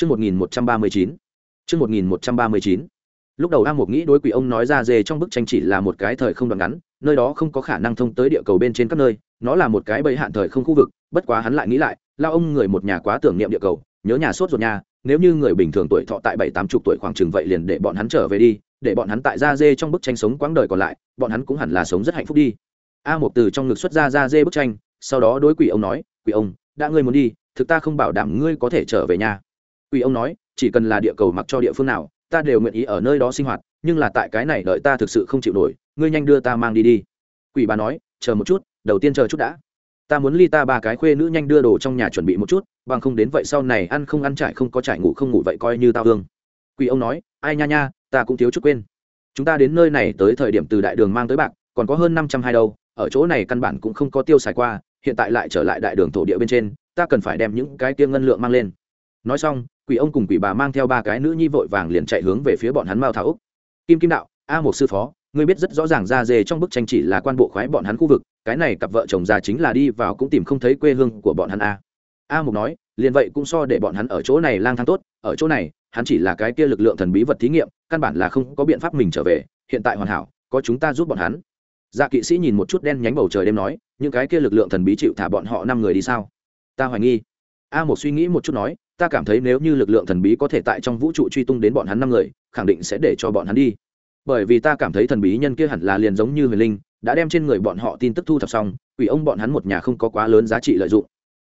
Chương 1139. Chương 1139. Lúc đầu A Mộc nghĩ đối quỷ ông nói ra dê trong bức tranh chỉ là một cái thời không đoạn ngắn, nơi đó không có khả năng thông tới địa cầu bên trên các nơi, nó là một cái bẫy hạn thời không khu vực, bất quá hắn lại nghĩ lại, lao ông người một nhà quá tưởng niệm địa cầu, nhớ nhà sốt ruột nhà, nếu như người bình thường tuổi thọ tại bảy tám chục tuổi khoảng chừng vậy liền để bọn hắn trở về đi, để bọn hắn tại ra dê trong bức tranh sống quãng đời còn lại, bọn hắn cũng hẳn là sống rất hạnh phúc đi. A Mộc từ trong ngực xuất ra ra dê bức tranh, sau đó đối quỷ ông nói, "Quỷ ông, đã ngươi muốn đi, thực ta không bảo đảm ngươi có thể trở về nhà." Quỷ ông nói, "Chỉ cần là địa cầu mặc cho địa phương nào, ta đều nguyện ý ở nơi đó sinh hoạt nhưng là tại cái này đợi ta thực sự không chịu nổi ngươi nhanh đưa ta mang đi đi. Quỷ bà nói chờ một chút đầu tiên chờ chút đã. Ta muốn ly ta ba cái khuê nữ nhanh đưa đồ trong nhà chuẩn bị một chút bằng không đến vậy sau này ăn không ăn trải không có trải ngủ không ngủ vậy coi như tao hương quỷ ông nói ai nha nha ta cũng thiếu chút quên. Chúng ta đến nơi này tới thời điểm từ đại đường mang tới bạc còn có hơn năm trăm hai đâu ở chỗ này căn bản cũng không có tiêu xài qua hiện tại lại trở lại đại đường thổ địa bên trên ta cần phải đem những cái kia ngân lượng mang lên. Nói xong quỷ ông cùng quỷ bà mang theo ba cái nữ nhi vội vàng liền chạy hướng về phía bọn hắn mao thảo úc. Kim kim đạo, a một sư phó, ngươi biết rất rõ ràng ra dê trong bức tranh chỉ là quan bộ khoái bọn hắn khu vực, cái này cặp vợ chồng già chính là đi vào cũng tìm không thấy quê hương của bọn hắn a. A mục nói, liền vậy cũng so để bọn hắn ở chỗ này lang thang tốt, ở chỗ này, hắn chỉ là cái kia lực lượng thần bí vật thí nghiệm, căn bản là không có biện pháp mình trở về, hiện tại hoàn hảo, có chúng ta giúp bọn hắn. Dạ kỵ sĩ nhìn một chút đen nhánh bầu trời đêm nói, những cái kia lực lượng thần bí chịu thả bọn họ năm người đi sao? Ta hoài nghi a một suy nghĩ một chút nói, ta cảm thấy nếu như lực lượng thần bí có thể tại trong vũ trụ truy tung đến bọn hắn năm người, khẳng định sẽ để cho bọn hắn đi. Bởi vì ta cảm thấy thần bí nhân kia hẳn là liền giống như huyền linh, đã đem trên người bọn họ tin tức thu thập xong ủy ông bọn hắn một nhà không có quá lớn giá trị lợi dụng.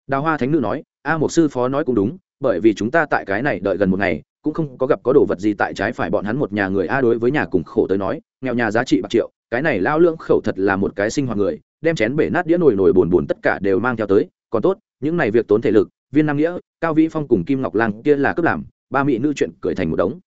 Đào hoa thánh nữ nói, a một sư phó nói cũng đúng, bởi vì chúng ta tại cái này đợi gần một ngày, cũng không có gặp có đồ vật gì tại trái phải bọn hắn một nhà người a đối với nhà cùng khổ tới nói, nghèo nhà giá trị bạc triệu, cái này lao lưỡng khẩu thật là một cái sinh hoạt người, đem chén bể nát đĩa nồi nồi buồn buồn tất cả đều mang theo tới, còn tốt, những này việc tốn thể lực viên nam nghĩa, cao vĩ phong cùng kim ngọc lang kia là cướp làm, ba mỹ nữ chuyện cười thành một đống.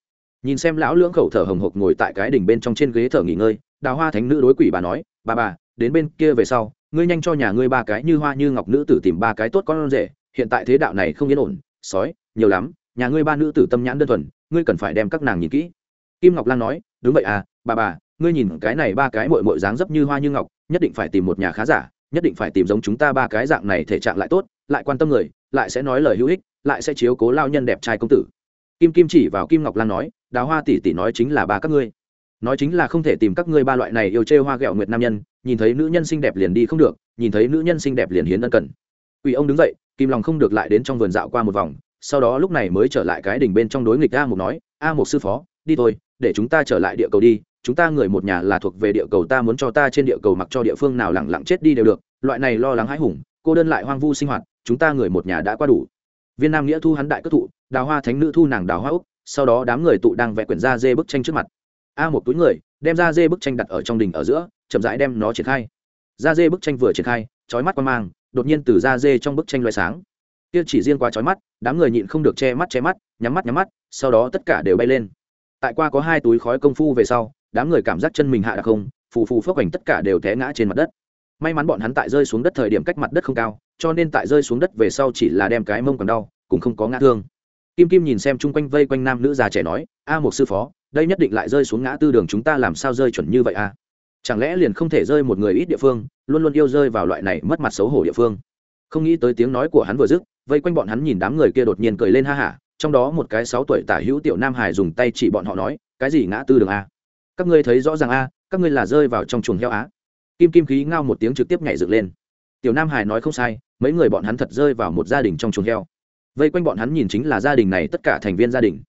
Nhìn xem lão lưỡng khẩu thở hồng hộc ngồi tại cái đỉnh bên trong trên ghế thở nghỉ ngơi, đào hoa thánh nữ đối quỷ bà nói, bà bà, đến bên kia về sau, ngươi nhanh cho nhà ngươi ba cái như hoa như ngọc nữ tử tìm ba cái tốt con rể, hiện tại thế đạo này không yên ổn, sói, nhiều lắm, nhà ngươi ba nữ tử tâm nhãn đơn thuần, ngươi cần phải đem các nàng nhìn kỹ. Kim ngọc lan nói, đúng vậy à bà bà, ngươi nhìn cái này ba cái mội mội dáng dấp như hoa như ngọc, nhất định phải tìm một nhà khá giả, nhất định phải tìm giống chúng ta ba cái dạng này thể trạng lại tốt lại quan tâm người, lại sẽ nói lời hữu ích, lại sẽ chiếu cố lao nhân đẹp trai công tử. Kim kim chỉ vào kim ngọc lan nói, đào hoa tỷ tỷ nói chính là ba các ngươi. Nói chính là không thể tìm các ngươi ba loại này yêu chê hoa ghẹo nguyệt nam nhân, nhìn thấy nữ nhân xinh đẹp liền đi không được, nhìn thấy nữ nhân xinh đẹp liền hiến ân cần. Ủy ông đứng dậy, kim lòng không được lại đến trong vườn dạo qua một vòng, sau đó lúc này mới trở lại cái đỉnh bên trong đối nghịch a một nói, a một sư phó, đi thôi, để chúng ta trở lại địa cầu đi, chúng ta người một nhà là thuộc về địa cầu, ta muốn cho ta trên địa cầu mặc cho địa phương nào lẳng lặng chết đi đều được, loại này lo lắng hãi hùng, cô đơn lại hoang vu sinh hoạt chúng ta người một nhà đã qua đủ. Viên nam nghĩa thu hắn đại cất thụ, đào hoa thánh nữ thu nàng đào hoa úc, sau đó đám người tụ đang vẽ quyển da dê bức tranh trước mặt. A một túi người, đem da dê bức tranh đặt ở trong đình ở giữa, chậm rãi đem nó triển khai. Da dê bức tranh vừa triển khai trói mắt qua mang, đột nhiên từ da dê trong bức tranh loại sáng. Kia chỉ riêng qua trói mắt, đám người nhịn không được che mắt che mắt, nhắm mắt nhắm mắt, sau đó tất cả đều bay lên. Tại qua có hai túi khói công phu về sau, đám người cảm giác chân mình hạ đặc không, phù phù phước hoành tất cả đều té ngã trên mặt đất may mắn bọn hắn tại rơi xuống đất thời điểm cách mặt đất không cao, cho nên tại rơi xuống đất về sau chỉ là đem cái mông còn đau, cũng không có ngã thương. Kim kim nhìn xem chung quanh vây quanh nam nữ già trẻ nói, a một sư phó, đây nhất định lại rơi xuống ngã tư đường chúng ta làm sao rơi chuẩn như vậy a chẳng lẽ liền không thể rơi một người ít địa phương, luôn luôn yêu rơi vào loại này mất mặt xấu hổ địa phương? Không nghĩ tới tiếng nói của hắn vừa dứt, vây quanh bọn hắn nhìn đám người kia đột nhiên cười lên ha hả, trong đó một cái sáu tuổi tả hữu tiểu nam hải dùng tay chỉ bọn họ nói, cái gì ngã tư đường a? Các ngươi thấy rõ ràng a, các ngươi là rơi vào trong chuồng heo á kim kim khí ngao một tiếng trực tiếp nhảy dựng lên. Tiểu nam hải nói không sai, mấy người bọn hắn thật rơi vào một gia đình trong chuồng heo. Vây quanh bọn hắn nhìn chính là gia đình này tất cả thành viên gia đình.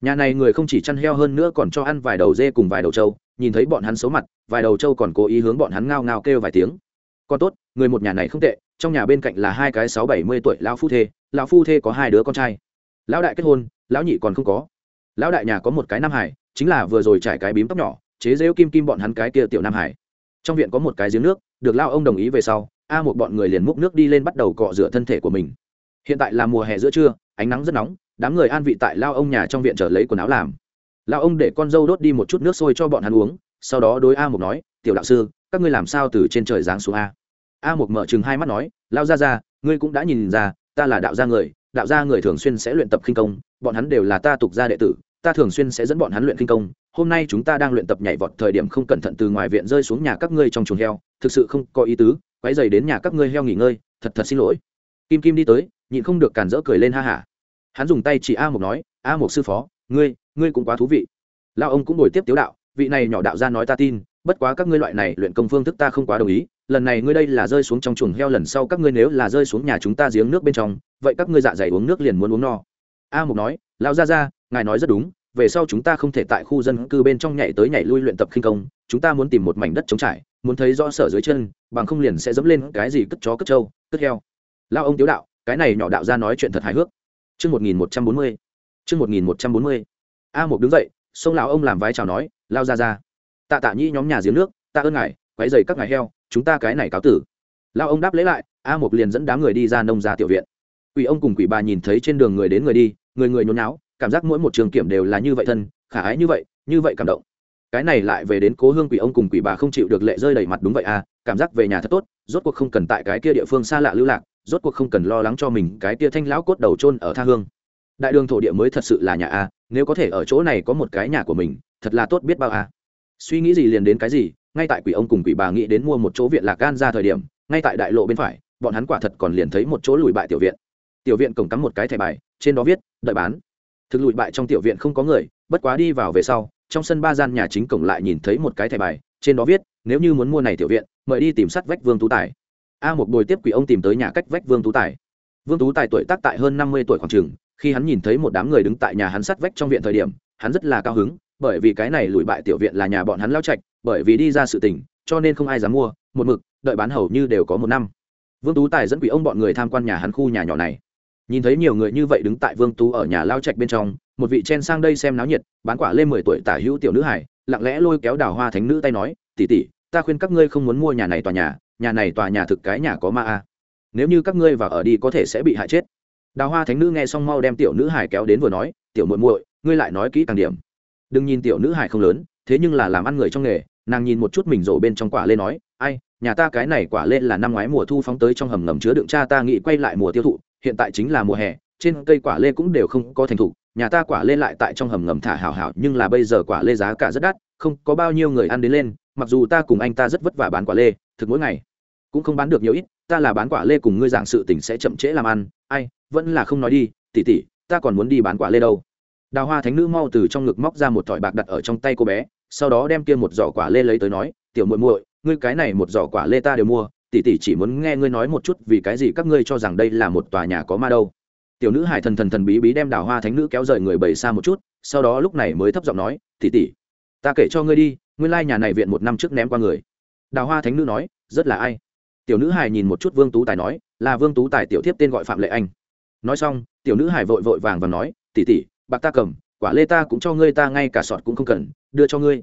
Nhà này người không chỉ chăn heo hơn nữa còn cho ăn vài đầu dê cùng vài đầu trâu, nhìn thấy bọn hắn xấu mặt, vài đầu trâu còn cố ý hướng bọn hắn ngao ngao kêu vài tiếng. Còn tốt, người một nhà này không tệ, trong nhà bên cạnh là hai cái sáu bảy mươi tuổi lão phu thê, lão phu thê có hai đứa con trai. Lão đại kết hôn, lão nhị còn không có. Lão đại nhà có một cái nam hải, chính là vừa rồi trải cái bím tóc nhỏ, chế rêu kim kim bọn hắn cái kia tiểu nam hải trong viện có một cái giếng nước, được lao ông đồng ý về sau, a một bọn người liền múc nước đi lên bắt đầu cọ rửa thân thể của mình. Hiện tại là mùa hè giữa trưa, ánh nắng rất nóng, đám người an vị tại lao ông nhà trong viện trở lấy quần áo làm. Lao ông để con dâu đốt đi một chút nước sôi cho bọn hắn uống, sau đó đối a một nói, tiểu đạo sư, các ngươi làm sao từ trên trời giáng xuống a? A một mở chừng hai mắt nói, lao ra ra, ngươi cũng đã nhìn ra, ta là đạo gia người, đạo gia người thường xuyên sẽ luyện tập khinh công, bọn hắn đều là ta tục gia đệ tử, ta thường xuyên sẽ dẫn bọn hắn luyện kinh công hôm nay chúng ta đang luyện tập nhảy vọt thời điểm không cẩn thận từ ngoài viện rơi xuống nhà các ngươi trong chuồng heo, thực sự không có ý tứ quái dày đến nhà các ngươi heo nghỉ ngơi, thật thật xin lỗi. Kim kim đi tới, nhịn không được cản rỡ cười lên ha hả. Hắn dùng tay chỉ a một nói, a một sư phó, ngươi ngươi cũng quá thú vị. Lao ông cũng đổi tiếp tiếu đạo, vị này nhỏ đạo ra nói ta tin, bất quá các ngươi loại này luyện công phương thức ta không quá đồng ý, lần này ngươi đây là rơi xuống trong chuồng heo lần sau các ngươi nếu là rơi xuống nhà chúng ta giếng nước bên trong, vậy các ngươi dạ dày uống nước liền muốn uống no. A mục nói, lão gia gia, ngài nói rất đúng về sau chúng ta không thể tại khu dân cư bên trong nhảy tới nhảy lui luyện tập khinh công chúng ta muốn tìm một mảnh đất trống trải muốn thấy rõ sở dưới chân bằng không liền sẽ dẫm lên cái gì cất chó cất trâu cất heo lao ông tiếu đạo cái này nhỏ đạo ra nói chuyện thật hài hước Chương 1140. Chương 1140. A một đứng dậy, xông lão ông làm vái chào nói, lao ra ra. Tạ Tạ Nhi nhóm nhà giếng nước, ta ơn ngài, quấy rầy các ngài heo, chúng ta cái này cáo tử. Lao ông đáp lễ lại, A một liền dẫn đám người đi ra nông gia tiểu viện. Quỷ ông cùng quỷ bà nhìn thấy trên đường người đến người đi, người người nhốn náo, cảm giác mỗi một trường kiểm đều là như vậy thân, khả ái như vậy, như vậy cảm động. Cái này lại về đến cố hương quỷ ông cùng quỷ bà không chịu được lệ rơi đầy mặt đúng vậy à, cảm giác về nhà thật tốt, rốt cuộc không cần tại cái kia địa phương xa lạ lưu lạc, rốt cuộc không cần lo lắng cho mình cái kia thanh lão cốt đầu chôn ở tha hương. Đại đường thổ địa mới thật sự là nhà a nếu có thể ở chỗ này có một cái nhà của mình thật là tốt biết bao a suy nghĩ gì liền đến cái gì ngay tại quỷ ông cùng quỷ bà nghĩ đến mua một chỗ viện lạc gan ra thời điểm ngay tại đại lộ bên phải bọn hắn quả thật còn liền thấy một chỗ lùi bại tiểu viện. Tiểu viện cổng cắm một cái thẻ bài trên đó viết đợi bán thực lụi bại trong tiểu viện không có người, bất quá đi vào về sau, trong sân ba gian nhà chính cổng lại nhìn thấy một cái thẻ bài, trên đó viết, nếu như muốn mua này tiểu viện, mời đi tìm sắt vách vương tú tài. A một bồi tiếp quỷ ông tìm tới nhà cách vách vương tú tài. Vương tú tài tuổi tác tại hơn năm mươi tuổi khoảng trường khi hắn nhìn thấy một đám người đứng tại nhà hắn sắt vách trong viện thời điểm, hắn rất là cao hứng, bởi vì cái này lùi bại tiểu viện là nhà bọn hắn lao trạch, bởi vì đi ra sự tình, cho nên không ai dám mua, một mực, đợi bán hầu như đều có một năm. Vương tú tài dẫn quỷ ông bọn người tham quan nhà hắn khu nhà nhỏ này nhìn thấy nhiều người như vậy đứng tại vương tú ở nhà lao trạch bên trong, một vị chen sang đây xem náo nhiệt, bán quả lên mười tuổi tả hữu tiểu nữ hải lặng lẽ lôi kéo đào hoa thánh nữ tay nói tỉ tỉ ta khuyên các ngươi không muốn mua nhà này tòa nhà nhà này tòa nhà thực cái nhà có ma a. Nếu như các ngươi vào ở đi có thể sẽ bị hại chết. Đào hoa thánh nữ nghe xong mau đem tiểu nữ hải kéo đến vừa nói, tiểu muội muội, ngươi lại nói kỹ càng điểm. Đừng nhìn tiểu nữ hải không lớn, thế nhưng là làm ăn người trong nghề. Nàng nhìn một chút mình rổ bên trong quả lê nói, ai nhà ta cái này quả lê là năm ngoái mùa thu phóng tới trong hầm ngầm chứa đựng cha ta nghĩ quay lại mùa tiêu thụ, hiện tại chính là mùa hè, trên cây quả lê cũng đều không có thành thục, nhà ta quả lê lại tại trong hầm ngầm thả hảo hảo, nhưng là bây giờ quả lê giá cả rất đắt, không có bao nhiêu người ăn đến lên, mặc dù ta cùng anh ta rất vất vả bán quả lê, thực mỗi ngày cũng không bán được nhiều ít, ta là bán quả lê cùng ngươi giảng sự tình sẽ chậm trễ làm ăn, ai, vẫn là không nói đi tỉ tỉ ta còn muốn đi bán quả lê đâu. Đào hoa thánh nữ mau từ trong ngực móc ra một thỏi bạc đặt ở trong tay cô bé, sau đó đem kia một giỏ quả lê lấy tới nói, tiểu muội muội ngươi cái này một giỏ quả lê ta đều mua tỷ tỷ chỉ muốn nghe ngươi nói một chút vì cái gì các ngươi cho rằng đây là một tòa nhà có ma đâu. Tiểu nữ hải thần thần thần bí bí đem đào hoa thánh nữ kéo rời người bầy xa một chút sau đó lúc này mới thấp giọng nói tỷ tỷ ta kể cho ngươi đi nguyên lai nhà này viện một năm trước ném qua người. Đào hoa thánh nữ nói rất là ai? Tiểu nữ hải nhìn một chút vương tú tài nói là vương tú tài tiểu thiếp tên gọi phạm lệ anh. Nói xong tiểu nữ hải vội vội vàng và nói tỷ tỷ, bạc ta cầm quả lê ta cũng cho ngươi ta ngay cả sọt cũng không cần đưa cho ngươi.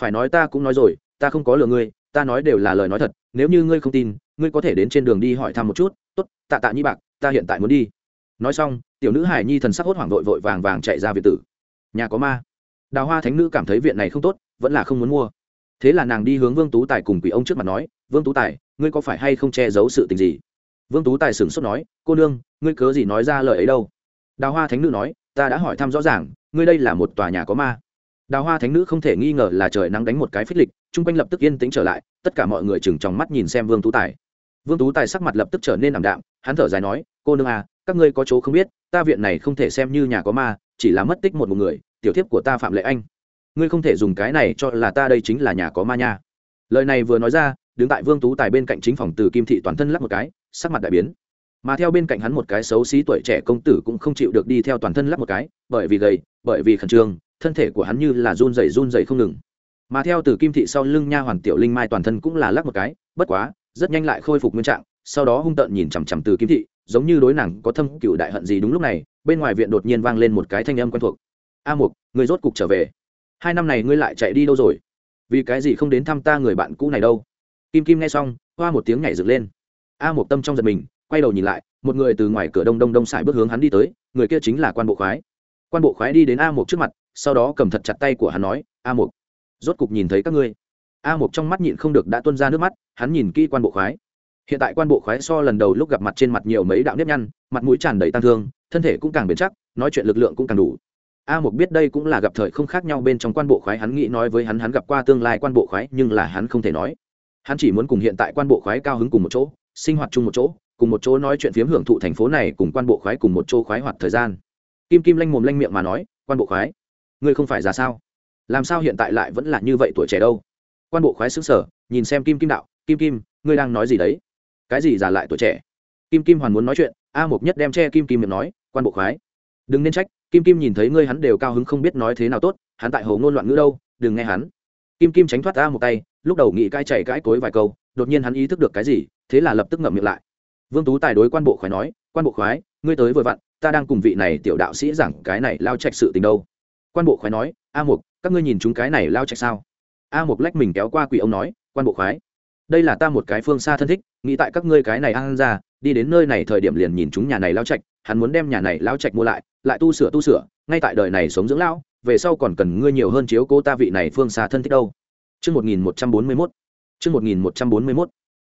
Phải nói ta cũng nói rồi ta không có lừa ngươi ta nói đều là lời nói thật, nếu như ngươi không tin, ngươi có thể đến trên đường đi hỏi thăm một chút. Tốt, tạ tạ nhi bạc, ta hiện tại muốn đi. Nói xong, tiểu nữ hải nhi thần sắc hốt hoảng vội vội vàng vàng chạy ra viện tử. Nhà có ma. Đào hoa thánh nữ cảm thấy viện này không tốt, vẫn là không muốn mua. Thế là nàng đi hướng vương tú tài cùng quỷ ông trước mặt nói, vương tú tài, ngươi có phải hay không che giấu sự tình gì? Vương tú tài sửng sốt nói, cô nương, ngươi cớ gì nói ra lời ấy đâu? Đào hoa thánh nữ nói, ta đã hỏi thăm rõ ràng, ngươi đây là một tòa nhà có ma đào hoa thánh nữ không thể nghi ngờ là trời nắng đánh một cái phích lịch, chung quanh lập tức yên tĩnh trở lại, tất cả mọi người chừng trong mắt nhìn xem vương tú tài. Vương tú tài sắc mặt lập tức trở nên ảm đạm, hắn thở dài nói, cô nương à các ngươi có chỗ không biết, ta viện này không thể xem như nhà có ma, chỉ là mất tích một một người, tiểu thiếp của ta phạm lệ anh. Ngươi không thể dùng cái này cho là ta đây chính là nhà có ma nha. Lời này vừa nói ra, đứng tại vương tú tài bên cạnh chính phòng từ kim thị toàn thân lắc một cái, sắc mặt đại biến. Mà theo bên cạnh hắn một cái xấu xí tuổi trẻ công tử cũng không chịu được đi theo toàn thân lắc một cái, bởi vì gầy, bởi vì khẩn trương thân thể của hắn như là run rẩy run rẩy không ngừng. Mà theo từ kim thị sau lưng nha hoàn tiểu linh mai toàn thân cũng là lắc một cái, bất quá, rất nhanh lại khôi phục nguyên trạng, sau đó hung tợn nhìn chằm chằm từ kim thị, giống như đối nàng có thâm cựu đại hận gì đúng lúc này, bên ngoài viện đột nhiên vang lên một cái thanh âm quen thuộc. A mục người rốt cục trở về. Hai năm này ngươi lại chạy đi đâu rồi? Vì cái gì không đến thăm ta người bạn cũ này đâu? Kim kim nghe xong, hoa một tiếng nhảy dựng lên. A một tâm trong giật mình, quay đầu nhìn lại, một người từ ngoài cửa đông đông đông xài bước hướng hắn đi tới, người kia chính là quan bộ khoái. Quan bộ khoái đi đến a một trước mặt sau đó cầm thật chặt tay của hắn nói, a một rốt cục nhìn thấy các ngươi. A một trong mắt nhịn không được đã tuân ra nước mắt, hắn nhìn kỹ quan bộ khoái. Hiện tại quan bộ khoái so lần đầu lúc gặp mặt trên mặt nhiều mấy đạo nếp nhăn, mặt mũi tràn đầy tăng thương, thân thể cũng càng bền chắc, nói chuyện lực lượng cũng càng đủ. A một biết đây cũng là gặp thời không khác nhau bên trong quan bộ khoái, hắn nghĩ nói với hắn hắn gặp qua tương lai quan bộ khoái, nhưng là hắn không thể nói. Hắn chỉ muốn cùng hiện tại quan bộ khoái cao hứng cùng một chỗ, sinh hoạt chung một chỗ, cùng một chỗ nói chuyện phiếm hưởng thụ thành phố này cùng quan bộ khoái cùng một chỗ khoái hoạt thời gian. Kim kim lanh mồm lanh miệng mà nói, quan bộ khoái ngươi không phải già sao? Làm sao hiện tại lại vẫn là như vậy tuổi trẻ đâu? Quan bộ khoái xứng sở nhìn xem kim kim đạo, kim kim, ngươi đang nói gì đấy? Cái gì già lại tuổi trẻ? Kim kim hoàn muốn nói chuyện, a mục nhất đem che kim kim miệng nói, quan bộ khoái, đừng nên trách, kim kim nhìn thấy ngươi hắn đều cao hứng không biết nói thế nào tốt, hắn tại hồ ngôn loạn ngữ đâu, đừng nghe hắn. Kim kim tránh thoát a một tay, lúc đầu nghĩ cãi chạy cãi cối vài câu, đột nhiên hắn ý thức được cái gì, thế là lập tức ngậm miệng lại. Vương tú tài đối quan bộ khoái nói, quan bộ khoái, ngươi tới vừa vặn, ta đang cùng vị này tiểu đạo sĩ giảng cái này lao trạch sự tình đâu quan bộ khoái nói a mục các ngươi nhìn chúng cái này lao trạch sao a mục lách mình kéo qua quỷ ông nói quan bộ khoái đây là ta một cái phương xa thân thích nghĩ tại các ngươi cái này ăn ra đi đến nơi này thời điểm liền nhìn chúng nhà này lao trạch hắn muốn đem nhà này lao trạch mua lại lại tu sửa tu sửa ngay tại đời này sống dưỡng lão về sau còn cần ngươi nhiều hơn chiếu cố ta vị này phương xa thân thích đâu Chương 1141. Chương 1141.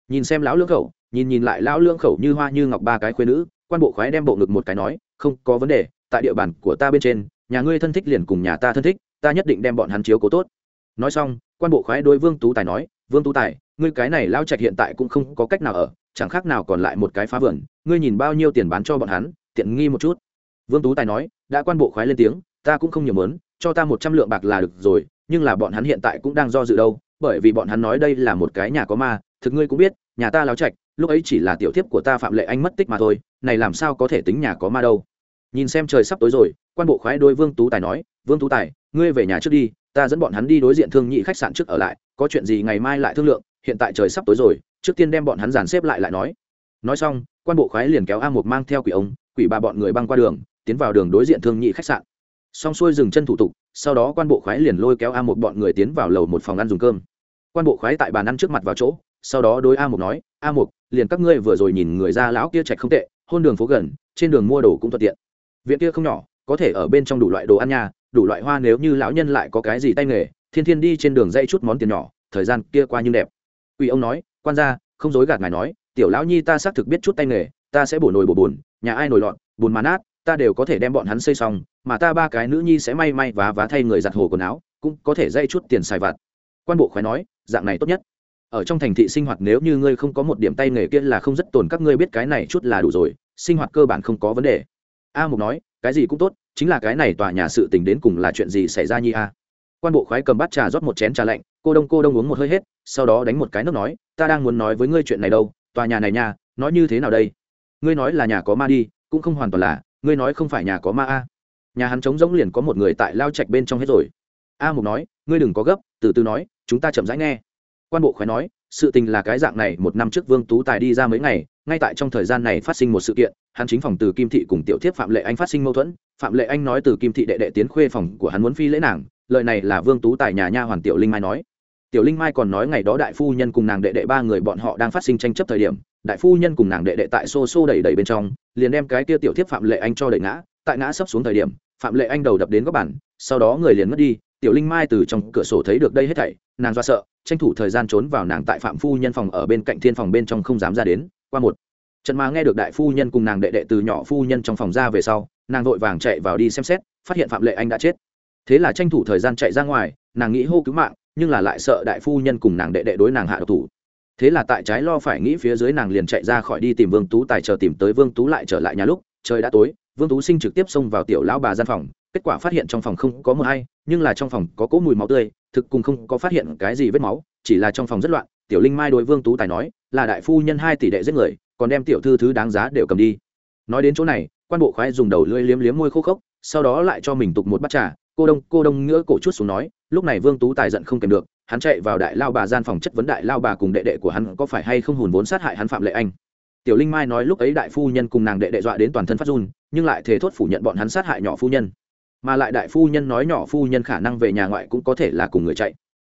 Nhìn xem lão lưỡng khẩu, nhìn nhìn lại lão lưỡng khẩu như hoa như ngọc ba cái khuyên nữ, quan bộ khoái đem bộ ngực một cái nói, không, có vấn đề, tại địa bàn của ta bên trên, nhà ngươi thân thích liền cùng nhà ta thân thích, ta nhất định đem bọn hắn chiếu cố tốt. Nói xong, quan bộ khoái đối Vương Tú Tài nói, Vương Tú Tài, ngươi cái này lao trạch hiện tại cũng không có cách nào ở, chẳng khác nào còn lại một cái phá vườn, ngươi nhìn bao nhiêu tiền bán cho bọn hắn, tiện nghi một chút. Vương Tú Tài nói, đã quan bộ khoái lên tiếng, ta cũng không nhiều muốn, cho ta một trăm lượng bạc là được rồi, nhưng là bọn hắn hiện tại cũng đang do dự đâu bởi vì bọn hắn nói đây là một cái nhà có ma thực ngươi cũng biết nhà ta lao trạch lúc ấy chỉ là tiểu thiếp của ta phạm lệ anh mất tích mà thôi này làm sao có thể tính nhà có ma đâu nhìn xem trời sắp tối rồi, quan bộ khoái đôi vương tú tài nói, vương tú tài, ngươi về nhà trước đi, ta dẫn bọn hắn đi đối diện thương nhị khách sạn trước ở lại, có chuyện gì ngày mai lại thương lượng, hiện tại trời sắp tối rồi, trước tiên đem bọn hắn dàn xếp lại lại nói. Nói xong, quan bộ khoái liền kéo a một mang theo quỷ ông, quỷ ba bọn người băng qua đường, tiến vào đường đối diện thương nhị khách sạn. Xong xuôi dừng chân thủ tục, sau đó quan bộ khoái liền lôi kéo a một bọn người tiến vào lầu một phòng ăn dùng cơm. Quan bộ khoái tại bàn ăn trước mặt vào chỗ, sau đó đối a một nói, a một liền các ngươi vừa rồi nhìn người ra lão kia trạch không tệ, hôn đường phố gần, trên đường mua đồ cũng thuận tiện viện kia không nhỏ, có thể ở bên trong đủ loại đồ ăn nha, đủ loại hoa nếu như lão nhân lại có cái gì tay nghề, thiên thiên đi trên đường dây chút món tiền nhỏ, thời gian kia qua nhưng đẹp. Quỷ ông nói, quan gia, không dối gạt ngài nói, tiểu lão nhi ta xác thực biết chút tay nghề, ta sẽ bổ nồi bổ bùn, nhà ai nồi lọn bùn mà nát, ta đều có thể đem bọn hắn xây xong, mà ta ba cái nữ nhi sẽ may may vá vá thay người giặt hồ quần áo, cũng có thể dây chút tiền xài vặt. Quan bộ khoái nói, dạng này tốt nhất. Ở trong thành thị sinh hoạt nếu như ngươi không có một điểm tay nghề kia là không rất tồn, các ngươi biết cái này chút là đủ rồi, sinh hoạt cơ bản không có vấn đề a mục nói, cái gì cũng tốt, chính là cái này tòa nhà sự tình đến cùng là chuyện gì xảy ra nhi a? Quan bộ khoái cầm bát trà rót một chén trà lạnh, cô đông cô đông uống một hơi hết, sau đó đánh một cái nước nói, ta đang muốn nói với ngươi chuyện này đâu, tòa nhà này nha, nói như thế nào đây? Ngươi nói là nhà có ma đi, cũng không hoàn toàn là, ngươi nói không phải nhà có ma a. Nhà hắn trống rỗng liền có một người tại lao trạch bên trong hết rồi. A mục nói, ngươi đừng có gấp, từ từ nói, chúng ta chậm rãi nghe. Quan bộ khói nói, sự tình là cái dạng này, một năm trước vương tú tài đi ra mấy ngày ngay tại trong thời gian này phát sinh một sự kiện, hắn chính phòng từ kim thị cùng tiểu thiếp phạm lệ anh phát sinh mâu thuẫn. Phạm lệ anh nói từ kim thị đệ đệ tiến khuê phòng của hắn muốn phi lễ nàng, lời này là vương tú tài nhà nha hoàn tiểu linh mai nói. Tiểu linh mai còn nói ngày đó đại phu nhân cùng nàng đệ đệ ba người bọn họ đang phát sinh tranh chấp thời điểm, đại phu nhân cùng nàng đệ đệ tại xô xô đẩy đẩy bên trong, liền đem cái kia tiểu thiếp phạm lệ anh cho đẩy ngã. Tại ngã sấp xuống thời điểm, phạm lệ anh đầu đập đến góc bản sau đó người liền mất đi. Tiểu linh mai từ trong cửa sổ thấy được đây hết thảy, nàng do sợ, tranh thủ thời gian trốn vào nàng tại phạm phu nhân phòng ở bên cạnh thiên phòng bên trong không dám ra đến qua một. Trận mà nghe được đại phu nhân cùng nàng đệ đệ từ nhỏ phu nhân trong phòng ra về sau, nàng vội vàng chạy vào đi xem xét, phát hiện phạm lệ anh đã chết. Thế là tranh thủ thời gian chạy ra ngoài, nàng nghĩ hô cứu mạng, nhưng là lại sợ đại phu nhân cùng nàng đệ đệ đối nàng hạ độc thủ. Thế là tại trái lo phải nghĩ phía dưới nàng liền chạy ra khỏi đi tìm vương tú tài chờ tìm tới vương tú lại trở lại nhà lúc, trời đã tối, vương tú sinh trực tiếp xông vào tiểu lão bà gian phòng, kết quả phát hiện trong phòng không có mưa hay, nhưng là trong phòng có cỗ mùi máu tươi, thực cùng không có phát hiện cái gì vết máu, chỉ là trong phòng rất loạn tiểu linh mai đối vương tú tài nói, là đại phu nhân hai tỷ đệ giết người, còn đem tiểu thư thứ đáng giá đều cầm đi. Nói đến chỗ này, quan bộ khoái dùng đầu lưỡi liếm liếm môi khô khốc, sau đó lại cho mình tục một bát trà. Cô đông cô đông ngỡ cổ chút xuống nói, lúc này vương tú tài giận không kèm được, hắn chạy vào đại lao bà gian phòng chất vấn đại lao bà cùng đệ đệ của hắn có phải hay không hùn vốn sát hại hắn phạm lệ anh. Tiểu linh mai nói lúc ấy đại phu nhân cùng nàng đệ đệ dọa đến toàn thân phát run, nhưng lại thế thốt phủ nhận bọn hắn sát hại nhỏ phu nhân. Mà lại đại phu nhân nói nhỏ phu nhân khả năng về nhà ngoại cũng có thể là cùng người chạy.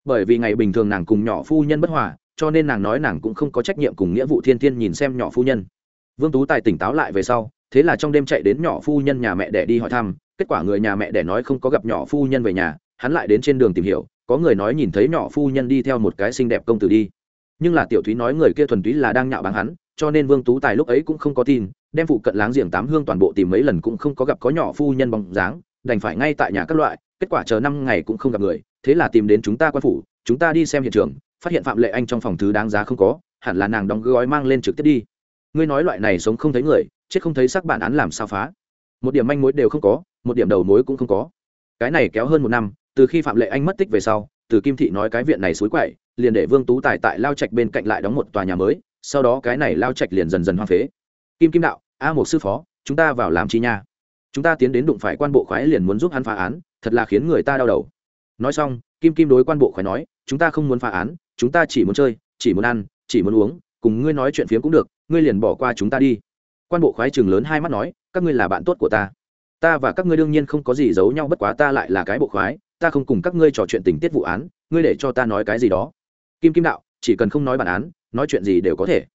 Bởi vì ngày bình thường nàng cùng nhỏ phu nhân bất hòa cho nên nàng nói nàng cũng không có trách nhiệm cùng nghĩa vụ thiên thiên nhìn xem nhỏ phu nhân. Vương tú tài tỉnh táo lại về sau, thế là trong đêm chạy đến nhỏ phu nhân nhà mẹ để đi hỏi thăm, kết quả người nhà mẹ để nói không có gặp nhỏ phu nhân về nhà, hắn lại đến trên đường tìm hiểu, có người nói nhìn thấy nhỏ phu nhân đi theo một cái xinh đẹp công tử đi. Nhưng là tiểu thúy nói người kia thuần túy là đang nhạo báng hắn, cho nên vương tú tài lúc ấy cũng không có tin, đem phụ cận láng giềng tám hương toàn bộ tìm mấy lần cũng không có gặp có nhỏ phu nhân bóng dáng, đành phải ngay tại nhà các loại, kết quả chờ năm ngày cũng không gặp người, thế là tìm đến chúng ta quan phủ, chúng ta đi xem hiện trường phát hiện phạm lệ anh trong phòng thứ đáng giá không có, hẳn là nàng đóng gói mang lên trực tiếp đi. Ngươi nói loại này sống không thấy người, chết không thấy sắc bản án làm sao phá? Một điểm manh mối đều không có, một điểm đầu mối cũng không có. Cái này kéo hơn một năm, từ khi phạm lệ anh mất tích về sau, từ kim thị nói cái viện này xối quậy, liền để vương tú tài tại lao trạch bên cạnh lại đóng một tòa nhà mới, sau đó cái này lao trạch liền dần dần hoang phế. Kim kim đạo, a một sư phó, chúng ta vào làm chi nha. Chúng ta tiến đến đụng phải quan bộ khoái liền muốn giúp hắn phá án, thật là khiến người ta đau đầu. Nói xong, kim kim đối quan bộ khoái nói, chúng ta không muốn phá án chúng ta chỉ muốn chơi, chỉ muốn ăn, chỉ muốn uống, cùng ngươi nói chuyện phiếm cũng được, ngươi liền bỏ qua chúng ta đi. Quan bộ khoái trường lớn hai mắt nói, các ngươi là bạn tốt của ta. Ta và các ngươi đương nhiên không có gì giấu nhau, bất quá ta lại là cái bộ khoái, ta không cùng các ngươi trò chuyện tình tiết vụ án, ngươi để cho ta nói cái gì đó. Kim kim đạo, chỉ cần không nói bản án, nói chuyện gì đều có thể.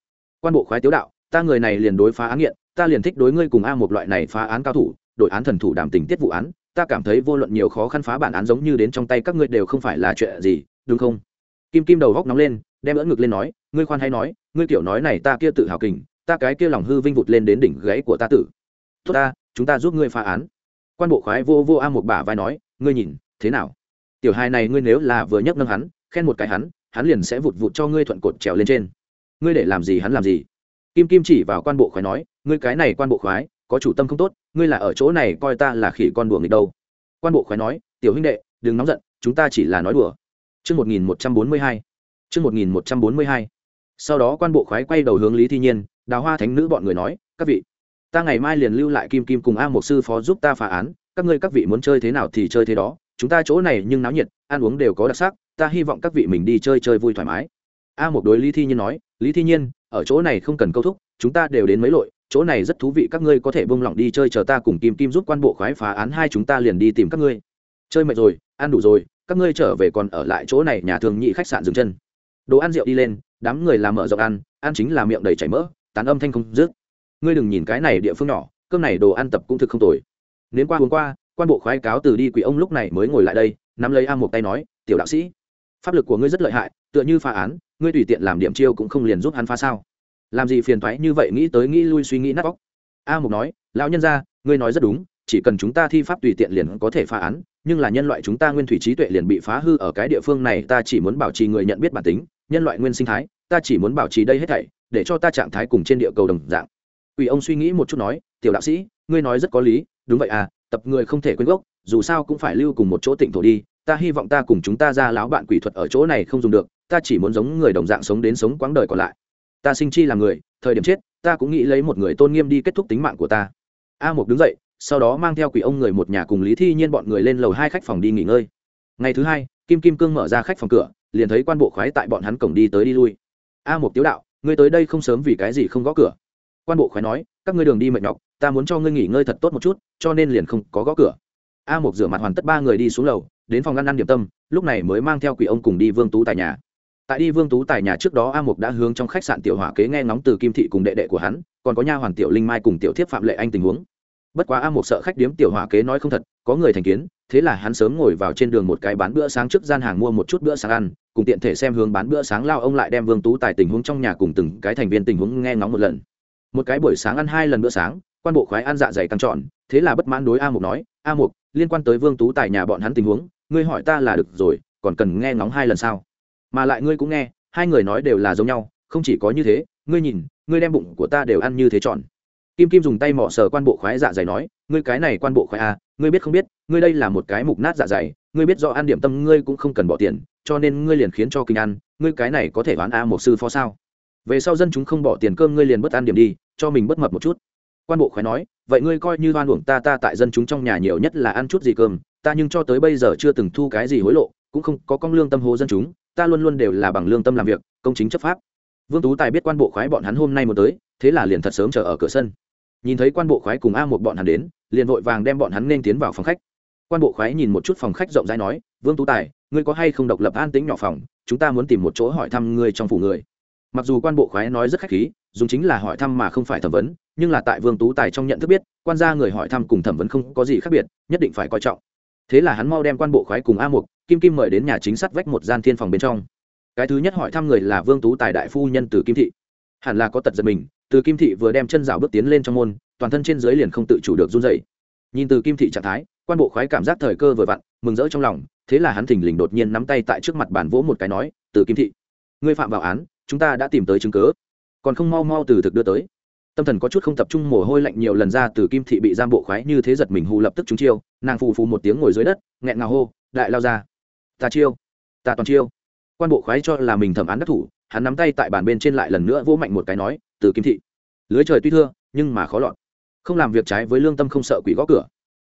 Quan bộ khoái tiếu đạo, ta người này liền đối phá án nghiện, ta liền thích đối ngươi cùng a một loại này phá án cao thủ đội án thần thủ đảm tình tiết vụ án, ta cảm thấy vô luận nhiều khó khăn phá bản án giống như đến trong tay các ngươi đều không phải là chuyện gì, đúng không? Kim kim đầu góc nóng lên, đem ỡ ngực lên nói, ngươi khoan hay nói, ngươi kiểu nói này ta kia tự hào kình, ta cái kia lòng hư vinh vụt lên đến đỉnh gãy của ta tử. Tốt ta, chúng ta giúp ngươi phá án. Quan bộ khoái vô vô a một bả vai nói, ngươi nhìn, thế nào? Tiểu hai này ngươi nếu là vừa nhấc nâng hắn, khen một cái hắn hắn liền sẽ vụt vụt cho ngươi thuận cột trèo lên trên. Ngươi để làm gì hắn làm gì? Kim kim chỉ vào quan bộ khoái nói, ngươi cái này quan bộ khoái, có chủ tâm không tốt, ngươi là ở chỗ này coi ta là khỉ con đùa nghịch đâu. Quan bộ khoái nói, tiểu huynh đệ, đừng nóng giận, chúng ta chỉ là nói đùa. Chương 1142. Chương 1142. Sau đó quan bộ khoái quay đầu hướng Lý Thi Nhiên, Đào Hoa Thánh nữ bọn người nói, "Các vị, ta ngày mai liền lưu lại Kim Kim cùng A một sư phó giúp ta phá án, các ngươi các vị muốn chơi thế nào thì chơi thế đó, chúng ta chỗ này nhưng náo nhiệt, ăn uống đều có đặc sắc, ta hy vọng các vị mình đi chơi chơi vui thoải mái." A một đối Lý Thi Nhiên nói, "Lý Thi Nhiên, ở chỗ này không cần câu thúc, chúng ta đều đến mấy lội, chỗ này rất thú vị các ngươi có thể bông lỏng đi chơi chờ ta cùng Kim Kim giúp quan bộ khoái phá án hai chúng ta liền đi tìm các ngươi." Chơi mệt rồi, ăn đủ rồi, các ngươi trở về còn ở lại chỗ này nhà thường nhị khách sạn dừng chân. Đồ ăn rượu đi lên, đám người làm mở rộng ăn ăn chính là miệng đầy chảy mỡ, tán âm thanh không dứt. Ngươi đừng nhìn cái này địa phương nhỏ, cơm này đồ ăn tập cũng thực không tồi. Nến qua uống qua, quan bộ khoái cáo từ đi quỷ ông lúc này mới ngồi lại đây, nắm lấy a một tay nói, tiểu đạo sĩ, pháp lực của ngươi rất lợi hại, tựa như phá án, ngươi tùy tiện làm điểm chiêu cũng không liền giúp hắn phá sao? Làm gì phiền thoái như vậy nghĩ tới nghĩ lui suy nghĩ nát vóc a mục nói, lão nhân ra ngươi nói rất đúng, chỉ cần chúng ta thi pháp tùy tiện liền có thể phá án nhưng là nhân loại chúng ta nguyên thủy trí tuệ liền bị phá hư ở cái địa phương này, ta chỉ muốn bảo trì người nhận biết bản tính, nhân loại nguyên sinh thái, ta chỉ muốn bảo trì đây hết thảy, để cho ta trạng thái cùng trên địa cầu đồng dạng. Ủy ông suy nghĩ một chút nói, tiểu đạo sĩ, ngươi nói rất có lý, đúng vậy à tập người không thể quên gốc, dù sao cũng phải lưu cùng một chỗ tịnh thổ đi, ta hy vọng ta cùng chúng ta ra láo bạn quỷ thuật ở chỗ này không dùng được, ta chỉ muốn giống người đồng dạng sống đến sống quãng đời còn lại. Ta sinh chi là người, thời điểm chết, ta cũng nghĩ lấy một người tôn nghiêm đi kết thúc tính mạng của ta. A một đứng dậy sau đó mang theo quỷ ông người một nhà cùng lý thi nhiên bọn người lên lầu hai khách phòng đi nghỉ ngơi. Ngày thứ hai, kim kim cương mở ra khách phòng cửa, liền thấy quan bộ khoái tại bọn hắn cổng đi tới đi lui. A một tiếu đạo, ngươi tới đây không sớm vì cái gì không gõ cửa? Quan bộ khoái nói, các ngươi đường đi mệt nhọc, ta muốn cho ngươi nghỉ ngơi thật tốt một chút, cho nên liền không có gõ cửa. A một rửa mặt hoàn tất ba người đi xuống lầu, đến phòng ăn ăn điểm tâm, lúc này mới mang theo quỷ ông cùng đi vương tú tại nhà. Tại đi vương tú tại nhà trước đó, a mục đã hướng trong khách sạn tiểu hỏa kế nghe ngóng từ kim thị cùng đệ đệ của hắn, còn có nha hoàn tiểu linh mai cùng tiểu thiếp phạm lệ anh tình huống bất quá a một sợ khách điếm tiểu hỏa kế nói không thật, có người thành kiến, thế là hắn sớm ngồi vào trên đường một cái bán bữa sáng trước gian hàng mua một chút bữa sáng ăn, cùng tiện thể xem hướng bán bữa sáng lao ông lại đem vương tú tài tình huống trong nhà cùng từng cái thành viên tình huống nghe ngóng một lần. Một cái buổi sáng ăn hai lần bữa sáng, quan bộ khoái ăn dạ dày căng trọn thế là bất mãn đối a mục nói, a mục liên quan tới vương tú tài nhà bọn hắn tình huống, ngươi hỏi ta là được rồi, còn cần nghe ngóng hai lần sao? Mà lại ngươi cũng nghe, hai người nói đều là giống nhau, không chỉ có như thế, ngươi nhìn, ngươi đem bụng của ta đều ăn như thế tròn kim kim dùng tay mỏ sờ quan bộ khoái dạ dày nói, ngươi cái này quan bộ khoái à ngươi biết không biết, ngươi đây là một cái mục nát dạ dày, ngươi biết do ăn điểm tâm ngươi cũng không cần bỏ tiền, cho nên ngươi liền khiến cho kinh ăn ngươi cái này có thể đoán a một sư phó sao? Về sau dân chúng không bỏ tiền cơm ngươi liền bất ăn điểm đi, cho mình bất mập một chút. Quan bộ khoái nói, vậy ngươi coi như đoan uổng ta ta tại dân chúng trong nhà nhiều nhất là ăn chút gì cơm, ta nhưng cho tới bây giờ chưa từng thu cái gì hối lộ, cũng không có công lương tâm hố dân chúng, ta luôn luôn đều là bằng lương tâm làm việc, công chính chấp pháp. Vương tú tài biết quan bộ khoái bọn hắn hôm nay muốn tới, thế là liền thật sớm chờ ở cửa sân nhìn thấy quan bộ khoái cùng a một bọn hắn đến, liền vội vàng đem bọn hắn nên tiến vào phòng khách. Quan bộ khoái nhìn một chút phòng khách rộng rãi nói, vương tú tài, ngươi có hay không độc lập an tính nhỏ phòng? Chúng ta muốn tìm một chỗ hỏi thăm ngươi trong phủ người. Mặc dù quan bộ khoái nói rất khách khí, dùng chính là hỏi thăm mà không phải thẩm vấn, nhưng là tại vương tú tài trong nhận thức biết, quan gia người hỏi thăm cùng thẩm vấn không có gì khác biệt, nhất định phải coi trọng. Thế là hắn mau đem quan bộ khoái cùng a mục, kim kim mời đến nhà chính sát vách một gian thiên phòng bên trong. Cái thứ nhất hỏi thăm người là vương tú tài đại phu nhân từ kim thị. Hẳn là có tật giật mình từ kim thị vừa đem chân rào bước tiến lên trong môn, toàn thân trên dưới liền không tự chủ được run dậy nhìn từ kim thị trạng thái, quan bộ khoái cảm giác thời cơ vừa vặn, mừng rỡ trong lòng, thế là hắn thình lình đột nhiên nắm tay tại trước mặt bàn vỗ một cái nói, từ kim thị, ngươi phạm vào án, chúng ta đã tìm tới chứng cớ. Còn không mau mau từ thực đưa tới. Tâm thần có chút không tập trung, mồ hôi lạnh nhiều lần ra, từ kim thị bị giam bộ khoái như thế giật mình hù lập tức trúng chiêu, nàng phù phù một tiếng ngồi dưới đất, nghẹn ngào hô, đại lao ra, ta chiêu, ta toàn chiêu. Quan bộ khoái cho là mình thẩm án đắc thủ, hắn nắm tay tại bàn bên trên lại lần nữa vỗ mạnh một cái nói từ kim thị. Lưới trời tuy thưa, nhưng mà khó lọt. Không làm việc trái với lương tâm không sợ quỷ gõ cửa.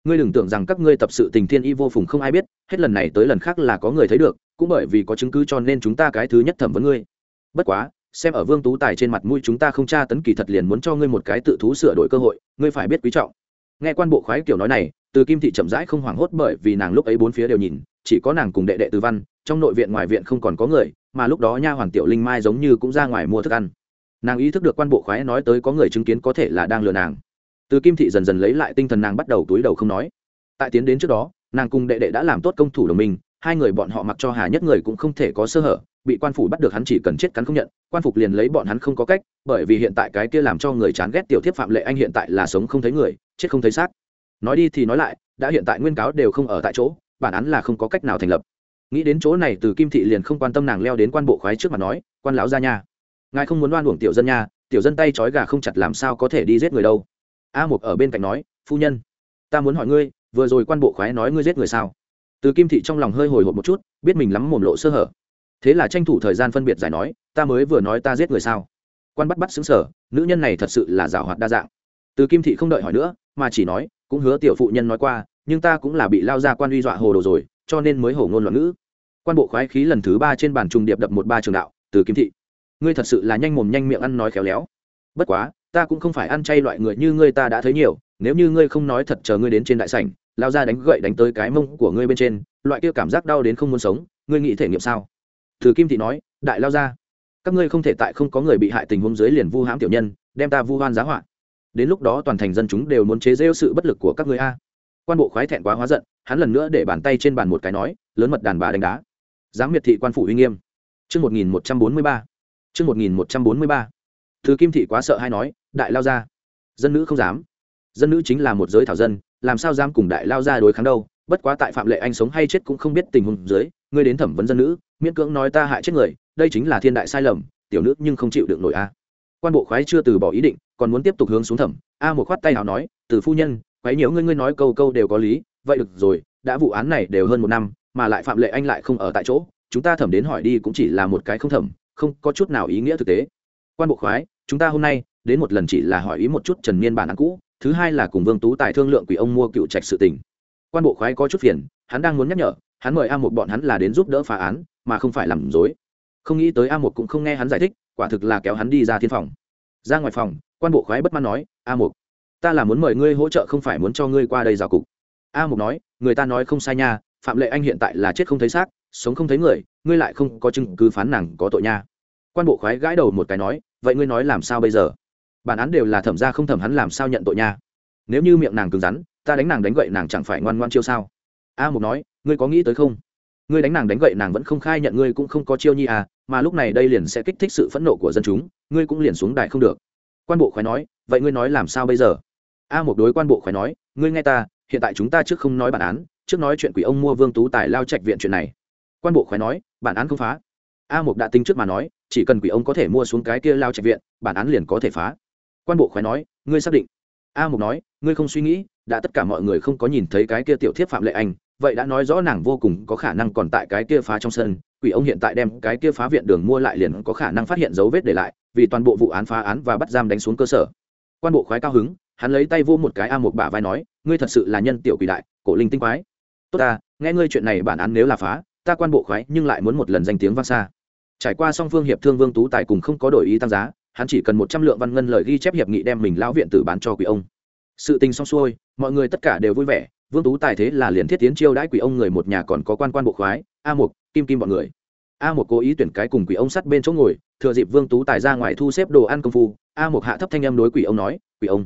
Ngươi đừng tưởng rằng các ngươi tập sự tình thiên y vô phùng không ai biết, hết lần này tới lần khác là có người thấy được, cũng bởi vì có chứng cứ cho nên chúng ta cái thứ nhất thẩm vấn ngươi. Bất quá, xem ở vương tú tài trên mặt mũi chúng ta không tra tấn kỳ thật liền muốn cho ngươi một cái tự thú sửa đổi cơ hội, ngươi phải biết quý trọng. Nghe quan bộ khoái kiểu nói này, từ kim thị chậm rãi không hoảng hốt bởi vì nàng lúc ấy bốn phía đều nhìn, chỉ có nàng cùng đệ đệ từ văn, trong nội viện ngoài viện không còn có người, mà lúc đó nha hoàn tiểu linh mai giống như cũng ra ngoài mua thức ăn nàng ý thức được quan bộ khoái nói tới có người chứng kiến có thể là đang lừa nàng. Từ kim thị dần dần lấy lại tinh thần nàng bắt đầu túi đầu không nói. Tại tiến đến trước đó, nàng cùng đệ đệ đã làm tốt công thủ đồng minh, hai người bọn họ mặc cho hà nhất người cũng không thể có sơ hở, bị quan phủ bắt được hắn chỉ cần chết cắn không nhận, quan phục liền lấy bọn hắn không có cách, bởi vì hiện tại cái kia làm cho người chán ghét tiểu thiếp phạm lệ anh hiện tại là sống không thấy người, chết không thấy xác. Nói đi thì nói lại, đã hiện tại nguyên cáo đều không ở tại chỗ, bản án là không có cách nào thành lập. Nghĩ đến chỗ này, từ kim thị liền không quan tâm nàng leo đến quan bộ khoái trước mặt nói, quan lão ra nhà ngài không muốn đoan uổng tiểu dân nha, tiểu dân tay trói gà không chặt làm sao có thể đi giết người đâu. A mục ở bên cạnh nói, phu nhân, ta muốn hỏi ngươi, vừa rồi quan bộ khoái nói ngươi giết người sao? Từ kim thị trong lòng hơi hồi hộp một chút, biết mình lắm mồm lộ sơ hở. Thế là tranh thủ thời gian phân biệt giải nói, ta mới vừa nói ta giết người sao? Quan bắt bắt xứng sở nữ nhân này thật sự là giảo hoạt đa dạng. Từ kim thị không đợi hỏi nữa, mà chỉ nói, cũng hứa tiểu phụ nhân nói qua, nhưng ta cũng là bị lao ra quan uy dọa hồ đồ rồi, cho nên mới hổ ngôn loạn ngữ. Quan bộ khoái khí lần thứ ba trên bàn trùng điệp đập một ba trường đạo, từ kim thị ngươi thật sự là nhanh mồm nhanh miệng ăn nói khéo léo. Bất quá, ta cũng không phải ăn chay loại người như ngươi ta đã thấy nhiều, nếu như ngươi không nói thật chờ ngươi đến trên đại sảnh, lao ra đánh gậy đánh tới cái mông của ngươi bên trên, loại kia cảm giác đau đến không muốn sống, ngươi nghĩ thể nghiệm sao? Thử kim thị nói, đại lao ra, các ngươi không thể tại không có người bị hại tình huống dưới liền vu hãm tiểu nhân, đem ta vu hoan giá họa. Đến lúc đó toàn thành dân chúng đều muốn chế rêu sự bất lực của các ngươi a. Quan bộ khoái thẹn quá hóa giận, hắn lần nữa để bàn tay trên bàn một cái nói, lớn mật đàn bà đánh đá. Giáng miệt thị quan phủ uy nghiêm. Trước 1143. Trước 1143. thứ kim thị quá sợ hay nói, đại lao ra. Dân nữ không dám. Dân nữ chính là một giới thảo dân, làm sao dám cùng đại lao ra đối kháng đâu. Bất quá tại phạm lệ anh sống hay chết cũng không biết tình huống dưới, ngươi đến thẩm vấn dân nữ, miễn cưỡng nói ta hại chết người, đây chính là thiên đại sai lầm, tiểu nữ nhưng không chịu được nổi a. Quan bộ khoái chưa từ bỏ ý định, còn muốn tiếp tục hướng xuống thẩm. A một khoát tay nào nói, từ phu nhân, quấy nhiễu ngươi ngươi nói câu câu đều có lý, vậy được rồi, đã vụ án này đều hơn một năm, mà lại phạm lệ anh lại không ở tại chỗ, chúng ta thẩm đến hỏi đi cũng chỉ là một cái không thẩm không có chút nào ý nghĩa thực tế. Quan bộ khoái, chúng ta hôm nay, đến một lần chỉ là hỏi ý một chút trần niên bản án cũ, thứ hai là cùng vương tú tài thương lượng quỷ ông mua cựu trạch sự tình. Quan bộ khoái có chút phiền, hắn đang muốn nhắc nhở, hắn mời a một bọn hắn là đến giúp đỡ phá án, mà không phải làm dối không nghĩ tới a một cũng không nghe hắn giải thích, quả thực là kéo hắn đi ra thiên phòng. Ra ngoài phòng, quan bộ khoái bất mãn nói, a một ta là muốn mời ngươi hỗ trợ không phải muốn cho ngươi qua đây rào cục. A một nói, người ta nói không sai nha, phạm lệ anh hiện tại là chết không thấy xác sống không thấy người, ngươi lại không có chứng cứ phán nàng có tội nha. Quan bộ khoái gãi đầu một cái nói, vậy ngươi nói làm sao bây giờ? Bản án đều là thẩm ra không thẩm hắn làm sao nhận tội nha? Nếu như miệng nàng cứng rắn, ta đánh nàng đánh gậy nàng chẳng phải ngoan ngoan chiêu sao? A mục nói, ngươi có nghĩ tới không? Ngươi đánh nàng đánh gậy nàng vẫn không khai nhận ngươi cũng không có chiêu nhi à mà lúc này đây liền sẽ kích thích sự phẫn nộ của dân chúng, ngươi cũng liền xuống đài không được. Quan bộ khoái nói, vậy ngươi nói làm sao bây giờ? A một đối quan bộ khoái nói, ngươi nghe ta, hiện tại chúng ta trước không nói bản án, trước nói chuyện quỷ ông mua vương tú tài lao trạch viện chuyện này quan bộ khoái nói, bản án không phá. A mục đã tính trước mà nói, chỉ cần quỷ ông có thể mua xuống cái kia lao trạch viện, bản án liền có thể phá. Quan bộ khoái nói, ngươi xác định? A mục nói, ngươi không suy nghĩ, đã tất cả mọi người không có nhìn thấy cái kia tiểu thiếp phạm lệ anh vậy đã nói rõ nàng vô cùng có khả năng còn tại cái kia phá trong sân, quỷ ông hiện tại đem cái kia phá viện đường mua lại liền có khả năng phát hiện dấu vết để lại, vì toàn bộ vụ án phá án và bắt giam đánh xuống cơ sở. Quan bộ khoái cao hứng, hắn lấy tay vô một cái a một bả vai nói, ngươi thật sự là nhân tiểu quỷ đại, cổ linh tinh quái. Tốt ta, nghe ngươi chuyện này bản án nếu là phá ta quan bộ khoái nhưng lại muốn một lần danh tiếng vang xa. Trải qua song phương hiệp thương vương tú tài cùng không có đổi ý tăng giá, hắn chỉ cần một trăm lượng văn ngân lời ghi chép hiệp nghị đem mình lão viện tử bán cho quỷ ông. Sự tình xong xuôi, mọi người tất cả đều vui vẻ, vương tú tài thế là liền thiết tiến chiêu đãi quỷ ông người một nhà còn có quan quan bộ khoái, a một kim kim bọn người. A một cố ý tuyển cái cùng quỷ ông sắt bên chỗ ngồi, thừa dịp vương tú tài ra ngoài thu xếp đồ ăn công phu, a một hạ thấp thanh em đối quỷ ông nói, quỷ ông,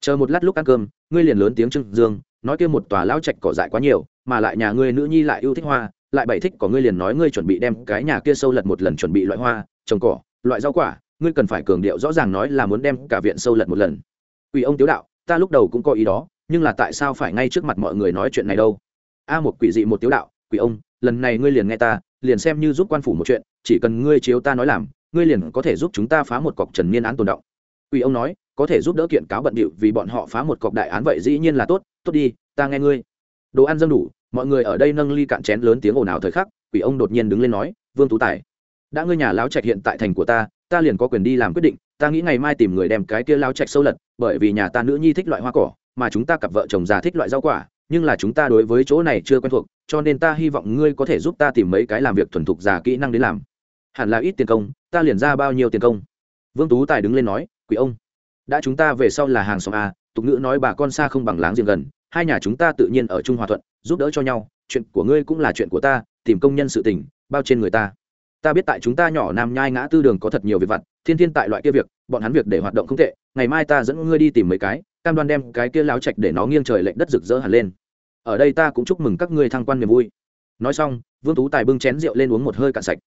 chờ một lát lúc ăn cơm, ngươi liền lớn tiếng trưng dương, nói kia một tòa lão trạch cỏ dại quá nhiều, mà lại nhà ngươi nữ nhi lại yêu thích hoa lại bảy thích có ngươi liền nói ngươi chuẩn bị đem cái nhà kia sâu lật một lần chuẩn bị loại hoa, trồng cỏ, loại rau quả, ngươi cần phải cường điệu rõ ràng nói là muốn đem cả viện sâu lật một lần. Quỷ ông tiếu đạo, ta lúc đầu cũng có ý đó, nhưng là tại sao phải ngay trước mặt mọi người nói chuyện này đâu? A một quỷ dị một tiếu đạo, quỷ ông, lần này ngươi liền nghe ta, liền xem như giúp quan phủ một chuyện, chỉ cần ngươi chiếu ta nói làm, ngươi liền có thể giúp chúng ta phá một cọc trần niên án tồn động. Quỷ ông nói, có thể giúp đỡ kiện cáo bận bịu vì bọn họ phá một cọc đại án vậy dĩ nhiên là tốt tốt đi, ta nghe ngươi đồ ăn dâng đủ, mọi người ở đây nâng ly cạn chén lớn tiếng ồn ào thời khắc, quỷ ông đột nhiên đứng lên nói, vương tú tài, đã ngươi nhà lão trạch hiện tại thành của ta ta liền có quyền đi làm quyết định, ta nghĩ ngày mai tìm người đem cái kia lao trạch sâu lật, bởi vì nhà ta nữ nhi thích loại hoa cỏ, mà chúng ta cặp vợ chồng già thích loại rau quả, nhưng là chúng ta đối với chỗ này chưa quen thuộc, cho nên ta hy vọng ngươi có thể giúp ta tìm mấy cái làm việc thuần thục già kỹ năng đến làm. Hẳn là ít tiền công, ta liền ra bao nhiêu tiền công? Vương tú tài đứng lên nói, quỷ ông, đã chúng ta về sau là hàng xóm a, tục ngữ nói bà con xa không bằng láng giềng gần hai nhà chúng ta tự nhiên ở chung hòa thuận, giúp đỡ cho nhau, chuyện của ngươi cũng là chuyện của ta, tìm công nhân sự tình, bao trên người ta. Ta biết tại chúng ta nhỏ nam nhai ngã tư đường có thật nhiều việc vặt, thiên thiên tại loại kia việc, bọn hắn việc để hoạt động không tệ, ngày mai ta dẫn ngươi đi tìm mấy cái, cam đoan đem cái kia láo trạch để nó nghiêng trời lệnh đất rực rỡ hẳn lên. Ở đây ta cũng chúc mừng các ngươi thăng quan niềm vui. Nói xong, vương tú tài bưng chén rượu lên uống một hơi cạn sạch.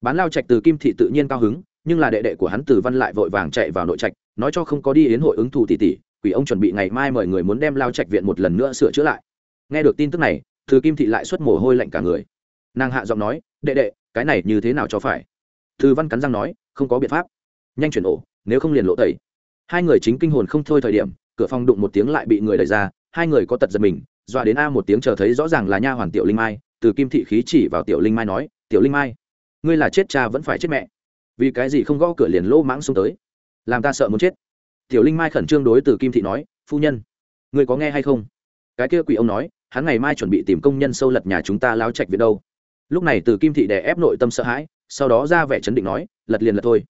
Bán lao trạch từ kim thị tự nhiên cao hứng, nhưng là đệ đệ của hắn từ văn lại vội vàng chạy vào nội trạch, nói cho không có đi yến hội ứng thù tỷ tỷ quỷ ông chuẩn bị ngày mai mời người muốn đem lao trạch viện một lần nữa sửa chữa lại. Nghe được tin tức này thư kim thị lại xuất mồ hôi lạnh cả người. Nàng hạ giọng nói, đệ đệ, cái này như thế nào cho phải? Thư văn cắn răng nói, không có biện pháp. Nhanh chuyển ổ, nếu không liền lộ tẩy. Hai người chính kinh hồn không thôi thời điểm, cửa phòng đụng một tiếng lại bị người đẩy ra, hai người có tật giật mình, dọa đến a một tiếng chờ thấy rõ ràng là nha hoàn tiểu linh mai, từ kim thị khí chỉ vào tiểu linh mai nói, tiểu linh mai, ngươi là chết cha vẫn phải chết mẹ. Vì cái gì không gõ cửa liền lỗ mãng xuống tới? Làm ta sợ muốn chết tiểu linh mai khẩn trương đối từ kim thị nói, phu nhân người có nghe hay không? Cái kia quỷ ông nói, hắn ngày mai chuẩn bị tìm công nhân sâu lật nhà chúng ta lao chạch viện đâu. Lúc này từ kim thị đè ép nội tâm sợ hãi, sau đó ra vẻ chấn định nói, lật liền lật thôi.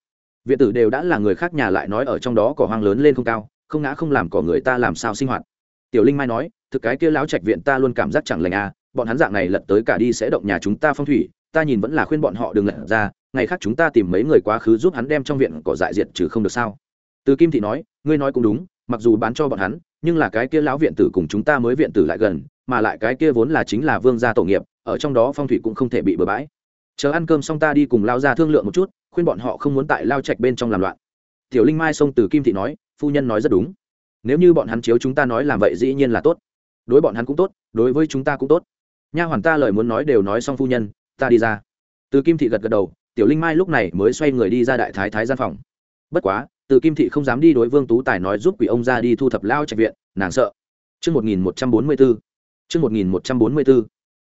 Viện tử đều đã là người khác nhà lại nói ở trong đó cỏ hoang lớn lên không cao, không ngã không làm cỏ người ta làm sao sinh hoạt. Tiểu linh mai nói, thực cái kia lão trạch viện ta luôn cảm giác chẳng lành à bọn hắn dạng này lật tới cả đi sẽ động nhà chúng ta phong thủy, ta nhìn vẫn là khuyên bọn họ đừng lật ra, ngày khác chúng ta tìm mấy người quá khứ giúp hắn đem trong viện cỏ dại diệt trừ không được sao? Từ kim thị nói, ngươi nói cũng đúng, mặc dù bán cho bọn hắn, nhưng là cái kia lão viện tử cùng chúng ta mới viện tử lại gần, mà lại cái kia vốn là chính là vương gia tổ nghiệp, ở trong đó phong thủy cũng không thể bị bừa bãi. Chờ ăn cơm xong ta đi cùng lao ra thương lượng một chút, khuyên bọn họ không muốn tại lao trạch bên trong làm loạn. Tiểu linh mai xông từ kim thị nói, phu nhân nói rất đúng. Nếu như bọn hắn chiếu chúng ta nói làm vậy dĩ nhiên là tốt. Đối bọn hắn cũng tốt, đối với chúng ta cũng tốt. Nha hoàn ta lời muốn nói đều nói xong phu nhân, ta đi ra. Từ kim thị gật gật đầu, tiểu linh mai lúc này mới xoay người đi ra đại thái thái gian phòng. Bất quá từ kim thị không dám đi đối vương tú tài nói giúp quỷ ông ra đi thu thập lao trạch viện nàng sợ Trước 1144. Trước 1144.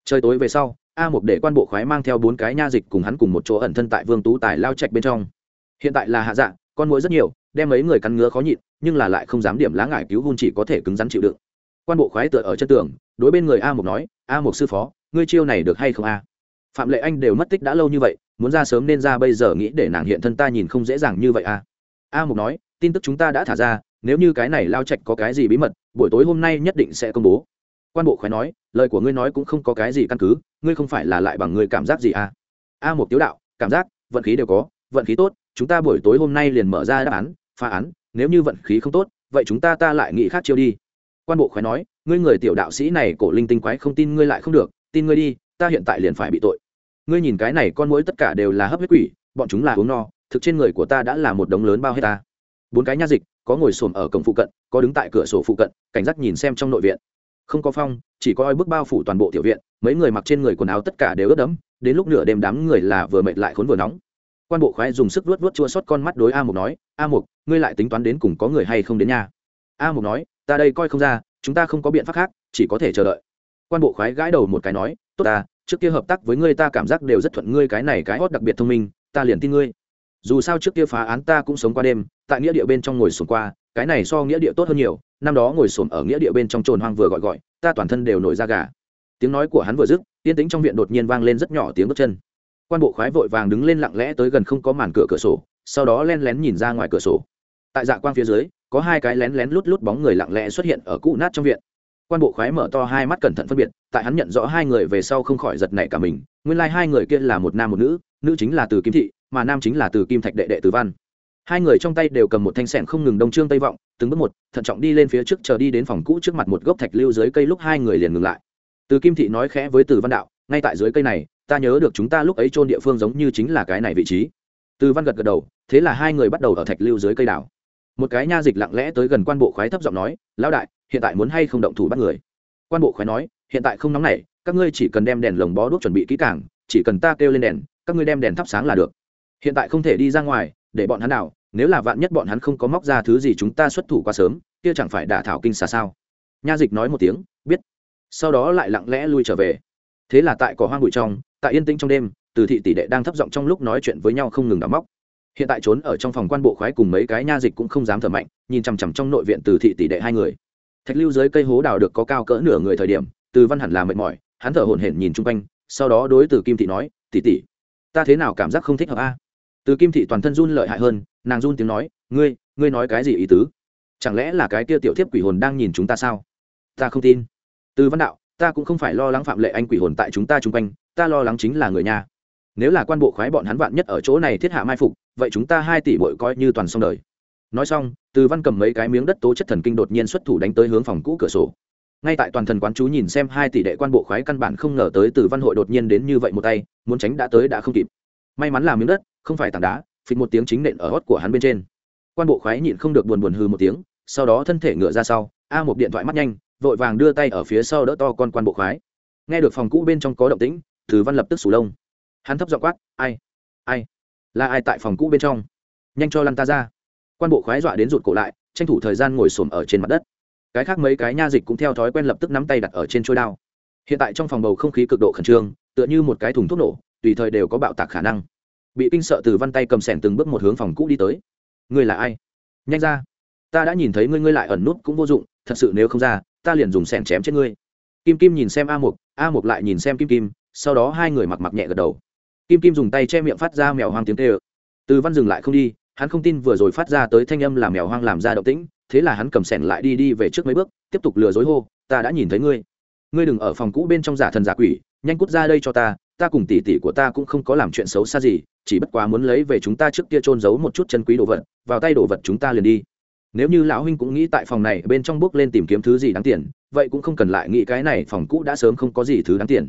Trời tối về sau, A Mục để quan bộ khoái mang theo bốn cái nha dịch cùng hắn cùng một chỗ ẩn thân tại Vương Tú Tài lao trạch bên trong. Hiện tại là hạ dạ, con muỗi rất nhiều, đem mấy người cắn ngứa khó nhịn, nhưng là lại không dám điểm lá ngải cứu hun chỉ có thể cứng rắn chịu đựng. Quan bộ khoái tựa ở chân tường, đối bên người A Mục nói, "A Mục sư phó, ngươi chiêu này được hay không a?" Phạm Lệ Anh đều mất tích đã lâu như vậy, muốn ra sớm nên ra bây giờ nghĩ để nàng hiện thân ta nhìn không dễ dàng như vậy a. A Mục nói, "Tin tức chúng ta đã thả ra, nếu như cái này lao trạch có cái gì bí mật, buổi tối hôm nay nhất định sẽ công bố." quan bộ khoái nói lời của ngươi nói cũng không có cái gì căn cứ ngươi không phải là lại bằng ngươi cảm giác gì à? A một tiếu đạo cảm giác vận khí đều có vận khí tốt chúng ta buổi tối hôm nay liền mở ra đáp án phá án nếu như vận khí không tốt vậy chúng ta ta lại nghĩ khác chiêu đi. Quan bộ khoái nói ngươi người tiểu đạo sĩ này cổ linh tinh quái không tin ngươi lại không được tin ngươi đi ta hiện tại liền phải bị tội. Ngươi nhìn cái này con mũi tất cả đều là hấp huyết quỷ bọn chúng là uống no thực trên người của ta đã là một đống lớn bao hết ta. Bốn cái nha dịch, có ngồi xổm ở cổng phụ cận, có đứng tại cửa sổ phụ cận, cảnh giác nhìn xem trong nội viện. Không có phong, chỉ có oi bức bao phủ toàn bộ tiểu viện, mấy người mặc trên người quần áo tất cả đều ướt đẫm, đến lúc nửa đêm đám người là vừa mệt lại khốn vừa nóng. Quan bộ khoái dùng sức vuốt vuốt chua xót con mắt đối a mục nói, a mục, ngươi lại tính toán đến cùng có người hay không đến nhà? A mục nói, ta đây coi không ra, chúng ta không có biện pháp khác, chỉ có thể chờ đợi. Quan bộ khoái gãi đầu một cái nói, tốt ta, trước kia hợp tác với ngươi ta cảm giác đều rất thuận ngươi cái này cái hót đặc biệt thông minh, ta liền tin ngươi dù sao trước kia phá án ta cũng sống qua đêm, tại nghĩa địa bên trong ngồi xuống qua, cái này so nghĩa địa tốt hơn nhiều, năm đó ngồi xổm ở nghĩa địa bên trong trồn hoang vừa gọi gọi, ta toàn thân đều nổi da gà. Tiếng nói của hắn vừa dứt, yên tĩnh trong viện đột nhiên vang lên rất nhỏ tiếng bước chân. Quan bộ khoái vội vàng đứng lên lặng lẽ tới gần không có màn cửa cửa sổ, sau đó len lén nhìn ra ngoài cửa sổ. Tại dạ quang phía dưới, có hai cái lén lén lút lút bóng người lặng lẽ xuất hiện ở cụ nát trong viện. Quan bộ khoái mở to hai mắt cẩn thận phân biệt, tại hắn nhận rõ hai người về sau không khỏi giật nảy cả mình, nguyên lai、like、hai người kia là một nam một nữ nữ chính là từ kim thị mà nam chính là từ kim thạch đệ đệ từ văn. Hai người trong tay đều cầm một thanh sẻn không ngừng đông trương tây vọng, từng bước một, thận trọng đi lên phía trước chờ đi đến phòng cũ trước mặt một gốc thạch lưu dưới cây lúc hai người liền ngừng lại. Từ kim thị nói khẽ với từ văn đạo, ngay tại dưới cây này, ta nhớ được chúng ta lúc ấy trôn địa phương giống như chính là cái này vị trí. Từ văn gật gật đầu, thế là hai người bắt đầu ở thạch lưu dưới cây đảo. Một cái nha dịch lặng lẽ tới gần quan bộ khoái thấp giọng nói, lão đại, hiện tại muốn hay không động thủ bắt người? Quan bộ khoái nói, hiện tại không nóng nảy, các ngươi chỉ cần đem đèn lồng bó đuốc chuẩn bị kỹ càng, chỉ cần ta kêu lên đèn, các ngươi đem đèn thắp sáng là được hiện tại không thể đi ra ngoài, để bọn hắn đảo nếu là vạn nhất bọn hắn không có móc ra thứ gì chúng ta xuất thủ quá sớm, kia chẳng phải đả thảo kinh xà sao? Nha dịch nói một tiếng, biết. Sau đó lại lặng lẽ lui trở về. Thế là tại cỏ hoang bụi trong, tại yên tĩnh trong đêm, từ thị tỷ đệ đang thấp giọng trong lúc nói chuyện với nhau không ngừng đắm móc. Hiện tại trốn ở trong phòng quan bộ khoái cùng mấy cái nha dịch cũng không dám thở mạnh, nhìn chằm chằm trong nội viện từ thị tỷ đệ hai người. Thạch lưu dưới cây hố đào được có cao cỡ nửa người thời điểm, từ văn hẳn là mệt mỏi, hắn thở hổn hển nhìn chung quanh, sau đó đối từ kim thị nói, tỷ tỷ, ta thế nào cảm giác không thích hợp a? Từ kim thị toàn thân run lợi hại hơn, nàng run tiếng nói, ngươi ngươi nói cái gì ý tứ? Chẳng lẽ là cái kia tiểu thiếp quỷ hồn đang nhìn chúng ta sao? Ta không tin. Từ văn đạo, ta cũng không phải lo lắng phạm lệ anh quỷ hồn tại chúng ta chung quanh, ta lo lắng chính là người nhà. Nếu là quan bộ khoái bọn hắn vạn nhất ở chỗ này thiết hạ mai phục, vậy chúng ta hai tỷ bội coi như toàn xong đời. Nói xong, từ văn cầm mấy cái miếng đất tố chất thần kinh đột nhiên xuất thủ đánh tới hướng phòng cũ cửa sổ. Ngay tại toàn thần quán chú nhìn xem hai tỷ đệ quan bộ khoái căn bản không ngờ tới từ văn hội đột nhiên đến như vậy một tay, muốn tránh đã tới đã không kịp. May mắn là miếng đất không phải tảng đá, phịch một tiếng chính nện ở hót của hắn bên trên. Quan bộ khoái nhịn không được buồn buồn hư một tiếng, sau đó thân thể ngựa ra sau, a một điện thoại mắt nhanh, vội vàng đưa tay ở phía sau đỡ to con quan bộ khoái. Nghe được phòng cũ bên trong có động tĩnh thứ văn lập tức sủ lông. Hắn thấp giọng quát, ai? Ai? Là ai tại phòng cũ bên trong? Nhanh cho lăn ta ra. Quan bộ khoái dọa đến rụt cổ lại, tranh thủ thời gian ngồi xổm ở trên mặt đất. Cái khác mấy cái nha dịch cũng theo thói quen lập tức nắm tay đặt ở trên trôi đao. Hiện tại trong phòng bầu không khí cực độ khẩn trương, tựa như một cái thùng thuốc nổ, tùy thời đều có bạo tạc khả năng bị kinh sợ từ văn tay cầm sẻn từng bước một hướng phòng cũ đi tới. Ngươi là ai? Nhanh ra. Ta đã nhìn thấy ngươi ngươi lại ẩn nút cũng vô dụng, thật sự nếu không ra, ta liền dùng sẻn chém chết ngươi. Kim kim nhìn xem a mục a mục lại nhìn xem kim kim, sau đó hai người mặc mặc nhẹ gật đầu. Kim kim dùng tay che miệng phát ra mèo hoang tiếng tê ơ từ văn dừng lại không đi, hắn không tin vừa rồi phát ra tới thanh âm làm mèo hoang làm ra động tĩnh, thế là hắn cầm sẻn lại đi đi về trước mấy bước, tiếp tục lừa dối hô, ta đã nhìn thấy ngươi. Ngươi đừng ở phòng cũ bên trong giả thần giả quỷ, nhanh cút ra đây cho ta ta cùng tỷ tỷ của ta cũng không có làm chuyện xấu xa gì, chỉ bất quá muốn lấy về chúng ta trước kia trôn giấu một chút chân quý đồ vật, vào tay đồ vật chúng ta liền đi. Nếu như lão huynh cũng nghĩ tại phòng này bên trong bước lên tìm kiếm thứ gì đáng tiền, vậy cũng không cần lại nghĩ cái này phòng cũ đã sớm không có gì thứ đáng tiền.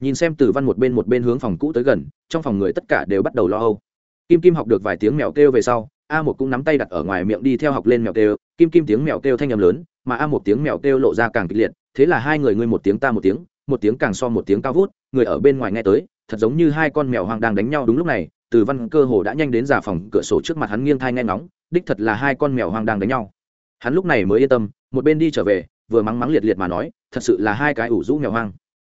Nhìn xem từ văn một bên một bên hướng phòng cũ tới gần, trong phòng người tất cả đều bắt đầu lo âu. Kim kim học được vài tiếng mèo kêu về sau, a một cũng nắm tay đặt ở ngoài miệng đi theo học lên mèo kêu. Kim kim tiếng mèo kêu thanh â m lớn, mà a một tiếng mèo kêu lộ ra càng kịch liệt, thế là hai người ngươi một tiếng ta một tiếng một tiếng càng so một tiếng cao vút, người ở bên ngoài nghe tới, thật giống như hai con mèo hoang đang đánh nhau đúng lúc này, từ văn cơ hồ đã nhanh đến giả phòng cửa sổ trước mặt hắn nghiêng thai nghe ngóng, đích thật là hai con mèo hoang đang đánh nhau. Hắn lúc này mới yên tâm, một bên đi trở về, vừa mắng mắng liệt liệt mà nói, thật sự là hai cái ủ rũ mèo hoang.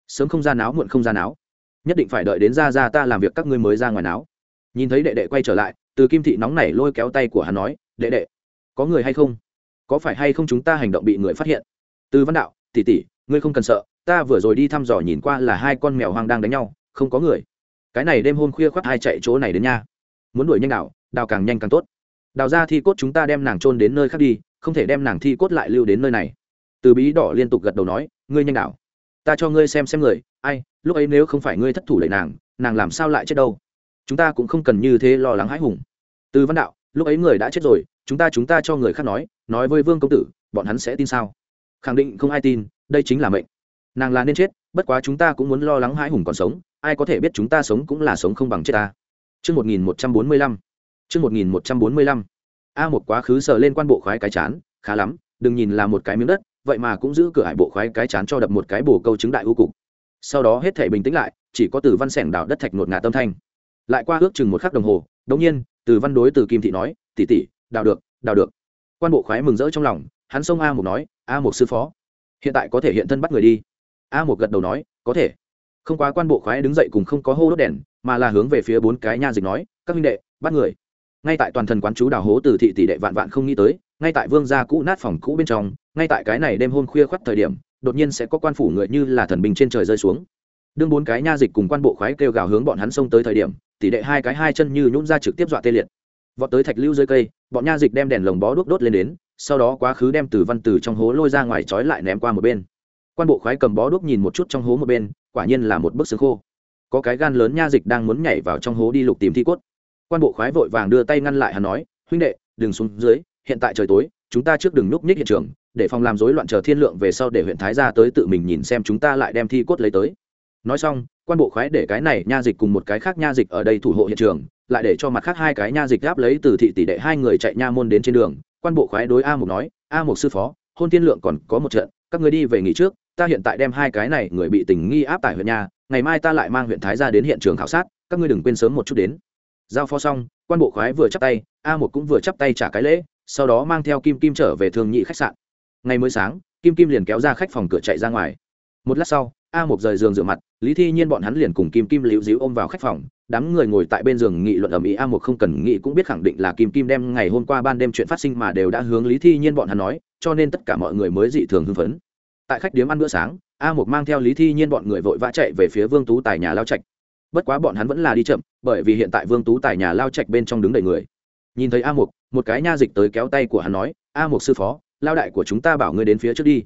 Sớm không ra náo muộn không ra náo. Nhất định phải đợi đến ra ra ta làm việc các ngươi mới ra ngoài náo. Nhìn thấy đệ đệ quay trở lại, từ kim thị nóng nảy lôi kéo tay của hắn nói, đệ đệ, có người hay không? Có phải hay không chúng ta hành động bị người phát hiện? Từ văn đạo tỉ tỉ ngươi không cần sợ ta vừa rồi đi thăm dò nhìn qua là hai con mèo hoang đang đánh nhau, không có người. Cái này đêm hôm khuya khoác hai chạy chỗ này đến nha. Muốn đuổi nhanh đào đào càng nhanh càng tốt. Đào ra thi cốt chúng ta đem nàng trôn đến nơi khác đi, không thể đem nàng thi cốt lại lưu đến nơi này. Từ bí đỏ liên tục gật đầu nói, ngươi nhanh đào ta cho ngươi xem xem người, ai, lúc ấy nếu không phải ngươi thất thủ lấy nàng nàng làm sao lại chết đâu? Chúng ta cũng không cần như thế lo lắng hãi hùng. Từ văn đạo, lúc ấy người đã chết rồi, chúng ta chúng ta cho người khác nói nói với vương công tử, bọn hắn sẽ tin sao? Khẳng định không ai tin, đây chính là mệnh nàng là nên chết bất quá chúng ta cũng muốn lo lắng hãi hùng còn sống ai có thể biết chúng ta sống cũng là sống không bằng chết ta Trước 1145. Trước 1145. A một quá khứ sờ lên quan bộ khoái cái chán, khá lắm, đừng nhìn là một cái miếng đất, vậy mà cũng giữ cửa hải bộ khoái cái chán cho đập một cái bổ câu chứng đại ưu cục. Sau đó hết thể bình tĩnh lại, chỉ có Từ Văn sẻng đào đất thạch nột ngạt tâm thanh. Lại qua ước chừng một khắc đồng hồ, Đống nhiên, Từ Văn đối Từ Kim thị nói, "Tỷ tỷ, đào được, đào được." Quan bộ khoái mừng rỡ trong lòng, hắn xông A một nói, "A một sư phó, hiện tại có thể hiện thân bắt người đi." A một gật đầu nói, "Có thể." không quá quan bộ khoái đứng dậy cùng không có hô đốt đèn mà là hướng về phía bốn cái nha dịch nói các huynh đệ bắt người. Ngay tại toàn thần quán chú đào hố từ thị tỷ đệ vạn vạn không nghĩ tới ngay tại vương gia cũ nát phòng cũ bên trong ngay tại cái này đêm hôn khuya khoắt thời điểm đột nhiên sẽ có quan phủ người như là thần bình trên trời rơi xuống. Đương bốn cái nha dịch cùng quan bộ khoái kêu gào hướng bọn hắn xông tới thời điểm tỷ đệ hai cái hai chân như nhún ra trực tiếp dọa tê liệt. Vọt tới thạch lưu dưới cây bọn nha dịch đem đèn lồng bó đuốc đốt lên đến sau đó quá khứ đem từ văn từ trong hố lôi ra ngoài trói lại ném qua một bên quan bộ khoái cầm bó đuốc nhìn một chút trong hố một bên, quả nhiên là một bức xương khô. Có cái gan lớn nha dịch đang muốn nhảy vào trong hố đi lục tìm thi cốt. Quan bộ khoái vội vàng đưa tay ngăn lại hắn nói, huynh đệ, đừng xuống dưới, hiện tại trời tối, chúng ta trước đừng núp nhích hiện trường, để phòng làm rối loạn chờ thiên lượng về sau để huyện thái ra tới tự mình nhìn xem chúng ta lại đem thi cốt lấy tới. Nói xong, quan bộ khoái để cái này nha dịch cùng một cái khác nha dịch ở đây thủ hộ hiện trường, lại để cho mặt khác hai cái nha dịch gáp lấy từ thị tỷ đệ hai người chạy nha môn đến trên đường. Quan bộ khoái đối a mục nói, a mục sư phó, hôn tiên lượng còn có một trận, các người đi về nghỉ trước ta hiện tại đem hai cái này người bị tình nghi áp tải huyện nhà, ngày mai ta lại mang huyện thái ra đến hiện trường khảo sát, các ngươi đừng quên sớm một chút đến. Giao phó xong, quan bộ khoái vừa chắp tay, a một cũng vừa chắp tay trả cái lễ, sau đó mang theo kim kim trở về thương nhị khách sạn. Ngày mới sáng, kim kim liền kéo ra khách phòng cửa chạy ra ngoài. Một lát sau, a một rời giường rửa mặt, lý thi nhiên bọn hắn liền cùng kim kim liễu díu ôm vào khách phòng, đám người ngồi tại bên giường nghị luận ầm ĩ a một không cần nghĩ cũng biết khẳng định là kim kim đem ngày hôm qua ban đêm chuyện phát sinh mà đều đã hướng lý thi nhiên bọn hắn nói, cho nên tất cả mọi người mới dị thường hưng phấn tại khách điếm ăn bữa sáng, a một mang theo lý thi nhiên bọn người vội vã chạy về phía vương tú tài nhà lao trạch. Bất quá bọn hắn vẫn là đi chậm, bởi vì hiện tại vương tú tài nhà lao trạch bên trong đứng đầy người. Nhìn thấy a một một cái nha dịch tới kéo tay của hắn nói, a một sư phó, lao đại của chúng ta bảo ngươi đến phía trước đi.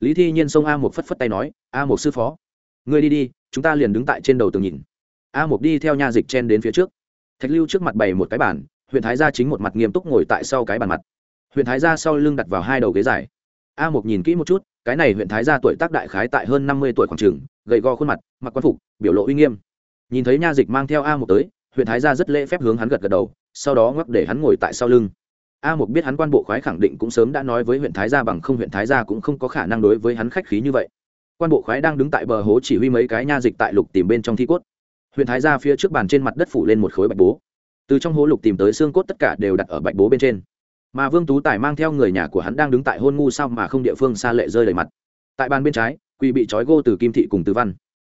Lý thi nhiên xông a một phất phất tay nói, a một sư phó, ngươi đi đi, chúng ta liền đứng tại trên đầu tường nhìn. A một đi theo nha dịch chen đến phía trước. Thạch lưu trước mặt bày một cái bàn, huyện thái gia chính một mặt nghiêm túc ngồi tại sau cái bàn mặt. Huyện thái gia sau lưng đặt vào hai đầu ghế dài. A một nhìn kỹ một chút cái này huyện thái gia tuổi tác đại khái tại hơn năm mươi tuổi khoảng trường gầy gò khuôn mặt, mặc quan phục, biểu lộ uy nghiêm. Nhìn thấy nha dịch mang theo a một tới, huyện thái gia rất lễ phép hướng hắn gật gật đầu, sau đó ngoắc để hắn ngồi tại sau lưng. A một biết hắn quan bộ khoái khẳng định cũng sớm đã nói với huyện thái gia bằng không huyện thái gia cũng không có khả năng đối với hắn khách khí như vậy. Quan bộ khoái đang đứng tại bờ hố chỉ huy mấy cái nha dịch tại lục tìm bên trong thi cốt. Huyện thái gia phía trước bàn trên mặt đất phủ lên một khối bạch bố. Từ trong hố lục tìm tới xương cốt tất cả đều đặt ở bạch bố bên trên mà vương tú tài mang theo người nhà của hắn đang đứng tại hôn ngu sao mà không địa phương xa lệ rơi đầy mặt. Tại bàn bên trái, quỳ bị trói gô từ kim thị cùng từ văn.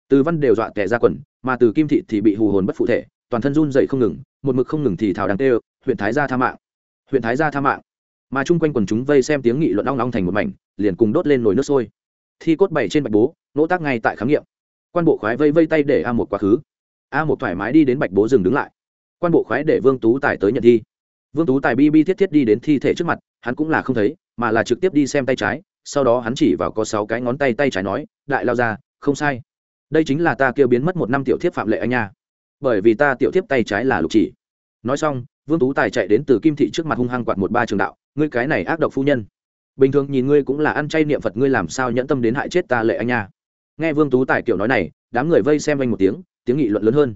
Từ văn đều dọa tẻ ra quần, mà từ kim thị thì bị hù hồn bất phụ thể, toàn thân run dậy không ngừng, một mực không ngừng thì thào đáng tê huyện thái gia tha mạng. Huyện thái gia tha mạng. Mà chung quanh quần chúng vây xem tiếng nghị luận long long thành một mảnh, liền cùng đốt lên nồi nước sôi. Thi cốt bảy trên bạch bố, nỗ tác ngay tại khám nghiệm. Quan bộ khoái vây vây tay để a một quá khứ. A một thoải mái đi đến bạch bố dừng đứng lại. Quan bộ khoái để vương tú tài tới nhận thi vương tú tài bi bi thiết thiết đi đến thi thể trước mặt, hắn cũng là không thấy, mà là trực tiếp đi xem tay trái, sau đó hắn chỉ vào có sáu cái ngón tay tay trái nói, đại lao ra, không sai. Đây chính là ta kêu biến mất một năm tiểu thiếp phạm lệ anh nha. Bởi vì ta tiểu thiếp tay trái là lục chỉ. Nói xong, vương tú tài chạy đến từ kim thị trước mặt hung hăng quạt một ba trường đạo, ngươi cái này ác độc phu nhân. Bình thường nhìn ngươi cũng là ăn chay niệm phật, ngươi làm sao nhẫn tâm đến hại chết ta lệ anh nha? Nghe vương tú tài kiểu nói này, đám người vây xem anh một tiếng tiếng nghị luận lớn hơn.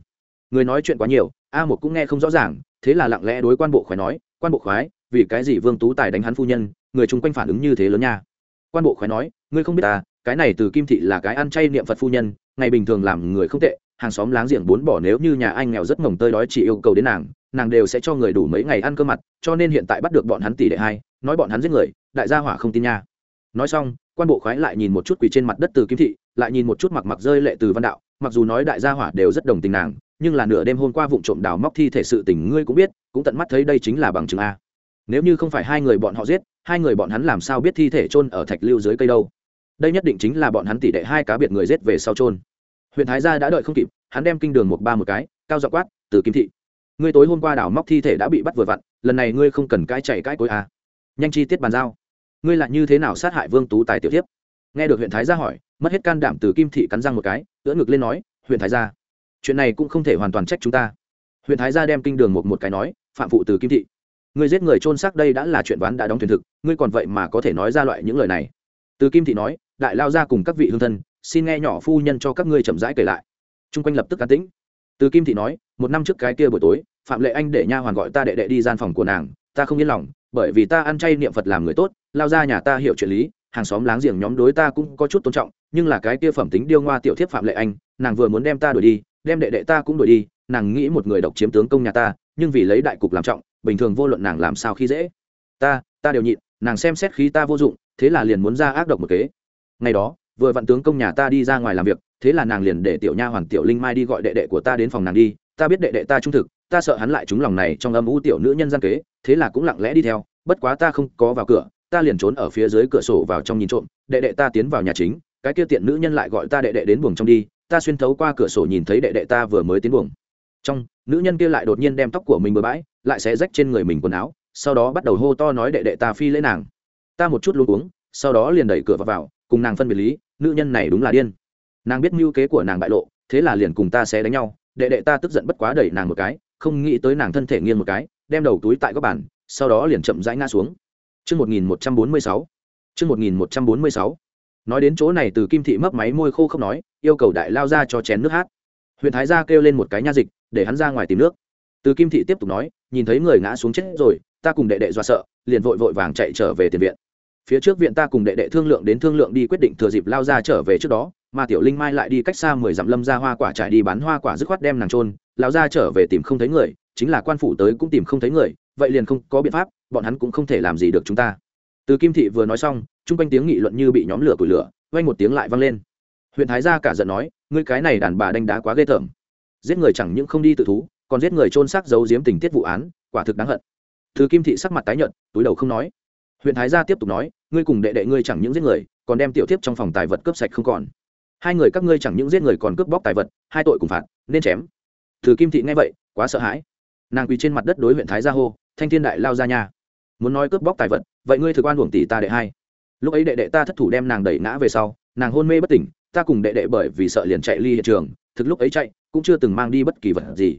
Người nói chuyện quá nhiều, a một cũng nghe không rõ ràng thế là lặng lẽ đối quan bộ khoái nói, quan bộ khoái, vì cái gì vương tú tài đánh hắn phu nhân, người chung quanh phản ứng như thế lớn nha? Quan bộ khoái nói, ngươi không biết ta cái này từ kim thị là cái ăn chay niệm phật phu nhân, ngày bình thường làm người không tệ, hàng xóm láng giềng bốn bỏ nếu như nhà anh nghèo rất mồng tơi đói chỉ yêu cầu đến nàng nàng đều sẽ cho người đủ mấy ngày ăn cơ mặt, cho nên hiện tại bắt được bọn hắn tỷ đệ hai, nói bọn hắn giết người, đại gia hỏa không tin nha. Nói xong, quan bộ khoái lại nhìn một chút quỳ trên mặt đất từ kim thị, lại nhìn một chút mặc mặc rơi lệ từ văn đạo, mặc dù nói đại gia hỏa đều rất đồng tình nàng nhưng là nửa đêm hôm qua vụ trộm đào móc thi thể sự tình ngươi cũng biết, cũng tận mắt thấy đây chính là bằng chứng a. Nếu như không phải hai người bọn họ giết, hai người bọn hắn làm sao biết thi thể chôn ở thạch lưu dưới cây đâu? Đây nhất định chính là bọn hắn tỷ đệ hai cá biệt người giết về sau chôn. Huyện thái gia đã đợi không kịp, hắn đem kinh đường một ba một cái, cao dọ quát, từ kim thị, ngươi tối hôm qua đảo móc thi thể đã bị bắt vừa vặn, lần này ngươi không cần cãi chạy cãi cối à. nhanh chi tiết bàn giao. Ngươi lại như thế nào sát hại vương tú tài tiểu tiếp nghe được huyện thái gia hỏi, mất hết can đảm từ kim thị cắn răng một cái, ưỡn ngực lên nói huyện thái gia chuyện này cũng không thể hoàn toàn trách chúng ta. Huyện thái gia đem kinh đường một một cái nói, phạm phụ từ kim thị người giết người trôn xác đây đã là chuyện ván đã đóng thuyền thực, ngươi còn vậy mà có thể nói ra loại những lời này? Từ kim thị nói, đại lao ra cùng các vị hương thân, xin nghe nhỏ phu nhân cho các ngươi chậm rãi kể lại. Chung quanh lập tức an tĩnh. Từ kim thị nói, một năm trước cái kia buổi tối, phạm lệ anh để nha hoàn gọi ta đệ đệ đi gian phòng của nàng, ta không yên lòng, bởi vì ta ăn chay niệm phật làm người tốt, lao ra nhà ta hiểu chuyện lý, hàng xóm láng giềng nhóm đối ta cũng có chút tôn trọng, nhưng là cái kia phẩm tính điêu ngoa tiểu thiếp phạm lệ anh, nàng vừa muốn đem ta đuổi đi đem đệ đệ ta cũng đuổi đi, nàng nghĩ một người độc chiếm tướng công nhà ta, nhưng vì lấy đại cục làm trọng, bình thường vô luận nàng làm sao khi dễ. Ta ta đều nhịn, nàng xem xét khí ta vô dụng, thế là liền muốn ra ác độc một kế. Ngày đó, vừa vặn tướng công nhà ta đi ra ngoài làm việc, thế là nàng liền để tiểu nha hoàn tiểu linh mai đi gọi đệ đệ của ta đến phòng nàng đi. Ta biết đệ đệ ta trung thực, ta sợ hắn lại trúng lòng này trong âm u tiểu nữ nhân gian kế, thế là cũng lặng lẽ đi theo. Bất quá ta không có vào cửa, ta liền trốn ở phía dưới cửa sổ vào trong nhìn trộm, đệ đệ ta tiến vào nhà chính, cái kia tiện nữ nhân lại gọi ta đệ đệ đến buồng trong đi ta xuyên thấu qua cửa sổ nhìn thấy đệ đệ ta vừa mới tiến buồng trong nữ nhân kia lại đột nhiên đem tóc của mình bừa bãi lại sẽ rách trên người mình quần áo sau đó bắt đầu hô to nói đệ đệ ta phi lễ nàng ta một chút luôn uống sau đó liền đẩy cửa vào, vào cùng nàng phân biệt lý nữ nhân này đúng là điên nàng biết mưu kế của nàng bại lộ thế là liền cùng ta sẽ đánh nhau đệ đệ ta tức giận bất quá đẩy nàng một cái không nghĩ tới nàng thân thể nghiêng một cái đem đầu túi tại các bàn sau đó liền chậm rãi ngã xuống Trước 1146. Trước 1146. Nói đến chỗ này từ kim thị mấp máy môi khô không nói, yêu cầu đại lao ra cho chén nước hát. Huyện Thái gia kêu lên một cái nha dịch, để hắn ra ngoài tìm nước. Từ kim thị tiếp tục nói, nhìn thấy người ngã xuống chết rồi, ta cùng đệ đệ dọa sợ, liền vội vội vàng chạy trở về tiền viện. Phía trước viện ta cùng đệ đệ thương lượng đến thương lượng đi quyết định thừa dịp lao ra trở về trước đó, mà tiểu linh mai lại đi cách xa mười dặm lâm ra hoa quả trải đi bán hoa quả dứt khoát đem nàng trôn Lao ra trở về tìm không thấy người chính là quan phủ tới cũng tìm không thấy người vậy liền không có biện pháp bọn hắn cũng không thể làm gì được chúng ta từ kim thị vừa nói xong, chung quanh tiếng nghị luận như bị nhóm lửa củi lửa, vang một tiếng lại vang lên. Huyện thái gia cả giận nói, ngươi cái này đàn bà đánh đá quá ghê tởm. Giết người chẳng những không đi tự thú, còn giết người trôn xác giấu giếm tình tiết vụ án, quả thực đáng hận. Từ kim thị sắc mặt tái nhợt, túi đầu không nói. Huyện thái gia tiếp tục nói, ngươi cùng đệ đệ ngươi chẳng những giết người, còn đem tiểu tiếp trong phòng tài vật cướp sạch không còn. Hai người các ngươi chẳng những giết người còn cướp bóc tài vật, hai tội cùng phạt, nên chém. Từ kim thị nghe vậy, quá sợ hãi. Nàng quỳ trên mặt đất đối huyện thái gia hô, thanh thiên đại lao ra nhà. Muốn nói cướp bóc tài vật vậy ngươi thực quan uổng tỷ ta đệ hai. Lúc ấy đệ đệ ta thất thủ đem nàng đẩy ngã về sau, nàng hôn mê bất tỉnh, ta cùng đệ đệ bởi vì sợ liền chạy ly hiện trường, thực lúc ấy chạy, cũng chưa từng mang đi bất kỳ vật gì.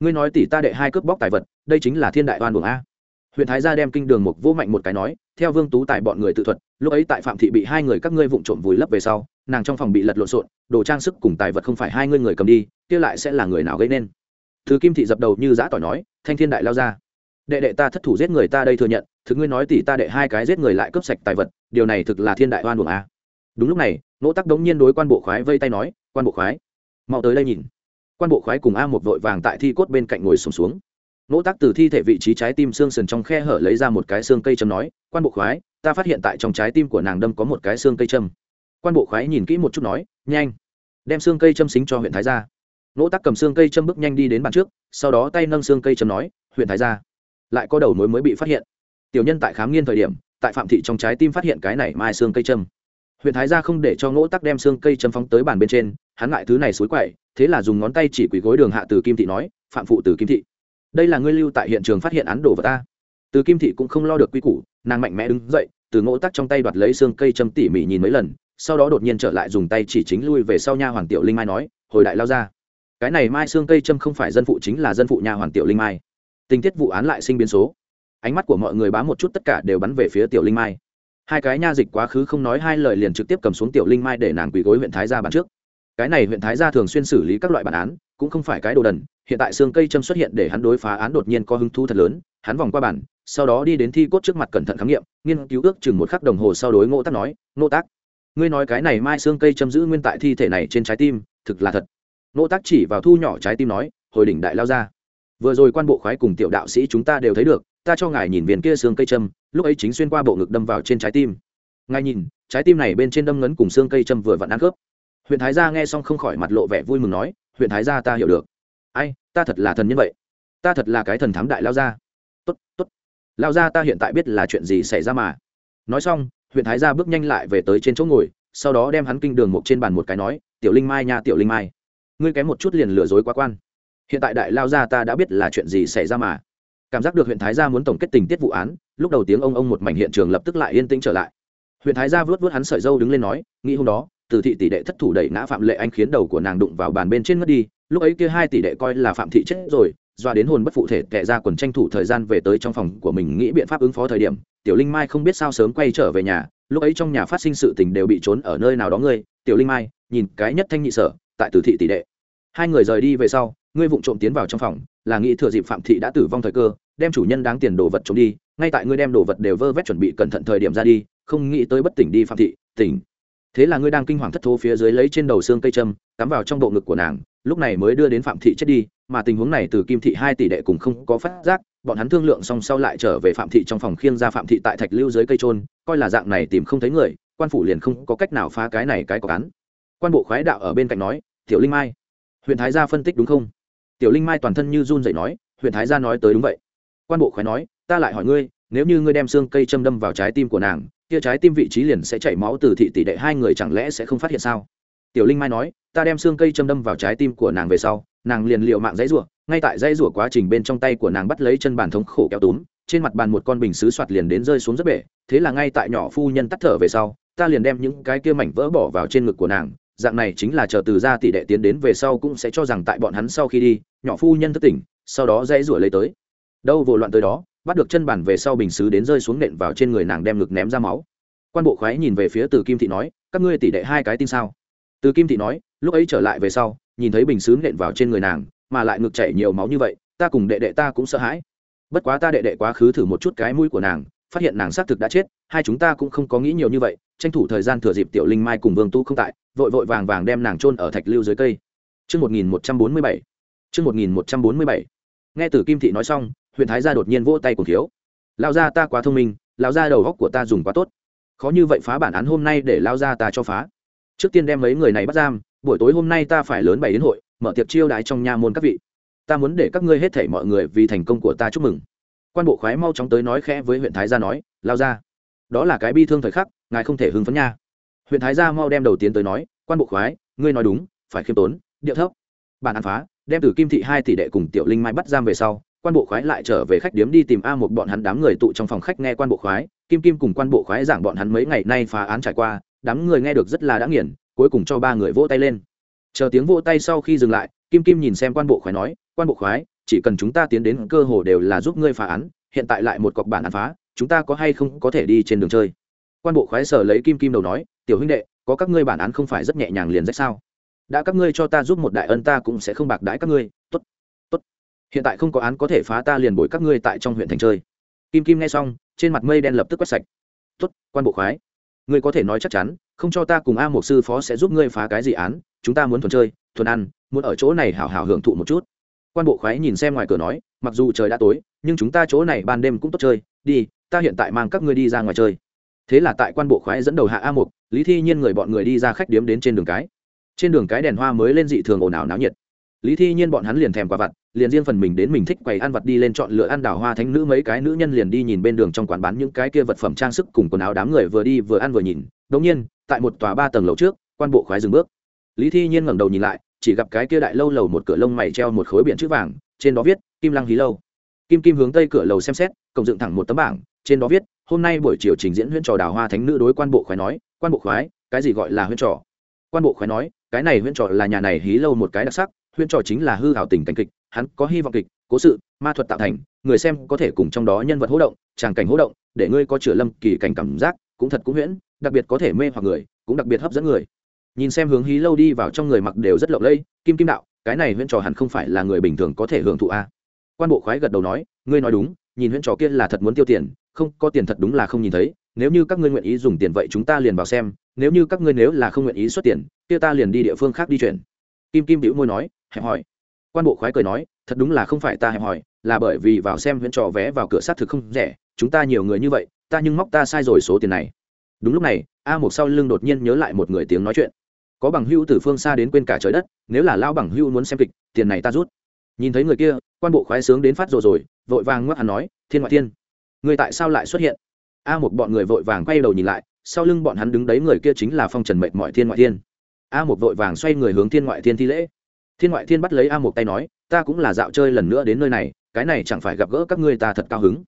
Ngươi nói tỷ ta đệ hai cướp bóc tài vật, đây chính là thiên đại oan uổng a. Huyện thái gia đem kinh đường mục vô mạnh một cái nói, theo vương tú tại bọn người tự thuật, lúc ấy tại phạm thị bị hai người các ngươi vụng trộm vùi lấp về sau, nàng trong phòng bị lật lộn xộn, đồ trang sức cùng tài vật không phải hai ngươi người cầm đi, kia lại sẽ là người nào gây nên? Thứ kim thị dập đầu như giã tỏi nói, thanh thiên đại lao ra, đệ đệ ta thất thủ giết người ta đây thừa nhận thực ngươi nói tỷ ta đệ hai cái giết người lại cướp sạch tài vật điều này thực là thiên đại oan buồng a. Đúng lúc này nỗ tắc đống nhiên đối quan bộ khoái vây tay nói quan bộ khoái mau tới đây nhìn. Quan bộ khoái cùng a một vội vàng tại thi cốt bên cạnh ngồi sùng xuống, xuống nỗ tắc từ thi thể vị trí trái tim xương sườn trong khe hở lấy ra một cái xương cây châm nói quan bộ khoái ta phát hiện tại trong trái tim của nàng đâm có một cái xương cây châm. Quan bộ khoái nhìn kỹ một chút nói nhanh đem xương cây châm xính cho huyện thái gia. Nỗ tắc cầm xương cây châm bước nhanh đi đến bàn trước sau đó tay nâng xương cây châm nói huyện thái gia lại có đầu mối mới bị phát hiện tiểu nhân tại khám nghiên thời điểm, tại phạm thị trong trái tim phát hiện cái này mai xương cây châm. Huyện thái gia không để cho ngỗ tắc đem xương cây châm phóng tới bàn bên trên, hắn ngại thứ này xối quậy, thế là dùng ngón tay chỉ quỳ gối đường hạ từ kim thị nói, phạm phụ từ kim thị, đây là ngươi lưu tại hiện trường phát hiện án đồ vật ta. Từ kim thị cũng không lo được quy củ, nàng mạnh mẽ đứng dậy, từ ngỗ tắc trong tay đoạt lấy xương cây châm tỉ mỉ nhìn mấy lần, sau đó đột nhiên trở lại dùng tay chỉ chính lui về sau nha hoàng tiểu linh mai nói, hồi đại lao ra, cái này mai xương cây châm không phải dân phụ chính là dân phụ nha hoàng tiểu linh mai. Tình tiết vụ án lại sinh biến số ánh mắt của mọi người bám một chút tất cả đều bắn về phía tiểu linh mai. Hai cái nha dịch quá khứ không nói hai lời liền trực tiếp cầm xuống tiểu linh mai để nàng quỳ gối huyện thái gia bàn trước. Cái này huyện thái gia thường xuyên xử lý các loại bản án, cũng không phải cái đồ đần, hiện tại xương cây châm xuất hiện để hắn đối phá án đột nhiên có hứng thú thật lớn, hắn vòng qua bản sau đó đi đến thi cốt trước mặt cẩn thận khám nghiệm, nghiên cứu ước chừng một khắc đồng hồ sau đối ngô tác nói, ngô tác ngươi nói cái này mai xương cây châm giữ nguyên tại thi thể này trên trái tim, thực là thật. Ngô tác chỉ vào thu nhỏ trái tim nói, hồi đỉnh đại lao ra vừa rồi quan bộ khoái cùng tiểu đạo sĩ chúng ta đều thấy được, ta cho ngài nhìn viên kia xương cây châm, lúc ấy chính xuyên qua bộ ngực đâm vào trên trái tim. Ngài nhìn, trái tim này bên trên đâm ngấn cùng xương cây châm vừa vặn ăn khớp. Huyện thái gia nghe xong không khỏi mặt lộ vẻ vui mừng nói huyện thái gia ta hiểu được. Ai, ta thật là thần nhân vậy? Ta thật là cái thần thám đại lao gia. Tốt tốt. Lao gia ta hiện tại biết là chuyện gì xảy ra mà. Nói xong huyện thái gia bước nhanh lại về tới trên chỗ ngồi, sau đó đem hắn kinh đường một trên bàn một cái nói, tiểu linh mai nha, tiểu linh mai. Ngươi kém một chút liền lừa dối quá quan hiện tại đại lao gia ta đã biết là chuyện gì xảy ra mà. Cảm giác được huyện thái gia muốn tổng kết tình tiết vụ án, lúc đầu tiếng ông ông một mảnh hiện trường lập tức lại yên tĩnh trở lại. Huyện thái gia vớt vớt hắn sợi dâu đứng lên nói, nghĩ hôm đó, từ thị tỷ đệ thất thủ đẩy ngã phạm lệ anh khiến đầu của nàng đụng vào bàn bên trên mất đi, lúc ấy kia hai tỷ đệ coi là phạm thị chết rồi doa đến hồn bất phụ thể tệ ra quần tranh thủ thời gian về tới trong phòng của mình nghĩ biện pháp ứng phó thời điểm, tiểu linh mai không biết sao sớm quay trở về nhà, lúc ấy trong nhà phát sinh sự tình đều bị trốn ở nơi nào đó ngươi, tiểu linh mai, nhìn cái nhất thanh nhị sở, tại từ thị tỷ đệ. Hai người rời đi về sau ngươi vụng trộm tiến vào trong phòng, là nghĩ thừa dịp phạm thị đã tử vong thời cơ, đem chủ nhân đáng tiền đồ vật trộm đi, ngay tại ngươi đem đồ vật đều vơ vét chuẩn bị cẩn thận thời điểm ra đi, không nghĩ tới bất tỉnh đi phạm thị, tỉnh. Thế là ngươi đang kinh hoàng thất thố phía dưới lấy trên đầu xương cây châm, cắm vào trong bộ ngực của nàng, lúc này mới đưa đến phạm thị chết đi, mà tình huống này từ kim thị hai tỷ đệ cùng không có phát giác, bọn hắn thương lượng xong sau lại trở về phạm thị trong phòng khiêng ra phạm thị tại thạch lưu dưới cây trôn, coi là dạng này tìm không thấy người, quan phủ liền không có cách nào phá cái này cái có cán quan bộ khoái đạo ở bên cạnh nói, tiểu linh mai, huyện thái gia phân tích đúng không? Tiểu linh mai toàn thân như run dậy nói huyện thái gia nói tới đúng vậy. Quan bộ khói nói, ta lại hỏi ngươi, nếu như ngươi đem xương cây châm đâm vào trái tim của nàng, kia trái tim vị trí liền sẽ chảy máu từ thị tỷ đệ hai người chẳng lẽ sẽ không phát hiện sao? Tiểu linh mai nói, ta đem xương cây châm đâm vào trái tim của nàng về sau, nàng liền liệu mạng dãy rủa, ngay tại dãy rủa quá trình bên trong tay của nàng bắt lấy chân bàn thống khổ kéo túm, trên mặt bàn một con bình xứ soạt liền đến rơi xuống rất bể, thế là ngay tại nhỏ phu nhân tắt thở về sau, ta liền đem những cái kia mảnh vỡ bỏ vào trên ngực của nàng dạng này chính là chờ từ ra tỷ đệ tiến đến về sau cũng sẽ cho rằng tại bọn hắn sau khi đi, nhỏ phu nhân thất tỉnh, sau đó dãy rủa lấy tới. Đâu vô loạn tới đó, bắt được chân bàn về sau bình xứ đến rơi xuống nện vào trên người nàng đem ngực ném ra máu. Quan bộ khoái nhìn về phía từ kim thị nói, các ngươi tỷ đệ hai cái tin sao? Từ kim thị nói, lúc ấy trở lại về sau, nhìn thấy bình xứ nện vào trên người nàng, mà lại ngực chảy nhiều máu như vậy, ta cùng đệ đệ ta cũng sợ hãi. Bất quá ta đệ đệ quá khứ thử một chút cái mũi của nàng phát hiện nàng xác thực đã chết hai chúng ta cũng không có nghĩ nhiều như vậy tranh thủ thời gian thừa dịp tiểu linh mai cùng vương tu không tại vội vội vàng vàng đem nàng trôn ở thạch lưu dưới cây. Trước 1147. Trước 1147. Nghe từ Kim Thị nói xong, huyện thái gia đột nhiên vỗ tay cùng thiếu. Lao gia ta quá thông minh lao gia đầu góc của ta dùng quá tốt. Khó như vậy phá bản án hôm nay để lao gia ta cho phá. Trước tiên đem mấy người này bắt giam buổi tối hôm nay ta phải lớn bày đến hội mở tiệc chiêu đãi trong nhà môn các vị. Ta muốn để các ngươi hết thảy mọi người vì thành công của ta chúc mừng quan bộ khoái mau chóng tới nói khẽ với huyện thái gia nói, lao ra đó là cái bi thương thời khắc, ngài không thể hưng phấn nha. Huyện thái gia mau đem đầu tiến tới nói, quan bộ khoái, ngươi nói đúng, phải khiêm tốn, điệu thấp. Bản án phá, đem từ kim thị hai tỷ đệ cùng tiểu linh mai bắt giam về sau, quan bộ khoái lại trở về khách điếm đi tìm a một bọn hắn đám người tụ trong phòng khách nghe quan bộ khoái. Kim kim cùng quan bộ khoái giảng bọn hắn mấy ngày nay phá án trải qua, đám người nghe được rất là đã nghiền, cuối cùng cho ba người vỗ tay lên. Chờ tiếng vỗ tay sau khi dừng lại, kim kim nhìn xem quan bộ khoái nói, quan bộ khoái chỉ cần chúng ta tiến đến cơ hồ đều là giúp ngươi phá án, hiện tại lại một cọc bản án phá, chúng ta có hay không có thể đi trên đường chơi? Quan bộ khoái sở lấy kim kim đầu nói, tiểu huynh đệ, có các ngươi bản án không phải rất nhẹ nhàng liền rách sao? Đã các ngươi cho ta giúp một đại ân ta cũng sẽ không bạc đãi các ngươi, tốt tốt. Hiện tại không có án có thể phá ta liền bồi các ngươi tại trong huyện thành chơi. Kim kim nghe xong, trên mặt mây đen lập tức quét sạch. Tốt, quan bộ khoái, ngươi có thể nói chắc chắn, không cho ta cùng a một sư phó sẽ giúp ngươi phá cái gì án, chúng ta muốn thuần chơi, thuần ăn, muốn ở chỗ này hảo hảo hưởng thụ một chút quan bộ khoái nhìn xem ngoài cửa nói, mặc dù trời đã tối, nhưng chúng ta chỗ này ban đêm cũng tốt chơi, đi, ta hiện tại mang các ngươi đi ra ngoài chơi. Thế là tại quan bộ khoái dẫn đầu hạ a mục, lý thi nhiên người bọn người đi ra khách điếm đến trên đường cái. Trên đường cái đèn hoa mới lên dị thường ồn ào náo nhiệt. Lý thi nhiên bọn hắn liền thèm quả vặt, liền riêng phần mình đến mình thích quầy ăn vặt đi lên chọn lựa ăn đào hoa thánh nữ mấy cái nữ nhân liền đi nhìn bên đường trong quán bán những cái kia vật phẩm trang sức cùng quần áo đám người vừa đi vừa ăn vừa nhìn. Đống nhiên, tại một tòa ba tầng lầu trước, quan bộ khoái dừng bước. Lý thi nhiên ngẩng đầu nhìn lại chỉ gặp cái kia đại lâu lầu một cửa lông mày treo một khối biển chữ vàng, trên đó viết, kim lăng hí lâu. Kim kim hướng tây cửa lầu xem xét, cổng dựng thẳng một tấm bảng, trên đó viết, hôm nay buổi chiều trình diễn huyễn trò đào hoa thánh nữ đối quan bộ khoái nói, quan bộ khoái, cái gì gọi là huyễn trò? Quan bộ khoái nói, cái này huyễn trò là nhà này hí lâu một cái đặc sắc, huyễn trò chính là hư hào tình cảnh kịch, hắn có hy vọng kịch, cố sự, ma thuật tạo thành, người xem có thể cùng trong đó nhân vật hỗ động, tràng cảnh hỗ động, để ngươi có chữa lâm kỳ cảnh cảm giác, cũng thật cũng huyễn, đặc biệt có thể mê hoặc người, cũng đặc biệt hấp dẫn người nhìn xem hướng hí lâu đi vào trong người mặc đều rất lộng lẫy, kim kim đạo, cái này huyễn trò hẳn không phải là người bình thường có thể hưởng thụ a quan bộ khoái gật đầu nói, ngươi nói đúng, nhìn huyễn trò kia là thật muốn tiêu tiền, không, có tiền thật đúng là không nhìn thấy, nếu như các ngươi nguyện ý dùng tiền vậy chúng ta liền vào xem, nếu như các ngươi nếu là không nguyện ý xuất tiền, kia ta liền đi địa phương khác đi chuyển. Kim kim đĩu môi nói, hẹp hỏi quan bộ khoái cười nói, thật đúng là không phải ta hẹp hỏi là bởi vì vào xem huyễn trò vé vào cửa sát thực không rẻ, chúng ta nhiều người như vậy, ta nhưng móc ta sai rồi số tiền này. Đúng lúc này, a một sau lưng đột nhiên nhớ lại một người tiếng nói chuyện có bằng hưu từ phương xa đến quên cả trời đất, nếu là lao bằng hưu muốn xem kịch, tiền này ta rút. Nhìn thấy người kia, quan bộ khoái sướng đến phát rồi rồi, vội vàng ngoắc hắn nói, thiên ngoại thiên, người tại sao lại xuất hiện? A một bọn người vội vàng quay đầu nhìn lại, sau lưng bọn hắn đứng đấy người kia chính là phong trần mệnh mọi thiên ngoại thiên. A một vội vàng xoay người hướng thiên ngoại thiên thi lễ. Thiên ngoại thiên bắt lấy a một tay nói, ta cũng là dạo chơi lần nữa đến nơi này, cái này chẳng phải gặp gỡ các ngươi ta thật cao hứng.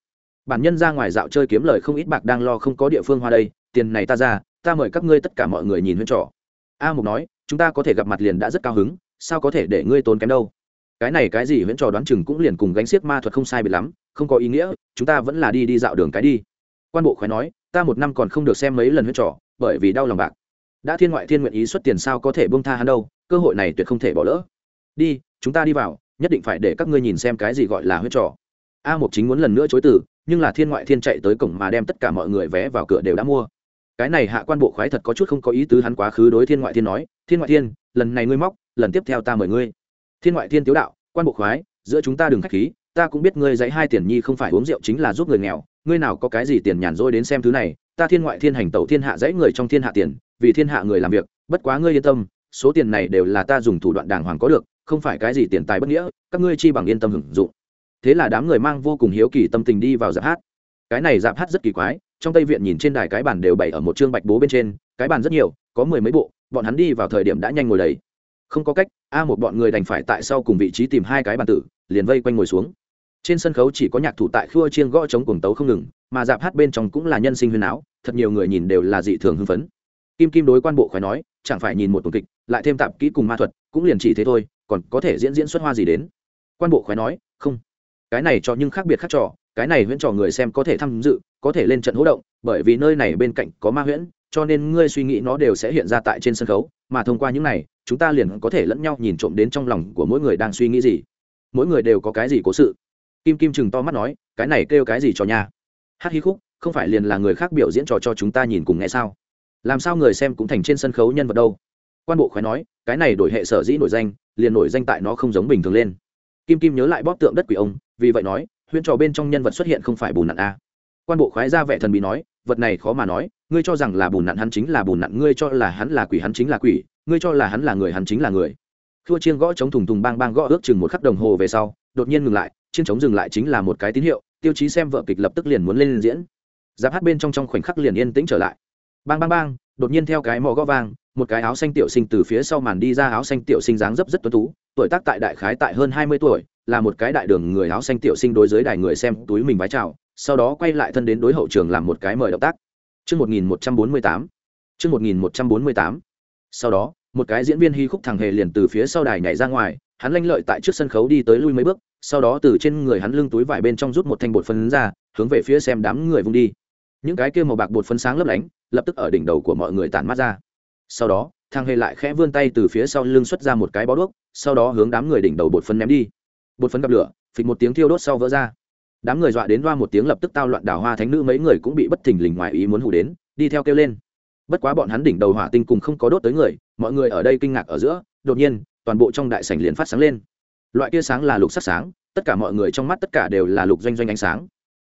Bản nhân ra ngoài dạo chơi kiếm lời không ít bạc đang lo không có địa phương hoa đây, tiền này ta ra, ta mời các ngươi tất cả mọi người nhìn huyên trò a mục nói, chúng ta có thể gặp mặt liền đã rất cao hứng, sao có thể để ngươi tốn kém đâu? Cái này cái gì huyễn trò đoán chừng cũng liền cùng gánh xiếc ma thuật không sai biệt lắm, không có ý nghĩa, chúng ta vẫn là đi đi dạo đường cái đi. Quan bộ khói nói, ta một năm còn không được xem mấy lần huyễn trò, bởi vì đau lòng bạc. Đã thiên ngoại thiên nguyện ý xuất tiền sao có thể bông tha hắn đâu, cơ hội này tuyệt không thể bỏ lỡ. Đi, chúng ta đi vào, nhất định phải để các ngươi nhìn xem cái gì gọi là huyễn trò. A Mục chính muốn lần nữa chối từ, nhưng là thiên ngoại thiên chạy tới cổng mà đem tất cả mọi người vé vào cửa đều đã mua cái này hạ quan bộ khoái thật có chút không có ý tứ hắn quá khứ đối thiên ngoại thiên nói, thiên ngoại thiên, lần này ngươi móc, lần tiếp theo ta mời ngươi. Thiên ngoại thiên tiếu đạo, quan bộ khoái, giữa chúng ta đừng khách khí, ta cũng biết ngươi dạy hai tiền nhi không phải uống rượu chính là giúp người nghèo, ngươi nào có cái gì tiền nhàn rỗi đến xem thứ này, ta thiên ngoại thiên hành tẩu thiên hạ dãy người trong thiên hạ tiền, vì thiên hạ người làm việc, bất quá ngươi yên tâm, số tiền này đều là ta dùng thủ đoạn đàng hoàng có được, không phải cái gì tiền tài bất nghĩa, các ngươi chi bằng yên tâm hưởng dụng. Thế là đám người mang vô cùng hiếu kỳ tâm tình đi vào giáp hát cái này dạp hát rất kỳ quái, trong tây viện nhìn trên đài cái bàn đều bày ở một chương bạch bố bên trên, cái bàn rất nhiều, có mười mấy bộ, bọn hắn đi vào thời điểm đã nhanh ngồi đầy. Không có cách, a một bọn người đành phải tại sau cùng vị trí tìm hai cái bàn tử, liền vây quanh ngồi xuống. Trên sân khấu chỉ có nhạc thủ tại khua chiêng gõ chống cuồng tấu không ngừng, mà dạp hát bên trong cũng là nhân sinh huyền áo, thật nhiều người nhìn đều là dị thường hưng phấn. Kim kim đối quan bộ khói nói, chẳng phải nhìn một tuần kịch, lại thêm tạp kỹ cùng ma thuật, cũng liền chỉ thế thôi, còn có thể diễn diễn xuất hoa gì đến. Quan bộ khói nói, không. Cái này cho nhưng khác biệt khác trò cái này huyễn trò người xem có thể tham dự, có thể lên trận hỗ động, bởi vì nơi này bên cạnh có ma huyễn, cho nên ngươi suy nghĩ nó đều sẽ hiện ra tại trên sân khấu, mà thông qua những này, chúng ta liền có thể lẫn nhau nhìn trộm đến trong lòng của mỗi người đang suy nghĩ gì. Mỗi người đều có cái gì cố sự? Kim kim chừng to mắt nói, cái này kêu cái gì cho nhà? Hát hí khúc, không phải liền là người khác biểu diễn trò cho chúng ta nhìn cùng nghe sao? Làm sao người xem cũng thành trên sân khấu nhân vật đâu? Quan bộ khói nói, cái này đổi hệ sở dĩ nổi danh, liền nổi danh tại nó không giống bình thường lên. Kim kim nhớ lại bóp tượng đất quỷ ông, vì vậy nói huyễn trò bên trong nhân vật xuất hiện không phải bùn nặn a. Quan bộ khoái ra vẻ thần bí nói, vật này khó mà nói, ngươi cho rằng là bùn nặn hắn chính là bùn nặn, ngươi cho là hắn là quỷ hắn chính là quỷ, ngươi cho là hắn là người hắn chính là người. Khua chiên gõ chống thùng thùng bang bang gõ ước chừng một khắc đồng hồ về sau, đột nhiên ngừng lại chiên chống dừng lại chính là một cái tín hiệu, tiêu chí xem vợ kịch lập tức liền muốn lên diễn. Giáp hát bên trong trong khoảnh khắc liền yên tĩnh trở lại. Bang bang bang, đột nhiên theo cái mò gõ vang, một cái áo xanh tiểu sinh từ phía sau màn đi ra, áo xanh tiểu sinh dáng dấp rất tuấn tú, tuổi tác tại đại khái tại hơn hai mươi tuổi là một cái đại đường người áo xanh tiểu sinh đối dưới đài người xem túi mình vái chào sau đó quay lại thân đến đối hậu trường làm một cái mời động tác Trước 1148. mươi 1148. Sau đó, một cái diễn viên hy khúc thằng hề liền từ phía sau đài nhảy ra ngoài, hắn lanh lợi tại trước sân khấu đi tới lui mấy bước, sau đó từ trên người hắn lưng túi vải bên trong rút một thanh bột phấn ra, hướng về phía xem đám người vung đi. Những cái kia màu bạc bột phấn sáng lấp lánh, lập tức ở đỉnh đầu của mọi người tản mát ra. Sau đó, thằng hề lại khẽ vươn tay từ phía sau lưng xuất ra một cái bó đuốc, sau đó hướng đám người đỉnh đầu bột phấn ném đi. Bột phấn gặp lửa, phịch một tiếng thiêu đốt sau vỡ ra. Đám người dọa đến loa một tiếng lập tức tao loạn đảo hoa thánh nữ mấy người cũng bị bất thình lình ngoài ý muốn hủ đến đi theo kêu lên. Bất quá bọn hắn đỉnh đầu hỏa tinh cùng không có đốt tới người mọi người ở đây kinh ngạc ở giữa đột nhiên toàn bộ trong đại sảnh liền phát sáng lên. Loại kia sáng là lục sắc sáng tất cả mọi người trong mắt tất cả đều là lục doanh doanh ánh sáng.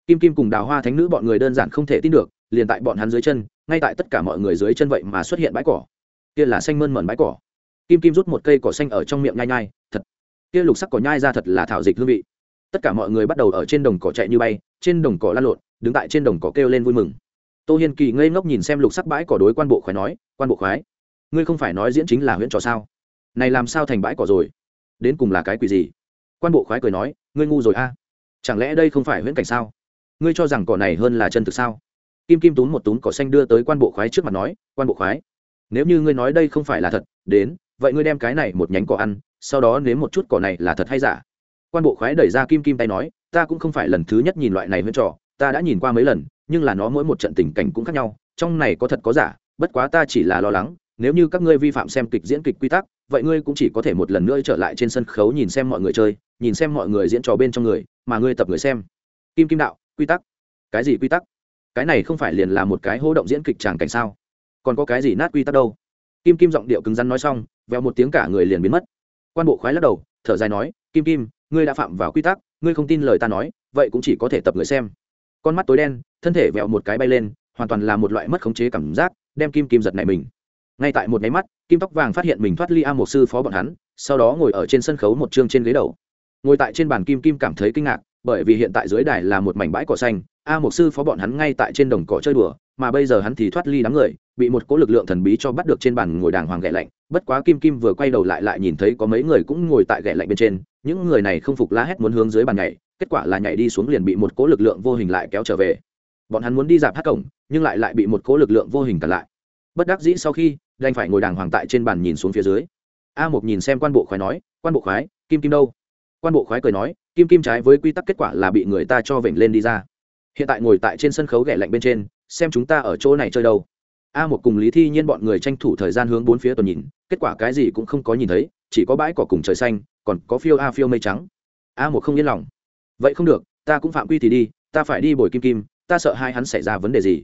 Kim kim cùng đào hoa thánh nữ bọn người đơn giản không thể tin được liền tại bọn hắn dưới chân ngay tại tất cả mọi người dưới chân vậy mà xuất hiện bãi cỏ. Kia là xanh mơn mởn bãi cỏ. Kim kim rút một cây cỏ xanh ở trong miệng nhai nhai thật kia lục sắc cỏ nhai ra thật là thảo dịch hương vị. Tất cả mọi người bắt đầu ở trên đồng cỏ chạy như bay, trên đồng cỏ lăn lộn, đứng tại trên đồng cỏ kêu lên vui mừng. Tô hiên kỳ ngây ngốc nhìn xem lục sắc bãi cỏ đối quan bộ khoái nói, quan bộ khoái, ngươi không phải nói diễn chính là huyện trò sao? Này làm sao thành bãi cỏ rồi? Đến cùng là cái quỷ gì? Quan bộ khoái cười nói, ngươi ngu rồi a. Chẳng lẽ đây không phải huyễn cảnh sao? Ngươi cho rằng cỏ này hơn là chân thực sao? Kim kim túm một túm cỏ xanh đưa tới quan bộ khoái trước mặt nói, quan bộ khoái, nếu như ngươi nói đây không phải là thật, đến vậy ngươi đem cái này một nhánh cỏ ăn, sau đó nếm một chút cỏ này là thật hay giả? Quan bộ khoái đẩy ra kim kim tay nói, ta cũng không phải lần thứ nhất nhìn loại này huyễn trò, ta đã nhìn qua mấy lần, nhưng là nó mỗi một trận tình cảnh cũng khác nhau, trong này có thật có giả, bất quá ta chỉ là lo lắng, nếu như các ngươi vi phạm xem kịch diễn kịch quy tắc, vậy ngươi cũng chỉ có thể một lần nữa trở lại trên sân khấu nhìn xem mọi người chơi, nhìn xem mọi người diễn trò bên trong người, mà ngươi tập người xem. Kim kim đạo, quy tắc. Cái gì quy tắc? Cái này không phải liền là một cái hô động diễn kịch tràng cảnh sao? Còn có cái gì nát quy tắc đâu? Kim kim giọng điệu cứng rắn nói xong veo một tiếng cả người liền biến mất. Quan bộ khoái lắc đầu, thở dài nói, kim kim, ngươi đã phạm vào quy tắc, ngươi không tin lời ta nói, vậy cũng chỉ có thể tập người xem. Con mắt tối đen, thân thể vẹo một cái bay lên, hoàn toàn là một loại mất khống chế cảm giác, đem kim kim giật này mình. Ngay tại một nháy mắt, kim tóc vàng phát hiện mình thoát ly a một sư phó bọn hắn, sau đó ngồi ở trên sân khấu một chương trên ghế đầu. Ngồi tại trên bàn kim kim cảm thấy kinh ngạc, bởi vì hiện tại dưới đài là một mảnh bãi cỏ xanh, a một sư phó bọn hắn ngay tại trên đồng cỏ chơi đùa mà bây giờ hắn thì thoát ly đám người, bị một cỗ lực lượng thần bí cho bắt được trên bàn ngồi đàng hoàng ghẹ lạnh. Bất quá kim kim vừa quay đầu lại lại nhìn thấy có mấy người cũng ngồi tại ghẹ lạnh bên trên, những người này không phục la hét muốn hướng dưới bàn nhảy, kết quả là nhảy đi xuống liền bị một cỗ lực lượng vô hình lại kéo trở về. Bọn hắn muốn đi dạp hát cổng, nhưng lại lại bị một cỗ lực lượng vô hình cản lại. Bất đắc dĩ sau khi, đành phải ngồi đàng hoàng tại trên bàn nhìn xuống phía dưới. A một nhìn xem quan bộ khoái nói, quan bộ khoái, kim kim đâu? Quan bộ khoái cười nói, kim kim trái với quy tắc kết quả là bị người ta cho vểnh lên đi ra. Hiện tại ngồi tại trên sân khấu ghẻ lạnh bên trên xem chúng ta ở chỗ này chơi đâu. A một cùng lý thi nhiên bọn người tranh thủ thời gian hướng bốn phía tuần nhìn, kết quả cái gì cũng không có nhìn thấy, chỉ có bãi cỏ cùng trời xanh, còn có phiêu a phiêu mây trắng. A một không yên lòng. Vậy không được, ta cũng phạm quy thì đi, ta phải đi bồi kim kim, ta sợ hai hắn xảy ra vấn đề gì.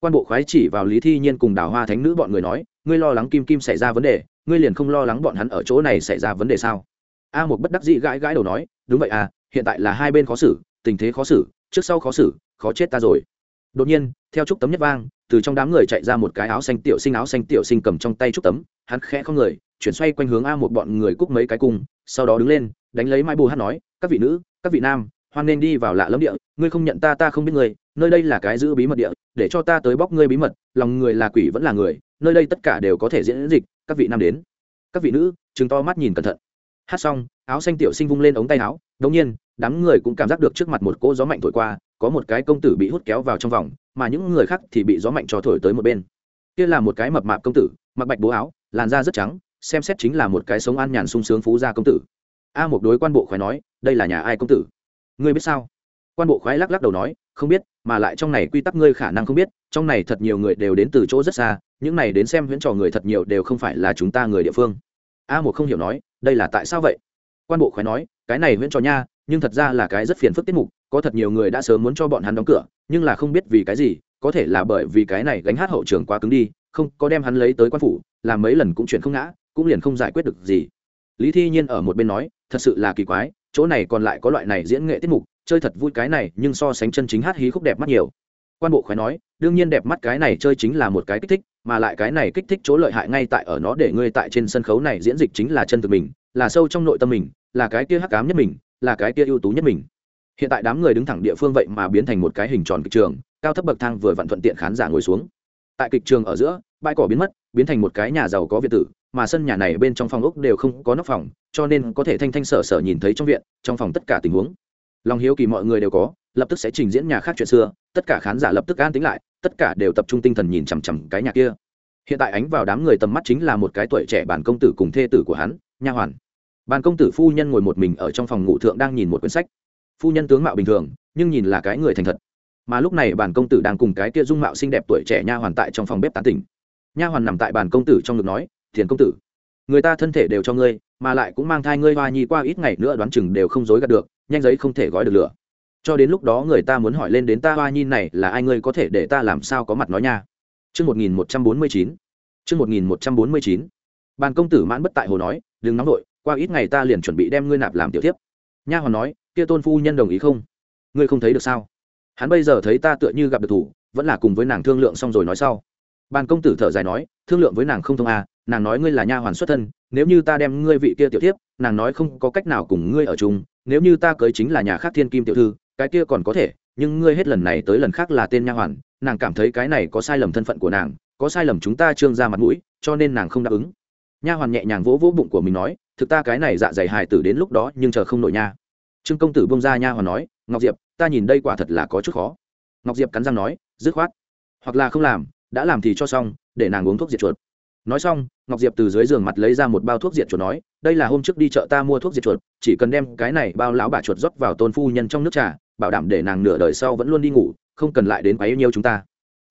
Quan bộ khoái chỉ vào lý thi nhiên cùng đào hoa thánh nữ bọn người nói, ngươi lo lắng kim kim xảy ra vấn đề, ngươi liền không lo lắng bọn hắn ở chỗ này xảy ra vấn đề sao? A một bất đắc dĩ gãi gãi đầu nói, đúng vậy à hiện tại là hai bên khó xử, tình thế khó xử, trước sau khó xử, khó chết ta rồi đột nhiên, theo trúc tấm nhất vang, từ trong đám người chạy ra một cái áo xanh tiểu sinh, áo xanh tiểu sinh cầm trong tay trúc tấm, hắn khẽ không người, chuyển xoay quanh hướng a một bọn người cúc mấy cái cung, sau đó đứng lên, đánh lấy mai bù hát nói, các vị nữ, các vị nam, hoan nên đi vào lạ lâm địa, ngươi không nhận ta ta không biết ngươi, nơi đây là cái giữ bí mật địa, để cho ta tới bóc ngươi bí mật, lòng người là quỷ vẫn là người, nơi đây tất cả đều có thể diễn dịch, các vị nam đến. Các vị nữ chứng to mắt nhìn cẩn thận. Hát xong, áo xanh tiểu sinh vung lên ống tay áo đống nhiên, đám người cũng cảm giác được trước mặt một cỗ gió mạnh thổi qua có một cái công tử bị hút kéo vào trong vòng, mà những người khác thì bị gió mạnh cho thổi tới một bên. Kia là một cái mập mạp công tử, mặc bạch bố áo, làn da rất trắng, xem xét chính là một cái sống an nhàn sung sướng phú gia công tử. A một đối quan bộ khoái nói, đây là nhà ai công tử? Ngươi biết sao? Quan bộ khoái lắc lắc đầu nói, không biết, mà lại trong này quy tắc ngươi khả năng không biết, trong này thật nhiều người đều đến từ chỗ rất xa, những này đến xem huyễn trò người thật nhiều đều không phải là chúng ta người địa phương. A một không hiểu nói, đây là tại sao vậy? Quan bộ khoái nói, cái này huyễn trò nha nhưng thật ra là cái rất phiền phức tiết mục, có thật nhiều người đã sớm muốn cho bọn hắn đóng cửa, nhưng là không biết vì cái gì, có thể là bởi vì cái này gánh hát hậu trường quá cứng đi, không, có đem hắn lấy tới quan phủ làm mấy lần cũng chuyển không ngã, cũng liền không giải quyết được gì. Lý thi nhiên ở một bên nói, thật sự là kỳ quái, chỗ này còn lại có loại này diễn nghệ tiết mục, chơi thật vui cái này, nhưng so sánh chân chính hát hí khúc đẹp mắt nhiều. Quan bộ khói nói, đương nhiên đẹp mắt cái này chơi chính là một cái kích thích, mà lại cái này kích thích chỗ lợi hại ngay tại ở nó để ngươi tại trên sân khấu này diễn dịch chính là chân thực mình, là sâu trong nội tâm mình, là cái kia hắc cám nhất mình là cái kia ưu tú nhất mình. Hiện tại đám người đứng thẳng địa phương vậy mà biến thành một cái hình tròn kịch trường, cao thấp bậc thang vừa vặn thuận tiện khán giả ngồi xuống. Tại kịch trường ở giữa, bãi cỏ biến mất, biến thành một cái nhà giàu có viện tử, mà sân nhà này bên trong phòng ốc đều không có nóc phòng, cho nên có thể thanh thanh sở sở nhìn thấy trong viện, trong phòng tất cả tình huống. Lòng hiếu kỳ mọi người đều có, lập tức sẽ trình diễn nhà khác chuyện xưa, tất cả khán giả lập tức an tính lại, tất cả đều tập trung tinh thần nhìn chằm chằm cái nhà kia. Hiện tại ánh vào đám người tầm mắt chính là một cái tuổi trẻ bản công tử cùng thê tử của hắn, nha hoàn bàn công tử phu nhân ngồi một mình ở trong phòng ngủ thượng đang nhìn một quyển sách. Phu nhân tướng mạo bình thường nhưng nhìn là cái người thành thật. Mà lúc này bàn công tử đang cùng cái kia dung mạo xinh đẹp tuổi trẻ nha hoàn tại trong phòng bếp tán tỉnh. Nha hoàn nằm tại bàn công tử trong ngực nói thiền công tử người ta thân thể đều cho ngươi mà lại cũng mang thai ngươi hoa nhi qua ít ngày nữa đoán chừng đều không dối gạt được nhanh giấy không thể gói được lửa. Cho đến lúc đó người ta muốn hỏi lên đến ta hoa nhi này là ai ngươi có thể để ta làm sao có mặt nói nha. Trước 1149. Trước 1149. Bàn công tử mãn bất tại hồ nói, đừng nóng nội, qua ít ngày ta liền chuẩn bị đem ngươi nạp làm tiểu tiếp. Nha hoàn nói, kia tôn phu nhân đồng ý không? Ngươi không thấy được sao? Hắn bây giờ thấy ta tựa như gặp được thủ, vẫn là cùng với nàng thương lượng xong rồi nói sau. Bàn công tử thở dài nói, thương lượng với nàng không thông à, nàng nói ngươi là nha hoàn xuất thân, nếu như ta đem ngươi vị kia tiểu tiếp, nàng nói không có cách nào cùng ngươi ở chung, nếu như ta cưới chính là nhà khác thiên kim tiểu thư, cái kia còn có thể nhưng ngươi hết lần này tới lần khác là tên nha hoàn nàng cảm thấy cái này có sai lầm thân phận của nàng có sai lầm chúng ta trương ra mặt mũi cho nên nàng không đáp ứng nha hoàn nhẹ nhàng vỗ vỗ bụng của mình nói, thực ta cái này dạ dày hài tử đến lúc đó nhưng chờ không nổi nha. Trương công tử bông ra nha hoàn nói, ngọc diệp, ta nhìn đây quả thật là có chút khó. Ngọc diệp cắn răng nói, dứt khoát. Hoặc là không làm, đã làm thì cho xong, để nàng uống thuốc diệt chuột. Nói xong, ngọc diệp từ dưới giường mặt lấy ra một bao thuốc diệt chuột nói, đây là hôm trước đi chợ ta mua thuốc diệt chuột, chỉ cần đem cái này bao lão bà chuột rót vào tôn phu nhân trong nước trà, bảo đảm để nàng nửa đời sau vẫn luôn đi ngủ, không cần lại đến quấy nhiêu chúng ta.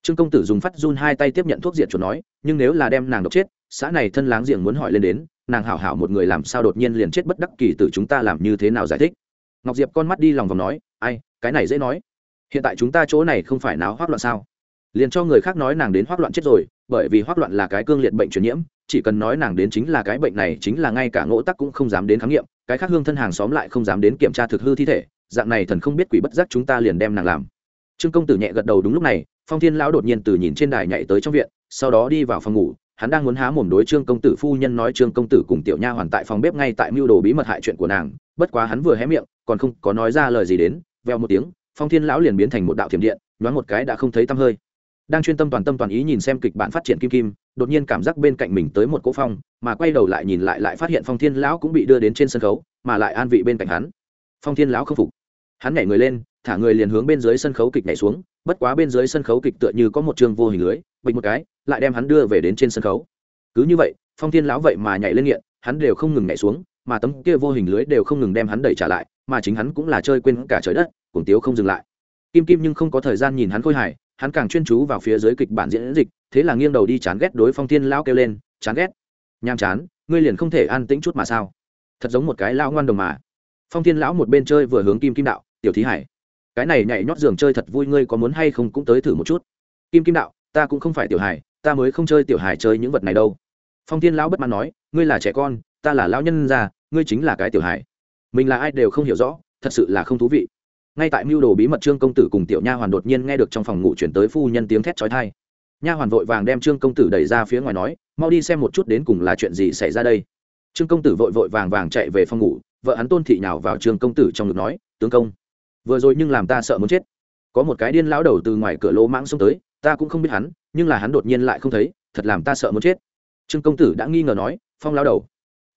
Trương công tử dùng phát run hai tay tiếp nhận thuốc diệt chuột nói, nhưng nếu là đem nàng độc chết xã này thân láng giềng muốn hỏi lên đến, nàng hảo hảo một người làm sao đột nhiên liền chết bất đắc kỳ từ chúng ta làm như thế nào giải thích? Ngọc diệp con mắt đi lòng vòng nói, ai, cái này dễ nói. Hiện tại chúng ta chỗ này không phải náo hoác loạn sao? Liền cho người khác nói nàng đến hoác loạn chết rồi, bởi vì hoác loạn là cái cương liệt bệnh truyền nhiễm, chỉ cần nói nàng đến chính là cái bệnh này, chính là ngay cả ngỗ tắc cũng không dám đến khám nghiệm, cái khác hương thân hàng xóm lại không dám đến kiểm tra thực hư thi thể, dạng này thần không biết quỷ bất giác chúng ta liền đem nàng làm. Trương công tử nhẹ gật đầu đúng lúc này, phong thiên lão đột nhiên từ nhìn trên đài nhảy tới trong viện, sau đó đi vào phòng ngủ hắn đang muốn há mồm đối trương công tử phu nhân nói trương công tử cùng tiểu nha hoàn tại phòng bếp ngay tại mưu đồ bí mật hại chuyện của nàng, bất quá hắn vừa hé miệng, còn không có nói ra lời gì đến, veo một tiếng, phong thiên lão liền biến thành một đạo thiểm điện, nhoáng một cái đã không thấy tăm hơi. Đang chuyên tâm toàn tâm toàn ý nhìn xem kịch bản phát triển kim kim, đột nhiên cảm giác bên cạnh mình tới một cỗ phong, mà quay đầu lại nhìn lại lại phát hiện phong thiên lão cũng bị đưa đến trên sân khấu, mà lại an vị bên cạnh hắn. Phong thiên lão không phục. Hắn nhảy người lên, thả người liền hướng bên dưới sân khấu kịch nhảy xuống, bất quá bên dưới sân khấu kịch tựa như có một trường vô hình lưới bịch một cái, lại đem hắn đưa về đến trên sân khấu. Cứ như vậy, phong thiên lão vậy mà nhảy lên nghiện, hắn đều không ngừng nhảy xuống, mà tấm kia vô hình lưới đều không ngừng đem hắn đẩy trả lại, mà chính hắn cũng là chơi quên cả trời đất cuồng tiếu không dừng lại. Kim kim nhưng không có thời gian nhìn hắn khôi hài, hắn càng chuyên chú vào phía dưới kịch bản diễn dịch, thế là nghiêng đầu đi chán ghét đối phong thiên lão kêu lên, chán ghét? Nham chán, ngươi liền không thể an tĩnh chút mà sao? Thật giống một cái lão ngoan đồng mà. Phong thiên lão một bên chơi vừa hướng kim kim đạo, tiểu thí hải, cái này nhảy nhót giường chơi thật vui, ngươi có muốn hay không cũng tới thử một chút? Kim kim đạo ta cũng không phải tiểu hải ta mới không chơi tiểu hải chơi những vật này đâu. Phong thiên lão bất mãn nói, ngươi là trẻ con, ta là lão nhân già ngươi chính là cái tiểu hải mình là ai đều không hiểu rõ, thật sự là không thú vị. Ngay tại mưu đồ bí mật trương công tử cùng tiểu nha hoàn đột nhiên nghe được trong phòng ngủ chuyển tới phu nhân tiếng thét trói thai nha hoàn vội vàng đem trương công tử đẩy ra phía ngoài nói, mau đi xem một chút đến cùng là chuyện gì xảy ra đây. Trương công tử vội vội vàng vàng chạy về phòng ngủ, vợ hắn tôn thị nhào vào trương công tử trong ngực nói, tướng công, vừa rồi nhưng làm ta sợ muốn chết. Có một cái điên lão đầu từ ngoài cửa lỗ mãng xông tới ta cũng không biết hắn, nhưng là hắn đột nhiên lại không thấy, thật làm ta sợ muốn chết. Trương công tử đã nghi ngờ nói, phong lão đầu,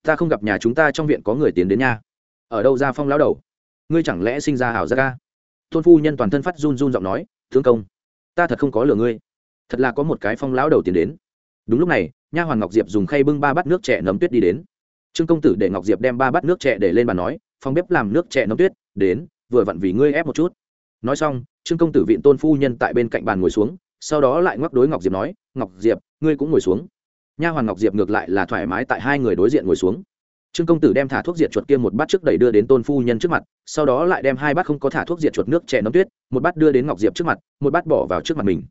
ta không gặp nhà chúng ta trong viện có người tiến đến nha. Ở đâu ra phong lão đầu? Ngươi chẳng lẽ sinh ra hảo gia ca tôn phu nhân toàn thân phát run run giọng nói thương công, ta thật không có lừa ngươi. Thật là có một cái phong lão đầu tiến đến. Đúng lúc này, nha hoàn ngọc diệp dùng khay bưng ba bát nước trẻ nấm tuyết đi đến. Trương công tử để ngọc diệp đem ba bát nước trẻ để lên bàn nói, phong bếp làm nước trẻ nấm tuyết, đến, vừa vặn vì ngươi ép một chút. Nói xong, trương công tử viện tôn phu nhân tại bên cạnh bàn ngồi xuống sau đó lại ngoắc đối ngọc diệp nói, ngọc diệp, ngươi cũng ngồi xuống. Nha hoàn ngọc diệp ngược lại là thoải mái tại hai người đối diện ngồi xuống. Trương công tử đem thả thuốc diệt chuột kia một bát trước đẩy đưa đến tôn phu nhân trước mặt, sau đó lại đem hai bát không có thả thuốc diệt chuột nước chè nấm tuyết, một bát đưa đến ngọc diệp trước mặt, một bát bỏ vào trước mặt mình.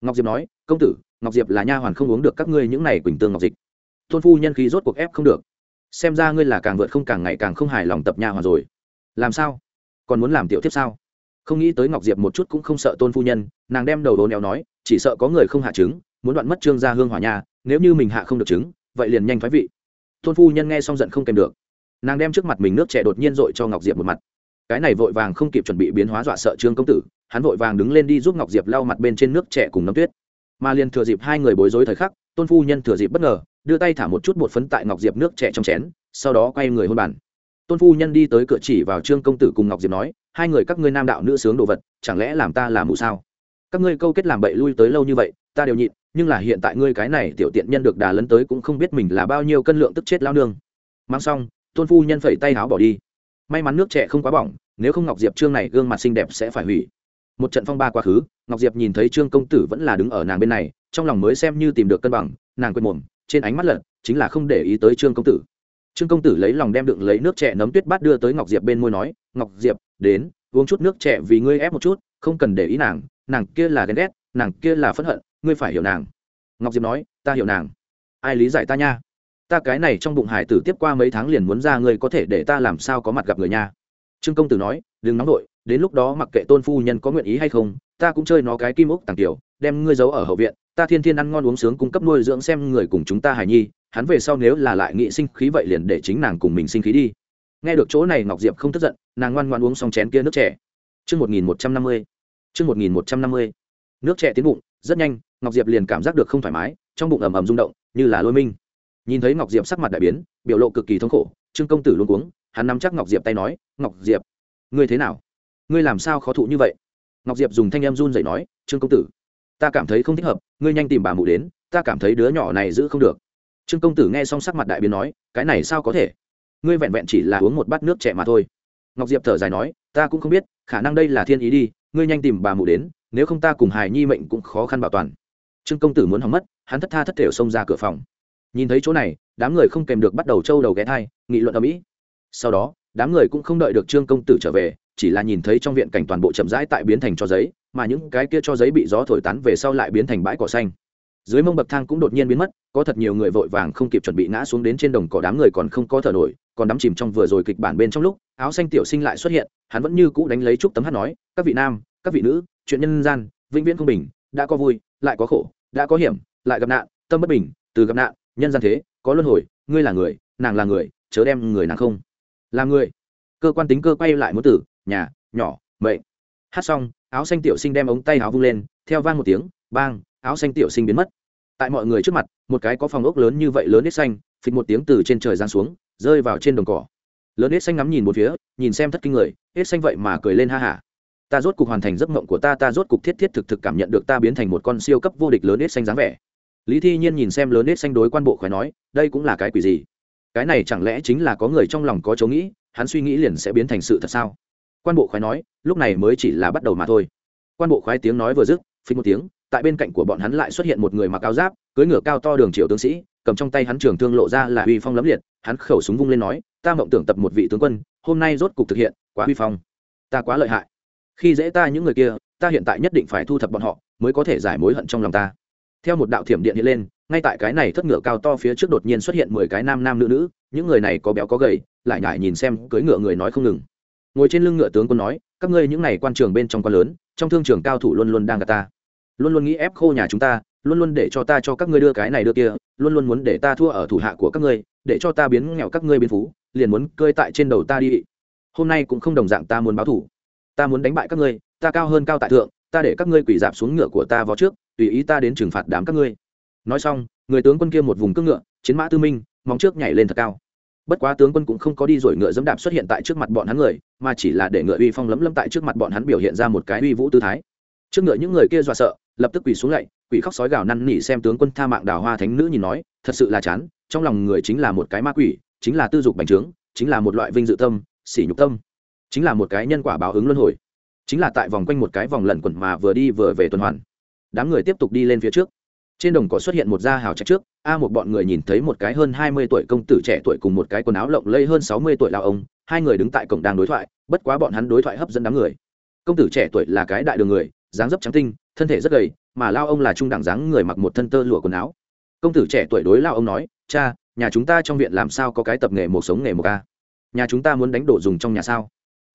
Ngọc diệp nói, công tử, ngọc diệp là nha hoàn không uống được các ngươi những này quỳnh tương ngọc dịch. Tôn phu nhân khí rốt cuộc ép không được. Xem ra ngươi là càng vượt không càng ngày càng không hài lòng tập nha hoàn rồi. Làm sao? Còn muốn làm tiểu tiếp sao? Không nghĩ tới ngọc diệp một chút cũng không sợ tôn phu nhân, nàng đem đầu đồ neo nói, chỉ sợ có người không hạ trứng, muốn đoạn mất trương gia hương hỏa nhà nếu như mình hạ không được trứng, vậy liền nhanh thoái vị. Tôn phu nhân nghe xong giận không kèm được. Nàng đem trước mặt mình nước trẻ đột nhiên dội cho ngọc diệp một mặt. Cái này vội vàng không kịp chuẩn bị biến hóa dọa sợ trương công tử, hắn vội vàng đứng lên đi giúp ngọc diệp lau mặt bên trên nước trẻ cùng nấm tuyết. Mà liền thừa dịp hai người bối rối thời khắc, tôn phu nhân thừa dịp bất ngờ, đưa tay thả một chút bột phấn tại ngọc diệp nước trẻ trong chén, sau đó quay người hôn bàn. Tôn phu nhân đi tới cửa chỉ vào trương công tử cùng ngọc diệp nói hai người các ngươi nam đạo nữ sướng đồ vật, chẳng lẽ làm ta làm mù sao? Các ngươi câu kết làm bậy lui tới lâu như vậy, ta đều nhịn, nhưng là hiện tại ngươi cái này tiểu tiện nhân được đà lấn tới cũng không biết mình là bao nhiêu cân lượng tức chết lao nương. Mang xong, tôn phu nhân phẩy tay áo bỏ đi. May mắn nước trẻ không quá bỏng, nếu không ngọc diệp trương này gương mặt xinh đẹp sẽ phải hủy. Một trận phong ba quá khứ, ngọc diệp nhìn thấy trương công tử vẫn là đứng ở nàng bên này, trong lòng mới xem như tìm được cân bằng, nàng quên mồm, trên ánh mắt lật, chính là không để ý tới trương công tử. Trương công tử lấy lòng đem đựng lấy nước trẻ nấm tuyết bát đưa tới ngọc diệp bên môi nói ngọc diệp, đến, uống chút nước trẻ vì ngươi ép một chút, không cần để ý nàng nàng kia là ghen ghét, nàng kia là phẫn hận, ngươi phải hiểu nàng. Ngọc diệp nói, ta hiểu nàng. Ai lý giải ta nha? Ta cái này trong bụng hải tử tiếp qua mấy tháng liền muốn ra ngươi có thể để ta làm sao có mặt gặp người nha? Trương công tử nói, đừng nóng đội đến lúc đó mặc kệ tôn phu nhân có nguyện ý hay không, ta cũng chơi nó cái kim ốc tàng tiểu, đem ngươi giấu ở hậu viện, ta thiên thiên ăn ngon uống sướng cung cấp nuôi dưỡng xem người cùng chúng ta hài nhi, hắn về sau nếu là lại nghị sinh khí vậy liền để chính nàng cùng mình sinh khí đi nghe được chỗ này ngọc diệp không tức giận nàng ngoan ngoan uống xong chén kia nước trẻ Chương 1150. Chương 1150. Nước trẻ tiến bụng, rất nhanh, Ngọc Diệp liền cảm giác được không thoải mái, trong bụng ầm ầm rung động, như là lôi minh. Nhìn thấy Ngọc Diệp sắc mặt đại biến, biểu lộ cực kỳ thống khổ, Trương công tử luống cuống, hắn nắm chắc Ngọc Diệp tay nói, "Ngọc Diệp, ngươi thế nào? Ngươi làm sao khó thụ như vậy?" Ngọc Diệp dùng thanh âm run rẩy nói, "Trương công tử, ta cảm thấy không thích hợp, ngươi nhanh tìm bà mụ đến, ta cảm thấy đứa nhỏ này giữ không được." Trương công tử nghe xong sắc mặt đại biến nói, "Cái này sao có thể? Ngươi vẹn vẹn chỉ là uống một bát nước trẻ mà thôi." Ngọc Diệp thở dài nói, "Ta cũng không biết, khả năng đây là thiên ý đi ngươi nhanh tìm bà mụ đến nếu không ta cùng hài nhi mệnh cũng khó khăn bảo toàn. Trương công tử muốn hỏng mất hắn thất tha thất thểu xông ra cửa phòng. Nhìn thấy chỗ này đám người không kèm được bắt đầu trâu đầu ghé thai nghị luận ở mỹ sau đó đám người cũng không đợi được trương công tử trở về chỉ là nhìn thấy trong viện cảnh toàn bộ chậm rãi tại biến thành cho giấy mà những cái kia cho giấy bị gió thổi tán về sau lại biến thành bãi cỏ xanh. Dưới mông bậc thang cũng đột nhiên biến mất có thật nhiều người vội vàng không kịp chuẩn bị ngã xuống đến trên đồng cỏ đám người còn không có thở nổi còn đắm chìm trong vừa rồi kịch bản bên trong lúc, áo xanh tiểu sinh lại xuất hiện, hắn vẫn như cũ đánh lấy chúc tấm hát nói, các vị nam, các vị nữ, chuyện nhân gian, vĩnh viễn không bình, đã có vui, lại có khổ, đã có hiểm, lại gặp nạn, tâm bất bình, từ gặp nạn, nhân gian thế, có luân hồi, ngươi là người, nàng là người, chớ đem người nàng không. Là người. Cơ quan tính cơ quay lại muốn tử, nhà, nhỏ, mệnh. Hát xong, áo xanh tiểu sinh đem ống tay áo vung lên, theo vang một tiếng, bang, áo xanh tiểu sinh biến mất. Tại mọi người trước mặt, một cái có phòng ốc lớn như vậy lớn ít xanh, phịch một tiếng từ trên trời giáng xuống rơi vào trên đồng cỏ. Lớn ít xanh ngắm nhìn một phía, nhìn xem thất kinh người hết xanh vậy mà cười lên ha hả. Ta rốt cục hoàn thành giấc mộng của ta ta rốt cục thiết thiết thực thực cảm nhận được ta biến thành một con siêu cấp vô địch lớn ít xanh dáng vẻ. Lý thi nhiên nhìn xem lớn ít xanh đối quan bộ khỏe nói, đây cũng là cái quỷ gì? Cái này chẳng lẽ chính là có người trong lòng có chấu nghĩ, hắn suy nghĩ liền sẽ biến thành sự thật sao? Quan bộ khoái nói, lúc này mới chỉ là bắt đầu mà thôi. Quan bộ khoái tiếng nói vừa dứt phí một tiếng, tại bên cạnh của bọn hắn lại xuất hiện một người mặc áo giáp, cưỡi ngựa cao to đường triều tướng sĩ cầm trong tay hắn trường thương lộ ra là uy phong lẫm liệt, hắn khẩu súng vung lên nói, ta mộng tưởng tập một vị tướng quân, hôm nay rốt cục thực hiện, quá uy phong. Ta quá lợi hại. Khi dễ ta những người kia, ta hiện tại nhất định phải thu thập bọn họ, mới có thể giải mối hận trong lòng ta. Theo một đạo thiểm điện hiện lên, ngay tại cái này thất ngựa cao to phía trước đột nhiên xuất hiện mười cái nam nam nữ nữ, những người này có béo có gầy, lại nhải nhìn xem, cưỡi ngựa người nói không ngừng. Ngồi trên lưng ngựa tướng quân nói, các ngươi những này quan trường bên trong quan lớn, trong thương trường cao thủ luôn luôn đang gặp ta, luôn luôn nghĩ ép khô nhà chúng ta luôn luôn để cho ta cho các ngươi đưa cái này đưa kia, luôn luôn muốn để ta thua ở thủ hạ của các ngươi, để cho ta biến nghèo các ngươi biến phú, liền muốn cơi tại trên đầu ta đi. Hôm nay cũng không đồng dạng ta muốn báo thủ. Ta muốn đánh bại các ngươi, ta cao hơn cao tại thượng, ta để các ngươi quỳ dạp xuống ngựa của ta vào trước, tùy ý ta đến trừng phạt đám các ngươi. Nói xong, người tướng quân kia một vùng cước ngựa, chiến mã tư minh, móng trước nhảy lên thật cao. Bất quá tướng quân cũng không có đi rồi ngựa dẫm đạp xuất hiện tại trước mặt bọn hắn người, mà chỉ là để ngựa uy phong lấm lấm tại trước mặt bọn hắn biểu hiện ra một cái uy vũ tư thái. Trước ngựa những người kia dọa sợ lập tức quỳ xuống lạy quỷ khóc sói gào năn nỉ xem tướng quân tha mạng đào hoa thánh nữ nhìn nói, thật sự là chán, trong lòng người chính là một cái ma quỷ, chính là tư dục bành trướng, chính là một loại vinh dự tâm, sỉ nhục tâm, chính là một cái nhân quả báo ứng luân hồi, chính là tại vòng quanh một cái vòng lẩn quẩn mà vừa đi vừa về tuần hoàn. Đám người tiếp tục đi lên phía trước. Trên đồng cỏ xuất hiện một da hào trạch trước, a một bọn người nhìn thấy một cái hơn hai mươi tuổi công tử trẻ tuổi cùng một cái quần áo lộng lây hơn sáu mươi tuổi lao ông, hai người đứng tại cổng đang đối thoại, bất quá bọn hắn đối thoại hấp dẫn đám người. Công tử trẻ tuổi là cái đại đường người, dáng dấp trắng tinh thân thể rất gầy, mà lao ông là trung đẳng dáng người mặc một thân tơ lụa quần áo. Công tử trẻ tuổi đối lao ông nói, cha, nhà chúng ta trong viện làm sao có cái tập nghề một sống nghề một ca nhà chúng ta muốn đánh đổ dùng trong nhà sao?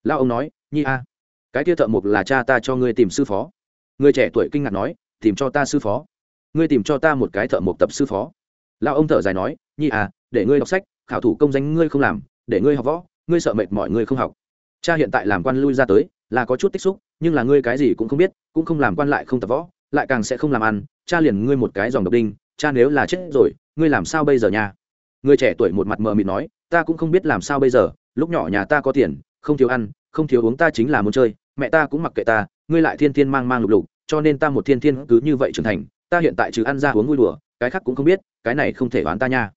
Lao ông nói, nhi a, cái kia thợ mộc là cha ta cho ngươi tìm sư phó. Người trẻ tuổi kinh ngạc nói, tìm cho ta sư phó? Ngươi tìm cho ta một cái thợ mộc tập sư phó? Lao ông thở dài nói, nhi à để ngươi đọc sách, khảo thủ công danh ngươi không làm, để ngươi học võ, ngươi sợ mệt mọi ngươi không học. Cha hiện tại làm quan lui ra tới, là có chút tích xúc, nhưng là ngươi cái gì cũng không biết cũng không làm quan lại không tập võ, lại càng sẽ không làm ăn, cha liền ngươi một cái dòng độc đinh, cha nếu là chết rồi, ngươi làm sao bây giờ nha? Người trẻ tuổi một mặt mờ mịt nói, ta cũng không biết làm sao bây giờ, lúc nhỏ nhà ta có tiền, không thiếu ăn, không thiếu uống ta chính là muốn chơi, mẹ ta cũng mặc kệ ta, ngươi lại thiên thiên mang mang lục lục, cho nên ta một thiên thiên cứ như vậy trưởng thành, ta hiện tại trừ ăn ra uống vui đùa, cái khác cũng không biết, cái này không thể đoán ta nha.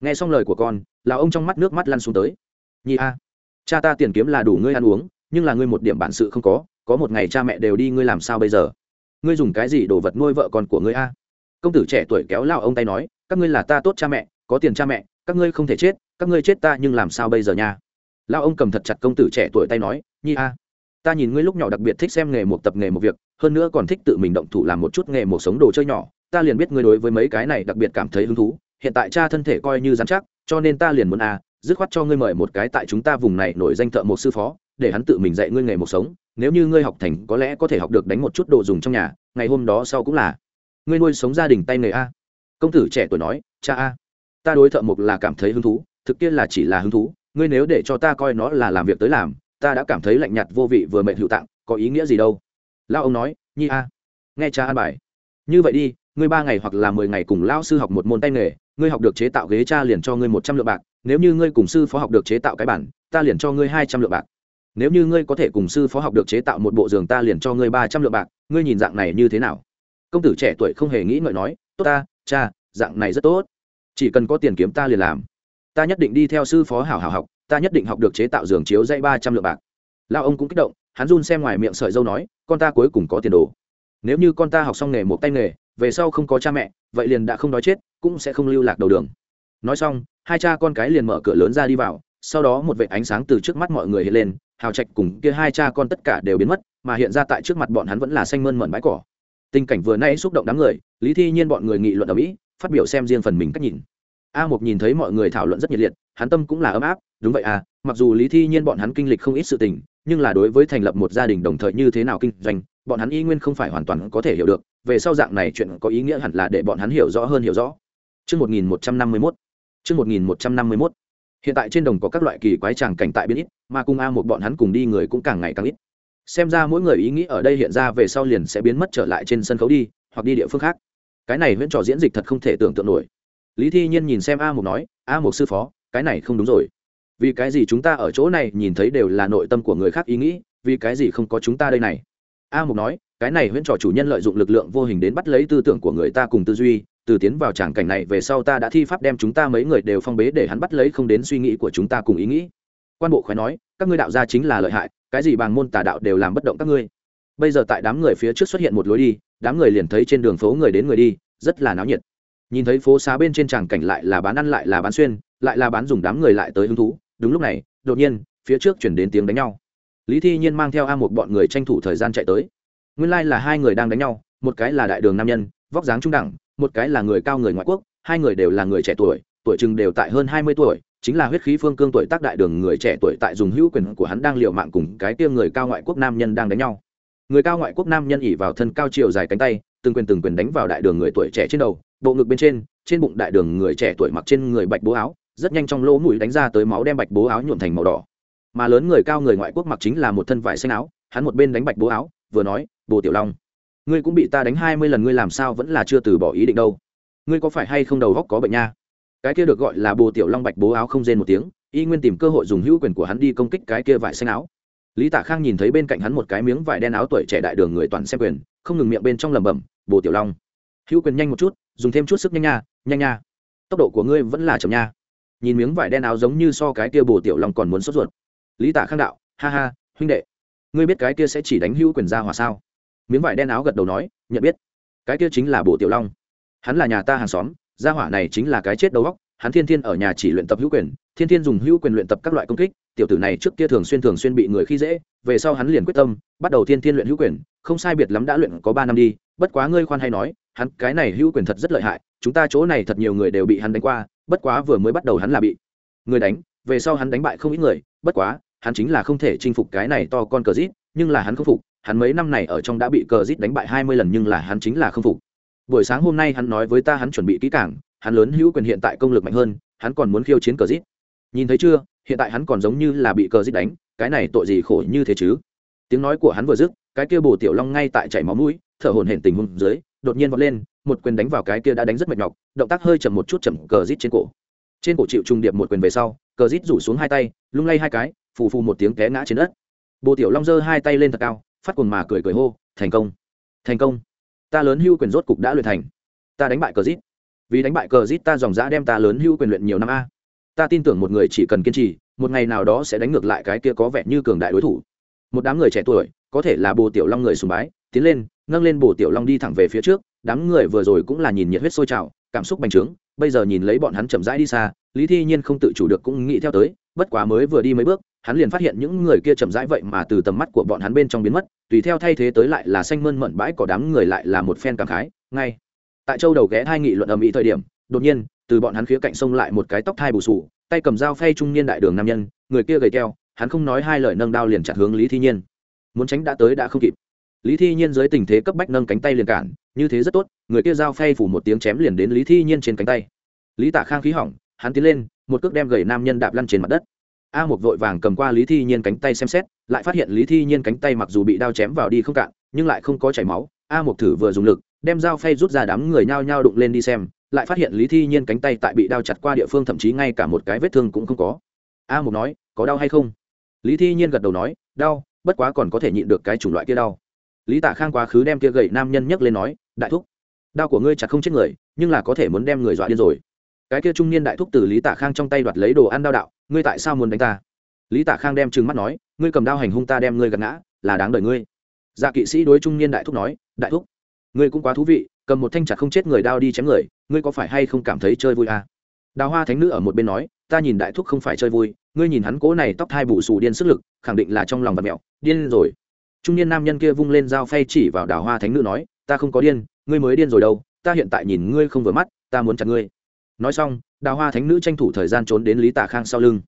Nghe xong lời của con là ông trong mắt nước mắt lăn xuống tới. Nhi a, cha ta tiền kiếm là đủ ngươi ăn uống, nhưng là ngươi một điểm bản sự không có có một ngày cha mẹ đều đi ngươi làm sao bây giờ? Ngươi dùng cái gì đồ vật nuôi vợ con của ngươi a? Công tử trẻ tuổi kéo lao ông tay nói, các ngươi là ta tốt cha mẹ, có tiền cha mẹ, các ngươi không thể chết, các ngươi chết ta nhưng làm sao bây giờ nha? Lao ông cầm thật chặt công tử trẻ tuổi tay nói, nhi a, ta nhìn ngươi lúc nhỏ đặc biệt thích xem nghề một tập nghề một việc, hơn nữa còn thích tự mình động thủ làm một chút nghề một sống đồ chơi nhỏ, ta liền biết ngươi đối với mấy cái này đặc biệt cảm thấy hứng thú, hiện tại cha thân thể coi như dám chắc, cho nên ta liền muốn a, dứt khoát cho ngươi mời một cái tại chúng ta vùng này nổi danh thợ một sư phó, để hắn tự mình dạy ngươi nghề một sống nếu như ngươi học thành có lẽ có thể học được đánh một chút đồ dùng trong nhà, ngày hôm đó sau cũng là. Ngươi nuôi sống gia đình tay nghề a. Công tử trẻ tuổi nói, cha a, ta đối thợ mộc là cảm thấy hứng thú, thực kia là chỉ là hứng thú, ngươi nếu để cho ta coi nó là làm việc tới làm, ta đã cảm thấy lạnh nhạt vô vị vừa mệnh hữu tạng, có ý nghĩa gì đâu? Lao ông nói, nhi a, nghe cha an bài. Như vậy đi, ngươi ba ngày hoặc là mười ngày cùng lao sư học một môn tay nghề, ngươi học được chế tạo ghế cha liền cho ngươi một trăm lượng bạc, nếu như ngươi cùng sư phó học được chế tạo cái bản, ta liền cho ngươi hai trăm lượng bạc nếu như ngươi có thể cùng sư phó học được chế tạo một bộ giường ta liền cho ngươi ba trăm lượng bạc, ngươi nhìn dạng này như thế nào? Công tử trẻ tuổi không hề nghĩ ngợi nói, tốt ta, cha, dạng này rất tốt. Chỉ cần có tiền kiếm ta liền làm. Ta nhất định đi theo sư phó hảo hảo học, ta nhất định học được chế tạo giường chiếu dây ba trăm lượng bạc. Lao ông cũng kích động, hắn run xem ngoài miệng sợi dâu nói, con ta cuối cùng có tiền đồ. Nếu như con ta học xong nghề một tay nghề, về sau không có cha mẹ, vậy liền đã không đói chết, cũng sẽ không lưu lạc đầu đường. Nói xong, hai cha con cái liền mở cửa lớn ra đi vào sau đó một vệ ánh sáng từ trước mắt mọi người hiện lên, hào trạch cùng kia hai cha con tất cả đều biến mất, mà hiện ra tại trước mặt bọn hắn vẫn là xanh mơn mận bãi cỏ tình cảnh vừa nay xúc động đám người, lý thi nhiên bọn người nghị luận ở mỹ, phát biểu xem riêng phần mình cách nhìn a một nhìn thấy mọi người thảo luận rất nhiệt liệt, hắn tâm cũng là ấm áp, đúng vậy à mặc dù lý thi nhiên bọn hắn kinh lịch không ít sự tình, nhưng là đối với thành lập một gia đình đồng thời như thế nào kinh doanh, bọn hắn y nguyên không phải hoàn toàn có thể hiểu được, về sau dạng này chuyện có ý nghĩa hẳn là để bọn hắn hiểu rõ hơn hiểu rõ Trước 1151. Trước 1151. Hiện tại trên đồng có các loại kỳ quái tràng cảnh tại biến ít, mà cùng A một bọn hắn cùng đi người cũng càng ngày càng ít. Xem ra mỗi người ý nghĩ ở đây hiện ra về sau liền sẽ biến mất trở lại trên sân khấu đi, hoặc đi địa phương khác. Cái này huyễn trò diễn dịch thật không thể tưởng tượng nổi. Lý Thi Nhiên nhìn xem A một nói, A một sư phó, cái này không đúng rồi. Vì cái gì chúng ta ở chỗ này nhìn thấy đều là nội tâm của người khác ý nghĩ, vì cái gì không có chúng ta đây này? A một nói, cái này huyễn trò chủ nhân lợi dụng lực lượng vô hình đến bắt lấy tư tưởng của người ta cùng tư duy, từ tiến vào tràng cảnh này về sau ta đã thi pháp đem chúng ta mấy người đều phong bế để hắn bắt lấy không đến suy nghĩ của chúng ta cùng ý nghĩ. Quan bộ khói nói, các ngươi đạo gia chính là lợi hại, cái gì bằng môn tà đạo đều làm bất động các ngươi. Bây giờ tại đám người phía trước xuất hiện một lối đi, đám người liền thấy trên đường phố người đến người đi, rất là náo nhiệt. Nhìn thấy phố xá bên trên tràng cảnh lại là bán ăn lại là bán xuyên, lại là bán dùng đám người lại tới hứng thú. Đúng lúc này, đột nhiên, phía trước chuyển đến tiếng đánh nhau. Lý thi nhiên mang theo a một bọn người tranh thủ thời gian chạy tới. Nguyên lai、like、là hai người đang đánh nhau, một cái là đại đường nam nhân, vóc dáng trung đẳng một cái là người cao người ngoại quốc, hai người đều là người trẻ tuổi tuổi chừng đều tại hơn hai mươi tuổi, chính là huyết khí phương cương tuổi tác đại đường người trẻ tuổi tại dùng hữu quyền của hắn đang liều mạng cùng cái kia người cao ngoại quốc nam nhân đang đánh nhau. Người cao ngoại quốc nam nhân ỉ vào thân cao chiều dài cánh tay, từng quyền từng quyền đánh vào đại đường người tuổi trẻ trên đầu, bộ ngực bên trên trên bụng đại đường người trẻ tuổi mặc trên người bạch bố áo, rất nhanh trong lỗ mũi đánh ra tới máu đem bạch bố áo nhuộm thành màu đỏ. Mà lớn người cao người ngoại quốc mặc chính là một thân vải xanh áo, hắn một bên đánh bạch bố áo, vừa nói, bồ tiểu long ngươi cũng bị ta đánh hai mươi lần, ngươi làm sao vẫn là chưa từ bỏ ý định đâu? Ngươi có phải hay không đầu góc có bệnh nha? Cái kia được gọi là bồ tiểu long bạch bố áo không rên một tiếng, y nguyên tìm cơ hội dùng hữu quyền của hắn đi công kích cái kia vải xanh áo. Lý tạ khang nhìn thấy bên cạnh hắn một cái miếng vải đen áo tuổi trẻ đại đường người toàn xem quyền, không ngừng miệng bên trong lẩm bẩm, bồ tiểu long, hữu quyền nhanh một chút, dùng thêm chút sức nhanh nha nhanh nha. Tốc độ của ngươi vẫn là chậm nha. Nhìn miếng vải đen áo giống như so cái kia bồ tiểu long còn muốn sốt ruột. Lý tạ khang đạo, ha ha, huynh đệ, ngươi biết cái kia sẽ chỉ đánh hữu quyền ra hòa sao? Miếng vải đen áo gật đầu nói, nhận biết. Cái kia chính là bộ tiểu long. Hắn là nhà ta hàng xóm, gia hỏa này chính là cái chết đầu góc hắn thiên thiên ở nhà chỉ luyện tập hữu quyền, thiên thiên dùng hữu quyền luyện tập các loại công kích, tiểu tử này trước kia thường xuyên thường xuyên bị người khi dễ, về sau hắn liền quyết tâm, bắt đầu thiên thiên luyện hữu quyền, không sai biệt lắm đã luyện có ba năm đi, bất quá ngươi khoan hay nói, hắn cái này hữu quyền thật rất lợi hại, chúng ta chỗ này thật nhiều người đều bị hắn đánh qua, bất quá vừa mới bắt đầu hắn là bị người đánh, về sau hắn đánh bại không ít người, bất quá, hắn chính là không thể chinh phục cái này to con cờ rít, nhưng là hắn không phục hắn mấy năm này ở trong đã bị cờ rít đánh bại hai mươi lần nhưng là hắn chính là không phục. Buổi sáng hôm nay hắn nói với ta hắn chuẩn bị kỹ càng, hắn lớn hữu quyền hiện tại công lực mạnh hơn hắn còn muốn khiêu chiến cờ rít. Nhìn thấy chưa hiện tại hắn còn giống như là bị cờ rít đánh cái này tội gì khổ như thế chứ? Tiếng nói của hắn vừa dứt cái kia bồ tiểu long ngay tại chảy máu mũi thở hổn hển tình huống dưới đột nhiên vọt lên một quyền đánh vào cái kia đã đánh rất mệt nhọc động tác hơi chậm một chút chậm cờ rít trên cổ. Trên cổ chịu trung điệp một quyền về sau cờ rít rủ xuống hai tay lung lay hai cái phù phù một tiếng té ngã trên đất. Bồ tiểu long giơ hai tay lên thật cao phát cuồng mà cười cười hô, thành công thành công. Ta lớn hưu quyền rốt cục đã luyện thành. Ta đánh bại cờ rít vì đánh bại cờ rít ta dòng dã đem ta lớn hưu quyền luyện nhiều năm a. Ta tin tưởng một người chỉ cần kiên trì, một ngày nào đó sẽ đánh ngược lại cái kia có vẻ như cường đại đối thủ. Một đám người trẻ tuổi, có thể là bồ tiểu long người sùng bái, tiến lên, nâng lên bồ tiểu long đi thẳng về phía trước. Đám người vừa rồi cũng là nhìn nhiệt huyết sôi trào, cảm xúc bành trướng bây giờ nhìn lấy bọn hắn chậm rãi đi xa, lý thi nhiên không tự chủ được cũng nghĩ theo tới, bất quá mới vừa đi mấy bước, hắn liền phát hiện những người kia chậm rãi vậy mà từ tầm mắt của bọn hắn bên trong biến mất, tùy theo thay thế tới lại là xanh mơn mận bãi cỏ đám người lại là một phen cảm khái, ngay tại châu đầu ghé hai nghị luận ầm ĩ thời điểm, đột nhiên, từ bọn hắn phía cạnh sông lại một cái tóc thai bù sù, tay cầm dao phay trung niên đại đường nam nhân, người kia gầy keo, hắn không nói hai lời nâng đao liền chặt hướng lý thi nhiên. Muốn tránh đã tới đã không kịp. Lý thi nhiên dưới tình thế cấp bách nâng cánh tay liền cản như thế rất tốt, người kia dao phay phủ một tiếng chém liền đến lý thi nhiên trên cánh tay. Lý tạ khang khí hỏng, hắn tiến lên, một cước đem gầy nam nhân đạp lăn trên mặt đất. A một vội vàng cầm qua lý thi nhiên cánh tay xem xét, lại phát hiện lý thi nhiên cánh tay mặc dù bị đao chém vào đi không cạn, nhưng lại không có chảy máu. A một thử vừa dùng lực, đem dao phay rút ra đám người nhao nhao đụng lên đi xem, lại phát hiện lý thi nhiên cánh tay tại bị đao chặt qua địa phương, thậm chí ngay cả một cái vết thương cũng không có. A một nói, có đau hay không? Lý thi nhiên gật đầu nói, đau, bất quá còn có thể nhịn được cái chủng loại kia đau. Lý tạ khang quá khứ đem kia gậy nam nhân nhấc lên nói đại thúc, đao của ngươi chặt không chết người, nhưng là có thể muốn đem người dọa điên rồi. Cái kia trung niên đại thúc từ lý Tả khang trong tay đoạt lấy đồ ăn đao đạo, ngươi tại sao muốn đánh ta? Lý Tả khang đem trừng mắt nói, ngươi cầm đao hành hung ta đem ngươi gạt ngã, là đáng đời ngươi. Dạ kỵ sĩ đối trung niên đại thúc nói, đại thúc, ngươi cũng quá thú vị, cầm một thanh chặt không chết người đao đi chém người, ngươi có phải hay không cảm thấy chơi vui à? đào hoa thánh nữ ở một bên nói, ta nhìn đại thúc không phải chơi vui, ngươi nhìn hắn cố này tóc thai bù xù điên sức lực, khẳng định là trong lòng vật mẹo, điên rồi. Trung niên nam nhân kia vung lên dao phay chỉ vào đào hoa thánh nữ nói ta không có điên, ngươi mới điên rồi đâu, ta hiện tại nhìn ngươi không vừa mắt, ta muốn chặt ngươi. Nói xong, đào hoa thánh nữ tranh thủ thời gian trốn đến lý tả khang sau lưng.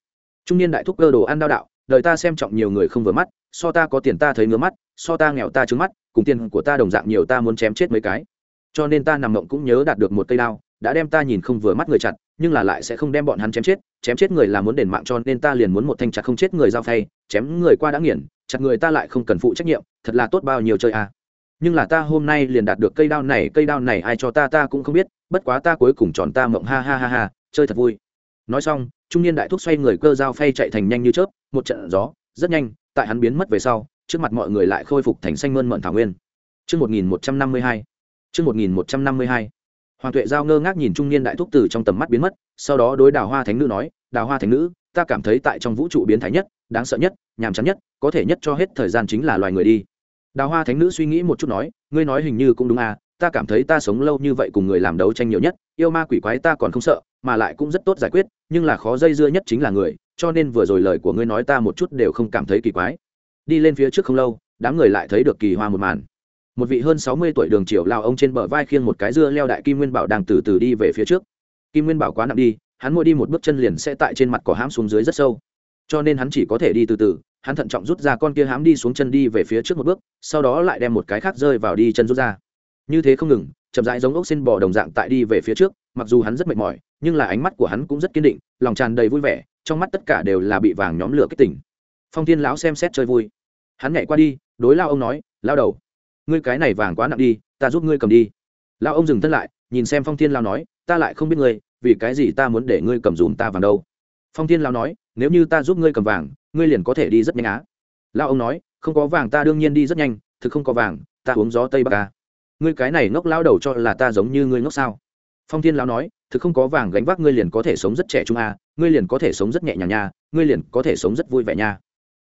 Trung niên đại thúc cơ đồ ăn đao đạo đợi ta xem trọng nhiều người không vừa mắt, so ta có tiền ta thấy ngứa mắt, so ta nghèo ta trứng mắt, cùng tiền của ta đồng dạng nhiều ta muốn chém chết mấy cái. Cho nên ta nằm mộng cũng nhớ đạt được một cây đao, đã đem ta nhìn không vừa mắt người chặt, nhưng là lại sẽ không đem bọn hắn chém chết chém chết người là muốn đền mạng cho nên ta liền muốn một thanh chặt không chết người giao phay, chém người qua đã nghiền, chặt người ta lại không cần phụ trách nhiệm, thật là tốt bao nhiêu chơi à nhưng là ta hôm nay liền đạt được cây đao này cây đao này ai cho ta ta cũng không biết bất quá ta cuối cùng chọn ta mộng ha ha ha ha chơi thật vui nói xong trung niên đại thúc xoay người cơ dao phay chạy thành nhanh như chớp một trận gió rất nhanh tại hắn biến mất về sau trước mặt mọi người lại khôi phục thành xanh mơn mận thảo nguyên Trước 1152. Trước 1152. Hoàng Tuệ Giao ngơ ngác nhìn trung niên đại thúc từ trong tầm mắt biến mất, sau đó đối Đào Hoa Thánh nữ nói, "Đào Hoa Thánh nữ, ta cảm thấy tại trong vũ trụ biến thái nhất, đáng sợ nhất, nhàm chán nhất, có thể nhất cho hết thời gian chính là loài người đi." Đào Hoa Thánh nữ suy nghĩ một chút nói, "Ngươi nói hình như cũng đúng à, ta cảm thấy ta sống lâu như vậy cùng người làm đấu tranh nhiều nhất, yêu ma quỷ quái ta còn không sợ, mà lại cũng rất tốt giải quyết, nhưng là khó dây dưa nhất chính là người, cho nên vừa rồi lời của ngươi nói ta một chút đều không cảm thấy kỳ quái." Đi lên phía trước không lâu, đám người lại thấy được kỳ hoa một màn. Một vị hơn sáu mươi tuổi đường triều lao ông trên bờ vai khiêng một cái dưa leo đại kim nguyên bảo đang từ từ đi về phía trước. Kim nguyên bảo quá nặng đi hắn mỗi đi một bước chân liền sẽ tại trên mặt cỏ hãm xuống dưới rất sâu. Cho nên hắn chỉ có thể đi từ từ hắn thận trọng rút ra con kia hãm đi xuống chân đi về phía trước một bước, sau đó lại đem một cái khác rơi vào đi chân rút ra. Như thế không ngừng, chậm rãi giống ốc xin bò đồng dạng tại đi về phía trước, mặc dù hắn rất mệt mỏi, nhưng là ánh mắt của hắn cũng rất kiên định, lòng tràn đầy vui vẻ, trong mắt tất cả đều là bị vàng nhóm lửa kích tỉnh. Phong thiên lão xem xét chơi vui. Hắn nhảy qua đi, đối lao ông nói lao đầu, ngươi cái này vàng quá nặng đi, ta giúp ngươi cầm đi. Lao ông dừng thân lại, nhìn xem phong thiên lao nói, ta lại không biết ngươi, vì cái gì ta muốn để ngươi cầm dùm ta vàng đâu? Phong thiên lao nói, nếu như ta giúp ngươi cầm vàng ngươi liền có thể đi rất nhanh á. Lao ông nói, không có vàng ta đương nhiên đi rất nhanh, thực không có vàng, ta uống gió tây bắc ca ngươi cái này ngốc lao đầu cho là ta giống như ngươi ngốc sao? Phong thiên lao nói, thực không có vàng gánh vác ngươi liền có thể sống rất trẻ trung a ngươi liền có thể sống rất nhẹ nhàng nha, ngươi liền có thể sống rất vui vẻ nha.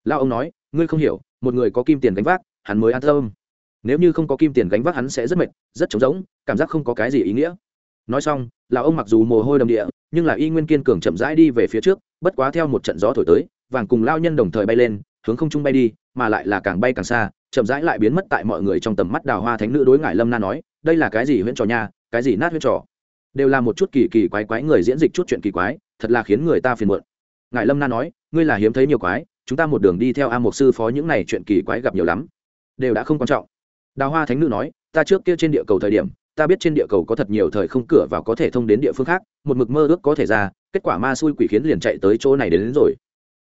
Lao ông nói, ngươi không hiểu, một người có kim tiền gánh vác, hắn mới an tâm. Nếu như không có kim tiền gánh vác hắn sẽ rất mệt, rất trống rỗng, cảm giác không có cái gì ý nghĩa. Nói xong là ông mặc dù mồ hôi đầm địa, nhưng là y nguyên kiên cường chậm rãi đi về phía trước, bất quá theo một trận gió thổi tới vàng cùng lao nhân đồng thời bay lên hướng không trung bay đi mà lại là càng bay càng xa chậm rãi lại biến mất tại mọi người trong tầm mắt đào hoa thánh nữ đối ngại lâm na nói đây là cái gì huyễn trò nha cái gì nát huyễn trò? Đều là một chút kỳ kỳ quái quái người diễn dịch chút chuyện kỳ quái thật là khiến người ta phiền muộn. Ngại lâm na nói ngươi là hiếm thấy nhiều quái chúng ta một đường đi theo a mục sư phó những này chuyện kỳ quái gặp nhiều lắm. Đều đã không quan trọng. Đào hoa thánh nữ nói ta trước kia trên địa cầu thời điểm ta biết trên địa cầu có thật nhiều thời không cửa và có thể thông đến địa phương khác một mực mơ ước có thể ra kết quả ma xui quỷ khiến liền chạy tới chỗ này đến, đến rồi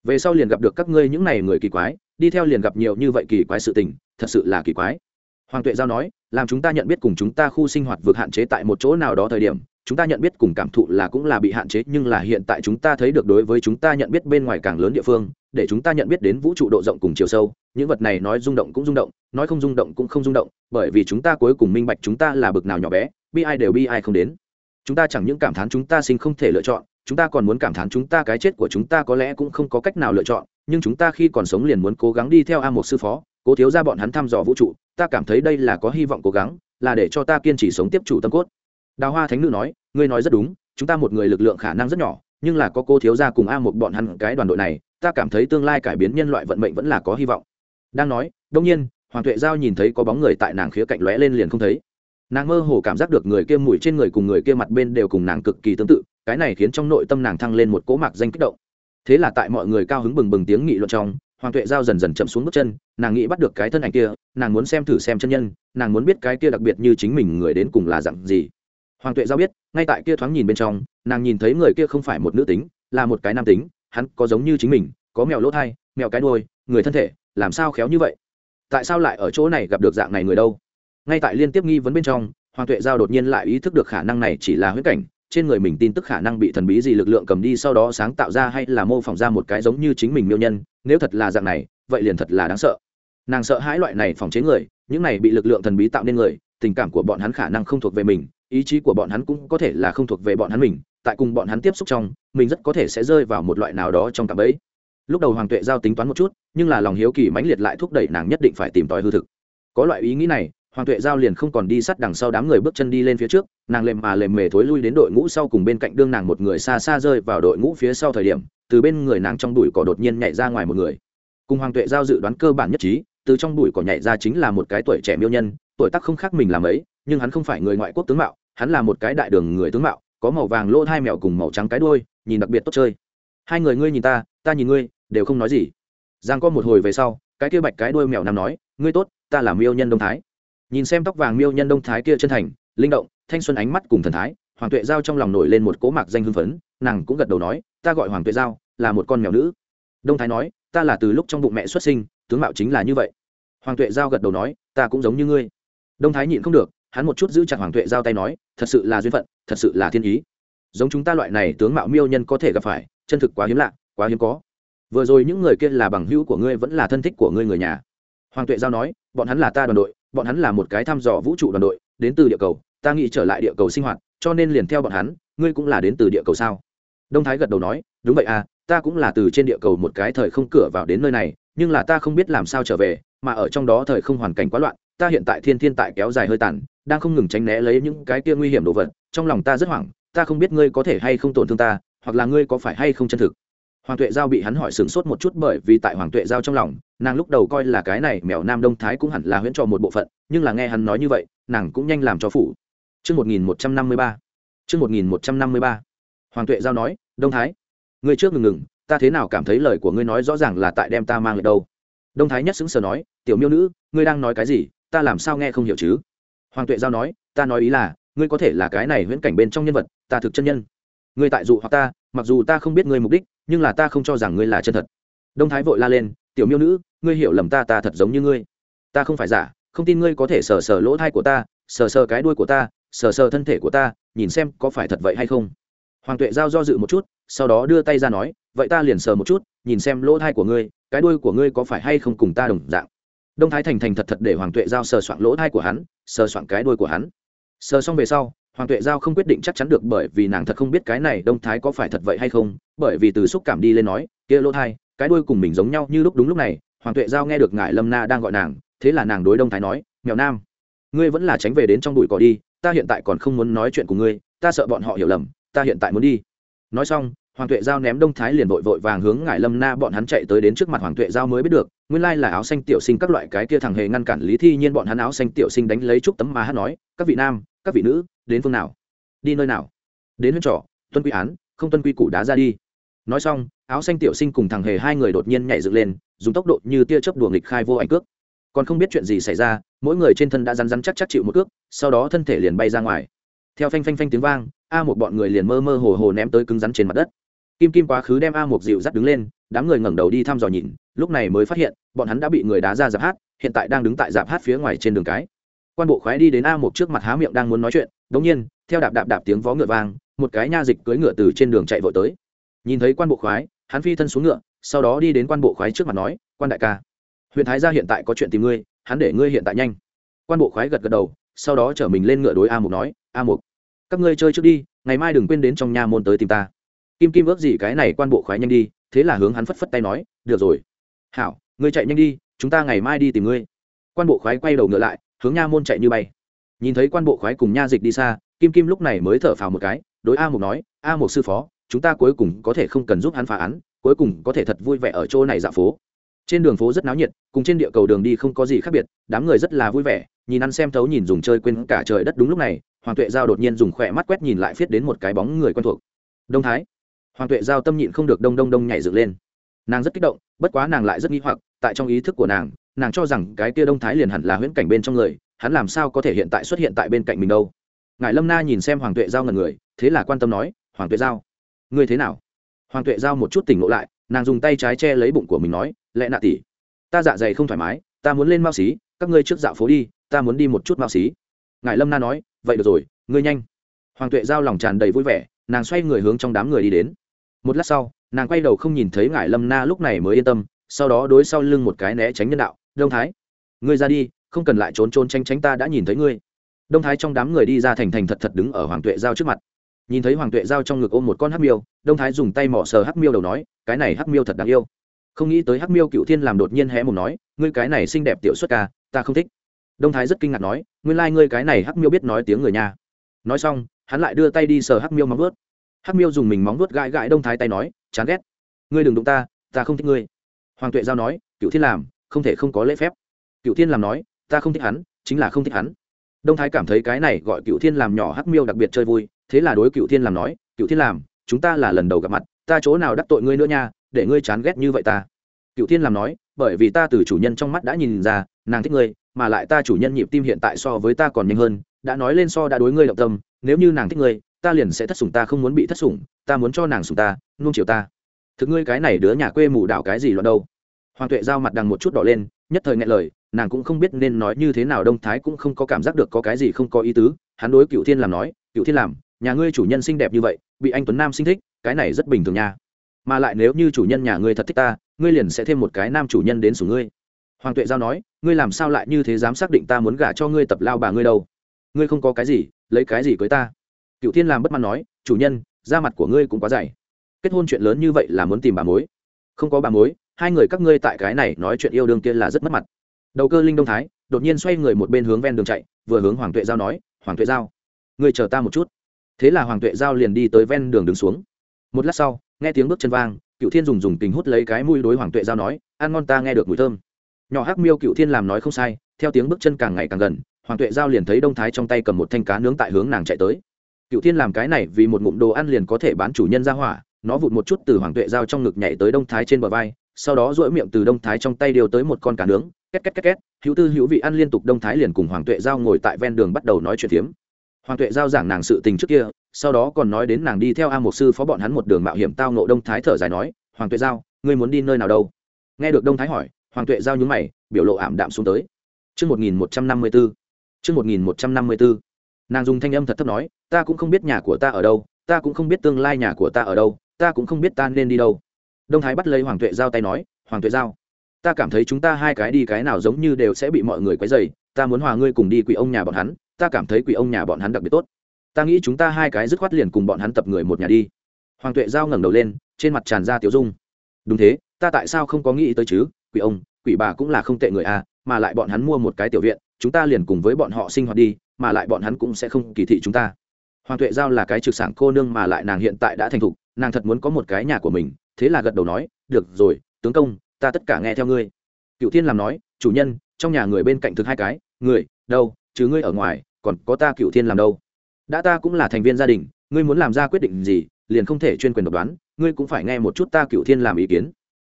về sau liền gặp được các ngươi những này người kỳ quái, đi theo liền gặp nhiều như vậy kỳ quái sự tình, thật sự là kỳ quái. Hoàng tuệ giao nói, làm chúng ta nhận biết cùng chúng ta khu sinh hoạt vượt hạn chế tại một chỗ nào đó thời điểm, chúng ta nhận biết cùng cảm thụ là cũng là bị hạn chế, nhưng là hiện tại chúng ta thấy được đối với chúng ta nhận biết bên ngoài càng lớn địa phương, để chúng ta nhận biết đến vũ trụ độ rộng cùng chiều sâu, những vật này nói rung động cũng rung động, nói không rung động cũng không rung động, bởi vì chúng ta cuối cùng minh bạch chúng ta là bực nào nhỏ bé, bi ai đều bi ai không đến. Chúng ta chẳng những cảm thán chúng ta sinh không thể lựa chọn chúng ta còn muốn cảm thán chúng ta cái chết của chúng ta có lẽ cũng không có cách nào lựa chọn, nhưng chúng ta khi còn sống liền muốn cố gắng đi theo a một sư phó, cố thiếu ra bọn hắn thăm dò vũ trụ, ta cảm thấy đây là có hy vọng cố gắng, là để cho ta kiên trì sống tiếp chủ tâm cốt. Đào hoa thánh nữ nói, ngươi nói rất đúng, chúng ta một người lực lượng khả năng rất nhỏ, nhưng là có cô thiếu gia cùng a một bọn hắn cái đoàn đội này, ta cảm thấy tương lai cải biến nhân loại vận mệnh vẫn là có hy vọng. Đang nói, đông nhiên, hoàng tuệ giao nhìn thấy có bóng người tại nàng khía cạnh lóe lên liền không thấy nàng mơ hồ cảm giác được người kia mùi trên người cùng người kia mặt bên đều cùng nàng cực kỳ tương tự, cái này khiến trong nội tâm nàng thăng lên một cỗ mạc danh kích động. Thế là tại mọi người cao hứng bừng bừng tiếng nghị luận trong, hoàng tuệ giao dần dần chậm xuống bước chân, nàng nghĩ bắt được cái thân ảnh kia, nàng muốn xem thử xem chân nhân, nàng muốn biết cái kia đặc biệt như chính mình người đến cùng là dặn gì. Hoàng tuệ giao biết, ngay tại kia thoáng nhìn bên trong, nàng nhìn thấy người kia không phải một nữ tính, là một cái nam tính, hắn có giống như chính mình, có mèo lỗ thai, mèo cái đôi người thân thể, làm sao khéo như vậy? Tại sao lại ở chỗ này gặp được dạng này người đâu? Ngay tại liên tiếp nghi vấn bên trong, hoàng tuệ giao đột nhiên lại ý thức được khả năng này chỉ là huyết cảnh, trên người mình tin tức khả năng bị thần bí gì lực lượng cầm đi sau đó sáng tạo ra hay là mô phỏng ra một cái giống như chính mình miêu nhân, nếu thật là dạng này, vậy liền thật là đáng sợ. Nàng sợ hãi loại này phòng chế người, những này bị lực lượng thần bí tạo nên người, tình cảm của bọn hắn khả năng không thuộc về mình, ý chí của bọn hắn cũng có thể là không thuộc về bọn hắn mình, tại cùng bọn hắn tiếp xúc trong, mình rất có thể sẽ rơi vào một loại nào đó trong tạm ấy lúc đầu hoàng tuệ giao tính toán một chút, nhưng là lòng hiếu kỳ mãnh liệt lại thúc đẩy nàng nhất định phải tìm tòi hư thực. Có loại ý nghĩ này hoàng tuệ giao liền không còn đi sát đằng sau đám người bước chân đi lên phía trước, nàng lềm mà lềm mề thối lui đến đội ngũ sau cùng bên cạnh đương nàng một người xa xa rơi vào đội ngũ phía sau thời điểm, từ bên người nàng trong đùi cỏ đột nhiên nhảy ra ngoài một người. Cùng hoàng tuệ giao dự đoán cơ bản nhất trí, từ trong đùi cỏ nhảy ra chính là một cái tuổi trẻ miêu nhân, tuổi tác không khác mình làm ấy, nhưng hắn không phải người ngoại quốc tướng mạo, hắn là một cái đại đường người tướng mạo, có màu vàng lỗ hai mèo cùng màu trắng cái đuôi, nhìn đặc biệt tốt chơi. Hai người ngươi nhìn ta ta nhìn ngươi, đều không nói gì. Giang có một hồi về sau, cái kia bạch cái đuôi mèo nằm nói, ngươi tốt, ta là miêu nhân đông thái nhìn xem tóc vàng miêu nhân đông thái kia chân thành, linh động, thanh xuân ánh mắt cùng thần thái, hoàng tuệ giao trong lòng nổi lên một cỗ mạc danh hưng phấn, nàng cũng gật đầu nói, ta gọi hoàng tuệ giao, là một con mèo nữ. Đông thái nói, ta là từ lúc trong bụng mẹ xuất sinh, tướng mạo chính là như vậy. Hoàng tuệ giao gật đầu nói, ta cũng giống như ngươi. Đông thái nhịn không được, hắn một chút giữ chặt hoàng tuệ giao tay nói, thật sự là duyên phận, thật sự là thiên ý. Giống chúng ta loại này tướng mạo miêu nhân có thể gặp phải, chân thực quá hiếm lạ, quá hiếm có. Vừa rồi những người kia là bằng hữu của ngươi vẫn là thân thích của ngươi người nhà. Hoàng tuệ giao nói, bọn hắn là ta đoàn đội bọn hắn là một cái thăm dò vũ trụ đoàn đội, đến từ địa cầu, ta nghĩ trở lại địa cầu sinh hoạt, cho nên liền theo bọn hắn, ngươi cũng là đến từ địa cầu sao? Đông thái gật đầu nói, đúng vậy à ta cũng là từ trên địa cầu một cái thời không cửa vào đến nơi này, nhưng là ta không biết làm sao trở về, mà ở trong đó thời không hoàn cảnh quá loạn, ta hiện tại thiên thiên tại kéo dài hơi tàn, đang không ngừng tránh né lấy những cái kia nguy hiểm đồ vật, trong lòng ta rất hoảng, ta không biết ngươi có thể hay không tổn thương ta, hoặc là ngươi có phải hay không chân thực hoàng tuệ giao bị hắn hỏi sửng sốt một chút bởi vì tại hoàng tuệ giao trong lòng nàng lúc đầu coi là cái này mèo nam đông thái cũng hẳn là huyễn trò một bộ phận nhưng là nghe hắn nói như vậy nàng cũng nhanh làm cho phủ Chương 1153. Chương 1153. Hoàng Tuệ giao nói, "Đông Thái, ngươi trước ngừng ngừng, ta thế nào cảm thấy lời của ngươi nói rõ ràng là tại đem ta mang lại đâu?" Đông Thái nhất xứng sờ nói, "Tiểu Miêu nữ, ngươi đang nói cái gì, ta làm sao nghe không hiểu chứ?" Hoàng Tuệ giao nói, "Ta nói ý là, ngươi có thể là cái này huyễn cảnh bên trong nhân vật, ta thực chân nhân. Ngươi tại dụ hoặc ta, mặc dù ta không biết ngươi mục đích, nhưng là ta không cho rằng ngươi là chân thật." Đông Thái vội la lên, "Tiểu Miêu nữ, ngươi hiểu lầm ta, ta thật giống như ngươi. Ta không phải giả, không tin ngươi có thể sờ sờ lỗ thai của ta, sờ sờ cái đuôi của ta, sờ sờ thân thể của ta nhìn xem có phải thật vậy hay không hoàng tuệ giao do dự một chút sau đó đưa tay ra nói vậy ta liền sờ một chút nhìn xem lỗ thai của ngươi cái đuôi của ngươi có phải hay không cùng ta đồng dạng đông thái thành thành thật thật để hoàng tuệ giao sờ soạn lỗ thai của hắn sờ soạn cái đuôi của hắn sờ xong về sau hoàng tuệ giao không quyết định chắc chắn được bởi vì nàng thật không biết cái này đông thái có phải thật vậy hay không, bởi vì từ xúc cảm đi lên nói, kia lỗ thai, cái đuôi cùng mình giống nhau như lúc đúng lúc này. Hoàng tuệ giao nghe được ngại lâm na đang gọi nàng, thế là nàng đối đông thái nói, mèo nam, ngươi vẫn là tránh về đến trong bụi cỏ đi, ta hiện tại còn không muốn nói chuyện của ngươi, ta sợ bọn họ hiểu lầm, ta hiện tại muốn đi. Nói xong, hoàng tuệ giao ném đông thái liền vội vội vàng hướng ngải lâm na bọn hắn chạy tới đến trước mặt hoàng tuệ giao mới biết được, nguyên lai là áo xanh tiểu sinh các loại cái kia thằng hề ngăn cản lý thi nhiên bọn hắn áo xanh tiểu sinh đánh lấy chút tấm mà hát nói, các vị nam các vị nữ, đến phương nào? Đi nơi nào? Đến huyết trọ, tuân quy án, không tuân quy củ đá ra đi. Nói xong, áo xanh tiểu sinh cùng thằng hề hai người đột nhiên nhảy dựng lên, dùng tốc độ như tia chớp đùa nghịch khai vô ảnh cước. Còn không biết chuyện gì xảy ra, mỗi người trên thân đã rắn rắn chắc chắc chịu một cước, sau đó thân thể liền bay ra ngoài. Theo phanh phanh phanh tiếng vang, a một bọn người liền mơ mơ hồ hồ ném tới cứng rắn trên mặt đất. Kim kim quá khứ đem a một dịu dắt đứng lên, đám người ngẩng đầu đi thăm dò nhìn, lúc này mới phát hiện, bọn hắn đã bị người đá ra dạp hát, hiện tại đang đứng tại dạp hát phía ngoài trên đường cái quan bộ khoái đi đến a một trước mặt há miệng đang muốn nói chuyện, đống nhiên, theo đạp đạp đạp tiếng vó ngựa vang, một cái nha dịch cưỡi ngựa từ trên đường chạy vội tới. Nhìn thấy quan bộ khoái, hắn phi thân xuống ngựa, sau đó đi đến quan bộ khoái trước mặt nói, quan đại ca, huyện thái gia hiện tại có chuyện tìm ngươi, hắn để ngươi hiện tại nhanh. Quan bộ khoái gật gật đầu, sau đó chở mình lên ngựa đối a mục nói, a mục các ngươi chơi trước đi, ngày mai đừng quên đến trong nhà môn tới tìm ta. Kim kim ước gì cái này quan bộ khoái nhanh đi, thế là hướng hắn phất phất tay nói, được rồi. Hảo, ngươi chạy nhanh đi, chúng ta ngày mai đi tìm ngươi. Quan bộ khoái quay đầu ngựa lại hướng nha môn chạy như bay. Nhìn thấy quan bộ khoái cùng nha dịch đi xa, kim kim lúc này mới thở phào một cái, đối a mục nói, a mục sư phó, chúng ta cuối cùng có thể không cần giúp hắn phá án, cuối cùng có thể thật vui vẻ ở chỗ này dạo phố. Trên đường phố rất náo nhiệt, cùng trên địa cầu đường đi không có gì khác biệt, đám người rất là vui vẻ, nhìn ăn xem thấu nhìn dùng chơi quên cả trời đất đúng lúc này, hoàng tuệ giao đột nhiên dùng khỏe mắt quét nhìn lại viết đến một cái bóng người quen thuộc. Đông thái. Hoàng tuệ giao tâm nhịn không được đông đông đông nhảy dựng lên. Nàng rất kích động, bất quá nàng lại rất nghi hoặc, tại trong ý thức của nàng nàng cho rằng cái kia đông thái liền hẳn là huyễn cảnh bên trong người, hắn làm sao có thể hiện tại xuất hiện tại bên cạnh mình đâu? Ngài lâm na nhìn xem hoàng tuệ giao ngần người, thế là quan tâm nói, hoàng tuệ giao, ngươi thế nào? Hoàng tuệ giao một chút tỉnh ngộ lại, nàng dùng tay trái che lấy bụng của mình nói lẽ nạ tỉ, ta dạ dày không thoải mái, ta muốn lên mao xí, các ngươi trước dạo phố đi, ta muốn đi một chút mao xí. Ngài lâm na nói, vậy được rồi, ngươi nhanh. Hoàng tuệ giao lòng tràn đầy vui vẻ, nàng xoay người hướng trong đám người đi đến. Một lát sau, nàng quay đầu không nhìn thấy ngài lâm na lúc này mới yên tâm, sau đó đối sau lưng một cái né tránh nhân đạo đông thái, ngươi ra đi, không cần lại trốn trốn tránh tránh ta đã nhìn thấy ngươi. Đông thái trong đám người đi ra thành thành thật thật đứng ở hoàng tuệ giao trước mặt. Nhìn thấy hoàng tuệ giao trong ngực ôm một con hắc miêu, đông thái dùng tay mỏ sờ hắc miêu đầu nói, cái này hắc miêu thật đáng yêu. Không nghĩ tới hắc miêu cựu thiên làm đột nhiên hé mồm nói, ngươi cái này xinh đẹp tiểu xuất ca, ta không thích. Đông thái rất kinh ngạc nói, nguyên lai、like、ngươi cái này hắc miêu biết nói tiếng người nha. Nói xong, hắn lại đưa tay đi sờ hắc miêu móng vuốt. Hắc miêu dùng mình móng vuốt gãi gãi đông thái tay nói, chán ghét. Ngươi đừng đụng ta ta không thích ngươi. Hoàng tuệ giao nói, cựu thiên làm không thể không có lễ phép. Cựu thiên làm nói, ta không thích hắn, chính là không thích hắn. Đông thái cảm thấy cái này gọi cựu thiên làm nhỏ hắc miêu đặc biệt chơi vui, thế là đối cựu thiên làm nói cựu thiên làm, chúng ta là lần đầu gặp mặt, ta chỗ nào đắc tội ngươi nữa nha, để ngươi chán ghét như vậy ta. Cựu thiên làm nói, bởi vì ta từ chủ nhân trong mắt đã nhìn ra, nàng thích ngươi, mà lại ta chủ nhân nhịp tim hiện tại so với ta còn nhanh hơn, đã nói lên so đã đối ngươi động tâm, nếu như nàng thích ngươi, ta liền sẽ thất sủng ta không muốn bị thất sủng, ta muốn cho nàng sủng ta, nuông chiều ta. Thực ngươi cái này đứa nhà quê mù đảo cái gì loạn đâu? Hoàng tuệ giao mặt đằng một chút đỏ lên, nhất thời nghe lời, nàng cũng không biết nên nói như thế nào, đông thái cũng không có cảm giác được có cái gì không có ý tứ. Hắn đối cựu thiên làm nói cựu thiên làm, nhà ngươi chủ nhân xinh đẹp như vậy, bị anh tuấn nam sinh thích, cái này rất bình thường nha. Mà lại nếu như chủ nhân nhà ngươi thật thích ta, ngươi liền sẽ thêm một cái nam chủ nhân đến sủ ngươi. Hoàng tuệ giao nói, ngươi làm sao lại như thế dám xác định ta muốn gả cho ngươi tập lao bà ngươi đâu? Ngươi không có cái gì, lấy cái gì cưới ta? Cựu thiên làm bất mãn nói, chủ nhân, da mặt của ngươi cũng quá dày. Kết hôn chuyện lớn như vậy là muốn tìm bà mối. Không có bà mối hai người các ngươi tại cái này nói chuyện yêu đương kia là rất mất mặt. Đầu cơ linh đông thái, đột nhiên xoay người một bên hướng ven đường chạy, vừa hướng hoàng tuệ giao nói, hoàng tuệ giao, ngươi chờ ta một chút. Thế là hoàng tuệ giao liền đi tới ven đường đứng xuống. Một lát sau, nghe tiếng bước chân vang, cựu thiên dùng dùng tình hút lấy cái mũi đối hoàng tuệ giao nói, ăn ngon ta nghe được mùi thơm. Nhỏ hắc miêu cựu thiên làm nói không sai, theo tiếng bước chân càng ngày càng gần, hoàng tuệ giao liền thấy đông thái trong tay cầm một thanh cá nướng tại hướng nàng chạy tới. Cựu thiên làm cái này vì một ngụm đồ ăn liền có thể bán chủ nhân ra hỏa, nó vụt một chút từ hoàng tuệ giao trong ngực nhảy tới đông thái trên bờ vai sau đó duỗi miệng từ đông thái trong tay điều tới một con cá nướng két két két két hữu tư hữu vị ăn liên tục đông thái liền cùng hoàng tuệ giao ngồi tại ven đường bắt đầu nói chuyện phiếm hoàng tuệ giao giảng nàng sự tình trước kia sau đó còn nói đến nàng đi theo a Mục sư phó bọn hắn một đường mạo hiểm tao nộ đông thái thở dài nói hoàng tuệ giao ngươi muốn đi nơi nào đâu nghe được đông thái hỏi hoàng tuệ giao nhúng mày biểu lộ ảm đạm xuống tới Trước 1154. Trước 1154. Nàng dùng thanh âm thật thấp nói, ta cũng không biết nhà của ta ở đâu, ta cũng không biết tương lai nhà của ta ở đâu, ta cũng không biết ta nên đi đâu. Đông Thái bắt lấy Hoàng Tuệ Giao tay nói, Hoàng Tuệ Giao, ta cảm thấy chúng ta hai cái đi cái nào giống như đều sẽ bị mọi người quấy rầy, ta muốn hòa ngươi cùng đi quỷ ông nhà bọn hắn, ta cảm thấy quỷ ông nhà bọn hắn đặc biệt tốt. Ta nghĩ chúng ta hai cái dứt khoát liền cùng bọn hắn tập người một nhà đi. Hoàng tuệ giao ngẩng đầu lên trên mặt tràn ra tiểu dung. Đúng thế ta tại sao không có nghĩ tới chứ quỷ ông quỷ bà cũng là không tệ người à mà lại bọn hắn mua một cái tiểu viện chúng ta liền cùng với bọn họ sinh hoạt đi mà lại bọn hắn cũng sẽ không kỳ thị chúng ta. Hoàng tuệ giao là cái trực sản cô nương mà lại nàng hiện tại đã thành thục nàng thật muốn có một cái nhà của mình, thế là gật đầu nói, được rồi, tướng công, ta tất cả nghe theo ngươi. Cựu thiên làm nói, chủ nhân, trong nhà người bên cạnh thực hai cái, người, đâu chứ ngươi ở ngoài, còn có ta cựu thiên làm đâu? Đã ta cũng là thành viên gia đình, ngươi muốn làm ra quyết định gì, liền không thể chuyên quyền độc đoán, ngươi cũng phải nghe một chút ta cựu thiên làm ý kiến.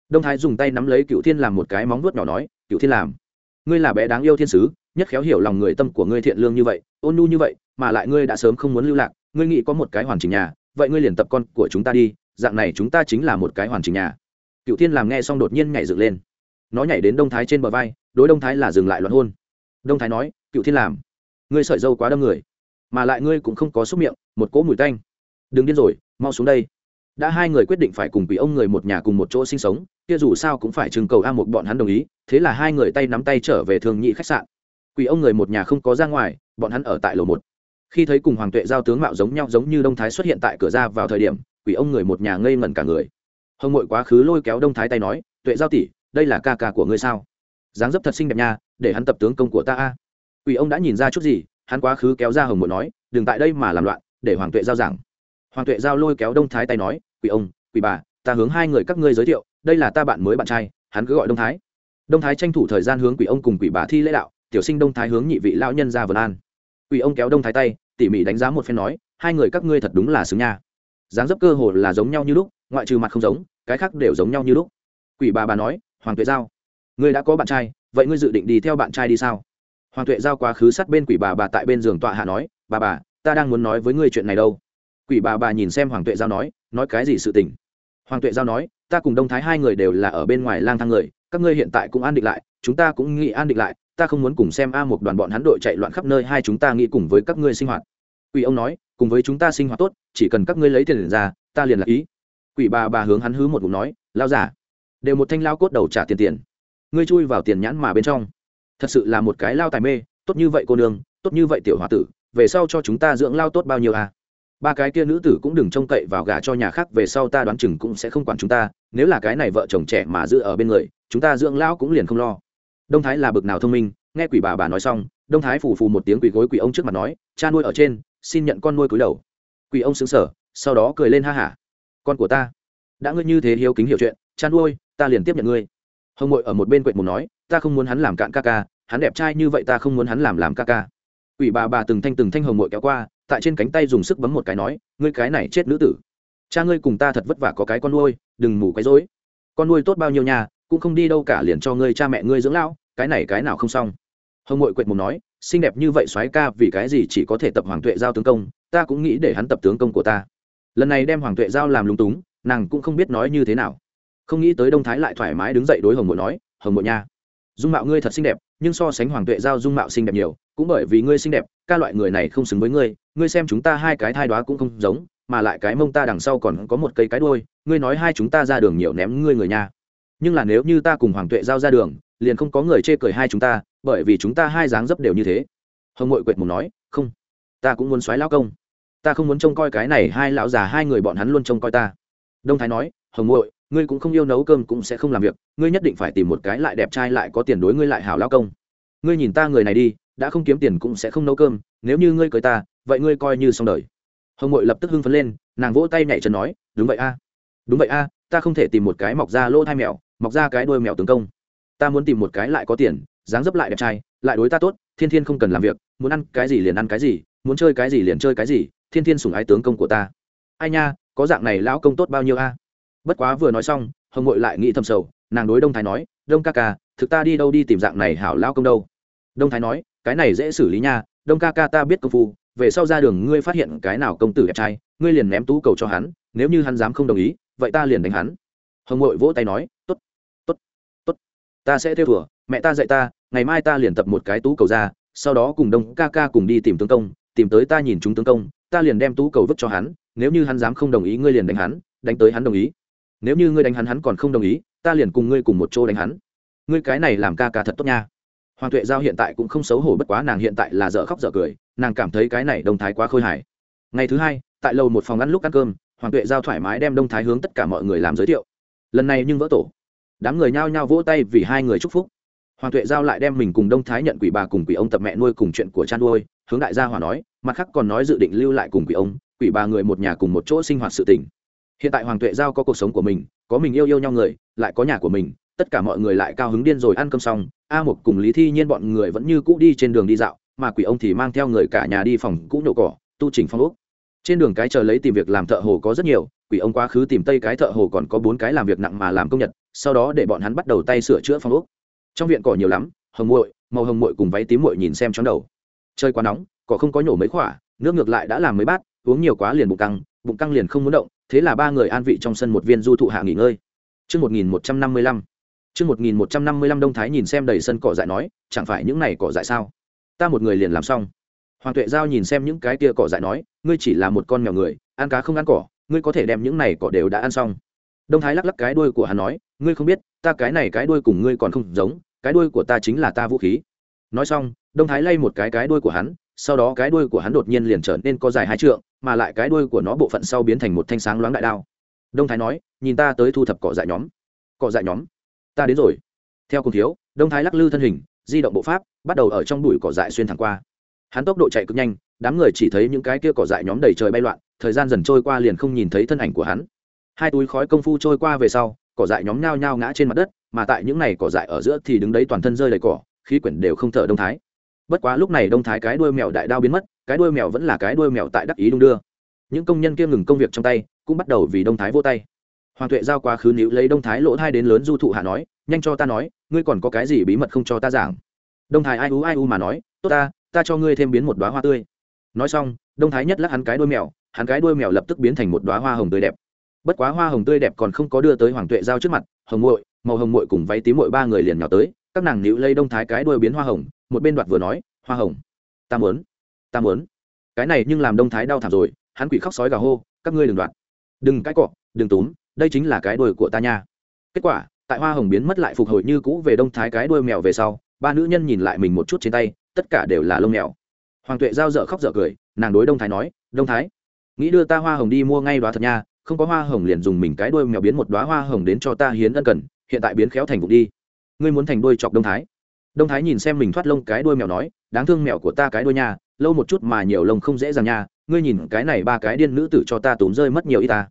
Đông thái dùng tay nắm lấy cựu thiên làm một cái móng vuốt nhỏ nói cựu thiên làm, ngươi là bé đáng yêu thiên sứ, nhất khéo hiểu lòng người tâm của ngươi thiện lương như vậy, ôn nhu như vậy, mà lại ngươi đã sớm không muốn lưu lạc, ngươi nghĩ có một cái hoàn chỉnh nhà vậy ngươi liền tập con của chúng ta đi, dạng này chúng ta chính là một cái hoàn chỉnh nhà. Cựu thiên làm nghe xong đột nhiên nhảy dựng lên. Nó nhảy đến đông thái trên bờ vai, đối đông thái là dừng lại loạn hôn. Đông thái nói cựu thiên làm, ngươi sợi dâu quá đâm người, mà lại ngươi cũng không có xúc miệng, một cỗ mùi tanh. Đừng điên rồi, mau xuống đây. Đã hai người quyết định phải cùng quỷ ông người một nhà cùng một chỗ sinh sống, kia dù sao cũng phải trừng cầu a một bọn hắn đồng ý, thế là hai người tay nắm tay trở về thường nhị khách sạn. Quỷ ông người một nhà không có ra ngoài, bọn hắn ở tại lầu một khi thấy cùng hoàng tuệ giao tướng mạo giống nhau giống như đông thái xuất hiện tại cửa ra vào thời điểm, quỷ ông người một nhà ngây ngẩn cả người. Hồng ngội quá khứ lôi kéo đông thái tay nói, tuệ giao tỷ, đây là ca ca của ngươi sao? Dáng dấp thật xinh đẹp nha, để hắn tập tướng công của ta a. Quỷ ông đã nhìn ra chút gì, hắn quá khứ kéo ra hồng ngội nói, đừng tại đây mà làm loạn, để hoàng tuệ giao giảng. Hoàng tuệ giao lôi kéo đông thái tay nói, quỷ ông, quỷ bà, ta hướng hai người các ngươi giới thiệu, đây là ta bạn mới bạn trai, hắn cứ gọi đông thái. Đông thái tranh thủ thời gian hướng quỷ ông cùng quỷ bà thi lễ đạo, tiểu sinh đông thái hướng nhị vị lão nhân ra vườn an. Quỷ ông kéo đông thái tay tỉ mỉ đánh giá một phen nói, hai người các ngươi thật đúng là xứng nha. Dáng dấp cơ hồ là giống nhau như lúc, ngoại trừ mặt không giống, cái khác đều giống nhau như lúc. Quỷ bà bà nói, hoàng tuệ giao, ngươi đã có bạn trai, vậy ngươi dự định đi theo bạn trai đi sao? Hoàng tuệ giao quá khứ sát bên quỷ bà bà tại bên giường tọa hạ nói, bà bà, ta đang muốn nói với ngươi chuyện này đâu. Quỷ bà bà nhìn xem hoàng tuệ giao nói nói cái gì sự tình? Hoàng tuệ giao nói, ta cùng đông thái hai người đều là ở bên ngoài lang thang người, các ngươi hiện tại cũng an định lại, chúng ta cũng nghĩ an định lại ta không muốn cùng xem a một đoàn bọn hắn đội chạy loạn khắp nơi, hai chúng ta nghĩ cùng với các ngươi sinh hoạt. Quỷ ông nói, cùng với chúng ta sinh hoạt tốt, chỉ cần các ngươi lấy tiền ra, ta liền là ý. Quỷ bà bà hướng hắn hứ một ngụm nói lao giả đều một thanh lao cốt đầu trả tiền tiền. Ngươi chui vào tiền nhãn mà bên trong. Thật sự là một cái lao tài mê, tốt như vậy cô nương, tốt như vậy tiểu h o a tử, về sau cho chúng ta dưỡng lao tốt bao nhiêu à? Ba cái kia nữ tử cũng đừng trông cậy vào gà cho nhà khác, về sau ta đoán chừng cũng sẽ không quản chúng ta, nếu là cái này vợ chồng trẻ mà giữ ở bên người, chúng ta dưỡng lão cũng liền không lo đông thái là bực nào thông minh nghe quỷ bà bà nói xong đông thái phủ phù một tiếng quỷ gối quỷ ông trước mặt nói cha nuôi ở trên xin nhận con nuôi cúi đầu. Quỷ ông xứng sở sau đó cười lên ha hả con của ta đã ngươi như thế hiếu kính hiểu chuyện cha nuôi ta liền tiếp nhận ngươi. Hồng ngội ở một bên quệt mù nói ta không muốn hắn làm cạn ca ca hắn đẹp trai như vậy ta không muốn hắn làm làm ca ca. Quỷ bà bà từng thanh từng thanh hồng ngội kéo qua tại trên cánh tay dùng sức bấm một cái nói ngươi cái này chết nữ tử. Cha ngươi cùng ta thật vất vả có cái con nuôi đừng mù cái dối, con nuôi tốt bao nhiêu nhà cũng không đi đâu cả liền cho ngươi cha mẹ ngươi dưỡng lão, cái này cái nào không xong. Hồng ngội quệt mùng nói, xinh đẹp như vậy soái ca vì cái gì chỉ có thể tập hoàng tuệ giao tướng công, ta cũng nghĩ để hắn tập tướng công của ta. Lần này đem hoàng tuệ giao làm lúng túng, nàng cũng không biết nói như thế nào. Không nghĩ tới đông thái lại thoải mái đứng dậy đối hồng ngội nói, hồng ngội nha, dung mạo ngươi thật xinh đẹp, nhưng so sánh hoàng tuệ giao dung mạo xinh đẹp nhiều, cũng bởi vì ngươi xinh đẹp, ca loại người này không xứng với ngươi ngươi xem chúng ta hai cái thai đoá cũng không giống, mà lại cái mông ta đằng sau còn có một cây cái đuôi, ngươi nói hai chúng ta ra đường nhiều ném ngươi người nha nhưng là nếu như ta cùng hoàng tuệ giao ra đường, liền không có người chê cười hai chúng ta, bởi vì chúng ta hai dáng dấp đều như thế. Hồng ngội quệt mùng nói, không, ta cũng muốn xoáy lao công. Ta không muốn trông coi cái này hai lão già, hai người bọn hắn luôn trông coi ta. Đông thái nói, hồng ngội ngươi cũng không yêu nấu cơm cũng sẽ không làm việc, ngươi nhất định phải tìm một cái lại đẹp trai lại có tiền đối ngươi lại hảo lao công. Ngươi nhìn ta người này đi, đã không kiếm tiền cũng sẽ không nấu cơm, nếu như ngươi cưới ta, vậy ngươi coi như xong đời. Hồng ngội lập tức hưng phấn lên, nàng vỗ tay nhảy chân nói, đúng vậy a, đúng vậy a, ta không thể tìm một cái mọc ra lỗ thai mèo mọc ra cái đuôi mèo tướng công. Ta muốn tìm một cái lại có tiền, dáng dấp lại đẹp trai, lại đối ta tốt, thiên thiên không cần làm việc, muốn ăn cái gì liền ăn cái gì, muốn chơi cái gì liền chơi cái gì, thiên thiên sủng ái tướng công của ta. Ai nha, có dạng này lão công tốt bao nhiêu a? Bất quá vừa nói xong, hồng ngội lại nghĩ thầm sầu, nàng đối đông thái nói, đông ca ca, thực ta đi đâu đi tìm dạng này hảo lão công đâu? Đông thái nói, cái này dễ xử lý nha, đông ca ca ta biết công phu, về sau ra đường ngươi phát hiện cái nào công tử đẹp trai, ngươi liền ném tú cầu cho hắn, nếu như hắn dám không đồng ý, vậy ta liền đánh hắn. Hồng ngội vỗ tay nói t ố t t ố t t ố t ta sẽ theo thùa mẹ ta dạy ta, ngày mai ta liền tập một cái tú cầu ra, sau đó cùng đông ca ca cùng đi tìm tướng công, tìm tới ta nhìn chúng tướng công, ta liền đem tú cầu vứt cho hắn, nếu như hắn dám không đồng ý, ngươi liền đánh hắn, đánh tới hắn đồng ý. Nếu như ngươi đánh hắn hắn còn không đồng ý, ta liền cùng ngươi cùng một chỗ đánh hắn. Ngươi cái này làm ca ca thật tốt nha. Hoàng tuệ giao hiện tại cũng không xấu hổ bất quá, nàng hiện tại là dở khóc dở cười, nàng cảm thấy cái này đông thái quá khôi hài. Ngày thứ hai, tại lầu một phòng ăn lúc ăn cơm, hoàng tuệ giao thoải mái đem đông thái hướng tất cả mọi người làm giới thiệu. Lần này nhưng vỡ tổ đám người nhao nhao vỗ tay vì hai người chúc phúc. Hoàng tuệ giao lại đem mình cùng đông thái nhận quỷ bà cùng quỷ ông tập mẹ nuôi cùng chuyện của cha nuôi, hướng đại gia hòa nói, mặt khác còn nói dự định lưu lại cùng quỷ ông, quỷ bà người một nhà cùng một chỗ sinh hoạt sự tình. Hiện tại hoàng tuệ giao có cuộc sống của mình, có mình yêu yêu nhau người, lại có nhà của mình, tất cả mọi người lại cao hứng điên rồi ăn cơm xong, a một cùng lý thi nhiên bọn người vẫn như cũ đi trên đường đi dạo, mà quỷ ông thì mang theo người cả nhà đi phòng cũ nhổ cỏ, tu chỉnh phong úc trên đường cái chờ lấy tìm việc làm thợ hồ có rất nhiều, quỷ ông quá khứ tìm tây cái thợ hồ còn có bốn cái làm việc nặng mà làm công nhật sau đó để bọn hắn bắt đầu tay sửa chữa phong ốc trong viện cỏ nhiều lắm hồng muội màu hồng muội cùng váy tím muội nhìn xem chóng đầu chơi quá nóng cỏ không có nhổ mấy khỏa nước ngược lại đã làm mấy bát uống nhiều quá liền bụng căng bụng căng liền không muốn động thế là ba người an vị trong sân một viên du thụ hạ nghỉ ngơi Trước 1155, Trước 1155 Đông Thái nhìn xem đầy sân cỏ dại nói, chẳng phải những này cỏ dại sao? Ta một người liền làm xong. Hoàng Tuệ Giao nhìn xem những cái kia cỏ dại nói, ngươi chỉ là một con mèo người, ăn cá không ăn cỏ, ngươi có thể đem những này cỏ đều đã ăn xong. Đông Thái lắc lắc cái đuôi của hắn nói, ngươi không biết, ta cái này cái đuôi cùng ngươi còn không giống, cái đuôi của ta chính là ta vũ khí. Nói xong, Đông Thái lay một cái cái đuôi của hắn, sau đó cái đuôi của hắn đột nhiên liền trở nên có dài hai trượng, mà lại cái đuôi của nó bộ phận sau biến thành một thanh sáng loáng đại đao. Đông Thái nói, nhìn ta tới thu thập cỏ dại nhóm. Cỏ dại nhóm, ta đến rồi theo cùng thiếu đông thái lắc lư thân hình di động bộ pháp bắt đầu ở trong bụi cỏ dại xuyên thẳng qua hắn tốc độ chạy cực nhanh đám người chỉ thấy những cái kia cỏ dại nhóm đầy trời bay loạn thời gian dần trôi qua liền không nhìn thấy thân ảnh của hắn hai túi khói công phu trôi qua về sau cỏ dại nhóm nhao nhao ngã trên mặt đất, mà tại những này cỏ dại ở giữa thì đứng đấy toàn thân rơi đầy cỏ, khí quyển đều không thở đông thái. Bất quá lúc này đông thái cái đuôi mèo đại đao biến mất, cái đuôi mèo vẫn là cái đuôi mèo tại đắc ý đung đưa. Những công nhân kia ngừng công việc trong tay, cũng bắt đầu vì đông thái vô tay. Hoàng tuệ giao quá khứ níu lấy đông thái lỗ thai đến lớn du thụ hạ nói, nhanh cho ta nói, ngươi còn có cái gì bí mật không cho ta giảng? Đông thái ai ú ai u mà nói, tốt ta ta cho ngươi thêm biến một đoá hoa tươi. Nói xong, đông thái nhất lắc hắn cái đuôi mèo, hắn cái đuôi mèo lập tức biến thành một đoá hoa hồng tươi đẹp bất quá hoa hồng tươi đẹp còn không có đưa tới hoàng tuệ giao trước mặt, hồng muội, màu hồng muội cùng váy tím muội ba người liền nhào tới, các nàng níu lấy đông thái cái đuôi biến hoa hồng, một bên đoạt vừa nói, hoa hồng, ta muốn ta muốn. Cái này nhưng làm đông thái đau thảm rồi, hắn quỷ khóc sói gà hô, các ngươi đừng đoạt. Đừng cãi cọ, đừng túm, đây chính là cái đuôi của ta nha. Kết quả, tại hoa hồng biến mất lại phục hồi như cũ về đông thái cái đuôi mèo về sau, ba nữ nhân nhìn lại mình một chút trên tay, tất cả đều là lông mèo. Hoàng tuệ giao dợ khóc dợ cười, nàng đối đông thái nói, đông thái, nghĩ đưa ta hoa hồng đi mua ngay đoá thật nha không có hoa hồng liền dùng mình cái đuôi mèo biến một đóa hoa hồng đến cho ta hiến ân cần, hiện tại biến khéo thành vụ đi. Ngươi muốn thành đuôi chọc đông thái. Đông thái nhìn xem mình thoát lông cái đuôi mèo nói, đáng thương mèo của ta cái đuôi nha, lâu một chút mà nhiều lông không dễ dàng nha, ngươi nhìn cái này ba cái điên nữ tử cho ta tốn rơi mất nhiều y ta.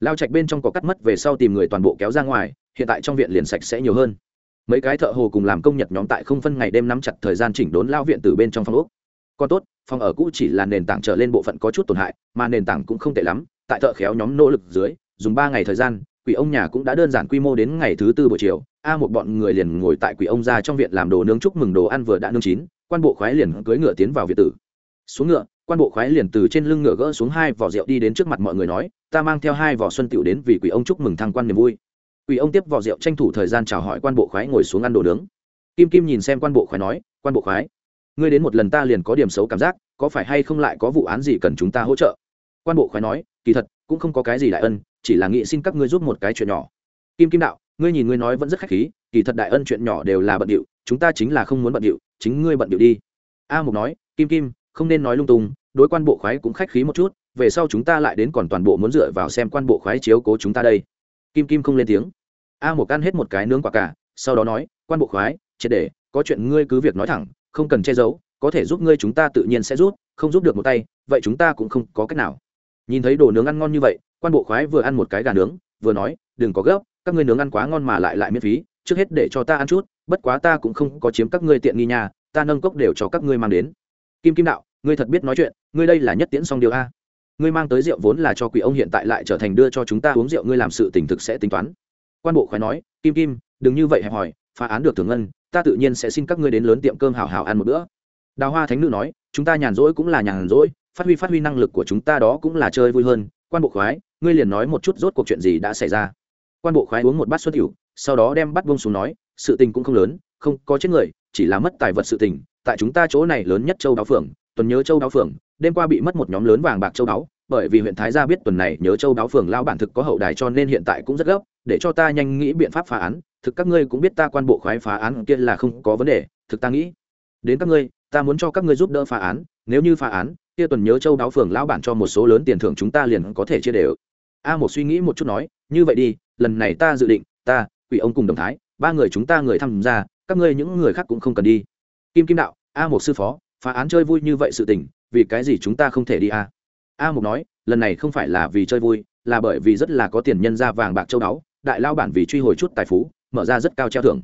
Lao trạch bên trong có cắt mất về sau tìm người toàn bộ kéo ra ngoài, hiện tại trong viện liền sạch sẽ nhiều hơn. Mấy cái thợ hồ cùng làm công nhật nhóm tại không phân ngày đêm nắm chặt thời gian chỉnh đốn lao viện từ bên trong phòng úc còn tốt, phòng ở cũ chỉ là nền tảng trở lên bộ phận có chút tổn hại, mà nền tảng cũng không tệ lắm tại thợ khéo nhóm nỗ lực dưới, dùng ba ngày thời gian, quỷ ông nhà cũng đã đơn giản quy mô đến ngày thứ tư buổi chiều. A một bọn người liền ngồi tại quỷ ông ra trong viện làm đồ nướng chúc mừng đồ ăn vừa đã nướng chín, quan bộ khoái liền cưỡi ngựa tiến vào viện tử. Xuống ngựa, quan bộ khoái liền từ trên lưng ngựa gỡ xuống hai vỏ rượu đi đến trước mặt mọi người nói, ta mang theo hai vỏ xuân tiểu đến vì quỷ ông chúc mừng thăng quan niềm vui. Quỷ ông tiếp vỏ rượu tranh thủ thời gian chào hỏi quan bộ khoái ngồi xuống ăn đồ nướng. Kim kim nhìn xem quan bộ khoái nói, quan bộ khoái, ngươi đến một lần ta liền có điểm xấu cảm giác, có phải hay không lại có vụ án gì cần chúng ta hỗ trợ? Quan bộ khoái nói, kỳ thật, cũng không có cái gì đại ân, chỉ là nghĩ xin các ngươi giúp một cái chuyện nhỏ. Kim kim đạo, ngươi nhìn ngươi nói vẫn rất khách khí, kỳ thật đại ân chuyện nhỏ đều là bận điệu, chúng ta chính là không muốn bận điệu, chính ngươi bận điệu đi. A mục nói, kim kim, không nên nói lung tung, đối quan bộ khoái cũng khách khí một chút, về sau chúng ta lại đến còn toàn bộ muốn dựa vào xem quan bộ khoái chiếu cố chúng ta đây. Kim kim không lên tiếng. A một ăn hết một cái nướng quả cả, sau đó nói, quan bộ khoái, triệt để, có chuyện ngươi cứ việc nói thẳng, không cần che giấu, có thể giúp ngươi chúng ta tự nhiên sẽ rút không giúp được một tay, vậy chúng ta cũng không có cách nào nhìn thấy đồ nướng ăn ngon như vậy, quan bộ khoái vừa ăn một cái gà nướng, vừa nói, đừng có gấp, các ngươi nướng ăn quá ngon mà lại lại miễn phí, trước hết để cho ta ăn chút, bất quá ta cũng không có chiếm các ngươi tiện nghi nhà ta nâng cốc đều cho các ngươi mang đến. Kim kim đạo, ngươi thật biết nói chuyện, ngươi đây là nhất tiễn song điều a. Ngươi mang tới rượu vốn là cho quỷ ông hiện tại lại trở thành đưa cho chúng ta uống rượu, ngươi làm sự tỉnh thực sẽ tính toán. Quan bộ khoái nói, kim kim, đừng như vậy hẹp hòi, phá án được thường ngân, ta tự nhiên sẽ xin các ngươi đến lớn tiệm cơm hào hào ăn một bữa. Đào hoa thánh nữ nói, chúng ta nhàn rỗi cũng là nhàn rỗi phát huy phát huy năng lực của chúng ta đó cũng là chơi vui hơn. Quan bộ khoái, ngươi liền nói một chút rốt cuộc chuyện gì đã xảy ra. Quan bộ khoái uống một bát xuất tiểu sau đó đem bắt bông xuống nói, sự tình cũng không lớn, không có chết người, chỉ là mất tài vật sự tình. Tại chúng ta chỗ này lớn nhất châu đáo phường, tuần nhớ châu đáo phường, đêm qua bị mất một nhóm lớn vàng bạc châu đáo, bởi vì huyện thái gia biết tuần này nhớ châu đáo phường lao bản thực có hậu đài cho nên hiện tại cũng rất gấp, để cho ta nhanh nghĩ biện pháp phá án. Thực các ngươi cũng biết ta quan bộ khoái phá án kia là không có vấn đề, thực ta nghĩ. Đến các ngươi, ta muốn cho các ngươi giúp đỡ phá án, nếu như phá án kia tuần nhớ châu đáo phường lão bản cho một số lớn tiền thưởng chúng ta liền có thể chia đều. A một suy nghĩ một chút nói, như vậy đi, lần này ta dự định, ta, quỷ ông cùng đồng thái, ba người chúng ta người tham gia, các ngươi những người khác cũng không cần đi. Kim kim đạo, a một sư phó, phá án chơi vui như vậy sự tình, vì cái gì chúng ta không thể đi à? a a mục nói, lần này không phải là vì chơi vui, là bởi vì rất là có tiền nhân ra vàng bạc châu đáo, đại lao bản vì truy hồi chút tài phú, mở ra rất cao treo thưởng.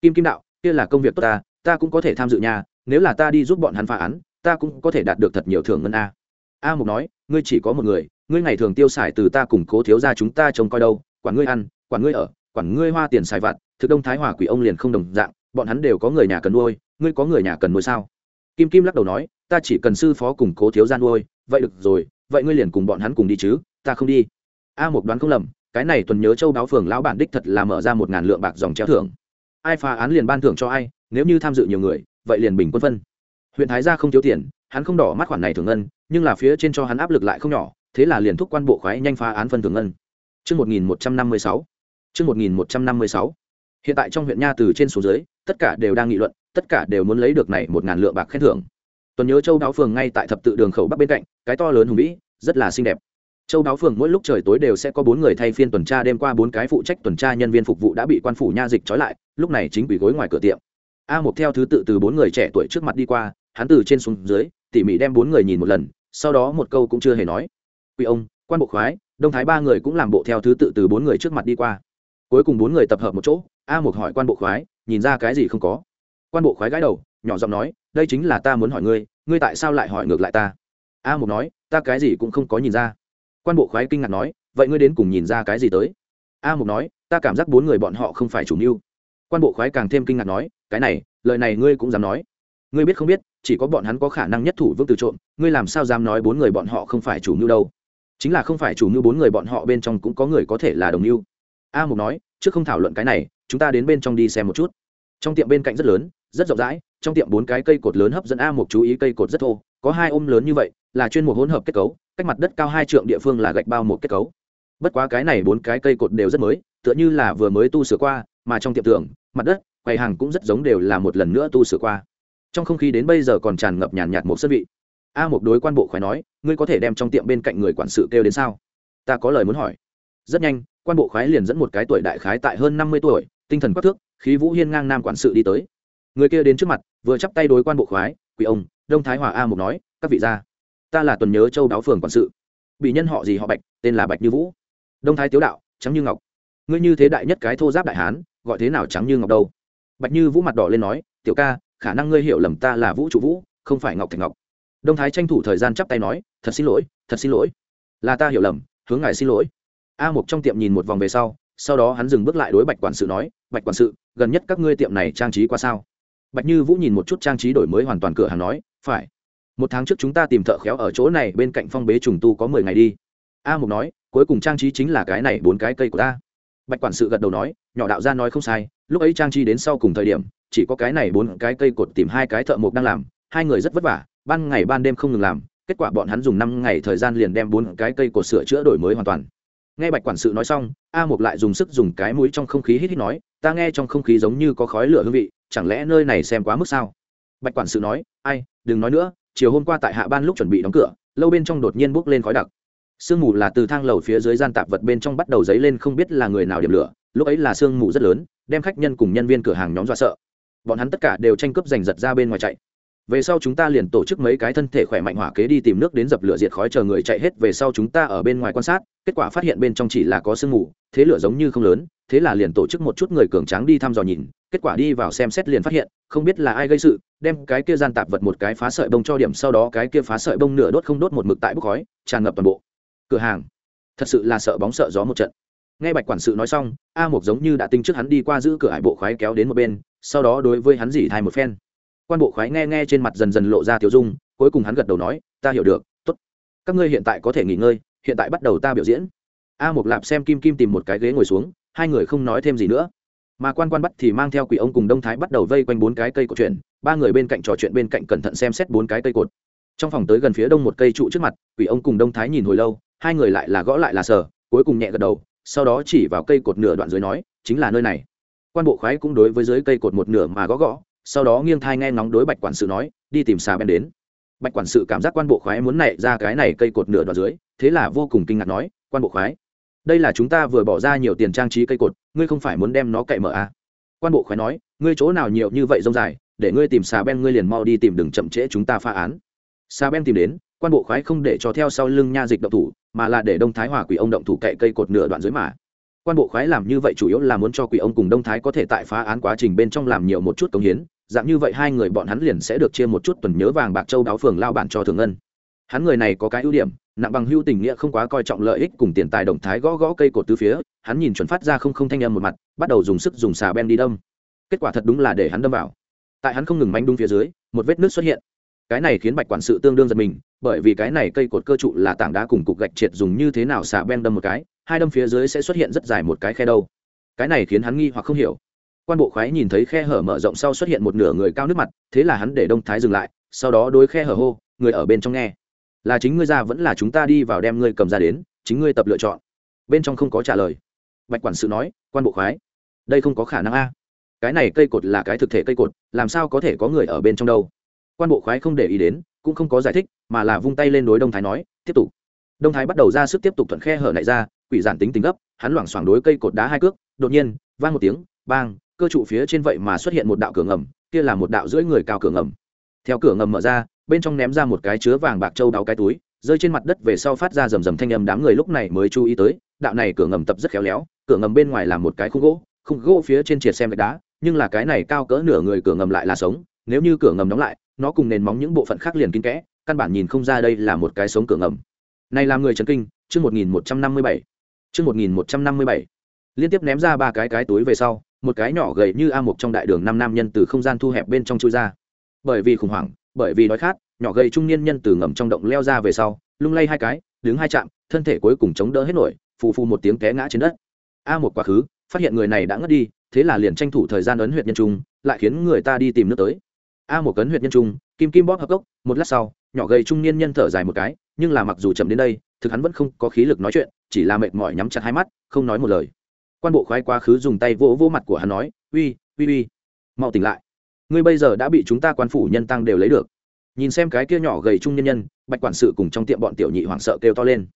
Kim kim đạo, kia là công việc tốt ta ta cũng có thể tham dự nhà nếu là ta đi giúp bọn hắn phá án ta cũng có thể đạt được thật nhiều thưởng ngân a. A mục nói, ngươi chỉ có một người, ngươi ngày thường tiêu xài từ ta cùng cố thiếu ra chúng ta trông coi đâu, quản ngươi ăn, quản ngươi ở, quản ngươi hoa tiền xài vặt, thực đông thái hòa quỷ ông liền không đồng dạng, bọn hắn đều có người nhà cần nuôi, ngươi có người nhà cần nuôi sao? Kim kim lắc đầu nói, ta chỉ cần sư phó cùng cố thiếu ra nuôi, vậy được rồi, vậy ngươi liền cùng bọn hắn cùng đi chứ, ta không đi. A một đoán không lầm, cái này tuần nhớ châu báo phường lão bản đích thật là mở ra một ngàn lượng bạc dòng treo thưởng. Ai phá án liền ban thưởng cho ai, nếu như tham dự nhiều người, vậy liền bình quân phân huyện thái gia không thiếu tiền hắn không đỏ mắt khoản này thường ngân nhưng là phía trên cho hắn áp lực lại không nhỏ thế là liền thúc quan bộ khoái nhanh phá án phân thường ngân Trước 1156. Trước 1156. Hiện tại trong huyện Nha từ trên xuống dưới, tất cả đều đang nghị luận, tất cả đều muốn lấy được này một ngàn lượng bạc khen thưởng. Tuần nhớ Châu Đáo phường ngay tại thập tự đường khẩu bắc bên cạnh, cái to lớn hùng vĩ, rất là xinh đẹp. Châu Đáo phường mỗi lúc trời tối đều sẽ có bốn người thay phiên tuần tra đêm qua bốn cái phụ trách tuần tra nhân viên phục vụ đã bị quan phủ nha dịch trói lại, lúc này chính quỷ gối ngoài cửa tiệm. A một theo thứ tự từ bốn người trẻ tuổi trước mặt đi qua, hắn từ trên xuống dưới, tỉ mỉ đem bốn người nhìn một lần, sau đó một câu cũng chưa hề nói. Quỷ ông, quan bộ khoái, Đông Thái ba người cũng làm bộ theo thứ tự từ bốn người trước mặt đi qua. Cuối cùng bốn người tập hợp một chỗ, A một hỏi quan bộ khoái, nhìn ra cái gì không có? Quan bộ khoái gãi đầu nhỏ giọng nói đây chính là ta muốn hỏi ngươi ngươi tại sao lại hỏi ngược lại ta? A mục nói ta cái gì cũng không có nhìn ra. Quan bộ khoái kinh ngạc nói vậy ngươi đến cùng nhìn ra cái gì tới? A mục nói ta cảm giác bốn người bọn họ không phải chủ mưu. Quan bộ khoái càng thêm kinh ngạc nói cái này lời này ngươi cũng dám nói. Ngươi biết không biết chỉ có bọn hắn có khả năng nhất thủ vương từ trộm, ngươi làm sao dám nói bốn người bọn họ không phải chủ mưu đâu? Chính là không phải chủ mưu bốn người bọn họ bên trong cũng có người có thể là đồng mưu. A mục nói, trước không thảo luận cái này, chúng ta đến bên trong đi xem một chút. Trong tiệm bên cạnh rất lớn, rất rộng rãi, trong tiệm bốn cái cây cột lớn hấp dẫn a mục chú ý cây cột rất thô, có hai ôm lớn như vậy, là chuyên một hỗn hợp kết cấu, cách mặt đất cao hai trượng địa phương là gạch bao một kết cấu. Bất quá cái này bốn cái cây cột đều rất mới, tựa như là vừa mới tu sửa qua, mà trong tiệm tưởng, mặt đất, quầy hàng cũng rất giống đều là một lần nữa tu sửa qua trong không khí đến bây giờ còn tràn ngập nhàn nhạt một sân vị. A một đối quan bộ khói nói, ngươi có thể đem trong tiệm bên cạnh người quản sự kêu đến sao? Ta có lời muốn hỏi. Rất nhanh, quan bộ khoái liền dẫn một cái tuổi đại khái tại hơn năm mươi tuổi, tinh thần quắc thước, khí vũ hiên ngang nam quản sự đi tới. Người kia đến trước mặt, vừa chắp tay đối quan bộ khoái, quỷ ông, đông thái hòa a mục nói, các vị gia, ta là tuần nhớ châu đáo phường quản sự. Bị nhân họ gì họ bạch, tên là bạch như vũ. Đông thái tiếu đạo, trắng như ngọc. Ngươi như thế đại nhất cái thô giáp đại hán, gọi thế nào trắng như ngọc đâu? Bạch như vũ mặt đỏ lên nói, tiểu ca khả năng ngươi hiểu lầm ta là vũ trụ vũ, không phải ngọc thạch ngọc. Đông thái tranh thủ thời gian chắp tay nói, thật xin lỗi, thật xin lỗi. Là ta hiểu lầm, hướng ngài xin lỗi. A mục trong tiệm nhìn một vòng về sau sau đó hắn dừng bước lại đối bạch quản sự nói, bạch quản sự, gần nhất các ngươi tiệm này trang trí qua sao? Bạch như vũ nhìn một chút trang trí đổi mới hoàn toàn cửa hàng nói, phải. Một tháng trước chúng ta tìm thợ khéo ở chỗ này, bên cạnh phong bế trùng tu có mười ngày đi. A mục nói, cuối cùng trang trí chính là cái này, bốn cái cây của ta. Bạch quản sự gật đầu nói, nhỏ đạo gia nói không sai, lúc ấy trang trí đến sau cùng thời điểm chỉ có cái này bốn cái cây cột tìm hai cái thợ mộc đang làm, hai người rất vất vả, ban ngày ban đêm không ngừng làm, kết quả bọn hắn dùng năm ngày thời gian liền đem bốn cái cây cột sửa chữa đổi mới hoàn toàn. Nghe bạch quản sự nói xong, a mục lại dùng sức dùng cái mũi trong không khí hít hít nói, ta nghe trong không khí giống như có khói lửa hương vị, chẳng lẽ nơi này xem quá mức sao? Bạch quản sự nói, ai, đừng nói nữa, chiều hôm qua tại hạ ban lúc chuẩn bị đóng cửa, lâu bên trong đột nhiên bốc lên khói đặc. Sương mù là từ thang lầu phía dưới gian tạp vật bên trong bắt đầu dấy lên không biết là người nào điểm lửa, lúc ấy là sương mù rất lớn, đem khách nhân cùng nhân viên cửa hàng nhóm dọa sợ bọn hắn tất cả đều tranh cướp giành giật ra bên ngoài chạy. Về sau chúng ta liền tổ chức mấy cái thân thể khỏe mạnh hỏa kế đi tìm nước đến dập lửa diệt khói chờ người chạy hết. Về sau chúng ta ở bên ngoài quan sát, kết quả phát hiện bên trong chỉ là có sương mù, thế lửa giống như không lớn, thế là liền tổ chức một chút người cường tráng đi thăm dò nhìn, kết quả đi vào xem xét liền phát hiện, không biết là ai gây sự, đem cái kia gian tạp vật một cái phá sợi bông cho điểm, sau đó cái kia phá sợi bông nửa đốt không đốt một mực tại bốc khói, tràn ngập toàn bộ cửa hàng. Thật sự là sợ bóng sợ gió một trận. Nghe bạch quản sự nói xong, a một giống như đã tinh trước hắn đi qua giữ cửa hải bộ khoái kéo đến một bên sau đó đối với hắn dỉ thai một phen. Quan bộ khoái nghe nghe trên mặt dần dần lộ ra tiểu dung, cuối cùng hắn gật đầu nói, ta hiểu được, tốt. Các ngươi hiện tại có thể nghỉ ngơi, hiện tại bắt đầu ta biểu diễn. A một lạp xem kim kim tìm một cái ghế ngồi xuống, hai người không nói thêm gì nữa. Mà quan quan bắt thì mang theo quỷ ông cùng đông thái bắt đầu vây quanh bốn cái cây cột chuyện, ba người bên cạnh trò chuyện bên cạnh cẩn thận xem xét bốn cái cây cột. Trong phòng tới gần phía đông một cây trụ trước mặt, quỷ ông cùng đông thái nhìn hồi lâu, hai người lại là gõ lại là sờ, cuối cùng nhẹ gật đầu, sau đó chỉ vào cây cột nửa đoạn dưới nói, chính là nơi này quan bộ khoái cũng đối với dưới cây cột một nửa mà gõ gõ, sau đó nghiêng thai nghe ngóng đối bạch quản sự nói, đi tìm xà bèn đến. Bạch quản sự cảm giác quan bộ khoái muốn nảy ra cái này cây cột nửa đoạn dưới, thế là vô cùng kinh ngạc nói, quan bộ khoái, đây là chúng ta vừa bỏ ra nhiều tiền trang trí cây cột, ngươi không phải muốn đem nó cậy mở à? quan bộ khoái nói, ngươi chỗ nào nhiều như vậy rông dài, để ngươi tìm xà ben ngươi liền mau đi tìm đừng chậm trễ chúng ta phá án. Xà ben tìm đến, quan bộ khoái không để cho theo sau lưng nha dịch động thủ, mà là để đông thái hòa quỷ ông động thủ cậy cây cột nửa đoạn dưới mà quan bộ khoái làm như vậy chủ yếu là muốn cho quỷ ông cùng đông thái có thể tại phá án quá trình bên trong làm nhiều một chút công hiến, dạng như vậy hai người bọn hắn liền sẽ được chia một chút tuần nhớ vàng bạc châu đáo phường lao bản cho thường ngân. Hắn người này có cái ưu điểm, nặng bằng hưu tình nghĩa không quá coi trọng lợi ích cùng tiền tài động thái gõ gõ cây cột tứ phía, hắn nhìn chuẩn phát ra không không thanh âm một mặt, bắt đầu dùng sức dùng xà ben đi đâm. Kết quả thật đúng là để hắn đâm vào. Tại hắn không ngừng manh đúng phía dưới, một vết nước xuất hiện. Cái này khiến bạch quản sự tương đương giật mình, bởi vì cái này cây cột cơ trụ là tảng đá cùng cục gạch triệt dùng như thế nào xà ben đâm một cái hai đâm phía dưới sẽ xuất hiện rất dài một cái khe đâu. Cái này khiến hắn nghi hoặc không hiểu. Quan bộ khoái nhìn thấy khe hở mở rộng sau xuất hiện một nửa người cao nước mặt, thế là hắn để đông thái dừng lại, sau đó đối khe hở hô, người ở bên trong nghe. Là chính ngươi ra vẫn là chúng ta đi vào đem ngươi cầm ra đến, chính ngươi tập lựa chọn. Bên trong không có trả lời. Bạch quản sự nói, quan bộ khoái, đây không có khả năng a. Cái này cây cột là cái thực thể cây cột, làm sao có thể có người ở bên trong đâu? Quan bộ khoái không để ý đến, cũng không có giải thích, mà là vung tay lên đối đông thái nói, tiếp tục. Đông thái bắt đầu ra sức tiếp tục thuận khe hở này ra quỷ giản tính tính gấp, hắn loảng xoảng đối cây cột đá hai cước, đột nhiên, vang một tiếng, bang, cơ trụ phía trên vậy mà xuất hiện một đạo cửa ngầm, kia là một đạo rưỡi người cao cửa ngầm. Theo cửa ngầm mở ra, bên trong ném ra một cái chứa vàng bạc châu đáo cái túi, rơi trên mặt đất về sau phát ra rầm rầm thanh âm đám người lúc này mới chú ý tới, đạo này cửa ngầm tập rất khéo léo, cửa ngầm bên ngoài là một cái khung gỗ khung gỗ phía trên triệt xem gạch đá, nhưng là cái này cao cỡ nửa người cửa ngầm lại là sống, nếu như cửa ngầm đóng lại, nó cùng nền móng những bộ phận khác liền kín kẽ, căn bản nhìn không ra đây là một cái sống cửa ngầm. Này làm người chấn kinh, chương một nghìn một trăm năm mươi bảy chương một nghìn một trăm năm mươi bảy. Liên tiếp ném ra ba cái cái túi về sau, một cái nhỏ gầy như a mục trong đại đường năm nam nhân từ không gian thu hẹp bên trong chui ra. Bởi vì khủng hoảng, bởi vì đói khát, nhỏ gầy trung niên nhân từ ngầm trong động leo ra về sau, lung lay hai cái, đứng hai chạm thân thể cuối cùng chống đỡ hết nổi, phù phù một tiếng té ngã trên đất. A một quá khứ, phát hiện người này đã ngất đi, thế là liền tranh thủ thời gian ấn huyệt nhân trung, lại khiến người ta đi tìm nước tới. A một cấn huyệt nhân trung, kim kim bóp hợp cốc, một lát sau, nhỏ gầy trung niên nhân thở dài một cái, nhưng là mặc dù chậm đến đây, thực hắn vẫn không có khí lực nói chuyện chỉ là mệt mỏi nhắm chặt hai mắt, không nói một lời. Quan bộ khoái quá khứ dùng tay vỗ vỗ mặt của hắn nói, uy uy uy, mau tỉnh lại. Ngươi bây giờ đã bị chúng ta quan phủ nhân tăng đều lấy được. Nhìn xem cái kia nhỏ gầy trung nhân nhân, bạch quản sự cùng trong tiệm bọn tiểu nhị hoảng sợ kêu to lên.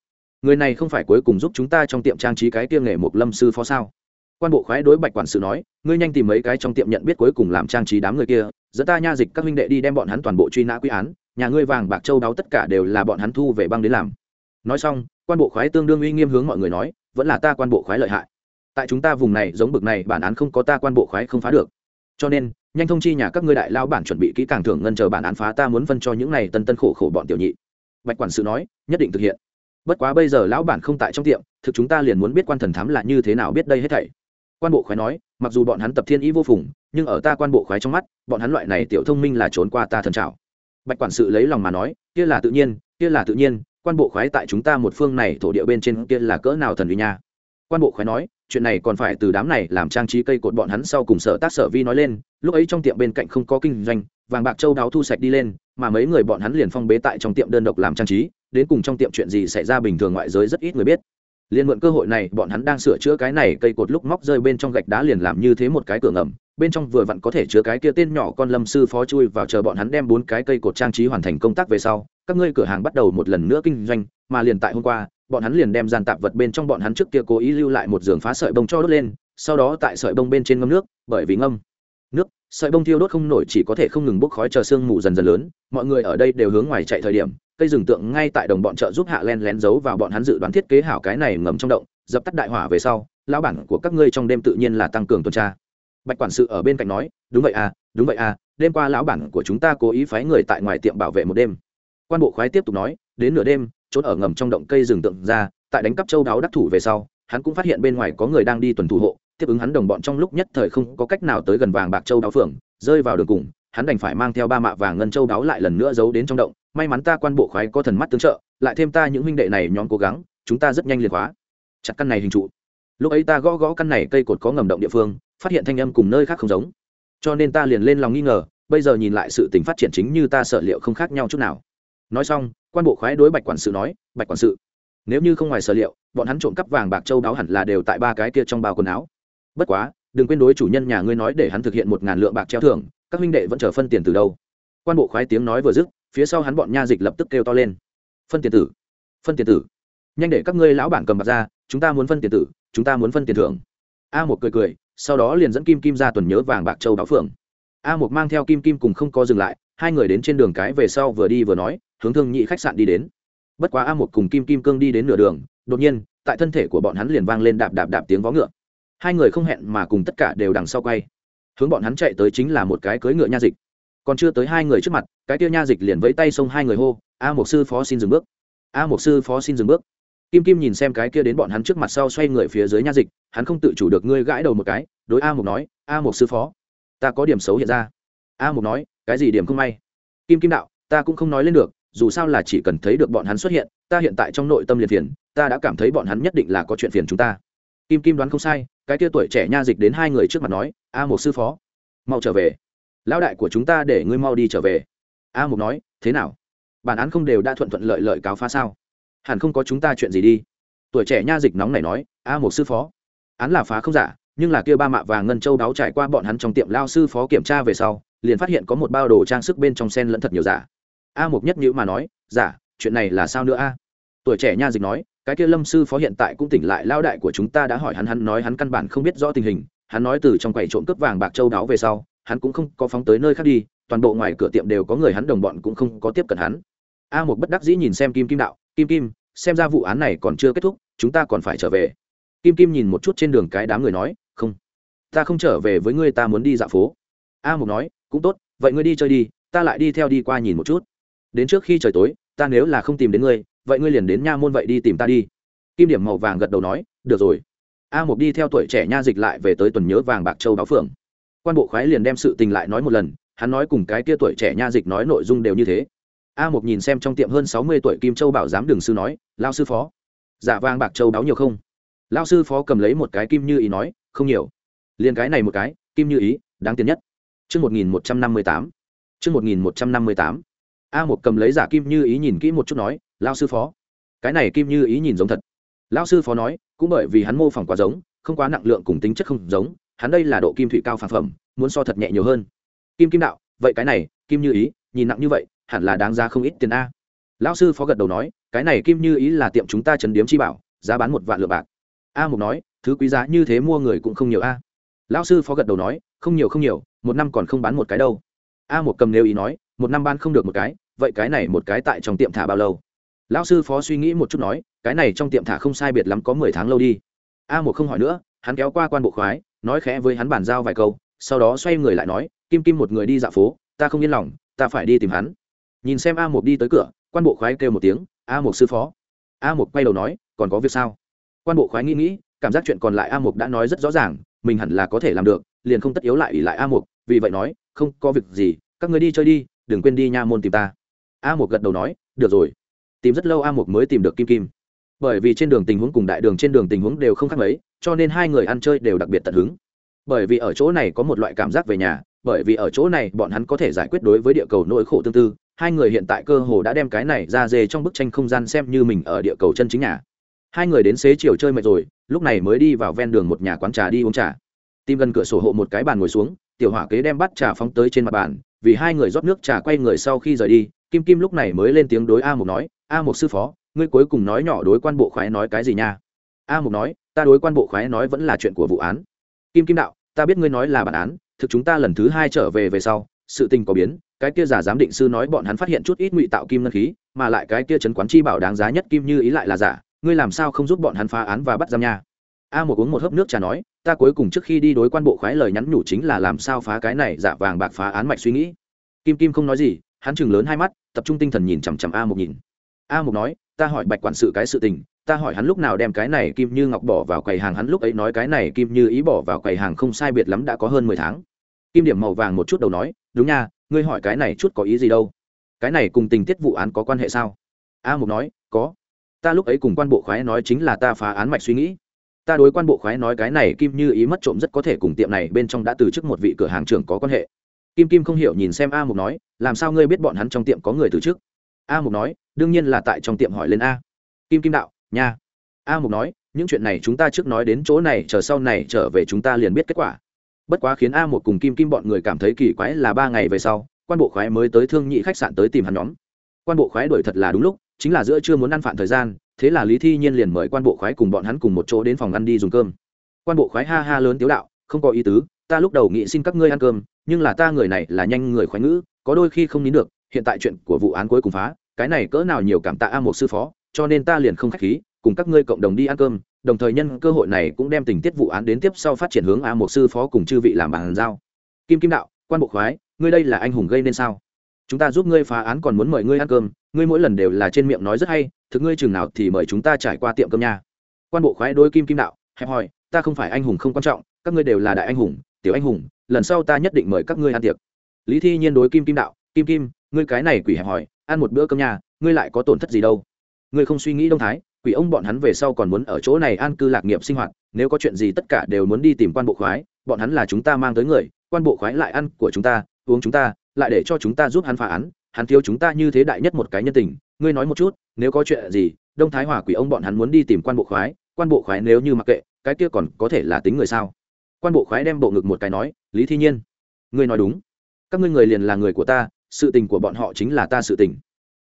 Người này không phải cuối cùng giúp chúng ta trong tiệm trang trí cái kia nghề một lâm sư phó sao? Quan bộ khoái đối bạch quản sự nói, ngươi nhanh tìm mấy cái trong tiệm nhận biết cuối cùng làm trang trí đám người kia, dẫn ta nha dịch các huynh đệ đi đem bọn hắn toàn bộ truy nã quy án, nhà ngươi vàng bạc châu đáo tất cả đều là bọn hắn thu về băng đến làm. Nói xong quan bộ khoái tương đương uy nghiêm hướng mọi người nói, vẫn là ta quan bộ khoái lợi hại. Tại chúng ta vùng này giống bực này, bản án không có ta quan bộ khoái không phá được. Cho nên, nhanh thông chi nhà các ngươi đại lao bản chuẩn bị kỹ càng thưởng ngân chờ bản án phá ta muốn phân cho những này tân tân khổ khổ bọn tiểu nhị. Bạch quản sự nói, nhất định thực hiện. Bất quá bây giờ lão bản không tại trong tiệm, thực chúng ta liền muốn biết quan thần thám là như thế nào biết đây hết thảy. Quan bộ khoái nói, mặc dù bọn hắn tập thiên ý vô phùng, nhưng ở ta quan bộ khoái trong mắt, bọn hắn loại này tiểu thông minh là trốn qua ta thần trào bạch quản sự lấy lòng mà nói, kia là tự nhiên, kia là tự nhiên quan bộ khoái tại chúng ta một phương này thổ địa bên trên kia là cỡ nào thần uy nha? Quan bộ khoái nói, chuyện này còn phải từ đám này làm trang trí cây cột bọn hắn sau cùng sở tác sở vi nói lên, lúc ấy trong tiệm bên cạnh không có kinh doanh, vàng bạc châu đáo thu sạch đi lên, mà mấy người bọn hắn liền phong bế tại trong tiệm đơn độc làm trang trí, đến cùng trong tiệm chuyện gì xảy ra bình thường ngoại giới rất ít người biết. Liền mượn cơ hội này, bọn hắn đang sửa chữa cái này cây cột lúc móc rơi bên trong gạch đá liền làm như thế một cái cửa ngầm, bên trong vừa vặn có thể chứa cái kia tên nhỏ con lâm sư phó chui vào chờ bọn hắn đem bốn cái cây cột trang trí hoàn thành công tác về sau các ngươi cửa hàng bắt đầu một lần nữa kinh doanh, mà liền tại hôm qua, bọn hắn liền đem gian tạp vật bên trong bọn hắn trước kia cố ý lưu lại một giường phá sợi bông cho đốt lên, sau đó tại sợi bông bên trên ngâm nước, bởi vì ngâm nước, sợi bông thiêu đốt không nổi chỉ có thể không ngừng bốc khói chờ sương mù dần dần lớn, mọi người ở đây đều hướng ngoài chạy thời điểm, cây rừng tượng ngay tại đồng bọn trợ giúp hạ len lén giấu vào bọn hắn dự đoán thiết kế hảo cái này ngầm trong động, dập tắt đại hỏa về sau, lão bản của các ngươi trong đêm tự nhiên là tăng cường tuần tra. Bạch quản sự ở bên cạnh nói, đúng vậy à đúng vậy à đêm qua lão bản của chúng ta cố ý phái người tại ngoài tiệm bảo vệ một đêm quan bộ khoái tiếp tục nói, đến nửa đêm trốn ở ngầm trong động cây rừng tượng ra, tại đánh cắp châu đáo đắc thủ về sau, hắn cũng phát hiện bên ngoài có người đang đi tuần thủ hộ, tiếp ứng hắn đồng bọn trong lúc nhất thời không có cách nào tới gần vàng bạc châu đáo phường rơi vào đường cùng, hắn đành phải mang theo ba mạ vàng ngân châu đáo lại lần nữa giấu đến trong động, may mắn ta quan bộ khoái có thần mắt tương trợ, lại thêm ta những huynh đệ này nhóm cố gắng, chúng ta rất nhanh liền hóa chặt căn này hình trụ. Lúc ấy ta gõ gõ căn này cây cột có ngầm động địa phương, phát hiện thanh âm cùng nơi khác không giống. Cho nên ta liền lên lòng nghi ngờ, bây giờ nhìn lại sự tình phát triển chính như ta sợ liệu không khác nhau chút nào nói xong, quan bộ khoái đối bạch quản sự nói, bạch quản sự, nếu như không ngoài sở liệu, bọn hắn trộm cắp vàng bạc châu đáo hẳn là đều tại ba cái kia trong bao quần áo. Bất quá, đừng quên đối chủ nhân nhà ngươi nói để hắn thực hiện một ngàn lượng bạc treo thưởng, các huynh đệ vẫn chờ phân tiền từ đâu. Quan bộ khoái tiếng nói vừa dứt, phía sau hắn bọn nha dịch lập tức kêu to lên. Phân tiền tử, phân tiền tử, nhanh để các ngươi lão bản cầm bạc ra, chúng ta muốn phân tiền tử, chúng ta muốn phân tiền thưởng. A một cười cười, sau đó liền dẫn kim kim ra tuần nhớ vàng bạc châu đáo phượng. A một mang theo kim kim cùng không có dừng lại, hai người đến trên đường cái về sau vừa đi vừa nói hướng thương nhị khách sạn đi đến. Bất quá a một cùng kim kim cương đi đến nửa đường, đột nhiên, tại thân thể của bọn hắn liền vang lên đạp đạp đạp tiếng vó ngựa. Hai người không hẹn mà cùng tất cả đều đằng sau quay. Hướng bọn hắn chạy tới chính là một cái cưỡi ngựa nha dịch. Còn chưa tới hai người trước mặt, cái tiêu nha dịch liền vẫy tay xông hai người hô, a một sư phó xin dừng bước. A một sư phó xin dừng bước. Kim kim nhìn xem cái kia đến bọn hắn trước mặt sau xoay người phía dưới nha dịch, hắn không tự chủ được ngươi gãi đầu một cái, đối a một nói, a một sư phó, ta có điểm xấu hiện ra. A một nói, cái gì điểm không may? Kim kim đạo, ta cũng không nói lên được dù sao là chỉ cần thấy được bọn hắn xuất hiện, ta hiện tại trong nội tâm liền phiền, ta đã cảm thấy bọn hắn nhất định là có chuyện phiền chúng ta. Kim kim đoán không sai, cái kia tuổi trẻ nha dịch đến hai người trước mặt nói, a một sư phó, mau trở về. Lão đại của chúng ta để ngươi mau đi trở về. A một nói, thế nào? Bản án không đều đã thuận thuận lợi lợi cáo phá sao? Hẳn không có chúng ta chuyện gì đi. Tuổi trẻ nha dịch nóng này nói, a một sư phó, án là phá không giả, nhưng là kia ba mạ và ngân châu đáo trải qua bọn hắn trong tiệm lao sư phó kiểm tra về sau, liền phát hiện có một bao đồ trang sức bên trong sen lẫn thật nhiều giả a Mục nhất nhữ mà nói giả chuyện này là sao nữa a? Tuổi trẻ nha dịch nói, cái kia lâm sư phó hiện tại cũng tỉnh lại lao đại của chúng ta đã hỏi hắn hắn nói hắn căn bản không biết rõ tình hình. Hắn nói từ trong quầy trộm cướp vàng bạc châu đáo về sau, hắn cũng không có phóng tới nơi khác đi, toàn bộ ngoài cửa tiệm đều có người hắn đồng bọn cũng không có tiếp cận hắn. A một bất đắc dĩ nhìn xem kim kim đạo, kim kim, xem ra vụ án này còn chưa kết thúc, chúng ta còn phải trở về. Kim kim nhìn một chút trên đường cái đám người nói, không, ta không trở về với ngươi, ta muốn đi dạo phố. A một nói, cũng tốt, vậy ngươi đi chơi đi, ta lại đi theo đi qua nhìn một chút đến trước khi trời tối, ta nếu là không tìm đến ngươi, vậy ngươi liền đến nha môn vậy đi tìm ta đi. Kim điểm màu vàng gật đầu nói, được rồi. A mục đi theo tuổi trẻ nha dịch lại về tới tuần nhớ vàng bạc châu báo phượng quan bộ khoái liền đem sự tình lại nói một lần, hắn nói cùng cái kia tuổi trẻ nha dịch nói nội dung đều như thế. A mục nhìn xem trong tiệm hơn sáu mươi tuổi kim châu bảo giám đường sư nói lao sư phó giả dạ vàng bạc châu đáo nhiều không? Lao sư phó cầm lấy một cái kim như ý nói, không nhiều. Liền cái này một cái, kim như ý, đáng tiền nhất. Trước 1158. Trước 1158. A một cầm lấy giả kim như ý nhìn kỹ một chút nói, lao sư phó. Cái này kim như ý nhìn giống thật. Lão sư phó nói, cũng bởi vì hắn mô phỏng quá giống, không quá nặng lượng cùng tính chất không giống, hắn đây là độ kim thủy cao phản phẩm, muốn so thật nhẹ nhiều hơn. Kim kim đạo, vậy cái này, kim như ý, nhìn nặng như vậy, hẳn là đáng giá không ít tiền a. Lão sư phó gật đầu nói, cái này kim như ý là tiệm chúng ta trấn điếm chi bảo, giá bán một vạn lượng bạc. A Mục nói, thứ quý giá như thế mua người cũng không nhiều a. Lão sư phó gật đầu nói, không nhiều không nhiều, một năm còn không bán một cái đâu a một cầm nêu ý nói một năm ban không được một cái, vậy cái này một cái tại trong tiệm thả bao lâu? Lão sư phó suy nghĩ một chút nói, cái này trong tiệm thả không sai biệt lắm có mười tháng lâu đi. A một không hỏi nữa, hắn kéo qua quan bộ khoái, nói khẽ với hắn bàn giao vài câu, sau đó xoay người lại nói, kim kim một người đi dạo phố, ta không yên lòng, ta phải đi tìm hắn. Nhìn xem a một đi tới cửa, quan bộ khoái kêu một tiếng, a một sư phó. A một quay đầu nói, còn có việc sao? Quan bộ khoái nghĩ nghĩ, cảm giác chuyện còn lại a một đã nói rất rõ ràng, mình hẳn là có thể làm được, liền không tất yếu lại ỉ lại a một vì vậy nói, không có việc gì, các người đi chơi đi đừng quên đi nha môn tìm ta. A một gật đầu nói, được rồi. Tìm rất lâu a một mới tìm được kim kim. Bởi vì trên đường tình huống cùng đại đường trên đường tình huống đều không khác mấy, cho nên hai người ăn chơi đều đặc biệt tận hứng. Bởi vì ở chỗ này có một loại cảm giác về nhà, bởi vì ở chỗ này bọn hắn có thể giải quyết đối với địa cầu nỗi khổ tương tư, hai người hiện tại cơ hồ đã đem cái này ra dê trong bức tranh không gian xem như mình ở địa cầu chân chính nhà. Hai người đến xế chiều chơi mệt rồi, lúc này mới đi vào ven đường một nhà quán trà đi uống trà. Tìm gần cửa sổ hộ một cái bàn ngồi xuống, tiểu hỏa kế đem bắt trà phóng tới trên mặt bàn vì hai người rót nước trà quay người sau khi rời đi, kim kim lúc này mới lên tiếng đối a mục nói, a mục sư phó, ngươi cuối cùng nói nhỏ đối quan bộ khoái nói cái gì nha? A mục nói, ta đối quan bộ khoái nói vẫn là chuyện của vụ án. Kim kim đạo, ta biết ngươi nói là bản án, thực chúng ta lần thứ hai trở về về sau, sự tình có biến, cái kia giả giám định sư nói bọn hắn phát hiện chút ít ngụy tạo kim ngân khí, mà lại cái kia trấn quán chi bảo đáng giá nhất kim như ý lại là giả, ngươi làm sao không giúp bọn hắn phá án và bắt giam nha? A một uống một hớp nước trà nói ta cuối cùng trước khi đi đối quan bộ khoái lời nhắn nhủ chính là làm sao phá cái này giả vàng bạc phá án mạch suy nghĩ. Kim kim không nói gì, hắn chừng lớn hai mắt, tập trung tinh thần nhìn chằm chằm a Mục nhìn. A Mục nói, ta hỏi bạch quản sự cái sự tình, ta hỏi hắn lúc nào đem cái này kim như ngọc bỏ vào quầy hàng, hắn lúc ấy nói cái này kim như ý bỏ vào quầy hàng không sai biệt lắm đã có hơn mười tháng. Kim điểm màu vàng một chút đầu nói, đúng nha, ngươi hỏi cái này chút có ý gì đâu? Cái này cùng tình tiết vụ án có quan hệ sao? A Mục nói, có. Ta lúc ấy cùng quan bộ khoái nói chính là ta phá án mạch suy nghĩ ta đối quan bộ khoái nói cái này kim như ý mất trộm rất có thể cùng tiệm này bên trong đã từ chức một vị cửa hàng trưởng có quan hệ. Kim kim không hiểu nhìn xem a mục nói, làm sao ngươi biết bọn hắn trong tiệm có người từ chức? A mục nói, đương nhiên là tại trong tiệm hỏi lên a. Kim kim đạo, nha. A mục nói, những chuyện này chúng ta trước nói đến chỗ này, chờ sau này trở về chúng ta liền biết kết quả. Bất quá khiến a một cùng kim kim bọn người cảm thấy kỳ quái là ba ngày về sau, quan bộ khoái mới tới thương nhị khách sạn tới tìm hắn nhóm. Quan bộ khoái đổi thật là đúng lúc chính là giữa chưa muốn ăn phản thời gian, thế là lý thi nhiên liền mời quan bộ khoái cùng bọn hắn cùng một chỗ đến phòng ăn đi dùng cơm. Quan bộ khoái ha ha lớn tiếu đạo, không có ý tứ, ta lúc đầu nghĩ xin các ngươi ăn cơm, nhưng là ta người này là nhanh người khoái ngữ, có đôi khi không nín được, hiện tại chuyện của vụ án cuối cùng phá, cái này cỡ nào nhiều cảm tạ a một sư phó, cho nên ta liền không khách khí, cùng các ngươi cộng đồng đi ăn cơm, đồng thời nhân cơ hội này cũng đem tình tiết vụ án đến tiếp sau phát triển hướng a một sư phó cùng chư vị làm bàn giao. Kim kim đạo, quan bộ khoái, ngươi đây là anh hùng gây nên sao? Chúng ta giúp ngươi phá án còn muốn mời ngươi ăn cơm, ngươi mỗi lần đều là trên miệng nói rất hay, thực ngươi chừng nào thì mời chúng ta trải qua tiệm cơm nha. Quan bộ khoái đôi kim kim đạo, hẹp hỏi ta không phải anh hùng không quan trọng, các ngươi đều là đại anh hùng, tiểu anh hùng, lần sau ta nhất định mời các ngươi ăn tiệc. Lý thi nhiên đối kim kim đạo, kim kim, ngươi cái này quỷ hẹp hỏi ăn một bữa cơm nhà ngươi lại có tổn thất gì đâu. Ngươi không suy nghĩ đông thái, quỷ ông bọn hắn về sau còn muốn ở chỗ này an cư lạc nghiệp sinh hoạt, nếu có chuyện gì tất cả đều muốn đi tìm quan bộ khoái, bọn hắn là chúng ta mang tới người, quan bộ khoái lại ăn của chúng ta, uống chúng ta lại để cho chúng ta giúp hắn phá án, hắn thiếu chúng ta như thế đại nhất một cái nhân tình. Ngươi nói một chút, nếu có chuyện gì, đông thái hòa quỷ ông bọn hắn muốn đi tìm quan bộ khoái, quan bộ khoái nếu như mặc kệ, cái kia còn có thể là tính người sao? Quan bộ khoái đem bộ ngực một cái nói, lý thi nhiên, ngươi nói đúng. Các ngươi người liền là người của ta, sự tình của bọn họ chính là ta sự tình.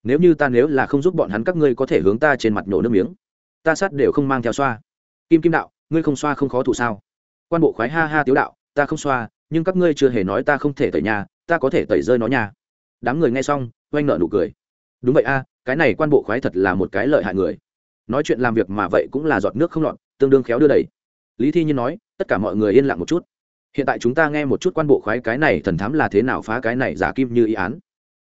Nếu như ta nếu là không giúp bọn hắn, các ngươi có thể hướng ta trên mặt nhổ nước miếng. Ta sát đều không mang theo xoa. Kim kim đạo, ngươi không xoa không khó thủ sao? Quan bộ khoái ha ha tiếu đạo, ta không xoa, nhưng các ngươi chưa hề nói ta không thể tẩy nhà ta có thể tẩy rơi nó nha. Đám người nghe xong, oanh nợ nụ cười. Đúng vậy a, cái này quan bộ khoái thật là một cái lợi hại người. Nói chuyện làm việc mà vậy cũng là giọt nước không lọt, tương đương khéo đưa đẩy. Lý thi nhiên nói, tất cả mọi người yên lặng một chút. Hiện tại chúng ta nghe một chút quan bộ khoái cái này thần thám là thế nào phá cái này giả kim như ý án.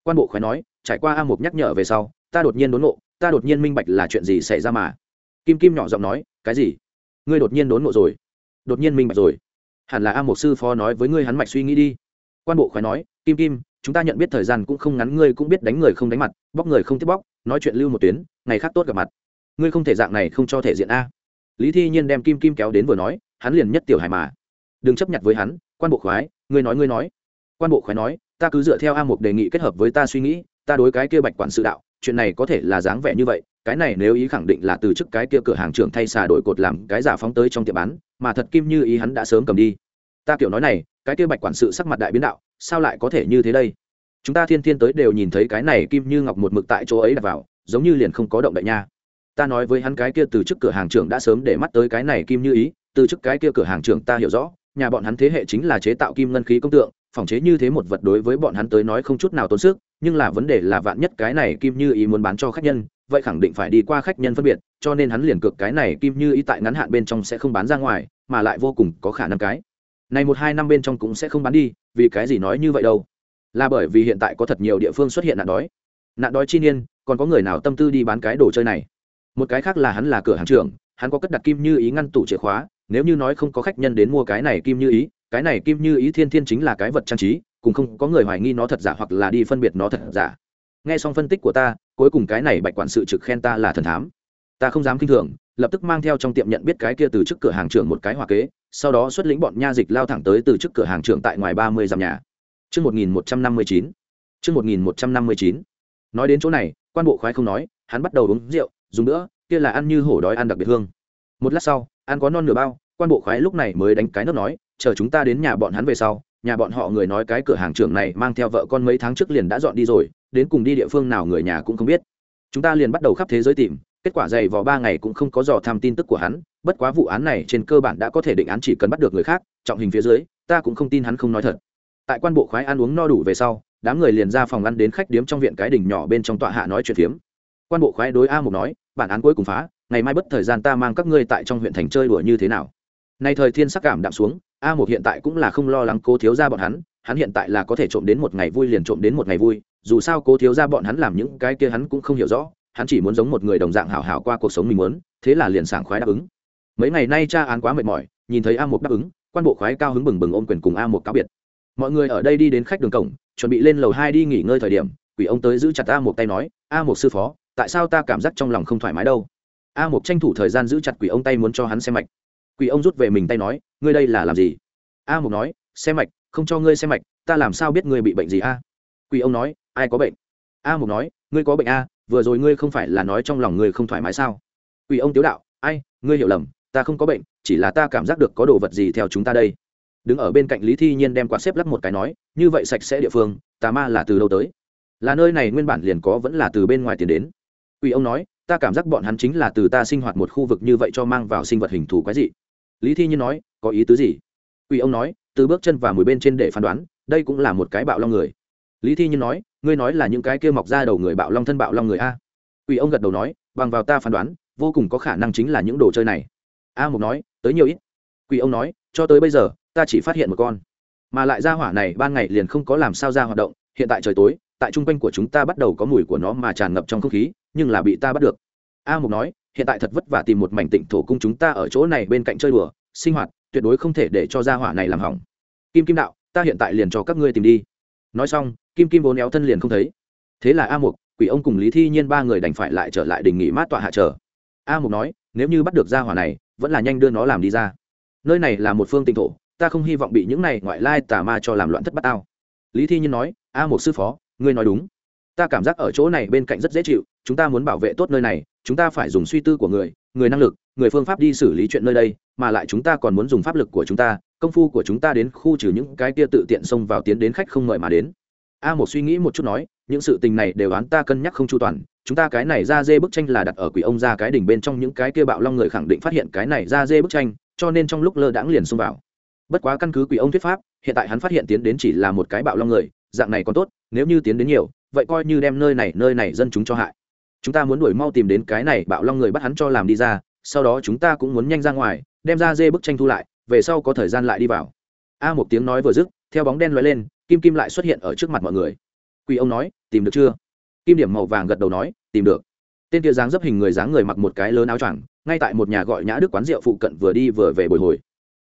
Quan bộ khoái nói, trải qua a mục nhắc nhở về sau, ta đột nhiên đốn ngộ, ta đột nhiên minh bạch là chuyện gì xảy ra mà. Kim kim nhỏ giọng nói, cái gì? Ngươi đột nhiên đốn ngộ rồi. Đột nhiên minh bạch rồi. Hẳn là a mục sư phó nói với ngươi hắn mạch suy nghĩ đi. Quan bộ khoái nói kim kim, chúng ta nhận biết thời gian cũng không ngắn, ngươi cũng biết đánh người không đánh mặt, bóc người không tiếp bóc, nói chuyện lưu một tuyến, ngày khác tốt gặp mặt. Ngươi không thể dạng này không cho thể diện a. Lý thi nhiên đem kim kim kéo đến vừa nói, hắn liền nhất tiểu hài mà. Đừng chấp nhận với hắn, quan bộ khoái, ngươi nói ngươi nói. Quan bộ khoái nói, ta cứ dựa theo a mục đề nghị kết hợp với ta suy nghĩ, ta đối cái kia bạch quản sự đạo, chuyện này có thể là dáng vẻ như vậy, cái này nếu ý khẳng định là từ chức cái kia cửa hàng trưởng thay xà đổi cột làm cái giả phóng tới trong tiệm bán, mà thật kim như ý hắn đã sớm cầm đi. Ta kiểu nói này cái kia bạch quản sự sắc mặt đại biến đạo, sao lại có thể như thế đây? Chúng ta thiên thiên tới đều nhìn thấy cái này kim như ngọc một mực tại chỗ ấy đặt vào, giống như liền không có động đậy nha. Ta nói với hắn cái kia từ chức cửa hàng trưởng đã sớm để mắt tới cái này kim như ý, từ chức cái kia cửa hàng trưởng ta hiểu rõ, nhà bọn hắn thế hệ chính là chế tạo kim ngân khí công tượng, phòng chế như thế một vật đối với bọn hắn tới nói không chút nào tốn sức, nhưng là vấn đề là vạn nhất cái này kim như ý muốn bán cho khách nhân, vậy khẳng định phải đi qua khách nhân phân biệt, cho nên hắn liền cược cái này kim như ý tại ngắn hạn bên trong sẽ không bán ra ngoài, mà lại vô cùng có khả năng cái này một hai năm bên trong cũng sẽ không bán đi, vì cái gì nói như vậy đâu? Là bởi vì hiện tại có thật nhiều địa phương xuất hiện nạn đói. Nạn đói chi niên, còn có người nào tâm tư đi bán cái đồ chơi này? Một cái khác là hắn là cửa hàng trưởng, hắn có cất đặt kim như ý ngăn tủ chìa khóa, nếu như nói không có khách nhân đến mua cái này kim như ý, cái này kim như ý thiên thiên chính là cái vật trang trí cùng không có người hoài nghi nó thật giả hoặc là đi phân biệt nó thật giả. Nghe xong phân tích của ta, cuối cùng cái này bạch quản sự trực khen ta là thần thám. Ta không dám kinh thường, lập tức mang theo trong tiệm nhận biết cái kia từ trước cửa hàng trưởng một cái hòa kế sau đó xuất lĩnh bọn nha dịch lao thẳng tới từ trước cửa hàng trưởng tại ngoài ba mươi dặm nhà Chương 1159. Chương 1159. Nói đến chỗ này, quan bộ khoái không nói, hắn bắt đầu uống rượu, dùng nữa, kia là ăn như hổ đói ăn đặc biệt hương. Một lát sau, ăn có non nửa bao, quan bộ khoái lúc này mới đánh cái nước nói, chờ chúng ta đến nhà bọn hắn về sau, nhà bọn họ người nói cái cửa hàng trưởng này mang theo vợ con mấy tháng trước liền đã dọn đi rồi, đến cùng đi địa phương nào người nhà cũng không biết. Chúng ta liền bắt đầu khắp thế giới tìm, kết quả dày vò ba ngày cũng không có dò tham tin tức của hắn, bất quá vụ án này trên cơ bản đã có thể định án chỉ cần bắt được người khác, trọng hình phía dưới, ta cũng không tin hắn không nói thật. Tại quan bộ khoái ăn uống no đủ về sau đám người liền ra phòng ăn đến khách điếm trong viện cái đỉnh nhỏ bên trong tọa hạ nói chuyện phiếm. Quan bộ khoái đối a mục nói bản án cuối cùng phá ngày mai bất thời gian ta mang các ngươi tại trong huyện thành chơi đùa như thế nào? Nay thời thiên sắc cảm đạm xuống a mục hiện tại cũng là không lo lắng cố thiếu ra bọn hắn hắn hiện tại là có thể trộm đến một ngày vui liền trộm đến một ngày vui dù sao cố thiếu ra bọn hắn làm những cái kia hắn cũng không hiểu rõ hắn chỉ muốn giống một người đồng dạng hảo hảo qua cuộc sống mình muốn, thế là liền sảng khoái đáp ứng. Mấy ngày nay cha án quá mệt mỏi, nhìn thấy a mục đáp ứng, quan bộ khoái cao hứng bừng bừng ôm quyền cùng a mục cáo biệt. Mọi người ở đây đi đến khách đường cổng, chuẩn bị lên lầu hai đi nghỉ ngơi thời điểm, quỷ ông tới giữ chặt a Mục tay nói, a Mục sư phó, tại sao ta cảm giác trong lòng không thoải mái đâu? A Mục tranh thủ thời gian giữ chặt quỷ ông tay muốn cho hắn xem mạch. Quỷ ông rút về mình tay nói, ngươi đây là làm gì? A Mục nói, xem mạch, không cho ngươi xem mạch, ta làm sao biết ngươi bị bệnh gì a? Quỷ ông nói, ai có bệnh? A Mục nói, ngươi có bệnh a vừa rồi ngươi không phải là nói trong lòng ngươi không thoải mái sao? Quỷ ông tiếu đạo, ai, ngươi hiểu lầm, ta không có bệnh, chỉ là ta cảm giác được có đồ vật gì theo chúng ta đây. Đứng ở bên cạnh lý thi nhiên đem quạt xếp lắp một cái nói, như vậy sạch sẽ địa phương, tà ma là từ đâu tới? Là nơi này, nguyên bản liền có, vẫn là từ bên ngoài tiền đến. Quỷ ông nói, ta cảm giác bọn hắn chính là từ ta sinh hoạt một khu vực như vậy cho mang vào sinh vật hình thù quái dị. Lý thi nhiên nói, có ý tứ gì? Quỷ ông nói, từ bước chân và mùi bên trên để phán đoán, đây cũng là một cái bạo long người. Lý thi nhiên nói ngươi nói là những cái kia mọc ra đầu người bạo long thân bạo long người a? Quỷ ông gật đầu nói, bằng vào ta phán đoán, vô cùng có khả năng chính là những đồ chơi này. A mục nói, tới nhiều ít. Quỷ ông nói, cho tới bây giờ, ta chỉ phát hiện một con. Mà lại ra hỏa này ban ngày liền không có làm sao ra hoạt động, hiện tại trời tối, tại trung quanh của chúng ta bắt đầu có mùi của nó mà tràn ngập trong không khí, nhưng là bị ta bắt được. A mục nói, hiện tại thật vất vả tìm một mảnh tịnh thổ cung chúng ta ở chỗ này bên cạnh chơi đùa, sinh hoạt, tuyệt đối không thể để cho gia hỏa này làm hỏng. Kim kim đạo, ta hiện tại liền cho các ngươi tìm đi. Nói xong kim kim vốn éo thân liền không thấy. Thế là a mục, quỷ ông cùng lý thi nhiên ba người đành phải lại trở lại đình nghỉ mát tọa hạ chờ. A mục nói, nếu như bắt được gia hỏa này, vẫn là nhanh đưa nó làm đi ra. Nơi này là một phương tinh thổ, ta không hy vọng bị những này ngoại lai tà ma cho làm loạn thất bát tao. Lý thi nhiên nói, a Mục sư phó, ngươi nói đúng. Ta cảm giác ở chỗ này bên cạnh rất dễ chịu, chúng ta muốn bảo vệ tốt nơi này, chúng ta phải dùng suy tư của người người năng lực, người phương pháp đi xử lý chuyện nơi đây, mà lại chúng ta còn muốn dùng pháp lực của chúng ta, công phu của chúng ta đến khu trừ những cái kia tự tiện xông vào tiến đến khách không mời mà đến a một suy nghĩ một chút nói, những sự tình này đều án ta cân nhắc không chu toàn, chúng ta cái này ra dê bức tranh là đặt ở quỷ ông ra cái đỉnh bên trong những cái kia bạo long người khẳng định phát hiện cái này ra dê bức tranh, cho nên trong lúc lơ đãng liền xông vào. Bất quá căn cứ quỷ ông thuyết pháp, hiện tại hắn phát hiện tiến đến chỉ là một cái bạo long người, dạng này còn tốt, nếu như tiến đến nhiều, vậy coi như đem nơi này nơi này dân chúng cho hại. Chúng ta muốn đuổi mau tìm đến cái này bạo long người bắt hắn cho làm đi ra, sau đó chúng ta cũng muốn nhanh ra ngoài, đem ra dê bức tranh thu lại, về sau có thời gian lại đi vào. A một tiếng nói vừa dứt, theo bóng đen l lên kim kim lại xuất hiện ở trước mặt mọi người. Quỷ ông nói, tìm được chưa? Kim điểm màu vàng gật đầu nói, tìm được. Tên kia dáng dấp hình người dáng người mặc một cái lớn áo choàng, ngay tại một nhà gọi nhã đức quán rượu phụ cận vừa đi vừa về bồi hồi.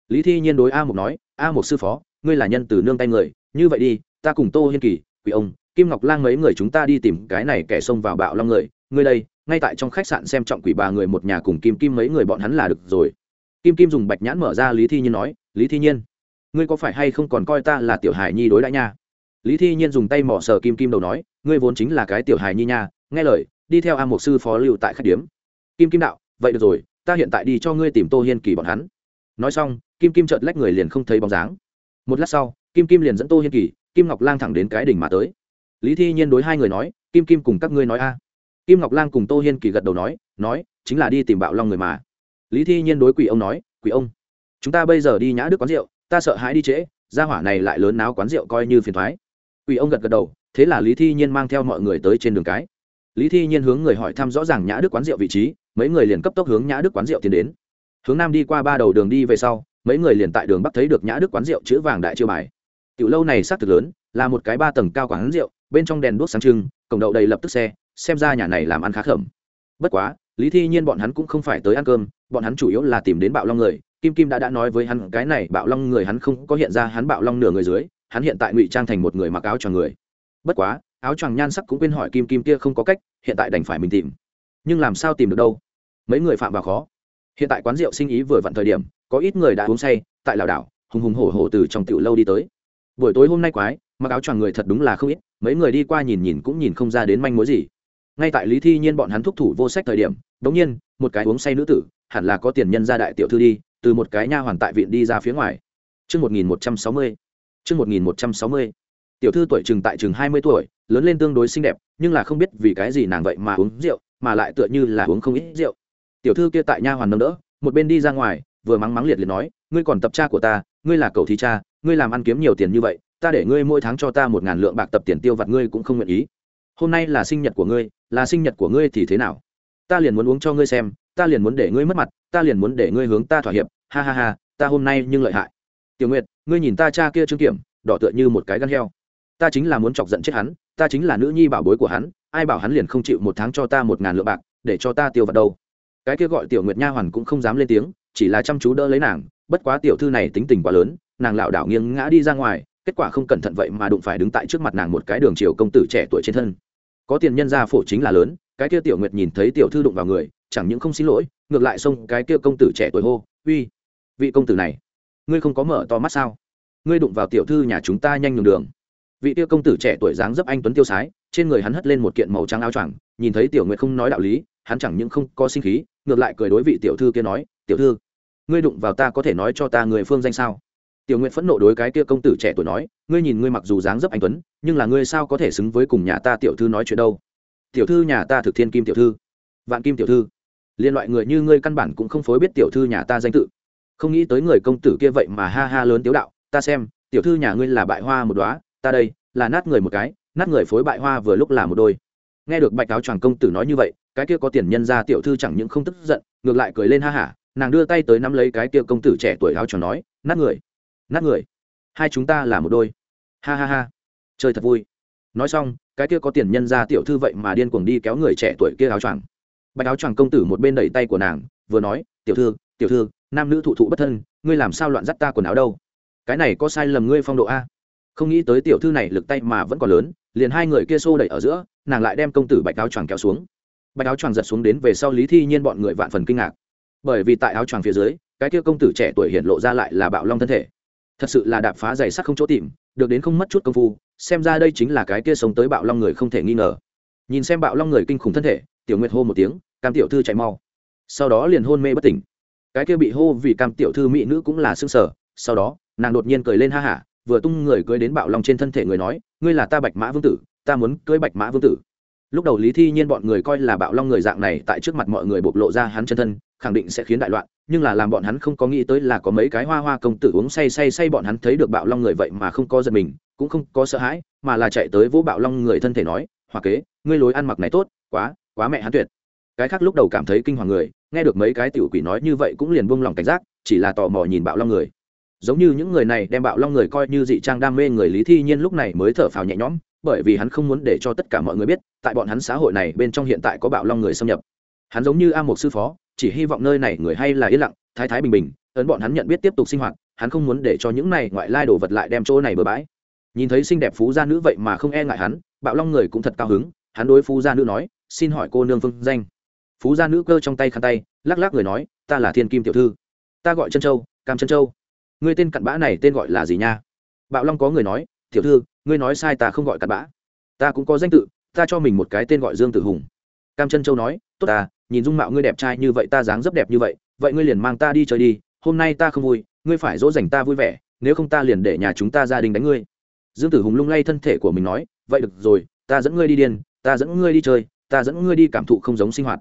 Lý thi nhiên đối a một nói, a một sư phó, ngươi là nhân từ nương tay người, như vậy đi, ta cùng tô hiên kỳ, quỷ ông, kim ngọc lang mấy người chúng ta đi tìm cái này kẻ xông vào bạo long người, ngươi đây, ngay tại trong khách sạn xem trọng quỷ bà người một nhà cùng kim kim mấy người bọn hắn là được rồi. Kim kim dùng bạch nhãn mở ra lý thi nhiên nói, lý thi nhiên ngươi có phải hay không còn coi ta là tiểu hài nhi đối đãi nha? Lý thi nhiên dùng tay mỏ sờ kim kim đầu nói, ngươi vốn chính là cái tiểu hài nhi nha, nghe lời, đi theo a một sư phó lưu tại khách điếm. Kim kim đạo, vậy được rồi, ta hiện tại đi cho ngươi tìm tô hiên kỳ bọn hắn. Nói xong, kim kim chợt lách người liền không thấy bóng dáng. Một lát sau, kim kim liền dẫn tô hiên kỳ, kim ngọc lang thẳng đến cái đỉnh mà tới. Lý thi nhiên đối hai người nói, kim kim cùng các ngươi nói a. Kim ngọc lang cùng tô hiên kỳ gật đầu nói nói, chính là đi tìm bạo long người mà. Lý thi nhiên đối quỷ ông nói, quỷ ông, chúng ta bây giờ đi nhã đức quán rượu ta sợ hãi đi trễ, gia hỏa này lại lớn náo quán rượu coi như phiền thoái. Ủy ông gật gật đầu, thế là lý thi nhiên mang theo mọi người tới trên đường cái. Lý thi nhiên hướng người hỏi thăm rõ ràng nhã đức quán rượu vị trí, mấy người liền cấp tốc hướng nhã đức quán rượu tiến đến. Hướng nam đi qua ba đầu đường đi về sau, mấy người liền tại đường bắc thấy được nhã đức quán rượu chữ vàng đại chiêu bài. Tiểu lâu này xác thực lớn, là một cái ba tầng cao quán rượu, bên trong đèn đuốc sáng trưng, cổng đậu đầy lập tức xe, xem ra nhà này làm ăn khá khẩm. Bất quá, lý thi nhiên bọn hắn cũng không phải tới ăn cơm, bọn hắn chủ yếu là tìm đến bạo long người kim kim đã đã nói với hắn, cái này bạo long người hắn không có hiện ra, hắn bạo long nửa người dưới, hắn hiện tại ngụy trang thành một người mặc áo choàng người. Bất quá, áo choàng nhan sắc cũng quên hỏi kim kim kia không có cách, hiện tại đành phải mình tìm. Nhưng làm sao tìm được đâu? Mấy người phạm vào khó. Hiện tại quán rượu sinh ý vừa vặn thời điểm, có ít người đã uống say, tại lão đảo, hùng hùng hổ hổ từ trong tiểu lâu đi tới. Buổi tối hôm nay quái, mặc áo choàng người thật đúng là không ít, mấy người đi qua nhìn nhìn cũng nhìn không ra đến manh mối gì. Ngay tại lý thi nhiên bọn hắn thúc thủ vô sách thời điểm đ ỗ n g nhiên, một cái uống say nữ tử, hẳn là có tiền nhân ra đại tiểu thư đi từ một cái nha hoàn tại viện đi ra phía ngoài Trước 1160. Trước 1160. Tiểu thư tuổi chừng tại chừng 20 tuổi, lớn lên tương đối xinh đẹp, nhưng là không biết vì cái gì nàng vậy mà uống rượu, mà lại tựa như là uống không ít rượu. Tiểu thư kia tại nha hoàn nâng đỡ, một bên đi ra ngoài, vừa mắng mắng liệt liệt nói, ngươi còn tập cha của ta, ngươi là cầu thí cha, ngươi làm ăn kiếm nhiều tiền như vậy, ta để ngươi mỗi tháng cho ta một ngàn lượng bạc tập tiền tiêu vặt ngươi cũng không nguyện ý hôm nay là sinh nhật của ngươi là sinh nhật của ngươi thì thế nào ta liền muốn uống cho ngươi xem ta liền muốn để ngươi mất mặt ta liền muốn để ngươi hướng ta thỏa hiệp ha ha ha, ta hôm nay nhưng lợi hại. Tiểu nguyệt, ngươi nhìn ta cha kia trương kiểm, đỏ tựa như một cái gan heo. Ta chính là muốn chọc giận chết hắn, ta chính là nữ nhi bảo bối của hắn, ai bảo hắn liền không chịu một tháng cho ta một ngàn lượng bạc, để cho ta tiêu vào đâu. Cái kia gọi tiểu nguyệt nha hoàn cũng không dám lên tiếng, chỉ là chăm chú đỡ lấy nàng, bất quá tiểu thư này tính tình quá lớn, nàng lảo đảo nghiêng ngã đi ra ngoài, kết quả không cẩn thận vậy mà đụng phải đứng tại trước mặt nàng một cái đường chiều công tử trẻ tuổi trên thân. Có tiền nhân gia phổ chính là lớn, cái kia tiểu nguyệt nhìn thấy tiểu thư đụng vào người chẳng những không xin lỗi, ngược lại xông cái kia công tử trẻ tuổi hô, uy, vị công tử này, ngươi không có mở to mắt sao? Ngươi đụng vào tiểu thư nhà chúng ta nhanh nhường đường. Vị kia công tử trẻ tuổi dáng dấp anh tuấn tiêu sái, trên người hắn hất lên một kiện màu trắng áo choàng, nhìn thấy tiểu nguyệt không nói đạo lý, hắn chẳng những không có sinh khí, ngược lại cười đối vị tiểu thư kia nói, tiểu thư, ngươi đụng vào ta có thể nói cho ta người phương danh sao? Tiểu nguyệt phẫn nộ đối cái kia công tử trẻ tuổi nói, ngươi nhìn ngươi mặc dù dáng dấp anh tuấn, nhưng là ngươi sao có thể xứng với cùng nhà ta tiểu thư nói chuyện đâu? Tiểu thư nhà ta thực thiên kim tiểu thư, vạn kim tiểu thư liên loại người như ngươi căn bản cũng không phối biết tiểu thư nhà ta danh tự. Không nghĩ tới người công tử kia vậy mà ha ha lớn tiếu đạo, ta xem, tiểu thư nhà ngươi là bại hoa một đoá ta đây, là nát người một cái, nát người phối bại hoa vừa lúc là một đôi. Nghe được bạch áo choàng công tử nói như vậy, cái kia có tiền nhân ra tiểu thư chẳng những không tức giận, ngược lại cười lên ha hả, nàng đưa tay tới nắm lấy cái kia công tử trẻ tuổi áo choàng nói, nát người nát người, hai chúng ta là một đôi. Ha ha ha, chơi thật vui. Nói xong, cái kia có tiền nhân ra tiểu thư vậy mà điên cuồng đi kéo người trẻ tuổi kia áo choàng bạch áo choàng công tử một bên đẩy tay của nàng, vừa nói, tiểu thư tiểu thư, nam nữ thụ thụ bất thân, ngươi làm sao loạn dắt ta quần áo đâu? Cái này có sai lầm ngươi phong độ a. Không nghĩ tới tiểu thư này lực tay mà vẫn còn lớn, liền hai người kia xô đẩy ở giữa, nàng lại đem công tử bạch áo choàng kéo xuống. Bạch áo choàng giật xuống đến về sau lý thi nhiên bọn người vạn phần kinh ngạc. Bởi vì tại áo choàng phía dưới, cái kia công tử trẻ tuổi hiện lộ ra lại là bạo long thân thể. Thật sự là đạp phá giày sắt không chỗ tìm, được đến không mất chút công phu, xem ra đây chính là cái kia sống tới bạo long người không thể nghi ngờ. Nhìn xem bạo long người kinh khủng thân thể tiểu nguyệt hô một tiếng, cam tiểu thư chạy mau. Sau đó liền hôn mê bất tỉnh. Cái kia bị hô vì cam tiểu thư mỹ nữ cũng là xương sở sau đó, nàng đột nhiên cười lên ha hả, vừa tung người cưới đến bạo long trên thân thể người nói, ngươi là ta bạch mã vương tử, ta muốn cưới bạch mã vương tử. Lúc đầu lý thi nhiên bọn người coi là bạo long người dạng này tại trước mặt mọi người bộc lộ ra hắn chân thân, khẳng định sẽ khiến đại loạn, nhưng là làm bọn hắn không có nghĩ tới là có mấy cái hoa hoa công tử uống say say say bọn hắn thấy được bạo long người vậy mà không có giật mình, cũng không có sợ hãi, mà là chạy tới vỗ bạo long người thân thể nói, hoa kế, ngươi lối ăn mặc này tốt, quá quá mẹ hắn tuyệt. Cái khác lúc đầu cảm thấy kinh hoàng người, nghe được mấy cái tiểu quỷ nói như vậy cũng liền buông lòng cảnh giác, chỉ là tò mò nhìn bạo long người. Giống như những người này đem bạo long người coi như dị trang đam mê người lý thi nhiên lúc này mới thở phào nhẹ nhõm, bởi vì hắn không muốn để cho tất cả mọi người biết, tại bọn hắn xã hội này bên trong hiện tại có bạo long người xâm nhập. Hắn giống như a một sư phó, chỉ hy vọng nơi này người hay là yên lặng, thái thái bình bình, ấn bọn hắn nhận biết tiếp tục sinh hoạt, hắn không muốn để cho những này ngoại lai đồ vật lại đem chỗ này bừa bãi. Nhìn thấy xinh đẹp phú gia nữ vậy mà không e ngại hắn, bạo long người cũng thật cao hứng, hắn đối phú gia nữ nói xin hỏi cô nương phương danh. Phú gia nữ cơ trong tay khăn tay, lắc lắc người nói, ta là thiên kim tiểu thư. Ta gọi chân châu, cam chân châu. Ngươi tên cặn bã này tên gọi là gì nha? Bạo long có người nói, tiểu thư, ngươi nói sai ta không gọi cặn bã. Ta cũng có danh tự, ta cho mình một cái tên gọi dương tử hùng. Cam chân châu nói, tốt ta nhìn dung mạo ngươi đẹp trai như vậy, ta dáng rất đẹp như vậy vậy ngươi liền mang ta đi chơi đi, hôm nay ta không vui, ngươi phải dỗ dành ta vui vẻ, nếu không ta liền để nhà chúng ta gia đình đánh ngươi. Dương tử hùng lung lay thân thể của mình nói, vậy được rồi, ta dẫn ngươi đi điên, ta dẫn ngươi đi chơi ta dẫn ngươi đi cảm thụ không giống sinh hoạt.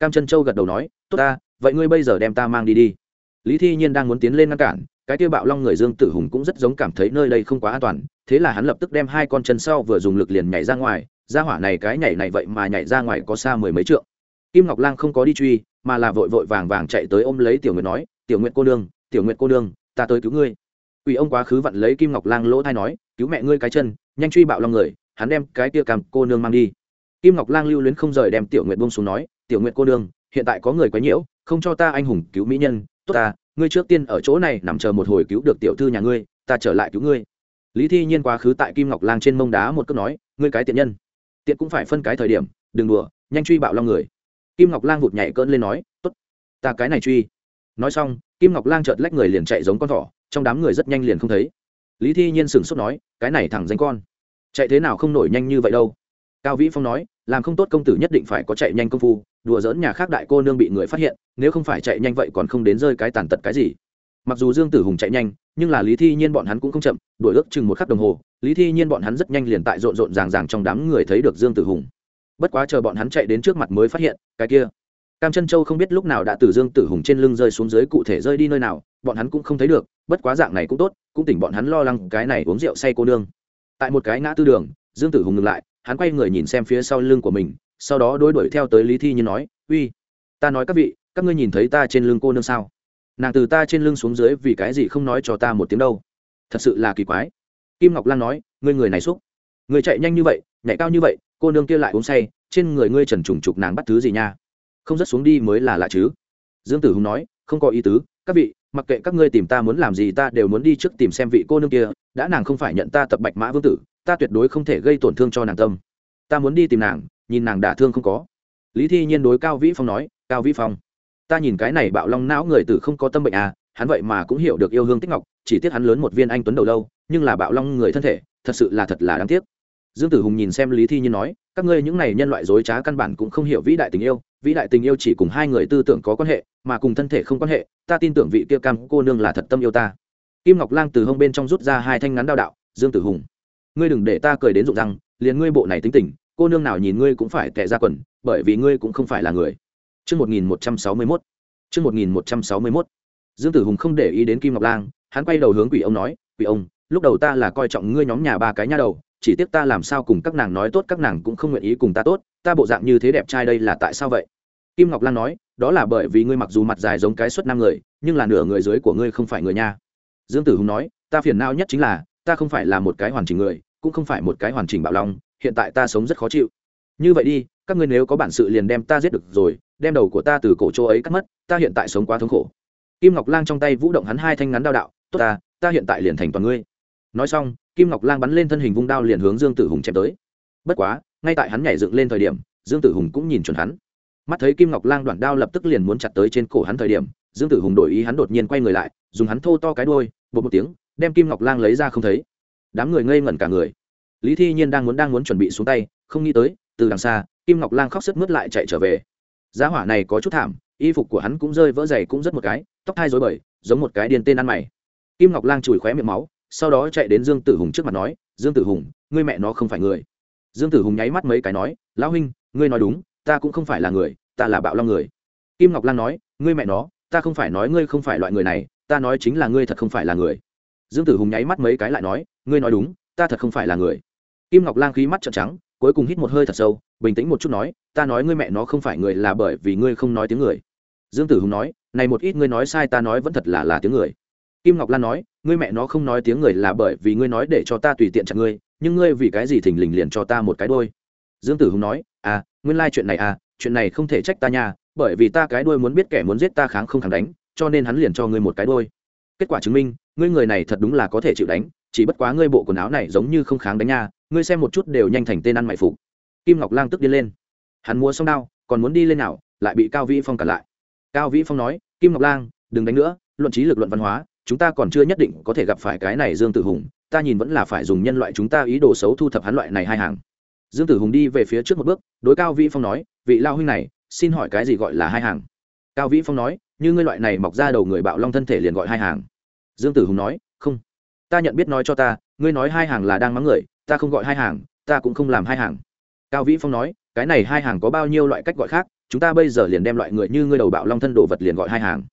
Cam chân châu gật đầu nói, tốt ta, vậy ngươi bây giờ đem ta mang đi đi. Lý thi nhiên đang muốn tiến lên ngăn cản, cái tiêu bạo long người dương tử hùng cũng rất giống cảm thấy nơi đây không quá an toàn, thế là hắn lập tức đem hai con chân sau vừa dùng lực liền nhảy ra ngoài, ra hỏa này cái nhảy này vậy mà nhảy ra ngoài có xa mười mấy trượng. Kim ngọc lang không có đi truy, mà là vội vội vàng vàng chạy tới ôm lấy tiểu nguyệt nói, tiểu nguyệt cô nương, tiểu nguyệt cô nương, ta tới cứu ngươi. Quỷ ông quá khứ vặn lấy kim ngọc lang lỗ thai nói, cứu mẹ ngươi cái chân, nhanh truy bạo long người, hắn đem cái tia cằm cô nương mang đi kim ngọc lang lưu luyến không rời đem tiểu nguyệt buông xuống nói tiểu nguyệt cô nương hiện tại có người quấy nhiễu không cho ta anh hùng cứu mỹ nhân tốt ta ngươi trước tiên ở chỗ này nằm chờ một hồi cứu được tiểu thư nhà ngươi ta trở lại cứu ngươi. Lý thi nhiên quá khứ tại kim ngọc lang trên mông đá một cước nói ngươi cái tiện nhân tiện cũng phải phân cái thời điểm đừng đùa nhanh truy bạo long người. Kim ngọc lang vụt nhảy cơn lên nói Tốt, ta cái này truy. Nói xong kim ngọc lang chợt lách người liền chạy giống con thỏ trong đám người rất nhanh liền không thấy. Lý thi nhiên sửng sốt nói cái này thẳng danh con chạy thế nào không nổi nhanh như vậy đâu cao vĩ phong nói, làm không tốt công tử nhất định phải có chạy nhanh công phu, đùa dỡn nhà khác đại cô nương bị người phát hiện, nếu không phải chạy nhanh vậy còn không đến rơi cái tàn tật cái gì. Mặc dù dương tử hùng chạy nhanh, nhưng là lý thi nhiên bọn hắn cũng không chậm, đuổi ước chừng một khắc đồng hồ, lý thi nhiên bọn hắn rất nhanh liền tại rộn rộn ràng ràng trong đám người thấy được dương tử hùng. Bất quá chờ bọn hắn chạy đến trước mặt mới phát hiện, cái kia, cam chân châu không biết lúc nào đã từ dương tử hùng trên lưng rơi xuống dưới cụ thể rơi đi nơi nào, bọn hắn cũng không thấy được, bất quá dạng này cũng tốt, cũng tỉnh bọn hắn lo lắng cái này uống rượu say cô nương. Tại một cái ngã tư đường, dương tử hùng ngừng lại hắn quay người nhìn xem phía sau lưng của mình, sau đó đối đuổi theo tới lý thi nhiên nói, uy, ta nói các vị, các ngươi nhìn thấy ta trên lưng cô nương sao? Nàng từ ta trên lưng xuống dưới vì cái gì không nói cho ta một tiếng đâu? Thật sự là kỳ quái. Kim ngọc lan nói, ngươi người này xúc. Người chạy nhanh như vậy, nhảy cao như vậy, cô nương kia lại uống say, trên người ngươi trần trùng trục nàng bắt thứ gì nha? Không rất xuống đi mới là lạ chứ. Dương tử hùng nói, không có ý tứ, các vị, mặc kệ các ngươi tìm ta muốn làm gì ta đều muốn đi trước tìm xem vị cô nương kia, đã nàng không phải nhận ta tập bạch mã vương tử ta tuyệt đối không thể gây tổn thương cho nàng tâm. Ta muốn đi tìm nàng, nhìn nàng đả thương không có. Lý thi nhiên đối cao vĩ phong nói, cao vĩ phong, ta nhìn cái này bạo long não người tử không có tâm bệnh à hắn vậy mà cũng hiểu được yêu hương tích ngọc, chỉ tiếc hắn lớn một viên anh tuấn đầu lâu, nhưng là bạo long người thân thể, thật sự là thật là đáng tiếc. Dương tử hùng nhìn xem lý thi nhiên nói, các ngươi những này nhân loại dối trá căn bản cũng không hiểu vĩ đại tình yêu, vĩ đại tình yêu chỉ cùng hai người tư tưởng có quan hệ, mà cùng thân thể không quan hệ, ta tin tưởng vị kia cam cô nương là thật tâm yêu ta. Kim ngọc lang từ hông bên trong rút ra hai thanh ngắn đao đạo, dương tử hùng ngươi đừng để ta cười đến rụng răng liền ngươi bộ này tính tình cô nương nào nhìn ngươi cũng phải tệ ra quần bởi vì ngươi cũng không phải là người Trước 1161. trước 1161. Dương Tử Hùng không để ý đến Kim Ngọc Lang, hắn quay đầu hướng Quỷ ông nói, "Quỷ ông, lúc đầu ta là coi trọng ngươi nhóm nhà ba cái nha đầu, chỉ tiếc ta làm sao cùng các nàng nói tốt các nàng cũng không nguyện ý cùng ta tốt, ta bộ dạng như thế đẹp trai đây là tại sao vậy?" Kim Ngọc Lan nói, "Đó là bởi vì ngươi mặc dù mặt dài giống cái xuất năm người, nhưng là nửa người dưới của ngươi không phải người nha." Dương Tử Hùng nói, "Ta phiền não nhất chính là, ta không phải là một cái hoàn chỉnh người, cũng không phải một cái hoàn chỉnh bạo long, hiện tại ta sống rất khó chịu. Như vậy đi các ngươi nếu có bản sự liền đem ta giết được rồi đem đầu của ta từ cổ chỗ ấy cắt mất ta hiện tại sống quá thống khổ. Kim ngọc lang trong tay vũ động hắn hai thanh ngắn đao đạo tốt ta ta hiện tại liền thành toàn ngươi. Nói xong kim ngọc lang bắn lên thân hình vung đao liền hướng dương tử hùng chém tới. Bất quá ngay tại hắn nhảy dựng lên thời điểm dương tử hùng cũng nhìn chuẩn hắn. Mắt thấy kim ngọc lang đoạn đao lập tức liền muốn chặt tới trên cổ hắn thời điểm dương tử hùng đổi ý hắn đột nhiên quay người lại dùng hắn thô to cái đôi bột một tiếng đem kim ngọc lang lấy ra không thấy đám người ngây ngẩn cả người. Lý thi nhiên đang muốn đang muốn chuẩn bị xuống tay, không nghĩ tới, từ đằng xa, kim ngọc lang khóc sức mướt lại chạy trở về. Giá hỏa này có chút thảm, y phục của hắn cũng rơi vỡ dày cũng rất một cái, tóc hai dối bời, giống một cái điên tên ăn mày. Kim ngọc lang chùi khóe miệng máu, sau đó chạy đến dương tử hùng trước mặt nói, dương tử hùng, ngươi mẹ nó không phải người. Dương tử hùng nháy mắt mấy cái nói, lão huynh, ngươi nói đúng, ta cũng không phải là người, ta là bạo long người. Kim ngọc lan nói, ngươi mẹ nó, ta không phải nói ngươi không phải loại người này, ta nói chính là ngươi thật không phải là người dương tử hùng nháy mắt mấy cái lại nói, ngươi nói đúng, ta thật không phải là người. Kim ngọc lan khí mắt trợn trắng, cuối cùng hít một hơi thật sâu, bình tĩnh một chút nói, ta nói ngươi mẹ nó không phải người là bởi vì ngươi không nói tiếng người. Dương tử hùng nói, này một ít ngươi nói sai ta nói vẫn thật là là tiếng người. Kim ngọc lan nói, ngươi mẹ nó không nói tiếng người là bởi vì ngươi nói để cho ta tùy tiện chặt ngươi, nhưng ngươi vì cái gì thình lình liền cho ta một cái đôi dương tử hùng nói à nguyên lai、like、chuyện này à chuyện này không thể trách ta nha, bởi vì ta cái đôi muốn biết kẻ muốn giết ta kháng không kháng đánh, cho nên hắn liền cho ngươi một cái đôi kết quả chứng minh ngươi người này thật đúng là có thể chịu đánh, chỉ bất quá ngươi bộ quần áo này giống như không kháng đánh nha, ngươi xem một chút đều nhanh thành tên ăn mày phục. Kim ngọc lang tức đi lên. Hắn mua xong đao, còn muốn đi lên nào, lại bị cao vĩ phong cản lại. Cao vĩ phong nói, kim ngọc lang, đừng đánh nữa, luận trí lực luận văn hóa, chúng ta còn chưa nhất định có thể gặp phải cái này dương tử hùng, ta nhìn vẫn là phải dùng nhân loại chúng ta ý đồ xấu thu thập hắn loại này hai hàng. Dương tử hùng đi về phía trước một bước, đối cao vĩ phong nói, vị lao huynh này, xin hỏi cái gì gọi là hai hàng? Cao vĩ phong nói, như ngươi loại này mọc ra đầu người bạo long thân thể liền gọi hai hàng dương tử hùng nói, không, ta nhận biết nói cho ta, ngươi nói hai hàng là đang mắng người, ta không gọi hai hàng, ta cũng không làm hai hàng. Cao vĩ phong nói, cái này hai hàng có bao nhiêu loại cách gọi khác, chúng ta bây giờ liền đem loại người như ngươi đầu bạo long thân đồ vật liền gọi hai hàng.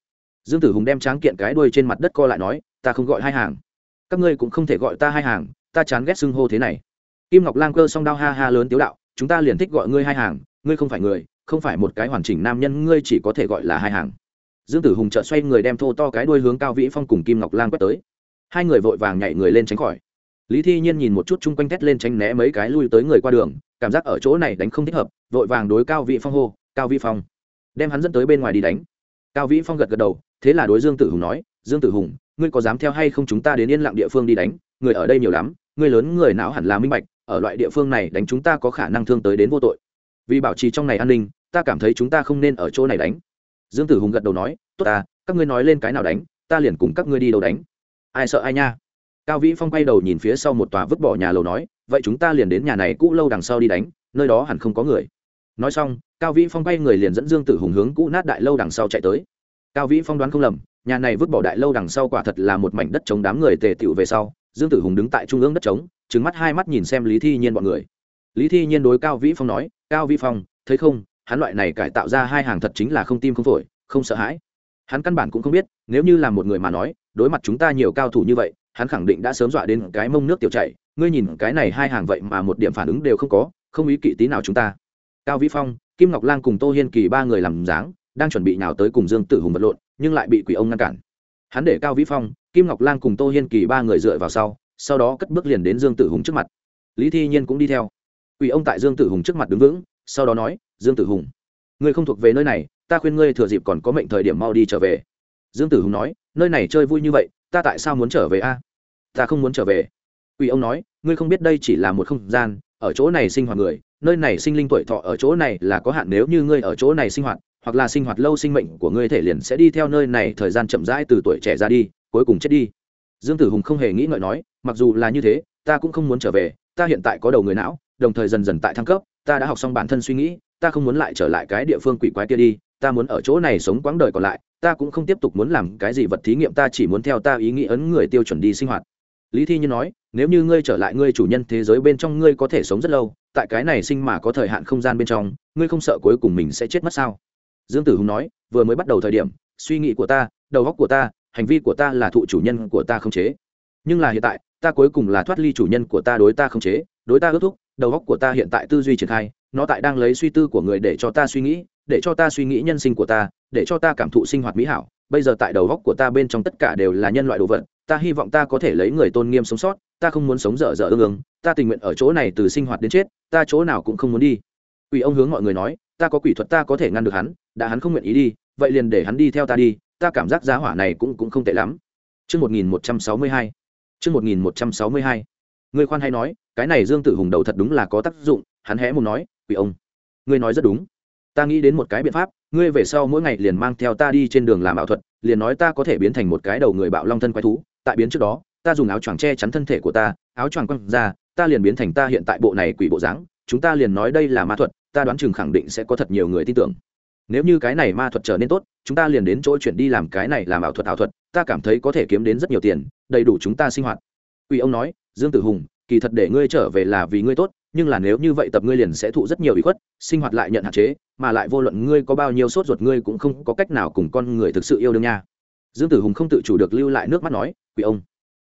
Dương tử hùng đem tráng kiện cái đuôi trên mặt đất co lại nói, ta không gọi hai hàng. Các ngươi cũng không thể gọi ta hai hàng, ta chán ghét xưng hô thế này. Kim ngọc lang cơ song đao ha ha lớn tiếu đạo, chúng ta liền thích gọi ngươi hai hàng, ngươi không phải người, không phải một cái hoàn chỉnh nam nhân, ngươi chỉ có thể gọi là hai hàng dương tử hùng chợt xoay người đem thô to cái đuôi hướng cao vĩ phong cùng kim ngọc lang quét tới. Hai người vội vàng nhảy người lên tránh khỏi. Lý thi nhiên nhìn một chút chung quanh thét lên tránh né mấy cái lui tới người qua đường, cảm giác ở chỗ này đánh không thích hợp, vội vàng đối cao vĩ phong hô, cao vĩ phong. Đem hắn dẫn tới bên ngoài đi đánh. Cao vĩ phong gật gật đầu, thế là đối dương tử hùng nói, dương tử hùng, ngươi có dám theo hay không chúng ta đến yên lặng địa phương đi đánh? Người ở đây nhiều lắm người lớn người não hẳn là minh bạch, ở loại địa phương này đánh chúng ta có khả năng thương tới đến vô tội. Vì bảo trì trong này an ninh, ta cảm thấy chúng ta không nên ở chỗ này đánh dương tử hùng gật đầu nói, tốt ta, các ngươi nói lên cái nào đánh, ta liền cùng các ngươi đi đâu đánh. Ai sợ ai nha? Cao vĩ phong quay đầu nhìn phía sau một tòa vứt bỏ nhà lầu nói, vậy chúng ta liền đến nhà này cũ lâu đằng sau đi đánh, nơi đó hẳn không có người. Nói xong, cao vĩ phong quay người liền dẫn dương tử hùng hướng cũ nát đại lâu đằng sau chạy tới. Cao vĩ phong đoán không lầm, nhà này vứt bỏ đại lâu đằng sau quả thật là một mảnh đất chống đám người tề tựu về sau, dương tử hùng đứng tại trung ương đất trống trứng mắt hai mắt nhìn xem lý thi nhiên bọn người. Lý thi nhiên đối cao vĩ phong nói, cao vĩ phong, thấy không hắn loại này cải tạo ra hai hàng thật chính là không tim không phổi, không sợ hãi. Hắn căn bản cũng không biết, nếu như là một người mà nói, đối mặt chúng ta nhiều cao thủ như vậy, hắn khẳng định đã sớm dọa đến cái mông nước tiểu chảy. Ngươi nhìn, cái này hai hàng vậy mà một điểm phản ứng đều không có, không ý kỵ tí nào chúng ta. Cao vĩ phong, kim ngọc lang cùng tô hiên kỳ ba người làm dáng, đang chuẩn bị nào tới cùng dương tử hùng vật lộn, nhưng lại bị quỷ ông ngăn cản. Hắn để cao vĩ phong, kim ngọc lang cùng tô hiên kỳ ba người dựa vào sau sau đó cất bước liền đến dương tử hùng trước mặt. Lý thi nhiên cũng đi theo. Quỷ ông tại dương tử hùng trước mặt đứng vững, sau đó nói dương tử hùng. Ngươi không thuộc về nơi này, ta khuyên ngươi thừa dịp còn có mệnh thời điểm mau đi trở về. Dương tử hùng nói, nơi này chơi vui như vậy, ta tại sao muốn trở về a? Ta không muốn trở về. Quỷ ông nói, ngươi không biết đây chỉ là một không gian, ở chỗ này sinh hoạt người, nơi này sinh linh tuổi thọ ở chỗ này là có hạn nếu như ngươi ở chỗ này sinh hoạt, hoặc là sinh hoạt lâu sinh mệnh của ngươi thể liền sẽ đi theo nơi này thời gian chậm rãi từ tuổi trẻ ra đi, cuối cùng chết đi. Dương tử hùng không hề nghĩ ngợi nói, mặc dù là như thế, ta cũng không muốn trở về, ta hiện tại có đầu người não, đồng thời dần dần tại thăng cấp, ta đã học xong bản thân suy nghĩ ta không muốn lại trở lại cái địa phương quỷ quái kia đi, ta muốn ở chỗ này sống quãng đời còn lại, ta cũng không tiếp tục muốn làm cái gì vật thí nghiệm, ta chỉ muốn theo ta ý nghĩ ấn người tiêu chuẩn đi sinh hoạt. Lý thi như nói, nếu như ngươi trở lại ngươi chủ nhân thế giới bên trong, ngươi có thể sống rất lâu, tại cái này sinh mà có thời hạn không gian bên trong, ngươi không sợ cuối cùng mình sẽ chết mất sao? Dương tử hùng nói, vừa mới bắt đầu thời điểm, suy nghĩ của ta, đầu óc của ta, hành vi của ta là thụ chủ nhân của ta không chế. Nhưng là hiện tại, ta cuối cùng là thoát ly chủ nhân của ta đối ta không chế, đối ta ước thúc, đầu óc của ta hiện tại tư duy triển khai nó tại đang lấy suy tư của người để cho ta suy nghĩ để cho ta suy nghĩ nhân sinh của ta để cho ta cảm thụ sinh hoạt mỹ hảo bây giờ tại đầu góc của ta bên trong tất cả đều là nhân loại đồ vật ta hy vọng ta có thể lấy người tôn nghiêm sống sót ta không muốn sống dở dở ương ương ta tình nguyện ở chỗ này từ sinh hoạt đến chết ta chỗ nào cũng không muốn đi quỷ ông hướng mọi người nói ta có quỷ thuật ta có thể ngăn được hắn đã hắn không nguyện ý đi vậy liền để hắn đi theo ta đi ta cảm giác giá hỏa này cũng cũng không tệ lắm chương 1162. chương 1162. Người khoan hay nói, cái này Dương Tử Hùng đầu thật đúng là có tác dụng, hắn hé mồm nói, quỷ ông. Ngươi nói rất đúng. Ta nghĩ đến một cái biện pháp, ngươi về sau mỗi ngày liền mang theo ta đi trên đường làm ảo thuật, liền nói ta có thể biến thành một cái đầu người bạo long thân quái thú, tại biến trước đó, ta dùng áo choàng che chắn thân thể của ta, áo choàng quăng ra, ta liền biến thành ta hiện tại bộ này quỷ bộ dáng, chúng ta liền nói đây là ma thuật, ta đoán chừng khẳng định sẽ có thật nhiều người tin tưởng nếu như cái này ma thuật trở nên tốt chúng ta liền đến chỗ chuyển đi làm cái này làm ảo thuật ảo thuật ta cảm thấy có thể kiếm đến rất nhiều tiền đầy đủ chúng ta sinh hoạt ủy ông nói dương tử hùng kỳ thật để ngươi trở về là vì ngươi tốt, nhưng là nếu như vậy tập ngươi liền sẽ thụ rất nhiều ủy khuất, sinh hoạt lại nhận hạn chế, mà lại vô luận ngươi có bao nhiêu sốt ruột ngươi cũng không có cách nào cùng con người thực sự yêu đương nha. Dương tử hùng không tự chủ được lưu lại nước mắt nói, quỷ ông,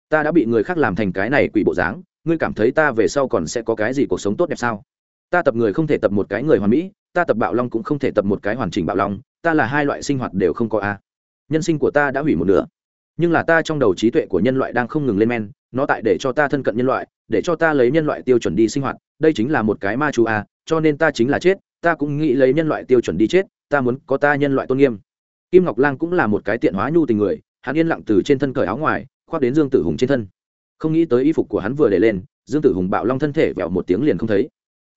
ta đã bị người khác làm thành cái này quỷ bộ dáng, ngươi cảm thấy ta về sau còn sẽ có cái gì cuộc sống tốt đẹp sao? Ta tập người không thể tập một cái người hoàn mỹ, ta tập bạo long cũng không thể tập một cái hoàn chỉnh bạo long, ta là hai loại sinh hoạt đều không có a. Nhân sinh của ta đã hủy một nửa, nhưng là ta trong đầu trí tuệ của nhân loại đang không ngừng lên men, nó tại để cho ta thân cận nhân loại để cho ta lấy nhân loại tiêu chuẩn đi sinh hoạt, đây chính là một cái ma chú a cho nên ta chính là chết, ta cũng nghĩ lấy nhân loại tiêu chuẩn đi chết, ta muốn có ta nhân loại tôn nghiêm. Kim ngọc lang cũng là một cái tiện hóa nhu tình người, hắn yên lặng từ trên thân cởi áo ngoài, khoác đến dương tử hùng trên thân. Không nghĩ tới y phục của hắn vừa để lên, dương tử hùng bạo long thân thể vẹo một tiếng liền không thấy.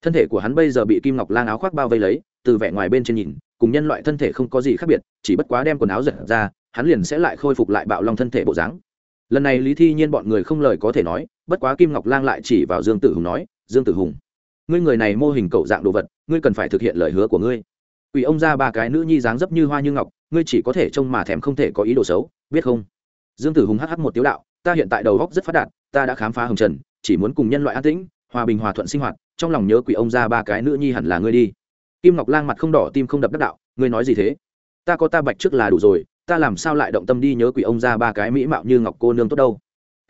Thân thể của hắn bây giờ bị kim ngọc lang áo khoác bao vây lấy, từ vẻ ngoài bên trên nhìn, cùng nhân loại thân thể không có gì khác biệt, chỉ bất quá đem quần áo giật ra, hắn liền sẽ lại khôi phục lại bạo long thân thể bộ dáng. Lần này lý thi nhiên bọn người không lời có thể nói bất quá kim ngọc lang lại chỉ vào dương tử hùng nói, dương tử hùng, ngươi người này mô hình cậu dạng đồ vật, ngươi cần phải thực hiện lời hứa của ngươi. Ủy ông ra ba cái nữ nhi dáng dấp như hoa như ngọc, ngươi chỉ có thể trông mà thèm không thể có ý đồ xấu, biết không? Dương tử hùng hh một tiếu đạo, ta hiện tại đầu góc rất phát đạt, ta đã khám phá hồng trần, chỉ muốn cùng nhân loại an tĩnh, hòa bình hòa thuận sinh hoạt, trong lòng nhớ quỷ ông ra ba cái nữ nhi hẳn là ngươi đi. Kim ngọc lang mặt không đỏ tim không đập đắc đạo, ngươi nói gì thế? Ta có ta bạch trước là đủ rồi, ta làm sao lại động tâm đi nhớ quỷ ông ra ba cái mỹ mạo như ngọc cô nương tốt đâu?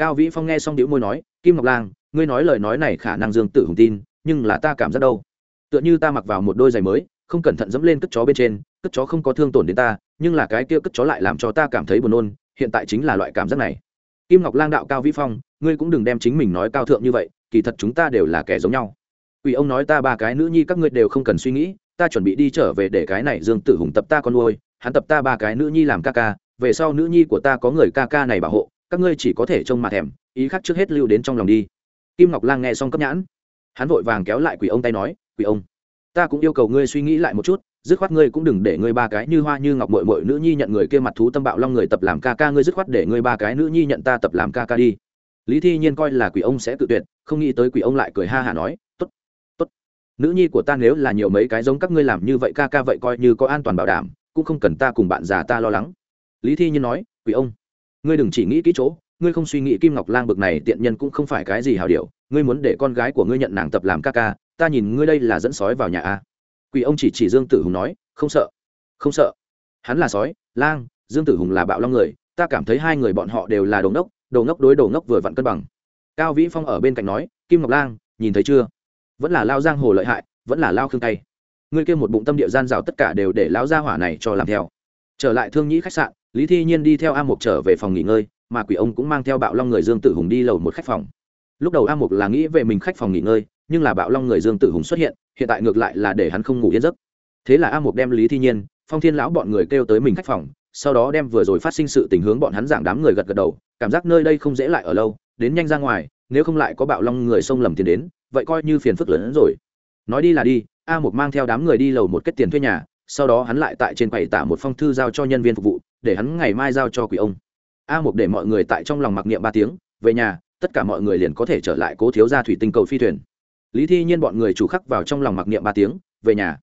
Cao vĩ phong nghe xong điệu môi nói kim ngọc lang ngươi nói lời nói này khả năng dương tử hùng tin nhưng là ta cảm giác đâu. Tựa như ta mặc vào một đôi giày mới không cẩn thận dẫm lên cất chó bên trên cất chó không có thương tổn đến ta nhưng là cái kia cất chó lại làm cho ta cảm thấy buồn nôn hiện tại chính là loại cảm giác này. Kim ngọc lang đạo cao vĩ phong ngươi cũng đừng đem chính mình nói cao thượng như vậy kỳ thật chúng ta đều là kẻ giống nhau. Quỷ ông nói ta ba cái nữ nhi các ngươi đều không cần suy nghĩ, ta chuẩn bị đi trở về để cái này Dương Tử Hùng tập ta con nuôi, hắn tập ta ba cái nữ nhi làm ca ca, về sau nữ nhi của ta có người ca ca này bảo hộ, các ngươi chỉ có thể trông mà thèm, ý khác trước hết lưu đến trong lòng đi. Kim Ngọc Lang nghe xong cấp nhãn, hắn vội vàng kéo lại Quỷ ông tay nói, "Quỷ ông, ta cũng yêu cầu ngươi suy nghĩ lại một chút, dứt khoát ngươi cũng đừng để ngươi ba cái như hoa như ngọc muội muội nữ nhi nhận người kia mặt thú tâm bạo long người tập làm ca ca ngươi dứt khoát để ngươi ba cái nữ nhi nhận ta tập làm ca ca đi." Lý Thi Nhiên coi là Quỷ ông sẽ tự tuyệt, không nghĩ tới Quỷ ông lại cười ha hả nói, nữ nhi của ta nếu là nhiều mấy cái giống các ngươi làm như vậy ca ca vậy coi như có an toàn bảo đảm cũng không cần ta cùng bạn già ta lo lắng lý thi nhiên nói quỷ ông ngươi đừng chỉ nghĩ kỹ chỗ, ngươi không suy nghĩ kim ngọc lang bực này tiện nhân cũng không phải cái gì hào điều, ngươi muốn để con gái của ngươi nhận nàng tập làm ca ca, ta nhìn ngươi đây là dẫn sói vào nhà a. Quỷ ông chỉ chỉ dương tử hùng nói, không sợ không sợ. Hắn là sói, lang, dương tử hùng là bạo long người, ta cảm thấy hai người bọn họ đều là đồ ngốc đồ ngốc đối đồ ngốc vừa vặn cân bằng. Cao vĩ phong ở bên cạnh nói, kim ngọc lang, nhìn thấy chưa? Vẫn là lao giang hồ lợi hại, vẫn là lao khương tay. Ngươi kêu một bụng tâm địa gian rào tất cả đều để lão gia hỏa này cho làm theo trở lại thương nhĩ khách sạn, lý thi nhiên đi theo a mục trở về phòng nghỉ ngơi, mà quỷ ông cũng mang theo bạo long người dương tử hùng đi lầu một khách phòng. Lúc đầu a mục là nghĩ về mình khách phòng nghỉ ngơi, nhưng là bạo long người dương tử hùng xuất hiện hiện tại ngược lại là để hắn không ngủ yên giấc. Thế là a mục đem lý thi nhiên, phong thiên lão bọn người kêu tới mình khách phòng, sau đó đem vừa rồi phát sinh sự tình hướng bọn hắn giảng đám người gật gật đầu, cảm giác nơi đây không dễ lại ở lâu, đến nhanh ra ngoài, nếu không lại có bạo long người xông lầm tiền đến, vậy coi như phiền phức lớn hơn rồi. Nói đi là đi, a mục mang theo đám người đi lầu một kết tiền thuê nhà sau đó hắn lại tại trên quầy tả một phong thư giao cho nhân viên phục vụ, để hắn ngày mai giao cho quỷ ông. A một để mọi người tại trong lòng mặc niệm ba tiếng, về nhà, tất cả mọi người liền có thể trở lại cố thiếu ra thủy tinh cầu phi thuyền. Lý thi nhiên bọn người chủ khắc vào trong lòng mặc niệm ba tiếng, về nhà.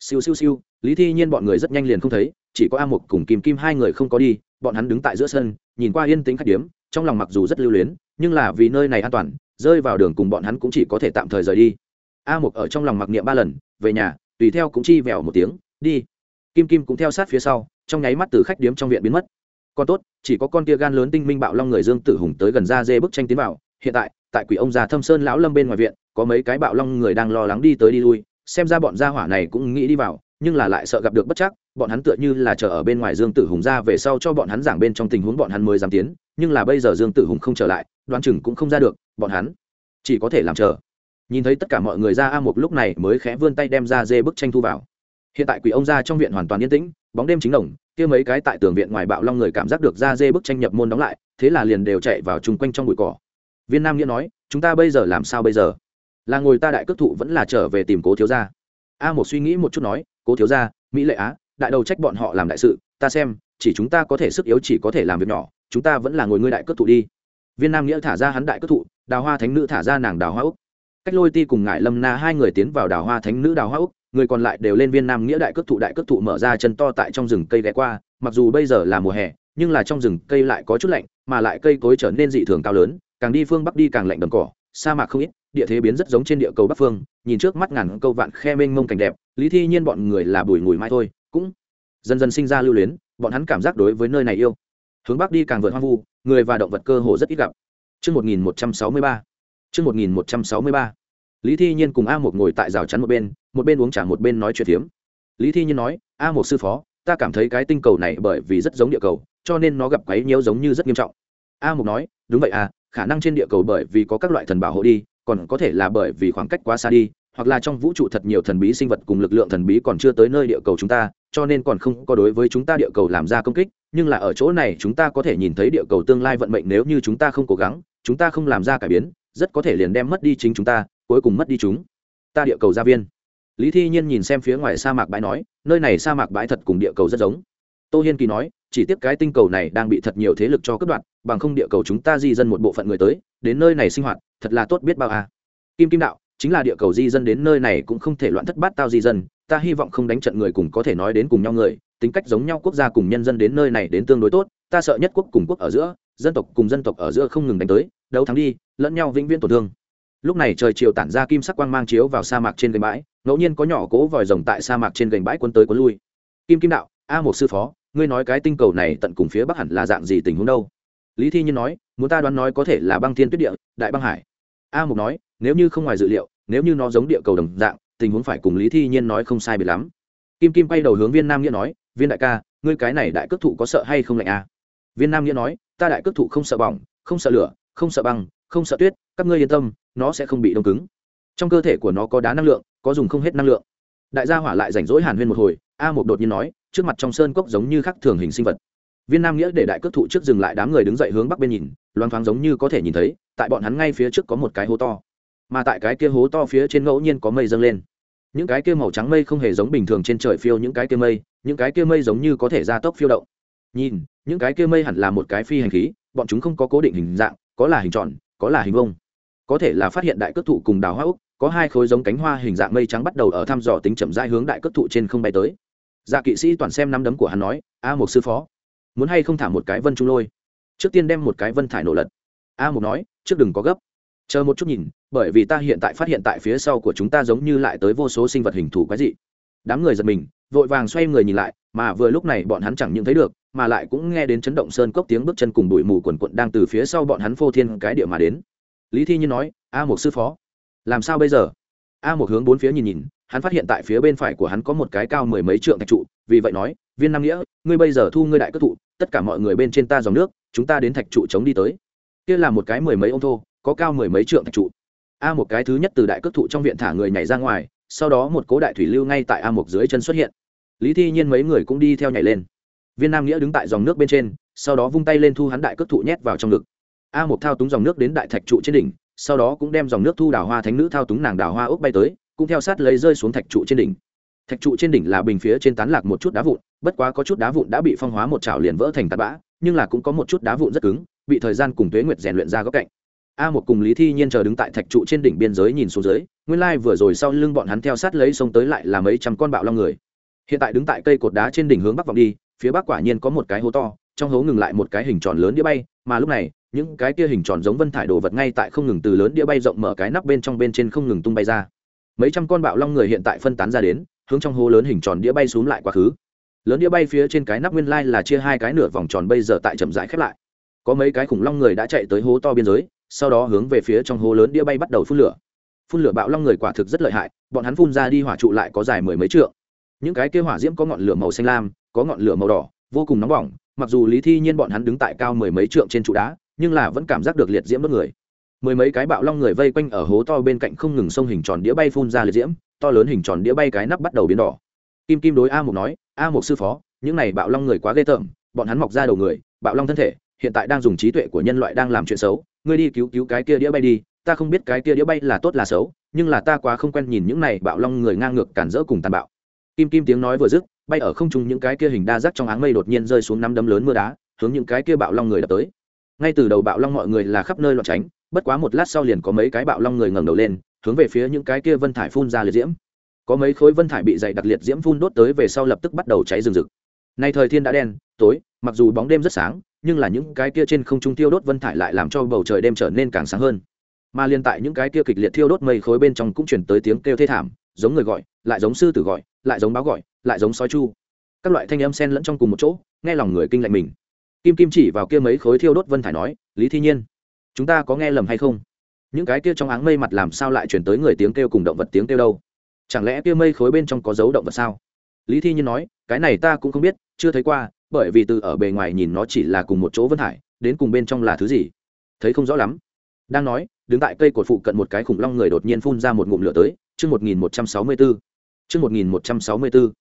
Siêu siêu siêu, lý thi nhiên bọn người rất nhanh liền không thấy, chỉ có a một cùng kim kim hai người không có đi, bọn hắn đứng tại giữa sân, nhìn qua yên tĩnh khách điếm, trong lòng mặc dù rất lưu luyến, nhưng là vì nơi này an toàn, rơi vào đường cùng bọn hắn cũng chỉ có thể tạm thời rời đi. A mục ở trong lòng mặc niệm ba lần, về nhà, tùy theo cũng chi vèo một tiếng đi. Kim kim cũng theo sát phía sau, trong nháy mắt từ khách điếm trong viện biến mất. Còn tốt, chỉ có con tia gan lớn tinh minh bạo long người dương tử hùng tới gần ra dê bức tranh tiến vào. Hiện tại tại quỷ ông già thâm sơn lão lâm bên ngoài viện, có mấy cái bạo long người đang lo lắng đi tới đi lui. Xem ra bọn gia hỏa này cũng nghĩ đi vào, nhưng là lại sợ gặp được bất chắc. Bọn hắn tựa như là chờ ở bên ngoài dương tử hùng ra về sau cho bọn hắn giảng bên trong tình huống bọn hắn mới dám tiến. Nhưng là bây giờ dương tử hùng không trở lại, đoán chừng cũng không ra được, bọn hắn chỉ có thể làm chờ. Nhìn thấy tất cả mọi người ra a một lúc này mới khẽ vươn tay đem ra dê bức tranh thu vào hiện tại quỷ ông ra trong viện hoàn toàn yên tĩnh, bóng đêm chính đồng, kia mấy cái tại tường viện ngoài bạo long người cảm giác được ra dê bức tranh nhập môn đóng lại, thế là liền đều chạy vào chung quanh trong bụi cỏ. Viên nam nghĩa nói, chúng ta bây giờ làm sao bây giờ? Là ngồi ta đại cước thụ vẫn là trở về tìm cố thiếu gia? A một suy nghĩ một chút nói, cố thiếu gia, mỹ lệ á, đại đầu trách bọn họ làm đại sự, ta xem, chỉ chúng ta có thể sức yếu chỉ có thể làm việc nhỏ, chúng ta vẫn là ngồi ngươi đại cước thụ đi. Viên nam nghĩa thả ra hắn đại cước thụ, đào hoa thánh nữ thả ra nàng đào hoa úc. Cách lôi ti cùng ngại lâm na hai người tiến vào đào hoa thánh nữ đào hoa úc người còn lại đều lên viên nam nghĩa đại cước thụ đại cước thụ mở ra chân to tại trong rừng cây ghé qua mặc dù bây giờ là mùa hè nhưng là trong rừng cây lại có chút lạnh mà lại cây cối trở nên dị thường cao lớn càng đi phương bắc đi càng lạnh đầm cỏ sa mạc không ít địa thế biến rất giống trên địa cầu bắc phương nhìn trước mắt ngàn câu vạn khe mênh mông cảnh đẹp lý thi nhiên bọn người là bùi ngùi mai thôi cũng dần dần sinh ra lưu luyến bọn hắn cảm giác đối với nơi này yêu hướng bắc đi càng vượt hoang vu người và động vật cơ hồ rất ít gặp Trước 1163. Trước 1163. Lý Thi Nhiên cùng A Một ngồi tại rào chắn một bên, một bên uống trà một bên nói chuyện phiếm. Lý Thi Nhiên nói, A Một sư phó, ta cảm thấy cái tinh cầu này bởi vì rất giống địa cầu, cho nên nó gặp quấy nhiễu giống như rất nghiêm trọng. A Mục nói, đúng vậy à, khả năng trên địa cầu bởi vì có các loại thần bảo hộ đi, còn có thể là bởi vì khoảng cách quá xa đi, hoặc là trong vũ trụ thật nhiều thần bí sinh vật cùng lực lượng thần bí còn chưa tới nơi địa cầu chúng ta, cho nên còn không có đối với chúng ta địa cầu làm ra công kích, nhưng là ở chỗ này chúng ta có thể nhìn thấy địa cầu tương lai vận mệnh nếu như chúng ta không cố gắng, chúng ta không làm ra cải biến, rất có thể liền đem mất đi chính chúng ta, cuối cùng mất đi chúng. Ta địa cầu gia viên. Lý Thi Nhiên nhìn xem phía ngoài sa mạc bãi nói, nơi này sa mạc bãi thật cùng địa cầu rất giống. Tô Hiên Kỳ nói, chỉ tiếc cái tinh cầu này đang bị thật nhiều thế lực cho cướp đoạt, bằng không địa cầu chúng ta di dân một bộ phận người tới, đến nơi này sinh hoạt, thật là tốt biết bao à. Kim Kim đạo, chính là địa cầu di dân đến nơi này cũng không thể loạn thất bát tao di dân, ta hy vọng không đánh trận người cùng có thể nói đến cùng nhau người, tính cách giống nhau quốc gia cùng nhân dân đến nơi này đến tương đối tốt, ta sợ nhất quốc cùng quốc ở giữa, dân tộc cùng dân tộc ở giữa không ngừng đánh tới, đấu thắng đi, lẫn nhau vĩnh viễn tổn thương. Lúc này trời chiều tản ra kim sắc quang mang chiếu vào sa mạc trên gành bãi, ngẫu nhiên có nhỏ cố vòi rồng tại sa mạc trên gành bãi cuốn tới cuốn lui. Kim Kim đạo, a một sư phó, ngươi nói cái tinh cầu này tận cùng phía bắc hẳn là dạng gì tình huống đâu? Lý Thi Nhiên nói, muốn ta đoán nói có thể là băng thiên tuyết địa, đại băng hải. A Mục nói, nếu như không ngoài dự liệu, nếu như nó giống địa cầu đồng dạng, tình huống phải cùng Lý Thi Nhiên nói không sai biệt lắm. Kim Kim quay đầu hướng Viên Nam Nghĩa nói, Viên đại ca, ngươi cái này đại cước thụ có sợ hay không lạnh à? Viên Nam Nghĩa nói, ta đại cước thụ không sợ bỏng, không sợ lửa, không sợ băng, không sợ tuyết, các ngươi yên tâm, nó sẽ không bị đông cứng. Trong cơ thể của nó có đá năng lượng, có dùng không hết năng lượng. Đại gia hỏa lại rảnh rỗi hàn huyên một hồi, A Mục đột nhiên nói, trước mặt trong sơn cốc giống như khắc thường hình sinh vật. Viên nam nghĩa để đại cước thụ trước dừng lại đám người đứng dậy hướng bắc bên nhìn loang thoáng giống như có thể nhìn thấy tại bọn hắn ngay phía trước có một cái hố to. Mà tại cái kia hố to phía trên ngẫu nhiên có mây dâng lên. Những cái kia màu trắng mây không hề giống bình thường trên trời phiêu những cái kia mây những cái kia mây giống như có thể ra tốc phiêu động. Nhìn những cái kia mây hẳn là một cái phi hành khí bọn chúng không có cố định hình dạng có là hình tròn có là hình vông có thể là phát hiện đại cước thụ cùng đào hoa úc, có hai khối giống cánh hoa hình dạng mây trắng bắt đầu ở thăm dò tính chậm rãi hướng đại cước thụ trên không bay tới. Dạ kỵ sĩ toàn xem năm đấm của hắn nói, a một sư phó, muốn hay không thả một cái vân trung lôi? Trước tiên đem một cái vân thải nổ lật. A một nói, trước đừng có gấp. Chờ một chút nhìn, bởi vì ta hiện tại phát hiện tại phía sau của chúng ta giống như lại tới vô số sinh vật hình thù quái dị. Đám người giật mình, vội vàng xoay người nhìn lại, mà vừa lúc này bọn hắn chẳng những thấy được, mà lại cũng nghe đến chấn động sơn cốc tiếng bước chân cùng bụi mù quần quận đang từ phía sau bọn hắn phô thiên cái địa mà đến lý thi nhiên nói, a một sư phó, làm sao bây giờ? A một hướng bốn phía nhìn nhìn, hắn phát hiện tại phía bên phải của hắn có một cái cao mười mấy trượng thạch trụ, vì vậy nói, viên nam nghĩa, ngươi bây giờ thu ngươi đại cất thụ, tất cả mọi người bên trên ta dòng nước, chúng ta đến thạch trụ chống đi tới. Kia là một cái mười mấy ông thô, có cao mười mấy trượng thạch trụ. A một cái thứ nhất từ đại cất thụ trong viện thả người nhảy ra ngoài, sau đó một cố đại thủy lưu ngay tại a một dưới chân xuất hiện. Lý thi nhiên mấy người cũng đi theo nhảy lên. Viên nam nghĩa đứng tại dòng nước bên trên, sau đó vung tay lên thu hắn đại cất thụ nhét vào trong ngực a một thao túng dòng nước đến đại thạch trụ trên đỉnh, sau đó cũng đem dòng nước thu đào hoa thánh nữ thao túng nàng đào hoa ốc bay tới, cũng theo sát lấy rơi xuống thạch trụ trên đỉnh. Thạch trụ trên đỉnh là bình phía trên tán lạc một chút đá vụn, bất quá có chút đá vụn đã bị phong hóa một chảo liền vỡ thành tạt bã, nhưng là cũng có một chút đá vụn rất cứng, bị thời gian cùng tuế nguyệt rèn luyện ra góc cạnh. A một cùng lý thi nhiên chờ đứng tại thạch trụ trên đỉnh biên giới nhìn xuống dưới, nguyên lai vừa rồi sau lưng bọn hắn theo sát lấy sông tới lại là mấy trăm con bạo long người. Hiện tại đứng tại cây cột đá trên đỉnh hướng bắc vọng đi, phía bắc quả nhiên có một cái hố to, trong hố ngừng lại một cái hình tròn lớn đĩa bay, mà lúc này những cái kia hình tròn giống vân thải đồ vật ngay tại không ngừng từ lớn đĩa bay rộng mở cái nắp bên trong bên trên không ngừng tung bay ra. Mấy trăm con bạo long người hiện tại phân tán ra đến, hướng trong hố lớn hình tròn đĩa bay xuống lại quá khứ. Lớn đĩa bay phía trên cái nắp nguyên lai là chia hai cái nửa vòng tròn bây giờ tại chậm rãi khép lại. Có mấy cái khủng long người đã chạy tới hố to biên giới, sau đó hướng về phía trong hố lớn đĩa bay bắt đầu phun lửa. Phun lửa bạo long người quả thực rất lợi hại, bọn hắn phun ra đi hỏa trụ lại có dài mười mấy trượng. Những cái kia hỏa diễm có ngọn lửa màu xanh lam, có ngọn lửa màu đỏ, vô cùng nóng bỏng, mặc dù lý thi nhiên bọn hắn đứng tại cao mười mấy trượng trên trụ đá nhưng là vẫn cảm giác được liệt diễm đốt người. Mười mấy cái bạo long người vây quanh ở hố to bên cạnh không ngừng sông hình tròn đĩa bay phun ra liệt diễm, to lớn hình tròn đĩa bay cái nắp bắt đầu biến đỏ. Kim kim đối a mục nói, a mục sư phó, những này bạo long người quá ghê tởm, bọn hắn mọc ra đầu người, bạo long thân thể, hiện tại đang dùng trí tuệ của nhân loại đang làm chuyện xấu, ngươi đi cứu cứu cái kia đĩa bay đi, ta không biết cái kia đĩa bay là tốt là xấu, nhưng là ta quá không quen nhìn những này bạo long người ngang ngược cản rỡ cùng tàn bạo. Kim kim tiếng nói vừa dứt, bay ở không trung những cái kia hình đa giác trong áng mây đột nhiên rơi xuống năm đấm lớn mưa đá, hướng những cái kia bạo long người đập tới ngay từ đầu bạo long mọi người là khắp nơi loạn tránh, bất quá một lát sau liền có mấy cái bạo long người ngẩng đầu lên, hướng về phía những cái kia vân thải phun ra liệt diễm. Có mấy khối vân thải bị dày đặc liệt diễm phun đốt tới về sau lập tức bắt đầu cháy rừng rực. Nay thời thiên đã đen, tối, mặc dù bóng đêm rất sáng, nhưng là những cái kia trên không trung tiêu đốt vân thải lại làm cho bầu trời đêm trở nên càng sáng hơn. Mà liên tại những cái kia kịch liệt thiêu đốt mây khối bên trong cũng chuyển tới tiếng kêu thê thảm, giống người gọi, lại giống sư tử gọi, lại giống báo gọi, lại giống sói chu. Các loại thanh âm sen lẫn trong cùng một chỗ, nghe lòng người kinh lạnh mình kim kim chỉ vào kia mấy khối thiêu đốt vân thải nói, lý thi nhiên, chúng ta có nghe lầm hay không? Những cái kia trong áng mây mặt làm sao lại chuyển tới người tiếng kêu cùng động vật tiếng kêu đâu? Chẳng lẽ kia mây khối bên trong có dấu động vật sao? Lý thi nhiên nói, cái này ta cũng không biết, chưa thấy qua, bởi vì từ ở bề ngoài nhìn nó chỉ là cùng một chỗ vân thải, đến cùng bên trong là thứ gì? Thấy không rõ lắm. Đang nói, đứng tại cây cột phụ cận một cái khủng long người đột nhiên phun ra một ngụm lửa tới, chương một nghìn một trăm sáu mươi bốn chương một nghìn một trăm sáu mươi bốn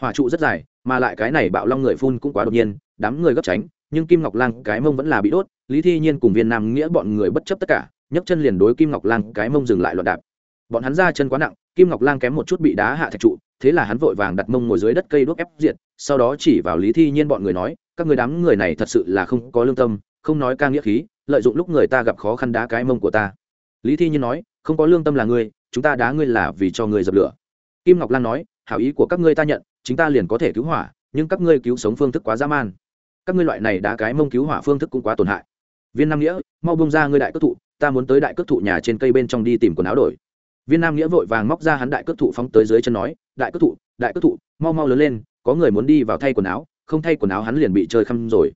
hỏa trụ rất dài, mà lại cái này bạo long người phun cũng quá đột nhiên, đám người gấp tránh nhưng kim ngọc lang cái mông vẫn là bị đốt, lý thi nhiên cùng viên nam nghĩa bọn người bất chấp tất cả, nhấc chân liền đối kim ngọc lang cái mông dừng lại loạn đạp. Bọn hắn ra chân quá nặng, kim ngọc lang kém một chút bị đá hạ thạch trụ, thế là hắn vội vàng đặt mông ngồi dưới đất cây đuốc ép diệt, sau đó chỉ vào lý thi nhiên bọn người nói, các người đám người này thật sự là không có lương tâm, không nói ca nghĩa khí, lợi dụng lúc người ta gặp khó khăn đá cái mông của ta. Lý thi nhiên nói, không có lương tâm là ngươi, chúng ta đá ngươi là vì cho ngươi dập lửa. Kim ngọc lan nói, hảo ý của các ngươi ta nhận chúng ta liền có thể cứu hỏa, nhưng các ngươi cứu sống phương thức quá dã man các ngươi loại này đá cái mông cứu hỏa phương thức cũng quá tổn hại. Viên nam nghĩa, mau bông ra ngươi đại cất thụ, ta muốn tới đại cất thụ nhà trên cây bên trong đi tìm quần áo đổi. Viên nam nghĩa vội vàng móc ra hắn đại cất thụ phóng tới dưới chân nói, đại cất thụ, đại cất thụ, mau mau lớn lên, có người muốn đi vào thay quần áo, không thay quần áo hắn liền bị chơi khăm rồi.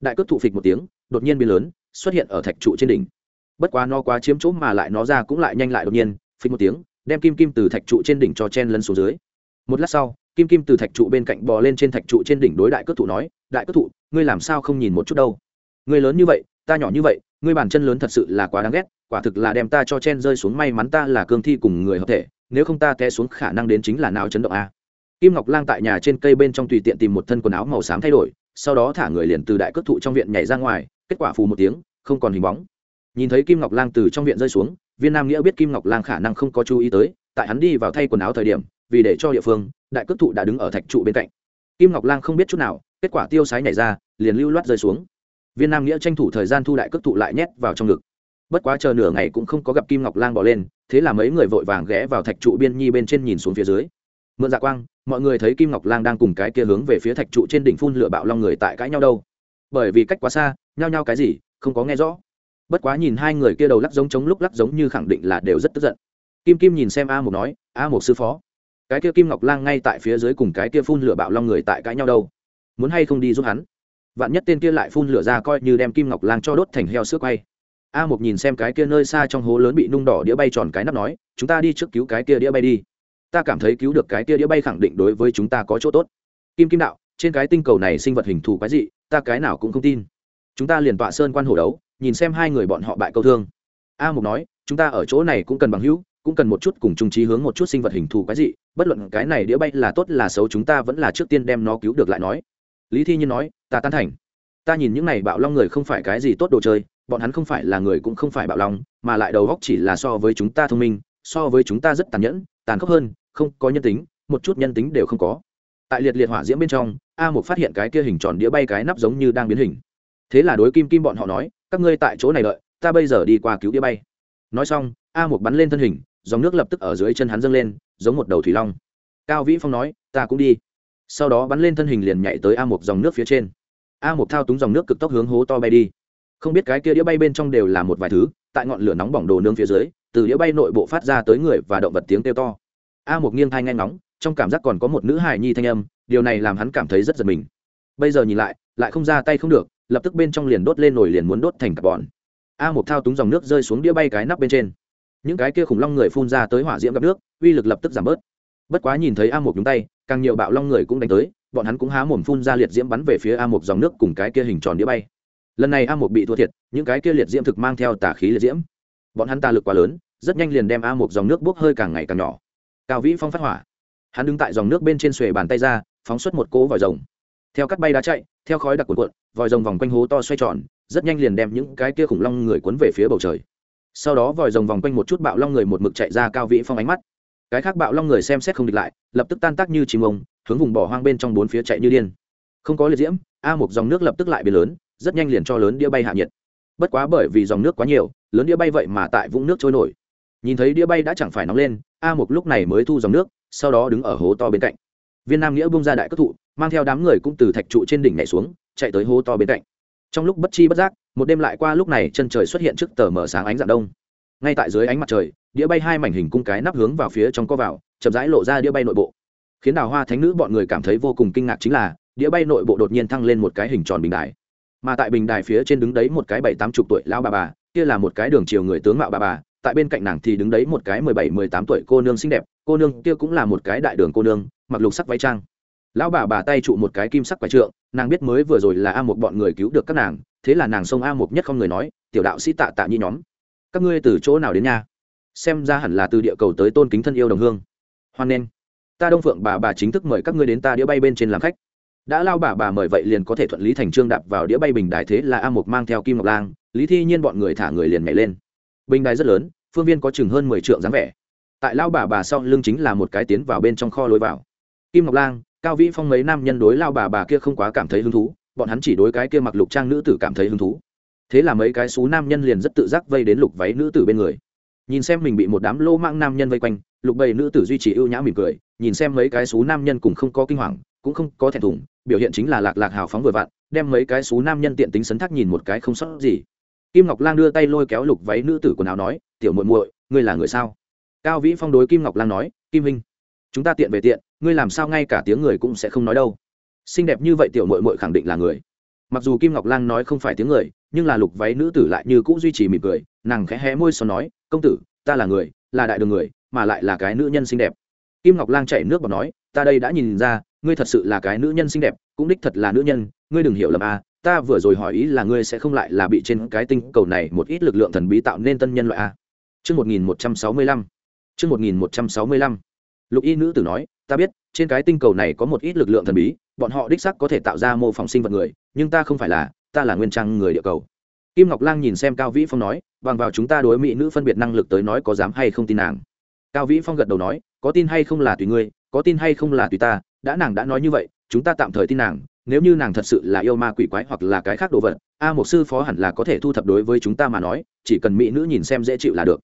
Đại cất thụ phịch một tiếng, đột nhiên biến lớn, xuất hiện ở thạch trụ trên đỉnh. Bất quá nó quá chiếm chỗ mà lại nó ra cũng lại nhanh lại đột nhiên, phịch một tiếng, đem kim kim từ thạch trụ trên đỉnh cho chen lấn xuống dưới. Một lát sau kim kim từ thạch trụ bên cạnh bò lên trên thạch trụ trên đỉnh đối đại cất thụ nói, đại cất thụ ngươi làm sao không nhìn một chút đâu? Ngươi lớn như vậy, ta nhỏ như vậy, ngươi bàn chân lớn thật sự là quá đáng ghét, quả thực là đem ta cho chen rơi xuống may mắn ta là cương thi cùng người hợp thể, nếu không ta té xuống khả năng đến chính là nào chấn động a. Kim ngọc lang tại nhà trên cây bên trong tùy tiện tìm một thân quần áo màu xám thay đổi, sau đó thả người liền từ đại cất thụ trong viện nhảy ra ngoài, kết quả phù một tiếng, không còn hình bóng. Nhìn thấy kim ngọc lang từ trong viện rơi xuống, viên nam nghĩa biết kim ngọc lang khả năng không có chú ý tới, tại hắn đi vào thay quần áo thời điểm, vì để cho địa phương đại cước thụ đã đứng ở thạch trụ bên cạnh. Kim ngọc lang không biết chút nào, kết quả tiêu sái nhảy ra, liền lưu loát rơi xuống. Viên nam nghĩa tranh thủ thời gian thu đại cước thụ lại nhét vào trong ngực. Bất quá chờ nửa ngày cũng không có gặp kim ngọc lang bỏ lên, thế là mấy người vội vàng ghé vào thạch trụ biên nhi bên trên nhìn xuống phía dưới. Mượn dạ quang, mọi người thấy kim ngọc lang đang cùng cái kia hướng về phía thạch trụ trên đỉnh phun lửa bạo long người tại cãi nhau đâu. Bởi vì cách quá xa, nhao nhao cái gì, không có nghe rõ. Bất quá nhìn hai người kia đầu lắc giống, chống lúc lắc giống như khẳng định là đều rất tức giận. Kim kim nhìn xem a Mục nói, a Mục sư phó cái kia kim ngọc lang ngay tại phía dưới cùng cái kia phun lửa bạo long người tại cãi nhau đâu. Muốn hay không đi giúp hắn? Vạn nhất tên kia lại phun lửa ra coi như đem kim ngọc lang cho đốt thành heo sữa quay. A một nhìn xem cái kia nơi xa trong hố lớn bị nung đỏ đĩa bay tròn cái nắp nói, chúng ta đi trước cứu cái kia đĩa bay đi. Ta cảm thấy cứu được cái kia đĩa bay khẳng định đối với chúng ta có chỗ tốt. Kim kim đạo, trên cái tinh cầu này sinh vật hình thù quái dị, ta cái nào cũng không tin. Chúng ta liền tọa sơn quan hổ đấu, nhìn xem hai người bọn họ bại câu thương. A mục nói, chúng ta ở chỗ này cũng cần bằng hữu cũng cần một chút cùng trung trí hướng một chút sinh vật hình thù quái dị, bất luận cái này đĩa bay là tốt là xấu chúng ta vẫn là trước tiên đem nó cứu được lại nói. Lý thi nhiên nói, ta tán thành. Ta nhìn những này bạo long người không phải cái gì tốt đồ chơi, bọn hắn không phải là người cũng không phải bạo long, mà lại đầu góc chỉ là so với chúng ta thông minh, so với chúng ta rất tàn nhẫn, tàn khốc hơn, không có nhân tính, một chút nhân tính đều không có. Tại liệt liệt hỏa diễm bên trong, a một phát hiện cái kia hình tròn đĩa bay cái nắp giống như đang biến hình. Thế là đối kim kim bọn họ nói, các ngươi tại chỗ này đợi, ta bây giờ đi qua cứu đĩa bay. Nói xong, a một bắn lên thân hình dòng nước lập tức ở dưới chân hắn dâng lên, giống một đầu thủy long. Cao vĩ phong nói, ta cũng đi. Sau đó bắn lên thân hình liền nhảy tới a một dòng nước phía trên. A một thao túng dòng nước cực tốc hướng hố to bay đi. Không biết cái kia đĩa bay bên trong đều là một vài thứ, tại ngọn lửa nóng bỏng đồ nương phía dưới, từ đĩa bay nội bộ phát ra tới người và động vật tiếng kêu to. A một nghiêng thai ngay ngóng, trong cảm giác còn có một nữ hài nhi thanh âm, điều này làm hắn cảm thấy rất giật mình. Bây giờ nhìn lại lại không ra tay không được, lập tức bên trong liền đốt lên nổi liền muốn đốt thành carbon. A một thao túng dòng nước rơi xuống đĩa bay cái nắp bên trên những cái kia khủng long người phun ra tới hỏa diễm gặp nước, uy lực lập tức giảm bớt. Bất quá nhìn thấy a một nhúng tay, càng nhiều bạo long người cũng đánh tới, bọn hắn cũng há mồm phun ra liệt diễm bắn về phía a một dòng nước cùng cái kia hình tròn đĩa bay. Lần này a một bị thua thiệt, những cái kia liệt diễm thực mang theo tà khí liệt diễm. Bọn hắn ta lực quá lớn, rất nhanh liền đem a một dòng nước bốc hơi càng ngày càng nhỏ. Cao vĩ phong phát hỏa. Hắn đứng tại dòng nước bên trên xuề bàn tay ra, phóng xuất một cỗ vòi rồng. Theo cắt bay đá chạy, theo khói đặc cuộn cuộn, vòi rồng vòng quanh hố to xoay tròn, rất nhanh liền đem những cái kia khủng long người cuốn về phía bầu trời sau đó vòi rồng vòng quanh một chút bạo long người một mực chạy ra cao vĩ phong ánh mắt. Cái khác bạo long người xem xét không địch lại, lập tức tan tác như chim ông, hướng vùng bỏ hoang bên trong bốn phía chạy như điên. Không có liệt diễm, a một dòng nước lập tức lại biến lớn, rất nhanh liền cho lớn đĩa bay hạ nhiệt. Bất quá bởi vì dòng nước quá nhiều, lớn đĩa bay vậy mà tại vũng nước trôi nổi. Nhìn thấy đĩa bay đã chẳng phải nóng lên, a một lúc này mới thu dòng nước, sau đó đứng ở hố to bên cạnh. Viên nam nghĩa bung ra đại cất thụ, mang theo đám người cũng từ thạch trụ trên đỉnh nhảy xuống, chạy tới hố to bên cạnh. Trong lúc bất chi bất giác một đêm lại qua lúc này chân trời xuất hiện trước tờ mở sáng ánh dạng đông. Ngay tại dưới ánh mặt trời, đĩa bay hai mảnh hình cung cái nắp hướng vào phía trong co vào, chậm rãi lộ ra đĩa bay nội bộ. Khiến đào hoa thánh nữ bọn người cảm thấy vô cùng kinh ngạc chính là, đĩa bay nội bộ đột nhiên thăng lên một cái hình tròn bình đài. Mà tại bình đài phía trên đứng đấy một cái bảy tám chục tuổi lao bà bà, kia là một cái đường chiều người tướng mạo bà bà, tại bên cạnh nàng thì đứng đấy một cái mười bảy, mười tám tuổi cô nương xinh đẹp, cô nương kia cũng là một cái đại đường cô nương, mặc lục sắc váy trang. Lão bà bà tay trụ một cái kim sắc quái trượng, nàng biết mới vừa rồi là a một bọn người cứu được các nàng thế là nàng sông a mục nhất không người nói, tiểu đạo sĩ tạ tạ nhi nhóm, các ngươi từ chỗ nào đến nhà xem ra hẳn là từ địa cầu tới tôn kính thân yêu đồng hương. Hoan nghênh. Ta đông phượng bà bà chính thức mời các ngươi đến ta đĩa bay bên trên làm khách. Đã lao bà bà mời vậy liền có thể thuận lý thành trương đạp vào đĩa bay bình đài thế là a mục mang theo kim ngọc lang, lý thi nhiên bọn người thả người liền nhảy lên. Bình đài rất lớn, phương viên có chừng hơn mười triệu dáng vẻ. Tại lao bà bà sau lưng chính là một cái tiến vào bên trong kho lối vào. Kim ngọc lang, cao vĩ phong mấy nam nhân đối lao bà bà kia không quá cảm thấy hứng thú bọn hắn chỉ đối cái kia mặc lục trang nữ tử cảm thấy hứng thú. Thế là mấy cái xú nam nhân liền rất tự giác vây đến lục váy nữ tử bên người. Nhìn xem mình bị một đám lô mang nam nhân vây quanh, lục bầy nữ tử duy trì ưu nhã mỉm cười, nhìn xem mấy cái xú nam nhân cũng không có kinh hoàng, cũng không có thẹn thùng, biểu hiện chính là lạc lạc hào phóng vừa vặn, đem mấy cái xú nam nhân tiện tính sấn thác nhìn một cái không sót gì. Kim ngọc lang đưa tay lôi kéo lục váy nữ tử quần áo nói, tiểu muội muội, ngươi là người sao? Cao vĩ phong đối kim ngọc lang nói, kim minh chúng ta tiện về tiện, ngươi làm sao ngay cả tiếng người cũng sẽ không nói đâu xinh đẹp như vậy tiểu muội muội khẳng định là người mặc dù kim ngọc lang nói không phải tiếng người nhưng là lục váy nữ tử lại như cũ duy trì mỉm cười nàng khẽ hé môi sau nói công tử ta là người là đại đường người mà lại là cái nữ nhân xinh đẹp kim ngọc lang chạy nước vào nói ta đây đã nhìn ra ngươi thật sự là cái nữ nhân xinh đẹp cũng đích thật là nữ nhân ngươi đừng hiểu lầm à ta vừa rồi hỏi ý là ngươi sẽ không lại là bị trên cái tinh cầu này một ít lực lượng thần bí tạo nên tân nhân loại à Chương 1165. Chương 1165. Lục Y nữ tử nói, ta biết, trên cái tinh cầu này có một ít lực lượng thần bí, bọn họ đích xác có thể tạo ra mô phỏng sinh vật người, nhưng ta không phải là, ta là nguyên trang người địa cầu. Kim Ngọc Lang nhìn xem Cao Vĩ Phong nói, bằng vào chúng ta đối mỹ nữ phân biệt năng lực tới nói có dám hay không tin nàng. Cao Vĩ Phong gật đầu nói, có tin hay không là tùy ngươi, có tin hay không là tùy ta, đã nàng đã nói như vậy, chúng ta tạm thời tin nàng, nếu như nàng thật sự là yêu ma quỷ quái hoặc là cái khác đồ vật, a một sư phó hẳn là có thể thu thập đối với chúng ta mà nói, chỉ cần mỹ nữ nhìn xem dễ chịu là được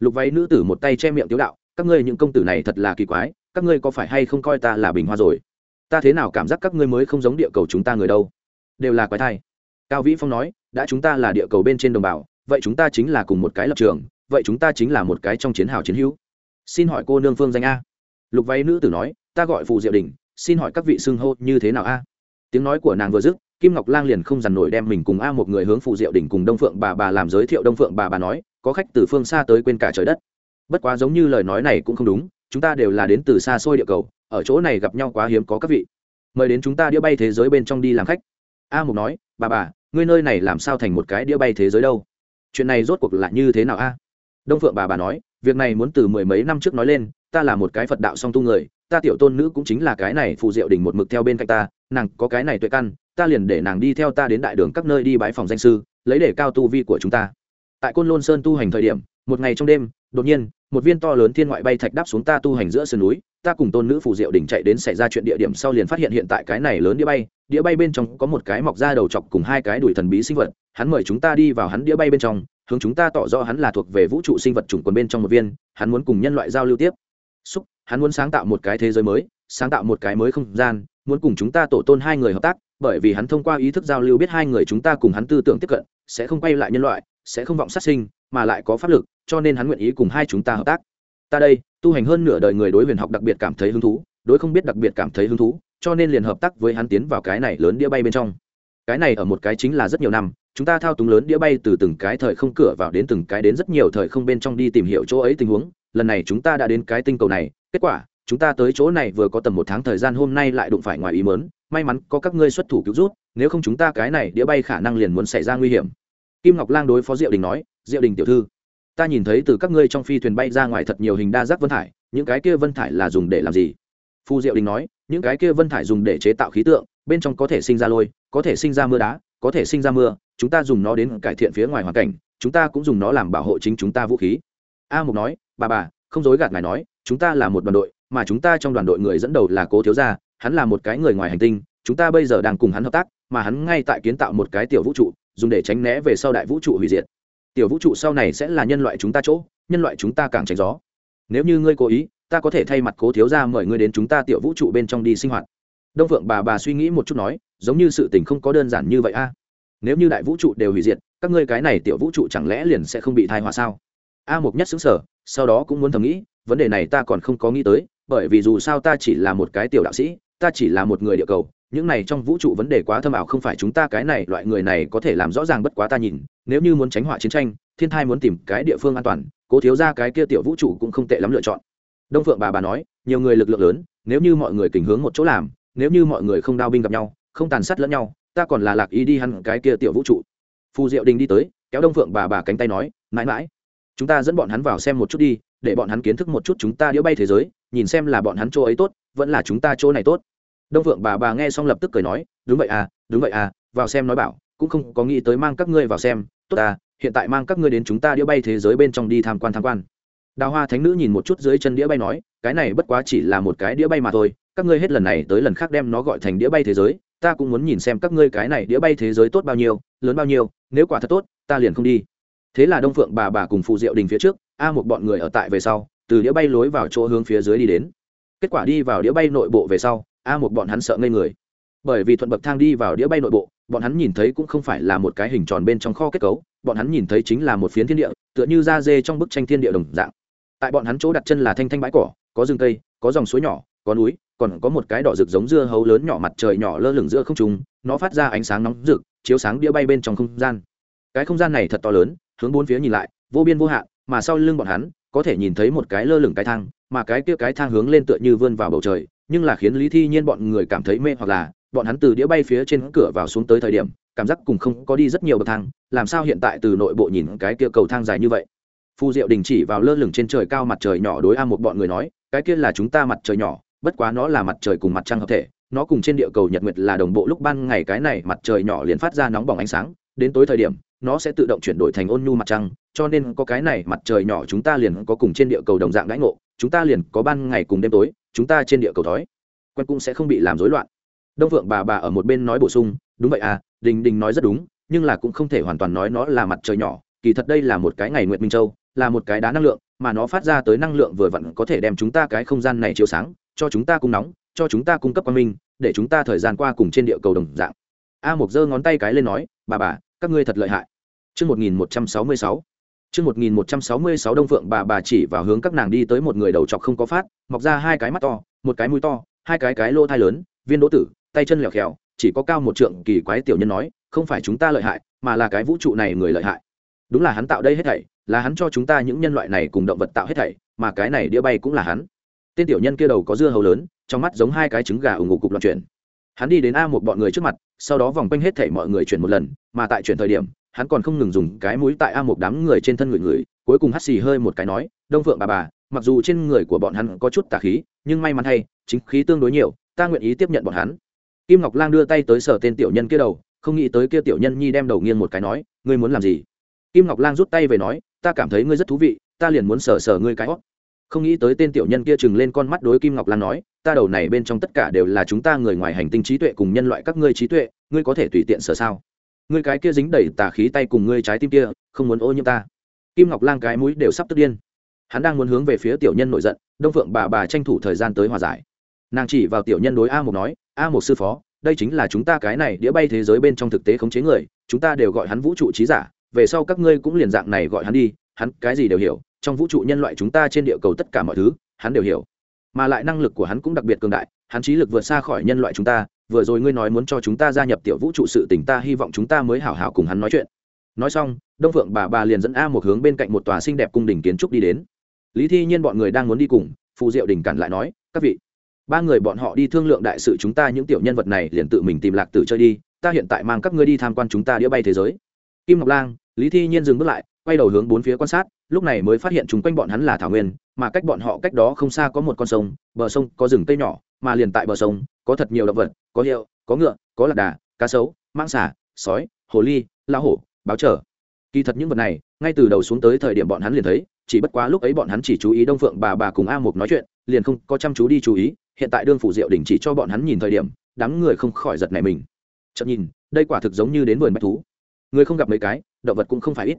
lục váy nữ tử một tay che miệng tiếu đạo các ngươi những công tử này thật là kỳ quái các ngươi có phải hay không coi ta là bình hoa rồi ta thế nào cảm giác các ngươi mới không giống địa cầu chúng ta người đâu? Đều là quái thai. Cao vĩ phong nói, đã chúng ta là địa cầu bên trên đồng bào, vậy chúng ta chính là cùng một cái lập trường, vậy chúng ta chính là một cái trong chiến hào chiến hữu. Xin hỏi cô nương phương danh a. Lục váy nữ tử nói, ta gọi phù diệu đình, xin hỏi các vị xưng hô như thế nào a? Tiếng nói của nàng vừa dứt, kim ngọc lang liền không dằn nổi đem mình cùng a một người hướng phù diệu đỉnh cùng đông phượng bà bà làm giới thiệu. Đông phượng bà bà nói, có khách từ phương xa tới quên cả trời đất. Bất quá giống như lời nói này cũng không đúng, chúng ta đều là đến từ xa xôi địa cầu ở chỗ này gặp nhau quá hiếm có các vị. Mời đến chúng ta đĩa bay thế giới bên trong đi làm khách. A mục nói, bà bà, ngươi nơi này làm sao thành một cái đĩa bay thế giới đâu? Chuyện này rốt cuộc là như thế nào a? Đông phượng bà bà nói, việc này muốn từ mười mấy năm trước nói lên, ta là một cái phật đạo song tu người, ta tiểu tôn nữ cũng chính là cái này phù diệu đình một mực theo bên cạnh ta, nàng có cái này tuệ căn, ta liền để nàng đi theo ta đến đại đường các nơi đi bái phòng danh sư, lấy để cao tu vi của chúng ta. Tại côn lôn sơn tu hành thời điểm, một ngày trong đêm, đột nhiên một viên to lớn thiên ngoại bay thạch đáp xuống ta tu hành giữa sườn núi, ta cùng tôn nữ phù diệu đỉnh chạy đến xảy ra chuyện địa điểm sau liền phát hiện hiện tại cái này lớn đĩa bay đĩa bay bên trong có một cái mọc ra đầu chọc cùng hai cái đuổi thần bí sinh vật, hắn mời chúng ta đi vào hắn đĩa bay bên trong, hướng chúng ta tỏ rõ hắn là thuộc về vũ trụ sinh vật chủng quần bên trong một viên, hắn muốn cùng nhân loại giao lưu tiếp. Xúc, hắn muốn sáng tạo một cái thế giới mới, sáng tạo một cái mới không gian, muốn cùng chúng ta tổ tôn hai người hợp tác, bởi vì hắn thông qua ý thức giao lưu biết hai người chúng ta cùng hắn tư tưởng tiếp cận, sẽ không quay lại nhân loại sẽ không vọng sát sinh, mà lại có pháp lực, cho nên hắn nguyện ý cùng hai chúng ta hợp tác. Ta đây, tu hành hơn nửa đời người đối huyền học đặc biệt cảm thấy hứng thú, đối không biết đặc biệt cảm thấy hứng thú, cho nên liền hợp tác với hắn tiến vào cái này lớn đĩa bay bên trong. Cái này ở một cái chính là rất nhiều năm, chúng ta thao túng lớn đĩa bay từ từng cái thời không cửa vào đến từng cái đến rất nhiều thời không bên trong đi tìm hiểu chỗ ấy tình huống. Lần này chúng ta đã đến cái tinh cầu này, kết quả, chúng ta tới chỗ này vừa có tầm một tháng thời gian hôm nay lại đụng phải ngoài ý mớn may mắn có các ngươi xuất thủ cứu rút nếu không chúng ta cái này đĩa bay khả năng liền muốn xảy ra nguy hiểm kim ngọc lang đối phó diệu đình nói, diệu đình tiểu thư, ta nhìn thấy từ các ngươi trong phi thuyền bay ra ngoài thật nhiều hình đa giác vân thải, những cái kia vân thải là dùng để làm gì? Phu diệu đình nói, những cái kia vân thải dùng để chế tạo khí tượng, bên trong có thể sinh ra lôi, có thể sinh ra mưa đá, có thể sinh ra mưa, chúng ta dùng nó đến cải thiện phía ngoài hoàn cảnh, chúng ta cũng dùng nó làm bảo hộ chính chúng ta vũ khí. A mục nói, bà bà, không dối gạt ngài nói, chúng ta là một đoàn đội, mà chúng ta trong đoàn đội người dẫn đầu là cố thiếu gia, hắn là một cái người ngoài hành tinh, chúng ta bây giờ đang cùng hắn hợp tác, mà hắn ngay tại kiến tạo một cái tiểu vũ trụ dùng để tránh né về sau đại vũ trụ hủy diệt. Tiểu vũ trụ sau này sẽ là nhân loại chúng ta chỗ, nhân loại chúng ta càng tránh gió. Nếu như ngươi cố ý, ta có thể thay mặt cố thiếu gia mời ngươi đến chúng ta tiểu vũ trụ bên trong đi sinh hoạt. Đông phượng bà bà suy nghĩ một chút nói, giống như sự tình không có đơn giản như vậy a. Nếu như đại vũ trụ đều hủy diệt, các ngươi cái này tiểu vũ trụ chẳng lẽ liền sẽ không bị thai họa sao? A mục nhất xứng sở sau đó cũng muốn thầm nghĩ, vấn đề này ta còn không có nghĩ tới, bởi vì dù sao ta chỉ là một cái tiểu đạo sĩ, ta chỉ là một người địa cầu những này trong vũ trụ vấn đề quá thâm ảo không phải chúng ta cái này, loại người này có thể làm rõ ràng bất quá ta nhìn, nếu như muốn tránh họa chiến tranh, thiên thai muốn tìm cái địa phương an toàn, cố thiếu ra cái kia tiểu vũ trụ cũng không tệ lắm lựa chọn. Đông phượng bà bà nói, nhiều người lực lượng lớn, nếu như mọi người tình hướng một chỗ làm, nếu như mọi người không đao binh gặp nhau, không tàn sát lẫn nhau, ta còn là lạc ý đi hẳn cái kia tiểu vũ trụ. Phù diệu đình đi tới, kéo đông phượng bà bà cánh tay nói, mãi mãi, chúng ta dẫn bọn hắn vào xem một chút đi, để bọn hắn kiến thức một chút chúng ta đĩa bay thế giới, nhìn xem là bọn hắn chỗ ấy tốt, vẫn là chúng ta chỗ này tốt đông Vượng bà bà nghe xong lập tức cười nói, đúng vậy à đúng vậy à vào xem nói bảo, cũng không có nghĩ tới mang các ngươi vào xem. Tốt à hiện tại mang các ngươi đến chúng ta đĩa bay thế giới bên trong đi tham quan tham quan. Đào hoa thánh nữ nhìn một chút dưới chân đĩa bay nói, cái này bất quá chỉ là một cái đĩa bay mà thôi, các ngươi hết lần này tới lần khác đem nó gọi thành đĩa bay thế giới, ta cũng muốn nhìn xem các ngươi cái này đĩa bay thế giới tốt bao nhiêu, lớn bao nhiêu, nếu quả thật tốt, ta liền không đi. Thế là đông phượng bà bà cùng phụ diệu đình phía trước, a một bọn người ở tại về sau, từ đĩa bay lối vào chỗ hướng phía dưới đi đến. Kết quả đi vào đĩa bay nội bộ về sau a một bọn hắn sợ ngây người. Bởi vì thuận bậc thang đi vào đĩa bay nội bộ, bọn hắn nhìn thấy cũng không phải là một cái hình tròn bên trong kho kết cấu, bọn hắn nhìn thấy chính là một phiến thiên địa, tựa như da dê trong bức tranh thiên địa đồng dạng. Tại bọn hắn chỗ đặt chân là thanh thanh bãi cỏ, có rừng cây, có dòng suối nhỏ, có núi, còn có một cái đỏ rực giống dưa hấu lớn nhỏ mặt trời nhỏ lơ lửng giữa không trung, nó phát ra ánh sáng nóng rực, chiếu sáng đĩa bay bên trong không gian. Cái không gian này thật to lớn, hướng bốn phía nhìn lại, vô biên vô hạn, mà sau lưng bọn hắn, có thể nhìn thấy một cái lơ lửng cái thang mà cái kia cái thang hướng lên tựa như vươn vào bầu trời, nhưng là khiến lý thi nhiên bọn người cảm thấy mê hoặc là, bọn hắn từ đĩa bay phía trên cửa vào xuống tới thời điểm, cảm giác cùng không có đi rất nhiều bậc thang, làm sao hiện tại từ nội bộ nhìn cái kia cầu thang dài như vậy? Phù diệu đình chỉ vào lơ lửng trên trời cao mặt trời nhỏ đối a một bọn người nói, cái kia là chúng ta mặt trời nhỏ, bất quá nó là mặt trời cùng mặt trăng hợp thể, nó cùng trên địa cầu nhật nguyệt là đồng bộ lúc ban ngày cái này mặt trời nhỏ liền phát ra nóng bỏng ánh sáng, đến tối thời điểm, nó sẽ tự động chuyển đổi thành ôn nhu mặt trăng cho nên có cái này mặt trời nhỏ chúng ta liền có cùng trên địa cầu đồng dạng đãi ngộ, chúng ta liền có ban ngày cùng đêm tối, chúng ta trên địa cầu thói. Quen cũng sẽ không bị làm rối loạn. Đông phượng bà bà ở một bên nói bổ sung, đúng vậy à đình đình nói rất đúng, nhưng là cũng không thể hoàn toàn nói nó là mặt trời nhỏ, kỳ thật đây là một cái ngày nguyệt minh châu, là một cái đá năng lượng, mà nó phát ra tới năng lượng vừa vặn có thể đem chúng ta cái không gian này chiếu sáng, cho chúng ta cung nóng, cho chúng ta cung cấp quang minh, để chúng ta thời gian qua cùng trên địa cầu đồng dạng. A mục giơ ngón tay cái lên nói, bà bà, các ngươi thật lợi hại. Trước 1166. Chương 1166 Đông Phượng bà bà chỉ vào hướng các nàng đi tới một người đầu trọc không có phát, mọc ra hai cái mắt to, một cái mũi to, hai cái cái lô thai lớn, viên đỗ tử, tay chân lẻo khèo, chỉ có cao một trượng kỳ quái tiểu nhân nói, không phải chúng ta lợi hại, mà là cái vũ trụ này người lợi hại. Đúng là hắn tạo đây hết thảy, là hắn cho chúng ta những nhân loại này cùng động vật tạo hết thảy, mà cái này đĩa bay cũng là hắn. Tên tiểu nhân kia đầu có dưa hấu lớn, trong mắt giống hai cái trứng gà ủng ngục cục loạn chuyển. Hắn đi đến a một bọn người trước mặt, sau đó vòng quanh hết thảy mọi người chuyển một lần, mà tại chuyển thời điểm, hắn còn không ngừng dùng cái mũi tại a một đám người trên thân người người, cuối cùng hắt xì hơi một cái nói, đông phượng bà bà, mặc dù trên người của bọn hắn có chút tà khí, nhưng may mắn hay, chính khí tương đối nhiều, ta nguyện ý tiếp nhận bọn hắn. Kim ngọc lang đưa tay tới sở tên tiểu nhân kia đầu, không nghĩ tới kia tiểu nhân nhi đem đầu nghiêng một cái nói, ngươi muốn làm gì? Kim ngọc lang rút tay về nói, ta cảm thấy ngươi rất thú vị, ta liền muốn sờ sờ ngươi cái hót không nghĩ tới tên tiểu nhân kia chừng lên con mắt đối kim ngọc lan nói, ta đầu này bên trong tất cả đều là chúng ta người ngoài hành tinh trí tuệ cùng nhân loại các ngươi trí tuệ, ngươi có thể tùy tiện sờ sao? Ngươi cái kia dính đầy tà khí tay cùng ngươi trái tim kia, không muốn ô nhiễm ta. Kim ngọc lang cái mũi đều sắp tức điên. Hắn đang muốn hướng về phía tiểu nhân nổi giận, đông phượng bà bà tranh thủ thời gian tới hòa giải. Nàng chỉ vào tiểu nhân đối a một nói, a một sư phó, đây chính là chúng ta cái này đĩa bay thế giới bên trong thực tế khống chế người, chúng ta đều gọi hắn vũ trụ trí giả, về sau các ngươi cũng liền dạng này gọi hắn đi, hắn cái gì đều hiểu, trong vũ trụ nhân loại chúng ta trên địa cầu tất cả mọi thứ, hắn đều hiểu. Mà lại năng lực của hắn cũng đặc biệt cường đại, hắn trí lực vượt xa khỏi nhân loại chúng ta vừa rồi ngươi nói muốn cho chúng ta gia nhập tiểu vũ trụ sự tình ta hy vọng chúng ta mới hảo hảo cùng hắn nói chuyện. Nói xong, đông phượng bà bà liền dẫn a một hướng bên cạnh một tòa xinh đẹp cung đình kiến trúc đi đến. Lý thi nhiên bọn người đang muốn đi cùng, phù diệu đình cản lại nói, các vị, ba người bọn họ đi thương lượng đại sự chúng ta những tiểu nhân vật này liền tự mình tìm lạc tử chơi đi, ta hiện tại mang các ngươi đi tham quan chúng ta đĩa bay thế giới. Kim ngọc lang, lý thi nhiên dừng bước lại, quay đầu hướng bốn phía quan sát, lúc này mới phát hiện chúng quanh bọn hắn là thảo nguyên, mà cách bọn họ cách đó không xa có một con sông, bờ sông có rừng cây nhỏ mà liền tại bờ sông, có thật nhiều động vật, có hiệu có ngựa, có lạc đà, cá sấu mang xả sói, hồ ly la hổ, báo trở kỳ thật những vật này, ngay từ đầu xuống tới thời điểm bọn hắn liền thấy, chỉ bất quá lúc ấy bọn hắn chỉ chú ý đông phượng bà bà cùng a mục nói chuyện, liền không có chăm chú đi chú ý, hiện tại đương phủ diệu đình chỉ cho bọn hắn nhìn thời điểm, đám người không khỏi giật này mình. Chậm nhìn, đây quả thực giống như đến vườn bách thú. Người không gặp mấy cái, động vật cũng không phải ít.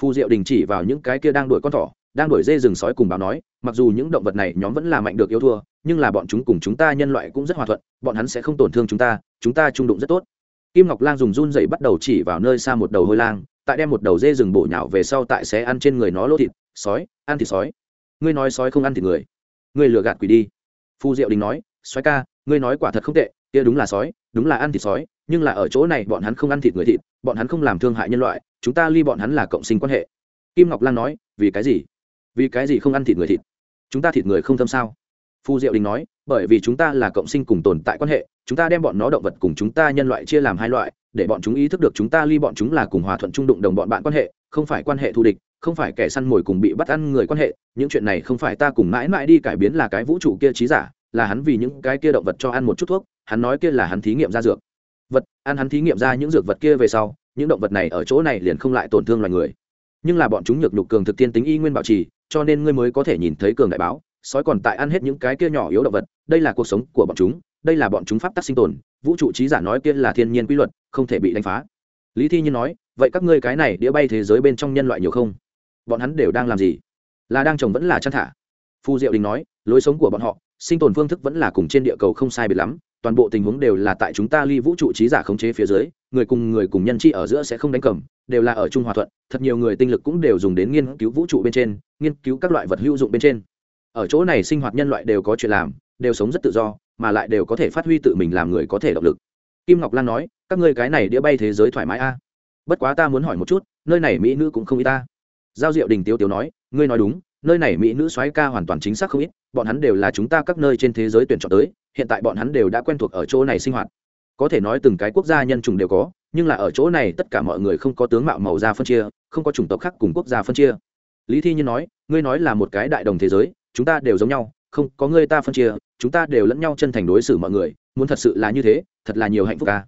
Phù diệu đình chỉ vào những cái kia đang đuổi con thỏ, đang đuổi dê rừng sói cùng báo nói, mặc dù những động vật này nhóm vẫn là mạnh được yêu thua nhưng là bọn chúng cùng chúng ta nhân loại cũng rất hòa thuận, bọn hắn sẽ không tổn thương chúng ta chúng ta trung đụng rất tốt. Kim ngọc lang dùng run dậy bắt đầu chỉ vào nơi xa một đầu hôi lang, tại đem một đầu dê rừng bổ nhào về sau tại sẽ ăn trên người nó lỗ thịt, sói, ăn thịt sói. Ngươi nói sói không ăn thịt người. Ngươi lừa gạt quỷ đi. Phu diệu đình nói, sói ca, ngươi nói quả thật không tệ, kia đúng là sói, đúng là ăn thịt sói, nhưng là ở chỗ này bọn hắn không ăn thịt người thịt, bọn hắn không làm thương hại nhân loại, chúng ta ly bọn hắn là cộng sinh quan hệ. Kim ngọc lan nói, vì cái gì? Vì cái gì không ăn thịt người thịt? Chúng ta thịt người không thâm sao? Phu diệu đình nói, bởi vì chúng ta là cộng sinh cùng tồn tại quan hệ, chúng ta đem bọn nó động vật cùng chúng ta nhân loại chia làm hai loại, để bọn chúng ý thức được chúng ta ly bọn chúng là cùng hòa thuận trung đụng đồng bọn bạn quan hệ, không phải quan hệ thù địch, không phải kẻ săn mồi cùng bị bắt ăn người quan hệ, những chuyện này không phải ta cùng mãi mãi đi cải biến là cái vũ trụ kia trí giả, là hắn vì những cái kia động vật cho ăn một chút thuốc, hắn nói kia là hắn thí nghiệm ra dược. Vật, ăn hắn thí nghiệm ra những dược vật kia về sau, những động vật này ở chỗ này liền không lại tổn thương loài người. Nhưng là bọn chúng nhược nhục cường thực tiên tính y nguyên bảo trì, cho nên ngươi mới có thể nhìn thấy cường đại báo sói còn tại ăn hết những cái kia nhỏ yếu động vật, đây là cuộc sống của bọn chúng, đây là bọn chúng pháp tắc sinh tồn, vũ trụ trí giả nói kia là thiên nhiên quy luật, không thể bị đánh phá. Lý thi nhiên nói, vậy các ngươi cái này đĩa bay thế giới bên trong nhân loại nhiều không? Bọn hắn đều đang làm gì? Là đang trồng vẫn là chăn thả? Phu diệu đình nói, lối sống của bọn họ, sinh tồn phương thức vẫn là cùng trên địa cầu không sai biệt lắm, toàn bộ tình huống đều là tại chúng ta ly vũ trụ trí giả khống chế phía dưới, người cùng người cùng nhân chi ở giữa sẽ không đánh cầm, đều là ở trung hòa thuận, thật nhiều người tinh lực cũng đều dùng đến nghiên cứu vũ trụ bên trên, nghiên cứu các loại vật hữu dụng bên trên ở chỗ này sinh hoạt nhân loại đều có chuyện làm, đều sống rất tự do, mà lại đều có thể phát huy tự mình làm người có thể động lực. Kim ngọc lan nói, các ngươi cái này đĩa bay thế giới thoải mái a. Bất quá ta muốn hỏi một chút, nơi này mỹ nữ cũng không ít ta. Giao diệu đình tiêu tiêu nói, ngươi nói đúng, nơi này mỹ nữ soái ca hoàn toàn chính xác không ít, bọn hắn đều là chúng ta các nơi trên thế giới tuyển chọn tới, hiện tại bọn hắn đều đã quen thuộc ở chỗ này sinh hoạt. Có thể nói từng cái quốc gia nhân chủng đều có, nhưng là ở chỗ này tất cả mọi người không có tướng mạo màu da phân chia, không có chủng tộc khác cùng quốc gia phân chia. Lý thi nhiên nói, ngươi nói là một cái đại đồng thế giới chúng ta đều giống nhau, không, có người ta phân chia, chúng ta đều lẫn nhau chân thành đối xử mọi người, muốn thật sự là như thế, thật là nhiều hạnh phúc ca.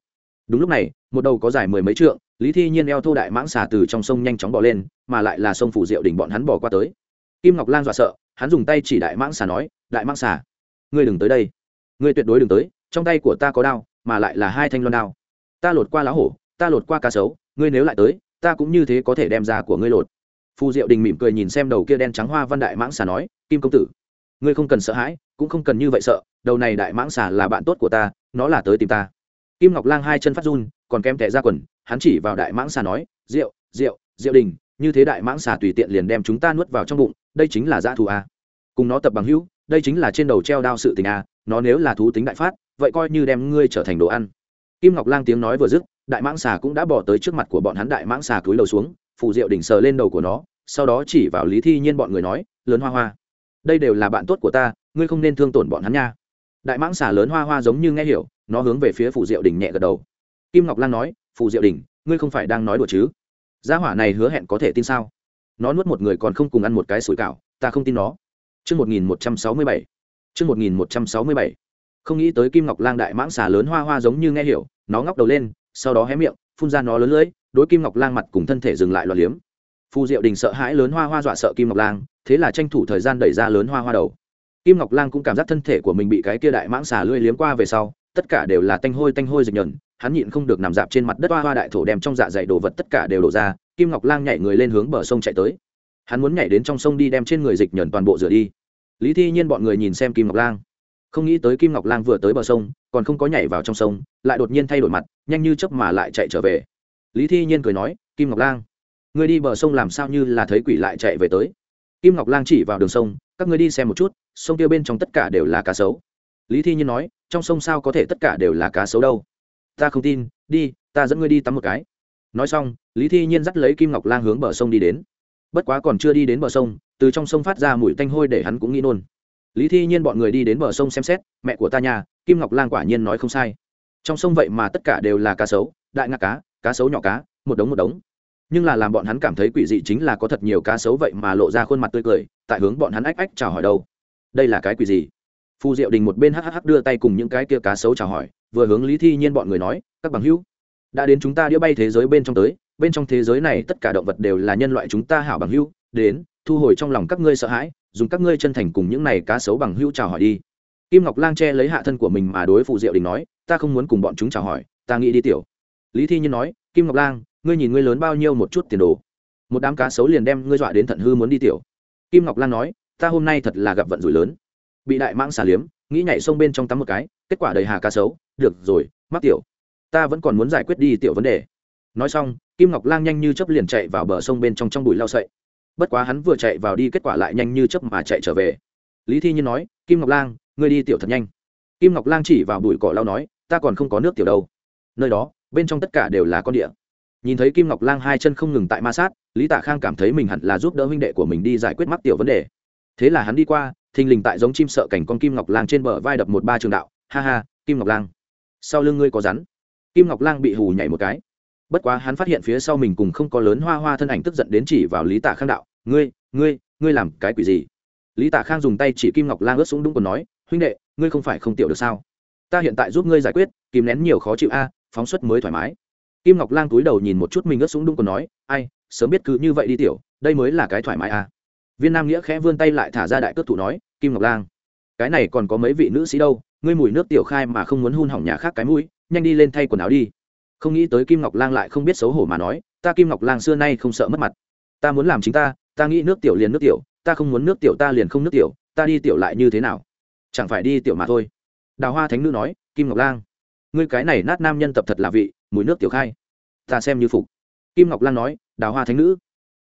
Đúng lúc này, một đầu có dài mười mấy trượng, lý thi nhiên eo thô đại mãng xà từ trong sông nhanh chóng bỏ lên, mà lại là sông phủ diệu đỉnh bọn hắn bỏ qua tới. Kim ngọc lan dọa sợ, hắn dùng tay chỉ đại mãng xà nói, đại mãng xà, ngươi đừng tới đây. Ngươi tuyệt đối đừng tới, trong tay của ta có đao, mà lại là hai thanh loan đao. Ta lột qua lá hổ, ta lột qua cá sấu, ngươi nếu lại tới, ta cũng như thế có thể đem ra của ngươi lột phù diệu đình mỉm cười nhìn xem đầu kia đen trắng hoa văn đại mãng xà nói, kim công tử, ngươi không cần sợ hãi, cũng không cần như vậy sợ, đầu này đại mãng xà là bạn tốt của ta, nó là tới tìm ta. Kim ngọc lang hai chân phát run, còn kém tẻ ra quần, hắn chỉ vào đại mãng xà nói rượu rượu rượu đình, như thế đại mãng xà tùy tiện liền đem chúng ta nuốt vào trong bụng, đây chính là dã thù a. Cùng nó tập bằng hữu, đây chính là trên đầu treo đao sự tình a, nó nếu là thú tính đại phát, vậy coi như đem ngươi trở thành đồ ăn. Kim ngọc lang tiếng nói vừa dứt, đại mãng xà cũng đã bỏ tới trước mặt của bọn hắn đại mãng xà cúi đầu xuống phụ diệu đỉnh sờ lên đầu của nó sau đó chỉ vào lý thi nhiên bọn người nói lớn hoa hoa đây đều là bạn tốt của ta ngươi không nên thương tổn bọn hắn nha. Đại mãng xà lớn hoa hoa giống như nghe hiểu nó hướng về phía phù diệu Đỉnh nhẹ gật đầu. Kim ngọc lan nói phù diệu Đỉnh, ngươi không phải đang nói đùa chứ? Gia hỏa này hứa hẹn có thể tin sao? Nó nuốt một người còn không cùng ăn một cái sủi cảo ta không tin nó. Trước 1167. Trước 1167. Không nghĩ tới Kim Ngọc Lang đại mãng xà lớn hoa hoa giống như nghe hiểu, nó ngóc đầu lên, sau đó hé miệng, phun ra nó lớn lưỡi, đối Kim Ngọc Lang mặt cùng thân thể dừng lại loạn liếm. phù Diệu Đình sợ hãi lớn hoa hoa dọa sợ Kim Ngọc Lang, thế là tranh thủ thời gian đẩy ra lớn hoa hoa đầu. Kim Ngọc Lang cũng cảm giác thân thể của mình bị cái kia đại mãng xà lưỡi liếm qua về sau, tất cả đều là tanh hôi tanh hôi dịch nhẫn, hắn nhịn không được nằm dạp trên mặt đất hoa hoa đại thổ đem trong dạ dày đồ vật tất cả đều đổ ra, Kim Ngọc Lang nhảy người lên hướng bờ sông chạy tới. Hắn muốn nhảy đến trong sông đi đem trên người dịch nhẫn toàn bộ rửa đi. Lý Thi Nhiên bọn người nhìn xem Kim Ngọc Lang, không nghĩ tới Kim Ngọc Lang vừa tới bờ sông, còn không có nhảy vào trong sông, lại đột nhiên thay đổi mặt, nhanh như chớp mà lại chạy trở về. Lý Thi Nhiên cười nói, "Kim Ngọc Lang, ngươi đi bờ sông làm sao như là thấy quỷ lại chạy về tới?" Kim Ngọc Lang chỉ vào đường sông, "Các ngươi đi xem một chút, sông kia bên trong tất cả đều là cá sấu." Lý Thi Nhiên nói, "Trong sông sao có thể tất cả đều là cá sấu đâu?" "Ta không tin, đi, ta dẫn ngươi đi tắm một cái." Nói xong, Lý Thi Nhiên dắt lấy Kim Ngọc Lang hướng bờ sông đi đến bất quá còn chưa đi đến bờ sông từ trong sông phát ra mùi tanh hôi để hắn cũng nghĩ nôn lý thi nhiên bọn người đi đến bờ sông xem xét mẹ của ta nhà kim ngọc lang quả nhiên nói không sai trong sông vậy mà tất cả đều là cá sấu đại ngạc cá cá sấu nhỏ cá, một đống một đống. Nhưng là làm bọn hắn cảm thấy quỷ dị chính là có thật nhiều cá sấu vậy mà lộ ra khuôn mặt tươi cười, tại hướng bọn hắn ách ách chào hỏi đâu. Đây là cái quỷ gì? Phù diệu đình một bên hhh đưa tay cùng những cái kia cá sấu chào hỏi, vừa hướng lý thi nhiên bọn người nói, các bằng hữu, đã đến chúng ta đĩa bay thế giới bên trong tới, bên trong thế giới này tất cả động vật đều là nhân loại chúng ta hảo bằng hữu, đến, thu hồi trong lòng các ngươi sợ hãi, dùng các ngươi chân thành cùng những này cá sấu bằng hữu chào hỏi đi. Kim ngọc lang che lấy hạ thân của mình mà đối phù diệu đình nói, ta không muốn cùng bọn chúng chào hỏi, ta nghĩ đi tiểu lý thi nhiên nói, kim ngọc lang, ngươi nhìn ngươi lớn bao nhiêu một chút tiền đồ. Một đám cá sấu liền đem ngươi dọa đến thận hư muốn đi tiểu. Kim ngọc lan nói, ta hôm nay thật là gặp vận rủi lớn. Bị đại mãng xà liếm, nghĩ nhảy sông bên trong tắm một cái, kết quả đầy hà cá sấu. Được rồi, mắc tiểu. Ta vẫn còn muốn giải quyết đi tiểu vấn đề. Nói xong, kim ngọc lang nhanh như chấp liền chạy vào bờ sông bên trong trong bụi lao sậy. Bất quá hắn vừa chạy vào đi kết quả lại nhanh như chấp mà chạy trở về. Lý thi nhiên nói, kim ngọc lang, ngươi đi tiểu thật nhanh. Kim ngọc lang chỉ vào bụi cỏ lao nói, ta còn không có nước tiểu đâu. Nơi đó bên trong tất cả đều là con địa. Nhìn thấy kim ngọc lang hai chân không ngừng tại ma sát, lý tạ khang cảm thấy mình hẳn là giúp đỡ huynh đệ của mình đi giải quyết mắc tiểu vấn đề. Thế là hắn đi qua, thình lình tại giống chim sợ cảnh con kim ngọc lang trên bờ vai đập một ba trường đạo. Ha ha, kim ngọc lang, sau lưng ngươi có rắn. Kim ngọc lang bị hù nhảy một cái. Bất quá hắn phát hiện phía sau mình cùng không có lớn hoa hoa thân ảnh tức giận đến chỉ vào lý tạ khang đạo, ngươi ngươi ngươi làm cái quỷ gì? Lý tạ khang dùng tay chỉ kim ngọc lang ướt xuống đúng còn nói, huynh đệ, ngươi không phải không tiểu được sao? Ta hiện tại giúp ngươi giải quyết, kìm nén nhiều khó chịu a phóng xuất mới thoải mái. Kim ngọc lang túi đầu nhìn một chút mình ướt súng đúng còn nói, ai, sớm biết cứ như vậy đi tiểu, đây mới là cái thoải mái à? viên nam nghĩa khẽ vươn tay lại thả ra đại cước thủ nói, kim ngọc lang, cái này còn có mấy vị nữ sĩ đâu, ngươi mùi nước tiểu khai mà không muốn hun hỏng nhà khác cái mũi, nhanh đi lên thay quần áo đi. Không nghĩ tới kim ngọc lang lại không biết xấu hổ mà nói, ta kim ngọc lang xưa nay không sợ mất mặt. Ta muốn làm chính ta ta nghĩ nước tiểu liền nước tiểu, ta không muốn nước tiểu ta liền không nước tiểu, ta đi tiểu lại như thế nào? Chẳng phải đi tiểu mà thôi. Đào hoa thánh nữ nói, kim ngọc lang ngươi cái này nát nam nhân tập thật là vị mùi nước tiểu khai. Ta xem như phục. Kim ngọc lan nói đào hoa thánh nữ.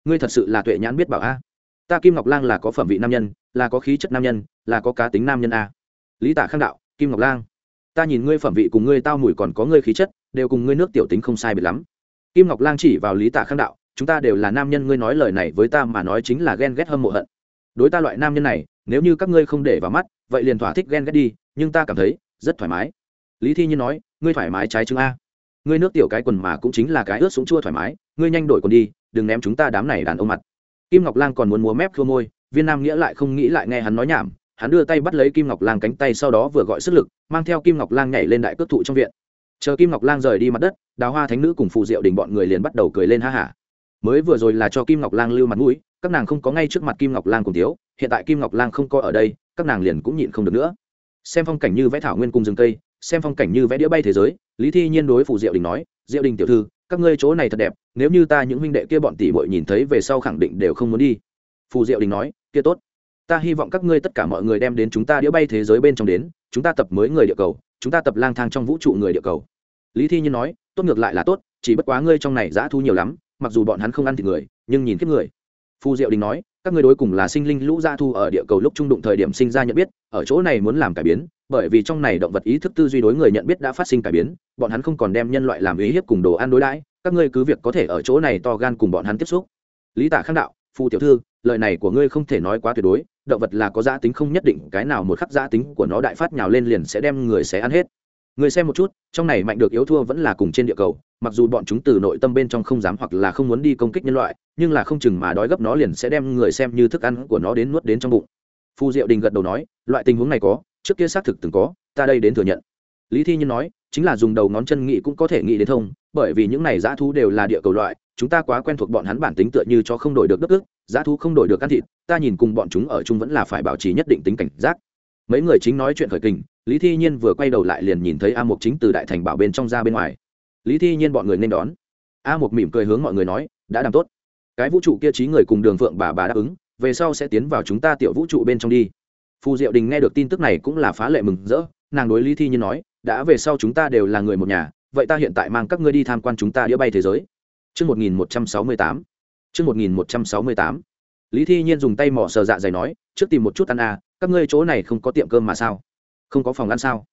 Ngươi thật sự là tuệ nhãn biết bảo a. Ta kim ngọc lan là có phẩm vị nam nhân là có khí chất nam nhân là có cá tính nam nhân a. Lý tả khang đạo kim ngọc lan, ta nhìn ngươi phẩm vị cùng ngươi tao mùi còn có ngươi khí chất đều cùng ngươi nước tiểu tính không sai biệt lắm. Kim ngọc lan chỉ vào lý tả khang đạo chúng ta đều là nam nhân ngươi nói lời này với ta mà nói chính là ghen ghét hâm mộ hận. Đối ta loại nam nhân này nếu như các ngươi không để vào mắt vậy liền thỏa thích ghen ghét đi nhưng ta cảm thấy rất thoải mái lý thi nhiên nói, ngươi thoải mái trái chứng a. Ngươi nước tiểu cái quần mà cũng chính là cái ướt súng chua thoải mái, ngươi nhanh đổi quần đi, đừng ném chúng ta đám này đàn ông mặt. Kim ngọc lang còn muốn múa mép khua môi, viên nam nghĩa lại không nghĩ lại nghe hắn nói nhảm, hắn đưa tay bắt lấy kim ngọc lang cánh tay sau đó vừa gọi sức lực, mang theo kim ngọc lang nhảy lên đại cước thụ trong viện. Chờ kim ngọc lang rời đi mặt đất, đào hoa thánh nữ cùng phù diệu đình bọn người liền bắt đầu cười lên ha hả. Mới vừa rồi là cho kim ngọc lang lưu mặt mũi, các nàng không có ngay trước mặt kim ngọc lang cùng tiếu hiện tại kim ngọc lang không có ở đây, các nàng liền cũng nhịn không được nữa. Xem phong cảnh như vẽ thảo nguyên cung rừng cây xem phong cảnh như vẽ đĩa bay thế giới, lý thi nhiên đối phù diệu đình nói, diệu đình tiểu thư, các ngươi chỗ này thật đẹp, nếu như ta những huynh đệ kia bọn tỷ bội nhìn thấy về sau khẳng định đều không muốn đi. Phù diệu đình nói, kia tốt, ta hy vọng các ngươi tất cả mọi người đem đến chúng ta đĩa bay thế giới bên trong đến, chúng ta tập mới người địa cầu, chúng ta tập lang thang trong vũ trụ người địa cầu. Lý thi nhiên nói, tốt ngược lại là tốt, chỉ bất quá ngươi trong này giã thu nhiều lắm, mặc dù bọn hắn không ăn thịt người, nhưng nhìn kiếp người. Phù diệu đình nói, các ngươi đối cùng là sinh linh lũ giã thu ở địa cầu lúc trung đụng thời điểm sinh ra nhận biết, ở chỗ này muốn làm cải biến bởi vì trong này động vật ý thức tư duy đối người nhận biết đã phát sinh cải biến, bọn hắn không còn đem nhân loại làm ý hiếp cùng đồ ăn đối đãi, các ngươi cứ việc có thể ở chỗ này to gan cùng bọn hắn tiếp xúc. Lý tả khang đạo phu tiểu thư, lời này của ngươi không thể nói quá tuyệt đối, động vật là có giá tính không nhất định, cái nào một khắc giá tính của nó đại phát nhào lên liền sẽ đem người sẽ ăn hết. Người xem một chút, trong này mạnh được yếu thua vẫn là cùng trên địa cầu, mặc dù bọn chúng từ nội tâm bên trong không dám hoặc là không muốn đi công kích nhân loại, nhưng là không chừng mà đói gấp nó liền sẽ đem người xem như thức ăn của nó đến nuốt đến trong bụng. Phù diệu đình gật đầu nói, loại tình huống này có trước kia xác thực từng có, ta đây đến thừa nhận. Lý thi nhiên nói, chính là dùng đầu ngón chân nghĩ cũng có thể nghĩ đến thông, bởi vì những này dã thú đều là địa cầu loại, chúng ta quá quen thuộc bọn hắn bản tính tựa như cho không đổi được đất ức dã thú không đổi được ăn thịt, ta nhìn cùng bọn chúng ở chung vẫn là phải bảo trì nhất định tính cảnh giác. Mấy người chính nói chuyện khởi kình, lý thi nhiên vừa quay đầu lại liền nhìn thấy a mục chính từ đại thành bảo bên trong ra bên ngoài. Lý thi nhiên bọn người nên đón. A mục mỉm cười hướng mọi người nói, đã làm tốt. Cái vũ trụ kia trí người cùng đường phượng bà bà đáp ứng, về sau sẽ tiến vào chúng ta tiểu vũ trụ bên trong đi phù diệu đình nghe được tin tức này cũng là phá lệ mừng rỡ nàng đối lý thi nhiên nói đã về sau chúng ta đều là người một nhà vậy ta hiện tại mang các ngươi đi tham quan chúng ta đĩa bay thế giới Trước 1168. Trước 1168. Lý Thi Nhiên dùng tay mỏ sờ dạ dày nói, trước tìm một chút ăn à, các ngươi chỗ này không có tiệm cơm mà sao? Không có phòng ăn sao?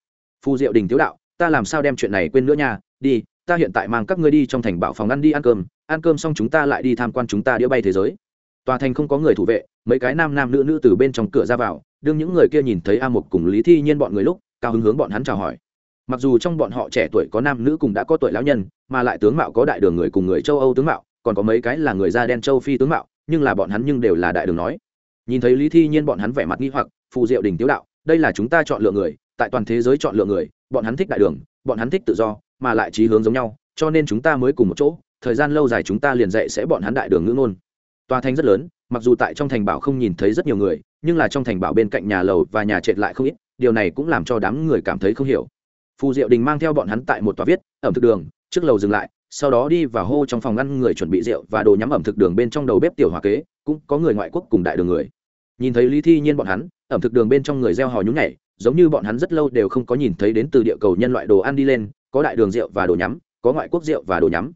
Phù Diệu Đình thiếu đạo, ta làm sao đem chuyện này quên nữa nha, đi, ta hiện tại mang các ngươi đi trong thành bảo phòng ăn đi ăn cơm, ăn cơm xong chúng ta lại đi tham quan chúng ta đĩa bay thế giới. Tòa thành không có người thủ vệ, mấy cái nam nam nữ nữ từ bên trong cửa ra vào, đương những người kia nhìn thấy A Mục cùng Lý Thi Nhiên bọn người lúc, cao hứng hướng bọn hắn chào hỏi. Mặc dù trong bọn họ trẻ tuổi có nam nữ cùng đã có tuổi lão nhân mà lại tướng mạo có đại đường người cùng người châu âu tướng mạo còn có mấy cái là người da đen châu phi tướng mạo nhưng là bọn hắn nhưng đều là đại đường nói. Nhìn thấy lý thi nhiên bọn hắn vẻ mặt nghi hoặc phù diệu đình tiếu đạo đây là chúng ta chọn lựa người tại toàn thế giới chọn lựa người bọn hắn thích đại đường bọn hắn thích tự do mà lại trí hướng giống nhau cho nên chúng ta mới cùng một chỗ thời gian lâu dài chúng ta liền dạy sẽ bọn hắn đại đường ngữ ngôn. Tòa thành rất lớn mặc dù tại trong thành bảo không nhìn thấy rất nhiều người nhưng là trong thành bảo bên cạnh nhà lầu và nhà trệt lại không ít, điều này cũng làm cho đám người cảm thấy không hiểu. Phù diệu đình mang theo bọn hắn tại một tòa viết, ẩm thực đường, trước lầu dừng lại, sau đó đi vào hô trong phòng ngăn người chuẩn bị rượu và đồ nhắm ẩm thực đường bên trong đầu bếp tiểu hòa kế, cũng có người ngoại quốc cùng đại đường người. Nhìn thấy lý thi nhiên bọn hắn, ẩm thực đường bên trong người gieo hò nhún nhảy, giống như bọn hắn rất lâu đều không có nhìn thấy đến từ địa cầu nhân loại đồ ăn đi lên, có đại đường rượu và đồ nhắm, có ngoại quốc rượu và đồ nhắm.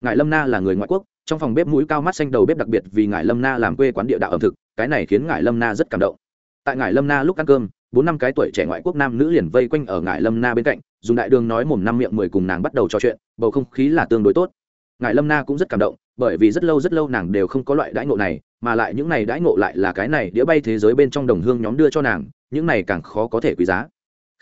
Ngài lâm na là người ngoại quốc trong phòng bếp mũi cao mắt xanh đầu bếp đặc biệt vì ngài lâm na làm quê quán địa đạo ẩm thực, cái này khiến ngài lâm na rất cảm động. Tại ngài lâm na lúc ăn cơm, bốn năm cái tuổi trẻ ngoại quốc nam nữ liền vây quanh ở ngài lâm na bên cạnh, dùng đại đường nói mồm năm miệng mười cùng nàng bắt đầu trò chuyện, bầu không khí là tương đối tốt. Ngài lâm na cũng rất cảm động, bởi vì rất lâu rất lâu nàng đều không có loại đãi ngộ này, mà lại những này đãi ngộ lại là cái này đĩa bay thế giới bên trong đồng hương nhóm đưa cho nàng, những này càng khó có thể quý giá.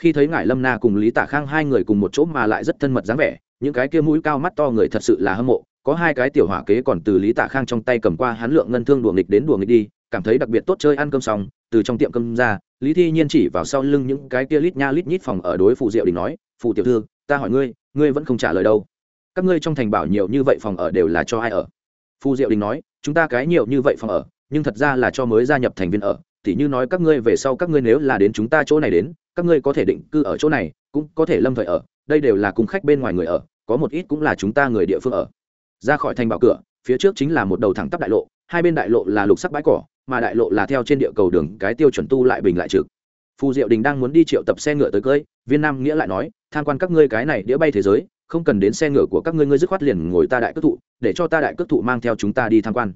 Khi thấy ngài lâm na cùng lý tả khang hai người cùng một chỗ mà lại rất thân mật dáng vẻ, những cái kia mũi cao mắt to người thật sự là hâm mộ có hai cái tiểu hỏa kế còn từ lý Tạ khang trong tay cầm qua hắn lượng ngân thương đùa nghịch đến đùa nghịch đi, cảm thấy đặc biệt tốt chơi ăn cơm xong, từ trong tiệm cơm ra, lý thi nhiên chỉ vào sau lưng những cái kia lít nha lít nhít phòng ở đối phụ diệu đình nói phụ tiểu thư, ta hỏi ngươi ngươi vẫn không trả lời đâu. Các ngươi trong thành bảo nhiều như vậy phòng ở đều là cho ai ở? Phụ diệu đình nói, chúng ta cái nhiều như vậy phòng ở, nhưng thật ra là cho mới gia nhập thành viên ở, tỉ như nói các ngươi về sau các ngươi nếu là đến chúng ta chỗ này đến, các ngươi có thể định cư ở chỗ này, cũng có thể lâm thời ở, đây đều là cùng khách bên ngoài người ở, có một ít cũng là chúng ta người địa phương ở ra khỏi thành bảo cửa, phía trước chính là một đầu thẳng tắp đại lộ, hai bên đại lộ là lục sắc bãi cỏ, mà đại lộ là theo trên địa cầu đường, cái tiêu chuẩn tu lại bình lại trực. Phù diệu đình đang muốn đi triệu tập xe ngựa tới cưới, viên nam nghĩa lại nói, tham quan các ngươi cái này đĩa bay thế giới, không cần đến xe ngựa của các ngươi ngươi dứt khoát liền ngồi ta đại cước thụ, để cho ta đại cước thụ mang theo chúng ta đi tham quan.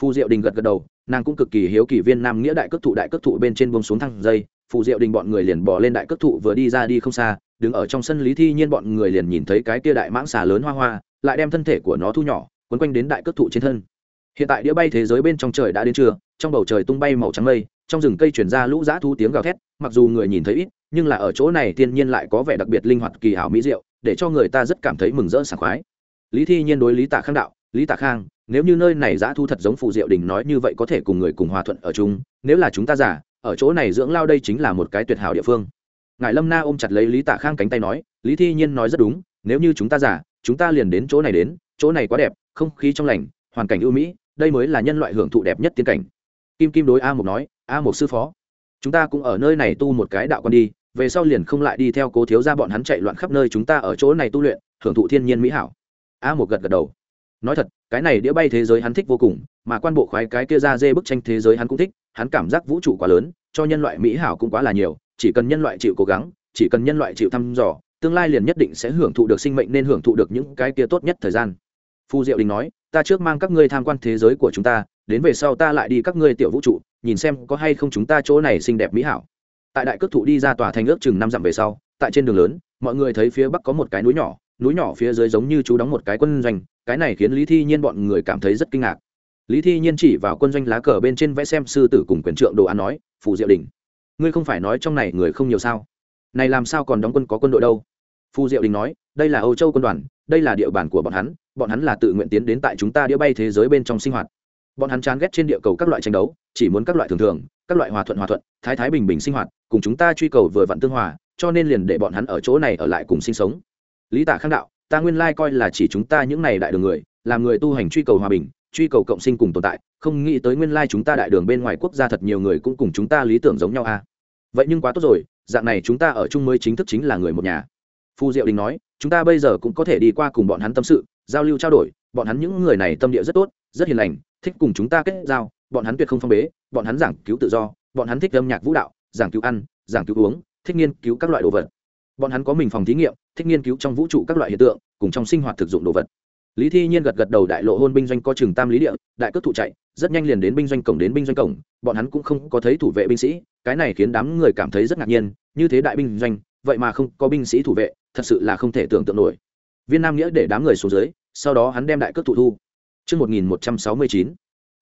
Phù diệu đình gật gật đầu, nàng cũng cực kỳ hiếu kỳ viên nam nghĩa đại cước thụ đại cước thụ bên trên bông xuống thăng dây. Phù diệu đình bọn người liền bỏ lên đại cước thụ vừa đi ra đi không xa, đứng ở trong sân lý thi nhiên bọn người liền nhìn thấy cái kia đại mãng xà lớn hoa hoa lại đem thân thể của nó thu nhỏ, quấn quanh đến đại cước thụ trên thân. Hiện tại đĩa bay thế giới bên trong trời đã đến trưa, trong bầu trời tung bay màu trắng mây, trong rừng cây chuyển ra lũ dã thu tiếng gào thét, mặc dù người nhìn thấy ít, nhưng là ở chỗ này thiên nhiên lại có vẻ đặc biệt linh hoạt, kỳ hảo mỹ diệu, để cho người ta rất cảm thấy mừng rỡ sảng khoái. Lý thi nhiên đối lý tạ khang đạo, lý tạ khang, nếu như nơi này dã thu thật giống phù diệu đình nói như vậy có thể cùng người cùng hòa thuận ở chung, nếu là chúng ta giả ở chỗ này dưỡng lao đây chính là một cái tuyệt hảo địa phương. Ngài lâm na ôm chặt lấy lý tạ khang cánh tay nói, lý thi nhiên nói rất đúng, nếu như chúng ta giả chúng ta liền đến chỗ này đến, chỗ này quá đẹp, không khí trong lành, hoàn cảnh ưu mỹ, đây mới là nhân loại hưởng thụ đẹp nhất tiên cảnh. Kim kim đối a Mục nói, a Mục sư phó, chúng ta cũng ở nơi này tu một cái đạo con đi, về sau liền không lại đi theo cố thiếu ra bọn hắn chạy loạn khắp nơi chúng ta ở chỗ này tu luyện, hưởng thụ thiên nhiên mỹ hảo. A một gật gật đầu. Nói thật, cái này đĩa bay thế giới hắn thích vô cùng, mà quan bộ khoái cái kia ra dê bức tranh thế giới hắn cũng thích, hắn cảm giác vũ trụ quá lớn, cho nhân loại mỹ hảo cũng quá là nhiều, chỉ cần nhân loại chịu cố gắng, chỉ cần nhân loại chịu thăm dò tương lai liền nhất định sẽ hưởng thụ được sinh mệnh nên hưởng thụ được những cái kia tốt nhất thời gian. Phu diệu đình nói, ta trước mang các ngươi tham quan thế giới của chúng ta, đến về sau ta lại đi các ngươi tiểu vũ trụ, nhìn xem có hay không chúng ta chỗ này xinh đẹp mỹ hảo. Tại đại cước thụ đi ra tòa thành ước chừng năm dặm về sau, tại trên đường lớn, mọi người thấy phía bắc có một cái núi nhỏ núi nhỏ phía dưới giống như chú đóng một cái quân doanh, cái này khiến lý thi nhiên bọn người cảm thấy rất kinh ngạc. Lý thi nhiên chỉ vào quân doanh lá cờ bên trên vẽ xem sư tử cùng quyền trượng đồ ăn nói phù diệu đình, ngươi không phải nói trong này người không nhiều sao? Này làm sao còn đóng quân có quân đội đâu? Phù diệu đình nói, đây là âu châu quân đoàn, đây là địa bàn của bọn hắn bọn hắn là tự nguyện tiến đến tại chúng ta đĩa bay thế giới bên trong sinh hoạt. Bọn hắn chán ghét trên địa cầu các loại tranh đấu, chỉ muốn các loại thường thường, các loại hòa thuận hòa thuận, thái thái bình bình sinh hoạt, cùng chúng ta truy cầu vừa vặn tương hòa, cho nên liền để bọn hắn ở chỗ này ở lại cùng sinh sống. Lý tạ khang đạo, ta nguyên lai coi là chỉ chúng ta những này đại đường người, làm người tu hành truy cầu hòa bình, truy cầu cộng sinh cùng tồn tại, không nghĩ tới nguyên lai chúng ta đại đường bên ngoài quốc gia thật nhiều người cũng cùng chúng ta lý tưởng giống nhau à. Vậy nhưng quá tốt rồi, dạng này chúng ta ở chung mới chính thức chính là người một nhà phu diệu đình nói, chúng ta bây giờ cũng có thể đi qua cùng bọn hắn tâm sự, giao lưu trao đổi. Bọn hắn những người này tâm địa rất tốt, rất hiền lành, thích cùng chúng ta kết giao. Bọn hắn tuyệt không phong bế, bọn hắn giảng cứu tự do, bọn hắn thích âm nhạc vũ đạo, giảng cứu ăn, giảng cứu uống, thích nghiên cứu các loại đồ vật. Bọn hắn có mình phòng thí nghiệm, thích nghiên cứu trong vũ trụ các loại hiện tượng, cùng trong sinh hoạt thực dụng đồ vật. Lý thi nhiên gật gật đầu, đại lộ hôn binh doanh co trường tam lý địa, đại cước thụ chạy, rất nhanh liền đến binh doanh cổng đến binh doanh cổng, bọn hắn cũng không có thấy thủ vệ binh sĩ, cái này khiến đám người cảm thấy rất ngạc nhiên, như thế đại binh doanh vậy mà không có binh sĩ thủ vệ thật sự là không thể tưởng tượng nổi viên nam nghĩa để đám người xuống dưới sau đó hắn đem đại cước thụ thu Trước 1169.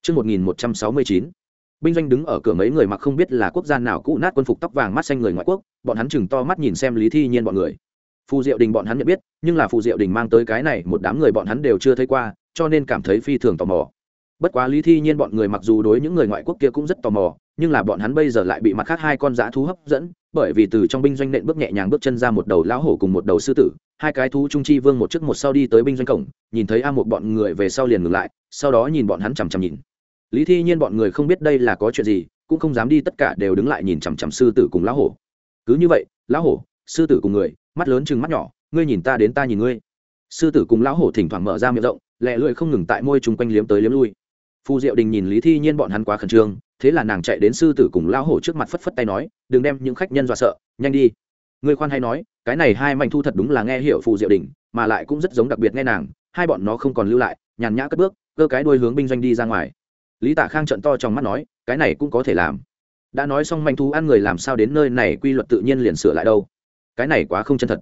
Trước 1169. Binh doanh đứng ở cửa mấy người mặc không biết là quốc gia nào cũ nát quân phục tóc vàng mắt xanh người ngoại quốc, bọn hắn chừng to mắt nhìn xem Lý Thi Nhiên bọn người. Phù Diệu Đình bọn hắn nhận biết, nhưng là Phù Diệu Đình mang tới cái này một đám người bọn hắn đều chưa thấy qua, cho nên cảm thấy phi thường tò mò bất quá lý thi nhiên bọn người mặc dù đối những người ngoại quốc kia cũng rất tò mò nhưng là bọn hắn bây giờ lại bị mặt khác hai con dã thú hấp dẫn, bởi vì từ trong binh doanh nện bước nhẹ nhàng bước chân ra một đầu lão hổ cùng một đầu sư tử, hai cái thú trung chi vương một trước một sau đi tới binh doanh cổng, nhìn thấy a một bọn người về sau liền ngừng lại, sau đó nhìn bọn hắn chằm chằm nhìn. Lý thi nhiên bọn người không biết đây là có chuyện gì, cũng không dám đi tất cả đều đứng lại nhìn chằm chằm sư tử cùng lão hổ. Cứ như vậy, lão hổ, sư tử cùng người, mắt lớn chừng mắt nhỏ, ngươi nhìn ta đến ta nhìn ngươi. Sư tử cùng lão hổ thỉnh thoảng mở ra miệng rộng, lẹ lưỡi không ngừng tại môi chung quanh liếm tới liếm lui. Phù diệu đình nhìn lý thi nhiên bọn hắn quá khẩn trương thế là nàng chạy đến sư tử cùng lão hổ trước mặt phất phất tay nói, đừng đem những khách nhân dọa sợ, nhanh đi. Người khoan hay nói, cái này hai mảnh thu thật đúng là nghe hiểu phù diệu đình mà lại cũng rất giống đặc biệt nghe nàng, hai bọn nó không còn lưu lại, nhàn nhã cất bước, cơ cái đuôi hướng binh doanh đi ra ngoài. Lý tạ khang trận to trong mắt nói, cái này cũng có thể làm. Đã nói xong manh thú ăn người làm sao đến nơi này quy luật tự nhiên liền sửa lại đâu. Cái này quá không chân thật.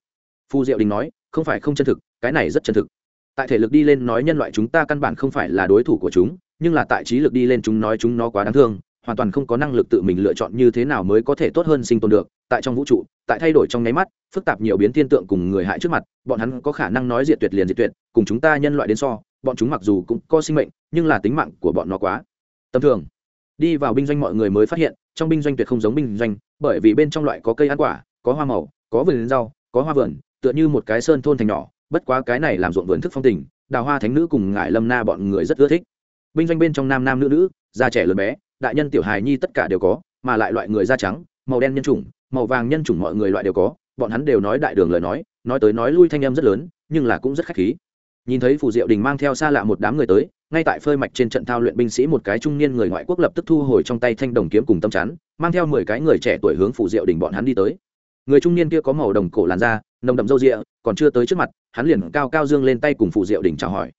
Phù diệu đình nói, không phải không chân thực, cái này rất chân thực. Tại thể lực đi lên nói nhân loại chúng ta căn bản không phải là đối thủ của chúng nhưng là tại trí lực đi lên chúng nói chúng nó quá đáng thương, hoàn toàn không có năng lực tự mình lựa chọn như thế nào mới có thể tốt hơn sinh tồn được. Tại trong vũ trụ, tại thay đổi trong nháy mắt, phức tạp nhiều biến thiên tượng cùng người hại trước mặt, bọn hắn có khả năng nói diệt tuyệt liền diệt tuyệt, cùng chúng ta nhân loại đến so, bọn chúng mặc dù cũng có sinh mệnh, nhưng là tính mạng của bọn nó quá tầm thường. Đi vào binh doanh mọi người mới phát hiện, trong binh doanh tuyệt không giống binh doanh, bởi vì bên trong loại có cây ăn quả, có hoa màu, có vườn rau, có hoa vườn, tựa như một cái sơn thôn thành nhỏ, bất quá cái này làm ruộng vườn thức phong tình, đào hoa thánh nữ cùng ngải lâm na bọn người rất ưa thích binh doanh bên trong nam nam nữ nữ da trẻ lớn bé, đại nhân tiểu hài nhi tất cả đều có, mà lại loại người da trắng, màu đen nhân chủng, màu vàng nhân chủng mọi người loại đều có, bọn hắn đều nói đại đường lời nói nói tới nói lui thanh em rất lớn, nhưng là cũng rất khách khí. Nhìn thấy phù diệu đình mang theo xa lạ một đám người tới, ngay tại phơi mạch trên trận thao luyện binh sĩ một cái trung niên người ngoại quốc lập tức thu hồi trong tay thanh đồng kiếm cùng tâm chắn, mang theo mười cái người trẻ tuổi hướng phù diệu đình bọn hắn đi tới. Người trung niên kia có màu đồng cổ làn da, nồng đậm râu rịa, còn chưa tới trước mặt, hắn liền cao cao dương lên tay cùng phù diệu đình chào hỏi.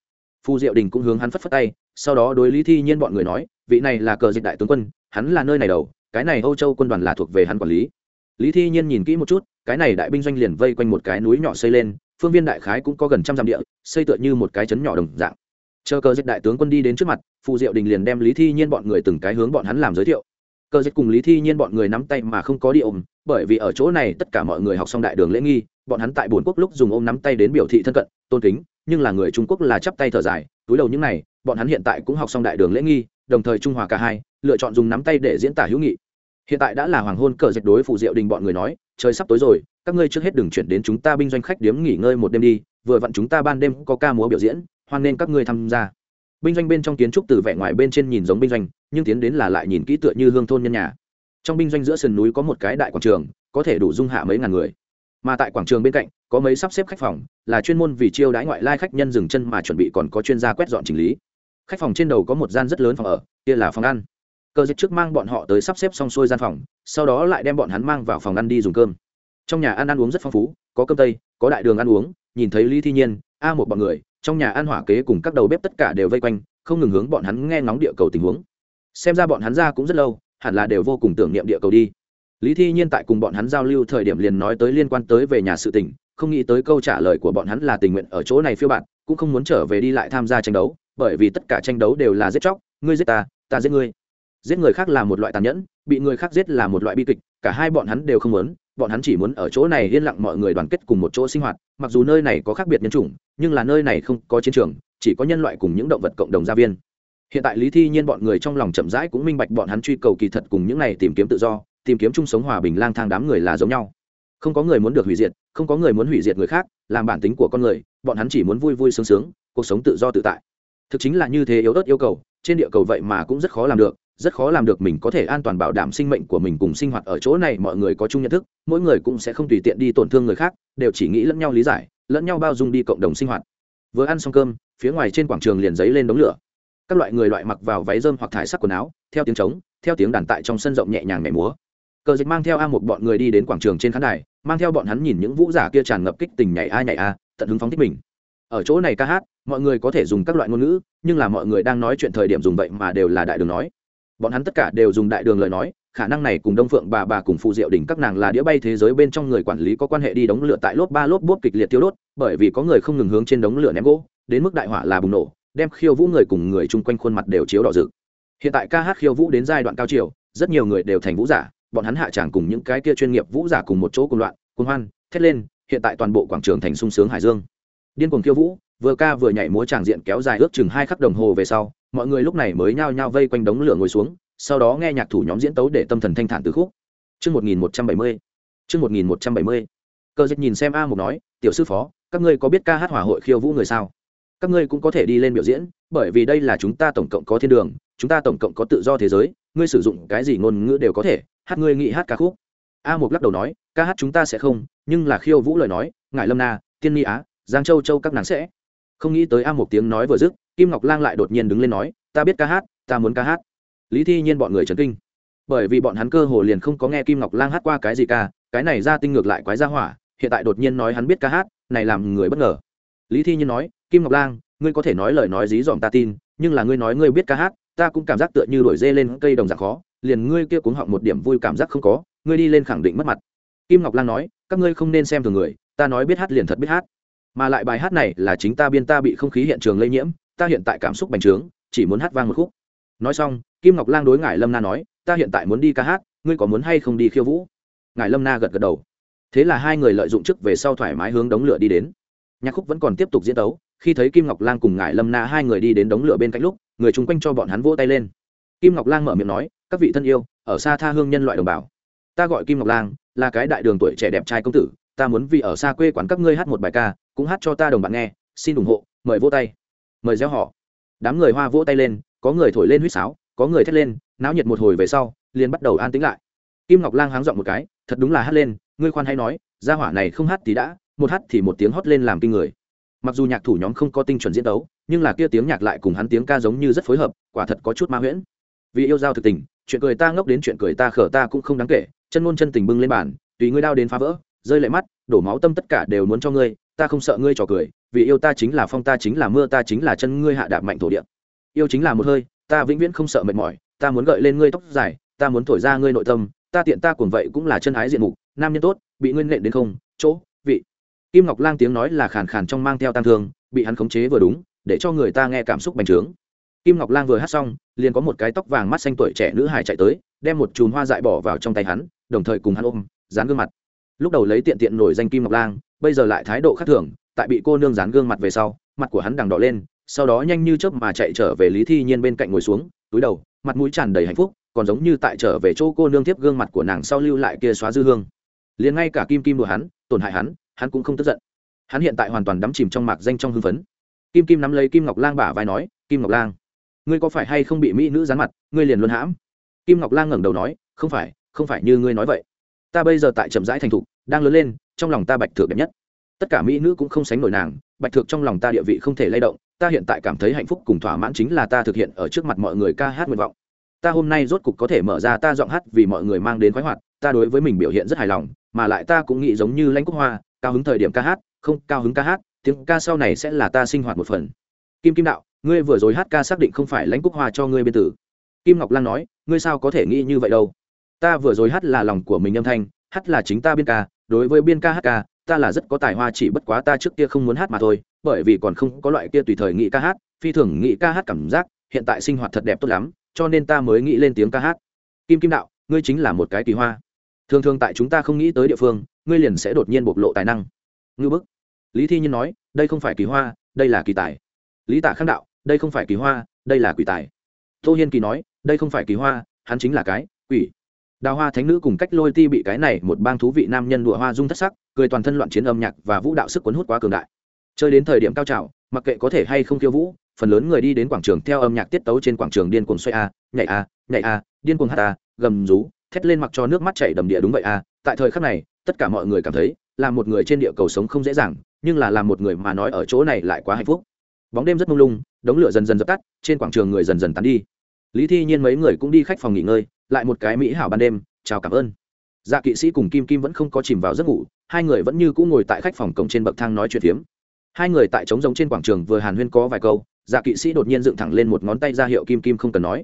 Phù diệu đình cũng hướng hắn phất phất tay sau đó đối lý thi nhiên bọn người nói, vị này là cờ dịch đại tướng quân, hắn là nơi này đầu, cái này âu châu quân đoàn là thuộc về hắn quản lý. Lý thi nhiên nhìn kỹ một chút, cái này đại binh doanh liền vây quanh một cái núi nhỏ xây lên, phương viên đại khái cũng có gần trăm dặm địa, xây tựa như một cái trấn nhỏ đồng dạng. Chờ cờ dịch đại tướng quân đi đến trước mặt, phù diệu đình liền đem lý thi nhiên bọn người từng cái hướng bọn hắn làm giới thiệu. Cờ dịch cùng lý thi nhiên bọn người nắm tay mà không có đi ôm, bởi vì ở chỗ này tất cả mọi người học xong đại đường lễ nghi, bọn hắn tại bốn quốc lúc dùng ôm nắm tay đến biểu thị thân cận, tôn kính, nhưng là người trung quốc là chắp tay thở dài, túi đầu những này bọn hắn hiện tại cũng học xong đại đường lễ nghi, đồng thời trung hòa cả hai, lựa chọn dùng nắm tay để diễn tả hữu nghị. Hiện tại đã là hoàng hôn cờ dịch đối phụ diệu đình bọn người nói, trời sắp tối rồi, các ngươi trước hết đừng chuyển đến chúng ta binh doanh khách điếm nghỉ ngơi một đêm đi, vừa vặn chúng ta ban đêm có ca múa biểu diễn, hoan nên các ngươi tham gia. Binh doanh bên trong kiến trúc từ vẻ ngoài bên trên nhìn giống binh doanh, nhưng tiến đến là lại nhìn kỹ tựa như hương thôn nhân nhà. Trong binh doanh giữa sườn núi có một cái đại quảng trường, có thể đủ dung hạ mấy ngàn người. Mà tại quảng trường bên cạnh, có mấy sắp xếp khách phòng, là chuyên môn vì chiêu đãi ngoại lai khách nhân dừng chân mà chuẩn bị còn có chuyên gia quét dọn chỉnh lý khách phòng trên đầu có một gian rất lớn phòng ở, kia là phòng ăn. Cơ dịch trước mang bọn họ tới sắp xếp xong xuôi gian phòng, sau đó lại đem bọn hắn mang vào phòng ăn đi dùng cơm. Trong nhà ăn ăn uống rất phong phú, có cơm tây, có đại đường ăn uống, nhìn thấy lý thi nhiên, a một bọn người, trong nhà ăn hỏa kế cùng các đầu bếp tất cả đều vây quanh, không ngừng hướng bọn hắn nghe ngóng địa cầu tình huống. Xem ra bọn hắn ra cũng rất lâu, hẳn là đều vô cùng tưởng niệm địa cầu đi. Lý thi nhiên tại cùng bọn hắn giao lưu thời điểm liền nói tới liên quan tới về nhà sự tình, không nghĩ tới câu trả lời của bọn hắn là tình nguyện ở chỗ này phiêu bạn, cũng không muốn trở về đi lại tham gia tranh đấu bởi vì tất cả tranh đấu đều là giết chóc, ngươi giết ta ta giết ngươi. Giết người khác là một loại tàn nhẫn, bị người khác giết là một loại bi kịch, cả hai bọn hắn đều không muốn, bọn hắn chỉ muốn ở chỗ này yên lặng mọi người đoàn kết cùng một chỗ sinh hoạt, mặc dù nơi này có khác biệt nhân chủng, nhưng là nơi này không có chiến trường, chỉ có nhân loại cùng những động vật cộng đồng gia viên. Hiện tại lý thi nhiên bọn người trong lòng chậm rãi cũng minh bạch bọn hắn truy cầu kỳ thật cùng những này tìm kiếm tự do, tìm kiếm chung sống hòa bình lang thang đám người là giống nhau. Không có người muốn được hủy diệt, không có người muốn hủy diệt người khác, làm bản tính của con người, bọn hắn chỉ muốn vui vui sướng sướng, cuộc sống tự do tự tại thực chính là như thế yếu ớt yêu cầu, trên địa cầu vậy mà cũng rất khó làm được, rất khó làm được mình có thể an toàn bảo đảm sinh mệnh của mình cùng sinh hoạt ở chỗ này, mọi người có chung nhận thức, mỗi người cũng sẽ không tùy tiện đi tổn thương người khác, đều chỉ nghĩ lẫn nhau lý giải, lẫn nhau bao dung đi cộng đồng sinh hoạt. Vừa ăn xong cơm, phía ngoài trên quảng trường liền giấy lên đống lửa. Các loại người loại mặc vào váy rơm hoặc thải sắc quần áo, theo tiếng trống, theo tiếng đàn tại trong sân rộng nhẹ nhàng nhảy múa. Cờ dịch mang theo a một bọn người đi đến quảng trường trên khán đài, mang theo bọn hắn nhìn những vũ giả kia tràn ngập kích tình nhảy a nhảy a, tận hứng phóng thích mình ở chỗ này ca hát, mọi người có thể dùng các loại ngôn ngữ, nhưng là mọi người đang nói chuyện thời điểm dùng vậy mà đều là đại đường nói. Bọn hắn tất cả đều dùng đại đường lời nói, khả năng này cùng đông phượng bà bà cùng phụ diệu đỉnh các nàng là đĩa bay thế giới bên trong người quản lý có quan hệ đi đống lửa tại lốp ba lốp bốp kịch liệt tiêu đốt, bởi vì có người không ngừng hướng trên đống lửa ném gỗ, đến mức đại hỏa là bùng nổ, đem khiêu vũ người cùng người chung quanh khuôn mặt đều chiếu đỏ rực. Hiện tại ca hát khiêu vũ đến giai đoạn cao chiều, rất nhiều người đều thành vũ giả, bọn hắn hạ tràng cùng những cái kia chuyên nghiệp vũ giả cùng một chỗ cùng loạn, cùng hoan, thét lên, hiện tại toàn bộ quảng trường thành sung sướng hải dương điên cuồng khiêu vũ vừa ca vừa nhảy múa tràng diện kéo dài ước chừng hai khắc đồng hồ về sau mọi người lúc này mới nhao nhao vây quanh đống lửa ngồi xuống sau đó nghe nhạc thủ nhóm diễn tấu để tâm thần thanh thản từ khúc Chương 1170. Chương 1170. Cơ dịch nhìn xem A Mục nói, "Tiểu sư phó, các ngươi có biết ca hát hòa hội khiêu vũ người sao? Các ngươi cũng có thể đi lên biểu diễn, bởi vì đây là chúng ta tổng cộng có thiên đường, chúng ta tổng cộng có tự do thế giới, ngươi sử dụng cái gì ngôn ngữ đều có thể, hát ngươi nghĩ hát ca khúc." A Mục lắc đầu nói, "Ca hát chúng ta sẽ không, nhưng là khiêu vũ lời nói, ngại Lâm Na, Tiên Ni Á, Giang Châu Châu các nàng sẽ." Không nghĩ tới A một tiếng nói vừa dứt, Kim Ngọc Lang lại đột nhiên đứng lên nói, "Ta biết ca hát, ta muốn ca hát." Lý Thi Nhiên bọn người chấn kinh bởi vì bọn hắn cơ hồ liền không có nghe kim ngọc lang hát qua cái gì ca cái này ra tinh ngược lại quái ra hỏa hiện tại đột nhiên nói hắn biết ca hát này làm người bất ngờ lý thi nhiên nói kim ngọc lang ngươi có thể nói lời nói dí dỏm ta tin nhưng là ngươi nói ngươi biết ca hát ta cũng cảm giác tựa như đổi dê lên cây đồng dạng khó liền ngươi kia cuống họng một điểm vui cảm giác không có ngươi đi lên khẳng định mất mặt kim ngọc lang nói các ngươi không nên xem thường người ta nói biết hát liền thật biết hát mà lại bài hát này là chính ta biên ta bị không khí hiện trường lây nhiễm, ta hiện tại cảm xúc bành trướng, chỉ muốn hát vang một khúc. Nói xong, kim ngọc lang đối ngải lâm na nói, ta hiện tại muốn đi ca hát, ngươi có muốn hay không đi khiêu vũ? Ngài lâm na gật gật đầu. Thế là hai người lợi dụng chức về sau thoải mái hướng đống lửa đi đến. Nhạc khúc vẫn còn tiếp tục diễn tấu, khi thấy kim ngọc lang cùng ngài lâm na hai người đi đến đống lửa bên cạnh lúc, người chung quanh cho bọn hắn vỗ tay lên. Kim ngọc lang mở miệng nói, các vị thân yêu, ở xa tha hương nhân loại đồng bào. Ta gọi kim ngọc lang, là cái đại đường tuổi trẻ đẹp trai công tử, ta muốn vì ở xa quê quán các ngươi hát một bài ca cũng hát cho ta đồng bạn nghe, xin ủng hộ, mời vỗ tay. Mời gieo họ. Đám người hoa vỗ tay lên, có người thổi lên huýt sáo, có người thét lên, náo nhiệt một hồi về sau, liền bắt đầu an tĩnh lại. Kim ngọc lang háng dọn một cái, thật đúng là hát lên, ngươi khoan hay nói, gia hỏa này không hát thì đã, một hát thì một tiếng hót lên làm kinh người. Mặc dù nhạc thủ nhóm không có tinh chuẩn diễn đấu nhưng là kia tiếng nhạc lại cùng hắn tiếng ca giống như rất phối hợp, quả thật có chút ma huyễn. Vì yêu giao thực tình, chuyện cười ta ngốc đến chuyện cười ta khở ta cũng không đáng kể, chân ngôn chân tình bưng lên bàn, tùy ngươi đau đến phá vỡ, rơi lệ mắt, đổ máu tâm tất cả đều muốn cho ngươi ta không sợ ngươi trò cười, vì yêu ta chính là phong, ta chính là mưa, ta chính là chân, ngươi hạ đạp mạnh thổ địa. Yêu chính là một hơi, ta vĩnh viễn không sợ mệt mỏi, ta muốn gợi lên ngươi tóc dài, ta muốn thổi ra ngươi nội tâm, ta tiện ta cuồng vậy cũng là chân ái diện mục, nam nhân tốt, bị ngươi nện đến không, chỗ, vị. Kim ngọc lang tiếng nói là khàn khàn trong mang theo tăng thương, bị hắn khống chế vừa đúng, để cho người ta nghe cảm xúc bành trướng. Kim ngọc lang vừa hát xong, liền có một cái tóc vàng mắt xanh tuổi trẻ nữ hài chạy tới, đem một chùm hoa dại bỏ vào trong tay hắn, đồng thời cùng hắn ôm, dán gương mặt lúc đầu lấy tiện tiện nổi danh kim ngọc lang, bây giờ lại thái độ khác thường, tại bị cô nương dán gương mặt về sau, mặt của hắn đằng đỏ lên, sau đó nhanh như chớp mà chạy trở về lý thi nhiên bên cạnh ngồi xuống, túi đầu, mặt mũi tràn đầy hạnh phúc, còn giống như tại trở về chỗ cô nương tiếp gương mặt của nàng sau lưu lại kia xóa dư hương. Liền ngay cả kim kim đùa hắn, tổn hại hắn hắn cũng không tức giận. Hắn hiện tại hoàn toàn đắm chìm trong mạc danh trong hưng phấn. Kim kim nắm lấy kim ngọc lang bả vai nói, kim ngọc lang, ngươi có phải hay không bị mỹ nữ dán mặt, ngươi liền luôn hãm? Kim ngọc lang ngẩng đầu nói, không phải không phải như ngươi nói vậy ta bây giờ tại chậm rãi thành thục, đang lớn lên, trong lòng ta bạch thượng đẹp nhất. Tất cả mỹ nữ cũng không sánh nổi nàng, bạch thượng trong lòng ta địa vị không thể lay động, ta hiện tại cảm thấy hạnh phúc cùng thỏa mãn chính là ta thực hiện ở trước mặt mọi người ca hát nguyện vọng. Ta hôm nay rốt cục có thể mở ra ta giọng hát vì mọi người mang đến khoái hoạt, ta đối với mình biểu hiện rất hài lòng, mà lại ta cũng nghĩ giống như lãnh quốc hoa, cao hứng thời điểm ca hát, không, cao hứng ca hát, tiếng ca sau này sẽ là ta sinh hoạt một phần. Kim kim đạo, ngươi vừa rồi hát ca xác định không phải lãnh quốc hoa cho ngươi biên tử. Kim ngọc lan nói, ngươi sao có thể nghĩ như vậy đâu? Ta vừa rồi hát là lòng của mình âm thanh, hát là chính ta biên ca, đối với biên ca hát ca, ta là rất có tài hoa chỉ bất quá ta trước kia không muốn hát mà thôi, bởi vì còn không có loại kia tùy thời nghĩ ca hát, phi thường nghĩ ca hát cảm giác, hiện tại sinh hoạt thật đẹp tốt lắm, cho nên ta mới nghĩ lên tiếng ca hát. Kim kim đạo, ngươi chính là một cái kỳ hoa. Thường thường tại chúng ta không nghĩ tới địa phương, ngươi liền sẽ đột nhiên bộc lộ tài năng. Ngư bức. Lý thi nhiên nói, đây không phải kỳ hoa, đây là kỳ tài. Lý Tả khang đạo, đây không phải kỳ hoa, đây là quỷ tài. Tô hiên kỳ nói, đây không phải kỳ hoa, hắn chính là cái quỷ đào hoa thánh nữ cùng cách lôi ti bị cái này một bang thú vị nam nhân đùa hoa dung thất sắc, cười toàn thân loạn chiến âm nhạc và vũ đạo sức cuốn hút quá cường đại. Chơi đến thời điểm cao trào, mặc kệ có thể hay không khiêu vũ, phần lớn người đi đến quảng trường theo âm nhạc tiết tấu trên quảng trường điên cuồng xoay a, nhảy a nhảy a, điên cuồng hát a, gầm rú, thét lên mặc cho nước mắt chảy đầm địa đúng vậy a. Tại thời khắc này, tất cả mọi người cảm thấy là một người trên địa cầu sống không dễ dàng, nhưng là làm một người mà nói ở chỗ này lại quá hạnh phúc. Bóng đêm rất mông lung, đống lửa dần dần dập tắt, trên quảng trường người dần dần tán đi lý thi nhiên mấy người cũng đi khách phòng nghỉ ngơi, lại một cái mỹ hảo ban đêm, chào cảm ơn. Dạ kỵ sĩ cùng kim kim vẫn không có chìm vào giấc ngủ, hai người vẫn như cũng ngồi tại khách phòng cổng trên bậc thang nói chuyện phiếm. Hai người tại trống giống trên quảng trường vừa hàn huyên có vài câu dạ kỵ sĩ đột nhiên dựng thẳng lên một ngón tay ra hiệu kim kim không cần nói.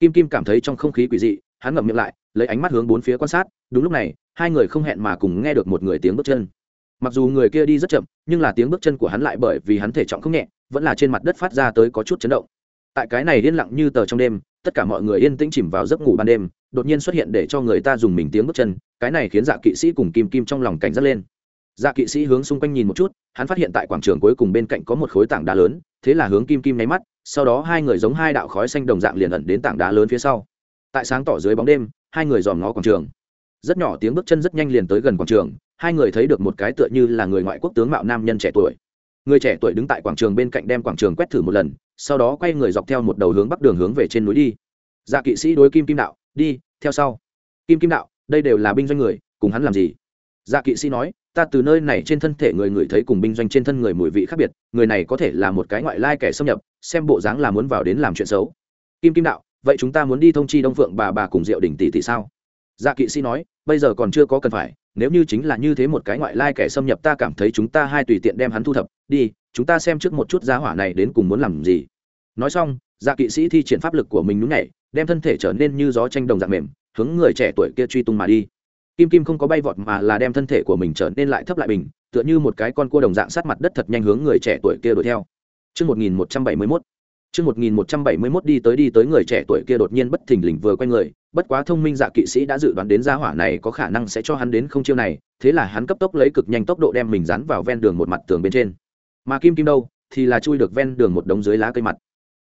Kim kim cảm thấy trong không khí quỷ dị, hắn ngậm miệng lại, lấy ánh mắt hướng bốn phía quan sát, đúng lúc này, hai người không hẹn mà cùng nghe được một người tiếng bước chân. Mặc dù người kia đi rất chậm, nhưng là tiếng bước chân của hắn lại bởi vì hắn thể trọng không nhẹ, vẫn là trên mặt đất phát ra tới có chút chấn động. Tại cái này yên lặng như tờ trong đêm tất cả mọi người yên tĩnh chìm vào giấc ngủ ban đêm, đột nhiên xuất hiện để cho người ta dùng mình tiếng bước chân, cái này khiến dạ kỵ sĩ cùng kim kim trong lòng cảnh giác lên. Dạ kỵ sĩ hướng xung quanh nhìn một chút, hắn phát hiện tại quảng trường cuối cùng bên cạnh có một khối tảng đá lớn, thế là hướng kim kim nháy mắt, sau đó hai người giống hai đạo khói xanh đồng dạng liền ẩn đến tảng đá lớn phía sau. Tại sáng tỏ dưới bóng đêm, hai người dòm ngó quảng trường. Rất nhỏ tiếng bước chân rất nhanh liền tới gần quảng trường, hai người thấy được một cái tựa như là người ngoại quốc tướng mạo nam nhân trẻ tuổi người trẻ tuổi đứng tại quảng trường bên cạnh đem quảng trường quét thử một lần, sau đó quay người dọc theo một đầu hướng bắc đường hướng về trên núi đi. Dạ kỵ sĩ đối kim kim đạo, đi, theo sau. Kim kim đạo, đây đều là binh doanh người, cùng hắn làm gì? Dạ kỵ sĩ nói, ta từ nơi này trên thân thể người người thấy cùng binh doanh trên thân người mùi vị khác biệt, người này có thể là một cái ngoại lai kẻ xâm nhập, xem bộ dáng là muốn vào đến làm chuyện xấu. Kim kim đạo, vậy chúng ta muốn đi thông chi đông phượng bà bà cùng diệu đình tỷ tỷ sao? Dạ kỵ sĩ nói, bây giờ còn chưa có cần phải nếu như chính là như thế một cái ngoại lai kẻ xâm nhập ta cảm thấy chúng ta hai tùy tiện đem hắn thu thập đi chúng ta xem trước một chút giá hỏa này đến cùng muốn làm gì. Nói xong dạ kỵ sĩ thi triển pháp lực của mình nhún nhảy đem thân thể trở nên như gió tranh đồng dạng mềm hướng người trẻ tuổi kia truy tung mà đi. Kim kim không có bay vọt mà là đem thân thể của mình trở nên lại thấp lại bình tựa như một cái con cua đồng dạng sát mặt đất thật nhanh hướng người trẻ tuổi kia đuổi theo. Trước 1171, Trước 1171 đi tới đi tới người trẻ tuổi kia đột nhiên bất thình lình vừa quay người, bất quá thông minh dạ kỵ sĩ đã dự đoán đến gia hỏa này có khả năng sẽ cho hắn đến không chiêu này, thế là hắn cấp tốc lấy cực nhanh tốc độ đem mình dán vào ven đường một mặt tường bên trên. Mà Kim Kim đâu, thì là chui được ven đường một đống dưới lá cây mặt.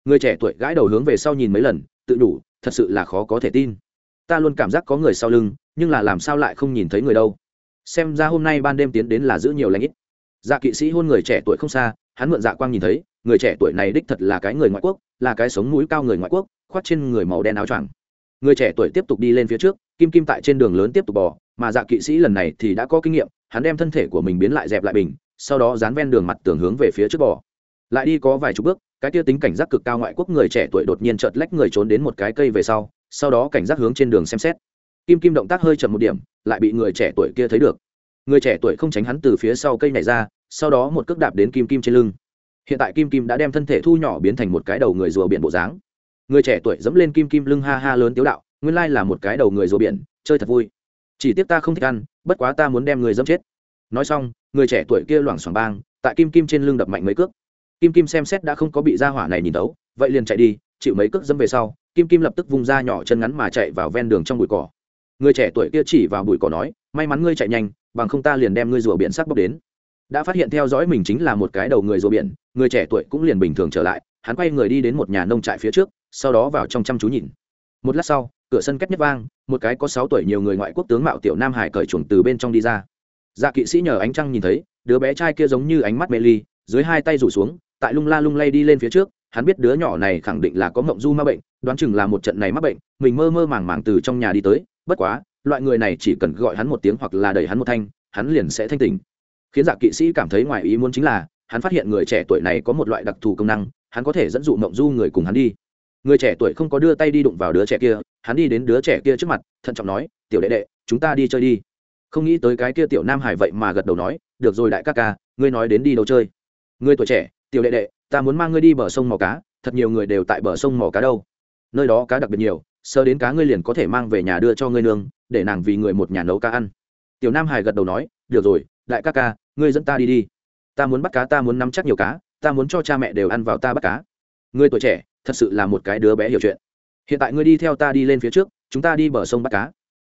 Người trẻ tuổi gãi đầu hướng về sau nhìn mấy lần, tự đủ, thật sự là khó có thể tin. Ta luôn cảm giác có người sau lưng, nhưng là làm sao lại không nhìn thấy người đâu. Xem ra hôm nay ban đêm tiến đến là giữ nhiều lãnh ít. Dạ kỵ sĩ hôn người trẻ tuổi không xa, hắn mượn dạ quang nhìn thấy, người trẻ tuổi này đích thật là cái người ngoại quốc là cái sống mũi cao người ngoại quốc khoác trên người màu đen áo choàng người trẻ tuổi tiếp tục đi lên phía trước, kim kim tại trên đường lớn tiếp tục bò, mà dạ kỵ sĩ lần này thì đã có kinh nghiệm, hắn đem thân thể của mình biến lại dẹp lại bình, sau đó dán ven đường mặt tường hướng về phía trước bò. Lại đi có vài chục bước, cái kia tính cảnh giác cực cao ngoại quốc người trẻ tuổi đột nhiên chợt lách người trốn đến một cái cây về sau sau đó cảnh giác hướng trên đường xem xét. Kim kim động tác hơi chậm một điểm, lại bị người trẻ tuổi kia thấy được. Người trẻ tuổi không tránh hắn từ phía sau cây này ra, sau đó một cước đạp đến kim kim trên lưng. Hiện tại kim kim đã đem thân thể thu nhỏ biến thành một cái đầu người rùa biển bộ dáng người trẻ tuổi dẫm lên kim kim lưng ha ha lớn tiếu đạo, nguyên lai là một cái đầu người rùa biển, chơi thật vui. Chỉ tiếc ta không thích ăn, bất quá ta muốn đem người dẫm chết. Nói xong, người trẻ tuổi kia loảng xoảng bang, tại kim kim trên lưng đập mạnh mấy cước. Kim kim xem xét đã không có bị ra hỏa này nhìn tấu vậy liền chạy đi, chịu mấy cước dẫm về sau, kim kim lập tức vung ra nhỏ chân ngắn mà chạy vào ven đường trong bụi cỏ. Người trẻ tuổi kia chỉ vào bụi cỏ nói, may mắn ngươi chạy nhanh, bằng không ta liền đem ngươi rùa biển sắc bốc đến. Đã phát hiện theo dõi mình chính là một cái đầu người rùa biển, người trẻ tuổi cũng liền bình thường trở lại, hắn quay người đi đến một nhà nông trại phía trước sau đó vào trong chăm chú nhìn. Một lát sau, cửa sân két nhất vang, một cái có sáu tuổi nhiều người ngoại quốc tướng mạo tiểu nam hải cởi chuồng từ bên trong đi ra. Dạ kỵ sĩ nhờ ánh trăng nhìn thấy, đứa bé trai kia giống như ánh mắt mê ly, dưới hai tay rủ xuống, tại lung la lung lay đi lên phía trước, hắn biết đứa nhỏ này khẳng định là có mộng du ma bệnh, đoán chừng là một trận này mắc bệnh, mình mơ mơ màng màng từ trong nhà đi tới, bất quá, loại người này chỉ cần gọi hắn một tiếng hoặc là đẩy hắn một thanh, hắn liền sẽ thanh tình khiến dạ kỵ sĩ cảm thấy ngoài ý muốn chính là, hắn phát hiện người trẻ tuổi này có một loại đặc thù công năng, hắn có thể dẫn dụ mộng du người cùng hắn đi người trẻ tuổi không có đưa tay đi đụng vào đứa trẻ kia, hắn đi đến đứa trẻ kia trước mặt, thận trọng nói, tiểu đệ đệ, chúng ta đi chơi đi. Không nghĩ tới cái kia tiểu nam hải vậy mà gật đầu nói, được rồi đại ca ca, ngươi nói đến đi đâu chơi? Ngươi tuổi trẻ, tiểu đệ đệ, ta muốn mang ngươi đi bờ sông mò cá, thật nhiều người đều tại bờ sông mò cá đâu. Nơi đó cá đặc biệt nhiều sơ đến cá ngươi liền có thể mang về nhà đưa cho ngươi nương, để nàng vì người một nhà nấu cá ăn. Tiểu nam hải gật đầu nói, được rồi, đại ca ca, ngươi dẫn ta đi đi. Ta muốn bắt cá, ta muốn nắm chắc nhiều cá, ta muốn cho cha mẹ đều ăn vào ta bắt cá. Ngươi tuổi trẻ thật sự là một cái đứa bé hiểu chuyện. Hiện tại ngươi đi theo ta đi lên phía trước, chúng ta đi bờ sông bắt cá.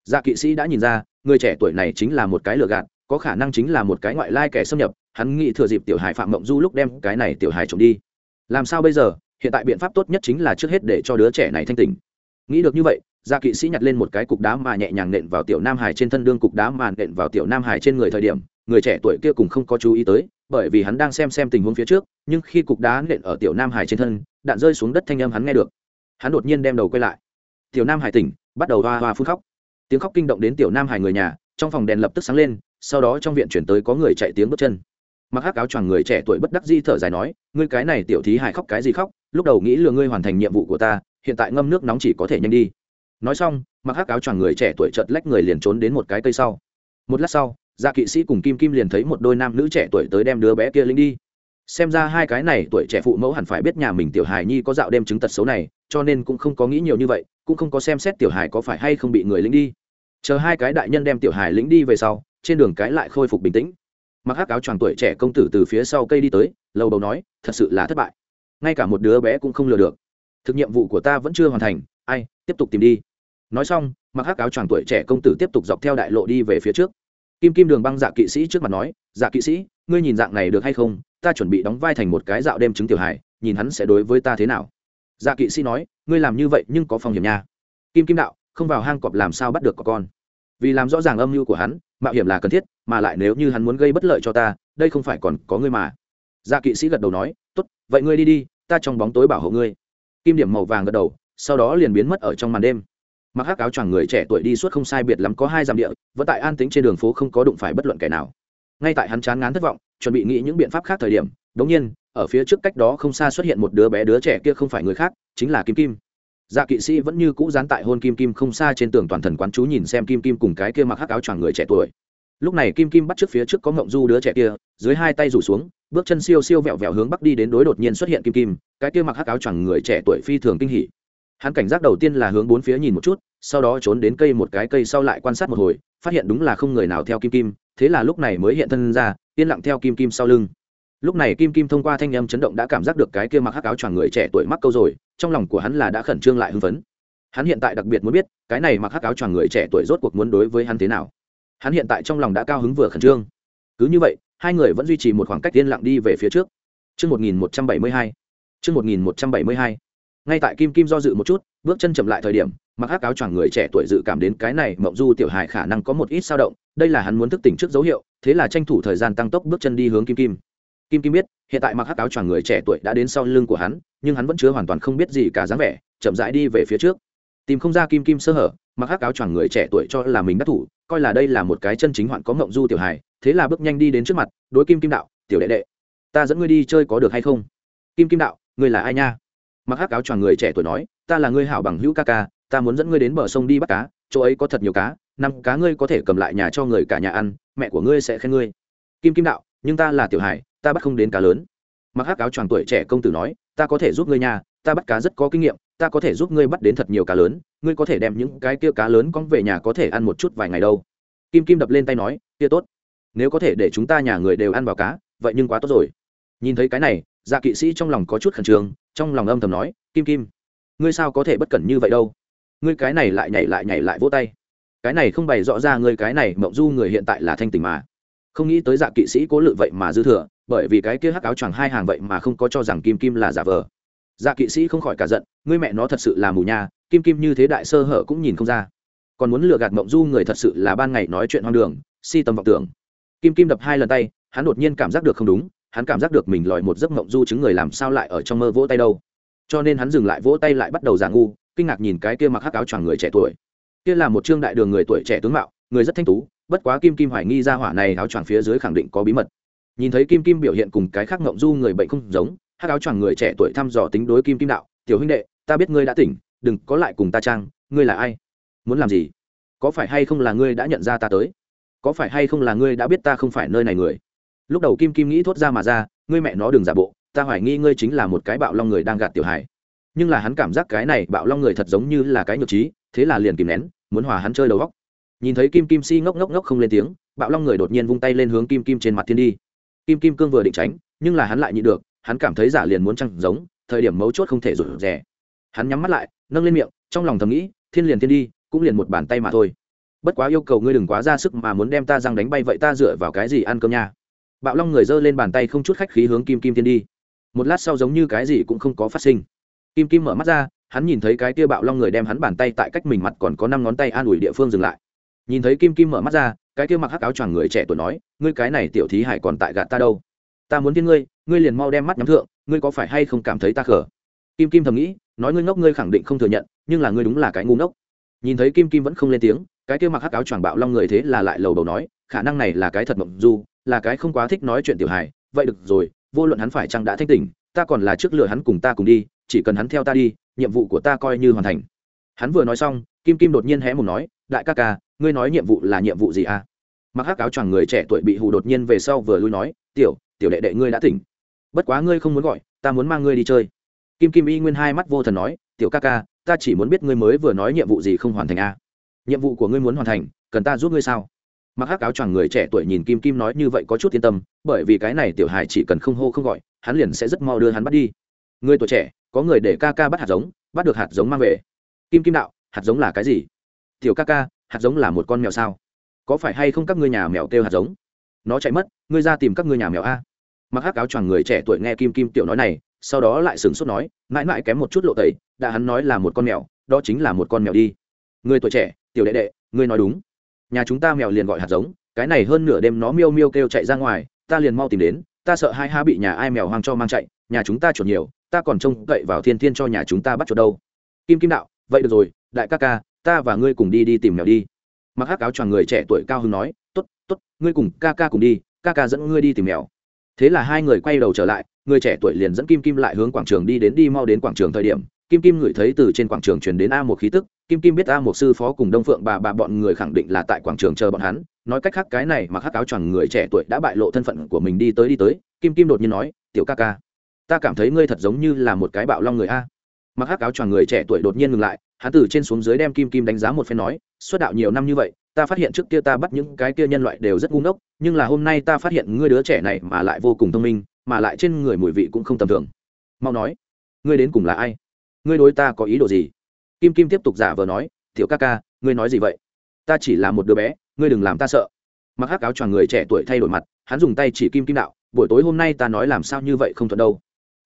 Dạ kỵ sĩ đã nhìn ra, người trẻ tuổi này chính là một cái lừa gạt, có khả năng chính là một cái ngoại lai kẻ xâm nhập, hắn nghĩ thừa dịp tiểu hải phạm mộng du lúc đem cái này tiểu hải trộm đi. Làm sao bây giờ? Hiện tại biện pháp tốt nhất chính là trước hết để cho đứa trẻ này thanh tỉnh. Nghĩ được như vậy gia kỵ sĩ nhặt lên một cái cục đá mà nhẹ nhàng nện vào tiểu nam hải trên thân đương cục đá mà nện vào tiểu nam hải trên người thời điểm, người trẻ tuổi kia cùng không có chú ý tới, bởi vì hắn đang xem xem tình huống phía trước, nhưng khi cục đá nện ở tiểu nam hải trên thân đạn rơi xuống đất thanh âm hắn nghe được. Hắn đột nhiên đem đầu quay lại. Tiểu nam hải tỉnh, bắt đầu hoa hoa phun khóc. Tiếng khóc kinh động đến tiểu nam hải người nhà, trong phòng đèn lập tức sáng lên, sau đó trong viện chuyển tới có người chạy tiếng bước chân. Mặc hắc áo choàng người trẻ tuổi bất đắc di thở dài nói, ngươi cái này tiểu thí hải khóc cái gì khóc, lúc đầu nghĩ lừa ngươi hoàn thành nhiệm vụ của ta, hiện tại ngâm nước nóng chỉ có thể nhanh đi. Nói xong, mặc hắc áo choàng người trẻ tuổi chợt lách người liền trốn đến một cái cây sau. Một lát sau dạ kỵ sĩ cùng kim kim liền thấy một đôi nam nữ trẻ tuổi tới đem đứa bé kia linh đi xem ra hai cái này tuổi trẻ phụ mẫu hẳn phải biết nhà mình tiểu hài nhi có dạo đêm chứng tật xấu này, cho nên cũng không có nghĩ nhiều như vậy, cũng không có xem xét tiểu hài có phải hay không bị người lính đi. Chờ hai cái đại nhân đem tiểu hài lính đi về sau, trên đường cái lại khôi phục bình tĩnh. Mặc hắc áo choàng tuổi trẻ công tử từ phía sau cây đi tới lâu đầu nói, thật sự là thất bại. Ngay cả một đứa bé cũng không lừa được. Thực nhiệm vụ của ta vẫn chưa hoàn thành, ai, tiếp tục tìm đi. Nói xong, mặc hắc áo choàng tuổi trẻ công tử tiếp tục dọc theo đại lộ đi về phía trước kim kim đường băng dạ kỵ sĩ trước mặt nói dạ kỵ sĩ, ngươi nhìn dạng này được hay không? Ta chuẩn bị đóng vai thành một cái dạo đêm chứng tiểu hài, nhìn hắn sẽ đối với ta thế nào. Dạ kỵ sĩ nói, ngươi làm như vậy nhưng có phòng hiểm nha. Kim kim đạo, không vào hang cọp làm sao bắt được có con? Vì làm rõ ràng âm mưu của hắn, mạo hiểm là cần thiết, mà lại nếu như hắn muốn gây bất lợi cho ta, đây không phải còn có ngươi mà. Dạ kỵ sĩ gật đầu nói, tốt, vậy ngươi đi đi, ta trong bóng tối bảo hộ ngươi. Kim điểm màu vàng gật đầu, sau đó liền biến mất ở trong màn đêm mặc hắc áo choàng người trẻ tuổi đi suốt không sai biệt lắm có hai dặm địa, vẫn tại an tính trên đường phố không có đụng phải bất luận kẻ nào. Ngay tại hắn chán ngán thất vọng, chuẩn bị nghĩ những biện pháp khác thời điểm, đống nhiên, ở phía trước cách đó không xa xuất hiện một đứa bé đứa trẻ kia không phải người khác, chính là kim kim. Dạ kỵ sĩ vẫn như cũ dán tại hôn kim kim không xa trên tường toàn thần quán chú nhìn xem kim kim cùng cái kia mặc hắc áo choàng người trẻ tuổi. Lúc này kim kim bắt trước phía trước có ngộng du đứa trẻ kia, dưới hai tay rủ xuống, bước chân siêu siêu vẹo vẹo hướng bắc đi đến đối đột nhiên xuất hiện kim kim, cái kia mặc hắc áo choàng người trẻ tuổi phi thường kinh hỉ hắn cảnh giác đầu tiên là hướng bốn phía nhìn một chút, sau đó trốn đến cây một cái cây sau lại quan sát một hồi, phát hiện đúng là không người nào theo kim kim, thế là lúc này mới hiện thân ra, yên lặng theo kim kim sau lưng. Lúc này kim kim thông qua thanh âm chấn động đã cảm giác được cái kia mặc hắc áo choàng người trẻ tuổi mắc câu rồi, trong lòng của hắn là đã khẩn trương lại hưng phấn. Hắn hiện tại đặc biệt muốn biết, cái này mặc hắc áo choàng người trẻ tuổi rốt cuộc muốn đối với hắn thế nào. Hắn hiện tại trong lòng đã cao hứng vừa khẩn trương. Cứ như vậy, hai người vẫn duy trì một khoảng cách yên lặng đi về phía trước. Trước 1172. Trước 1172 ngay tại kim kim do dự một chút, bước chân chậm lại thời điểm, mặc hắc áo choàng người trẻ tuổi dự cảm đến cái này mộng du tiểu hài khả năng có một ít sao động, đây là hắn muốn thức tỉnh trước dấu hiệu, thế là tranh thủ thời gian tăng tốc bước chân đi hướng kim kim. Kim kim biết, hiện tại mặc hắc áo choàng người trẻ tuổi đã đến sau lưng của hắn, nhưng hắn vẫn chưa hoàn toàn không biết gì cả dáng vẻ, chậm rãi đi về phía trước. Tìm không ra kim kim sơ hở, mặc hắc áo choàng người trẻ tuổi cho là mình đắc thủ, coi là đây là một cái chân chính hoạn có mộng du tiểu hài, thế là bước nhanh đi đến trước mặt, đối kim kim đạo, tiểu đệ đệ, ta dẫn ngươi đi chơi có được hay không? Kim kim đạo, ngươi là ai nha? Mặc hắc áo choàng người trẻ tuổi nói, ta là ngươi hảo bằng hữu ca ca, ta muốn dẫn ngươi đến bờ sông đi bắt cá, chỗ ấy có thật nhiều cá, năm cá ngươi có thể cầm lại nhà cho người cả nhà ăn, mẹ của ngươi sẽ khen ngươi. Kim kim đạo, nhưng ta là tiểu hải ta bắt không đến cá lớn. Mặc hắc áo choàng tuổi trẻ công tử nói, ta có thể giúp ngươi nhà, ta bắt cá rất có kinh nghiệm, ta có thể giúp ngươi bắt đến thật nhiều cá lớn, ngươi có thể đem những cái kia cá lớn con về nhà có thể ăn một chút vài ngày đâu. Kim kim đập lên tay nói, kia tốt, nếu có thể để chúng ta nhà người đều ăn vào cá, vậy nhưng quá tốt rồi. Nhìn thấy cái này dạ kỵ sĩ trong lòng có chút khẩn trương, trong lòng âm thầm nói, kim kim, ngươi sao có thể bất cẩn như vậy đâu? Ngươi cái này lại nhảy lại nhảy lại vỗ tay. Cái này không bày rõ ra ngươi cái này mộng du người hiện tại là thanh tình mà. Không nghĩ tới dạ kỵ sĩ cố lự vậy mà dư thừa, bởi vì cái kia hắc áo choàng hai hàng vậy mà không có cho rằng kim kim là giả vờ. Dạ kỵ sĩ không khỏi cả giận, ngươi mẹ nó thật sự là mù nha, kim kim như thế đại sơ hở cũng nhìn không ra. Còn muốn lừa gạt mộng du người thật sự là ban ngày nói chuyện hoang đường, si tầm vọng tưởng. Kim kim đập hai lần tay, hắn đột nhiên cảm giác được không đúng hắn cảm giác được mình lòi một giấc mộng du chứng người làm sao lại ở trong mơ vỗ tay đâu. Cho nên hắn dừng lại vỗ tay lại bắt đầu giả ngu, kinh ngạc nhìn cái kia mặc hắc áo choàng người trẻ tuổi. Kia là một trương đại đường người tuổi trẻ tướng mạo, người rất thanh tú, bất quá kim kim hoài nghi ra hỏa này áo choàng phía dưới khẳng định có bí mật. Nhìn thấy kim kim biểu hiện cùng cái khác ngộng du người bệnh không giống, hắc áo choàng người trẻ tuổi thăm dò tính đối kim kim đạo, tiểu huynh đệ, ta biết ngươi đã tỉnh, đừng có lại cùng ta trang, ngươi là ai? Muốn làm gì? Có phải hay không là ngươi đã nhận ra ta tới? Có phải hay không là ngươi đã biết ta không phải nơi này người? Lúc đầu kim kim nghĩ thốt ra mà ra, ngươi mẹ nó đừng giả bộ, ta hoài nghi ngươi chính là một cái bạo long người đang gạt tiểu hải nhưng là hắn cảm giác cái này bạo long người thật giống như là cái nhược trí, thế là liền kìm nén, muốn hòa hắn chơi đầu góc nhìn thấy kim kim si ngốc ngốc ngốc không lên tiếng, bạo long người đột nhiên vung tay lên hướng kim kim trên mặt thiên đi. Kim kim cương vừa định tránh, nhưng là hắn lại nhịn được, hắn cảm thấy giả liền muốn trăng giống, thời điểm mấu chốt không thể rủ rẻ hắn nhắm mắt lại, nâng lên miệng, trong lòng thầm nghĩ, thiên liền thiên đi, cũng liền một bàn tay mà thôi. Bất quá yêu cầu ngươi đừng quá ra sức mà muốn đem ta răng đánh bay vậy ta dựa vào cái gì ăn cơm nha? Bạo long người giơ lên bàn tay không chút khách khí hướng kim kim thiên đi. Một lát sau giống như cái gì cũng không có phát sinh. Kim kim mở mắt ra, hắn nhìn thấy cái tia bạo long người đem hắn bàn tay tại cách mình mặt còn có năm ngón tay an ủi địa phương dừng lại. Nhìn thấy kim kim mở mắt ra, cái kia mặc hắc áo choàng người trẻ tuổi nói, ngươi cái này tiểu thí hải còn tại gạt ta đâu? Ta muốn thiên ngươi ngươi liền mau đem mắt nhắm thượng, ngươi có phải hay không cảm thấy ta khở kim kim thầm nghĩ, nói, ngươi ngốc, ngươi khẳng định không thừa nhận, nhưng là ngươi đúng là cái ngu ngốc. Nhìn thấy kim kim vẫn không lên tiếng, cái kia mặc hắc áo choàng bạo long người thế là lại lầu đầu nói, khả năng này là cái thật mộng du là cái không quá thích nói chuyện tiểu hài, vậy được rồi, vô luận hắn phải chăng đã thanh tỉnh, ta còn là trước lừa hắn cùng ta cùng đi, chỉ cần hắn theo ta đi, nhiệm vụ của ta coi như hoàn thành. Hắn vừa nói xong, kim kim đột nhiên hé một nói, đại ca ca, ngươi nói nhiệm vụ là nhiệm vụ gì à? Mặc hắc áo choàng người trẻ tuổi bị hù đột nhiên về sau vừa lui nói, tiểu tiểu đệ đệ ngươi đã tỉnh. Bất quá ngươi không muốn gọi, ta muốn mang ngươi đi chơi. Kim kim y nguyên hai mắt vô thần nói, tiểu ca ca, ta chỉ muốn biết ngươi mới vừa nói nhiệm vụ gì không hoàn thành à. nhiệm vụ của ngươi muốn hoàn thành, cần ta giúp ngươi sao? Mặc hắc áo choàng người trẻ tuổi nhìn kim kim nói như vậy có chút yên tâm, bởi vì cái này tiểu hài chỉ cần không hô không gọi, hắn liền sẽ rất mau đưa hắn bắt đi. Người tuổi trẻ, có người để ca ca bắt hạt giống, bắt được hạt giống mang về. Kim kim đạo, hạt giống là cái gì? Tiểu ca ca, hạt giống là một con mèo sao? Có phải hay không các ngươi nhà mèo kêu hạt giống? Nó chạy mất, ngươi ra tìm các ngươi nhà mèo a. Mặc hắc áo choàng người trẻ tuổi nghe kim kim tiểu nói này, sau đó lại sửng sốt nói, mãi mãi kém một chút lộ tẩy, đã hắn nói là một con mèo, đó chính là một con mèo đi. Người tuổi trẻ, tiểu đệ đệ, ngươi nói đúng nhà chúng ta mèo liền gọi hạt giống, cái này hơn nửa đêm nó miêu miêu kêu chạy ra ngoài, ta liền mau tìm đến, ta sợ hai ha bị nhà ai mèo hoang cho mang chạy, nhà chúng ta chuột nhiều, ta còn trông cậy vào thiên thiên cho nhà chúng ta bắt chuột đâu. Kim kim đạo, vậy được rồi, đại ca ca, ta và ngươi cùng đi đi tìm mèo đi. Mặc hắc áo choàng người trẻ tuổi cao hưng nói t ố t t ố t ngươi cùng ca ca cùng đi, ca ca dẫn ngươi đi tìm mèo. Thế là hai người quay đầu trở lại, người trẻ tuổi liền dẫn kim kim lại hướng quảng trường đi đến đi mau đến quảng trường thời điểm kim kim ngửi thấy từ trên quảng trường truyền đến a một khí tức, kim kim biết a một sư phó cùng đông phượng bà bà bọn người khẳng định là tại quảng trường chờ bọn hắn, nói cách khác cái này mặc hắc áo choàng người trẻ tuổi đã bại lộ thân phận của mình đi tới đi tới, kim kim đột nhiên nói, tiểu ca ca, ta cảm thấy ngươi thật giống như là một cái bạo long người a. Mặc hắc áo choàng người trẻ tuổi đột nhiên ngừng lại, hắn từ trên xuống dưới đem kim kim đánh giá một phen nói xuất đạo nhiều năm như vậy, ta phát hiện trước kia ta bắt những cái kia nhân loại đều rất ngu ngốc, nhưng là hôm nay ta phát hiện ngươi đứa trẻ này mà lại vô cùng thông minh, mà lại trên người mùi vị cũng không tầm thường. Mau nói, ngươi đến cùng là ai? Ngươi đối ta có ý đồ gì? Kim kim tiếp tục giả vờ nói, tiểu ca ca, ngươi nói gì vậy? Ta chỉ là một đứa bé, ngươi đừng làm ta sợ. Mặc hắc áo choàng người trẻ tuổi thay đổi mặt, hắn dùng tay chỉ kim kim đạo, buổi tối hôm nay ta nói làm sao như vậy không thuận đâu.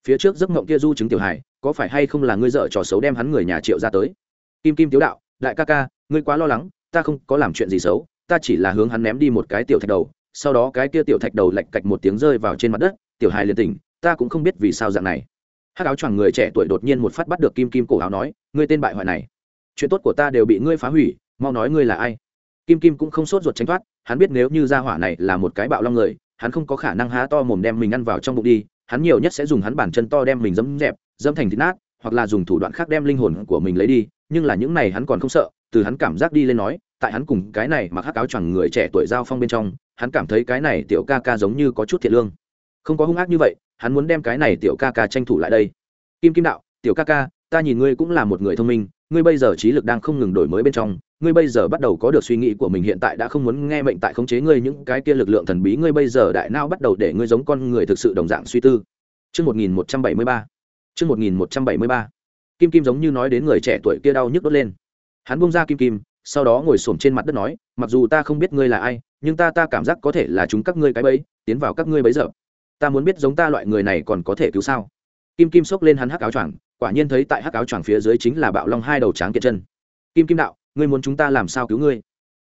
Phía trước giấc mộng kia du chứng tiểu hải có phải hay không là ngươi dợ trò xấu đem hắn người nhà triệu ra tới? Kim kim tiếu đạo, đại ca ca, ngươi quá lo lắng, ta không có làm chuyện gì xấu, ta chỉ là hướng hắn ném đi một cái tiểu thạch đầu, sau đó cái kia tiểu thạch đầu lạch cạch một tiếng rơi vào trên mặt đất, tiểu hài liền tỉnh, ta cũng không biết vì sao dạng này hát áo choàng người trẻ tuổi đột nhiên một phát bắt được kim kim cổ áo nói, ngươi tên bại hoại này, chuyện tốt của ta đều bị ngươi phá hủy, mau nói ngươi là ai? Kim kim cũng không sốt ruột tránh thoát, hắn biết nếu như gia hỏa này là một cái bạo long người, hắn không có khả năng há to mồm đem mình ăn vào trong bụng đi, hắn nhiều nhất sẽ dùng hắn bàn chân to đem mình dẫm dẹp, dẫm thành thịt nát, hoặc là dùng thủ đoạn khác đem linh hồn của mình lấy đi, nhưng là những này hắn còn không sợ, từ hắn cảm giác đi lên nói, tại hắn cùng cái này mặc hắc áo choàng người trẻ tuổi giao phong bên trong, hắn cảm thấy cái này tiểu ca ca giống như có chút thiệt lương. Không có hung ác như vậy hắn muốn đem cái này tiểu ca ca tranh thủ lại đây kim kim đạo tiểu ca ca ta nhìn ngươi cũng là một người thông minh ngươi bây giờ trí lực đang không ngừng đổi mới bên trong ngươi bây giờ bắt đầu có được suy nghĩ của mình hiện tại đã không muốn nghe mệnh tại khống chế ngươi những cái kia lực lượng thần bí ngươi bây giờ đại nao bắt đầu để ngươi giống con người thực sự đồng dạng suy tư Chương 1173. Chương 1173. Kim Kim giống như nói đến người trẻ tuổi kia đau nhức đốt lên. Hắn buông ra Kim Kim, sau đó ngồi xổm trên mặt đất nói, mặc dù ta không biết ngươi là ai, nhưng ta ta cảm giác có thể là chúng các ngươi cái bẫy, tiến vào các ngươi bấy giờ. Ta muốn biết giống ta loại người này còn có thể cứu sao? Kim Kim sốc lên hắn hắc áo choàng, quả nhiên thấy tại hắc áo choàng phía dưới chính là bạo long hai đầu tráng kiện chân. Kim Kim đạo, ngươi muốn chúng ta làm sao cứu ngươi?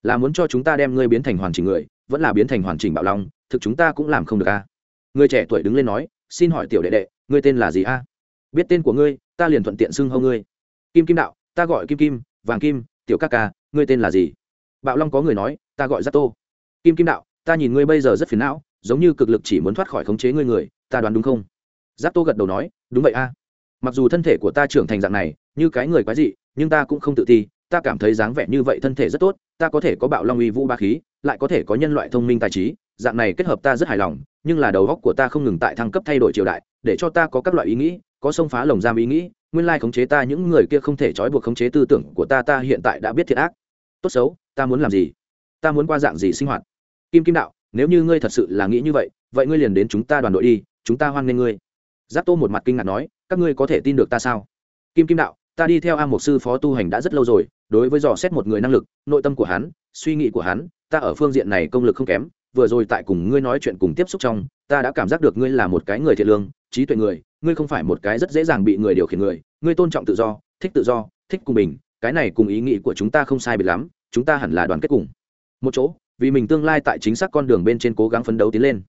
Là muốn cho chúng ta đem ngươi biến thành hoàn chỉnh người, vẫn là biến thành hoàn chỉnh bạo long, thực chúng ta cũng làm không được a. Người trẻ tuổi đứng lên nói, xin hỏi tiểu đệ đệ ngươi tên là gì a biết tên của ngươi ta liền thuận tiện xưng hâu ngươi kim kim đạo ta gọi kim kim vàng kim tiểu ca ca ngươi tên là gì bạo long có người nói ta gọi giác tô kim kim đạo ta nhìn ngươi bây giờ rất phiền não giống như cực lực chỉ muốn thoát khỏi khống chế ngươi người, ta đoán đúng không? Giáp tô gật đầu nói, đúng vậy a. Mặc dù thân thể của ta trưởng thành dạng này, như cái người quái dị, nhưng ta cũng không tự ti, ta cảm thấy dáng vẻ như vậy thân thể rất tốt, ta có thể có bạo long uy vũ ba khí, lại có thể có nhân loại thông minh tài trí, dạng này kết hợp ta rất hài lòng, nhưng là đầu góc của ta không ngừng tại thăng cấp thay đổi triều đại, để cho ta có các loại ý nghĩ, có xông phá lồng giam ý nghĩ, nguyên lai khống chế ta những người kia không thể trói buộc khống chế tư tưởng của ta ta hiện tại đã biết thiệt ác. Tốt xấu, ta muốn làm gì? Ta muốn qua dạng gì sinh hoạt? Kim kim đạo nếu như ngươi thật sự là nghĩ như vậy vậy ngươi liền đến chúng ta đoàn đội đi, chúng ta hoan nghênh ngươi. Giáp tô một mặt kinh ngạc nói, các ngươi có thể tin được ta sao? Kim kim đạo, ta đi theo a một sư phó tu hành đã rất lâu rồi, đối với dò xét một người năng lực, nội tâm của hắn, suy nghĩ của hắn, ta ở phương diện này công lực không kém, vừa rồi tại cùng ngươi nói chuyện cùng tiếp xúc trong, ta đã cảm giác được ngươi là một cái người thiện lương, trí tuệ người, ngươi không phải một cái rất dễ dàng bị người điều khiển người, ngươi tôn trọng tự do, thích tự do, thích cùng mình, cái này cùng ý nghĩ của chúng ta không sai biệt lắm, chúng ta hẳn là đoàn kết cùng. Một chỗ vì mình tương lai tại chính xác con đường bên trên cố gắng phấn đấu tiến lên.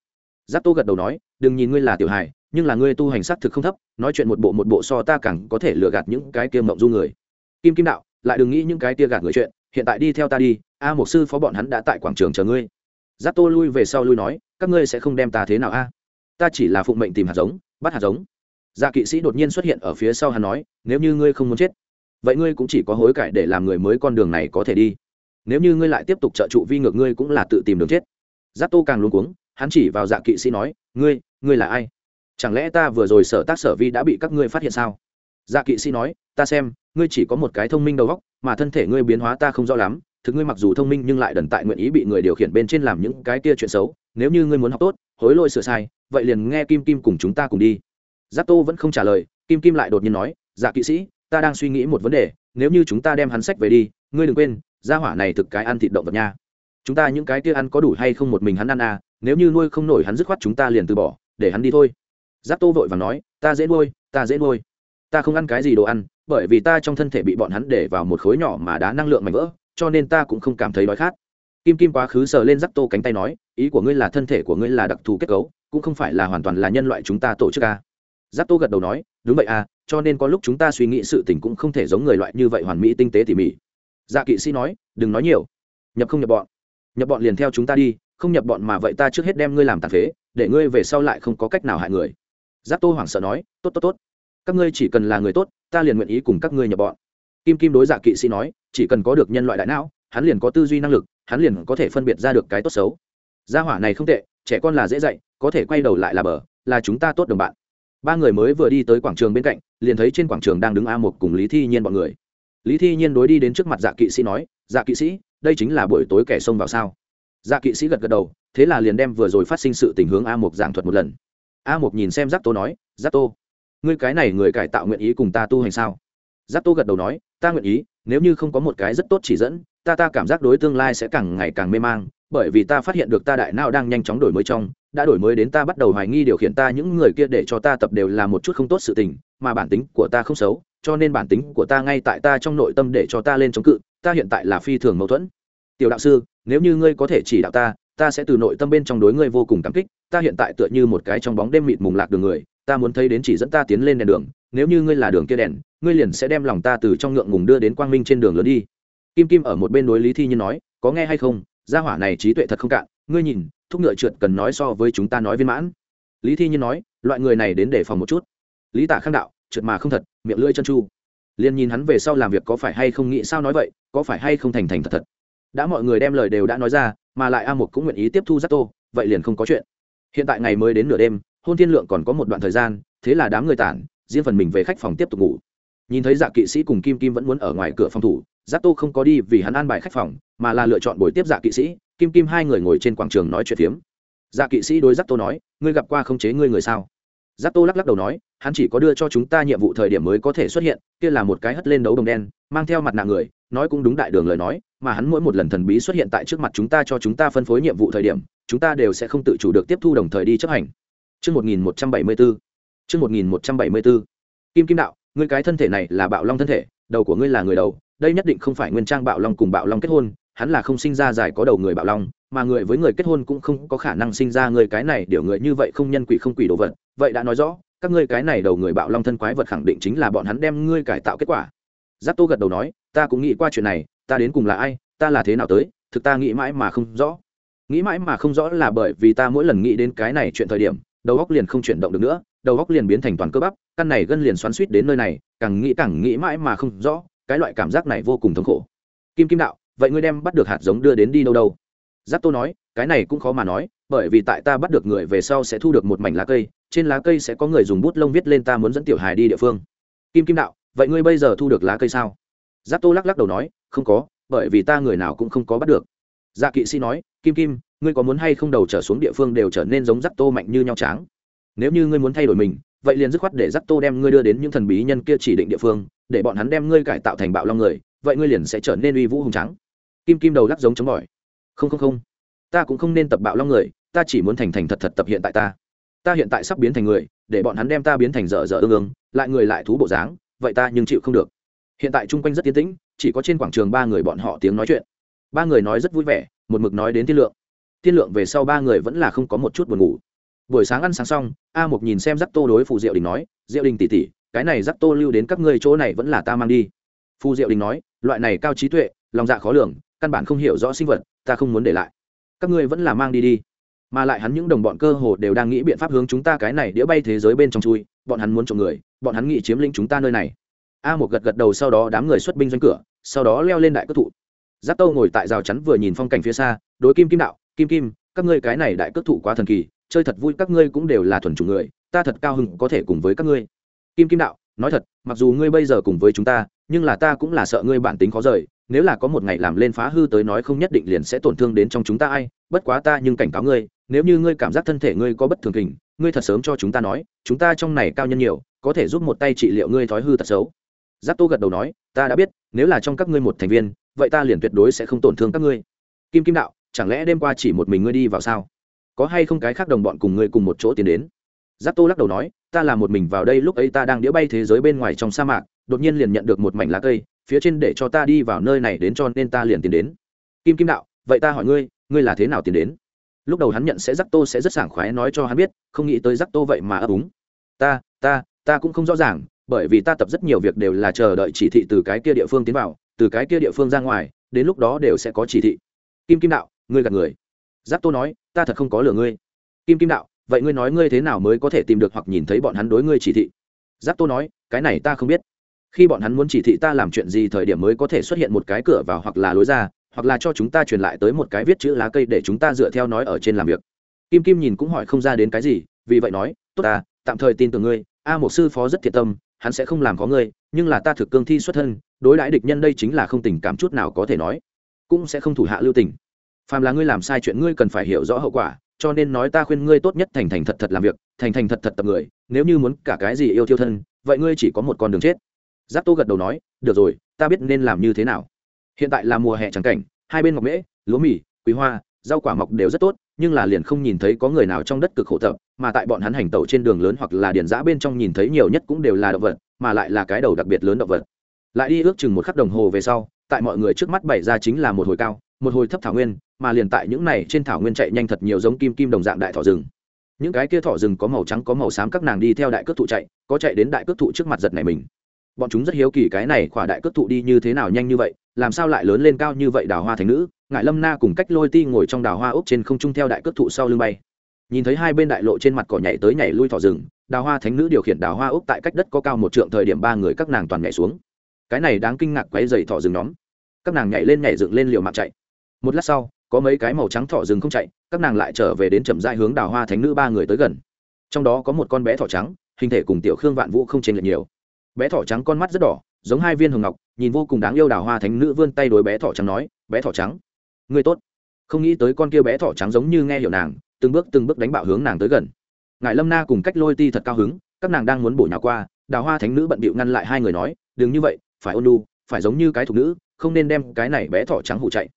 Giáp tô gật đầu nói, đừng nhìn ngươi là tiểu hài, nhưng là ngươi tu hành xác thực không thấp, nói chuyện một bộ một bộ so ta càng có thể lừa gạt những cái kia mộng du người. Kim kim đạo, lại đừng nghĩ những cái kia gạt người chuyện, hiện tại đi theo ta đi, a một sư phó bọn hắn đã tại quảng trường chờ ngươi. Giáp tô lui về sau lui nói, các ngươi sẽ không đem ta thế nào a? Ta chỉ là phụng mệnh tìm hạt giống, bắt hạt giống. Dạ kỵ sĩ đột nhiên xuất hiện ở phía sau hắn nói, nếu như ngươi không muốn chết, vậy ngươi cũng chỉ có hối cải để làm người mới con đường này có thể đi nếu như ngươi lại tiếp tục trợ trụ vi ngược ngươi cũng là tự tìm đường chết. Giáp tô càng luôn cuống, hắn chỉ vào dạ kỵ sĩ nói, ngươi ngươi là ai? Chẳng lẽ ta vừa rồi sở tác sở vi đã bị các ngươi phát hiện sao? Dạ kỵ sĩ nói, ta xem, ngươi chỉ có một cái thông minh đầu óc, mà thân thể ngươi biến hóa ta không rõ lắm, thực ngươi mặc dù thông minh nhưng lại đần tại nguyện ý bị người điều khiển bên trên làm những cái kia chuyện xấu, nếu như ngươi muốn học tốt, hối lỗi sửa sai, vậy liền nghe kim kim cùng chúng ta cùng đi. Giáp tô vẫn không trả lời, kim kim lại đột nhiên nói dạ kỵ sĩ, ta đang suy nghĩ một vấn đề, nếu như chúng ta đem hắn sách về đi, ngươi đừng quên gia hỏa này thực cái ăn thịt động vật nha. Chúng ta những cái kia ăn có đủ hay không một mình hắn ăn à nếu như nuôi không nổi hắn dứt khoát chúng ta liền từ bỏ, để hắn đi thôi. Giáp tô vội và nói, ta dễ nuôi, ta dễ nuôi. Ta không ăn cái gì đồ ăn, bởi vì ta trong thân thể bị bọn hắn để vào một khối nhỏ mà đá năng lượng mạnh vỡ, cho nên ta cũng không cảm thấy đói khát. Kim kim quá khứ sờ lên giáp tô cánh tay nói, ý của ngươi là thân thể của ngươi là đặc thù kết cấu, cũng không phải là hoàn toàn là nhân loại chúng ta tổ chức à. giáp tô gật đầu nói, đúng vậy à cho nên có lúc chúng ta suy nghĩ sự tình cũng không thể giống người loại như vậy hoàn mỹ tinh tế tỉ mỉ dạ kỵ sĩ nói, đừng nói nhiều. Nhập không nhập bọn. Nhập bọn liền theo chúng ta đi, không nhập bọn mà vậy ta trước hết đem ngươi làm tàn phế, để ngươi về sau lại không có cách nào hại người. Giáp tô hoảng sợ nói, tốt tốt tốt. Các ngươi chỉ cần là người tốt, ta liền nguyện ý cùng các ngươi nhập bọn. Kim kim đối dạ kỵ sĩ nói, chỉ cần có được nhân loại đại não, hắn liền có tư duy năng lực, hắn liền có thể phân biệt ra được cái tốt xấu. Gia hỏa này không tệ, trẻ con là dễ dạy, có thể quay đầu lại là bờ, là chúng ta tốt đồng bạn. Ba người mới vừa đi tới quảng trường bên cạnh, liền thấy trên quảng trường đang đứng a một cùng lý thi nhiên bọn người lý thi nhiên đối đi đến trước mặt dạ kỵ sĩ nói dạ kỵ sĩ, đây chính là buổi tối kẻ xông vào sao? Dạ kỵ sĩ gật gật đầu, thế là liền đem vừa rồi phát sinh sự tình hướng a Mục giảng thuật một lần. A Mục nhìn xem giáp tô nói giáp tô, ngươi cái này người cải tạo nguyện ý cùng ta tu hành sao? Giáp tô gật đầu nói, ta nguyện ý, nếu như không có một cái rất tốt chỉ dẫn, ta ta cảm giác đối tương lai sẽ càng ngày càng mê mang, bởi vì ta phát hiện được ta đại não đang nhanh chóng đổi mới trong, đã đổi mới đến ta bắt đầu hoài nghi điều khiển ta, những người kia để cho ta tập đều là một chút không tốt sự tình mà bản tính của ta không xấu, cho nên bản tính của ta ngay tại ta trong nội tâm để cho ta lên chống cự, ta hiện tại là phi thường mâu thuẫn. Tiểu đạo sư, nếu như ngươi có thể chỉ đạo ta ta sẽ từ nội tâm bên trong đối ngươi vô cùng cảm kích, ta hiện tại tựa như một cái trong bóng đêm mịt mùng lạc đường người, ta muốn thấy đến chỉ dẫn ta tiến lên đèn đường, nếu như ngươi là đường kia đèn, ngươi liền sẽ đem lòng ta từ trong ngượng ngùng đưa đến quang minh trên đường lớn đi. Kim kim ở một bên đối lý thi nhiên nói, có nghe hay không? Gia hỏa này trí tuệ thật không cạn, ngươi nhìn, thúc ngựa trượt cần nói so với chúng ta nói viên mãn. Lý thi nhiên nói, loại người này đến để phòng một chút lý tả khang đạo, trượt mà không thật, miệng lưỡi chân chu. Liền nhìn hắn về sau làm việc có phải hay không nghĩ sao nói vậy, có phải hay không thành thành thật thật. Đã mọi người đem lời đều đã nói ra, mà lại a một cũng nguyện ý tiếp thu giác tô, vậy liền không có chuyện. Hiện tại ngày mới đến nửa đêm, hôn thiên lượng còn có một đoạn thời gian, thế là đám người tản, riêng phần mình về khách phòng tiếp tục ngủ. Nhìn thấy dạ kỵ sĩ cùng kim kim vẫn muốn ở ngoài cửa phòng thủ, giác tô không có đi vì hắn an bài khách phòng, mà là lựa chọn buổi tiếp dạ kỵ sĩ, kim kim hai người ngồi trên quảng trường nói chuyện phiếm. Dạ kỵ sĩ đối giác tô nói, ngươi gặp qua không chế ngươi người sao? Giác tô lắc lắc đầu nói hắn chỉ có đưa cho chúng ta nhiệm vụ thời điểm mới có thể xuất hiện kia là một cái hất lên đấu đồng đen mang theo mặt nạ người nói cũng đúng đại đường lời nói mà hắn mỗi một lần thần bí xuất hiện tại trước mặt chúng ta cho chúng ta phân phối nhiệm vụ thời điểm chúng ta đều sẽ không tự chủ được tiếp thu đồng thời đi chấp hành Trước 1174. Trước 1174. Kim Kim đạo, ngươi cái thân thể này là bạo long thân thể, đầu của ngươi là người đầu, đây nhất định không phải nguyên trang bạo long cùng bạo long kết hôn, hắn là không sinh ra dài có đầu người bạo long, mà người với người kết hôn cũng không có khả năng sinh ra người cái này điều người như vậy không nhân quỷ không quỷ đồ vật, vậy đã nói rõ, các ngươi cái này đầu người bạo long thân quái vật khẳng định chính là bọn hắn đem ngươi cải tạo kết quả. Giáp Tô gật đầu nói, ta cũng nghĩ qua chuyện này, ta đến cùng là ai, ta là thế nào tới, thực ta nghĩ mãi mà không rõ. Nghĩ mãi mà không rõ là bởi vì ta mỗi lần nghĩ đến cái này chuyện thời điểm, đầu góc liền không chuyển động được nữa đầu góc liền biến thành toàn cơ bắp căn này gân liền xoắn suýt đến nơi này càng nghĩ càng nghĩ mãi mà không rõ cái loại cảm giác này vô cùng thống khổ kim kim đạo vậy ngươi đem bắt được hạt giống đưa đến đi đâu đâu giáp tô nói, cái này cũng khó mà nói, bởi vì tại ta bắt được người về sau sẽ thu được một mảnh lá cây, trên lá cây sẽ có người dùng bút lông viết lên ta muốn dẫn tiểu hài đi địa phương. Kim kim đạo, vậy ngươi bây giờ thu được lá cây sao? Giáp tô lắc lắc đầu nói, không có, bởi vì ta người nào cũng không có bắt được. Dạ kỵ sĩ nói, kim kim, ngươi có muốn hay không đầu trở xuống địa phương đều trở nên giống giáp tô mạnh như nhau tráng? Nếu như ngươi muốn thay đổi mình, vậy liền dứt khoát để giáp tô đem ngươi đưa đến những thần bí nhân kia chỉ định địa phương, để bọn hắn đem ngươi cải tạo thành bạo long người, vậy ngươi liền sẽ trở nên uy vũ hùng trắng kim kim đầu lắc giống chống bỏi không không không. Ta cũng không nên tập bạo long người, ta chỉ muốn thành thành thật thật tập hiện tại ta. Ta hiện tại sắp biến thành người, để bọn hắn đem ta biến thành dở dở ương ương, lại người lại thú bộ dáng, vậy ta nhưng chịu không được. Hiện tại chung quanh rất tiến tĩnh, chỉ có trên quảng trường ba người bọn họ tiếng nói chuyện. Ba người nói rất vui vẻ, một mực nói đến tiên lượng. Tiên lượng về sau ba người vẫn là không có một chút buồn ngủ. Buổi sáng ăn sáng xong, a một nhìn xem giắc tô đối phù diệu đình nói, diệu đình tỉ tỉ cái này giắc tô lưu đến các ngươi chỗ này vẫn là ta mang đi. Phù diệu đình nói, loại này cao trí tuệ, lòng dạ khó lường căn bản không hiểu rõ sinh vật, ta không muốn để lại. Các ngươi vẫn là mang đi đi. Mà lại hắn những đồng bọn cơ hồ đều đang nghĩ biện pháp hướng chúng ta cái này đĩa bay thế giới bên trong chui, bọn hắn muốn trộm người, bọn hắn nghĩ chiếm lĩnh chúng ta nơi này. A một gật gật đầu sau đó đám người xuất binh doanh cửa, sau đó leo lên đại cất thụ. Giáp tâu ngồi tại rào chắn vừa nhìn phong cảnh phía xa, đối kim kim đạo, kim kim, các ngươi cái này đại cất thụ quá thần kỳ, chơi thật vui, các ngươi cũng đều là thuần chủng người, ta thật cao hứng có thể cùng với các ngươi. Kim kim đạo, nói thật, mặc dù ngươi bây giờ cùng với chúng ta, nhưng là ta cũng là sợ ngươi bản tính khó rời nếu là có một ngày làm lên phá hư tới nói không nhất định liền sẽ tổn thương đến trong chúng ta ai, bất quá ta nhưng cảnh cáo ngươi, nếu như ngươi cảm giác thân thể ngươi có bất thường kình, ngươi thật sớm cho chúng ta nói, chúng ta trong này cao nhân nhiều, có thể giúp một tay trị liệu ngươi thói hư tật xấu. Giáp tô gật đầu nói, ta đã biết, nếu là trong các ngươi một thành viên, vậy ta liền tuyệt đối sẽ không tổn thương các ngươi. Kim kim đạo, chẳng lẽ đêm qua chỉ một mình ngươi đi vào sao? Có hay không cái khác đồng bọn cùng ngươi cùng một chỗ tiến đến? Giáp tô lắc đầu nói, ta là một mình vào đây, lúc ấy ta đang đĩa bay thế giới bên ngoài trong sa mạc, đột nhiên liền nhận được một mảnh lá cây phía trên để cho ta đi vào nơi này đến cho nên ta liền tiến đến. Kim kim đạo, vậy ta hỏi ngươi ngươi là thế nào tiến đến? Lúc đầu hắn nhận sẽ giáp tô sẽ rất sảng khoái nói cho hắn biết, không nghĩ tới giáp tô vậy mà ấp úng. Ta ta ta cũng không rõ ràng, bởi vì ta tập rất nhiều việc đều là chờ đợi chỉ thị từ cái kia địa phương tiến vào, từ cái kia địa phương ra ngoài, đến lúc đó đều sẽ có chỉ thị. Kim kim đạo, ngươi gạt người. Giáp tô nói, ta thật không có lừa ngươi. Kim kim đạo, vậy ngươi nói ngươi thế nào mới có thể tìm được hoặc nhìn thấy bọn hắn đối ngươi chỉ thị? Giáp tô nói, cái này ta không biết khi bọn hắn muốn chỉ thị ta làm chuyện gì thời điểm mới có thể xuất hiện một cái cửa vào hoặc là lối ra, hoặc là cho chúng ta truyền lại tới một cái viết chữ lá cây để chúng ta dựa theo nói ở trên làm việc. Kim kim nhìn cũng hỏi không ra đến cái gì, vì vậy nói, tốt ta, tạm thời tin tưởng ngươi, a một sư phó rất thiệt tâm, hắn sẽ không làm có ngươi, nhưng là ta thực cương thi xuất thân, đối đãi địch nhân đây chính là không tình cảm chút nào có thể nói, cũng sẽ không thủ hạ lưu tình. Phàm là ngươi làm sai chuyện ngươi cần phải hiểu rõ hậu quả, cho nên nói ta khuyên ngươi tốt nhất thành thành thật thật làm việc, thành thành thật thật tập người, nếu như muốn cả cái gì yêu thiêu thân, vậy ngươi chỉ có một con đường chết giáp tô gật đầu nói, được rồi, ta biết nên làm như thế nào. Hiện tại là mùa hè trắng cảnh, hai bên ngọc mễ, lúa mì, quý hoa, rau quả mọc đều rất tốt, nhưng là liền không nhìn thấy có người nào trong đất cực khổ tập, mà tại bọn hắn hành tẩu trên đường lớn hoặc là điền giã bên trong nhìn thấy nhiều nhất cũng đều là động vật, mà lại là cái đầu đặc biệt lớn động vật. Lại đi ước chừng một khắc đồng hồ về sau, tại mọi người trước mắt bày ra chính là một hồi cao, một hồi thấp thảo nguyên, mà liền tại những này trên thảo nguyên chạy nhanh thật nhiều giống kim kim đồng dạng đại thỏ rừng. Những cái kia thỏ rừng có màu trắng, có màu xám, các nàng đi theo đại cước thụ chạy, có chạy đến đại cước thụ trước mặt giật này mình bọn chúng rất hiếu kỳ cái này khỏa đại cước thụ đi như thế nào nhanh như vậy, làm sao lại lớn lên cao như vậy đào hoa thành nữ? Ngại lâm na cùng cách lôi ti ngồi trong đào hoa úc trên không trung theo đại cước thụ sau lưng bay. Nhìn thấy hai bên đại lộ trên mặt cỏ nhảy tới nhảy lui thỏ rừng, đào hoa thánh nữ điều khiển đào hoa úc tại cách đất có cao một trượng thời điểm ba người các nàng toàn nhảy xuống. Cái này đáng kinh ngạc quấy dày thỏ rừng nhóm. Các nàng nhảy lên nhảy dựng lên liều mạng chạy. Một lát sau, có mấy cái màu trắng thỏ rừng không chạy, các nàng lại trở về đến chậm dại hướng đào hoa thánh nữ ba người tới gần. Trong đó có một con bé thỏ trắng, hình thể cùng tiểu khương vạn vũ không chênh lệch nhiều bé thỏ trắng con mắt rất đỏ, giống hai viên hồng ngọc, nhìn vô cùng đáng yêu đào hoa thánh nữ vươn tay đối bé thỏ trắng nói, bé thỏ trắng người tốt. Không nghĩ tới con kia bé thỏ trắng giống như nghe hiểu nàng, từng bước từng bước đánh bạo hướng nàng tới gần. Ngài lâm na cùng cách lôi ti thật cao hứng, các nàng đang muốn bổ nhào qua, đào hoa thánh nữ bận bịu ngăn lại hai người nói, đừng như vậy, phải ôn lu phải giống như cái thục nữ, không nên đem cái này bé thỏ trắng hụ chạy.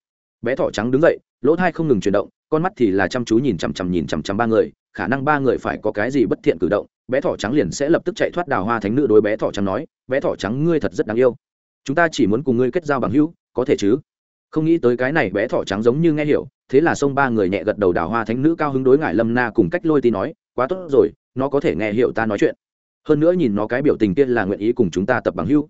Bé thỏ trắng đứng dậy, lỗ thai không ngừng chuyển động, con mắt thì là chăm chú nhìn chằm chằm nhìn chằm chằm ba người, khả năng ba người phải có cái gì bất thiện cử động bé thỏ trắng liền sẽ lập tức chạy thoát đào hoa thánh nữ đối bé thỏ trắng nói, bé thỏ trắng ngươi thật rất đáng yêu. Chúng ta chỉ muốn cùng ngươi kết giao bằng hữu, có thể chứ? Không nghĩ tới cái này bé thỏ trắng giống như nghe hiểu, thế là xông ba người nhẹ gật đầu đào hoa thánh nữ cao hứng đối ngại lâm na cùng cách lôi tí nói, quá tốt rồi, nó có thể nghe hiểu ta nói chuyện. Hơn nữa nhìn nó cái biểu tình kia là nguyện ý cùng chúng ta tập bằng hữu.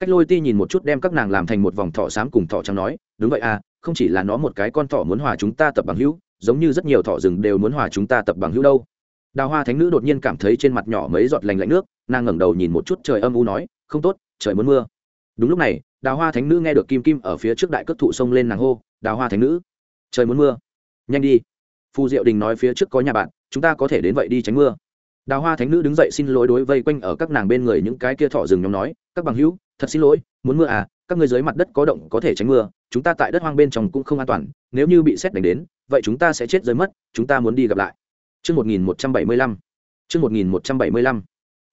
Cách lôi ti nhìn một chút đem các nàng làm thành một vòng thỏ xám cùng thỏ trắng nói, đúng vậy à không chỉ là nó một cái con thỏ muốn hòa chúng ta tập bằng hữu, giống như rất nhiều thỏ rừng đều muốn hòa chúng ta tập bằng hữu đâu đào hoa thánh nữ đột nhiên cảm thấy trên mặt nhỏ mấy giọt lành lạnh nước, nàng ngẩng đầu nhìn một chút trời âm u nói, không tốt, trời muốn mưa. Đúng lúc này, đào hoa thánh nữ nghe được kim kim ở phía trước đại cất thụ sông lên nàng hô, đào hoa thánh nữ, trời muốn mưa. Nhanh đi. Phù diệu đình nói phía trước có nhà bạn, chúng ta có thể đến vậy đi tránh mưa. Đào hoa thánh nữ đứng dậy xin lỗi đối vây quanh ở các nàng bên người những cái kia thỏ rừng nhóm nói, các bằng hữu, thật xin lỗi, muốn mưa à các người dưới mặt đất có động có thể tránh mưa, chúng ta tại đất hoang bên trong cũng không an toàn, nếu như bị xét đánh đến, vậy chúng ta sẽ chết dưới mất, chúng ta muốn đi gặp lại. Chương 1175. Chương 1175.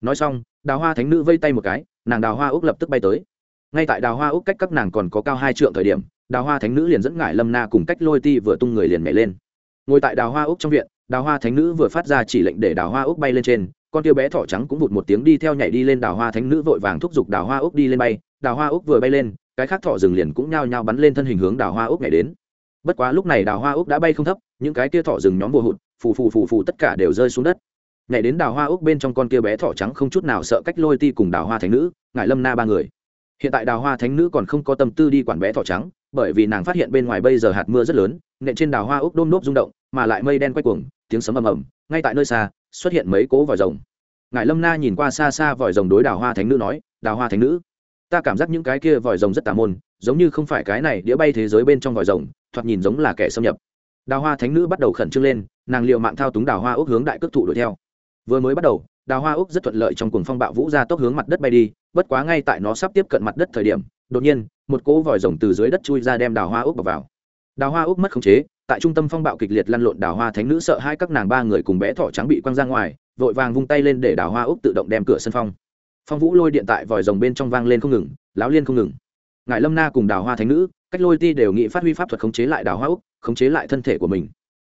Nói xong, Đào Hoa Thánh nữ vây tay một cái, nàng Đào Hoa Úc lập tức bay tới. Ngay tại Đào Hoa Úc cách các nàng còn có cao hai trượng thời điểm, Đào Hoa Thánh nữ liền dẫn ngải Lâm Na cùng cách Lôi Ti vừa tung người liền nhảy lên. Ngồi tại Đào Hoa Úc trong viện, Đào Hoa Thánh nữ vừa phát ra chỉ lệnh để Đào Hoa Úc bay lên trên, con tiêu bé thỏ trắng cũng vụt một tiếng đi theo nhảy đi lên Đào Hoa Thánh nữ vội vàng thúc giục Đào Hoa Úc đi lên bay, Đào Hoa Úc vừa bay lên, cái khác thỏ rừng liền cũng nhao nhao bắn lên thân hình hướng Đào Hoa Úc nhảy đến. Bất quá lúc này Đào Hoa Úc đã bay không thấp, những cái kia thỏ rừng nhóm vô hụt, phù phù phù phù tất cả đều rơi xuống đất. Nhảy đến đào hoa ốc bên trong con kia bé thỏ trắng không chút nào sợ cách lôi ti cùng đào hoa thánh nữ ngại lâm na ba người. Hiện tại đào hoa thánh nữ còn không có tâm tư đi quản bé thỏ trắng bởi vì nàng phát hiện bên ngoài bây giờ hạt mưa rất lớn nện trên đào hoa ốc đôm nốt rung động mà lại mây đen quay cuồng tiếng sấm ầm ầm ngay tại nơi xa xuất hiện mấy cố vòi rồng. Ngài lâm na nhìn qua xa xa vòi rồng đối đào hoa thánh nữ nói đào hoa thánh nữ ta cảm giác những cái kia vòi rồng rất tà môn giống như không phải cái này đĩa bay thế giới bên trong vòi rồng thoạt nhìn giống là kẻ xâm nhập đào hoa thánh nữ bắt đầu khẩn trương lên, nàng liệu mạng thao túng đào hoa úc hướng đại cước thụ đuổi theo. Vừa mới bắt đầu, đào hoa úc rất thuận lợi trong cuồng phong bạo vũ ra tốc hướng mặt đất bay đi, bất quá ngay tại nó sắp tiếp cận mặt đất thời điểm, đột nhiên, một cỗ vòi rồng từ dưới đất chui ra đem đào hoa úc bọc vào. Đào hoa úc mất khống chế, tại trung tâm phong bạo kịch liệt lăn lộn, đào hoa thánh nữ sợ hai các nàng ba người cùng bé thỏ trắng bị quăng ra ngoài, vội vàng vung tay lên để đào hoa úc tự động đem cửa sân phong. Phong vũ lôi điện tại vòi rồng bên trong vang lên không ngừng, láo liên không ngừng. Ngại lâm na cùng đào hoa thánh nữ, cách lôi ti đều nghị phát huy pháp thuật khống chế lại đào hoa úc khống chế lại thân thể của mình.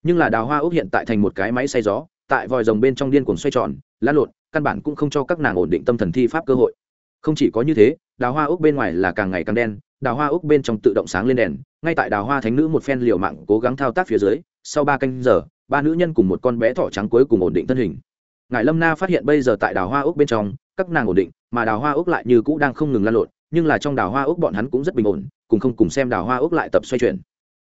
Nhưng là đào hoa ốc hiện tại thành một cái máy xay gió, tại vòi rồng bên trong điên cuồng xoay tròn lan lộn, căn bản cũng không cho các nàng ổn định tâm thần thi pháp cơ hội. Không chỉ có như thế, đào hoa ốc bên ngoài là càng ngày càng đen, đào hoa ốc bên trong tự động sáng lên đèn, ngay tại đào hoa thánh nữ một phen liều mạng cố gắng thao tác phía dưới, sau ba canh giờ, ba nữ nhân cùng một con bé thỏ trắng cuối cùng ổn định thân hình. Ngài lâm na phát hiện bây giờ tại đào hoa ốc bên trong, các nàng ổn định, mà đào hoa ốc lại như cũ đang không ngừng lan lộn, nhưng là trong đào hoa ốc bọn hắn cũng rất bình ổn, cùng không cùng xem đào hoa ốc lại tập xoay chuyển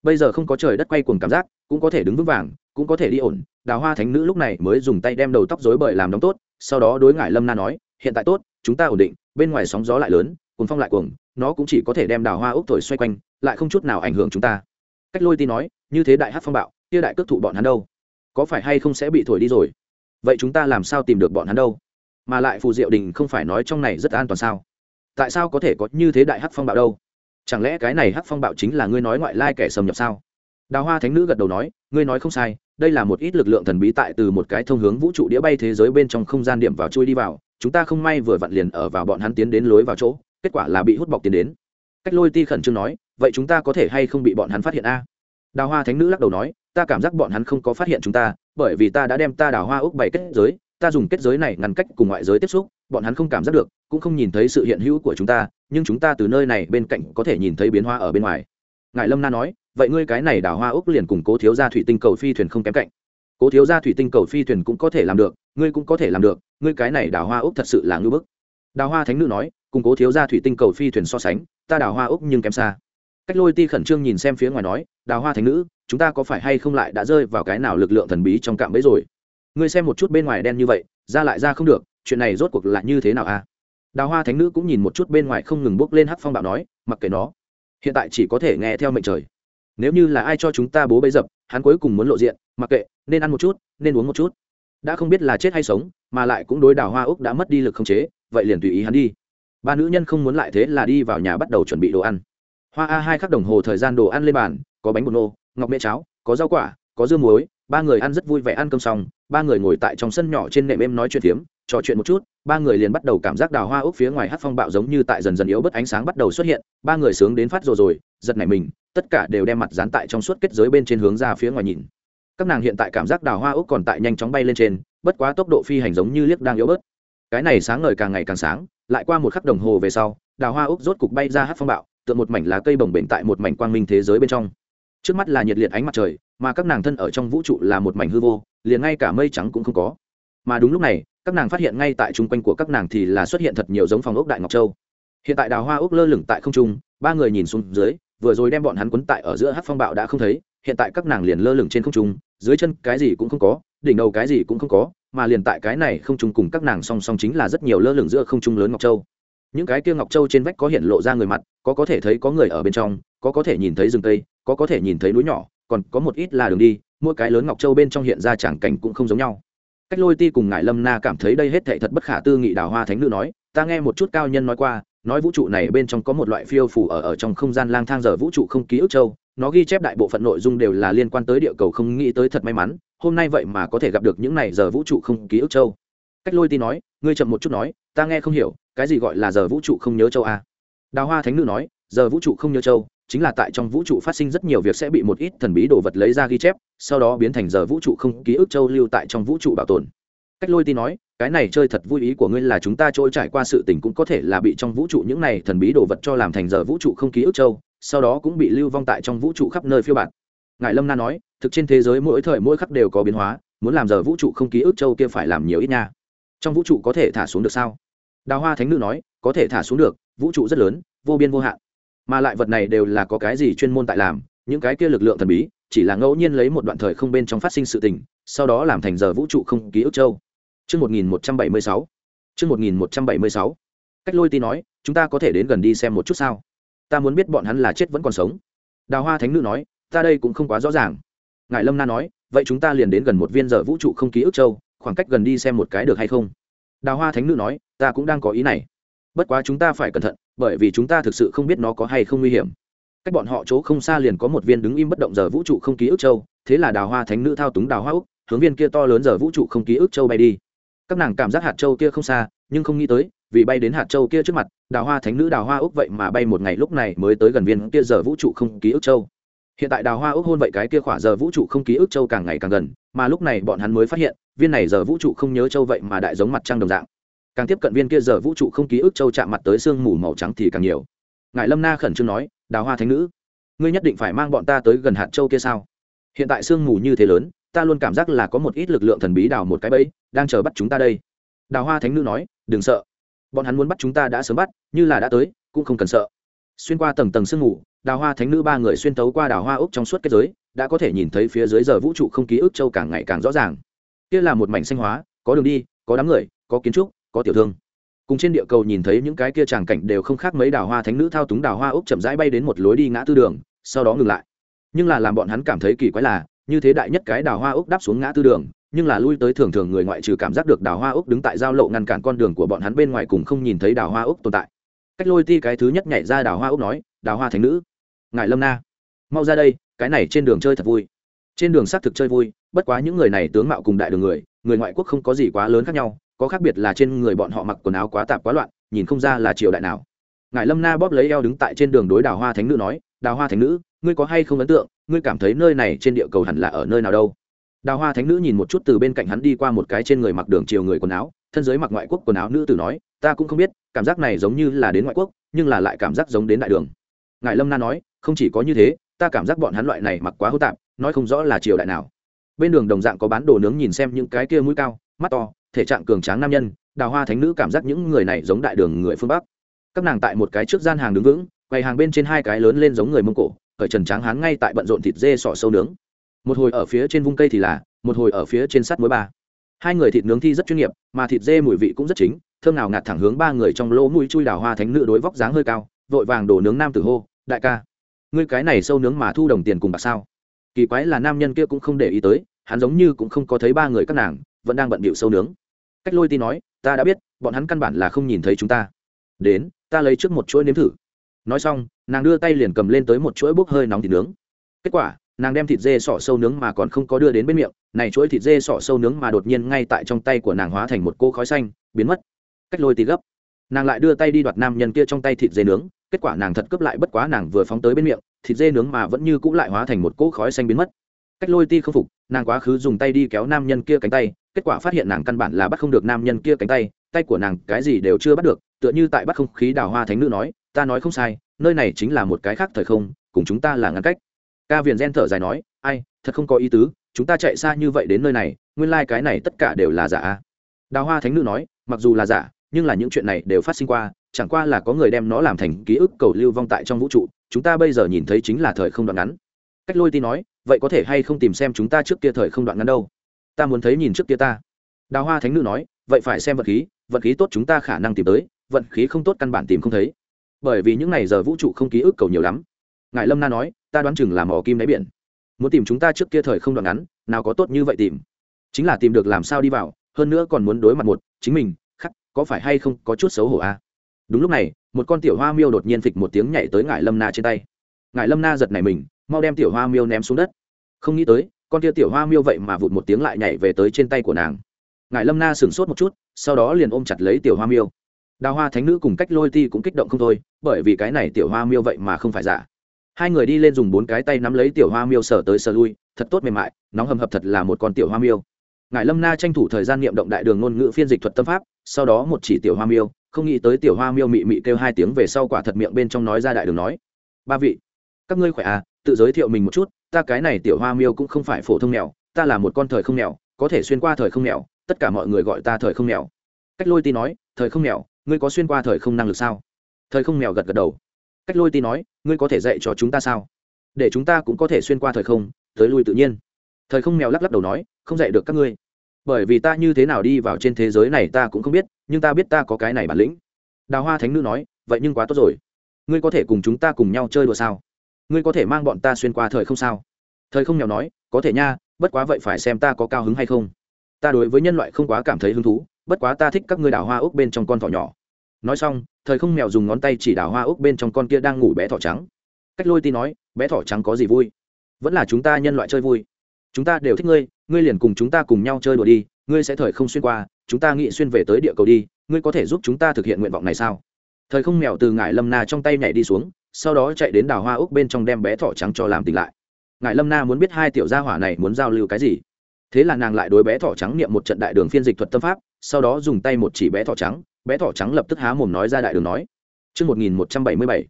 bây giờ không có trời đất quay cuồng cảm giác, cũng có thể đứng vững vàng, cũng có thể đi ổn. Đào hoa thánh nữ lúc này mới dùng tay đem đầu tóc rối bời làm đóng tốt, sau đó đối ngại lâm na nói, hiện tại tốt, chúng ta ổn định, bên ngoài sóng gió lại lớn, cuồng phong lại cuồng, nó cũng chỉ có thể đem đào hoa ốc thổi xoay quanh, lại không chút nào ảnh hưởng chúng ta. Cách lôi ti nói, như thế đại hát phong bạo, kia đại cước thụ bọn hắn đâu? Có phải hay không sẽ bị thổi đi rồi? Vậy chúng ta làm sao tìm được bọn hắn đâu? Mà lại phù diệu đình không phải nói trong này rất an toàn sao? Tại sao có thể có như thế đại hát phong bạo đâu? Chẳng lẽ cái này hắc phong bạo chính là ngươi nói ngoại lai kẻ xâm nhập sao? Đào hoa thánh nữ gật đầu nói, ngươi nói không sai, đây là một ít lực lượng thần bí tại từ một cái thông hướng vũ trụ đĩa bay thế giới bên trong không gian điểm vào chui đi vào, chúng ta không may vừa vặn liền ở vào bọn hắn tiến đến lối vào chỗ, kết quả là bị hút bọc tiến đến. Cách lôi ti khẩn trương nói, vậy chúng ta có thể hay không bị bọn hắn phát hiện a? Đào hoa thánh nữ lắc đầu nói, ta cảm giác bọn hắn không có phát hiện chúng ta, bởi vì ta đã đem ta đào hoa úc bày kết giới, ta dùng kết giới này ngăn cách cùng ngoại giới tiếp xúc, bọn hắn không cảm giác được cũng không nhìn thấy sự hiện hữu của chúng ta, nhưng chúng ta từ nơi này bên cạnh có thể nhìn thấy biến hoa ở bên ngoài. Ngài lâm na nói, vậy ngươi cái này đào hoa úc liền cùng cố thiếu gia thủy tinh cầu phi thuyền không kém cạnh. Cố thiếu gia thủy tinh cầu phi thuyền cũng có thể làm được, ngươi cũng có thể làm được, ngươi cái này đào hoa úc thật sự là ngưỡng bức. Đào hoa thánh nữ nói, cùng cố thiếu gia thủy tinh cầu phi thuyền so sánh, ta đào hoa úc nhưng kém xa. Cách lôi ti khẩn trương nhìn xem phía ngoài nói, đào hoa thánh nữ, chúng ta có phải hay không lại đã rơi vào cái nào lực lượng thần bí trong cạm bẫy rồi? Ngươi xem một chút bên ngoài đen như vậy, ra lại ra không được, chuyện này rốt cuộc là như thế nào a à? Đào hoa thánh nữ cũng nhìn một chút bên ngoài không ngừng bước lên hắc phong bạo nói, mặc kệ nó, hiện tại chỉ có thể nghe theo mệnh trời. Nếu như là ai cho chúng ta bố bấy dập, hắn cuối cùng muốn lộ diện, mặc kệ, nên ăn một chút, nên uống một chút. Đã không biết là chết hay sống, mà lại cũng đối đào hoa úc đã mất đi lực không chế, vậy liền tùy ý hắn đi. Ba nữ nhân không muốn lại thế là đi vào nhà bắt đầu chuẩn bị đồ ăn. Hoa a hai khắc đồng hồ thời gian đồ ăn lên bàn, có bánh bột nô, ngọc mễ cháo, có rau quả, có dưa muối, ba người ăn rất vui vẻ ăn cơm xong, ba người ngồi tại trong sân nhỏ trên nệm em nói chuyện phiếm, trò chuyện một chút ba người liền bắt đầu cảm giác đào hoa ốc phía ngoài hát phong bạo giống như tại dần dần yếu bớt ánh sáng bắt đầu xuất hiện, ba người sướng đến phát rồi rồi, giật nảy mình, tất cả đều đem mặt dán tại trong suốt kết giới bên trên hướng ra phía ngoài nhìn. Các nàng hiện tại cảm giác đào hoa ốc còn tại nhanh chóng bay lên trên, bất quá tốc độ phi hành giống như liếc đang yếu bớt. Cái này sáng ngời càng ngày càng sáng, lại qua một khắc đồng hồ về sau, đào hoa ốc rốt cục bay ra hát phong bạo tựa một mảnh lá cây bồng bềnh tại một mảnh quang minh thế giới bên trong. Trước mắt là nhiệt liệt ánh mặt trời, mà các nàng thân ở trong vũ trụ là một mảnh hư vô, liền ngay cả mây trắng cũng không có. Mà đúng lúc này các nàng phát hiện ngay tại chung quanh của các nàng thì là xuất hiện thật nhiều giống phòng ốc đại ngọc châu. Hiện tại đào hoa ốc lơ lửng tại không trung, ba người nhìn xuống dưới, vừa rồi đem bọn hắn quấn tại ở giữa hát phong bạo đã không thấy, hiện tại các nàng liền lơ lửng trên không trung, dưới chân cái gì cũng không có, đỉnh đầu cái gì cũng không có, mà liền tại cái này không trung cùng các nàng song song chính là rất nhiều lơ lửng giữa không trung lớn ngọc châu. Những cái kia ngọc châu trên vách có hiện lộ ra người mặt, có có thể thấy có người ở bên trong, có có thể nhìn thấy rừng tây có có thể nhìn thấy núi nhỏ, còn có một ít là đường đi, mỗi cái lớn ngọc châu bên trong hiện ra tràng cảnh cũng không giống nhau cách lôi ti cùng ngài lâm na cảm thấy đây hết thệ thật bất khả tư nghị đào hoa thánh nữ nói, ta nghe một chút cao nhân nói qua, nói vũ trụ này bên trong có một loại phiêu phủ ở ở trong không gian lang thang giờ vũ trụ không ký ức châu, nó ghi chép đại bộ phận nội dung đều là liên quan tới địa cầu không nghĩ tới thật may mắn, hôm nay vậy mà có thể gặp được những này giờ vũ trụ không ký ức châu. Cách lôi ti nói, ngươi chậm một chút nói, ta nghe không hiểu, cái gì gọi là giờ vũ trụ không nhớ châu a? Đào hoa thánh nữ nói, giờ vũ trụ không nhớ châu chính là tại trong vũ trụ phát sinh rất nhiều việc sẽ bị một ít thần bí đồ vật lấy ra ghi chép, sau đó biến thành giờ vũ trụ không ký ức châu lưu tại trong vũ trụ bảo tồn. Cách lôi ti nói, cái này chơi thật vui ý của ngươi là chúng ta trôi trải qua sự tình cũng có thể là bị trong vũ trụ những này thần bí đồ vật cho làm thành giờ vũ trụ không ký ức châu, sau đó cũng bị lưu vong tại trong vũ trụ khắp nơi phiêu bạt. Ngài lâm na nói, thực trên thế giới mỗi thời mỗi khắc đều có biến hóa, muốn làm giờ vũ trụ không ký ức châu kia phải làm nhiều ít nha. Trong vũ trụ có thể thả xuống được sao? Đào hoa thánh nữ nói, có thể thả xuống được, vũ trụ rất lớn, vô biên vô hạn mà lại vật này đều là có cái gì chuyên môn tại làm những cái kia lực lượng thần bí chỉ là ngẫu nhiên lấy một đoạn thời không bên trong phát sinh sự tình sau đó làm thành giờ vũ trụ không ký ức châu Trước 1176. Trước 1176. Cách lôi ti nói, chúng ta có thể đến gần đi xem một chút sao. Ta muốn biết bọn hắn là chết vẫn còn sống. Đào hoa thánh nữ nói, ta đây cũng không quá rõ ràng. Ngài lâm na nói, vậy chúng ta liền đến gần một viên giờ vũ trụ không ký ức châu, khoảng cách gần đi xem một cái được hay không. Đào hoa thánh nữ nói, ta cũng đang có ý này. Bất quá chúng ta phải cẩn thận, bởi vì chúng ta thực sự không biết nó có hay không nguy hiểm. Cách bọn họ chỗ không xa liền có một viên đứng im bất động giờ vũ trụ không ký ức châu, thế là đào hoa thánh nữ thao túng đào hoa úc, hướng viên kia to lớn giờ vũ trụ không ký ức châu bay đi. Các nàng cảm giác hạt châu kia không xa, nhưng không nghĩ tới, vì bay đến hạt châu kia trước mặt, đào hoa thánh nữ đào hoa úc vậy mà bay một ngày lúc này mới tới gần viên kia giờ vũ trụ không ký ức châu. Hiện tại đào hoa ước hôn vậy cái kia khỏa giờ vũ trụ không ký ức châu càng ngày càng gần, mà lúc này bọn hắn mới phát hiện, viên này giờ vũ trụ không nhớ châu vậy mà đại giống mặt trăng đồng dạng càng tiếp cận viên kia giờ vũ trụ không ký ức châu chạm mặt tới sương mù màu trắng thì càng nhiều. Ngài lâm na khẩn trương nói, đào hoa thánh nữ, ngươi nhất định phải mang bọn ta tới gần hạt châu kia sao? Hiện tại sương mù như thế lớn, ta luôn cảm giác là có một ít lực lượng thần bí đào một cái bẫy, đang chờ bắt chúng ta đây. Đào hoa thánh nữ nói, đừng sợ. Bọn hắn muốn bắt chúng ta đã sớm bắt, như là đã tới, cũng không cần sợ. Xuyên qua tầng tầng sương mù, đào hoa thánh nữ ba người xuyên tấu qua đào hoa úc trong suốt kết giới, đã có thể nhìn thấy phía dưới giờ vũ trụ không ký ức châu càng ngày càng rõ ràng. Kia là một mảnh xanh hóa, có đường đi, có đám người, có kiến trúc có tiểu thương. Cùng trên địa cầu nhìn thấy những cái kia tràng cảnh đều không khác mấy đào hoa thánh nữ thao túng đào hoa úc chậm rãi bay đến một lối đi ngã tư đường, sau đó ngừng lại. Nhưng là làm bọn hắn cảm thấy kỳ quái là, như thế đại nhất cái đào hoa úc đáp xuống ngã tư đường, nhưng là lui tới thường thường người ngoại trừ cảm giác được đào hoa úc đứng tại giao lộ ngăn cản con đường của bọn hắn bên ngoài cùng không nhìn thấy đào hoa úc tồn tại. Cách lôi ti cái thứ nhất nhảy ra đào hoa úc nói, đào hoa thánh nữ, ngài lâm na, mau ra đây, cái này trên đường chơi thật vui. Trên đường xác thực chơi vui, bất quá những người này tướng mạo cùng đại đường người người ngoại quốc không có gì quá lớn khác nhau có khác biệt là trên người bọn họ mặc quần áo quá tạp quá loạn, nhìn không ra là triều đại nào. Ngài lâm na bóp lấy eo đứng tại trên đường đối đào hoa thánh nữ nói, đào hoa thánh nữ, ngươi có hay không ấn tượng? Ngươi cảm thấy nơi này trên địa cầu hẳn là ở nơi nào đâu? Đào hoa thánh nữ nhìn một chút từ bên cạnh hắn đi qua một cái trên người mặc đường chiều người quần áo, thân giới mặc ngoại quốc quần áo nữ tử nói, ta cũng không biết, cảm giác này giống như là đến ngoại quốc, nhưng là lại cảm giác giống đến đại đường. Ngài lâm na nói, không chỉ có như thế, ta cảm giác bọn hắn loại này mặc quá hô tạp, nói không rõ là triều đại nào. Bên đường đồng dạng có bán đồ nướng nhìn xem những cái kia mũi cao, mắt to thể trạng cường tráng nam nhân, đào hoa thánh nữ cảm giác những người này giống đại đường người phương bắc. Các nàng tại một cái trước gian hàng đứng vững, quầy hàng bên trên hai cái lớn lên giống người mông cổ khởi trần tráng hán ngay tại bận rộn thịt dê sọ sâu nướng. Một hồi ở phía trên vung cây thì là, một hồi ở phía trên sắt muối ba. Hai người thịt nướng thi rất chuyên nghiệp, mà thịt dê mùi vị cũng rất chính, thơm nào ngạt thẳng hướng ba người trong lỗ mũi chui đào hoa thánh nữ đối vóc dáng hơi cao, vội vàng đổ nướng nam tử hô, đại ca, ngươi cái này sâu nướng mà thu đồng tiền cùng bạc sao? Kỳ quái là nam nhân kia cũng không để ý tới, hắn giống như cũng không có thấy ba người các nàng, vẫn đang bận bịu sâu nướng cách lôi ti nói, ta đã biết, bọn hắn căn bản là không nhìn thấy chúng ta. Đến, ta lấy trước một chuỗi nếm thử. Nói xong, nàng đưa tay liền cầm lên tới một chuỗi bốc hơi nóng thịt nướng. Kết quả, nàng đem thịt dê sỏ sâu nướng mà còn không có đưa đến bên miệng, này chuỗi thịt dê sỏ sâu nướng mà đột nhiên ngay tại trong tay của nàng hóa thành một cô khói xanh, biến mất. Cách lôi tí gấp. Nàng lại đưa tay đi đoạt nam nhân kia trong tay thịt dê nướng, kết quả nàng thật cướp lại bất quá nàng vừa phóng tới bên miệng, thịt dê nướng mà vẫn như cũ lại hóa thành một cỗ khói xanh biến mất cách lôi ti không phục, nàng quá khứ dùng tay đi kéo nam nhân kia cánh tay, kết quả phát hiện nàng căn bản là bắt không được nam nhân kia cánh tay tay của nàng cái gì đều chưa bắt được, tựa như tại bắt không khí đào hoa thánh nữ nói, ta nói không sai, nơi này chính là một cái khác thời không, cùng chúng ta là ngăn cách. Ca viền gen thở dài nói, ai, thật không có ý tứ, chúng ta chạy xa như vậy đến nơi này, nguyên lai、like、cái này tất cả đều là giả. Đào hoa thánh nữ nói, mặc dù là giả, nhưng là những chuyện này đều phát sinh qua, chẳng qua là có người đem nó làm thành ký ức cầu lưu vong tại trong vũ trụ, chúng ta bây giờ nhìn thấy chính là thời không đoạn ngắn cách lôi ti nói, vậy có thể hay không tìm xem chúng ta trước kia thời không đoạn ngắn đâu? Ta muốn thấy nhìn trước kia ta. Đào hoa thánh nữ nói, vậy phải xem vật khí vật khí tốt chúng ta khả năng tìm tới vận khí không tốt căn bản tìm không thấy. Bởi vì những n à y giờ vũ trụ không ký ức cầu nhiều lắm. Ngài lâm na nói, ta đoán chừng là mỏ kim đáy biển. Muốn tìm chúng ta trước kia thời không đoạn ngắn, nào có tốt như vậy tìm? Chính là tìm được làm sao đi vào, hơn nữa còn muốn đối mặt một, chính mình, khắc, có phải hay không có chút xấu hổ a à? đúng lúc này, một con tiểu hoa miêu đột nhiên phịch một tiếng nhảy tới ngài lâm na trên tay. Ngài lâm na giật này mình mau đem tiểu hoa miêu ném xuống đất. Không nghĩ tới, con tia tiểu hoa miêu vậy mà vụt một tiếng lại nhảy về tới trên tay của nàng. Ngài lâm na sửng sốt một chút, sau đó liền ôm chặt lấy tiểu hoa miêu. Đào hoa thánh nữ cùng cách lôi ti cũng kích động không thôi, bởi vì cái này tiểu hoa miêu vậy mà không phải giả. Hai người đi lên dùng bốn cái tay nắm lấy tiểu hoa miêu sờ tới sờ lui, thật tốt mềm mại, nóng hầm hập thật là một con tiểu hoa miêu. Ngài lâm na tranh thủ thời gian niệm động đại đường ngôn ngữ phiên dịch thuật tâm pháp, sau đó một chỉ tiểu hoa miêu, không nghĩ tới tiểu hoa miêu mị mị kêu hai tiếng về sau quả thật miệng bên trong nói ra đại đường nói. Ba vị, các ngươi khỏe à? Tự giới thiệu mình một chút, ta cái này tiểu hoa miêu cũng không phải phổ thông mèo, ta là một con thời không mèo, có thể xuyên qua thời không mèo, tất cả mọi người gọi ta thời không mèo. Cách lôi ti nói, thời không mèo, ngươi có xuyên qua thời không năng lực sao? Thời không mèo gật gật đầu. Cách lôi ti nói, ngươi có thể dạy cho chúng ta sao? Để chúng ta cũng có thể xuyên qua thời không, tới lui tự nhiên. Thời không mèo lắc lắc đầu nói, không dạy được các ngươi. Bởi vì ta như thế nào đi vào trên thế giới này ta cũng không biết, nhưng ta biết ta có cái này bản lĩnh. Đào hoa thánh nữ nói, vậy nhưng quá tốt rồi. Ngươi có thể cùng chúng ta cùng nhau chơi đùa sao? Ngươi có thể mang bọn ta xuyên qua thời không sao? Thời không nghèo nói, có thể nha, bất quá vậy phải xem ta có cao hứng hay không. Ta đối với nhân loại không quá cảm thấy hứng thú, bất quá ta thích các ngươi đào hoa ốc bên trong con thỏ nhỏ. Nói xong, thời không mèo dùng ngón tay chỉ đào hoa ốc bên trong con kia đang ngủ bé thỏ trắng. Cách lôi ti nói, bé thỏ trắng có gì vui? Vẫn là chúng ta nhân loại chơi vui. Chúng ta đều thích ngươi ngươi liền cùng chúng ta cùng nhau chơi đùa đi, ngươi sẽ thời không xuyên qua, chúng ta nghĩ xuyên về tới địa cầu đi, ngươi có thể giúp chúng ta thực hiện nguyện vọng này sao? Thời không mèo từ ngải lâm na trong tay nhảy đi xuống sau đó chạy đến đào hoa úc bên trong đem bé thỏ trắng cho làm tỉnh lại. Ngài lâm na muốn biết hai tiểu gia hỏa này muốn giao lưu cái gì. Thế là nàng lại đối bé thỏ trắng niệm một trận đại đường phiên dịch thuật tâm pháp, sau đó dùng tay một chỉ bé thỏ trắng, bé thỏ trắng lập tức há mồm nói ra đại đường nói. Trước 1177.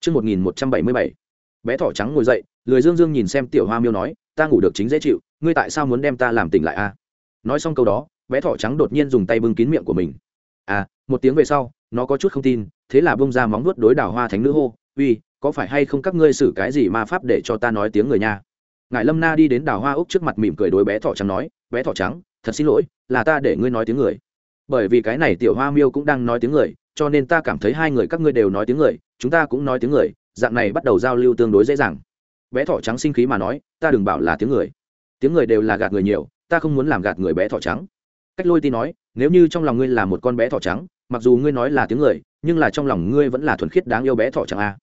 Trước 1177. bé thỏ trắng ngồi dậy, lười dương dương nhìn xem tiểu hoa miêu nói, ta ngủ được chính dễ chịu, ngươi tại sao muốn đem ta làm tỉnh lại a nói xong câu đó, bé thỏ trắng đột nhiên dùng tay bưng kín miệng của mình. À một tiếng về sau, nó có chút không tin, thế là bông ra móng nuốt đối đào hoa thánh nữ hô uy, có phải hay không các ngươi xử cái gì ma pháp để cho ta nói tiếng người nha? Ngài lâm na đi đến đào hoa úc trước mặt mỉm cười đối bé thỏ trắng nói, bé thỏ trắng, thật xin lỗi, là ta để ngươi nói tiếng người. Bởi vì cái này tiểu hoa miêu cũng đang nói tiếng người, cho nên ta cảm thấy hai người các ngươi đều nói tiếng người, chúng ta cũng nói tiếng người, dạng này bắt đầu giao lưu tương đối dễ dàng. Bé thỏ trắng sinh khí mà nói, ta đừng bảo là tiếng người. Tiếng người đều là gạt người nhiều, ta không muốn làm gạt người bé thỏ trắng. Cách lôi ti nói, nếu như trong lòng ngươi là một con bé thỏ trắng, mặc dù ngươi nói là tiếng người, nhưng là trong lòng ngươi vẫn là thuần khiết đáng yêu bé thỏ trắng a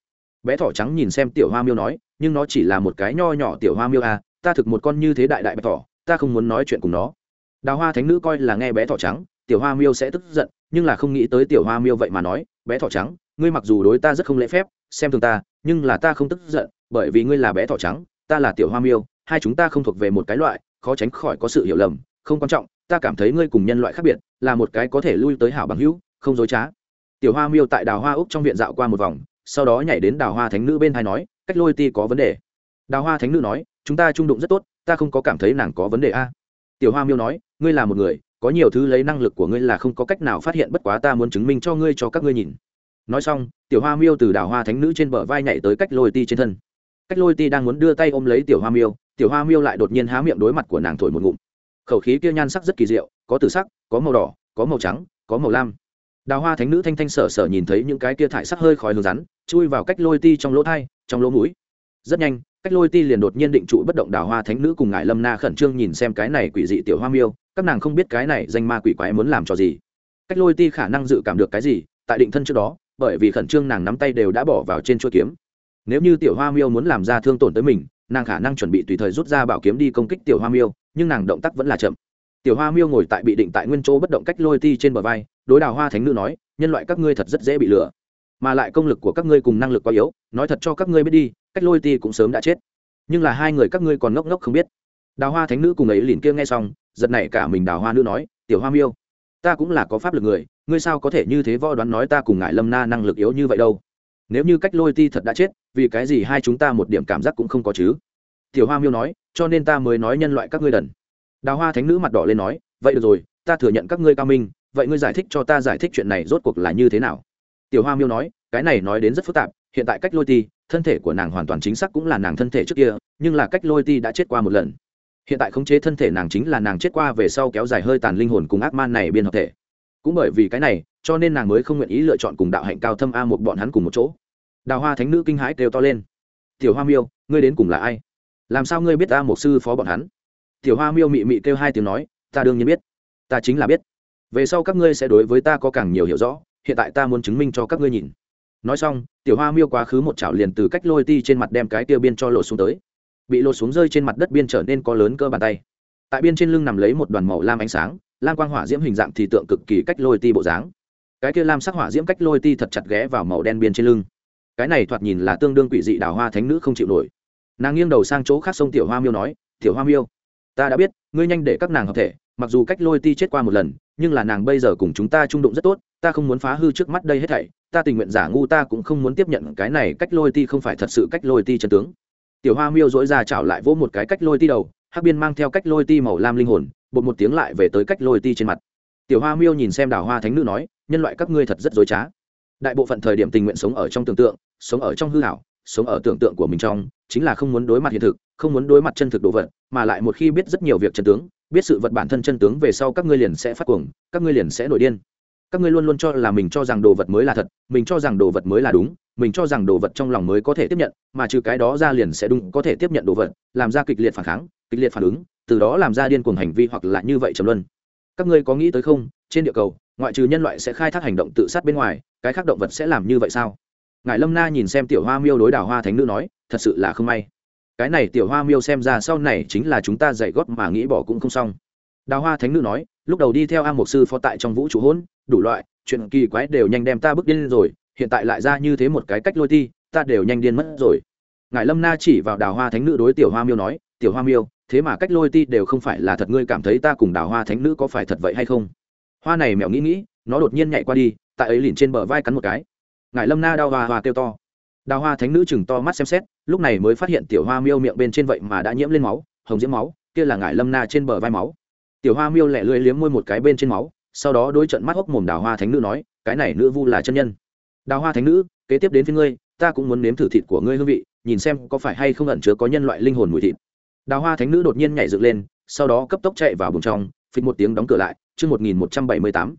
bé thỏ trắng nhìn xem tiểu hoa miêu nói nhưng nó chỉ là một cái nho nhỏ tiểu hoa miêu à, ta thực một con như thế đại đại bé thỏ ta không muốn nói chuyện cùng nó. Đào hoa thánh nữ coi là nghe bé thỏ trắng tiểu hoa miêu sẽ tức giận nhưng là không nghĩ tới tiểu hoa miêu vậy mà nói bé thỏ trắng ngươi mặc dù đối ta rất không lễ phép xem thường ta nhưng là ta không tức giận bởi vì ngươi là bé thỏ trắng ta là tiểu hoa miêu hai chúng ta không thuộc về một cái loại khó tránh khỏi có sự hiểu lầm không quan trọng ta cảm thấy ngươi cùng nhân loại khác biệt là một cái có thể lui tới hảo bằng hữu không dối trá. Tiểu hoa miêu tại đào hoa úc trong viện dạo qua một vòng sau đó nhảy đến đào hoa thánh nữ bên hai nói, cách lôi ti có vấn đề. Đào hoa thánh nữ nói, chúng ta trung đụng rất tốt, ta không có cảm thấy nàng có vấn đề a. Tiểu hoa miêu nói, ngươi là một người, có nhiều thứ lấy năng lực của ngươi là không có cách nào phát hiện, bất quá ta muốn chứng minh cho ngươi cho các ngươi nhìn. Nói xong, tiểu hoa miêu từ đào hoa thánh nữ trên bờ vai nhảy tới cách lôi ti trên thân. Cách lôi ti đang muốn đưa tay ôm lấy tiểu hoa miêu, tiểu hoa miêu lại đột nhiên há miệng đối mặt của nàng thổi một ngụm. Khẩu khí kia nhan sắc rất kỳ diệu, có tử sắc, có màu đỏ, có màu trắng, có màu lam đào hoa thánh nữ thanh thanh sở sở nhìn thấy những cái kia thải sắc hơi khói hướng rắn, chui vào cách lôi ti trong lỗ thai, trong lỗ mũi. Rất nhanh, cách lôi ti liền đột nhiên định trụ bất động đào hoa thánh nữ cùng ngại lâm na khẩn trương nhìn xem cái này quỷ dị tiểu hoa miêu, các nàng không biết cái này danh ma quỷ quái muốn làm cho gì. Cách lôi ti khả năng dự cảm được cái gì, tại định thân trước đó, bởi vì khẩn trương nàng nắm tay đều đã bỏ vào trên chuỗi kiếm. Nếu như tiểu hoa miêu muốn làm ra thương tổn tới mình, nàng khả năng chuẩn bị tùy thời rút ra bảo kiếm đi công kích tiểu hoa miêu, nhưng nàng động tác vẫn là chậm. Tiểu hoa miêu ngồi tại bị định tại nguyên chỗ bất động cách lôi ti trên bờ vai đối đào hoa thánh nữ nói, nhân loại các ngươi thật rất dễ bị lừa, mà lại công lực của các ngươi cùng năng lực quá yếu, nói thật cho các ngươi biết đi, cách lôi ti cũng sớm đã chết. Nhưng là hai người các ngươi còn ngốc ngốc không biết. Đào hoa thánh nữ cùng ấy liền kia nghe xong, giật này cả mình đào hoa nữ nói, tiểu hoa miêu, ta cũng là có pháp lực người, ngươi sao có thể như thế võ đoán nói ta cùng ngại lâm na năng lực yếu như vậy đâu? Nếu như cách lôi ti thật đã chết, vì cái gì hai chúng ta một điểm cảm giác cũng không có chứ? Tiểu hoa miêu nói, cho nên ta mới nói nhân loại các ngươi đần. Đào hoa thánh nữ mặt đỏ lên nói, vậy được rồi, ta thừa nhận các ngươi cao minh vậy ngươi giải thích cho ta giải thích chuyện này rốt cuộc là như thế nào? Tiểu hoa miêu nói, cái này nói đến rất phức tạp, hiện tại cách lôi ti, thân thể của nàng hoàn toàn chính xác cũng là nàng thân thể trước kia, nhưng là cách lôi ti đã chết qua một lần. Hiện tại khống chế thân thể nàng chính là nàng chết qua về sau kéo dài hơi tàn linh hồn cùng ác man này biên hợp thể. Cũng bởi vì cái này, cho nên nàng mới không nguyện ý lựa chọn cùng đạo hạnh cao thâm a một bọn hắn cùng một chỗ. Đào hoa thánh nữ kinh hãi kêu to lên. Tiểu hoa miêu, ngươi đến cùng là ai? Làm sao ngươi biết ta một sư phó bọn hắn? Tiểu hoa miêu mị mị kêu hai tiếng nói, ta đương nhiên biết. Ta chính là biết về sau các ngươi sẽ đối với ta có càng nhiều hiểu rõ, hiện tại ta muốn chứng minh cho các ngươi nhìn. Nói xong, tiểu hoa miêu quá khứ một chảo liền từ cách lôi ti trên mặt đem cái tiêu biên cho lột xuống tới. Bị lột xuống rơi trên mặt đất biên trở nên có lớn cơ bàn tay. Tại biên trên lưng nằm lấy một đoàn màu lam ánh sáng, lam quang hỏa diễm hình dạng thì tượng cực kỳ cách lôi ti bộ dáng. Cái kia lam sắc hỏa diễm cách lôi ti thật chặt ghé vào màu đen biên trên lưng. Cái này thoạt nhìn là tương đương quỷ dị đào hoa thánh nữ không chịu nổi. Nàng nghiêng đầu sang chỗ khác sông tiểu hoa miêu nói, tiểu hoa miêu, ta đã biết, ngươi nhanh để các nàng hợp thể, mặc dù cách lôi ti chết qua một lần nhưng là nàng bây giờ cùng chúng ta trung đụng rất tốt, ta không muốn phá hư trước mắt đây hết thảy, ta tình nguyện giả ngu ta cũng không muốn tiếp nhận cái này cách lôi ti không phải thật sự cách lôi ti chân tướng. Tiểu hoa miêu dỗi ra chảo lại vỗ một cái cách lôi ti đầu, hắc biên mang theo cách lôi ti màu lam linh hồn, bột một tiếng lại về tới cách lôi ti trên mặt. Tiểu hoa miêu nhìn xem đào hoa thánh nữ nói, nhân loại các ngươi thật rất dối trá. Đại bộ phận thời điểm tình nguyện sống ở trong tưởng tượng, sống ở trong hư hảo sống ở tưởng tượng của mình trong, chính là không muốn đối mặt hiện thực, không muốn đối mặt chân thực đồ vật, mà lại một khi biết rất nhiều việc chân tướng biết sự vật bản thân chân tướng về sau các ngươi liền sẽ phát cuồng, các ngươi liền sẽ nổi điên. Các ngươi luôn luôn cho là mình cho rằng đồ vật mới là thật, mình cho rằng đồ vật mới là đúng, mình cho rằng đồ vật trong lòng mới có thể tiếp nhận, mà trừ cái đó ra liền sẽ đúng, có thể tiếp nhận đồ vật, làm ra kịch liệt phản kháng, kịch liệt phản ứng, từ đó làm ra điên cuồng hành vi hoặc là như vậy trầm luân. Các ngươi có nghĩ tới không? Trên địa cầu, ngoại trừ nhân loại sẽ khai thác hành động tự sát bên ngoài, cái khác động vật sẽ làm như vậy sao? Ngài lâm na nhìn xem tiểu hoa miêu đối đào hoa thánh nữ nói, thật sự là không may cái này tiểu hoa miêu xem ra sau này chính là chúng ta dạy gót mà nghĩ bỏ cũng không xong. Đào hoa thánh nữ nói, lúc đầu đi theo a mục sư phó tại trong vũ trụ hôn đủ loại, chuyện kỳ quái đều nhanh đem ta bước điên rồi, hiện tại lại ra như thế một cái cách lôi ti, ta đều nhanh điên mất rồi. Ngài lâm na chỉ vào đào hoa thánh nữ đối tiểu hoa miêu nói, tiểu hoa miêu, thế mà cách lôi ti đều không phải là thật, ngươi cảm thấy ta cùng đào hoa thánh nữ có phải thật vậy hay không? Hoa này mèo nghĩ nghĩ, nó đột nhiên nhảy qua đi, tại ấy lìn trên bờ vai cắn một cái. Ngài lâm na đau hoa hoa kêu to đào hoa thánh nữ chừng to mắt xem xét, lúc này mới phát hiện tiểu hoa miêu miệng bên trên vậy mà đã nhiễm lên máu, hồng diễm máu, kia là ngải lâm na trên bờ vai máu. Tiểu hoa miêu lẹ lưỡi liếm môi một cái bên trên máu, sau đó đối trận mắt hốc mồm đào hoa thánh nữ nói, cái này nữ vu là chân nhân. Đào hoa thánh nữ, kế tiếp đến với ngươi, ta cũng muốn nếm thử thịt của ngươi hương vị, nhìn xem có phải hay không ẩn chứa có nhân loại linh hồn mùi thịt. Đào hoa thánh nữ đột nhiên nhảy dựng lên, sau đó cấp tốc chạy vào bùng trong, phịch một tiếng đóng cửa lại, chương một nghìn một trăm bảy mươi tám.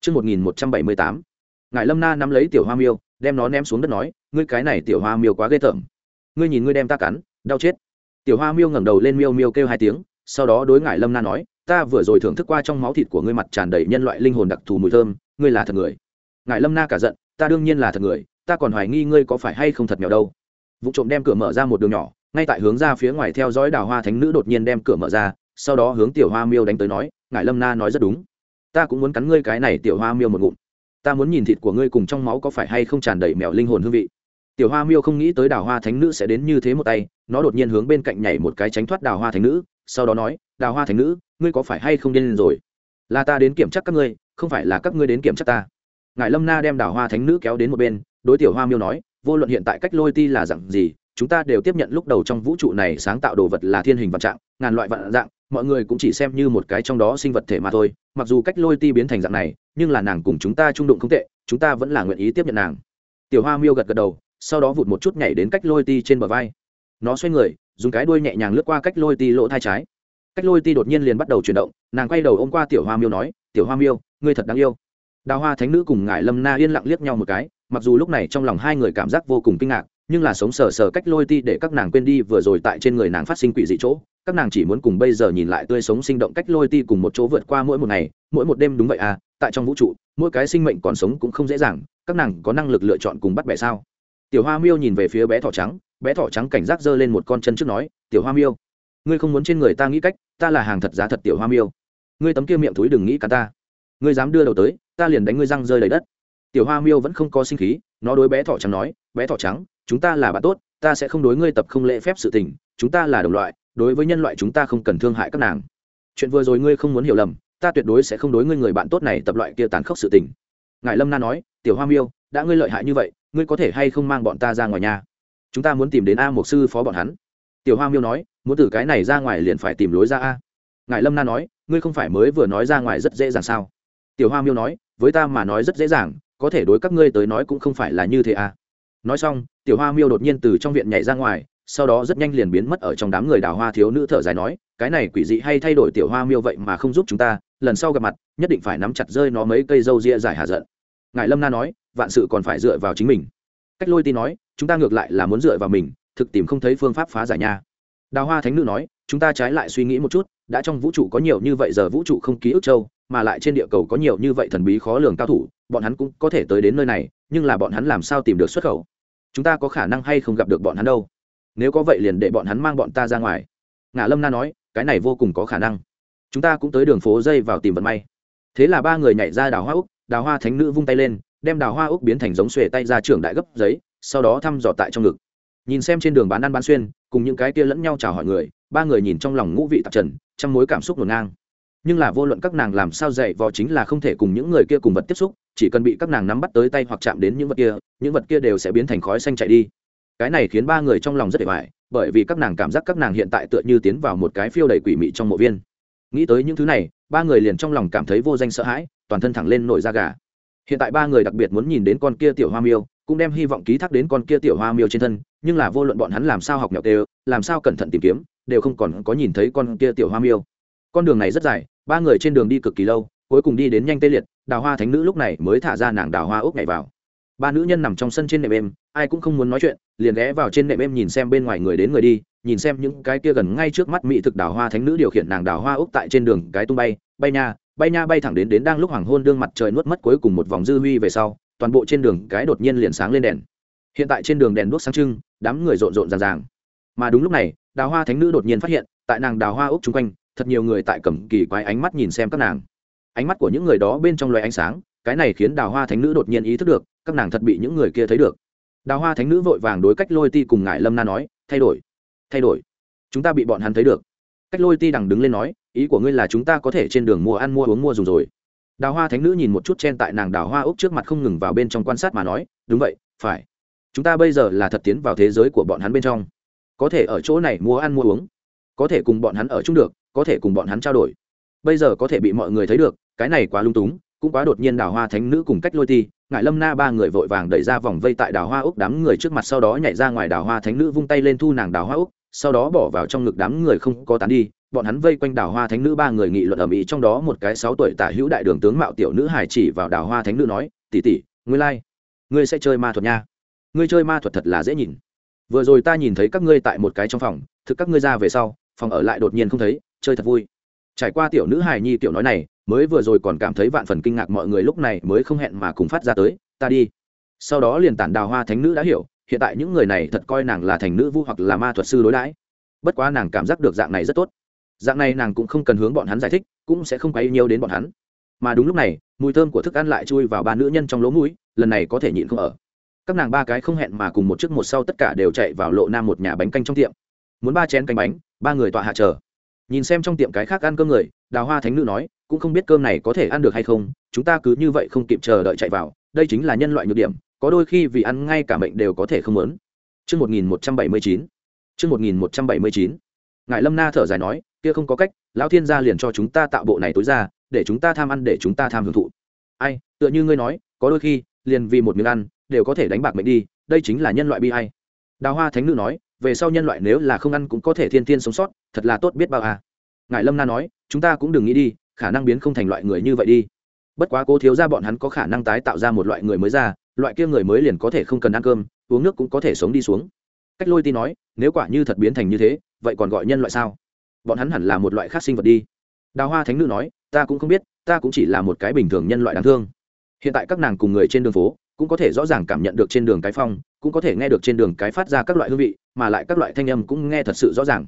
Chương một nghìn một trăm bảy mươi tám. Ngài lâm na nắm lấy tiểu hoa miêu, đem nó ném xuống đất nói ngươi cái này tiểu hoa miêu quá ghê tởm. Ngươi nhìn ngươi đem ta cắn, đau chết. Tiểu hoa miêu ngẩng đầu lên miêu miêu kêu hai tiếng, sau đó đối ngại lâm na nói, ta vừa rồi thưởng thức qua trong máu thịt của ngươi mặt tràn đầy nhân loại linh hồn đặc thù mùi thơm, ngươi là thật người. Ngại lâm na cả giận, ta đương nhiên là thật người, ta còn hoài nghi ngươi có phải hay không thật mèo đâu. Vụ trộm đem cửa mở ra một đường nhỏ, ngay tại hướng ra phía ngoài theo dõi đào hoa thánh nữ đột nhiên đem cửa mở ra, sau đó hướng tiểu hoa miêu đánh tới nói ngại lâm na nói rất đúng. Ta cũng muốn cắn ngươi cái này tiểu hoa miêu một ngụm. Ta muốn nhìn thịt của ngươi cùng trong máu có phải hay không tràn đầy mèo linh hồn hương vị tiểu hoa miêu không nghĩ tới đào hoa thánh nữ sẽ đến như thế một tay, nó đột nhiên hướng bên cạnh nhảy một cái tránh thoát đào hoa thánh nữ, sau đó nói, đào hoa thánh nữ, ngươi có phải hay không điên rồi? Là ta đến kiểm tra các ngươi, không phải là các ngươi đến kiểm tra ta. Ngài lâm na đem đào hoa thánh nữ kéo đến một bên, đối tiểu hoa miêu nói, vô luận hiện tại cách lôi ti là dạng gì, chúng ta đều tiếp nhận lúc đầu trong vũ trụ này sáng tạo đồ vật là thiên hình vạn trạng, ngàn loại vạn dạng, mọi người cũng chỉ xem như một cái trong đó sinh vật thể mà thôi, mặc dù cách lôi ti biến thành dạng này, nhưng là nàng cùng chúng ta trung đụng không tệ, chúng ta vẫn là nguyện ý tiếp nhận nàng. Tiểu hoa miêu gật gật đầu sau đó vụt một chút nhảy đến cách lôi ti trên bờ vai. Nó xoay người, dùng cái đuôi nhẹ nhàng lướt qua cách lôi ti lỗ thai trái. Cách lôi ti đột nhiên liền bắt đầu chuyển động, nàng quay đầu ôm qua tiểu hoa miêu nói, tiểu hoa miêu, ngươi thật đáng yêu. Đào hoa thánh nữ cùng ngải lâm na yên lặng liếc nhau một cái, mặc dù lúc này trong lòng hai người cảm giác vô cùng kinh ngạc, nhưng là sống sờ sờ cách lôi ti để các nàng quên đi vừa rồi tại trên người nàng phát sinh quỷ dị chỗ, các nàng chỉ muốn cùng bây giờ nhìn lại tươi sống sinh động cách lôi ti cùng một chỗ vượt qua mỗi một ngày, mỗi một đêm đúng vậy à tại trong vũ trụ, mỗi cái sinh mệnh còn sống cũng không dễ dàng, các nàng có năng lực lựa chọn cùng bắt bẻ sao? Tiểu hoa miêu nhìn về phía bé thỏ trắng, bé thỏ trắng cảnh giác giơ lên một con chân trước nói, tiểu hoa miêu, ngươi không muốn trên người ta nghĩ cách, ta là hàng thật giá thật tiểu hoa miêu. Ngươi tấm kia miệng thúi đừng nghĩ cả ta. Ngươi dám đưa đầu tới, ta liền đánh ngươi răng rơi đầy đất. Tiểu hoa miêu vẫn không có sinh khí, nó đối bé thỏ trắng nói, bé thỏ trắng, chúng ta là bạn tốt, ta sẽ không đối ngươi tập không lễ phép sự tình, chúng ta là đồng loại, đối với nhân loại chúng ta không cần thương hại các nàng. Chuyện vừa rồi ngươi không muốn hiểu lầm, ta tuyệt đối sẽ không đối ngươi người bạn tốt này tập loại kia tàn khốc sự tình. Ngài lâm na nói, tiểu hoa miêu, đã ngươi lợi hại như vậy ngươi có thể hay không mang bọn ta ra ngoài nhà? Chúng ta muốn tìm đến a mục sư phó bọn hắn. Tiểu hoa miêu nói, muốn từ cái này ra ngoài liền phải tìm lối ra a. Ngài lâm na nói, ngươi không phải mới vừa nói ra ngoài rất dễ dàng sao? Tiểu hoa miêu nói, với ta mà nói rất dễ dàng, có thể đối các ngươi tới nói cũng không phải là như thế à? nói xong, tiểu hoa miêu đột nhiên từ trong viện nhảy ra ngoài, sau đó rất nhanh liền biến mất ở trong đám người đào hoa thiếu nữ thở dài nói, cái này quỷ dị hay thay đổi tiểu hoa miêu vậy mà không giúp chúng ta, lần sau gặp mặt, nhất định phải nắm chặt rơi nó mấy cây râu ria dài hạ giận ngài lâm na nói, vạn sự còn phải dựa vào chính mình. Cách lôi ti nói, chúng ta ngược lại là muốn dựa vào mình, thực tìm không thấy phương pháp phá giải nha. Đào hoa thánh nữ nói, chúng ta trái lại suy nghĩ một chút, đã trong vũ trụ có nhiều như vậy giờ vũ trụ không ký ức châu, mà lại trên địa cầu có nhiều như vậy thần bí khó lường cao thủ, bọn hắn cũng có thể tới đến nơi này, nhưng là bọn hắn làm sao tìm được xuất khẩu? Chúng ta có khả năng hay không gặp được bọn hắn đâu? Nếu có vậy liền để bọn hắn mang bọn ta ra ngoài. Ngã lâm na nói, cái này vô cùng có khả năng. Chúng ta cũng tới đường phố dây vào tìm vận may. Thế là ba người nhảy ra đào hoa úc đào hoa thánh nữ vung tay lên, đem đào hoa úc biến thành giống xuề tay ra trưởng đại gấp giấy, sau đó thăm dò tại trong ngực. Nhìn xem trên đường bán ăn bán xuyên, cùng những cái kia lẫn nhau chào hỏi người, ba người nhìn trong lòng ngũ vị tạp trần trong mối cảm xúc ngổn ngang. Nhưng là vô luận các nàng làm sao dạy vò chính là không thể cùng những người kia cùng vật tiếp xúc, chỉ cần bị các nàng nắm bắt tới tay hoặc chạm đến những vật kia, những vật kia đều sẽ biến thành khói xanh chạy đi. Cái này khiến ba người trong lòng rất để hoài bởi vì các nàng cảm giác các nàng hiện tại tựa như tiến vào một cái phiêu đầy quỷ mị trong mộ viên. Nghĩ tới những thứ này, ba người liền trong lòng cảm thấy vô danh sợ hãi toàn thân thẳng lên nổi da gà. Hiện tại ba người đặc biệt muốn nhìn đến con kia tiểu hoa miêu, cũng đem hy vọng ký thác đến con kia tiểu hoa miêu trên thân, nhưng là vô luận bọn hắn làm sao học nhọc đều, làm sao cẩn thận tìm kiếm, đều không còn có nhìn thấy con kia tiểu hoa miêu. Con đường này rất dài, ba người trên đường đi cực kỳ lâu, cuối cùng đi đến nhanh tê liệt, đào hoa thánh nữ lúc này mới thả ra nàng đào hoa úc nhảy vào. Ba nữ nhân nằm trong sân trên nệm êm, ai cũng không muốn nói chuyện, liền ghé vào trên nệm êm nhìn xem bên ngoài người đến người đi, nhìn xem những cái kia gần ngay trước mắt mỹ thực đào hoa thánh nữ điều khiển nàng đào hoa úc tại trên đường cái tung bay bay nha bay nha bay thẳng đến đến đang lúc hoàng hôn đương mặt trời nuốt mất cuối cùng một vòng dư huy về sau, toàn bộ trên đường cái đột nhiên liền sáng lên đèn. Hiện tại trên đường đèn đuốc sáng trưng, đám người rộn rộn ràng ràng. Mà đúng lúc này, đào hoa thánh nữ đột nhiên phát hiện, tại nàng đào hoa úc chung quanh, thật nhiều người tại cầm kỳ quái ánh mắt nhìn xem các nàng. Ánh mắt của những người đó bên trong loài ánh sáng, cái này khiến đào hoa thánh nữ đột nhiên ý thức được, các nàng thật bị những người kia thấy được. Đào hoa thánh nữ vội vàng đối cách lôi ti cùng ngại lâm na nói, thay đổi thay đổi, chúng ta bị bọn hắn thấy được. Cách lôi ti đằng đứng lên nói ý của ngươi là chúng ta có thể trên đường mua ăn mua uống mua dùng rồi. Đào hoa thánh nữ nhìn một chút chen tại nàng đào hoa úc trước mặt không ngừng vào bên trong quan sát mà nói, đúng vậy, phải. Chúng ta bây giờ là thật tiến vào thế giới của bọn hắn bên trong. Có thể ở chỗ này mua ăn mua uống. Có thể cùng bọn hắn ở chung được, có thể cùng bọn hắn trao đổi. Bây giờ có thể bị mọi người thấy được, cái này quá lung túng, cũng quá đột nhiên đào hoa thánh nữ cùng cách lôi ti ngại lâm na ba người vội vàng đẩy ra vòng vây tại đào hoa úc đám người trước mặt sau đó nhảy ra ngoài đào hoa thánh nữ vung tay lên thu nàng đào hoa úc sau đó bỏ vào trong ngực đám người không có tán đi bọn hắn vây quanh đào hoa thánh nữ, ba người nghị luận ầm ĩ, trong đó một cái sáu tuổi tả hữu đại đường tướng mạo tiểu nữ hải chỉ vào đào hoa thánh nữ nói tỉ tỉ ngươi lai、like. ngươi sẽ chơi ma thuật nha. Ngươi chơi ma thuật thật là dễ nhìn. Vừa rồi ta nhìn thấy các ngươi tại một cái trong phòng, thực các ngươi ra về sau, phòng ở lại đột nhiên không thấy, chơi thật vui. Trải qua tiểu nữ hài nhi tiểu nói này, mới vừa rồi còn cảm thấy vạn phần kinh ngạc mọi người lúc này mới không hẹn mà cùng phát ra tới, ta đi. Sau đó liền tản đào hoa thánh nữ đã hiểu, hiện tại những người này thật coi nàng là thành nữ vu hoặc là ma thuật sư đối đãi. Bất quá nàng cảm giác được dạng này rất tốt dạng này nàng cũng không cần hướng bọn hắn giải thích cũng sẽ không quấy nhiều đến bọn hắn. Mà đúng lúc này mùi thơm của thức ăn lại chui vào ba nữ nhân trong lỗ mũi lần này có thể nhịn không ở. Các nàng ba cái không hẹn mà cùng một chiếc một sau tất cả đều chạy vào lộ nam một nhà bánh canh trong tiệm. Muốn ba chén canh bánh ba người tọa hạ chờ. Nhìn xem trong tiệm cái khác ăn cơm người đào hoa thánh nữ nói cũng không biết cơm này có thể ăn được hay không chúng ta cứ như vậy không kịp chờ đợi chạy vào đây chính là nhân loại nhược điểm có đôi khi vì ăn ngay cả mệnh đều có thể không lớn Chương 1179. Chương 1179. Ngài Lâm Na thở dài nói, kia không có cách, lão thiên gia liền cho chúng ta tạo bộ này tối ra, để chúng ta tham ăn để chúng ta tham hưởng thụ. Ai, tựa như ngươi nói, có đôi khi, liền vì một miếng ăn, đều có thể đánh bạc mệnh đi, đây chính là nhân loại bi ai. Đào Hoa Thánh nữ nói, về sau nhân loại nếu là không ăn cũng có thể thiên thiên sống sót, thật là tốt biết bao à. Ngài Lâm Na nói, chúng ta cũng đừng nghĩ đi, khả năng biến không thành loại người như vậy đi. Bất quá cố thiếu gia bọn hắn có khả năng tái tạo ra một loại người mới ra, loại kia người mới liền có thể không cần ăn cơm uống nước cũng có thể sống đi xuống cách lôi ti nói nếu quả như thật biến thành như thế vậy còn gọi nhân loại sao bọn hắn hẳn là một loại khác sinh vật đi. Đào hoa thánh nữ nói, ta cũng không biết, ta cũng chỉ là một cái bình thường nhân loại đáng thương. Hiện tại các nàng cùng người trên đường phố cũng có thể rõ ràng cảm nhận được trên đường cái phong, cũng có thể nghe được trên đường cái phát ra các loại hương vị, mà lại các loại thanh âm cũng nghe thật sự rõ ràng.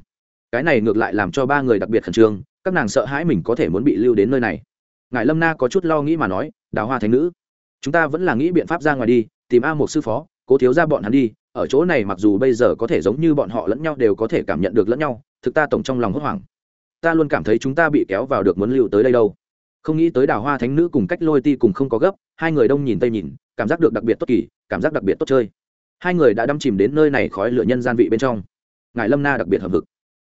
Cái này ngược lại làm cho ba người đặc biệt khẩn trương, các nàng sợ hãi mình có thể muốn bị lưu đến nơi này. Ngài lâm na có chút lo nghĩ mà nói, đào hoa thánh nữ, chúng ta vẫn là nghĩ biện pháp ra ngoài đi, tìm a một sư phó, cố thiếu ra bọn hắn đi ở chỗ này mặc dù bây giờ có thể giống như bọn họ lẫn nhau đều có thể cảm nhận được lẫn nhau, thực ta tổng trong lòng hốt hoảng. Ta luôn cảm thấy chúng ta bị kéo vào được muốn lưu tới đây đâu. Không nghĩ tới đào hoa thánh nữ cùng cách lôi ti cùng không có gấp, hai người đông nhìn tây nhìn, cảm giác được đặc biệt tốt kỳ, cảm giác đặc biệt tốt chơi. Hai người đã đâm chìm đến nơi này khói lửa nhân gian vị bên trong. Ngài lâm na đặc biệt hợp vực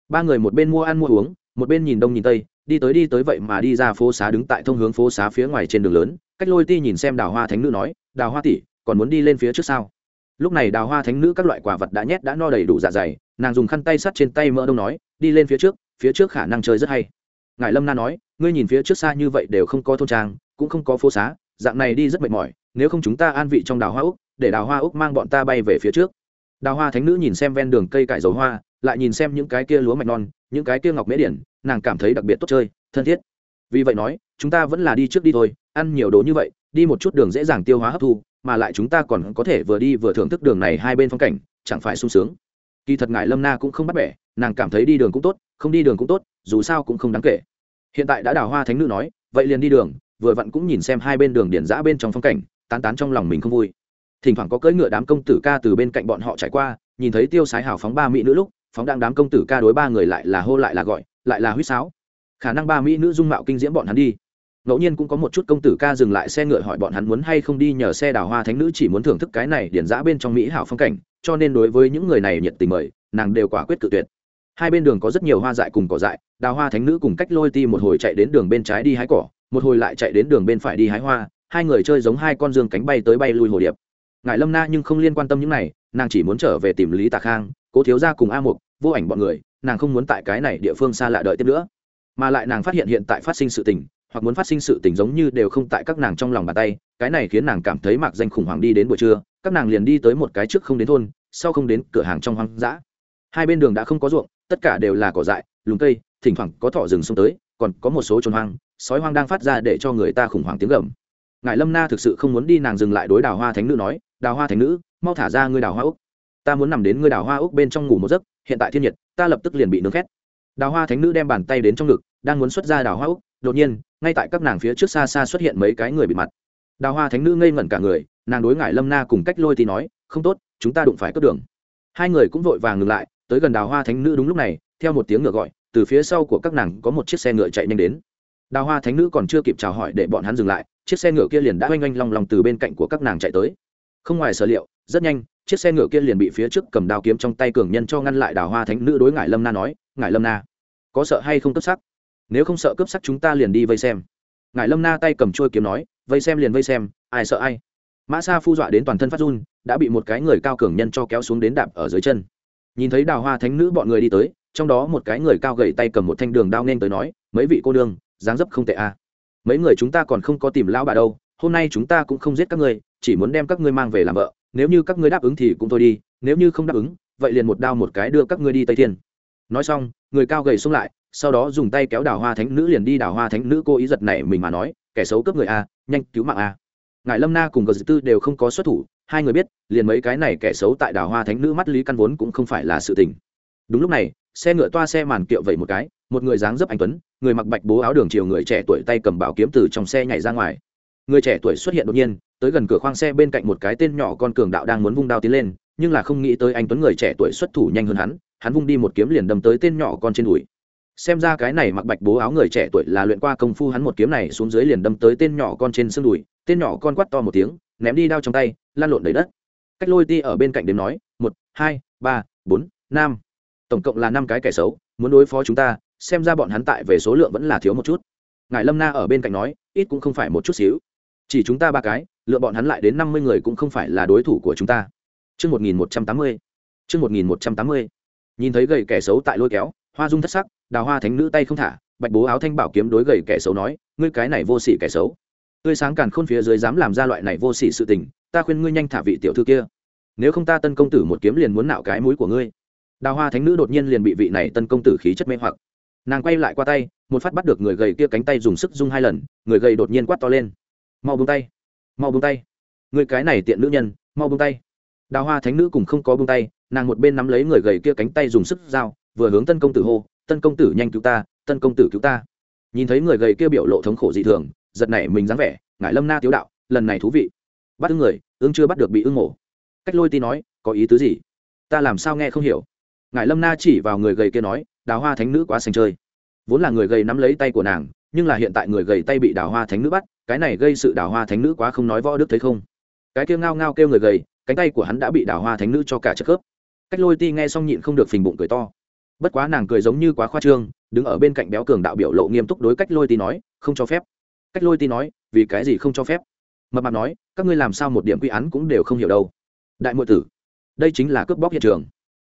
ba người một bên mua ăn mua uống, một bên nhìn đông nhìn tây, đi tới đi tới vậy mà đi ra phố xá đứng tại thông hướng phố xá phía ngoài trên đường lớn, cách lôi ti nhìn xem đào hoa thánh nữ nói, đào hoa tỷ, còn muốn đi lên phía trước sau lúc này đào hoa thánh nữ các loại quả vật đã nhét đã no đầy đủ dạ dày, nàng dùng khăn tay sắt trên tay mỡ đông nói, đi lên phía trước phía trước khả năng chơi rất hay. Ngài lâm na nói, ngươi nhìn phía trước xa như vậy đều không có thôn trang, cũng không có phố xá, dạng này đi rất mệt mỏi, nếu không chúng ta an vị trong đào hoa úc để đào hoa úc mang bọn ta bay về phía trước. Đào hoa thánh nữ nhìn xem ven đường cây cải dầu hoa, lại nhìn xem những cái kia lúa mạch non, những cái kia ngọc mễ điển, nàng cảm thấy đặc biệt tốt chơi, thân thiết. Vì vậy nói, chúng ta vẫn là đi trước đi thôi, ăn nhiều đồ như vậy, đi một chút đường dễ dàng tiêu hóa hấp thu mà lại chúng ta còn có thể vừa đi vừa thưởng thức đường này hai bên phong cảnh, chẳng phải sung sướng. Kỳ thật ngại lâm na cũng không bắt bẻ, nàng cảm thấy đi đường cũng tốt, không đi đường cũng tốt, dù sao cũng không đáng kể. Hiện tại đã đào hoa thánh nữ nói, vậy liền đi đường, vừa vặn cũng nhìn xem hai bên đường điển giã bên trong phong cảnh, tán tán trong lòng mình không vui. Thỉnh thoảng có cưỡi ngựa đám công tử ca từ bên cạnh bọn họ trải qua, nhìn thấy tiêu sái hào phóng ba mỹ nữ lúc, phóng đang đám công tử ca đối ba người lại là hô lại là gọi, lại là huýt sáo. Khả năng ba mỹ nữ dung mạo kinh diễm bọn hắn đi ngẫu nhiên cũng có một chút công tử ca dừng lại xe ngựa hỏi bọn hắn muốn hay không đi nhờ xe đào hoa thánh nữ chỉ muốn thưởng thức cái này điển giã bên trong mỹ hảo phong cảnh, cho nên đối với những người này nhiệt tình mời, nàng đều quả quyết tự tuyệt. Hai bên đường có rất nhiều hoa dại cùng cỏ dại, đào hoa thánh nữ cùng cách lôi ti một hồi chạy đến đường bên trái đi hái cỏ, một hồi lại chạy đến đường bên phải đi hái hoa, hai người chơi giống hai con dương cánh bay tới bay lui hồ điệp. Ngài lâm na nhưng không liên quan tâm những này, nàng chỉ muốn trở về tìm lý tà khang, cố thiếu ra cùng a mục, vô ảnh bọn người, nàng không muốn tại cái này địa phương xa lạ đợi tiếp nữa. Mà lại nàng phát hiện hiện tại phát sinh sự tình hoặc muốn phát sinh sự tình giống như đều không tại các nàng trong lòng bàn tay, cái này khiến nàng cảm thấy mạc danh khủng hoảng đi đến buổi trưa, các nàng liền đi tới một cái trước không đến thôn, sau không đến cửa hàng trong hoang dã. Hai bên đường đã không có ruộng, tất cả đều là cỏ dại, lùm cây, thỉnh thoảng có thỏ rừng xông tới, còn có một số trồn hoang, sói hoang đang phát ra để cho người ta khủng hoảng tiếng gầm. Ngài lâm na thực sự không muốn đi nàng dừng lại đối đào hoa thánh nữ nói, đào hoa thánh nữ, mau thả ra ngươi đào hoa úc. Ta muốn nằm đến ngươi đào hoa úc bên trong ngủ một giấc, hiện tại thiên nhiệt, ta lập tức liền bị nướng khét. Đào hoa thánh nữ đem bàn tay đến trong ngực, đang muốn xuất ra đào hoa úc đột nhiên, ngay tại các nàng phía trước xa xa xuất hiện mấy cái người bị mặt. Đào hoa thánh nữ ngây ngẩn cả người, nàng đối ngại lâm na cùng cách lôi thì nói, không tốt, chúng ta đụng phải cướp đường. Hai người cũng vội vàng ngừng lại, tới gần đào hoa thánh nữ đúng lúc này, theo một tiếng ngựa gọi, từ phía sau của các nàng có một chiếc xe ngựa chạy nhanh đến. Đào hoa thánh nữ còn chưa kịp chào hỏi để bọn hắn dừng lại, chiếc xe ngựa kia liền đã oanh oanh long lòng từ bên cạnh của các nàng chạy tới. Không ngoài sở liệu, rất nhanh, chiếc xe ngựa kia liền bị phía trước cầm đao kiếm trong tay cường nhân cho ngăn lại đào hoa thánh nữ đối ngại lâm na nói ngại lâm na, có sợ hay không cấp sắc nếu không sợ cướp sắc chúng ta liền đi vây xem. Ngài lâm na tay cầm trôi kiếm nói, vây xem liền vây xem, ai sợ ai. Mã sa phu dọa đến toàn thân phát run, đã bị một cái người cao cường nhân cho kéo xuống đến đạp ở dưới chân. Nhìn thấy đào hoa thánh nữ bọn người đi tới, trong đó một cái người cao gầy tay cầm một thanh đường đao nên tới nói, mấy vị cô đương dáng dấp không tệ a. À. mấy người chúng ta còn không có tìm lão bà đâu, hôm nay chúng ta cũng không giết các ngươi, chỉ muốn đem các ngươi mang về làm vợ, nếu như các ngươi đáp ứng thì cũng thôi đi, nếu như không đáp ứng, vậy liền một đao một cái đưa các ngươi đi tây thiên. Nói xong, người cao gầy xông lại sau đó dùng tay kéo đào hoa thánh nữ liền đi đào hoa thánh nữ cô ý giật này mình mà nói, kẻ xấu cướp người a, nhanh cứu mạng a. Ngài lâm na cùng gờ tư đều không có xuất thủ, hai người biết, liền mấy cái này kẻ xấu tại đào hoa thánh nữ mắt lý căn vốn cũng không phải là sự tình. Đúng lúc này, xe ngựa toa xe màn kiệu vẩy một cái, một người dáng dấp anh tuấn, người mặc bạch bố áo đường chiều người trẻ tuổi tay cầm bảo kiếm từ trong xe nhảy ra ngoài. Người trẻ tuổi xuất hiện đột nhiên, tới gần cửa khoang xe bên cạnh một cái tên nhỏ con cường đạo đang muốn vung đao tiến lên, nhưng là không nghĩ tới anh tuấn người trẻ tuổi xuất thủ nhanh hơn hắn hắn vung đi một kiếm liền đâm tới tên nhỏ con trên đùi xem ra cái này mặc bạch bố áo người trẻ tuổi là luyện qua công phu hắn một kiếm này xuống dưới liền đâm tới tên nhỏ con trên xương đùi tên nhỏ con quát to một tiếng ném đi đao trong tay lan lộn đầy đất. Cách lôi ti ở bên cạnh đếm nói một hai ba bốn năm. Tổng cộng là năm cái kẻ xấu muốn đối phó chúng ta xem ra bọn hắn tại về số lượng vẫn là thiếu một chút. Ngài lâm na ở bên cạnh nói ít cũng không phải một chút xíu. Chỉ chúng ta ba cái lựa bọn hắn lại đến năm mươi người cũng không phải là đối thủ của chúng ta. Trước 1180. Trước 1180. Nhìn thấy gầy kẻ xấu tại lôi kéo, hoa dung thất sắc, đào hoa thánh nữ tay không thả, bạch bố áo thanh bảo kiếm đối gầy kẻ xấu nói, ngươi cái này vô sỉ kẻ xấu. Tươi sáng càn khôn phía dưới dám làm ra loại này vô sỉ sự tình, ta khuyên ngươi nhanh thả vị tiểu thư kia. Nếu không ta tân công tử một kiếm liền muốn nạo cái mũi của ngươi. Đào hoa thánh nữ đột nhiên liền bị vị này tân công tử khí chất mê hoặc. Nàng quay lại qua tay, một phát bắt được người gầy kia cánh tay dùng sức rung hai lần, người gầy đột nhiên quát to lên. Mau buông tay, mau buông tay. Ngươi cái này tiện nữ nhân, mau buông tay đào hoa thánh nữ cùng không có bông tay nàng một bên nắm lấy người gầy kia cánh tay dùng sức dao vừa hướng tân công tử hô tân công tử nhanh cứu ta, tân công tử cứu ta. Nhìn thấy người gầy kia biểu lộ thống khổ dị thường, giật nảy mình dáng vẻ ngại lâm na tiếu đạo, lần này thú vị. Bắt ưng người, ưng chưa bắt được bị ưng mổ. Cách lôi ti nói, có ý tứ gì? Ta làm sao nghe không hiểu? Ngại lâm na chỉ vào người gầy kia nói, đào hoa thánh nữ quá xanh chơi. Vốn là người gầy nắm lấy tay của nàng, nhưng là hiện tại người gầy tay bị đào hoa thánh nữ bắt, cái này gây sự đào hoa thánh nữ quá không nói võ đức thấy không? Cái kia ngao ngao kêu người gầy, cánh tay của hắn đã bị đào hoa thánh nữ cho cả chất khớp. Cách lôi ti nghe xong nhịn không được phình bụng cười to bất quá nàng cười giống như quá khoa trương, đứng ở bên cạnh béo cường đạo biểu lộ nghiêm túc đối cách lôi ti nói, không cho phép. Cách lôi ti nói, vì cái gì không cho phép? Mập mạp nói, các ngươi làm sao một điểm quy án cũng đều không hiểu đâu. Đại m tử, đây chính là cướp bóc hiện trường.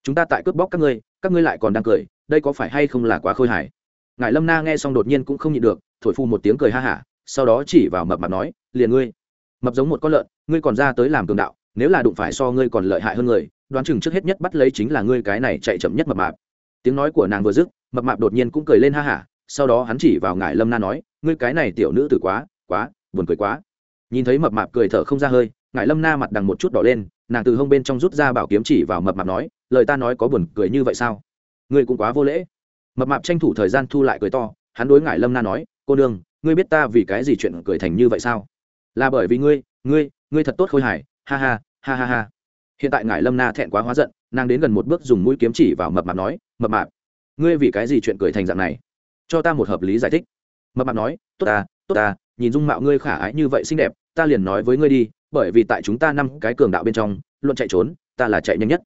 Chúng ta tại cướp bóc các ngươi các ngươi lại còn đang cười, đây có phải hay không là quá khôi hài? Ngài lâm na nghe xong đột nhiên cũng không nhịn được, thổi phu một tiếng cười ha hả, sau đó chỉ vào mập mạp nói, liền ngươi. Mập giống một con lợn, ngươi còn ra tới làm cường đạo, nếu là đụng phải so ngươi còn lợi hại hơn người, đoán chừng trước hết nhất bắt lấy chính là ngươi cái này chạy chậm nhất mập mạp tiếng nói của nàng vừa dứt, mập mạp đột nhiên cũng cười lên ha hả, sau đó hắn chỉ vào ngải lâm na nói, ngươi cái này tiểu nữ tử quá quá, buồn cười quá. Nhìn thấy mập mạp cười thở không ra hơi ngải lâm na mặt đằng một chút đỏ lên, nàng từ hông bên trong rút ra bảo kiếm chỉ vào mập mạp nói, lời ta nói có buồn cười như vậy sao? Ngươi cũng quá vô lễ. Mập mạp tranh thủ thời gian thu lại cười to, hắn đối ngải lâm na nói, cô đương ngươi biết ta vì cái gì chuyện cười thành như vậy sao? Là bởi vì ngươi ngươi ngươi thật tốt khôi hài, ha ha ha ha ha. Hiện tại ngải lâm na thẹn quá hóa giận, nàng đến gần một bước dùng mũi kiếm chỉ vào mập mạp nói mập mạp. Ngươi vì cái gì chuyện cười thành dạng này? Cho ta một hợp lý giải thích. Mập mạp nói, tốt ta tốt ta nhìn dung mạo ngươi khả ái như vậy xinh đẹp, ta liền nói với ngươi đi, bởi vì tại chúng ta năm cái cường đạo bên trong, luận chạy trốn, ta là chạy nhanh nhất.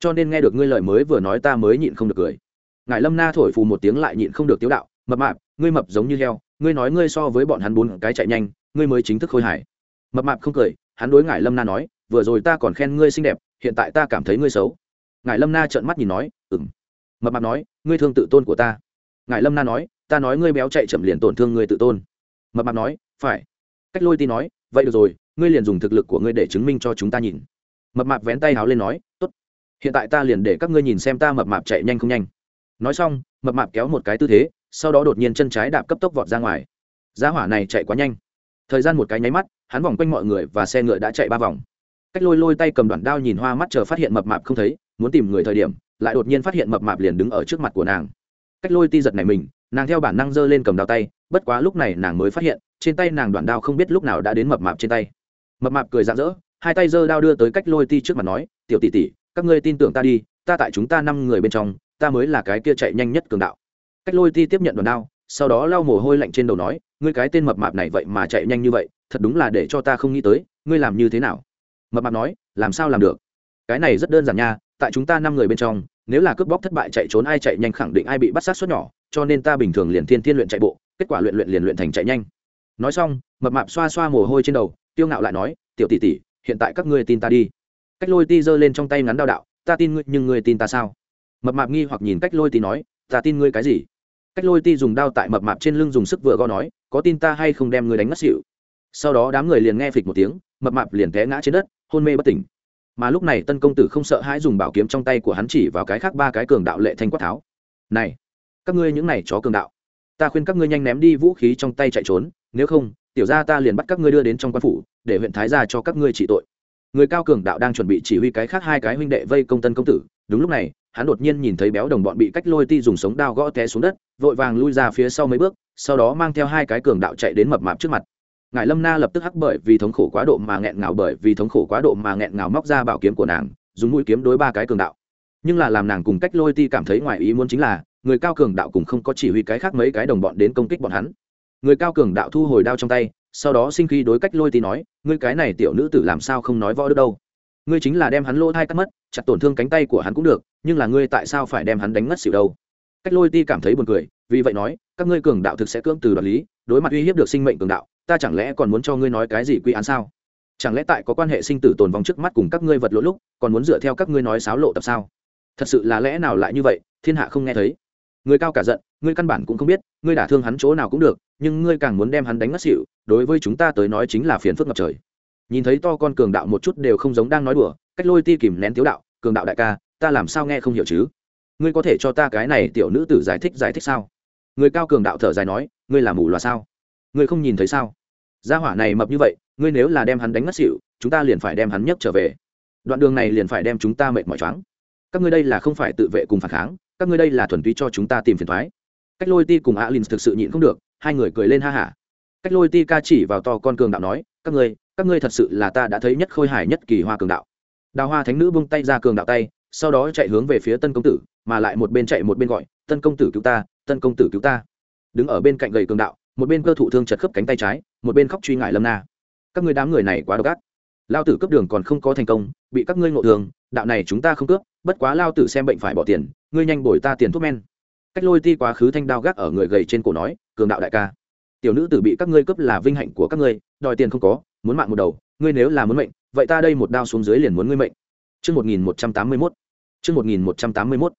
Cho nên nghe được ngươi lời mới vừa nói ta mới nhịn không được cười. Ngài lâm na thổi phù một tiếng lại nhịn không được tiếu đạo, mập mạp, ngươi mập giống như heo, ngươi nói ngươi so với bọn hắn bốn cái chạy nhanh, ngươi mới chính thức khôi hài. Mập mạp không cười, hắn đối ngài lâm na nói, vừa rồi ta còn khen ngươi xinh đẹp, hiện tại ta cảm thấy ngươi xấu. Ngài lâm na trợn mắt nhìn nói ừng mập mạp nói, ngươi thương tự tôn của ta. Ngài lâm na nói, ta nói ngươi béo chạy chậm liền tổn thương ngươi tự tôn. Mập mạp nói, phải. Cách lôi ti nói, vậy được rồi, ngươi liền dùng thực lực của ngươi để chứng minh cho chúng ta nhìn. Mập mạp vén tay háo lên nói t ố t hiện tại ta liền để các ngươi nhìn xem ta mập mạp chạy nhanh không nhanh. Nói xong, mập mạp kéo một cái tư thế, sau đó đột nhiên chân trái đạp cấp tốc vọt ra ngoài. Giá hỏa này chạy quá nhanh. Thời gian một cái nháy mắt, hắn vòng quanh mọi người và xe ngựa đã chạy ba vòng. Cách lôi lôi tay cầm đoạn đao nhìn hoa mắt chờ phát hiện mập mạp không thấy, muốn tìm người thời điểm lại đột nhiên phát hiện mập mạp liền đứng ở trước mặt của nàng. Cách lôi ti giật này mình, nàng theo bản năng giơ lên cầm đao tay, bất quá lúc này nàng mới phát hiện, trên tay nàng đoạn đao không biết lúc nào đã đến mập mạp trên tay. Mập mạp cười rạng rỡ, hai tay giơ đao đưa tới cách lôi ti trước mặt nói, tiểu tỷ tỷ, các ngươi tin tưởng ta đi, ta tại chúng ta năm người bên trong, ta mới là cái kia chạy nhanh nhất cường đạo. Cách lôi ti tiếp nhận đoạn đao, sau đó lau mồ hôi lạnh trên đầu nói, ngươi cái tên mập mạp này vậy mà chạy nhanh như vậy, thật đúng là để cho ta không nghĩ tới, ngươi làm như thế nào? Mập mạp nói, làm sao làm được? Cái này rất đơn giản nha tại chúng ta năm người bên trong, nếu là cướp bóc thất bại chạy trốn, ai chạy nhanh khẳng định ai bị bắt sát suất nhỏ, cho nên ta bình thường liền thiên thiên luyện chạy bộ, kết quả luyện luyện liền luyện thành chạy nhanh. Nói xong, mập mạp xoa xoa mồ hôi trên đầu, tiêu ngạo lại nói, tiểu tỷ tỷ, hiện tại các ngươi tin ta đi. Cách lôi ti giơ lên trong tay ngắn đao đạo, ta tin ngươi, nhưng ngươi tin ta sao? Mập mạp nghi hoặc nhìn cách lôi ti nói, ta tin ngươi cái gì? Cách lôi ti dùng đao tại mập mạp trên lưng dùng sức vừa gõ nói, có tin ta hay không đem ngươi đánh ngất xỉu? Sau đó đám người liền nghe phịch một tiếng, mập mạp liền té ngã trên đất, hôn mê bất tỉnh mà lúc này tân công tử không sợ hãi dùng bảo kiếm trong tay của hắn chỉ vào cái khác ba cái cường đạo lệ thanh quát tháo. Này, các ngươi những này chó cường đạo, ta khuyên các ngươi nhanh ném đi vũ khí trong tay chạy trốn, nếu không, tiểu ra ta liền bắt các ngươi đưa đến trong quan phủ, để huyện thái gia cho các ngươi trị tội. Người cao cường đạo đang chuẩn bị chỉ huy cái khác hai cái huynh đệ vây công tân công tử, đúng lúc này, hắn đột nhiên nhìn thấy béo đồng bọn bị cách lôi ti dùng sống đao gõ té xuống đất, vội vàng lui ra phía sau mấy bước, sau đó mang theo hai cái cường đạo chạy đến mập mạp trước mặt ngài lâm na lập tức hắc bởi vì thống khổ quá độ mà nghẹn ngào bởi vì thống khổ quá độ mà nghẹn ngào móc ra bảo kiếm của nàng, dùng mũi kiếm đối ba cái cường đạo. Nhưng là làm nàng cùng cách lôi ti cảm thấy ngoài ý muốn chính là, người cao cường đạo cùng không có chỉ huy cái khác mấy cái đồng bọn đến công kích bọn hắn. Người cao cường đạo thu hồi đao trong tay, sau đó sinh khi đối cách lôi ti nói, ngươi cái này tiểu nữ tử làm sao không nói võ được đâu? Ngươi chính là đem hắn lỗ thai cắt mất, chặt tổn thương cánh tay của hắn cũng được, nhưng là ngươi tại sao phải đem hắn đánh ngất xỉu đâu? Cách lôi ti cảm thấy buồn cười, vì vậy nói, các ngươi cường đạo thực sẽ cưỡng từ đoạt lý, đối mặt uy hiếp được sinh mệnh cường đạo ta chẳng lẽ còn muốn cho ngươi nói cái gì quy án sao? Chẳng lẽ tại có quan hệ sinh tử tồn vong trước mắt cùng các ngươi vật lỗ lúc, còn muốn dựa theo các ngươi nói xáo lộ tập sao? Thật sự là lẽ nào lại như vậy, thiên hạ không nghe thấy. Người cao cả giận ngươi căn bản cũng không biết, ngươi đả thương hắn chỗ nào cũng được, nhưng ngươi càng muốn đem hắn đánh ngất xỉu, đối với chúng ta tới nói chính là phiền phức ngập trời. Nhìn thấy to con cường đạo một chút đều không giống đang nói đùa, cách lôi ti kìm nén tiếu đạo, cường đạo đại ca, ta làm sao nghe không hiểu chứ? Ngươi có thể cho ta cái này tiểu nữ tử giải thích giải thích sao? Người cao cường đạo thở dài nói, ngươi làm mù loà sao? Ngươi không nhìn thấy sao? Gia hỏa này mập như vậy, ngươi nếu là đem hắn đánh ngất xỉu, chúng ta liền phải đem hắn nhấc trở về. Đoạn đường này liền phải đem chúng ta mệt mỏi choáng. Các ngươi đây là không phải tự vệ cùng phản kháng, các ngươi đây là thuần túy cho chúng ta tìm phiền thoái cách lôi ti cùng alin thực sự nhịn không được, hai người cười lên ha hả. Cách lôi ti ca chỉ vào to con cường đạo nói, các ngươi các ngươi thật sự là ta đã thấy nhất khôi hài nhất kỳ hoa cường đạo. Đào hoa thánh nữ bung tay ra cường đạo tay, sau đó chạy hướng về phía tân công tử, mà lại một bên chạy một bên gọi, tân công tử cứu ta, tân công tử cứu ta. Đứng ở bên cạnh gầy cường đạo một bên cơ thụ thương chật khớp cánh tay trái một bên khóc truy ngại lâm na các ngươi đám người này quá độc ác lao tử cấp đường còn không có thành công bị các ngươi ngộ thường đạo này chúng ta không cướp bất quá lao tử xem bệnh phải bỏ tiền ngươi nhanh bồi ta tiền thuốc men cách lôi ti quá khứ thanh đao gác ở người gầy trên cổ nói cường đạo đại ca tiểu nữ tử bị các ngươi cướp là vinh hạnh của các ngươi đòi tiền không có muốn mạng một đầu ngươi nếu là muốn mệnh vậy ta đây một đao xuống dưới liền muốn ngươi mệnh Trước 1181. Trước 1181.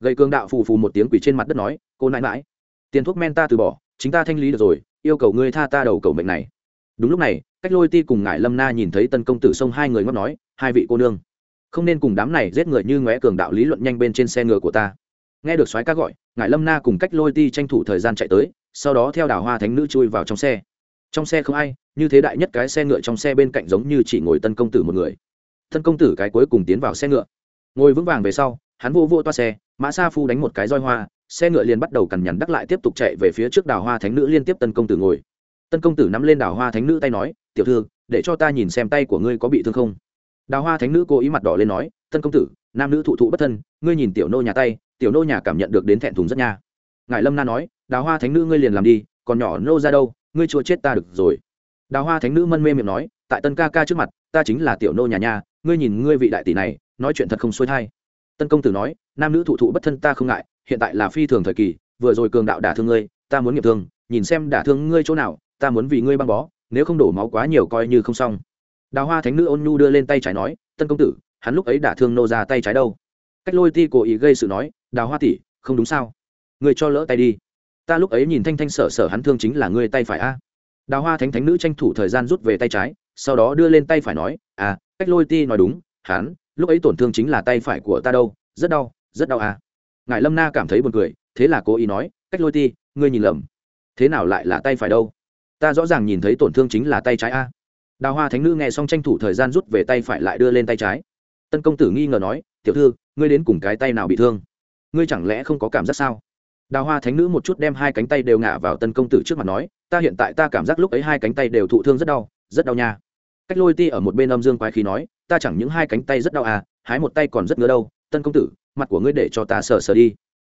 Gầy cường đạo phù phù một tiếng quỷ trên mặt đất nói, cô nãi nãi, tiền thuốc men ta từ bỏ, chính ta thanh lý được rồi, yêu cầu ngươi tha ta đầu cầu mệnh này. Đúng lúc này, cách lôi ti cùng ngải lâm na nhìn thấy tân công tử xông hai người ngót nói, hai vị cô nương, không nên cùng đám này giết người như ngóe cường đạo lý luận nhanh bên trên xe ngựa của ta. Nghe được soái ca gọi, ngải lâm na cùng cách lôi ti tranh thủ thời gian chạy tới, sau đó theo đào hoa thánh nữ chui vào trong xe trong xe không ai như thế đại nhất cái xe ngựa trong xe bên cạnh giống như chỉ ngồi tân công tử một người tân công tử cái cuối cùng tiến vào xe ngựa ngồi vững vàng về sau hắn vô vô toa xe mã sa phu đánh một cái roi hoa xe ngựa liền bắt đầu cằn nhằn đắc lại tiếp tục chạy về phía trước đào hoa thánh nữ liên tiếp tân công tử ngồi. Tân công tử nắm lên đào hoa thánh nữ tay nói tiểu thư để cho ta nhìn xem tay của ngươi có bị thương không. Đào hoa thánh nữ cố ý mặt đỏ lên nói tân công tử nam nữ thụ thụ bất thân ngươi nhìn tiểu nô nhà tay tiểu nô nhà cảm nhận được đến thẹn thùng rất nha. Ngài lâm na nói đào hoa thánh nữ ngươi liền làm đi còn nhỏ nô ra đâu ngươi chua chết ta được rồi. Đào hoa thánh nữ mân mê miệng nói tại tân ca ca trước mặt ta chính là tiểu nô nhà nha, ngươi nhìn ngươi vị đại tỷ này nói chuyện thật không xuôi thai. Tân công tử nói nam nữ thụ thụ bất thân ta không ngại hiện tại là phi thường thời kỳ, vừa rồi cường đạo đả thương ngươi, ta muốn nghiệp thương, nhìn xem đả thương ngươi chỗ nào, ta muốn vì ngươi băng bó, nếu không đổ máu quá nhiều coi như không xong. Đào hoa thánh nữ ôn nhu đưa lên tay trái nói, tân công tử, hắn lúc ấy đả thương nô ra tay trái đâu? Cách lôi ti cố ý gây sự nói, đào hoa tỷ, không đúng sao? Ngươi cho lỡ tay đi. Ta lúc ấy nhìn thanh thanh sở sở hắn thương chính là ngươi tay phải a. Đào hoa thánh thánh nữ tranh thủ thời gian rút về tay trái, sau đó đưa lên tay phải nói à cách lôi ti nói đúng, hắn, lúc ấy tổn thương chính là tay phải của ta đâu, rất đau rất đau à ngài lâm na cảm thấy buồn cười, thế là cố ý nói, cách lôi ti, ngươi nhìn lầm. Thế nào lại là tay phải đâu? Ta rõ ràng nhìn thấy tổn thương chính là tay trái a. Đào hoa thánh nữ nghe xong tranh thủ thời gian rút về tay phải lại đưa lên tay trái. Tân công tử nghi ngờ nói, tiểu thư, ngươi đến cùng cái tay nào bị thương? Ngươi chẳng lẽ không có cảm giác sao? Đào hoa thánh nữ một chút đem hai cánh tay đều ngả vào tân công tử trước mặt nói, ta hiện tại ta cảm giác lúc ấy hai cánh tay đều thụ thương rất đau rất đau nha. Cách lôi ti ở một bên âm dương quái khí nói, ta chẳng những hai cánh tay rất đau à hái một tay còn rất ngứa đâu tân công tử, mặt của ngươi để cho ta sờ sờ đi.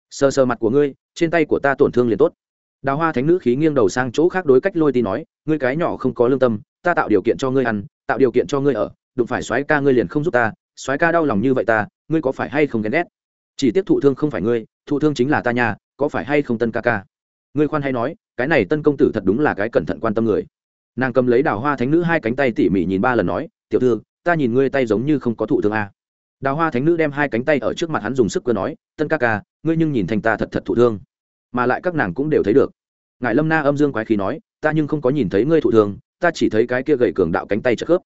Sờ sờ mặt của ngươi, trên tay của ta tổn thương liền tốt. Đào hoa thánh nữ khí nghiêng đầu sang chỗ khác đối cách lôi ti nói, ngươi cái nhỏ không có lương tâm, ta tạo điều kiện cho ngươi ăn, tạo điều kiện cho ngươi ở, đụng phải soái ca ngươi liền không giúp ta, soái ca đau lòng như vậy ta, ngươi có phải hay không ghen ghét? Chỉ tiếp thụ thương không phải ngươi, thụ thương chính là ta nhà có phải hay không tân ca ca? Ngươi khoan hay nói, cái này tân công tử thật đúng là cái cẩn thận quan tâm người. Nàng cầm lấy đào hoa thánh nữ hai cánh tay tỉ mỉ nhìn ba lần nói, tiểu thư, ta nhìn ngươi tay giống như không có thụ thương a đào hoa thánh nữ đem hai cánh tay ở trước mặt hắn dùng sức cơ nói, tân ca ca, ngươi nhưng nhìn thành ta thật thật thụ thương. Mà lại các nàng cũng đều thấy được. Ngài lâm na âm dương quái khí nói, ta nhưng không có nhìn thấy ngươi thụ thương, ta chỉ thấy cái kia gầy cường đạo cánh tay chật khớp.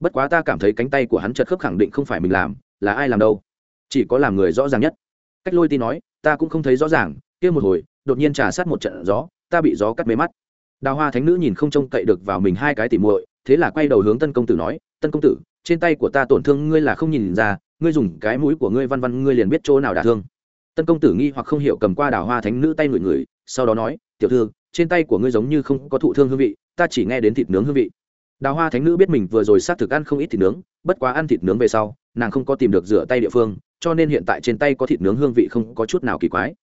Bất quá ta cảm thấy cánh tay của hắn chật khớp khẳng định không phải mình làm, là ai làm đâu? Chỉ có làm người rõ ràng nhất. Cách lôi ti nói, ta cũng không thấy rõ ràng, kia một hồi, đột nhiên trà sát một trận gió, ta bị gió cắt mê mắt. Đào hoa thánh nữ nhìn không trông cậy được vào mình hai cái tỉ muội, thế là quay đầu hướng tân công tử nói, tân công tử, trên tay của ta tổn thương ngươi là không nhìn ra ngươi dùng cái mũi của ngươi văn văn, ngươi liền biết chỗ nào đả thương. Tân công tử nghi hoặc không hiểu cầm qua đào hoa thánh nữ tay ngửi ngửi, sau đó nói, tiểu thư, trên tay của ngươi giống như không có thụ thương hương vị, ta chỉ nghe đến thịt nướng hương vị. Đào hoa thánh nữ biết mình vừa rồi sát thực ăn không ít thịt nướng, bất quá ăn thịt nướng về sau, nàng không có tìm được rửa tay địa phương, cho nên hiện tại trên tay có thịt nướng hương vị không có chút nào kỳ quái.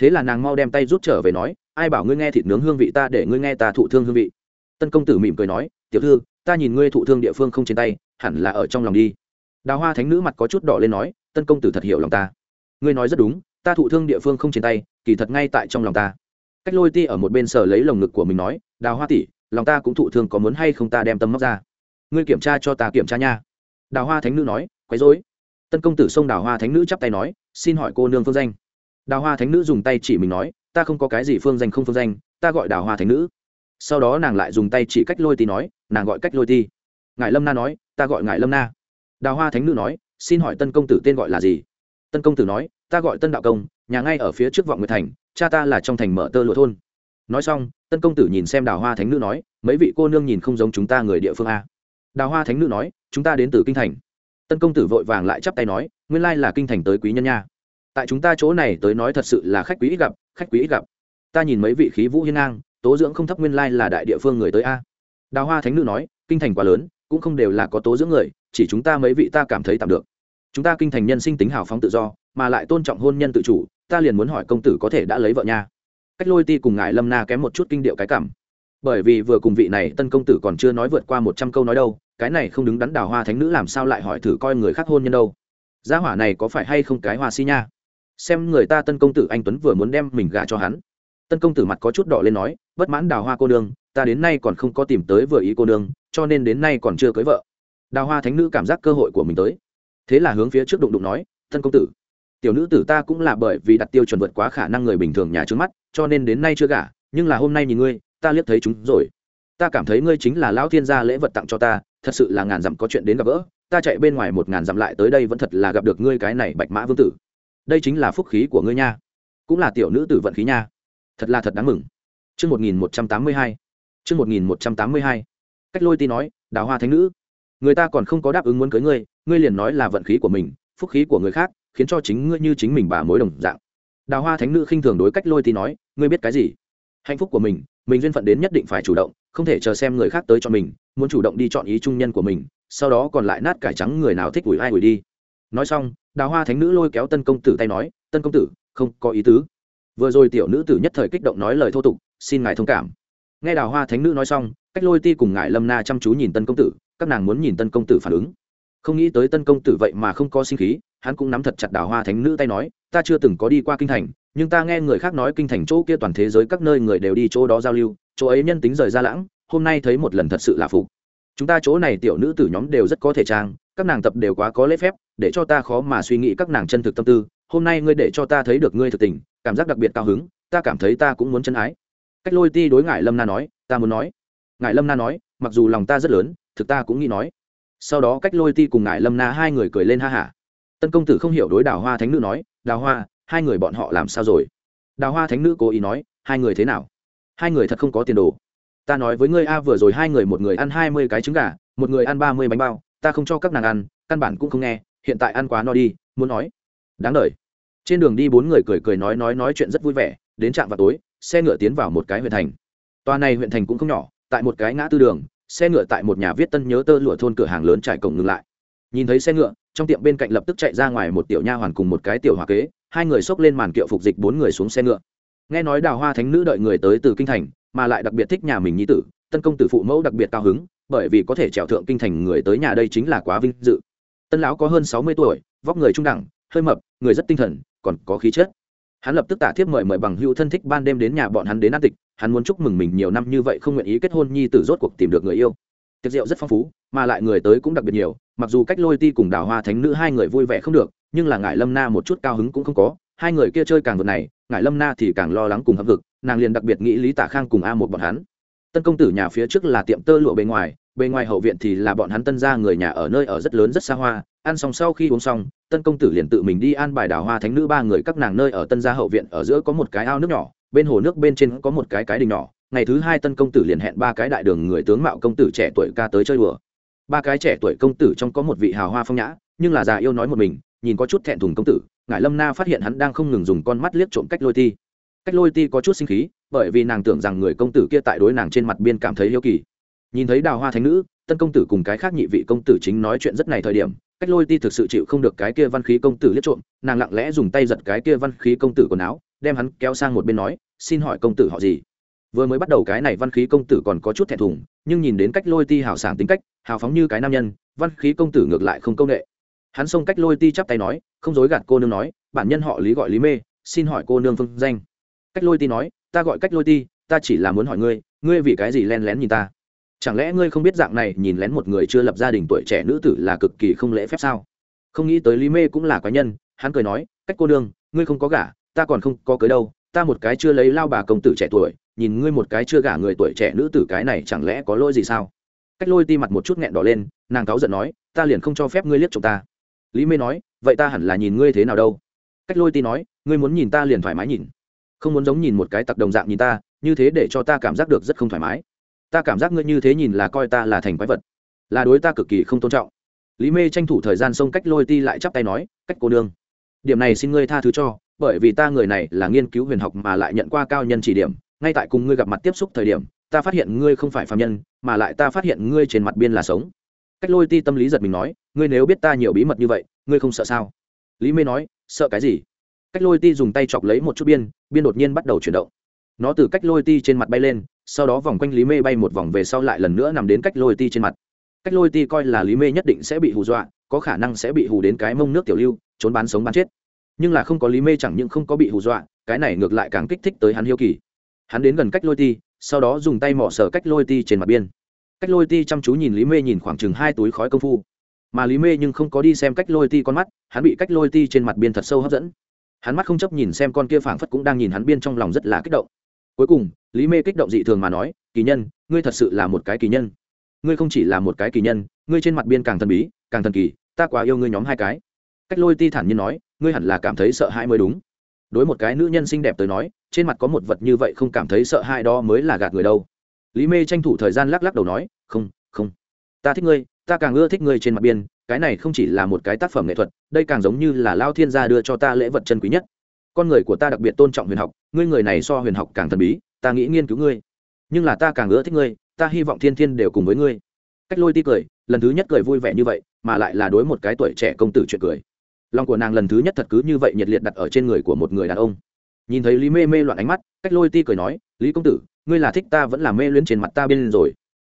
Thế là nàng mau đem tay rút trở về nói, ai bảo ngươi nghe thịt nướng hương vị ta để ngươi nghe ta thụ thương hương vị. Tân công tử mỉm cười nói, tiểu thư, ta nhìn ngươi thụ thương địa phương không trên tay, hẳn là ở trong lòng đi đào hoa thánh nữ mặt có chút đỏ lên nói, tân công tử thật hiểu lòng ta. Ngươi nói rất đúng, ta thụ thương địa phương không trên tay, kỳ thật ngay tại trong lòng ta. Cách lôi ti ở một bên sở lấy lồng ngực của mình nói, đào hoa tỷ, lòng ta cũng thụ thương có muốn hay không ta đem tâm móc ra? Ngươi kiểm tra cho ta kiểm tra nha. Đào hoa thánh nữ nói, quấy dối tân công tử xông đào hoa thánh nữ chắp tay nói, xin hỏi cô nương phương danh. Đào hoa thánh nữ dùng tay chỉ mình nói, ta không có cái gì phương danh không phương danh, ta gọi đào hoa thánh nữ. Sau đó nàng lại dùng tay chỉ cách lôi ti nói, nàng gọi cách lôi ti. Ngài lâm na nói, ta gọi ngài lâm na đào hoa thánh nữ nói, xin hỏi tân công tử tên gọi là gì? Tân công tử nói, ta gọi tân đạo công, nhà ngay ở phía trước vọng nguyệt thành, cha ta là trong thành mở tơ lụa thôn. Nói xong, tân công tử nhìn xem đào hoa thánh nữ nói, mấy vị cô nương nhìn không giống chúng ta người địa phương a. Đào hoa thánh nữ nói, chúng ta đến từ kinh thành. Tân công tử vội vàng lại chắp tay nói, nguyên lai là kinh thành tới quý nhân nha. Tại chúng ta chỗ này tới nói thật sự là khách quý ít gặp, khách quý ít gặp. Ta nhìn mấy vị khí vũ hiên ngang, tố dưỡng không thấp nguyên lai là đại địa phương người tới a. Đào hoa thánh nữ nói, kinh thành quá lớn cũng không đều là có tố dưỡng người, chỉ chúng ta mấy vị ta cảm thấy tạm được. Chúng ta kinh thành nhân sinh tính hào phóng tự do, mà lại tôn trọng hôn nhân tự chủ, ta liền muốn hỏi công tử có thể đã lấy vợ nha. Cách lôi ti cùng ngài lâm na kém một chút kinh điệu cái cảm. Bởi vì vừa cùng vị này tân công tử còn chưa nói vượt qua một trăm câu nói đâu, cái này không đứng đắn đào hoa thánh nữ làm sao lại hỏi thử coi người khác hôn nhân đâu. Gia hỏa này có phải hay không cái hoa si nha? Xem người ta tân công tử anh tuấn vừa muốn đem mình gả cho hắn. Tân công tử mặt có chút đỏ lên nói, bất mãn đào hoa cô nương ta đến nay còn không có tìm tới vừa ý cô nương, cho nên đến nay còn chưa cưới vợ. Đào hoa thánh nữ cảm giác cơ hội của mình tới. Thế là hướng phía trước đụng đụng nói, thân công tử, tiểu nữ tử ta cũng là bởi vì đặt tiêu chuẩn vượt quá khả năng người bình thường nhà trước mắt, cho nên đến nay chưa gả, nhưng là hôm nay nhìn ngươi, ta liếc thấy chúng rồi. Ta cảm thấy ngươi chính là lão thiên gia lễ vật tặng cho ta, thật sự là ngàn dặm có chuyện đến gặp gỡ, ta chạy bên ngoài một ngàn dặm lại tới đây vẫn thật là gặp được ngươi cái này bạch mã vương tử. Đây chính là phúc khí của ngươi nha. Cũng là tiểu nữ tử vận khí nha. Thật là thật đáng mừng. Chương 1182. Chương 1182. Cách Lôi Ti nói, "Đào Hoa Thánh nữ, người ta còn không có đáp ứng muốn cưới ngươi, ngươi liền nói là vận khí của mình, phúc khí của người khác, khiến cho chính ngươi như chính mình bà mối đồng dạng." Đào Hoa Thánh nữ khinh thường đối Cách Lôi Ti nói, "Ngươi biết cái gì? Hạnh phúc của mình, mình duyên phận đến nhất định phải chủ động, không thể chờ xem người khác tới cho mình, muốn chủ động đi chọn ý trung nhân của mình, sau đó còn lại nát cải trắng người nào thích ủi ai ủi đi." Nói xong, Đào Hoa Thánh nữ lôi kéo Tân công tử tay nói, "Tân công tử, không có ý tứ." Vừa rồi tiểu nữ tử nhất thời kích động nói lời thô tục, xin ngài thông cảm nghe đào hoa thánh nữ nói xong, cách lôi ti cùng ngại lâm na chăm chú nhìn tân công tử, các nàng muốn nhìn tân công tử phản ứng. Không nghĩ tới tân công tử vậy mà không có sinh khí, hắn cũng nắm thật chặt đào hoa thánh nữ tay nói, ta chưa từng có đi qua kinh thành, nhưng ta nghe người khác nói kinh thành chỗ kia toàn thế giới các nơi người đều đi chỗ đó giao lưu, chỗ ấy nhân tính rời ra lãng, hôm nay thấy một lần thật sự là phục. Chúng ta chỗ này tiểu nữ tử nhóm đều rất có thể trang, các nàng tập đều quá có lễ phép, để cho ta khó mà suy nghĩ các nàng chân thực tâm tư, hôm nay ngươi để cho ta thấy được ngươi thực tình, cảm giác đặc biệt cao hứng, ta cảm thấy ta cũng muốn chân ái cách lôi ti đối ngại lâm na nói, ta muốn nói. Ngại lâm na nói, mặc dù lòng ta rất lớn, thực ta cũng nghĩ nói. Sau đó cách lôi ti cùng ngại lâm na hai người cười lên ha hả tân công tử không hiểu đối đào hoa thánh nữ nói, đào hoa, hai người bọn họ làm sao rồi? Đào hoa thánh nữ cố ý nói, hai người thế nào? Hai người thật không có tiền đồ. Ta nói với ngươi a, vừa rồi hai người một người ăn hai mươi cái trứng gà, một người ăn ba mươi bánh bao, ta không cho các nàng ăn, căn bản cũng không nghe, hiện tại ăn quá no đi, muốn nói. Đáng đ trên đường đi bốn người cười cười nói nói nói chuyện rất vui vẻ, đến trạm vào tối xe ngựa tiến vào một cái huyện thành. Tòa này huyện thành cũng không nhỏ, tại một cái ngã tư đường, xe ngựa tại một nhà viết tân nhớ tơ lụa thôn cửa hàng lớn trải cổng ngừng lại. Nhìn thấy xe ngựa, trong tiệm bên cạnh lập tức chạy ra ngoài một tiểu nha hoàn cùng một cái tiểu hòa kế, hai người xốc lên màn kiệu phục dịch bốn người xuống xe ngựa. Nghe nói đào hoa thánh nữ đợi người tới từ kinh thành, mà lại đặc biệt thích nhà mình nhi tử, tân công tử phụ mẫu đặc biệt cao hứng, bởi vì có thể trèo thượng kinh thành người tới nhà đây chính là quá vinh dự. Tân lão có hơn sáu mươi tuổi, vóc người trung đẳng, hơi mập, người rất tinh thần, còn có khí chất hắn lập tức tả thiếp mời mời bằng hữu thân thích ban đêm đến nhà bọn hắn đến ăn tịch, hắn muốn chúc mừng mình nhiều năm như vậy không nguyện ý kết hôn nhi tử rốt cuộc tìm được người yêu. Tiệc rượu rất phong phú, mà lại người tới cũng đặc biệt nhiều, mặc dù cách lôi ti cùng đào hoa thánh nữ hai người vui vẻ không được, nhưng là ngại lâm na một chút cao hứng cũng không có, hai người kia chơi càng vượt này ngại lâm na thì càng lo lắng cùng hấp vực nàng liền đặc biệt nghĩ lý tả khang cùng a một bọn hắn. Tân công tử nhà phía trước là tiệm tơ lụa bề ngoài bề ngoài hậu viện thì là bọn hắn tân ra người nhà ở nơi ở rất lớn rất xa hoa ăn xong sau khi uống xong, tân công tử liền tự mình đi an bài đào hoa thánh nữ ba người các nàng nơi ở tân gia hậu viện, ở giữa có một cái ao nước nhỏ, bên hồ nước bên trên có một cái cái đình nhỏ. Ngày thứ hai tân công tử liền hẹn ba cái đại đường người tướng mạo công tử trẻ tuổi ca tới chơi đùa. Ba cái trẻ tuổi công tử trong có một vị hào hoa phong nhã, nhưng là già yêu nói một mình, nhìn có chút thẹn thùng công tử ngài lâm na phát hiện hắn đang không ngừng dùng con mắt liếc trộm cách lôi ti. Cách lôi ti có chút sinh khí, bởi vì nàng tưởng rằng người công tử kia tại đối nàng trên mặt biên cảm thấy hiếu kỳ. Nhìn thấy đào hoa thánh nữ, tân công tử cùng cái khác nhị vị công tử chính nói chuyện rất này thời điểm cách lôi ti thực sự chịu không được cái kia văn khí công tử liếc trộm, nàng lặng lẽ dùng tay giật cái kia văn khí công tử quần áo, đem hắn kéo sang một bên nói, xin hỏi công tử họ gì? Vừa mới bắt đầu cái này văn khí công tử còn có chút thẹn thùng, nhưng nhìn đến cách lôi ti hào sảng tính cách, hào phóng như cái nam nhân, văn khí công tử ngược lại không công nghệ. Hắn xông cách lôi ti chắp tay nói, không dối gạt cô nương nói, bản nhân họ lý gọi lý mê, xin hỏi cô nương phương danh. Cách lôi ti nói, ta gọi cách lôi ti, ta chỉ là muốn hỏi ngươi ngươi vì cái gì len lén nhìn ta? Chẳng lẽ ngươi không biết dạng này nhìn lén một người chưa lập gia đình tuổi trẻ nữ tử là cực kỳ không lễ phép sao? Không nghĩ tới lý mê cũng là quái nhân hắn cười nói cách cô đương, ngươi không có gả ta còn không có cưới đâu ta một cái chưa lấy lao bà công tử trẻ tuổi nhìn ngươi một cái chưa gả người tuổi trẻ nữ tử cái này chẳng lẽ có lỗi gì sao? Cách lôi ti mặt một chút nghẹn đỏ lên nàng cáu giận nói ta liền không cho phép ngươi liếc chồng ta. Lý mê nói vậy ta hẳn là nhìn ngươi thế nào đâu? Cách lôi ti nói ngươi muốn nhìn ta liền thoải mái nhìn không muốn giống nhìn một cái tặc đồng dạng nhìn ta như thế để cho ta cảm giác được rất không thoải mái ta cảm giác ngươi như thế nhìn là coi ta là thành quái vật, là đối ta cực kỳ không tôn trọng. Lý mê tranh thủ thời gian xông cách lôi ti lại chắp tay nói, cách cô nương, điểm này xin ngươi tha thứ cho, bởi vì ta người này là nghiên cứu huyền học mà lại nhận qua cao nhân chỉ điểm, ngay tại cùng ngươi gặp mặt tiếp xúc thời điểm, ta phát hiện ngươi không phải phạm nhân, mà lại ta phát hiện ngươi trên mặt biên là sống. Cách lôi ti tâm lý giật mình nói, ngươi nếu biết ta nhiều bí mật như vậy, ngươi không sợ sao? Lý mê nói, sợ cái gì? Cách lôi ti dùng tay chọc lấy một chút biên biên đột nhiên bắt đầu chuyển động nó từ cách lôi ti trên mặt bay lên, sau đó vòng quanh lý mê bay một vòng về sau lại lần nữa nằm đến cách lôi ti trên mặt. Cách lôi ti coi là lý mê nhất định sẽ bị hù dọa, có khả năng sẽ bị hù đến cái mông nước tiểu lưu, trốn bán sống bán chết. Nhưng là không có lý mê chẳng những không có bị hù dọa, cái này ngược lại càng kích thích tới hắn hiếu kỳ. Hắn đến gần cách lôi ti, sau đó dùng tay mỏ sờ cách lôi ti trên mặt biên. Cách lôi ti chăm chú nhìn lý mê nhìn khoảng chừng hai túi khói công phu. Mà lý mê nhưng không có đi xem cách lôi ti con mắt, hắn bị cách lôi ti trên mặt biên thật sâu hấp dẫn. Hắn mắt không chấp nhìn xem con kia phảng phất cũng đang nhìn hắn biên trong lòng rất là kích động cuối cùng, lý mê kích động dị thường mà nói, kỳ nhân, ngươi thật sự là một cái kỳ nhân. Ngươi không chỉ là một cái kỳ nhân, ngươi trên mặt biên càng thần bí, càng thần kỳ, ta quá yêu ngươi nhóm hai cái. Cách lôi ti thản nhiên nói, ngươi hẳn là cảm thấy sợ hãi mới đúng. Đối một cái nữ nhân xinh đẹp tới nói, trên mặt có một vật như vậy không cảm thấy sợ hãi đó mới là gạt người đâu. Lý mê tranh thủ thời gian lắc lắc đầu nói, không không. Ta thích ngươi, ta càng ưa thích ngươi trên mặt biên, cái này không chỉ là một cái tác phẩm nghệ thuật, đây càng giống như là lao thiên gia đưa cho ta lễ vật chân quý nhất con người của ta đặc biệt tôn trọng huyền học, ngươi người này so huyền học càng thần bí, ta nghĩ nghiên cứu ngươi. Nhưng là ta càng ưa thích ngươi, ta hy vọng thiên thiên đều cùng với ngươi. Cách lôi ti cười, lần thứ nhất cười vui vẻ như vậy, mà lại là đối một cái tuổi trẻ công tử chuyện cười. Lòng của nàng lần thứ nhất thật cứ như vậy nhiệt liệt đặt ở trên người của một người đàn ông. Nhìn thấy lý mê mê loạn ánh mắt, cách lôi ti cười nói, lý công tử, ngươi là thích ta vẫn là mê luyến trên mặt ta bên rồi?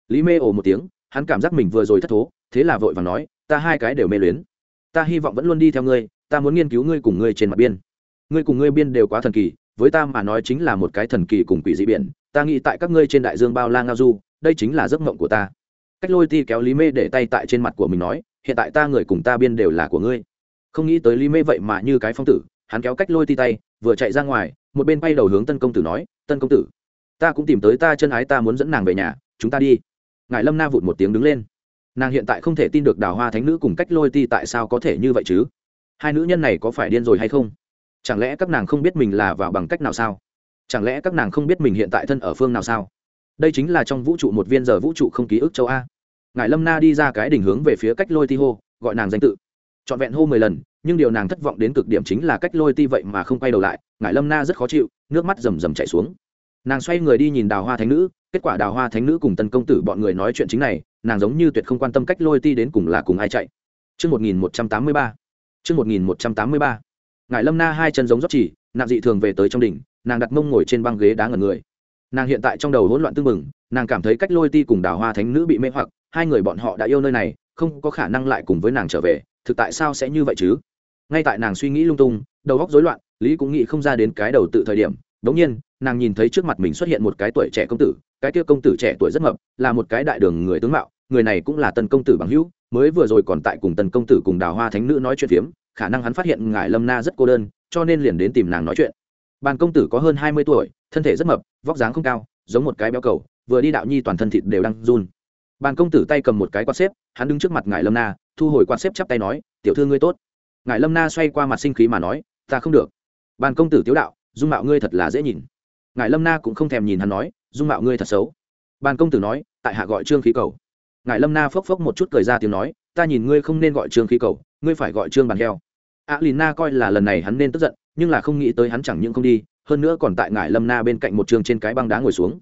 Lý mê ồ một tiếng, hắn cảm giác mình vừa rồi thất thố, thế là vội và nói, ta hai cái đều mê luyến. Ta hy vọng vẫn luôn đi theo ngươi, ta muốn nghiên cứu ngươi cùng ngươi trên mặt biên ngươi cùng ngươi biên đều quá thần kỳ, với ta mà nói chính là một cái thần kỳ cùng quỷ dị biển, ta nghĩ tại các ngươi trên đại dương bao la ngao du, đây chính là giấc mộng của ta. Cách lôi ti kéo lý mê để tay tại trên mặt của mình nói, hiện tại ta người cùng ta biên đều là của ngươi. Không nghĩ tới lý mê vậy mà như cái phong tử, hắn kéo cách lôi ti tay, vừa chạy ra ngoài, một bên bay đầu hướng tân công tử nói, tân công tử, ta cũng tìm tới ta chân ái ta muốn dẫn nàng về nhà, chúng ta đi. Ngài lâm na vụt một tiếng đứng lên. Nàng hiện tại không thể tin được đào hoa thánh nữ cùng cách lôi ti tại sao có thể như vậy chứ? Hai nữ nhân này có phải điên rồi hay không? Chẳng lẽ các nàng không biết mình là vào bằng cách nào sao? Chẳng lẽ các nàng không biết mình hiện tại thân ở phương nào sao? Đây chính là trong vũ trụ một viên giờ vũ trụ không ký ức châu a. Ngài lâm na đi ra cái đỉnh hướng về phía cách lôi ti hô, gọi nàng danh tự. Trọn vẹn hô mười lần, nhưng điều nàng thất vọng đến cực điểm chính là cách lôi ti vậy mà không quay đầu lại, ngài lâm na rất khó chịu, nước mắt rầm rầm chảy xuống. Nàng xoay người đi nhìn đào hoa thánh nữ, kết quả đào hoa thánh nữ cùng tân công tử bọn người nói chuyện chính này, nàng giống như tuyệt không quan tâm cách lôi ti đến cùng là cùng ai chạy. Trước 1183. Trước 1183. Ngài Lâm Na hai chân giống dốc chỉ, nàng dị thường về tới trong đỉnh, nàng đặt mông ngồi trên băng ghế đá ngẩn người. Nàng hiện tại trong đầu hỗn loạn tưng mừng, nàng cảm thấy cách lôi ti cùng đào hoa thánh nữ bị mê hoặc, hai người bọn họ đã yêu nơi này, không có khả năng lại cùng với nàng trở về, thực tại sao sẽ như vậy chứ? Ngay tại nàng suy nghĩ lung tung, đầu óc rối loạn, Lý cũng nghĩ không ra đến cái đầu tự thời điểm, đống nhiên nàng nhìn thấy trước mặt mình xuất hiện một cái tuổi trẻ công tử cái kia công tử trẻ tuổi rất mập là một cái đại đường người tướng mạo người này cũng là tần công tử bằng hữu mới vừa rồi còn tại cùng tần công tử cùng đào hoa thánh nữ nói chuyện phiếm khả năng hắn phát hiện ngài lâm na rất cô đơn, cho nên liền đến tìm nàng nói chuyện. Bàn công tử có hơn hai mươi tuổi, thân thể rất mập, vóc dáng không cao, giống một cái béo cầu, vừa đi đạo nhi toàn thân thịt đều đang run. Bàn công tử tay cầm một cái quạt xếp, hắn đứng trước mặt ngài lâm na, thu hồi quạt xếp chắp tay nói, tiểu thư ngươi tốt. Ngài lâm na xoay qua mặt sinh khí mà nói, ta không được. Bàn công tử tiếu đạo, dung mạo ngươi thật là dễ nhìn. Ngài lâm na cũng không thèm nhìn hắn nói, dung mạo ngươi thật xấu. Bàn công tử nói, tại hạ gọi trương khí cầu. Ngài lâm na phốc phốc một chút cười ra tiếng nói, ta nhìn ngươi không nên gọi trương khí cầu ngươi phải gọi trương bàn heo. A lì na coi là lần này hắn nên tức giận, nhưng là không nghĩ tới hắn chẳng những không đi, hơn nữa còn tại ngải lâm na bên cạnh một trường trên cái băng đá ngồi xuống.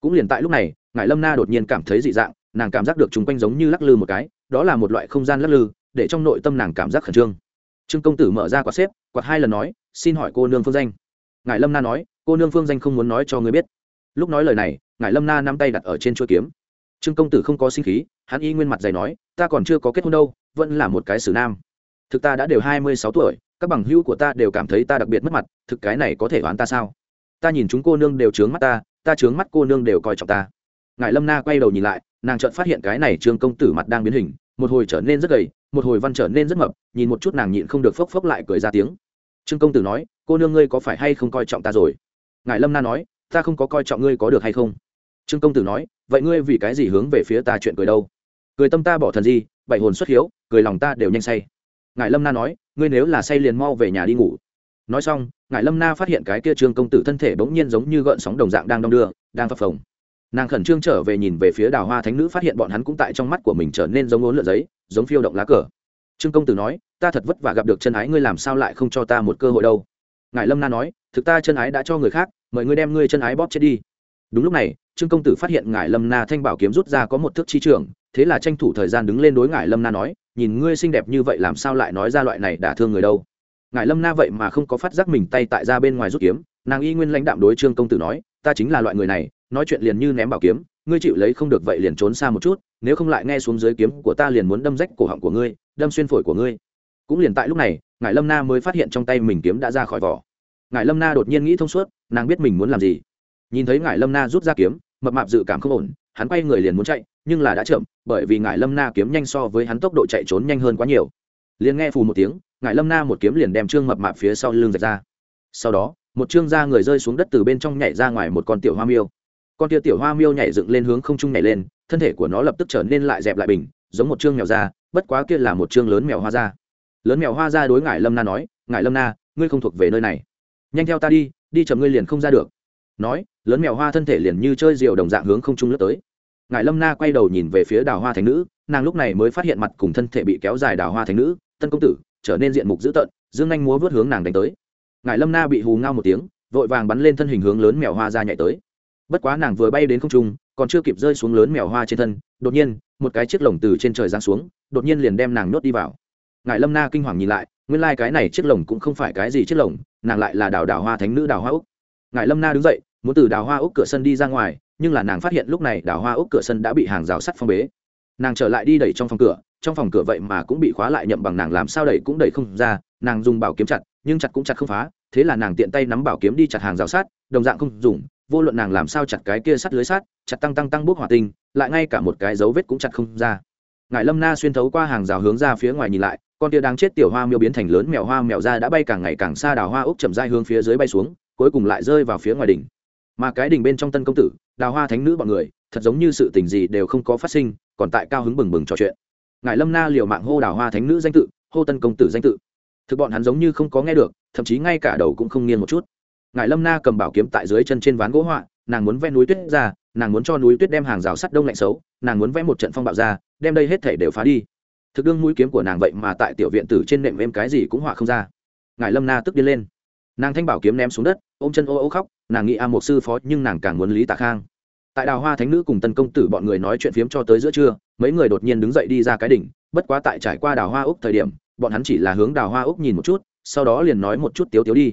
Cũng liền tại lúc này, ngải lâm na đột nhiên cảm thấy dị dạng, nàng cảm giác được chung quanh giống như lắc lư một cái, đó là một loại không gian lắc lư, để trong nội tâm nàng cảm giác khẩn trương. Trương công tử mở ra quạt xếp, quạt hai lần nói, xin hỏi cô nương phương danh. Ngài lâm na nói, cô nương phương danh không muốn nói cho người biết. Lúc nói lời này ngài lâm na nắm tay đặt ở trên chuỗi kiếm. Trương công tử không có sinh khí hắn y nguyên mặt dày nói, ta còn chưa có kết hôn đâu, vẫn là một cái xử nam. Thực ta đã đều hai mươi sáu tuổi, các bằng hữu của ta đều cảm thấy ta đặc biệt mất mặt, thực cái này có thể đoán ta sao? Ta nhìn chúng cô nương đều trướng mắt ta ta trướng mắt cô nương đều coi trọng ta. Ngài lâm na quay đầu nhìn lại, nàng chợt phát hiện cái này trương công tử mặt đang biến hình, một hồi trở nên rất gầy, một hồi văn trở nên rất mập, nhìn một chút nàng nhịn không được phốc phốc lại cười ra tiếng. Trương công tử nói, cô nương ngươi có phải hay không coi trọng ta rồi? Ngài lâm na nói, ta không có coi trọng ngươi có được hay không? Trương công tử nói, vậy ngươi vì cái gì hướng về phía ta chuyện cười đâu? Cười tâm ta bỏ thần gì bảy hồn xuất hiếu, cười lòng ta đều nhanh say. Ngài lâm na nói, ngươi nếu là say liền mau về nhà đi ngủ. Nói xong ngài lâm na phát hiện cái kia trương công tử thân thể bỗng nhiên giống như gợn sóng đồng dạng đang đong đưa, đang phập phồng. Nàng khẩn trương trở về nhìn về phía đào hoa thánh nữ phát hiện bọn hắn cũng tại trong mắt của mình trở nên giống ốn lượn giấy, giống phiêu động lá cờ. Trương công tử nói, ta thật vất vả gặp được chân ái, ngươi làm sao lại không cho ta một cơ hội đâu? Ngài lâm na nói, thực ta chân ái đã cho người khác, mời ngươi đem ngươi chân ái bóp chết đi đúng lúc này, trương công tử phát hiện ngài lâm na thanh bảo kiếm rút ra có một thước chi trường, thế là tranh thủ thời gian đứng lên đối ngài lâm na nói, nhìn ngươi xinh đẹp như vậy làm sao lại nói ra loại này đả thương người đâu? Ngài lâm na vậy mà không có phát giác mình tay tại ra bên ngoài rút kiếm, nàng y nguyên lãnh đạm đối trương công tử nói, ta chính là loại người này, nói chuyện liền như ném bảo kiếm, ngươi chịu lấy không được vậy liền trốn xa một chút, nếu không lại nghe xuống dưới kiếm của ta liền muốn đâm rách cổ họng của ngươi, đâm xuyên phổi của ngươi. Cũng liền tại lúc này ngài lâm na mới phát hiện trong tay mình kiếm đã ra khỏi vỏ. Ngài lâm na đột nhiên nghĩ thông suốt, nàng biết mình muốn làm gì nhìn thấy ngài lâm na rút ra kiếm, mập mạp dự cảm không ổn, hắn quay người liền muốn chạy, nhưng là đã chậm, bởi vì ngài lâm na kiếm nhanh so với hắn tốc độ chạy trốn nhanh hơn quá nhiều. Liền nghe phù một tiếng ngài lâm na một kiếm liền đem trương mập mạp phía sau lưng rạch ra. Sau đó, một trương da người rơi xuống đất từ bên trong nhảy ra ngoài một con tiểu hoa miêu. Con tia tiểu hoa miêu nhảy dựng lên hướng không trung nhảy lên, thân thể của nó lập tức trở nên lại dẹp lại bình, giống một trương mèo da, bất quá kia là một trương lớn mèo hoa da. Lớn mèo hoa da đối ngài lâm na nói ngài lâm na, ngươi không thuộc về nơi này. Nhanh theo ta đi đi chậm ngươi liền không ra được nói, lớn mèo hoa thân thể liền như chơi rượu đồng dạng hướng không trung lướt tới. Ngài lâm na quay đầu nhìn về phía đào hoa thành nữ, nàng lúc này mới phát hiện mặt cùng thân thể bị kéo dài đào hoa thành nữ, tân công tử, trở nên diện mục dữ tợn, dương anh múa vớt hướng nàng đánh tới. Ngài lâm na bị hù ngao một tiếng, vội vàng bắn lên thân hình hướng lớn mèo hoa ra nhảy tới. Bất quá nàng vừa bay đến không trung, còn chưa kịp rơi xuống lớn mèo hoa trên thân, đột nhiên, một cái chiếc lồng từ trên trời giáng xuống, đột nhiên liền đem nàng nhốt đi vào. Ngài lâm na kinh hoàng nhìn lại, nguyên lai、like、cái này chiếc lồng cũng không phải cái gì chiếc lồng, nàng lại là đào đào hoa thánh nữ đào hoa úc ngài lâm na đứng dậy, muốn từ đào hoa úc cửa sân đi ra ngoài, nhưng là nàng phát hiện lúc này đào hoa úc cửa sân đã bị hàng rào sắt phong bế. Nàng trở lại đi đẩy trong phòng cửa, trong phòng cửa vậy mà cũng bị khóa lại nhậm bằng nàng làm sao đẩy cũng đẩy không ra, nàng dùng bảo kiếm chặt, nhưng chặt cũng chặt không phá, thế là nàng tiện tay nắm bảo kiếm đi chặt hàng rào sát đồng dạng không dùng, vô luận nàng làm sao chặt cái kia sắt lưới sát chặt tăng tăng tăng bốc hỏa tinh, lại ngay cả một cái dấu vết cũng chặt không ra. Ngài lâm na xuyên thấu qua hàng rào hướng ra phía ngoài nhìn lại, con tia đang chết tiểu hoa miêu biến thành lớn mèo hoa mèo ra đã bay càng ngày càng xa đào hoa úc chậm dai hướng phía dưới bay xuống cuối cùng lại rơi vào phía ngoài đỉnh. Mà cái đỉnh bên trong tân công tử, đào hoa thánh nữ bọn người, thật giống như sự tình gì đều không có phát sinh, còn tại cao hứng bừng bừng trò chuyện. Ngài lâm na liều mạng hô đào hoa thánh nữ danh tự, hô tân công tử danh tự. Thực bọn hắn giống như không có nghe được, thậm chí ngay cả đầu cũng không nghiêng một chút. Ngài lâm na cầm bảo kiếm tại dưới chân trên ván gỗ họa, nàng muốn vẽ núi tuyết ra, nàng muốn cho núi tuyết đem hàng rào sắt đông lạnh xấu, nàng muốn vẽ một trận phong bạo ra, đem đây hết thể đều phá đi. Thực đương mũi kiếm của nàng vậy mà tại tiểu viện tử trên nệm em cái gì cũng họa không ra. Ngài lâm na tức điên lên nàng thanh bảo kiếm ném xuống đất, ôm chân ô ô khóc, nàng nghĩ a một sư phó nhưng nàng càng muốn lý tạ khang. Tại đào hoa thánh nữ cùng tân công tử bọn người nói chuyện phiếm cho tới giữa trưa, mấy người đột nhiên đứng dậy đi ra cái đỉnh, bất quá tại trải qua đào hoa úc thời điểm, bọn hắn chỉ là hướng đào hoa úc nhìn một chút, sau đó liền nói một chút tiếu tiếu đi.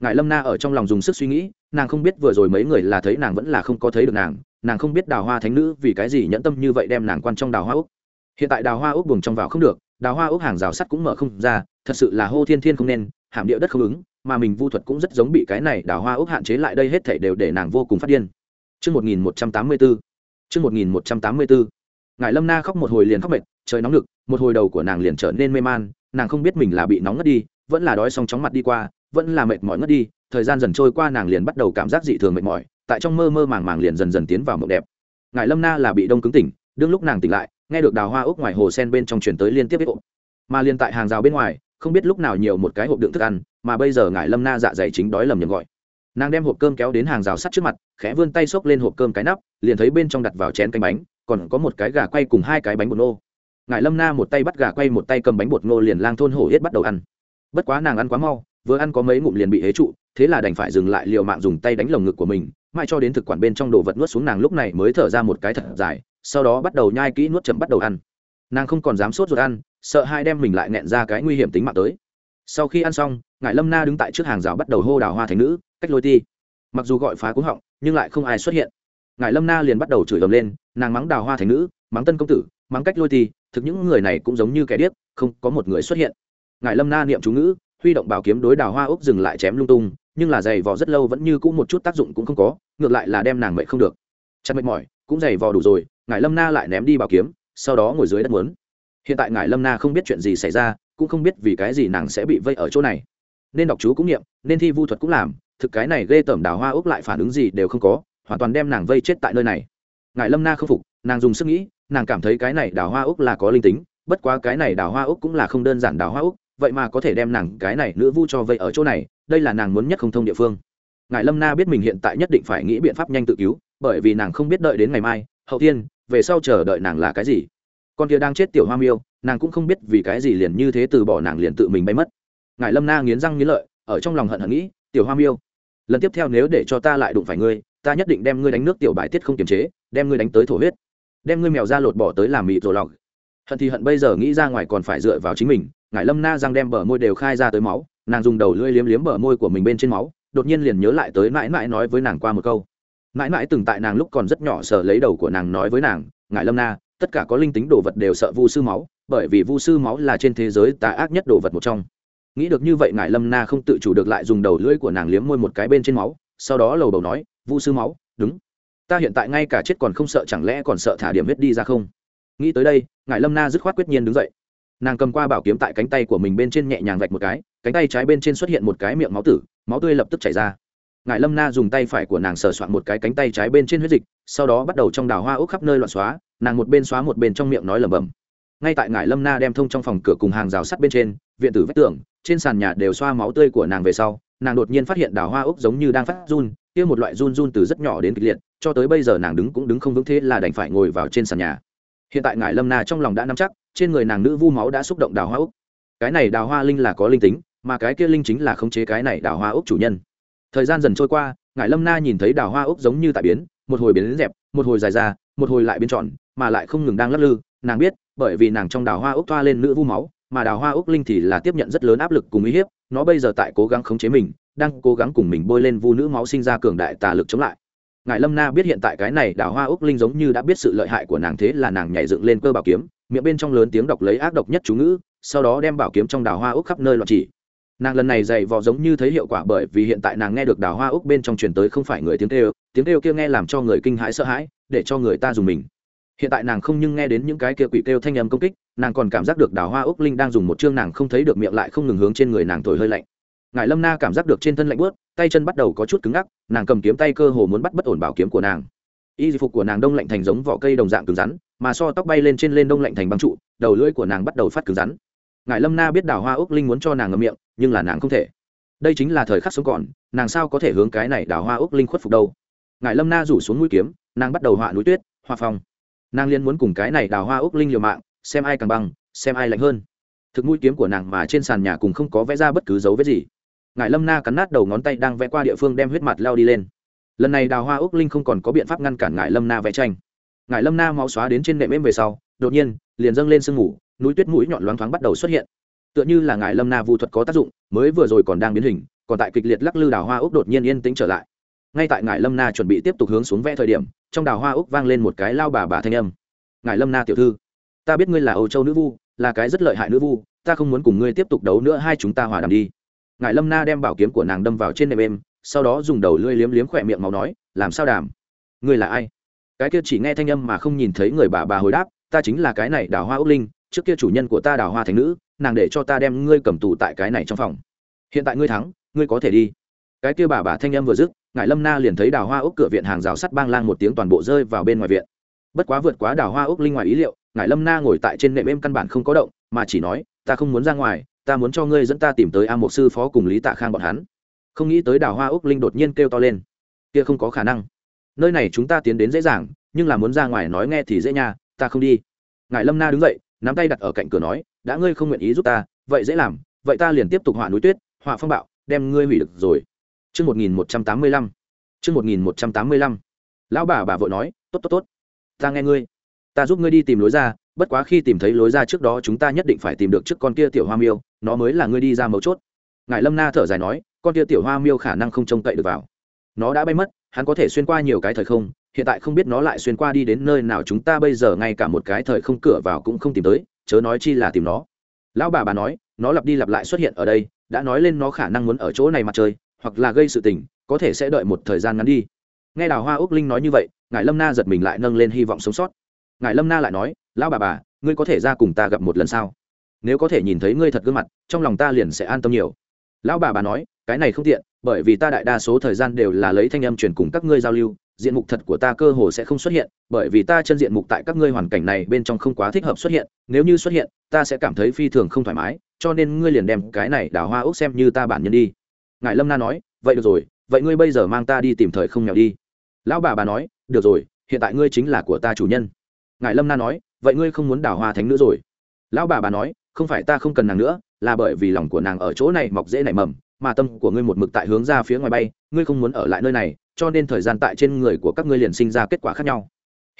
Ngài lâm na ở trong lòng dùng sức suy nghĩ, nàng không biết vừa rồi mấy người là thấy nàng vẫn là không có thấy được nàng nàng không biết đào hoa thánh nữ vì cái gì nhẫn tâm như vậy đem nàng quan trong đào hoa úc. Hiện tại đào hoa úc buồng trong vào không được, đào hoa úc hàng rào sắt cũng mở không ra, thật sự là hô thiên thiên không nên hàm địa đất không ứng mà mình vu thuật cũng rất giống bị cái này đào hoa ước hạn chế lại đây hết thảy đều để nàng vô cùng phát điên chương 1184. chương 1184. ngải Lâm Na khóc một hồi liền khóc mệt, trời nóng lực, một hồi đầu của nàng liền trở nên mê man, nàng không biết mình là bị nóng ngất đi, vẫn là đói xong chóng mặt đi qua, vẫn là mệt mỏi ngất đi, thời gian dần trôi qua nàng liền bắt đầu cảm giác dị thường mệt mỏi, tại trong mơ mơ màng màng liền dần dần tiến vào mộng đẹp. ngải Lâm Na là bị đông cứng tỉnh, đương lúc nàng tỉnh lại, nghe được đào hoa ốc ngoài hồ sen bên trong truyền tới liên tiếp biết ộp. Mà liên tại hàng rào bên ngoài, không biết lúc nào nhiều một cái hộp đựng thức ăn, mà bây giờ ngài Lâm Na dạ dày chính đói lầm nhầm gọi. Nàng đem hộp cơm kéo đến hàng rào sắt trước mặt, khẽ vươn tay xốc lên hộp cơm cái nắp, liền thấy bên trong đặt vào chén canh bánh, còn có một cái gà quay cùng hai cái bánh bột nô. Ngài lâm na một tay bắt gà quay một tay cầm bánh bột nô liền lang thôn hổ hết bắt đầu ăn. Bất quá nàng ăn quá mau, vừa ăn có mấy ngụm liền bị hế trụ, thế là đành phải dừng lại liều mạng dùng tay đánh lồng ngực của mình, mãi cho đến thực quản bên trong đồ vật nuốt xuống nàng lúc này mới thở ra một cái thật dài, sau đó bắt đầu nhai kỹ nuốt chậm bắt đầu ăn. Nàng không còn dám sốt ruột ăn, sợ hai đem mình lại nẹn ra cái nguy hiểm tính mạng tới sau khi ăn xong ngài lâm na đứng tại trước hàng rào bắt đầu hô đào hoa thành nữ, cách lôi ti. Mặc dù gọi phá cúng họng, nhưng lại không ai xuất hiện. Ngài lâm na liền bắt đầu chửi ầm lên, nàng mắng đào hoa thành nữ, mắng tân công tử, mắng cách lôi ti, thực những người này cũng giống như kẻ điếc, không có một người xuất hiện. Ngài lâm na niệm chú ngữ, huy động bảo kiếm đối đào hoa úc dừng lại chém lung tung, nhưng là giày vò rất lâu vẫn như cũng một chút tác dụng cũng không có, ngược lại là đem nàng mệt không được. Chặt mệt mỏi, cũng giày vò đủ rồi ngài lâm na lại ném đi bảo kiếm, sau đó ngồi dưới đất muốn. Hiện tại ngài lâm na không biết chuyện gì xảy ra cũng không biết vì cái gì nàng sẽ bị vây ở chỗ này. Nên đọc chú cũng niệm nên thi vu thuật cũng làm, thực cái này ghê tởm đào hoa úc lại phản ứng gì đều không có, hoàn toàn đem nàng vây chết tại nơi này. Ngài lâm na không phục, nàng dùng sức nghĩ, nàng cảm thấy cái này đào hoa úc là có linh tính, bất quá cái này đào hoa úc cũng là không đơn giản đào hoa úc vậy mà có thể đem nàng, cái này nữ vu cho vây ở chỗ này, đây là nàng muốn nhất không thông địa phương. Ngài lâm na biết mình hiện tại nhất định phải nghĩ biện pháp nhanh tự cứu, bởi vì nàng không biết đợi đến ngày mai, hậu tiên về sau chờ đợi nàng là cái gì con kia đang chết tiểu hoa miêu, nàng cũng không biết vì cái gì liền như thế từ bỏ nàng liền tự mình bay mất. Ngài lâm na nghiến răng nghiến lợi, ở trong lòng hận hận nghĩ, tiểu hoa miêu, lần tiếp theo nếu để cho ta lại đụng phải ngươi, ta nhất định đem ngươi đánh nước tiểu bài tiết không kiềm chế, đem ngươi đánh tới thổ huyết, đem ngươi mèo ra lột bỏ tới làm mị rồi lọc. Hận thì hận bây giờ nghĩ ra ngoài còn phải dựa vào chính mình, ngài lâm na răng đem bờ môi đều khai ra tới máu, nàng dùng đầu lưỡi liếm liếm bờ môi của mình bên trên máu, đột nhiên liền nhớ lại tới mãi mãi nói với nàng qua một câu. Mãi mãi từng tại nàng lúc còn rất nhỏ sờ lấy đầu của nàng nói với nàng, ngài lâm na tất cả có linh tính đồ vật đều sợ vu sư máu, bởi vì vu sư máu là trên thế giới tà ác nhất đồ vật một trong. Nghĩ được như vậy ngài lâm na không tự chủ được lại dùng đầu lưỡi của nàng liếm môi một cái bên trên máu, sau đó lầu đầu nói, vu sư máu, đúng. Ta hiện tại ngay cả chết còn không sợ chẳng lẽ còn sợ thả điểm huyết đi ra không? Nghĩ tới đây, ngài lâm na dứt khoát quyết nhiên đứng dậy. Nàng cầm qua bảo kiếm tại cánh tay của mình bên trên nhẹ nhàng vạch một cái, cánh tay trái bên trên xuất hiện một cái miệng máu tử, máu tươi lập tức chảy ra. Ngài lâm na dùng tay phải của nàng sờ soạn một cái cánh tay trái bên trên huyết dịch, sau đó bắt đầu trong đào hoa ốc khắp nơi loạn xóa nàng một bên xóa một bên trong miệng nói lẩm bẩm. Ngay tại ngài lâm na đem thông trong phòng cửa cùng hàng rào sắt bên trên, viện tử vách tường, trên sàn nhà đều xoa máu tươi của nàng về sau, nàng đột nhiên phát hiện đào hoa ốc giống như đang phát run, kia một loại run run từ rất nhỏ đến kịch liệt, cho tới bây giờ nàng đứng cũng đứng không vững thế là đành phải ngồi vào trên sàn nhà. Hiện tại ngài lâm na trong lòng đã nắm chắc, trên người nàng nữ vu máu đã xúc động đào hoa ốc. Cái này đào hoa linh là có linh tính, mà cái kia linh chính là khống chế cái này đào hoa ốc chủ nhân. Thời gian dần trôi qua ngài lâm na nhìn thấy đào hoa ốc giống như tại biến một hồi biến đến dẹp, một hồi dài ra, một hồi lại biến tròn, mà lại không ngừng đang lắc lư. Nàng biết, bởi vì nàng trong đào hoa ốc toa lên nữ vu máu, mà đào hoa ốc linh thì là tiếp nhận rất lớn áp lực cùng uy hiếp, nó bây giờ tại cố gắng khống chế mình, đang cố gắng cùng mình bôi lên vu nữ máu sinh ra cường đại tà lực chống lại. Ngài lâm na biết hiện tại cái này đào hoa ốc linh giống như đã biết sự lợi hại của nàng thế là nàng nhảy dựng lên cơ bảo kiếm, miệng bên trong lớn tiếng đọc lấy ác độc nhất chú ngữ, sau đó đem bảo kiếm trong đào hoa ốc khắp nơi loạn chỉ. Nàng lần này dày vò giống như thấy hiệu quả bởi vì hiện tại nàng nghe được đào hoa ốc bên trong truyền tới không phải người tiếng kêu tiếng kêu kia nghe làm cho người kinh hãi sợ hãi, để cho người ta dùng mình. Hiện tại nàng không nhưng nghe đến những cái kia quỷ kêu thanh âm công kích, nàng còn cảm giác được đào hoa ốc linh đang dùng một chương nàng không thấy được miệng lại không ngừng hướng trên người nàng thổi hơi lạnh. Ngài lâm na cảm giác được trên thân lạnh bớt tay chân bắt đầu có chút cứng ngắc, nàng cầm kiếm tay cơ hồ muốn bắt bất ổn bảo kiếm của nàng. Y phục của nàng đông lạnh thành giống vỏ cây đồng dạng cứng rắn, mà so tóc bay lên trên lên đông lạnh thành băng trụ, đầu lưỡi của nàng bắt đầu phát cứng rắn. Ngài lâm na biết đào hoa ốc linh muốn cho nàng ngậm miệng, nhưng là nàng không thể. Đây chính là thời khắc sống còn, nàng sao có thể hướng cái này đào hoa ốc linh khuất phục đâu? Ngài lâm na rủ xuống mũi kiếm nàng bắt đầu họa núi tuyết hoa phong. Nàng liên muốn cùng cái này đào hoa ốc linh liều mạng xem ai càng băng xem ai lạnh hơn. Thực mũi kiếm của nàng mà trên sàn nhà cùng không có vẽ ra bất cứ dấu vết gì. Ngài lâm na cắn nát đầu ngón tay đang vẽ qua địa phương đem huyết mặt lao đi lên. Lần này đào hoa úc linh không còn có biện pháp ngăn cản ngài lâm na vẽ tranh. Ngài lâm na máu xóa đến trên nệm êm về sau đột nhiên liền dâng lên sương mù, núi tuyết mũi nhọn loáng thoáng bắt đầu xuất hiện. Tựa như là ngài lâm na vu thuật có tác dụng mới vừa rồi còn đang biến hình còn tại kịch liệt lắc lư đào hoa úc đột nhiên yên tĩnh trở lại ngay tại ngài lâm na chuẩn bị tiếp tục hướng xuống vẽ thời điểm trong đào hoa úc vang lên một cái lao bà bà thanh âm ngài lâm na tiểu thư ta biết ngươi là âu châu nữ vu là cái rất lợi hại nữ vu ta không muốn cùng ngươi tiếp tục đấu nữa hai chúng ta hòa đàm đi ngài lâm na đem bảo kiếm của nàng đâm vào trên nệm êm sau đó dùng đầu lưỡi liếm liếm khỏe miệng máu nói làm sao đàm ngươi là ai cái kia chỉ nghe thanh âm mà không nhìn thấy người bà bà hồi đáp ta chính là cái này đào hoa úc linh trước kia chủ nhân của ta đào hoa thành nữ nàng để cho ta đem ngươi cầm tù tại cái này trong phòng hiện tại ngươi thắng ngươi có thể đi cái kia bà bà thanh âm vừa dứt ngài lâm na liền thấy đào hoa ốc cửa viện hàng rào sắt bang lang một tiếng toàn bộ rơi vào bên ngoài viện. Bất quá vượt quá đào hoa ốc linh ngoài ý liệu ngài lâm na ngồi tại trên nệm êm căn bản không có động, mà chỉ nói, ta không muốn ra ngoài, ta muốn cho ngươi dẫn ta tìm tới a một sư phó cùng lý tạ khang bọn hắn. Không nghĩ tới đào hoa ốc linh đột nhiên kêu to lên, kia không có khả năng. Nơi này chúng ta tiến đến dễ dàng, nhưng là muốn ra ngoài nói nghe thì dễ nha, ta không đi. Ngài lâm na đứng dậy, nắm tay đặt ở cạnh cửa nói, đã ngươi không nguyện ý giúp ta, vậy dễ làm, vậy ta liền tiếp tục họa núi tuyết, họa phong bạo, đem ngươi hủy được rồi chương 1185. chương 1185. Lão bà bà vội nói, tốt tốt tốt. Ta nghe ngươi. Ta giúp ngươi đi tìm lối ra, bất quá khi tìm thấy lối ra trước đó chúng ta nhất định phải tìm được trước con kia tiểu hoa miêu, nó mới là ngươi đi ra mấu chốt. Ngài Lâm Na thở dài nói, con kia tiểu hoa miêu khả năng không trông cậy được vào. Nó đã bay mất, hắn có thể xuyên qua nhiều cái thời không, hiện tại không biết nó lại xuyên qua đi đến nơi nào chúng ta bây giờ ngay cả một cái thời không cửa vào cũng không tìm tới, chớ nói chi là tìm nó. Lão bà bà nói, nó lặp đi lặp lại xuất hiện ở đây, đã nói lên nó khả năng muốn ở chỗ này mặt trời hoặc là gây sự tình, có thể sẽ đợi một thời gian ngắn đi. Nghe đào hoa úc linh nói như vậy ngài lâm na giật mình lại nâng lên hy vọng sống sót. Ngài lâm na lại nói, lão bà bà, ngươi có thể ra cùng ta gặp một lần sau nếu có thể nhìn thấy ngươi thật gương mặt, trong lòng ta liền sẽ an tâm nhiều. Lão bà bà nói, cái này không tiện, bởi vì ta đại đa số thời gian đều là lấy thanh âm truyền cùng các ngươi giao lưu, diện mục thật của ta cơ hồ sẽ không xuất hiện, bởi vì ta chân diện mục tại các ngươi hoàn cảnh này bên trong không quá thích hợp xuất hiện, nếu như xuất hiện, ta sẽ cảm thấy phi thường không thoải mái, cho nên ngươi liền đem cái này đào hoa ốc xem như ta bản nhân đi ngài lâm na nói, vậy được rồi, vậy ngươi bây giờ mang ta đi tìm thời không nghèo đi. Lão bà bà nói, được rồi, hiện tại ngươi chính là của ta chủ nhân. Ngài lâm na nói, vậy ngươi không muốn đào hoa thánh nữa rồi? Lão bà bà nói, không phải ta không cần nàng nữa, là bởi vì lòng của nàng ở chỗ này mọc dễ nảy mầm, mà tâm của ngươi một mực tại hướng ra phía ngoài bay, ngươi không muốn ở lại nơi này, cho nên thời gian tại trên người của các ngươi liền sinh ra kết quả khác nhau.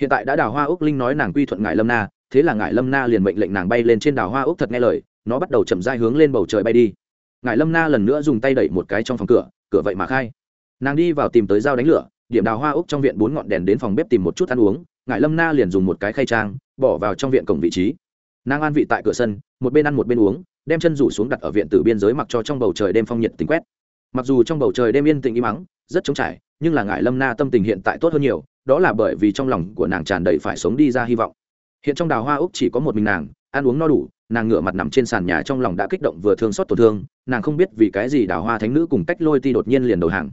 Hiện tại đã đào hoa úc linh nói nàng quy thuận ngài lâm na, thế là ngài lâm na liền mệnh lệnh nàng bay lên trên đào hoa úc thật nghe lời, nó bắt đầu chậm dai hướng lên bầu trời bay đi ngài lâm na lần nữa dùng tay đẩy một cái trong phòng cửa cửa vậy mà khai. Nàng đi vào tìm tới dao đánh lửa, điểm đào hoa úc trong viện bốn ngọn đèn đến phòng bếp tìm một chút ăn uống, ngài lâm na liền dùng một cái khay trang, bỏ vào trong viện cổng vị trí. Nàng an vị tại cửa sân, một bên ăn một bên uống, đem chân rủ xuống đặt ở viện từ biên giới mặc cho trong bầu trời đêm phong nhiệt tính quét. Mặc dù trong bầu trời đêm yên tĩnh im mắng rất trống trải, nhưng là ngài lâm na tâm tình hiện tại tốt hơn nhiều, đó là bởi vì trong lòng của nàng tràn đầy phải sống đi ra hy vọng. Hiện trong đào hoa úc chỉ có một mình nàng, ăn uống no đủ nàng ngửa mặt nằm trên sàn nhà trong lòng đã kích động vừa thương xót tổn thương, nàng không biết vì cái gì đào hoa thánh nữ cùng cách lôi ti đột nhiên liền đầu hàng.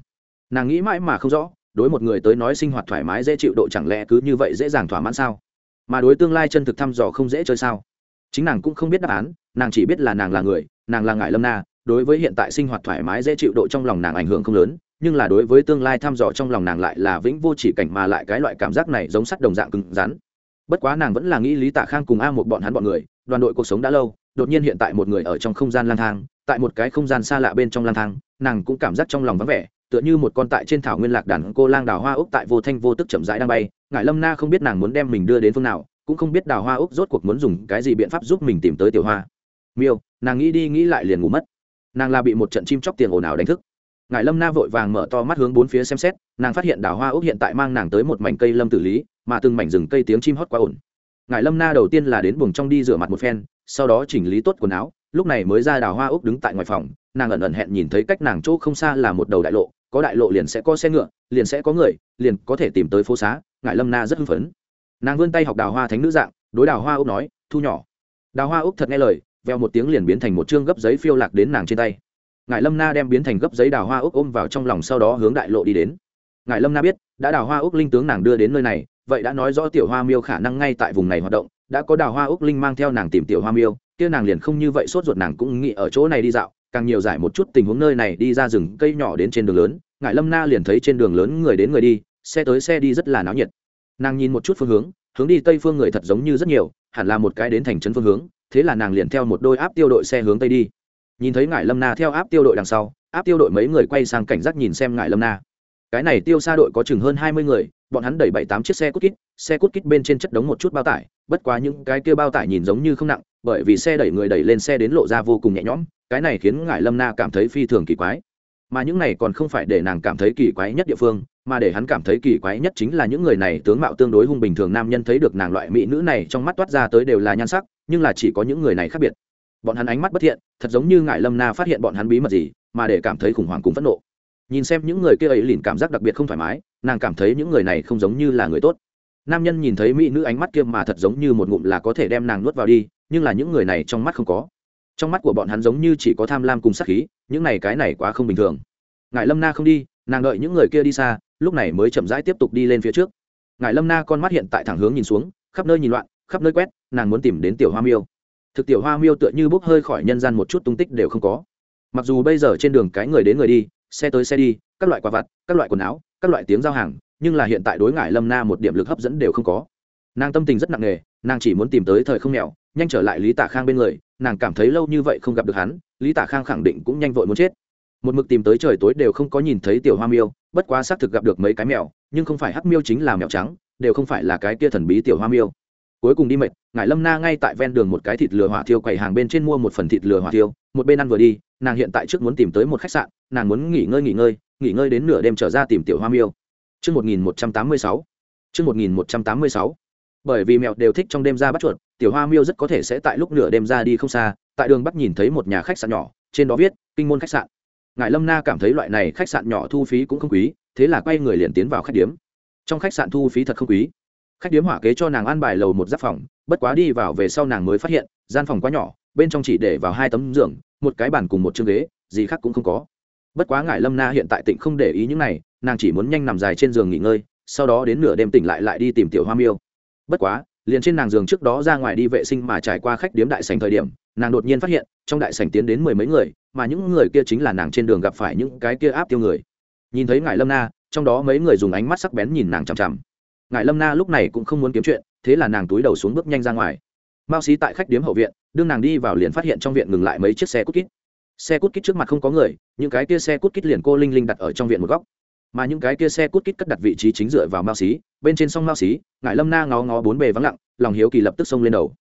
Nàng nghĩ mãi mà không rõ, đối một người tới nói sinh hoạt thoải mái dễ chịu độ chẳng lẽ cứ như vậy dễ dàng thỏa mãn sao? Mà đối tương lai chân thực thăm dò không dễ chơi sao? Chính nàng cũng không biết đáp án, nàng chỉ biết là nàng là người, nàng là ngại lâm na, đối với hiện tại sinh hoạt thoải mái dễ chịu độ trong lòng nàng ảnh hưởng không lớn, nhưng là đối với tương lai thăm dò trong lòng nàng lại là vĩnh vô chỉ cảnh mà lại cái loại cảm giác này giống sắt đồng dạng cứng rắn bất quá nàng vẫn là nghĩ lý tạ khang cùng a một bọn hắn bọn người, đoàn đội cuộc sống đã lâu, đột nhiên hiện tại một người ở trong không gian lang thang, tại một cái không gian xa lạ bên trong lang thang, nàng cũng cảm giác trong lòng vắng vẻ, tựa như một con tại trên thảo nguyên lạc đàn cô lang đào hoa úc tại vô thanh vô tức chậm rãi đang bay. Ngại lâm na không biết nàng muốn đem mình đưa đến phương nào, cũng không biết đào hoa úc rốt cuộc muốn dùng cái gì biện pháp giúp mình tìm tới tiểu hoa. Miêu, nàng nghĩ đi nghĩ lại liền ngủ mất. Nàng là bị một trận chim chóc tiền ồn ào đánh thức. Ngài lâm na vội vàng mở to mắt hướng bốn phía xem xét, nàng phát hiện đào hoa úc hiện tại mang nàng tới một mảnh cây lâm tử lý mà từng mảnh rừng cây tiếng chim hót quá ổn. Ngài lâm na đầu tiên là đến buồng trong đi rửa mặt một phen, sau đó chỉnh lý tốt quần áo, lúc này mới ra đào hoa úc đứng tại ngoài phòng, nàng ẩn ẩn hẹn nhìn thấy cách nàng chỗ không xa là một đầu đại lộ, có đại lộ liền sẽ có xe ngựa, liền sẽ có người, liền có thể tìm tới phố xá ngài lâm na rất hưng phấn. Nàng vươn tay học đào hoa thánh nữ dạng, đối đào hoa úc nói, thu nhỏ. Đào hoa úc thật nghe lời, veo một tiếng liền biến thành một chương gấp giấy phiêu lạc đến nàng trên tay. Ngài lâm na đem biến thành gấp giấy đào hoa úc ôm vào trong lòng sau đó hướng đại lộ đi đến. Ngài lâm na biết, đã đào hoa úc linh tướng nàng đưa đến nơi này vậy đã nói rõ tiểu hoa miêu khả năng ngay tại vùng này hoạt động, đã có đào hoa úc linh mang theo nàng tìm tiểu hoa miêu, kia nàng liền không như vậy sốt ruột nàng cũng nghĩ ở chỗ này đi dạo, càng nhiều giải một chút tình huống nơi này đi ra rừng cây nhỏ đến trên đường lớn ngại lâm na liền thấy trên đường lớn người đến người đi, xe tới xe đi rất là náo nhiệt. Nàng nhìn một chút phương hướng hướng đi tây phương người thật giống như rất nhiều, hẳn là một cái đến thành trấn phương hướng, thế là nàng liền theo một đôi áp tiêu đội xe hướng tây đi. Nhìn thấy ngại lâm na theo áp tiêu đội đằng sau, áp tiêu đội mấy người quay sang cảnh giác nhìn xem ngại lâm na cái này tiêu xa đội có chừng hơn hai mươi người, bọn hắn đẩy bảy tám chiếc xe cút kít, xe cút kít bên trên chất đống một chút bao tải, bất quá những cái kia bao tải nhìn giống như không nặng, bởi vì xe đẩy người đẩy lên xe đến lộ ra vô cùng nhẹ nhõm, cái này khiến ngài lâm na cảm thấy phi thường kỳ quái. Mà những này còn không phải để nàng cảm thấy kỳ quái nhất địa phương, mà để hắn cảm thấy kỳ quái nhất chính là những người này tướng mạo tương đối hung bình thường nam nhân thấy được nàng loại mỹ nữ này trong mắt toát ra tới đều là nhan sắc, nhưng là chỉ có những người này khác biệt. Bọn hắn ánh mắt bất thiện, thật giống như ngại lâm na phát hiện bọn hắn bí mật gì, mà để cảm thấy khủng hoảng cùng phẫn nộ nhìn xem những người kia ấy liền cảm giác đặc biệt không thoải mái, nàng cảm thấy những người này không giống như là người tốt. Nam nhân nhìn thấy mỹ nữ ánh mắt kia mà thật giống như một ngụm là có thể đem nàng nuốt vào đi, nhưng là những người này trong mắt không có. Trong mắt của bọn hắn giống như chỉ có tham lam cùng sắc khí, những này cái này quá không bình thường. Ngài lâm na không đi, nàng đợi những người kia đi xa, lúc này mới chậm rãi tiếp tục đi lên phía trước. Ngài lâm na con mắt hiện tại thẳng hướng nhìn xuống, khắp nơi nhìn loạn, khắp nơi quét, nàng muốn tìm đến tiểu hoa miêu. Thực tiểu hoa miêu tựa như bốc hơi khỏi nhân gian một chút tung tích đều không có. Mặc dù bây giờ trên đường cái người đến người đi xe tới xe đi, các loại quà vặt, các loại quần áo, các loại tiếng giao hàng, nhưng là hiện tại đối ngại lâm na một điểm lực hấp dẫn đều không có. Nàng tâm tình rất nặng nề, nàng chỉ muốn tìm tới thời không mèo, nhanh trở lại lý tạ khang bên người, nàng cảm thấy lâu như vậy không gặp được hắn, lý tạ khang khẳng định cũng nhanh vội muốn chết. Một mực tìm tới trời tối đều không có nhìn thấy tiểu hoa miêu, bất quá xác thực gặp được mấy cái mèo, nhưng không phải hắc miêu chính là mèo trắng, đều không phải là cái kia thần bí tiểu hoa miêu. Cuối cùng đi mệt, ngải lâm na ngay tại ven đường một cái thịt lừa hỏa thiêu quầy hàng bên trên mua một phần thịt lừa hỏa thiêu, một bên ăn vừa đi nàng hiện tại trước muốn tìm tới một khách sạn, nàng muốn nghỉ ngơi nghỉ ngơi nghỉ ngơi đến nửa đêm trở ra tìm tiểu hoa miêu. Chương một nghìn một trăm tám mươi sáu. Chương một nghìn một trăm tám mươi sáu. Bởi vì mèo đều thích trong đêm ra bắt chuột, tiểu hoa miêu rất có thể sẽ tại lúc nửa đêm ra đi không xa, tại đường bắc nhìn thấy một nhà khách sạn nhỏ, trên đó viết, kinh môn khách sạn. Ngài lâm na cảm thấy loại này khách sạn nhỏ thu phí cũng không quý, thế là quay người liền tiến vào khách điếm. Trong khách sạn thu phí thật không quý. Khách điếm hỏa kế cho nàng ăn bài lầu một giáp phòng, bất quá đi vào về sau nàng mới phát hiện, gian phòng quá nhỏ, bên trong chỉ để vào hai tấm giường một cái bàn cùng một chương ghế, gì khác cũng không có. Bất quá ngải lâm na hiện tại tỉnh không để ý những này, nàng chỉ muốn nhanh nằm dài trên giường nghỉ ngơi, sau đó đến nửa đêm tỉnh lại lại đi tìm tiểu hoa miêu. Bất quá, liền trên nàng giường trước đó ra ngoài đi vệ sinh mà trải qua khách điếm đại sành thời điểm, nàng đột nhiên phát hiện, trong đại sành tiến đến mười mấy người, mà những người kia chính là nàng trên đường gặp phải những cái kia áp tiêu người. Nhìn thấy ngài lâm na, trong đó mấy người dùng ánh mắt sắc bén nhìn nàng chằm chằm. Ngài lâm na lúc này cũng không muốn kiếm chuyện, thế là nàng túi đầu xuống bước nhanh ra ngoài. Mao xí tại khách điếm hậu viện đương nàng đi vào liền phát hiện trong viện ngừng lại mấy chiếc xe cút kít. Xe cút kít trước mặt không có người, những cái kia xe cút kít liền cô linh linh đặt ở trong viện một góc. Mà những cái kia xe cút kít cất đặt vị trí chính dựa vào mao xí, bên trên sông mao xí ngại lâm na ngó ngó bốn bề vắng lặng, lòng hiếu kỳ lập tức xông lên đầu.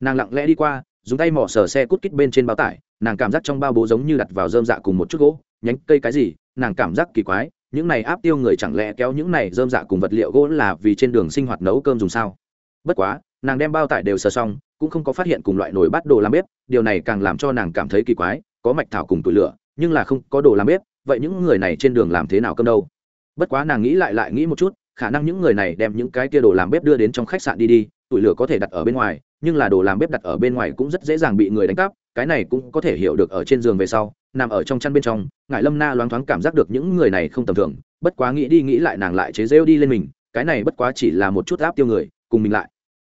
Nàng lặng lẽ đi qua, dùng tay mỏ sờ xe cút kít bên trên bao tải, nàng cảm giác trong bao bố giống như đặt vào dơm dạ cùng một chút gỗ, nhánh cây cái gì, nàng cảm giác kỳ quái, những này áp tiêu người chẳng lẽ kéo những này dơm dạ cùng vật liệu gỗ là vì trên đường sinh hoạt nấu cơm dùng sao? Bất quá, nàng đem bao tải đều sờ xong cũng không có phát hiện cùng loại nồi bát đồ làm bếp, điều này càng làm cho nàng cảm thấy kỳ quái, có mạch thảo cùng tủi lửa, nhưng là không có đồ làm bếp, vậy những người này trên đường làm thế nào cơm đâu? Bất quá nàng nghĩ lại lại nghĩ một chút, khả năng những người này đem những cái kia đồ làm bếp đưa đến trong khách sạn đi đi, tủi lửa có thể đặt ở bên ngoài, nhưng là đồ làm bếp đặt ở bên ngoài cũng rất dễ dàng bị người đánh cắp, cái này cũng có thể hiểu được ở trên giường về sau, nằm ở trong chăn bên trong ngại lâm na loáng thoáng cảm giác được những người này không tầm thường, bất quá nghĩ đi nghĩ lại nàng lại chế rêu đi lên mình, cái này bất quá chỉ là một chút áp tiêu người, cùng mình lại.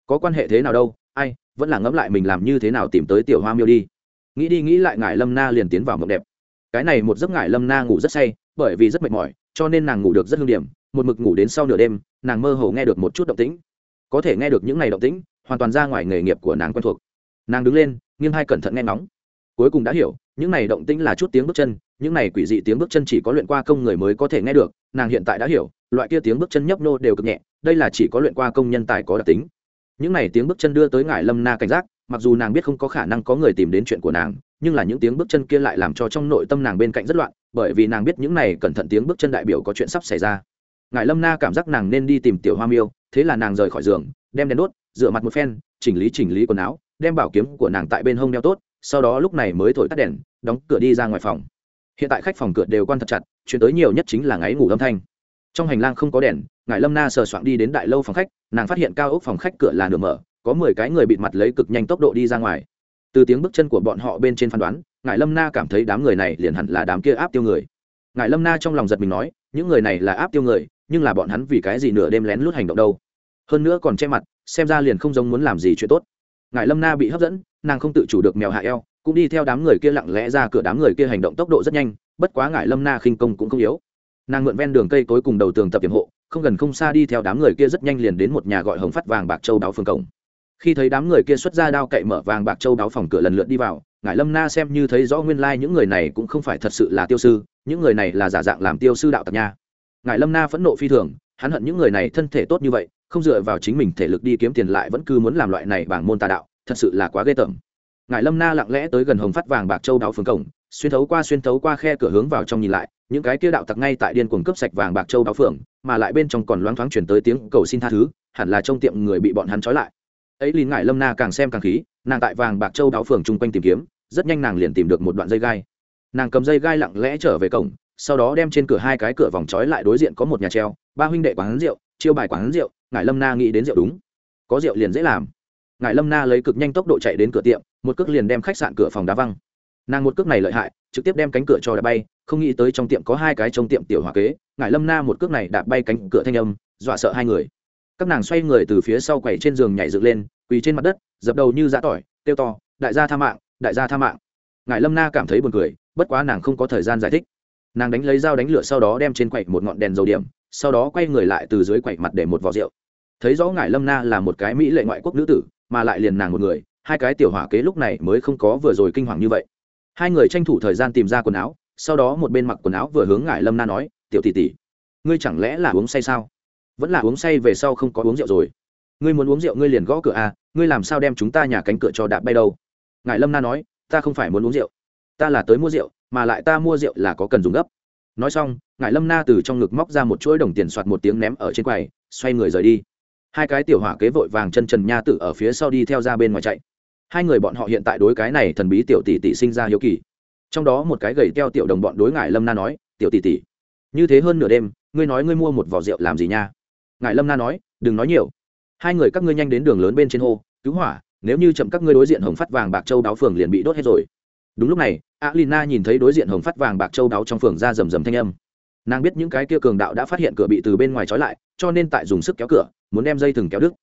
Có quan hệ thế nào đâu? Ai, vẫn là ngẫm lại mình làm như thế nào tìm tới tiểu hoa miêu đi. Nghĩ đi nghĩ lại ngại lâm na liền tiến vào mộng đẹp. Cái này một giấc ngại lâm na ngủ rất say, bởi vì rất mệt mỏi, cho nên nàng ngủ được rất hương điểm, một mực ngủ đến sau nửa đêm, nàng mơ hồ nghe được một chút động tĩnh. Có thể nghe được những ngày động tĩnh, hoàn toàn ra ngoài nghề nghiệp của nàng quen thuộc. Nàng đứng lên, nghiêng hai cẩn thận nghe ngóng. Cuối cùng đã hiểu, những này động tĩnh là chút tiếng bước chân, những này quỷ dị tiếng bước chân chỉ có luyện qua công người mới có thể nghe được, nàng hiện tại đã hiểu, loại kia tiếng bước chân nhấp nô đều cực nhẹ, đây là chỉ có luyện qua công nhân tài có đặc tính những này tiếng bước chân đưa tới ngải lâm na cảnh giác, mặc dù nàng biết không có khả năng có người tìm đến chuyện của nàng, nhưng là những tiếng bước chân kia lại làm cho trong nội tâm nàng bên cạnh rất loạn, bởi vì nàng biết những này cẩn thận tiếng bước chân đại biểu có chuyện sắp xảy ra. Ngài lâm na cảm giác nàng nên đi tìm tiểu hoa miêu, thế là nàng rời khỏi giường, đem đèn đốt dựa mặt một phen, chỉnh lý chỉnh lý quần áo, đem bảo kiếm của nàng tại bên hông đeo tốt, sau đó lúc này mới thổi tắt đèn, đóng cửa đi ra ngoài phòng. Hiện tại khách phòng cửa đều quan thật chặt, chuyển tới nhiều nhất chính là ngáy ngủ âm thanh trong hành lang không có đèn ngài lâm na sờ soạng đi đến đại lâu phòng khách, nàng phát hiện cao ốc phòng khách cửa là nửa mở, có mười cái người bịt mặt lấy cực nhanh tốc độ đi ra ngoài. Từ tiếng bước chân của bọn họ bên trên phán đoán ngài lâm na cảm thấy đám người này liền hẳn là đám kia áp tiêu người. Ngài lâm na trong lòng giật mình nói, những người này là áp tiêu người, nhưng là bọn hắn vì cái gì nửa đêm lén lút hành động đâu? Hơn nữa còn che mặt, xem ra liền không giống muốn làm gì chuyện tốt. Ngài lâm na bị hấp dẫn, nàng không tự chủ được mèo hạ eo, cũng đi theo đám người kia lặng lẽ ra cửa đám người kia hành động tốc độ rất nhanh, bất quá ngài lâm na khinh công cũng không yếu nàng mượn ven đường cây tối cùng đầu tường tập tiềm hộ, không gần không xa đi theo đám người kia rất nhanh liền đến một nhà gọi hồng phát vàng bạc châu đáo phương cổng. Khi thấy đám người kia xuất ra đao cậy mở vàng bạc châu đáo phòng cửa lần lượt đi vào, ngải lâm na xem như thấy rõ nguyên lai、like、những người này cũng không phải thật sự là tiêu sư, những người này là giả dạng làm tiêu sư đạo tặc nha. Ngải lâm na phẫn nộ phi thường, hắn hận những người này thân thể tốt như vậy, không dựa vào chính mình thể lực đi kiếm tiền lại vẫn cứ muốn làm loại này bằng môn tà đạo, thật sự là quá ghê tởm. Ngải lâm na lặng lẽ tới gần hồng phát vàng bạc châu đáo phường cổng, xuyên thấu qua xuyên thấu qua khe cửa hướng vào trong nhìn lại những cái kia đạo tặc ngay tại điên cuồng cướp sạch vàng bạc châu báo phượng, mà lại bên trong còn loáng thoáng chuyển tới tiếng cầu xin tha thứ, hẳn là trong tiệm người bị bọn hắn trói lại. Ấy lìn ngại lâm na càng xem càng khí, nàng tại vàng bạc châu báo phượng chung quanh tìm kiếm, rất nhanh nàng liền tìm được một đoạn dây gai. Nàng cầm dây gai lặng lẽ trở về cổng, sau đó đem trên cửa hai cái cửa vòng trói lại đối diện có một nhà treo, ba huynh đệ quán rượu, chiêu bài quán rượu ngải lâm na nghĩ đến rượu đúng. Có rượu liền dễ làm. Ngải lâm na lấy cực nhanh tốc độ chạy đến cửa tiệm, một cước liền đem khách sạn cửa phòng đá văng nàng một cước này lợi hại, trực tiếp đem cánh cửa cho đạp bay, không nghĩ tới trong tiệm có hai cái trong tiệm tiểu hòa kế, Ngải lâm na một cước này đạp bay cánh cửa thanh âm, dọa sợ hai người. Các nàng xoay người từ phía sau quầy trên giường nhảy dựng lên, quỳ trên mặt đất, dập đầu như giã tỏi tiêu to, đại gia tha mạng, đại gia tha mạng. Ngải lâm na cảm thấy buồn cười, bất quá nàng không có thời gian giải thích. Nàng đánh lấy dao đánh lửa sau đó đem trên quầy một ngọn đèn dầu điểm, sau đó quay người lại từ dưới quầy mặt để một vò rượu. Thấy rõ Ngải lâm na là một cái mỹ lệ ngoại quốc nữ tử, mà lại liền nàng một người, hai cái tiểu hỏa kế lúc này mới không có vừa rồi kinh hoàng như vậy hai người tranh thủ thời gian tìm ra quần áo, sau đó một bên mặc quần áo vừa hướng ngải lâm na nói, tiểu tỷ tỷ, ngươi chẳng lẽ là uống say sao? Vẫn là uống say về sau không có uống rượu rồi. Ngươi muốn uống rượu ngươi liền gõ cửa à ngươi làm sao đem chúng ta nhà cánh cửa cho đạp bay đâu? Ngài lâm na nói, ta không phải muốn uống rượu. Ta là tới mua rượu, mà lại ta mua rượu là có cần dùng gấp. Nói xong ngài lâm na từ trong ngực móc ra một chuỗi đồng tiền soạt một tiếng ném ở trên quầy, xoay người rời đi. Hai cái tiểu hỏa kế vội vàng chân trần nha tử ở phía sau đi theo ra bên ngoài chạy hai người bọn họ hiện tại đối cái này thần bí tiểu tỷ tỷ sinh ra hiếu kỳ. Trong đó một cái gầy teo tiểu đồng bọn đối ngài lâm na nói, tiểu tỷ tỷ, như thế hơn nửa đêm, ngươi nói ngươi mua một vỏ rượu làm gì nha? Ngài lâm na nói, đừng nói nhiều. Hai người các ngươi nhanh đến đường lớn bên trên hô, cứu hỏa, nếu như chậm các ngươi đối diện hồng phát vàng bạc châu đáo phường liền bị đốt hết rồi. Đúng lúc này, alina nhìn thấy đối diện hồng phát vàng bạc châu đáo trong phường ra rầm rầm thanh âm. Nàng biết những cái kia cường đạo đã phát hiện cửa bị từ bên ngoài trói lại, cho nên tại dùng sức kéo cửa, muốn đem dây thừng kéo đứt.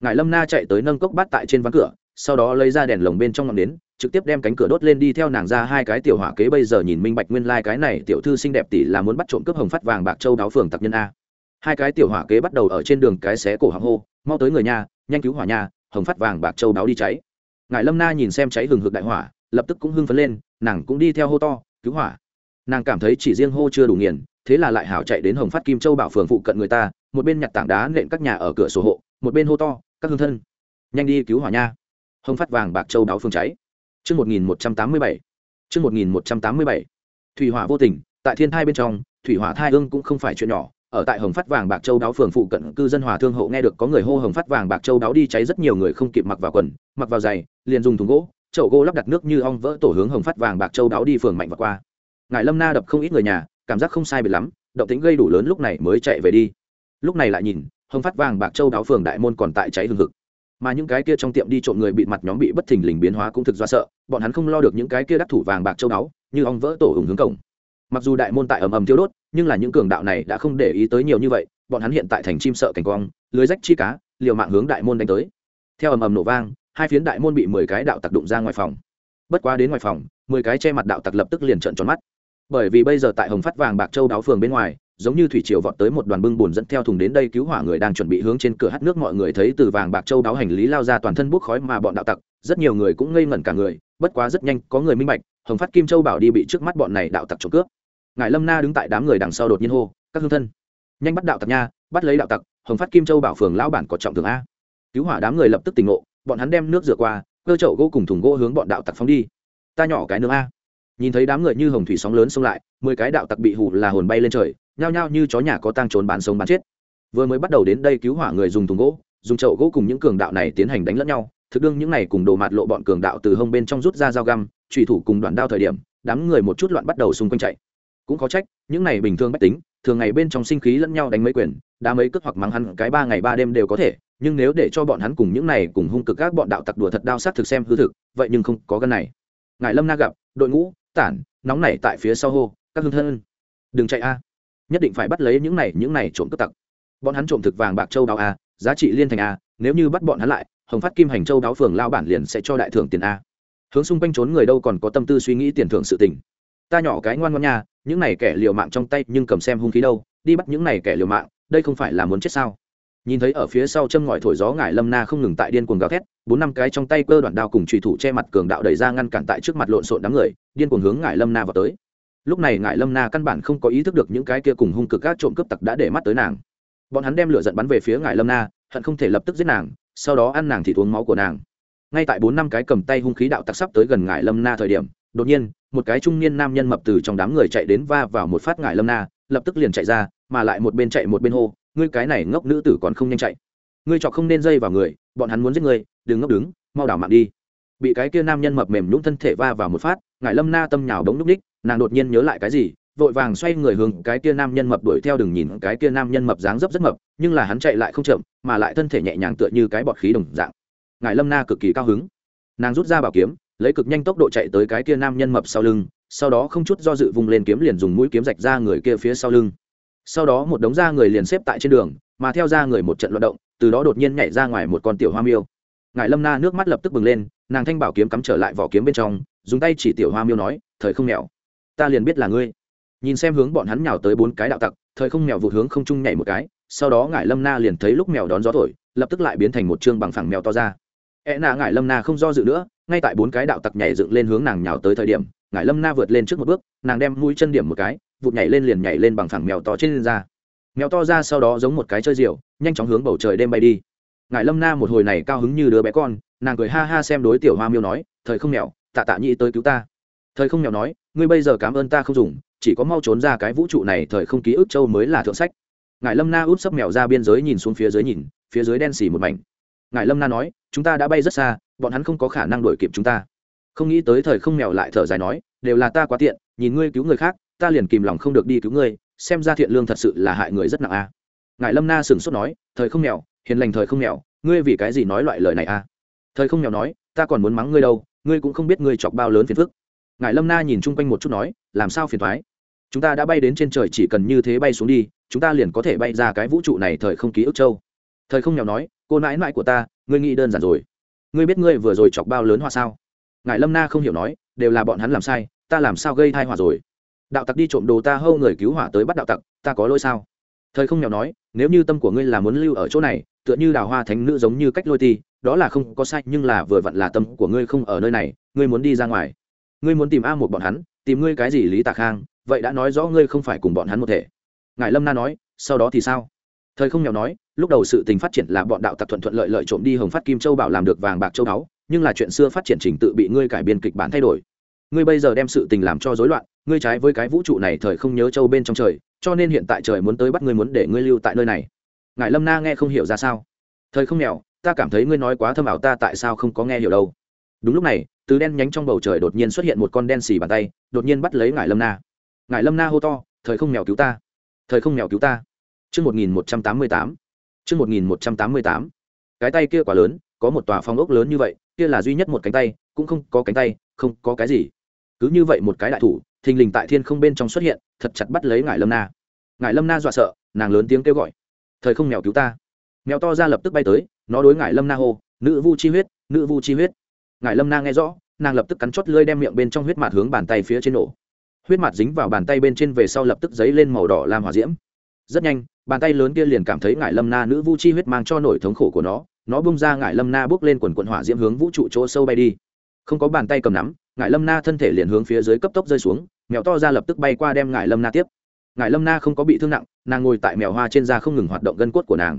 Ngài lâm na chạy tới nâng cốc bát tại trên ván cửa sau đó lấy ra đèn lồng bên trong ngọn nến, trực tiếp đem cánh cửa đốt lên đi theo nàng ra hai cái tiểu hỏa kế bây giờ nhìn minh bạch nguyên lai、like、cái này tiểu thư xinh đẹp tỷ là muốn bắt trộm cướp hồng phát vàng bạc châu đáo phường tặc nhân a. Hai cái tiểu hỏa kế bắt đầu ở trên đường cái xé cổ hàng hô, mau tới người nhà, nhanh cứu hỏa nhà, hồng phát vàng bạc châu đáo đi cháy. Ngài lâm na nhìn xem cháy hừng hực đại hỏa, lập tức cũng hưng phấn lên, nàng cũng đi theo hô to, cứu hỏa. Nàng cảm thấy chỉ riêng hô chưa đủ nghiền, thế là lại hảo chạy đến hồng phát kim châu bảo phường phụ cận người ta, một bên nhặt tảng đá nện các nhà ở cửa sổ hộ, một bên hô to, các hương thân, nhanh đi cứu hỏa nha hồng phát vàng bạc châu đáo phương cháy Trư một nghìn một trăm tám mươi bảy, Trư một nghìn một trăm tám mươi bảy, Thủy hỏa vô tình, tại thiên thai bên trong, thủy hỏa thai hương cũng không phải chuyện nhỏ. Ở tại Hồng Phát Vàng Bạc Châu đáo phường phụ cận cư dân hòa thương hộ nghe được có người hô Hồng Phát Vàng Bạc Châu đáo đi cháy rất nhiều người không kịp mặc vào quần, mặc vào giày, liền dùng thùng gỗ, chậu gỗ lắp đặt nước như ong vỡ tổ hướng Hồng Phát Vàng Bạc Châu đáo đi phường mạnh và qua. Ngài Lâm Na đập không ít người nhà, cảm giác không sai biệt lắm, động tĩnh gây đủ lớn lúc này mới chạy về đi. Lúc này lại nhìn, Hồng Phát Vàng Bạc Châu đáo phường đại môn còn tại cháy hừng hực mà những cái kia trong tiệm đi trộm người bị mặt nhóm bị bất thình lình biến hóa cũng thực do sợ, bọn hắn không lo được những cái kia đắc thủ vàng bạc châu báu, như ong vỡ tổ hùng hướng cổng. Mặc dù đại môn tại ầm ầm tiêu đốt, nhưng là những cường đạo này đã không để ý tới nhiều như vậy, bọn hắn hiện tại thành chim sợ cảnh quang, lưới rách chi cá, liều mạng hướng đại môn đánh tới. Theo ầm ầm nổ vang, hai phiến đại môn bị mười cái đạo tặc đụng ra ngoài phòng. Bất quá đến ngoài phòng, mười cái che mặt đạo tặc lập tức liền trợn tròn mắt. Bởi vì bây giờ tại hồng phát vàng bạc châu đáo phường bên ngoài giống như thủy triều vọt tới một đoàn bưng bùn dẫn theo thùng đến đây cứu hỏa người đang chuẩn bị hướng trên cửa hắt nước mọi người thấy từ vàng bạc châu đáo hành lý lao ra toàn thân bốc khói mà bọn đạo tặc, rất nhiều người cũng ngây ngẩn cả người, bất quá rất nhanh, có người minh bạch, hồng phát kim châu bảo đi bị trước mắt bọn này đạo tặc trộm cướp. Ngài lâm na đứng tại đám người đằng sau đột nhiên hô, các hương thân, nhanh bắt đạo tặc nha, bắt lấy đạo tặc, hồng phát kim châu bảo phường lão bản có trọng thường a. Cứu hỏa đám người lập tức tỉnh ngộ, bọn hắn đem nước rửa qua, cơ chậu gỗ cùng thùng gỗ hướng bọn đạo tặc phóng đi. Ta nhỏ cái nương a nhìn thấy đám người như hồng thủy sóng lớn xông lại, mười cái đạo tặc bị hù là hồn bay lên trời, nhao nhao như chó nhà có tang trốn bán sống bán chết. Vừa mới bắt đầu đến đây cứu hỏa người dùng thùng gỗ, dùng chậu gỗ cùng những cường đạo này tiến hành đánh lẫn nhau. Thực đương những này cùng đồ mạt lộ bọn cường đạo từ hông bên trong rút ra dao găm trùy thủ cùng đoàn đao thời điểm, đám người một chút loạn bắt đầu xung quanh chạy. Cũng có trách, những này bình thường bách tính, thường ngày bên trong sinh khí lẫn nhau đánh mấy quyền, đá mấy cước hoặc mắng hắn cái ba ngày ba đêm đều có thể, nhưng nếu để cho bọn hắn cùng những này cùng hung cực các bọn đạo tặc đùa thật đao sát thực xem hư thực, vậy nhưng không có gân này. Ngài lâm na gặp, đội ngũ tản, nóng này tại phía sau hô, các hương thân, đừng chạy a. Nhất định phải bắt lấy những này những này trộm cướp tặc. Bọn hắn trộm thực vàng bạc châu đáo a, giá trị liên thành a, nếu như bắt bọn hắn lại, hồng phát kim hành châu đáo phường lao bản liền sẽ cho đại thưởng tiền a. Hướng xung quanh trốn người đâu còn có tâm tư suy nghĩ tiền thưởng sự tình. Ta nhỏ cái ngoan ngoan nha, những này kẻ liều mạng trong tay nhưng cầm xem hung khí đâu, đi bắt những này kẻ liều mạng, đây không phải là muốn chết sao? Nhìn thấy ở phía sau châm ngòi thổi gió ngải lâm na không ngừng tại điên cuồng gào thét, bốn năm cái trong tay cơ đoạn đao cùng trùy thủ che mặt cường đạo đẩy ra ngăn cản tại trước mặt lộn xộn đám người, điên cuồng hướng ngải lâm na vào tới. Lúc này ngải lâm na căn bản không có ý thức được những cái kia cùng hung cực các trộm cướp tặc đã để mắt tới nàng. Bọn hắn đem lửa giận bắn về phía ngải lâm na, hận không thể lập tức giết nàng, sau đó ăn nàng thì uống máu của nàng. Ngay tại bốn năm cái cầm tay hung khí đạo tặc sắp tới gần ngải lâm na thời điểm, đột nhiên, một cái trung niên nam nhân mập từ trong đám người chạy đến va vào một phát ngải lâm na, lập tức liền chạy ra, mà lại một bên chạy một bên hô ngươi cái này ngốc nữ tử còn không nhanh chạy. Ngươi chọc không nên dây vào người, bọn hắn muốn giết ngươi, đừng ngốc đứng, mau đảo mạng đi. Bị cái kia nam nhân mập mềm nhũng thân thể va vào một phát, ngải lâm na tâm nhào đống núc ních nàng đột nhiên nhớ lại cái gì, vội vàng xoay người hướng cái kia nam nhân mập đuổi theo đừng nhìn cái kia nam nhân mập dáng dấp rất mập, nhưng là hắn chạy lại không chậm, mà lại thân thể nhẹ nhàng tựa như cái bọt khí đồng dạng. Ngài lâm na cực kỳ cao hứng. Nàng rút ra bảo kiếm, lấy cực nhanh tốc độ chạy tới cái kia nam nhân mập sau lưng, sau đó không chút do dự vùng lên kiếm liền dùng mũi kiếm rạch ra người kia phía sau lưng sau đó một đống da người liền xếp tại trên đường, mà theo ra người một trận loạt động, từ đó đột nhiên nhảy ra ngoài một con tiểu hoa miêu. Ngài lâm na nước mắt lập tức bừng lên, nàng thanh bảo kiếm cắm trở lại vỏ kiếm bên trong, dùng tay chỉ tiểu hoa miêu nói, thời không mèo, ta liền biết là ngươi. Nhìn xem hướng bọn hắn nhào tới bốn cái đạo tặc, thời không mèo vụt hướng không trung nhảy một cái, sau đó ngải lâm na liền thấy lúc mèo đón gió thổi, lập tức lại biến thành một chương bằng phẳng mèo to ra. E nạ ngải lâm na không do dự nữa, ngay tại bốn cái đạo tặc nhảy dựng lên hướng nàng nhào tới thời điểm, ngải lâm na vượt lên trước một bước, nàng đem mũi chân điểm một cái vụt nhảy lên liền nhảy lên bằng phẳng mèo to trên lên ra mèo to ra sau đó giống một cái chơi diều nhanh chóng hướng bầu trời đêm bay đi. Ngài lâm na một hồi này cao hứng như đứa bé con, nàng cười ha ha xem đối tiểu hoa miêu nói, thời không mèo, tạ tạ nhĩ tới cứu ta. Thời không mèo nói, ngươi bây giờ cảm ơn ta không dùng, chỉ có mau trốn ra cái vũ trụ này thời không ký ức châu mới là thượng sách. Ngài lâm na út sấp mèo ra biên giới nhìn xuống phía dưới nhìn, phía dưới đen xì một mảnh. Ngài lâm na nói, chúng ta đã bay rất xa, bọn hắn không có khả năng đuổi kịp chúng ta. Không nghĩ tới thời không mèo lại thở dài nói, đều là ta quá tiện, nhìn ngươi cứu người khác ta liền kìm lòng không được đi cứu ngươi xem ra thiện lương thật sự là hại người rất nặng a. À. ngài lâm na sửng sốt nói thời không nghèo, hiền lành thời không nghèo, ngươi vì cái gì nói loại lời này a? À? thời không nghèo nói ta còn muốn mắng ngươi đâu ngươi cũng không biết ngươi chọc bao lớn phiền phức. Ngài lâm na nhìn chung quanh một chút nói làm sao phiền thoái chúng ta đã bay đến trên trời chỉ cần như thế bay xuống đi chúng ta liền có thể bay ra cái vũ trụ này thời không ký ức châu. Thời không nghèo nói cô nãi nãi của ta ngươi nghĩ đơn giản rồi. Ngươi biết ngươi vừa rồi chọc bao lớn hoa sao? Ngài lâm na không hiểu nói đều là bọn hắn làm sai ta làm sao gây thai hỏa rồi? Đạo tặc đi trộm đồ ta hâu người cứu hỏa tới bắt đạo tặc, ta có lỗi sao? Thời không nghèo nói, nếu như tâm của ngươi là muốn lưu ở chỗ này, tựa như đào hoa thánh nữ giống như cách lôi ti, đó là không có sai, nhưng là vừa vặn là tâm của ngươi không ở nơi này, ngươi muốn đi ra ngoài. Ngươi muốn tìm a một bọn hắn, tìm ngươi cái gì lý Tạc khang, vậy đã nói rõ ngươi không phải cùng bọn hắn một thể. Ngài lâm na nói, sau đó thì sao? Thời không nghèo nói, lúc đầu sự tình phát triển là bọn đạo tặc thuận thuận lợi lợi trộm đi hồng phát kim châu bảo làm được vàng bạc châu đáo nhưng là chuyện xưa phát triển trình tự bị ngươi cải biên kịch bản thay đổi ngươi bây giờ đem sự tình làm cho rối loạn, ngươi trái với cái vũ trụ này thời không nhớ châu bên trong trời, cho nên hiện tại trời muốn tới bắt ngươi muốn để ngươi lưu tại nơi này. Ngài lâm na nghe không hiểu ra sao. Thời không nghèo, ta cảm thấy ngươi nói quá thâm ảo, ta tại sao không có nghe hiểu đâu? Đúng lúc này, từ đen nhánh trong bầu trời đột nhiên xuất hiện một con đen xì bàn tay, đột nhiên bắt lấy ngài lâm na. Ngài lâm na hô to, thời không nghèo cứu ta! Thời không nghèo cứu ta! Chương một nghìn một trăm tám mươi tám. Chương một nghìn một trăm tám mươi tám. Cái tay kia quá lớn, có một tòa phong ốc lớn như vậy, kia là duy nhất một cánh tay, cũng không có cánh tay, không có cái gì cứ như vậy một cái đại thủ, thình lình tại thiên không bên trong xuất hiện, thật chặt bắt lấy ngài lâm na. Ngài lâm na dọa sợ, nàng lớn tiếng kêu gọi, thời không mèo cứu ta. Mèo to ra lập tức bay tới, nó đối ngài lâm na hô, nữ vu chi huyết, nữ vu chi huyết. Ngài lâm na nghe rõ, nàng lập tức cắn chót lơi đem miệng bên trong huyết mạt hướng bàn tay phía trên nổ. Huyết mạt dính vào bàn tay bên trên về sau lập tức dấy lên màu đỏ làm hỏa diễm. Rất nhanh, bàn tay lớn kia liền cảm thấy ngải lâm na nữ vu chi huyết mang cho nổi thống khổ của nó nó bung ra ngải lâm na bước lên quần quận hỏa diễm hướng vũ trụ chỗ sâu bay đi không có bàn tay cầm nắm, ngải lâm na thân thể liền hướng phía dưới cấp tốc rơi xuống, mèo to ra lập tức bay qua đem ngải lâm na tiếp. Ngải lâm na không có bị thương nặng, nàng ngồi tại mèo hoa trên da không ngừng hoạt động gân cốt của nàng.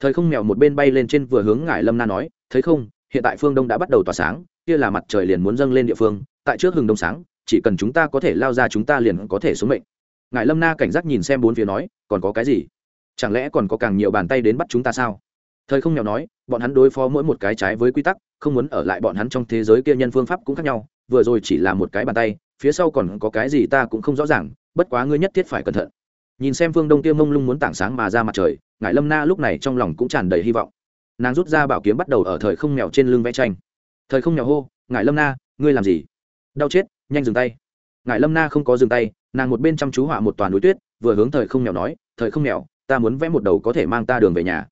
Thời không mèo một bên bay lên trên vừa hướng ngải lâm na nói, thấy không, hiện tại phương đông đã bắt đầu tỏa sáng, kia là mặt trời liền muốn dâng lên địa phương, tại trước hừng đông sáng, chỉ cần chúng ta có thể lao ra chúng ta liền có thể xuống mệnh. Ngài lâm na cảnh giác nhìn xem bốn phía nói, còn có cái gì? Chẳng lẽ còn có càng nhiều bàn tay đến bắt chúng ta sao? Thời không nghèo nói, bọn hắn đối phó mỗi một cái trái với quy tắc, không muốn ở lại bọn hắn trong thế giới kia nhân phương pháp cũng khác nhau, vừa rồi chỉ là một cái bàn tay, phía sau còn có cái gì ta cũng không rõ ràng, bất quá ngươi nhất thiết phải cẩn thận. Nhìn xem phương đông kia mông lung muốn tảng sáng mà ra mặt trời, ngải lâm na lúc này trong lòng cũng tràn đầy hy vọng. Nàng rút ra bảo kiếm bắt đầu ở thời không mèo trên lưng vẽ tranh. Thời không mèo hô, ngải lâm na, ngươi làm gì? Đau chết, nhanh dừng tay. Ngải lâm na không có dừng tay, nàng một bên chăm chú họa một toàn núi tuyết, vừa hướng thời không mèo nói, thời không mèo, ta muốn vẽ một đầu có thể mang ta đường về nhà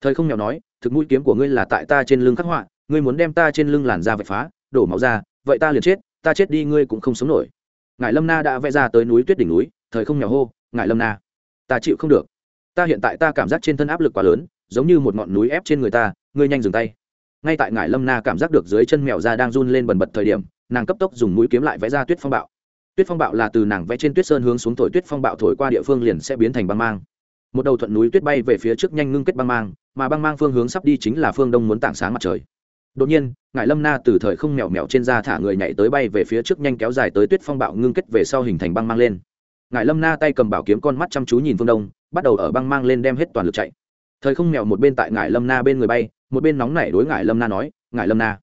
thời không mèo nói, thực mũi kiếm của ngươi là tại ta trên lưng khắc họa, ngươi muốn đem ta trên lưng làn da vạch phá, đổ máu ra, vậy ta liền chết, ta chết đi ngươi cũng không sống nổi. Ngài lâm na đã vẽ ra tới núi tuyết đỉnh núi, thời không nhỏ hô ngài lâm na, ta chịu không được. Ta hiện tại ta cảm giác trên thân áp lực quá lớn, giống như một ngọn núi ép trên người ta, ngươi nhanh dừng tay. Ngay tại ngải lâm na cảm giác được dưới chân mèo da đang run lên bần bật thời điểm, nàng cấp tốc dùng mũi kiếm lại vẽ ra tuyết phong bạo. Tuyết phong bạo là từ nàng vẽ trên tuyết sơn hướng xuống thổi tuyết phong bạo thổi qua địa phương liền sẽ biến thành băng mang. Một đầu thuận núi tuyết bay về phía trước nhanh ngưng kết băng mang mà băng mang phương hướng sắp đi chính là phương đông muốn tảng sáng mặt trời. Đột nhiên, ngải lâm na từ thời không mèo mèo trên da thả người nhảy tới bay về phía trước nhanh kéo dài tới tuyết phong bạo ngưng kết về sau hình thành băng mang lên. Ngải lâm na tay cầm bảo kiếm con mắt chăm chú nhìn phương đông, bắt đầu ở băng mang lên đem hết toàn lực chạy. Thời không mèo một bên tại ngải lâm na bên người bay, một bên nóng nảy đối ngải lâm na nói, ngải lâm na,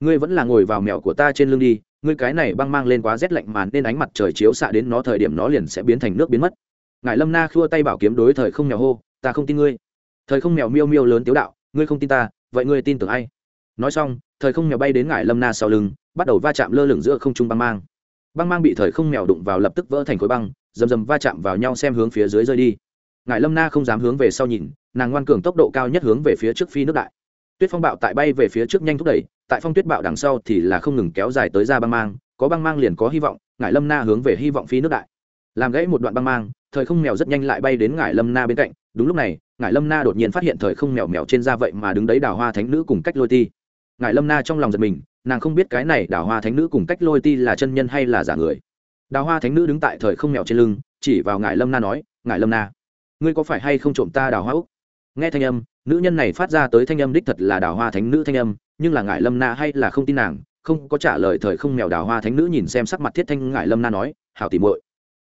ngươi vẫn là ngồi vào mèo của ta trên lưng đi, ngươi cái này băng mang lên quá rét lạnh màn nên ánh mặt trời chiếu xạ đến nó thời điểm nó liền sẽ biến thành nước biến mất. Ngài lâm na khua tay bảo kiếm đối thời không mèo hô, ta không tin ngươi thời không mèo miêu miêu lớn tiếu đạo, ngươi không tin ta, vậy ngươi tin tưởng ai? Nói xong, thời không mèo bay đến ngải lâm na sau lưng, bắt đầu va chạm lơ lửng giữa không trung băng mang. Băng mang bị thời không mèo đụng vào lập tức vỡ thành khối băng, rầm rầm va chạm vào nhau xem hướng phía dưới rơi đi. Ngải lâm na không dám hướng về sau nhìn, nàng ngoan cường tốc độ cao nhất hướng về phía trước phi nước đại. Tuyết phong bạo tại bay về phía trước nhanh thúc đẩy, tại phong tuyết bạo đằng sau thì là không ngừng kéo dài tới ra băng mang, có băng mang liền có hy vọng, ngải lâm na hướng về hy vọng phi nước đại. Làm gãy một đoạn băng mang thời không mèo rất nhanh lại bay đến ngải lâm na bên cạnh đúng lúc này ngải lâm na đột nhiên phát hiện thời không mèo mèo trên da vậy mà đứng đấy đào hoa thánh nữ cùng cách lôi ti ngải lâm na trong lòng giật mình nàng không biết cái này đào hoa thánh nữ cùng cách lôi ti là chân nhân hay là giả người đào hoa thánh nữ đứng tại thời không mèo trên lưng chỉ vào ngải lâm na nói ngải lâm na ngươi có phải hay không trộm ta đào hoa úc nghe thanh âm nữ nhân này phát ra tới thanh âm đích thật là đào hoa thánh nữ thanh âm nhưng là ngải lâm na hay là không tin nàng không có trả lời thời không mèo đào hoa thánh nữ nhìn xem sắc mặt thiết thanh ngải lâm na nói hảo tỉ muội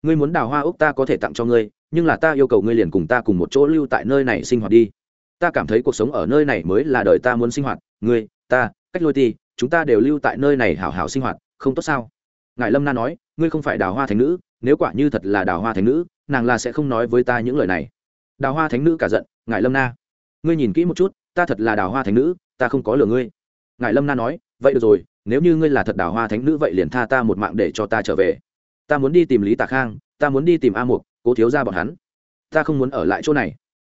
ngươi muốn đào hoa ốc ta có thể tặng cho ngươi, nhưng là ta yêu cầu ngươi liền cùng ta cùng một chỗ lưu tại nơi này sinh hoạt đi. Ta cảm thấy cuộc sống ở nơi này mới là đời ta muốn sinh hoạt. Ngươi, ta, cách lôi ti, chúng ta đều lưu tại nơi này hảo hảo sinh hoạt, không tốt sao? Ngài lâm na nói, ngươi không phải đào hoa thánh nữ, nếu quả như thật là đào hoa thánh nữ, nàng là sẽ không nói với ta những lời này. Đào hoa thánh nữ cả giận, ngài lâm na, ngươi nhìn kỹ một chút, ta thật là đào hoa thánh nữ, ta không có lừa ngươi. Ngài lâm na nói, vậy được rồi, nếu như ngươi là thật đào hoa thánh nữ vậy liền tha ta một mạng để cho ta trở về ta muốn đi tìm lý tạ khang, ta muốn đi tìm a mục, cố thiếu ra bọn hắn. Ta không muốn ở lại chỗ này.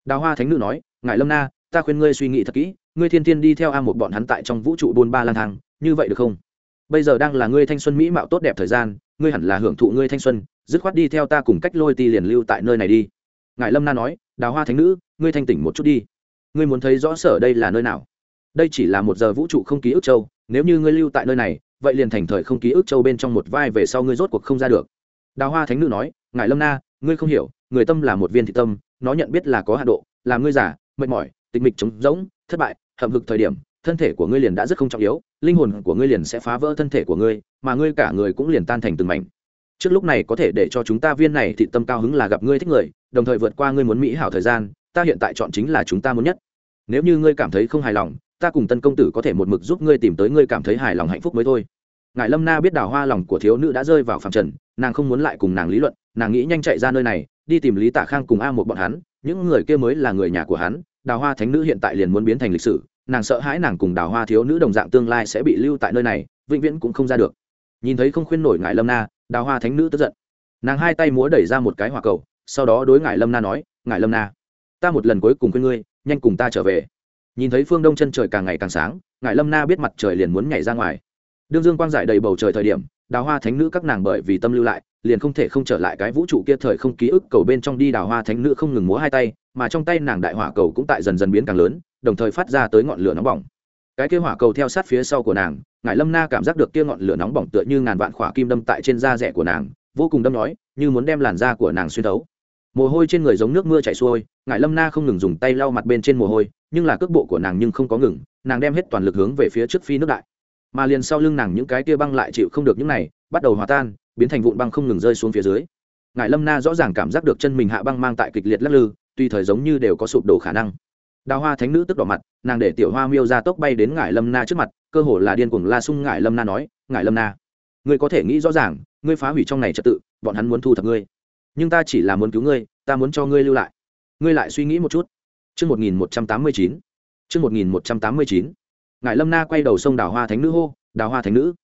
Đào hoa thánh nữ nói, ngài lâm na, ta khuyên ngươi suy nghĩ thật kỹ, ngươi thiên thiên đi theo a một bọn hắn tại trong vũ trụ buôn ba lang thang, như vậy được không? Bây giờ đang là ngươi thanh xuân mỹ mạo tốt đẹp thời gian, ngươi hẳn là hưởng thụ ngươi thanh xuân, dứt khoát đi theo ta cùng cách lôi ti liền lưu tại nơi này đi. Ngài lâm na nói, đào hoa thánh nữ, ngươi thanh tỉnh một chút đi. Ngươi muốn thấy rõ sở đây là nơi nào? Đây chỉ là một giờ vũ trụ không ký ức châu, nếu như ngươi lưu tại nơi này vậy liền thành thời không ký ức châu bên trong một vai về sau ngươi rốt cuộc không ra được. Đào hoa thánh nữ nói, ngài lâm na, ngươi không hiểu, người tâm là một viên thị tâm, nó nhận biết là có hạ độ làm ngươi giả mệt mỏi, tịch mịch trống rỗng, thất bại, hậm hực thời điểm, thân thể của ngươi liền đã rất không trọng yếu, linh hồn của ngươi liền sẽ phá vỡ thân thể của ngươi, mà ngươi cả người cũng liền tan thành từng mảnh. Trước lúc này có thể để cho chúng ta viên này thị tâm cao hứng là gặp ngươi thích người, đồng thời vượt qua ngươi muốn mỹ hảo thời gian, ta hiện tại chọn chính là chúng ta muốn nhất. Nếu như ngươi cảm thấy không hài lòng ta cùng tân công tử có thể một mực giúp ngươi tìm tới ngươi cảm thấy hài lòng hạnh phúc mới thôi. Ngài lâm na biết đào hoa lòng của thiếu nữ đã rơi vào phạm trần, nàng không muốn lại cùng nàng lý luận, nàng nghĩ nhanh chạy ra nơi này, đi tìm lý tạ khang cùng a một bọn hắn, những người kia mới là người nhà của hắn, đào hoa thánh nữ hiện tại liền muốn biến thành lịch sử, nàng sợ hãi nàng cùng đào hoa thiếu nữ đồng dạng tương lai sẽ bị lưu tại nơi này, vĩnh viễn cũng không ra được. Nhìn thấy không khuyên nổi ngài lâm na, đào hoa thánh nữ tức giận. Nàng hai tay múa đẩy ra một cái hỏa cầu, sau đó đối ngài lâm na nói, ngài lâm na, ta một lần cuối cùng khuyên ngươi, nhanh cùng ta trở về nhìn thấy phương đông chân trời càng ngày càng sáng ngài lâm na biết mặt trời liền muốn nhảy ra ngoài. Đương dương quang giải đầy bầu trời thời điểm, đào hoa thánh nữ các nàng bởi vì tâm lưu lại, liền không thể không trở lại cái vũ trụ kia thời không ký ức cầu bên trong đi. Đào hoa thánh nữ không ngừng múa hai tay, mà trong tay nàng đại hỏa cầu cũng tại dần dần biến càng lớn, đồng thời phát ra tới ngọn lửa nóng bỏng. Cái kia hỏa cầu theo sát phía sau của nàng ngài lâm na cảm giác được kia ngọn lửa nóng bỏng tựa như ngàn vạn khỏa kim đâm tại trên da rẻ của nàng, vô cùng đâm nói, như muốn đem làn da của nàng xuyên thấu. Mồ hôi trên người giống nước mưa chảy xuôi ngài lâm na không ngừng dùng tay lau mặt bên trên mồ hôi nhưng là cước bộ của nàng nhưng không có ngừng, nàng đem hết toàn lực hướng về phía trước phi nước đại. Mà liền sau lưng nàng những cái kia băng lại chịu không được những này, bắt đầu hòa tan, biến thành vụn băng không ngừng rơi xuống phía dưới. Ngài lâm na rõ ràng cảm giác được chân mình hạ băng mang tại kịch liệt lắc lư, tuy thời giống như đều có sụp đổ khả năng. Đào hoa thánh nữ tức đỏ mặt, nàng để tiểu hoa miêu ra tốc bay đến ngải lâm na trước mặt, cơ hồ là điên cuồng la sung ngải lâm na nói ngải lâm na, ngươi có thể nghĩ rõ ràng, ngươi phá hủy trong này trật tự, bọn hắn muốn thu thập ngươi. Nhưng ta chỉ là muốn cứu ngươi, ta muốn cho ngươi lưu lại. Ngươi lại suy nghĩ một chút chương 1189. chương 1189. Ngải Lâm Na quay đầu sông Đào Hoa Thánh Nữ hô, Đào Hoa Thánh Nữ.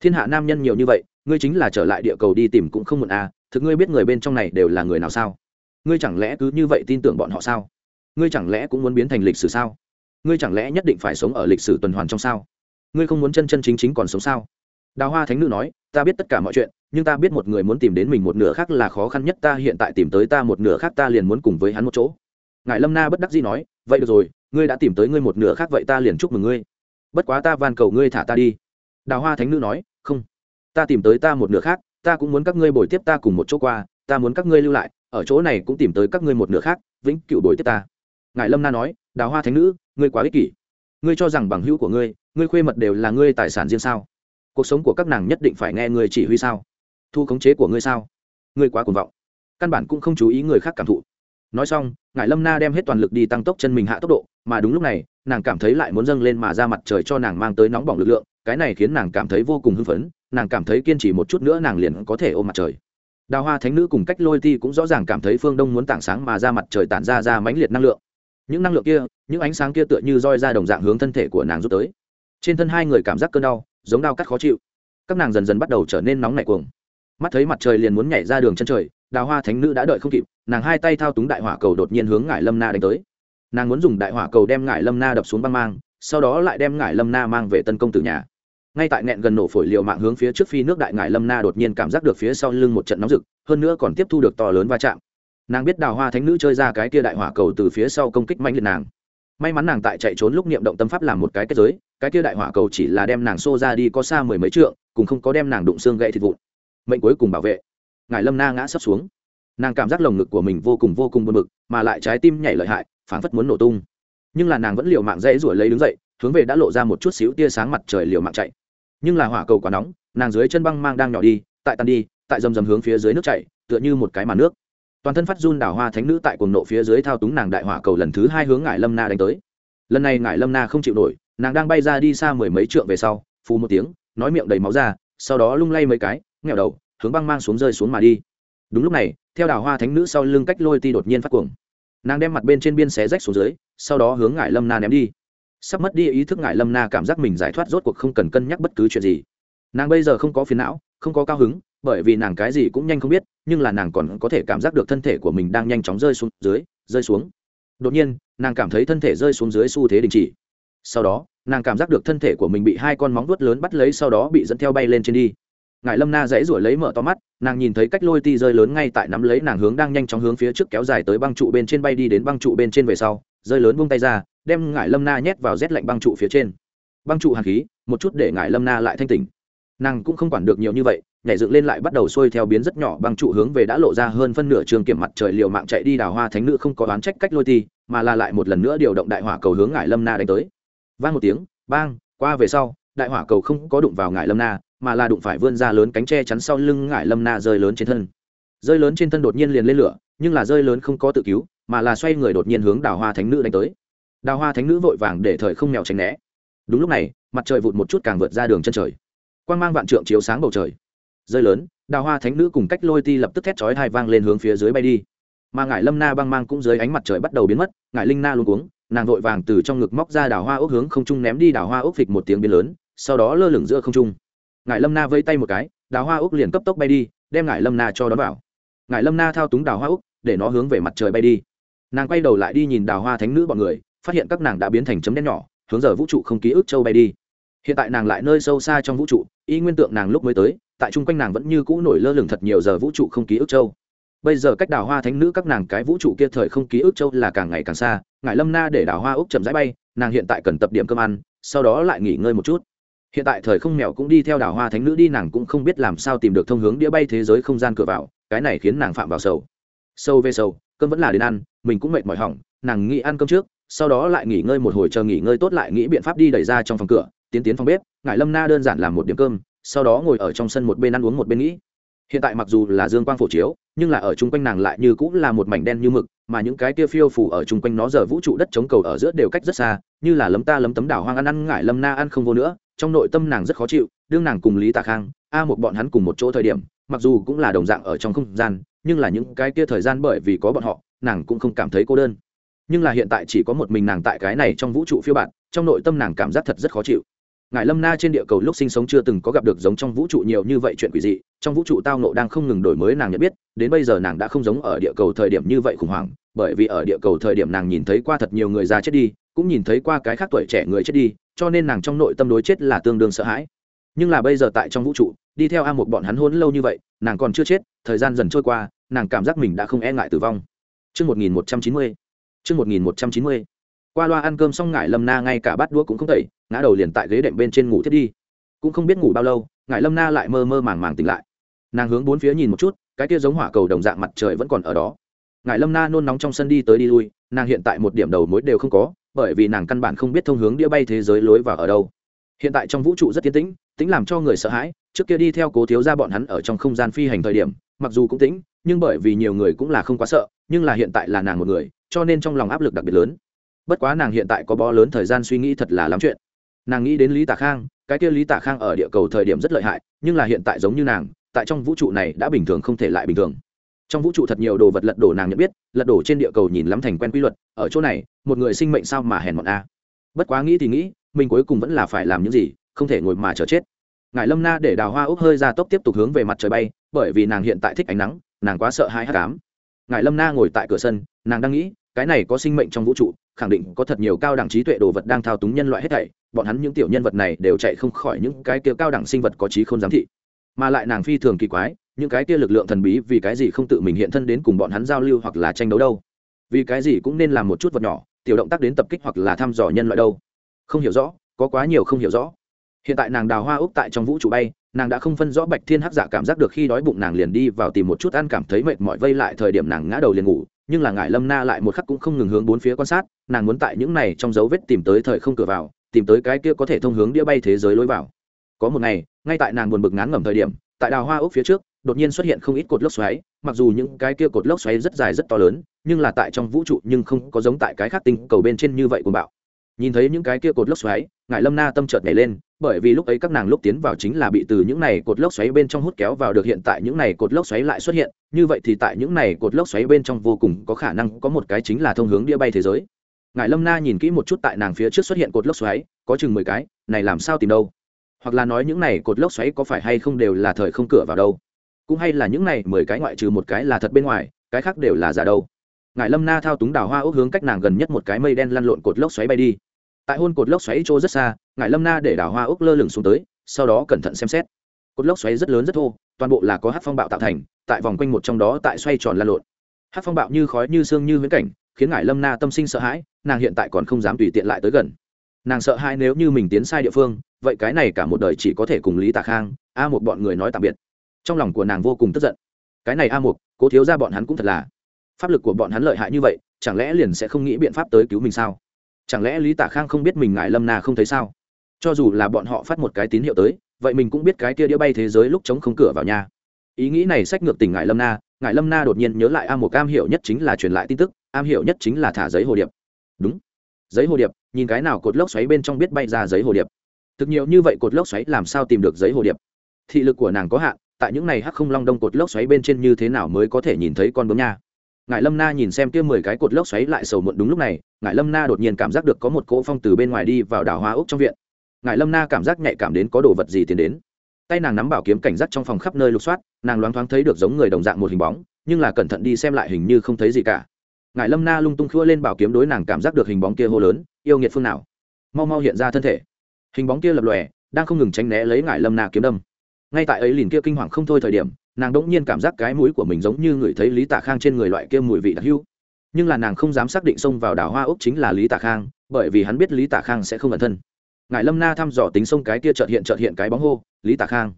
Thiên hạ nam nhân nhiều như vậy, ngươi chính là trở lại địa cầu đi tìm cũng không muộn à, thực ngươi biết người bên trong này đều là người nào sao? Ngươi chẳng lẽ cứ như vậy tin tưởng bọn họ sao? Ngươi chẳng lẽ cũng muốn biến thành lịch sử sao? Ngươi chẳng lẽ nhất định phải sống ở lịch sử tuần hoàn trong sao? Ngươi không muốn chân chân chính chính còn sống sao? Đào Hoa Thánh Nữ nói, ta biết tất cả mọi chuyện, nhưng ta biết một người muốn tìm đến mình một nửa khác là khó khăn nhất ta hiện tại tìm tới ta một nửa khác ta liền muốn cùng với hắn một chỗ ngài lâm na bất đắc dĩ nói, vậy được rồi, ngươi đã tìm tới ngươi một nửa khác vậy ta liền chúc mừng ngươi. Bất quá ta van cầu ngươi thả ta đi. Đào hoa thánh nữ nói, không, ta tìm tới ta một nửa khác, ta cũng muốn các ngươi bồi tiếp ta cùng một chỗ qua, ta muốn các ngươi lưu lại, ở chỗ này cũng tìm tới các ngươi một nửa khác, vĩnh cựu bồi tiếp ta. Ngài lâm na nói, đào hoa thánh nữ, ngươi quá ích kỷ. Ngươi cho rằng bằng hữu của ngươi ngươi khuê mật đều là ngươi tài sản riêng sao? Cuộc sống của các nàng nhất định phải nghe người chỉ huy sao? Thu khống chế của ngươi sao? Ngươi quá cuồng vọng. Căn bản cũng không chú ý người khác cảm thụ nói xong ngài lâm na đem hết toàn lực đi tăng tốc chân mình hạ tốc độ, mà đúng lúc này, nàng cảm thấy lại muốn dâng lên mà ra mặt trời cho nàng mang tới nóng bỏng lực lượng, cái này khiến nàng cảm thấy vô cùng hưng phấn, nàng cảm thấy kiên trì một chút nữa nàng liền có thể ôm mặt trời. Đào hoa thánh nữ cùng cách lôi ti cũng rõ ràng cảm thấy phương đông muốn tảng sáng mà ra mặt trời tản ra ra mãnh liệt năng lượng. Những năng lượng kia, những ánh sáng kia tựa như roi ra đồng dạng hướng thân thể của nàng rút tới. Trên thân hai người cảm giác cơn đau, giống đau cắt khó chịu. Các nàng dần dần bắt đầu trở nên nóng nảy cuồng. Mắt thấy mặt trời liền muốn nhảy ra đường chân trời, đào hoa thánh nữ đã đợi không kịp nàng hai tay thao túng đại hỏa cầu đột nhiên hướng ngải lâm na đánh tới. Nàng muốn dùng đại hỏa cầu đem ngải lâm na đập xuống băng mang, sau đó lại đem ngải lâm na mang về tân công tử nhà. Ngay tại nẹn gần nổ phổi liệu mạng hướng phía trước phi nước đại ngải lâm na đột nhiên cảm giác được phía sau lưng một trận nóng rực, hơn nữa còn tiếp thu được to lớn va chạm. Nàng biết đào hoa thánh nữ chơi ra cái kia đại hỏa cầu từ phía sau công kích mạnh liệt nàng. May mắn nàng tại chạy trốn lúc niệm động tâm pháp làm một cái kết giới, cái kia đại hỏa cầu chỉ là đem nàng xô ra đi có xa mười mấy trượng cùng không có đem nàng đụng xương gãy thịt vụn. Mệnh cuối cùng bảo vệ. Ngài lâm na ngã sấp xuống nàng cảm giác lồng ngực của mình vô cùng vô cùng buồn bực, mà lại trái tim nhảy lợi hại, phảng phất muốn nổ tung. Nhưng là nàng vẫn liều mạng dễ ruổi lấy đứng dậy, hướng về đã lộ ra một chút xíu tia sáng mặt trời liều mạng chạy. Nhưng là hỏa cầu quá nóng, nàng dưới chân băng mang đang nhỏ đi, tại tan đi, tại dầm dầm hướng phía dưới nước chảy tựa như một cái màn nước. Toàn thân phát run đảo hoa thánh nữ tại cuồng nộ phía dưới thao túng nàng đại hỏa cầu lần thứ hai hướng ngải lâm na đánh tới. Lần này ngải lâm na không chịu nổi, nàng đang bay ra đi xa mười mấy trượng về sau, phù một tiếng, nói miệng đầy máu ra, sau đó lung lay mấy cái nghèo đầu, hướng băng mang xuống rơi xuống mà đi. Đúng lúc này theo đào hoa thánh nữ sau lưng cách lôi ti đột nhiên phát cuồng. Nàng đem mặt bên trên biên xé rách xuống dưới, sau đó hướng ngải lâm na ném đi. Sắp mất đi ý thức, ngải lâm na cảm giác mình giải thoát rốt cuộc không cần cân nhắc bất cứ chuyện gì. Nàng bây giờ không có phiền não, không có cao hứng, bởi vì nàng cái gì cũng nhanh không biết, nhưng là nàng còn có thể cảm giác được thân thể của mình đang nhanh chóng rơi xuống dưới, rơi xuống. Đột nhiên, nàng cảm thấy thân thể rơi xuống dưới xu thế đình chỉ. Sau đó, nàng cảm giác được thân thể của mình bị hai con móng vuốt lớn bắt lấy, sau đó bị dẫn theo bay lên trên đi ngài lâm na dãy ruổi lấy mở to mắt, nàng nhìn thấy cách lôi ti rơi lớn ngay tại nắm lấy nàng hướng đang nhanh chóng hướng phía trước kéo dài tới băng trụ bên trên bay đi đến băng trụ bên trên về sau, rơi lớn buông tay ra, đem ngải lâm na nhét vào rét lạnh băng trụ phía trên. Băng trụ hàn khí, một chút để ngải lâm na lại thanh tỉnh. Nàng cũng không quản được nhiều như vậy, nhảy dựng lên lại bắt đầu xuôi theo biến rất nhỏ băng trụ hướng về đã lộ ra hơn phân nửa trường kiểm mặt trời liều mạng chạy đi đào hoa thánh nữ không có đoán trách cách lôi ti, mà là lại một lần nữa điều động đại hỏa cầu hướng ngải lâm na đánh tới. Vang một tiếng, bang, qua về sau, đại hỏa cầu không có đụng vào ngải lâm na mà là đụng phải vươn ra lớn cánh tre chắn sau lưng ngải lâm na rơi lớn trên thân. Rơi lớn trên thân đột nhiên liền lên lửa, nhưng là rơi lớn không có tự cứu, mà là xoay người đột nhiên hướng đào hoa thánh nữ đánh tới. Đào hoa thánh nữ vội vàng để thời không mèo tránh né. Đúng lúc này, mặt trời vụt một chút càng vượt ra đường chân trời. Quan g mang vạn trượng chiếu sáng bầu trời. Rơi lớn, đào hoa thánh nữ cùng cách lôi ti lập tức thét chói hai vang lên hướng phía dưới bay đi. Mà ngải lâm na băng mang cũng dưới ánh mặt trời bắt đầu biến mất, ngải linh na luôn cuống, nàng vội vàng từ trong ngực móc ra đào hoa ốc hướng không trung ném đi đào hoa ốc phịch một tiếng biến lớn, sau đó lơ lửng giữa không trung ngải lâm na vây tay một cái đào hoa úc liền cấp tốc bay đi đem ngải lâm na cho đón vào. Ngải lâm na thao túng đào hoa úc, để nó hướng về mặt trời bay đi. Nàng quay đầu lại đi nhìn đào hoa thánh nữ bọn người phát hiện các nàng đã biến thành chấm đen nhỏ hướng giờ vũ trụ không ký ức châu bay đi. Hiện tại nàng lại nơi sâu xa trong vũ trụ y nguyên tượng nàng lúc mới tới tại chung quanh nàng vẫn như cũ nổi lơ lửng thật nhiều giờ vũ trụ không ký ức châu. Bây giờ cách đào hoa thánh nữ các nàng cái vũ trụ kia thời không ký ức châu là càng ngày càng xa Ngải lâm na để đào hoa úc chậm rãi bay nàng hiện tại cần tập điểm cơm ăn sau đó lại nghỉ ngơi một chút hiện tại thời không mèo cũng đi theo đào hoa thánh nữ đi, nàng cũng không biết làm sao tìm được thông hướng đĩa bay thế giới không gian cửa vào, cái này khiến nàng phạm vào sầu. Sâu về sâu cơm vẫn là đến ăn, mình cũng mệt mỏi hỏng, nàng nghĩ ăn cơm trước, sau đó lại nghỉ ngơi một hồi chờ nghỉ ngơi tốt lại nghĩ biện pháp đi đẩy ra trong phòng cửa, tiến tiến phòng bếp ngại lâm na đơn giản làm một điểm cơm, sau đó ngồi ở trong sân một bên ăn uống một bên nghĩ. Hiện tại mặc dù là dương quang phổ chiếu, nhưng là ở chung quanh nàng lại như cũng là một mảnh đen như mực, mà những cái kia phiêu phủ ở chung quanh nó giờ vũ trụ đất chống cầu ở giữa đều cách rất xa, như là lấm ta lấm tấm đảo hoang ăn ăn ngại lâm na ăn không vô nữa trong nội tâm nàng rất khó chịu, đương nàng cùng lý tạ khang, a một bọn hắn cùng một chỗ thời điểm, mặc dù cũng là đồng dạng ở trong không gian, nhưng là những cái kia thời gian bởi vì có bọn họ, nàng cũng không cảm thấy cô đơn. Nhưng là hiện tại chỉ có một mình nàng tại cái này trong vũ trụ phiêu bạn trong nội tâm nàng cảm giác thật rất khó chịu. Ngài lâm na trên địa cầu lúc sinh sống chưa từng có gặp được giống trong vũ trụ nhiều như vậy chuyện quỷ dị, trong vũ trụ tao nộ đang không ngừng đổi mới nàng nhận biết, đến bây giờ nàng đã không giống ở địa cầu thời điểm như vậy khủng hoảng, bởi vì ở địa cầu thời điểm nàng nhìn thấy qua thật nhiều người già chết đi, cũng nhìn thấy qua cái khác tuổi trẻ người chết đi cho nên nàng trong nội tâm đối chết là tương đương sợ hãi nhưng là bây giờ tại trong vũ trụ, đi theo a một bọn hắn hôn lâu như vậy, nàng còn chưa chết, thời gian dần trôi qua, nàng cảm giác mình đã không e ngại tử vong Trước 1190. Trước 1190. qua loa ăn cơm xong ngải lâm na ngay cả bát đũa cũng không tẩy, ngã đầu liền tại ghế đệm bên trên ngủ thiết đi cũng không biết ngủ bao lâu, ngải lâm na lại mơ mơ màng màng tỉnh lại nàng hướng bốn phía nhìn một chút, cái kia giống hỏa cầu đồng dạng mặt trời vẫn còn ở đó ngải lâm na nôn nóng trong sân đi tới đi lui, nàng hiện tại một điểm đầu mối đều không có bởi vì nàng căn bản không biết thông hướng đĩa bay thế giới lối vào ở đâu. Hiện tại trong vũ trụ rất tiến tĩnh tính làm cho người sợ hãi. Trước kia đi theo cố thiếu ra bọn hắn ở trong không gian phi hành thời điểm, mặc dù cũng tĩnh, nhưng bởi vì nhiều người cũng là không quá sợ, nhưng là hiện tại là nàng một người, cho nên trong lòng áp lực đặc biệt lớn. Bất quá nàng hiện tại có bó lớn thời gian suy nghĩ thật là lắm chuyện. Nàng nghĩ đến lý tạ khang, cái kia lý tạ khang ở địa cầu thời điểm rất lợi hại, nhưng là hiện tại giống như nàng, tại trong vũ trụ này đã bình thường không thể lại bình thường. Trong vũ trụ thật nhiều đồ vật lật đổ nàng nhận biết, lật đổ trên địa cầu nhìn lắm thành quen quy luật, ở chỗ này một người sinh mệnh sao mà hèn mọn a? Bất quá nghĩ thì nghĩ, mình cuối cùng vẫn là phải làm những gì, không thể ngồi mà chờ chết. Ngài lâm na để đào hoa úc hơi ra tốc tiếp tục hướng về mặt trời bay, bởi vì nàng hiện tại thích ánh nắng, nàng quá sợ hai hát cám ngài lâm na ngồi tại cửa sân, nàng đang nghĩ, cái này có sinh mệnh trong vũ trụ, khẳng định có thật nhiều cao đẳng trí tuệ đồ vật đang thao túng nhân loại hết thảy, bọn hắn những tiểu nhân vật này đều chạy không khỏi những cái kia cao đẳng sinh vật có trí không giám thị. Mà lại nàng phi thường kỳ quái, những cái kia lực lượng thần bí vì cái gì không tự mình hiện thân đến cùng bọn hắn giao lưu hoặc là tranh đấu đâu? Vì cái gì cũng nên làm một chút vật nhỏ tiểu động tác đến tập kích hoặc là thăm dò nhân loại đâu. Không hiểu rõ, có quá nhiều không hiểu rõ. Hiện tại nàng đào hoa úc tại trong vũ trụ bay, nàng đã không phân rõ bạch thiên hắc giả cảm giác được khi đói bụng nàng liền đi vào tìm một chút ăn cảm thấy mệt mỏi vây lại thời điểm nàng ngã đầu liền ngủ, nhưng là ngải lâm na lại một khắc cũng không ngừng hướng bốn phía quan sát, nàng muốn tại những này trong dấu vết tìm tới thời không cửa vào, tìm tới cái kia có thể thông hướng đĩa bay thế giới lối vào. Có một ngày, ngay tại nàng buồn bực ngán ngẩm thời điểm, tại đào hoa úc phía trước, đột nhiên xuất hiện không ít cột lốc xoáy, mặc dù những cái kia cột lốc xoáy rất dài rất to lớn nhưng là tại trong vũ trụ nhưng không có giống tại cái khác tinh cầu bên trên như vậy của bạo. Nhìn thấy những cái kia cột lốc xoáy ngại lâm na tâm chợt nhảy lên, bởi vì lúc ấy các nàng lúc tiến vào chính là bị từ những này cột lốc xoáy bên trong hút kéo vào được hiện tại những này cột lốc xoáy lại xuất hiện, như vậy thì tại những này cột lốc xoáy bên trong vô cùng có khả năng có một cái chính là thông hướng đĩa bay thế giới. Ngài lâm na nhìn kỹ một chút tại nàng phía trước xuất hiện cột lốc xoáy, có chừng mười cái, này làm sao tìm đâu? Hoặc là nói những này cột lốc xoáy có phải hay không đều là thời không cửa vào đâu? Cũng hay là những này mười cái ngoại trừ một cái là thật bên ngoài, cái khác đều là giả đâu? Ngại lâm na thao túng đào hoa ốc hướng cách nàng gần nhất một cái mây đen lăn lộn cột lốc xoáy bay đi. Tại hôn cột lốc xoáy trô rất xa ngại lâm na để đào hoa ốc lơ lửng xuống tới, sau đó cẩn thận xem xét. Cột lốc xoáy rất lớn rất thô, toàn bộ là có hát phong bạo tạo thành, tại vòng quanh một trong đó tại xoay tròn lăn lộn. Hát phong bạo như khói như sương như viễn cảnh, khiến Ngải lâm na tâm sinh sợ hãi, nàng hiện tại còn không dám tùy tiện lại tới gần. Nàng sợ hãi nếu như mình tiến sai địa phương, vậy cái này cả một đời chỉ có thể cùng lý tạ khang, a một bọn người nói tạm biệt. Trong lòng của nàng vô cùng tức giận. Cái này a một cố thiếu ra bọn hắn cũng thật là pháp lực của bọn hắn lợi hại như vậy, chẳng lẽ liền sẽ không nghĩ biện pháp tới cứu mình sao? Chẳng lẽ lý Tả khang không biết mình ngại lâm na không thấy sao? Cho dù là bọn họ phát một cái tín hiệu tới, vậy mình cũng biết cái kia đĩa bay thế giới lúc chống không cửa vào nhà ý nghĩ này sách ngược tình ngại lâm na, ngại lâm na đột nhiên nhớ lại a một am hiểu nhất chính là truyền lại tin tức, am hiểu nhất chính là thả giấy hồ điệp. Đúng. Giấy hồ điệp, nhìn cái nào cột lốc xoáy bên trong biết bay ra giấy hồ điệp. Thực nhiều như vậy cột lốc xoáy làm sao tìm được giấy hồ điệp? Thị lực của nàng có hạn, tại những này hắc không long đông cột lốc xoáy bên trên như thế nào mới có thể nhìn thấy con bướm nha? Ngài lâm na nhìn xem kia mười cái cột lốc xoáy lại sầu muộn đúng lúc này ngài lâm na đột nhiên cảm giác được có một cỗ phong từ bên ngoài đi vào đảo hoa úc trong viện. Ngài lâm na cảm giác nhạy cảm đến có đồ vật gì tiến đến. Tay nàng nắm bảo kiếm cảnh giác trong phòng khắp nơi lục soát, nàng loáng thoáng thấy được giống người đồng dạng một hình bóng, nhưng là cẩn thận đi xem lại hình như không thấy gì cả. Ngài lâm na lung tung khua lên bảo kiếm đối nàng cảm giác được hình bóng kia hô lớn, yêu nghiệt phương nào? Mau mau hiện ra thân thể. Hình bóng kia lập lòe, đang không ngừng tránh né lấy ngài lâm na kiếm đâm. Ngay tại ấy liền kia kinh hoàng không thôi thời điểm nàng đỗng nhiên cảm giác cái mũi của mình giống như người thấy lý tạ khang trên người loại kia mùi vị đặc hữu. Nhưng là nàng không dám xác định xông vào đảo hoa úc chính là lý tạ khang, bởi vì hắn biết lý tạ khang sẽ không ẩn thân. Ngài lâm na thăm dò tính sông cái kia trợt hiện trợt hiện cái bóng hô, lý tạ khang,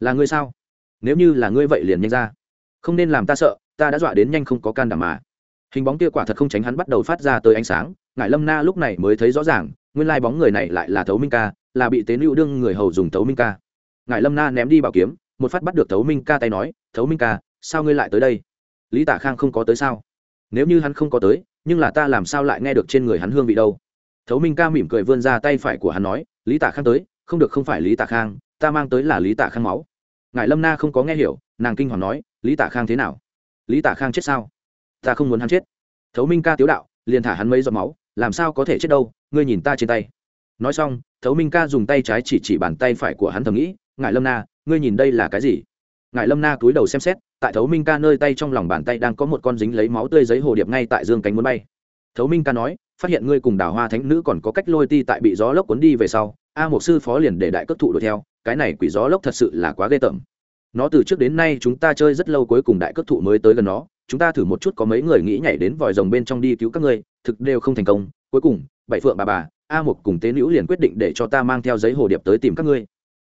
là ngươi sao? Nếu như là ngươi vậy liền nhanh ra. Không nên làm ta sợ, ta đã dọa đến nhanh không có can đảm mà. Hình bóng kia quả thật không tránh hắn bắt đầu phát ra tới ánh sáng, ngài lâm na lúc này mới thấy rõ ràng, nguyên lai bóng người này lại là thấu minh ca, là bị tế lưu đương người hầu dùng thấu minh ca. Ngài lâm na ném đi bảo kiếm một phát bắt được thấu minh ca tay nói, thấu minh ca, sao ngươi lại tới đây? Lý tả khang không có tới sao? Nếu như hắn không có tới, nhưng là ta làm sao lại nghe được trên người hắn hương vị đâu? Thấu minh ca mỉm cười vươn ra tay phải của hắn nói, lý tả khang tới, không được không phải lý tả khang, ta mang tới là lý tả khang máu. Ngài lâm na không có nghe hiểu, nàng kinh hoàng nói, lý tả khang thế nào? Lý tả khang chết sao? Ta không muốn hắn chết. Thấu minh ca tiếu đạo, liền thả hắn mấy giọt máu, làm sao có thể chết đâu, ngươi nhìn ta trên tay. Nói xong, thấu minh ca dùng tay trái chỉ chỉ bàn tay phải của hắn thầm nghĩ, ngài lâm na ngươi nhìn đây là cái gì? Ngài lâm na cúi đầu xem xét, tại thấu minh ca nơi tay trong lòng bàn tay đang có một con dính lấy máu tươi giấy hồ điệp ngay tại dương cánh muốn bay. Thấu minh ca nói, phát hiện ngươi cùng đào hoa thánh nữ còn có cách lôi ti tại bị gió lốc cuốn đi về sau, a một sư phó liền để đại cất thụ đuổi theo, cái này quỷ gió lốc thật sự là quá ghê tởm. Nó từ trước đến nay chúng ta chơi rất lâu cuối cùng đại cất thụ mới tới gần nó, chúng ta thử một chút có mấy người nghĩ nhảy đến vòi rồng bên trong đi cứu các ngươi, thực đều không thành công. Cuối cùng, bảy phượng bà bà, a một cùng tế nữ liền quyết định để cho ta mang theo giấy hồ điệp tới tìm các ngươi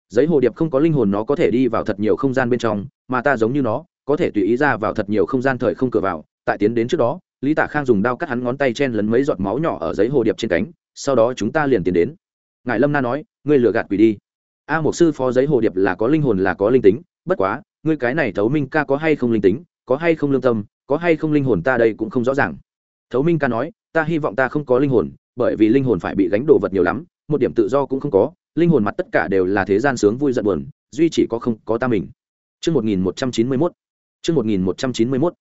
giấy hồ điệp không có linh hồn nó có thể đi vào thật nhiều không gian bên trong, mà ta giống như nó, có thể tùy ý ra vào thật nhiều không gian thời không cửa vào. Tại tiến đến trước đó, lý tạ khang dùng đao cắt hắn ngón tay chen lấn mấy giọt máu nhỏ ở giấy hồ điệp trên cánh, sau đó chúng ta liền tiến đến. Ngài lâm na nói, ngươi lừa gạt quỷ đi. A một sư phó giấy hồ điệp là có linh hồn là có linh tính, bất quá, ngươi cái này thấu minh ca có hay không linh tính, có hay không lương tâm, có hay không linh hồn ta đây cũng không rõ ràng. Thấu minh ca nói, ta hy vọng ta không có linh hồn, bởi vì linh hồn phải bị gánh đồ vật nhiều lắm, một điểm tự do cũng không có linh hồn mặt tất cả đều là thế gian sướng vui giận buồn duy chỉ có không có ta mình Chương 1191. Chương 1191.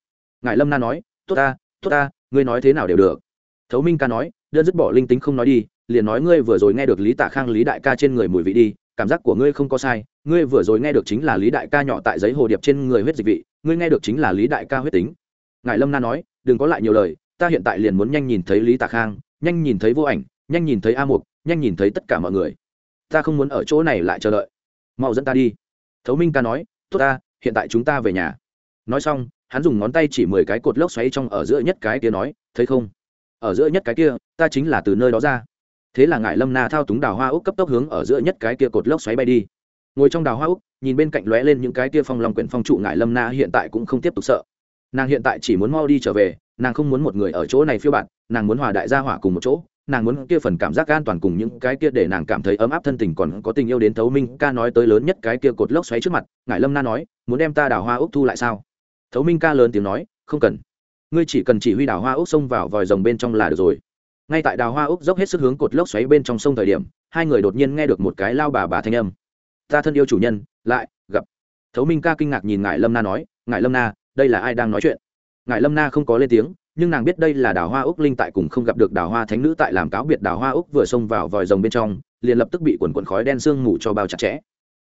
Ngài Lâm Na nói, tốt ta, tốt ta, ngươi nói thế nào đều được. Thấu Minh ca nói, đơn dứt bỏ linh tính không nói đi, liền nói ngươi vừa rồi nghe được Lý Tạ Khang Lý Đại ca trên người mùi vị đi, cảm giác của ngươi không có sai, ngươi vừa rồi nghe được chính là Lý Đại ca nhỏ tại giấy hồ điệp trên người huyết dịch vị, ngươi nghe được chính là Lý Đại ca huyết tính. Ngài Lâm Na nói, đừng có lại nhiều lời, ta hiện tại liền muốn nhanh nhìn thấy Lý Tạ Khang, nhanh nhìn thấy Vô Ảnh, nhanh nhìn thấy A Mục, nhanh nhìn thấy tất cả mọi người ta không muốn ở chỗ này lại chờ đợi. Mau dẫn ta đi. Thấu minh ca nói, tốt ta, hiện tại chúng ta về nhà. Nói xong, hắn dùng ngón tay chỉ mười cái cột lốc xoáy trong ở giữa nhất cái kia nói, thấy không? Ở giữa nhất cái kia, ta chính là từ nơi đó ra. Thế là ngại lâm na thao túng đào hoa úc cấp tốc hướng ở giữa nhất cái kia cột lốc xoáy bay đi. Ngồi trong đào hoa úc, nhìn bên cạnh lóe lên những cái kia phong lòng quyển phong trụ ngại lâm na hiện tại cũng không tiếp tục sợ. Nàng hiện tại chỉ muốn mau đi trở về, nàng không muốn một người ở chỗ này phiêu bạn nàng muốn hòa đại gia hỏa cùng một chỗ nàng muốn kia phần cảm giác an toàn cùng những cái kia để nàng cảm thấy ấm áp thân tình còn có tình yêu đến thấu minh ca nói tới lớn nhất cái kia cột lốc xoáy trước mặt, ngải lâm na nói, muốn đem ta đào hoa úc thu lại sao? Thấu minh ca lớn tiếng nói, không cần. Ngươi chỉ cần chỉ huy đào hoa úc xông vào vòi rồng bên trong là được rồi. Ngay tại đào hoa úc dốc hết sức hướng cột lốc xoáy bên trong sông thời điểm, hai người đột nhiên nghe được một cái lao bà bà thanh âm. Ta thân yêu chủ nhân, lại, gặp. Thấu minh ca kinh ngạc nhìn ngải lâm na nói, ngải lâm na, đây là ai đang nói chuyện? Ngải lâm na không có lên tiếng nhưng nàng biết đây là đào hoa úc linh tại cùng không gặp được đào hoa thánh nữ tại làm cáo biệt đào hoa úc vừa xông vào vòi rồng bên trong, liền lập tức bị quần quần khói đen sương mù cho bao chặt chẽ.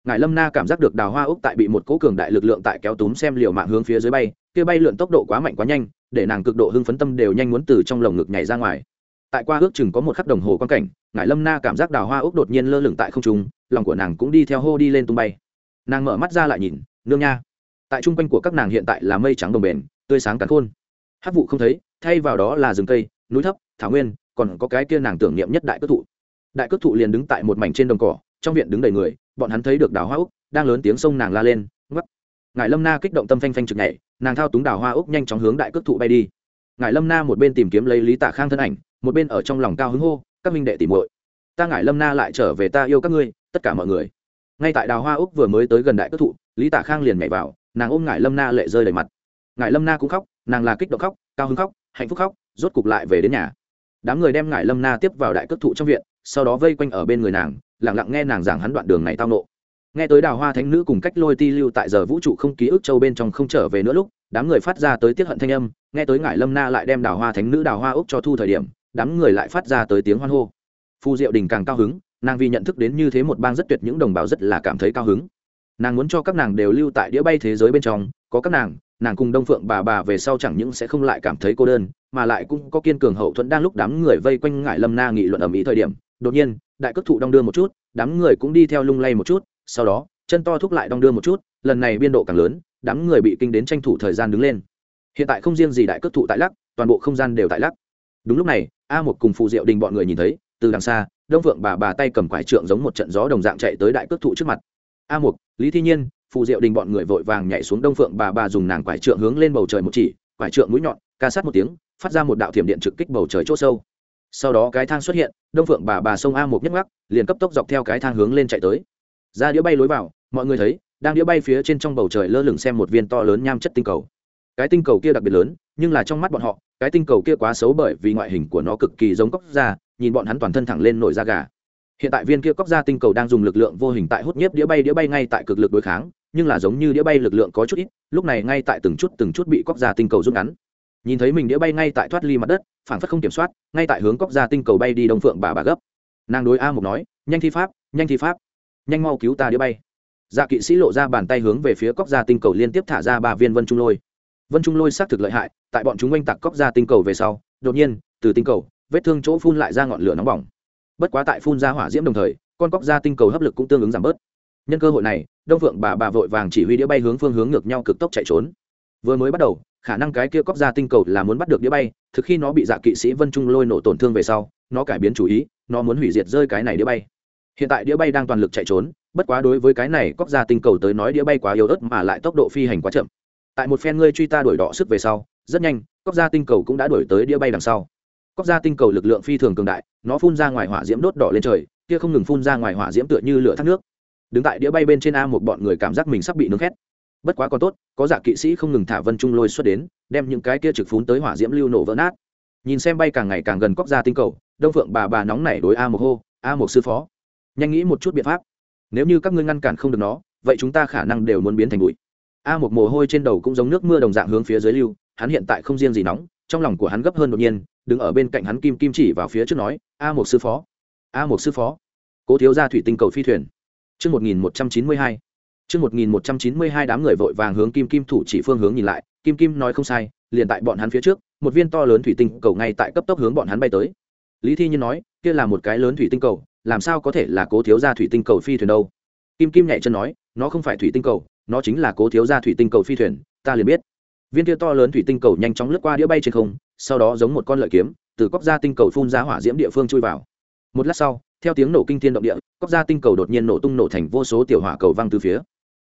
Ngài lâm na cảm giác được đào hoa úc tại bị một cố cường đại lực lượng tại kéo túm xem liều mạng hướng phía dưới bay, kia bay lượn tốc độ quá mạnh quá nhanh, để nàng cực độ hưng phấn tâm đều nhanh muốn từ trong lồng ngực nhảy ra ngoài. Tại qua ước chừng có một khắc đồng hồ quan cảnh, ngài lâm na cảm giác đào hoa úc đột nhiên lơ lửng tại không trung, lòng của nàng cũng đi theo hô đi lên tung bay. Nàng mở mắt ra lại nhìn, nương nha, tại trung quanh của các nàng hiện tại là mây trắng đồng bền, tươi sáng cắn khôn hát vụ không thấy, thay vào đó là rừng cây, núi thấp, thảo nguyên, còn có cái kia nàng tưởng niệm nhất đại cất thụ. Đại cất thụ liền đứng tại một mảnh trên đồng cỏ, trong viện đứng đầy người, bọn hắn thấy được đào hoa úc đang lớn tiếng sông nàng la lên ngất ngài lâm na kích động tâm phanh phanh trực nhảy, nàng thao túng đào hoa úc nhanh chóng hướng đại cất thụ bay đi. Ngài lâm na một bên tìm kiếm lấy lý tạ khang thân ảnh, một bên ở trong lòng cao hứng hô, các minh đệ tìm muội, ta ngài lâm na lại trở về ta yêu các ngươi, tất cả mọi người. Ngay tại đào hoa úc vừa mới tới gần đại cất thụ, lý tạ khang liền nhảy vào, nàng ôm ngài lâm na lệ rơi đầy mặt. Ngài lâm na cũng khóc nàng là kích động khóc, cao hứng khóc, hạnh phúc khóc, rốt cục lại về đến nhà. Đám người đem ngải lâm na tiếp vào đại cất thụ trong viện, sau đó vây quanh ở bên người nàng lẳng lặng nghe nàng giảng hắn đoạn đường này tao nộ nghe tới đào hoa thánh nữ cùng cách lôi ti lưu tại giờ vũ trụ không ký ức châu bên trong không trở về nữa lúc, đám người phát ra tới tiết hận thanh âm, nghe tới ngải lâm na lại đem đào hoa thánh nữ đào hoa úc cho thu thời điểm, đám người lại phát ra tới tiếng hoan hô. Phu diệu đình càng cao hứng, nàng vì nhận thức đến như thế một bang rất tuyệt những đồng bào rất là cảm thấy cao hứng. Nàng muốn cho các nàng đều lưu tại đĩa bay thế giới bên trong có các nàng nàng cùng đông phượng bà bà về sau chẳng những sẽ không lại cảm thấy cô đơn, mà lại cũng có kiên cường hậu thuẫn đang lúc đám người vây quanh ngại lâm na nghị luận ở ĩ thời điểm. Đột nhiên, đại cất thụ đong đưa một chút, đám người cũng đi theo lung lay một chút, sau đó, chân to thúc lại đong đưa một chút, lần này biên độ càng lớn, đám người bị kinh đến tranh thủ thời gian đứng lên. Hiện tại không riêng gì đại cất thụ tại lắc, toàn bộ không gian đều tại lắc. Đúng lúc này, a một cùng phụ diệu đình bọn người nhìn thấy, từ đằng xa, đông phượng bà bà tay cầm quải trượng giống một trận gió đồng dạng chạy tới đại cất thụ trước mặt. A một lý thi nhiên phù diệu đình bọn người vội vàng nhảy xuống đông phượng bà bà dùng nàng quải trượng hướng lên bầu trời một chỉ, quải trượng mũi nhọn, ca sát một tiếng, phát ra một đạo thiểm điện trực kích bầu trời c h ỗ sâu. Sau đó cái thang xuất hiện, đông phượng bà bà sông a một nhấc ngắc liền cấp tốc dọc theo cái thang hướng lên chạy tới. Ra đĩa bay lối vào, mọi người thấy, đang đĩa bay phía trên trong bầu trời lơ lửng xem một viên to lớn nham chất tinh cầu. Cái tinh cầu kia đặc biệt lớn, nhưng là trong mắt bọn họ, cái tinh cầu kia quá xấu bởi vì ngoại hình của nó cực kỳ giống cốc da, nhìn bọn hắn toàn thân thẳng lên nổi da gà. Hiện tại viên kia cốc da tinh cầu đang dùng lực lượng vô hình tại hút nhiếp đĩa bay đĩa bay ngay tại cực lực đối kháng nhưng là giống như đĩa bay lực lượng có chút ít, lúc này ngay tại từng chút từng chút bị cóc ra tinh cầu rút ngắn. Nhìn thấy mình đĩa bay ngay tại thoát ly mặt đất phản phất không kiểm soát, ngay tại hướng cóc ra tinh cầu bay đi đông phượng bà bà gấp. Nàng đối a mục nói, nhanh thi pháp, nhanh thi pháp, nhanh mau cứu ta đĩa bay. Dạ kỵ sĩ lộ ra bàn tay hướng về phía cóc ra tinh cầu liên tiếp thả ra ba viên vân trung lôi. Vân trung lôi xác thực lợi hại, tại bọn chúng oanh tạc cóc ra tinh cầu về sau, đột nhiên, từ tinh cầu, vết thương chỗ phun lại ra ngọn lửa nóng bỏng. Bất quá tại phun ra hỏa diễm đồng thời, con cóc ra tinh cầu hấp lực cũng tương ứng giảm bớt nhân cơ hội này, đông phượng bà bà vội vàng chỉ huy đĩa bay hướng phương hướng ngược nhau cực tốc chạy trốn. Vừa mới bắt đầu, khả năng cái kia cóc ra tinh cầu là muốn bắt được đĩa bay, thực khi nó bị dạ kỵ sĩ vân trung lôi nổ tổn thương về sau, nó cải biến chủ ý, nó muốn hủy diệt rơi cái này đĩa bay. Hiện tại đĩa bay đang toàn lực chạy trốn, bất quá đối với cái này cóc ra tinh cầu tới nói đĩa bay quá yếu ớt mà lại tốc độ phi hành quá chậm. Tại một phen ngươi truy ta đuổi đỏ sức về sau, rất nhanh, cóc ra tinh cầu cũng đã đuổi tới đĩa bay đằng sau. Cóc ra tinh cầu lực lượng phi thường cường đại, nó phun ra ngoài hỏa diễm đốt đỏ lên trời, kia không ngừng phun ra ngoài hỏa diễm tựa như lửa thác nước đứng tại đĩa bay bên trên a một bọn người cảm giác mình sắp bị nướng khét. Bất quá còn tốt, có giả kỵ sĩ không ngừng thả vân trung lôi xuất đến, đem những cái kia trực phún tới hỏa diễm lưu nổ vỡ nát. Nhìn xem bay càng ngày càng gần cóc ra tinh cầu, đông phượng bà bà nóng nảy đối a một hô, a một sư phó, nhanh nghĩ một chút biện pháp. Nếu như các ngươi ngăn cản không được nó, vậy chúng ta khả năng đều muốn biến thành bụi. A một mồ hôi trên đầu cũng giống nước mưa đồng dạng hướng phía dưới lưu, hắn hiện tại không riêng gì nóng, trong lòng của hắn gấp hơn đột nhiên, đứng ở bên cạnh hắn kim kim chỉ vào phía trước nói, a một sư phó, a một sư phó. Cố thiếu gia thủy tinh cầu phi thuyền. Chương 1192. Chương 1192 đám người vội vàng hướng Kim Kim thủ chỉ phương hướng nhìn lại, Kim Kim nói không sai, liền tại bọn hắn phía trước, một viên to lớn thủy tinh cầu ngay tại cấp tốc hướng bọn hắn bay tới. Lý Thi Nhiên nói, kia là một cái lớn thủy tinh cầu, làm sao có thể là Cố thiếu gia thủy tinh cầu phi thuyền đâu? Kim Kim nhảy chân nói, nó không phải thủy tinh cầu, nó chính là Cố thiếu gia thủy tinh cầu phi thuyền, ta liền biết. Viên kia to lớn thủy tinh cầu nhanh chóng lướt qua đĩa bay trên không, sau đó giống một con lợi kiếm, từ cốc ra tinh cầu phun ra hỏa diễm địa phương chui vào. Một lát sau, theo tiếng nổ kinh thiên động địa cóc ra tinh cầu đột nhiên nổ tung nổ thành vô số tiểu hỏa cầu văng từ phía.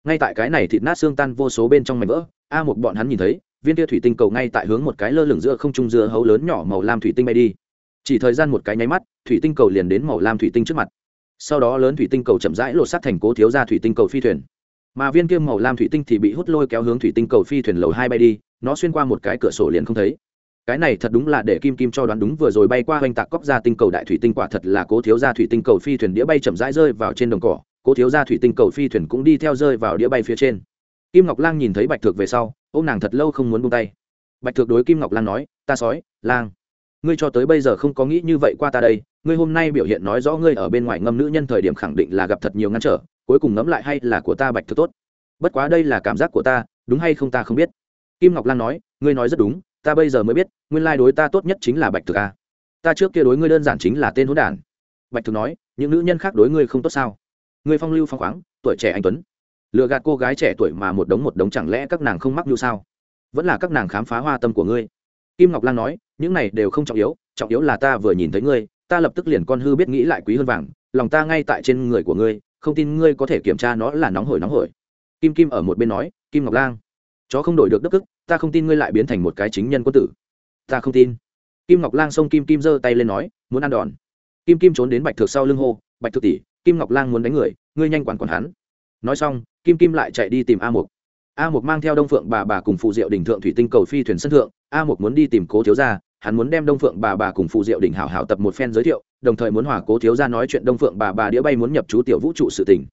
Ngay tại cái này thịt nát xương tan vô số bên trong mảnh vỡ, a một bọn hắn nhìn thấy, viên tia thủy tinh cầu ngay tại hướng một cái lơ lửng giữa không trung dưa hấu lớn nhỏ màu lam thủy tinh bay đi. Chỉ thời gian một cái nháy mắt, thủy tinh cầu liền đến màu lam thủy tinh trước mặt. Sau đó lớn thủy tinh cầu chậm rãi lột sát thành cố thiếu ra thủy tinh cầu phi thuyền. Mà viên kia màu lam thủy tinh thì bị hút lôi kéo hướng thủy tinh cầu phi thuyền lầu hai bay đi, nó xuyên qua một cái cửa sổ liền không thấy cái này thật đúng là để kim kim cho đoán đúng vừa rồi bay qua oanh tạc cóc ra tinh cầu đại thủy tinh quả thật là cố thiếu gia thủy tinh cầu phi thuyền đĩa bay chậm rãi rơi vào trên đồng cỏ, cố thiếu gia thủy tinh cầu phi thuyền cũng đi theo rơi vào đĩa bay phía trên. Kim ngọc lang nhìn thấy bạch thực về sau ô m nàng thật lâu không muốn buông tay. Bạch thực đối kim ngọc lang nói, ta sói, lang, ngươi cho tới bây giờ không có nghĩ như vậy qua ta đây, ngươi hôm nay biểu hiện nói rõ ngươi ở bên ngoài ngâm nữ nhân thời điểm khẳng định là gặp thật nhiều ngăn trở, cuối cùng ngẫm lại hay là của ta bạch thực tốt. Bất quá đây là cảm giác của ta, đúng hay không ta không biết. Kim ngọc lan nói, ngươi nói rất đúng ta bây giờ mới biết, nguyên lai đối ta tốt nhất chính là bạch thực a. Ta trước kia đối ngươi đơn giản chính là tên hỗn đản. Bạch thực nói, những nữ nhân khác đối ngươi không tốt sao? Ngươi phong lưu phong khoáng, tuổi trẻ anh tuấn. Lừa gạt cô gái trẻ tuổi mà một đống một đống chẳng lẽ các nàng không mắc như sao? Vẫn là các nàng khám phá hoa tâm của ngươi. Kim ngọc lan nói, những này đều không trọng yếu trọng yếu là ta vừa nhìn thấy ngươi, ta lập tức liền con hư biết nghĩ lại quý hơn vàng, lòng ta ngay tại trên người của ngươi, không tin ngươi có thể kiểm tra nó là nóng hổi nóng hổi. Kim kim ở một bên nói, kim ngọc lang chó không đổi được đức ức ta không tin ngươi lại biến thành một cái chính nhân quân tử. Ta không tin. Kim ngọc lang xông kim kim giơ tay lên nói, muốn ăn đòn. Kim kim trốn đến bạch thực sau lưng hô, bạch thực tỷ, kim ngọc lang muốn đánh người, ngươi nhanh quản quản hắn. Nói xong, kim kim lại chạy đi tìm a mục. A mục mang theo đông phượng bà bà cùng phụ diệu đỉnh thượng thủy tinh cầu phi thuyền sân thượng, a mục muốn đi tìm cố thiếu gia, hắn muốn đem đông phượng bà bà cùng phụ diệu đỉnh hảo hảo tập một phen giới thiệu, đồng thời muốn hòa cố thiếu gia nói chuyện đông phượng bà bà đĩa bay muốn nhập chú tiểu vũ trụ sự tình.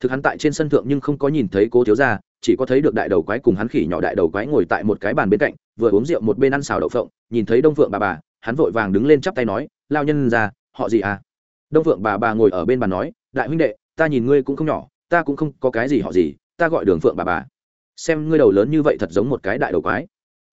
Thực hắn tại trên sân thượng nhưng không có nhìn thấy cố thiếu gia chỉ có thấy được đại đầu quái cùng hắn khỉ nhỏ đại đầu quái ngồi tại một cái bàn bên cạnh, vừa uống rượu một bên ăn xào đậu phộng, nhìn thấy đông phượng bà bà, hắn vội vàng đứng lên chắp tay nói, lao nhân ra, họ gì à? Đông phượng bà bà ngồi ở bên bàn nói, đại huynh đệ, ta nhìn ngươi cũng không nhỏ, ta cũng không có cái gì họ gì, ta gọi đường phượng bà bà. Xem ngươi đầu lớn như vậy thật giống một cái đại đầu quái.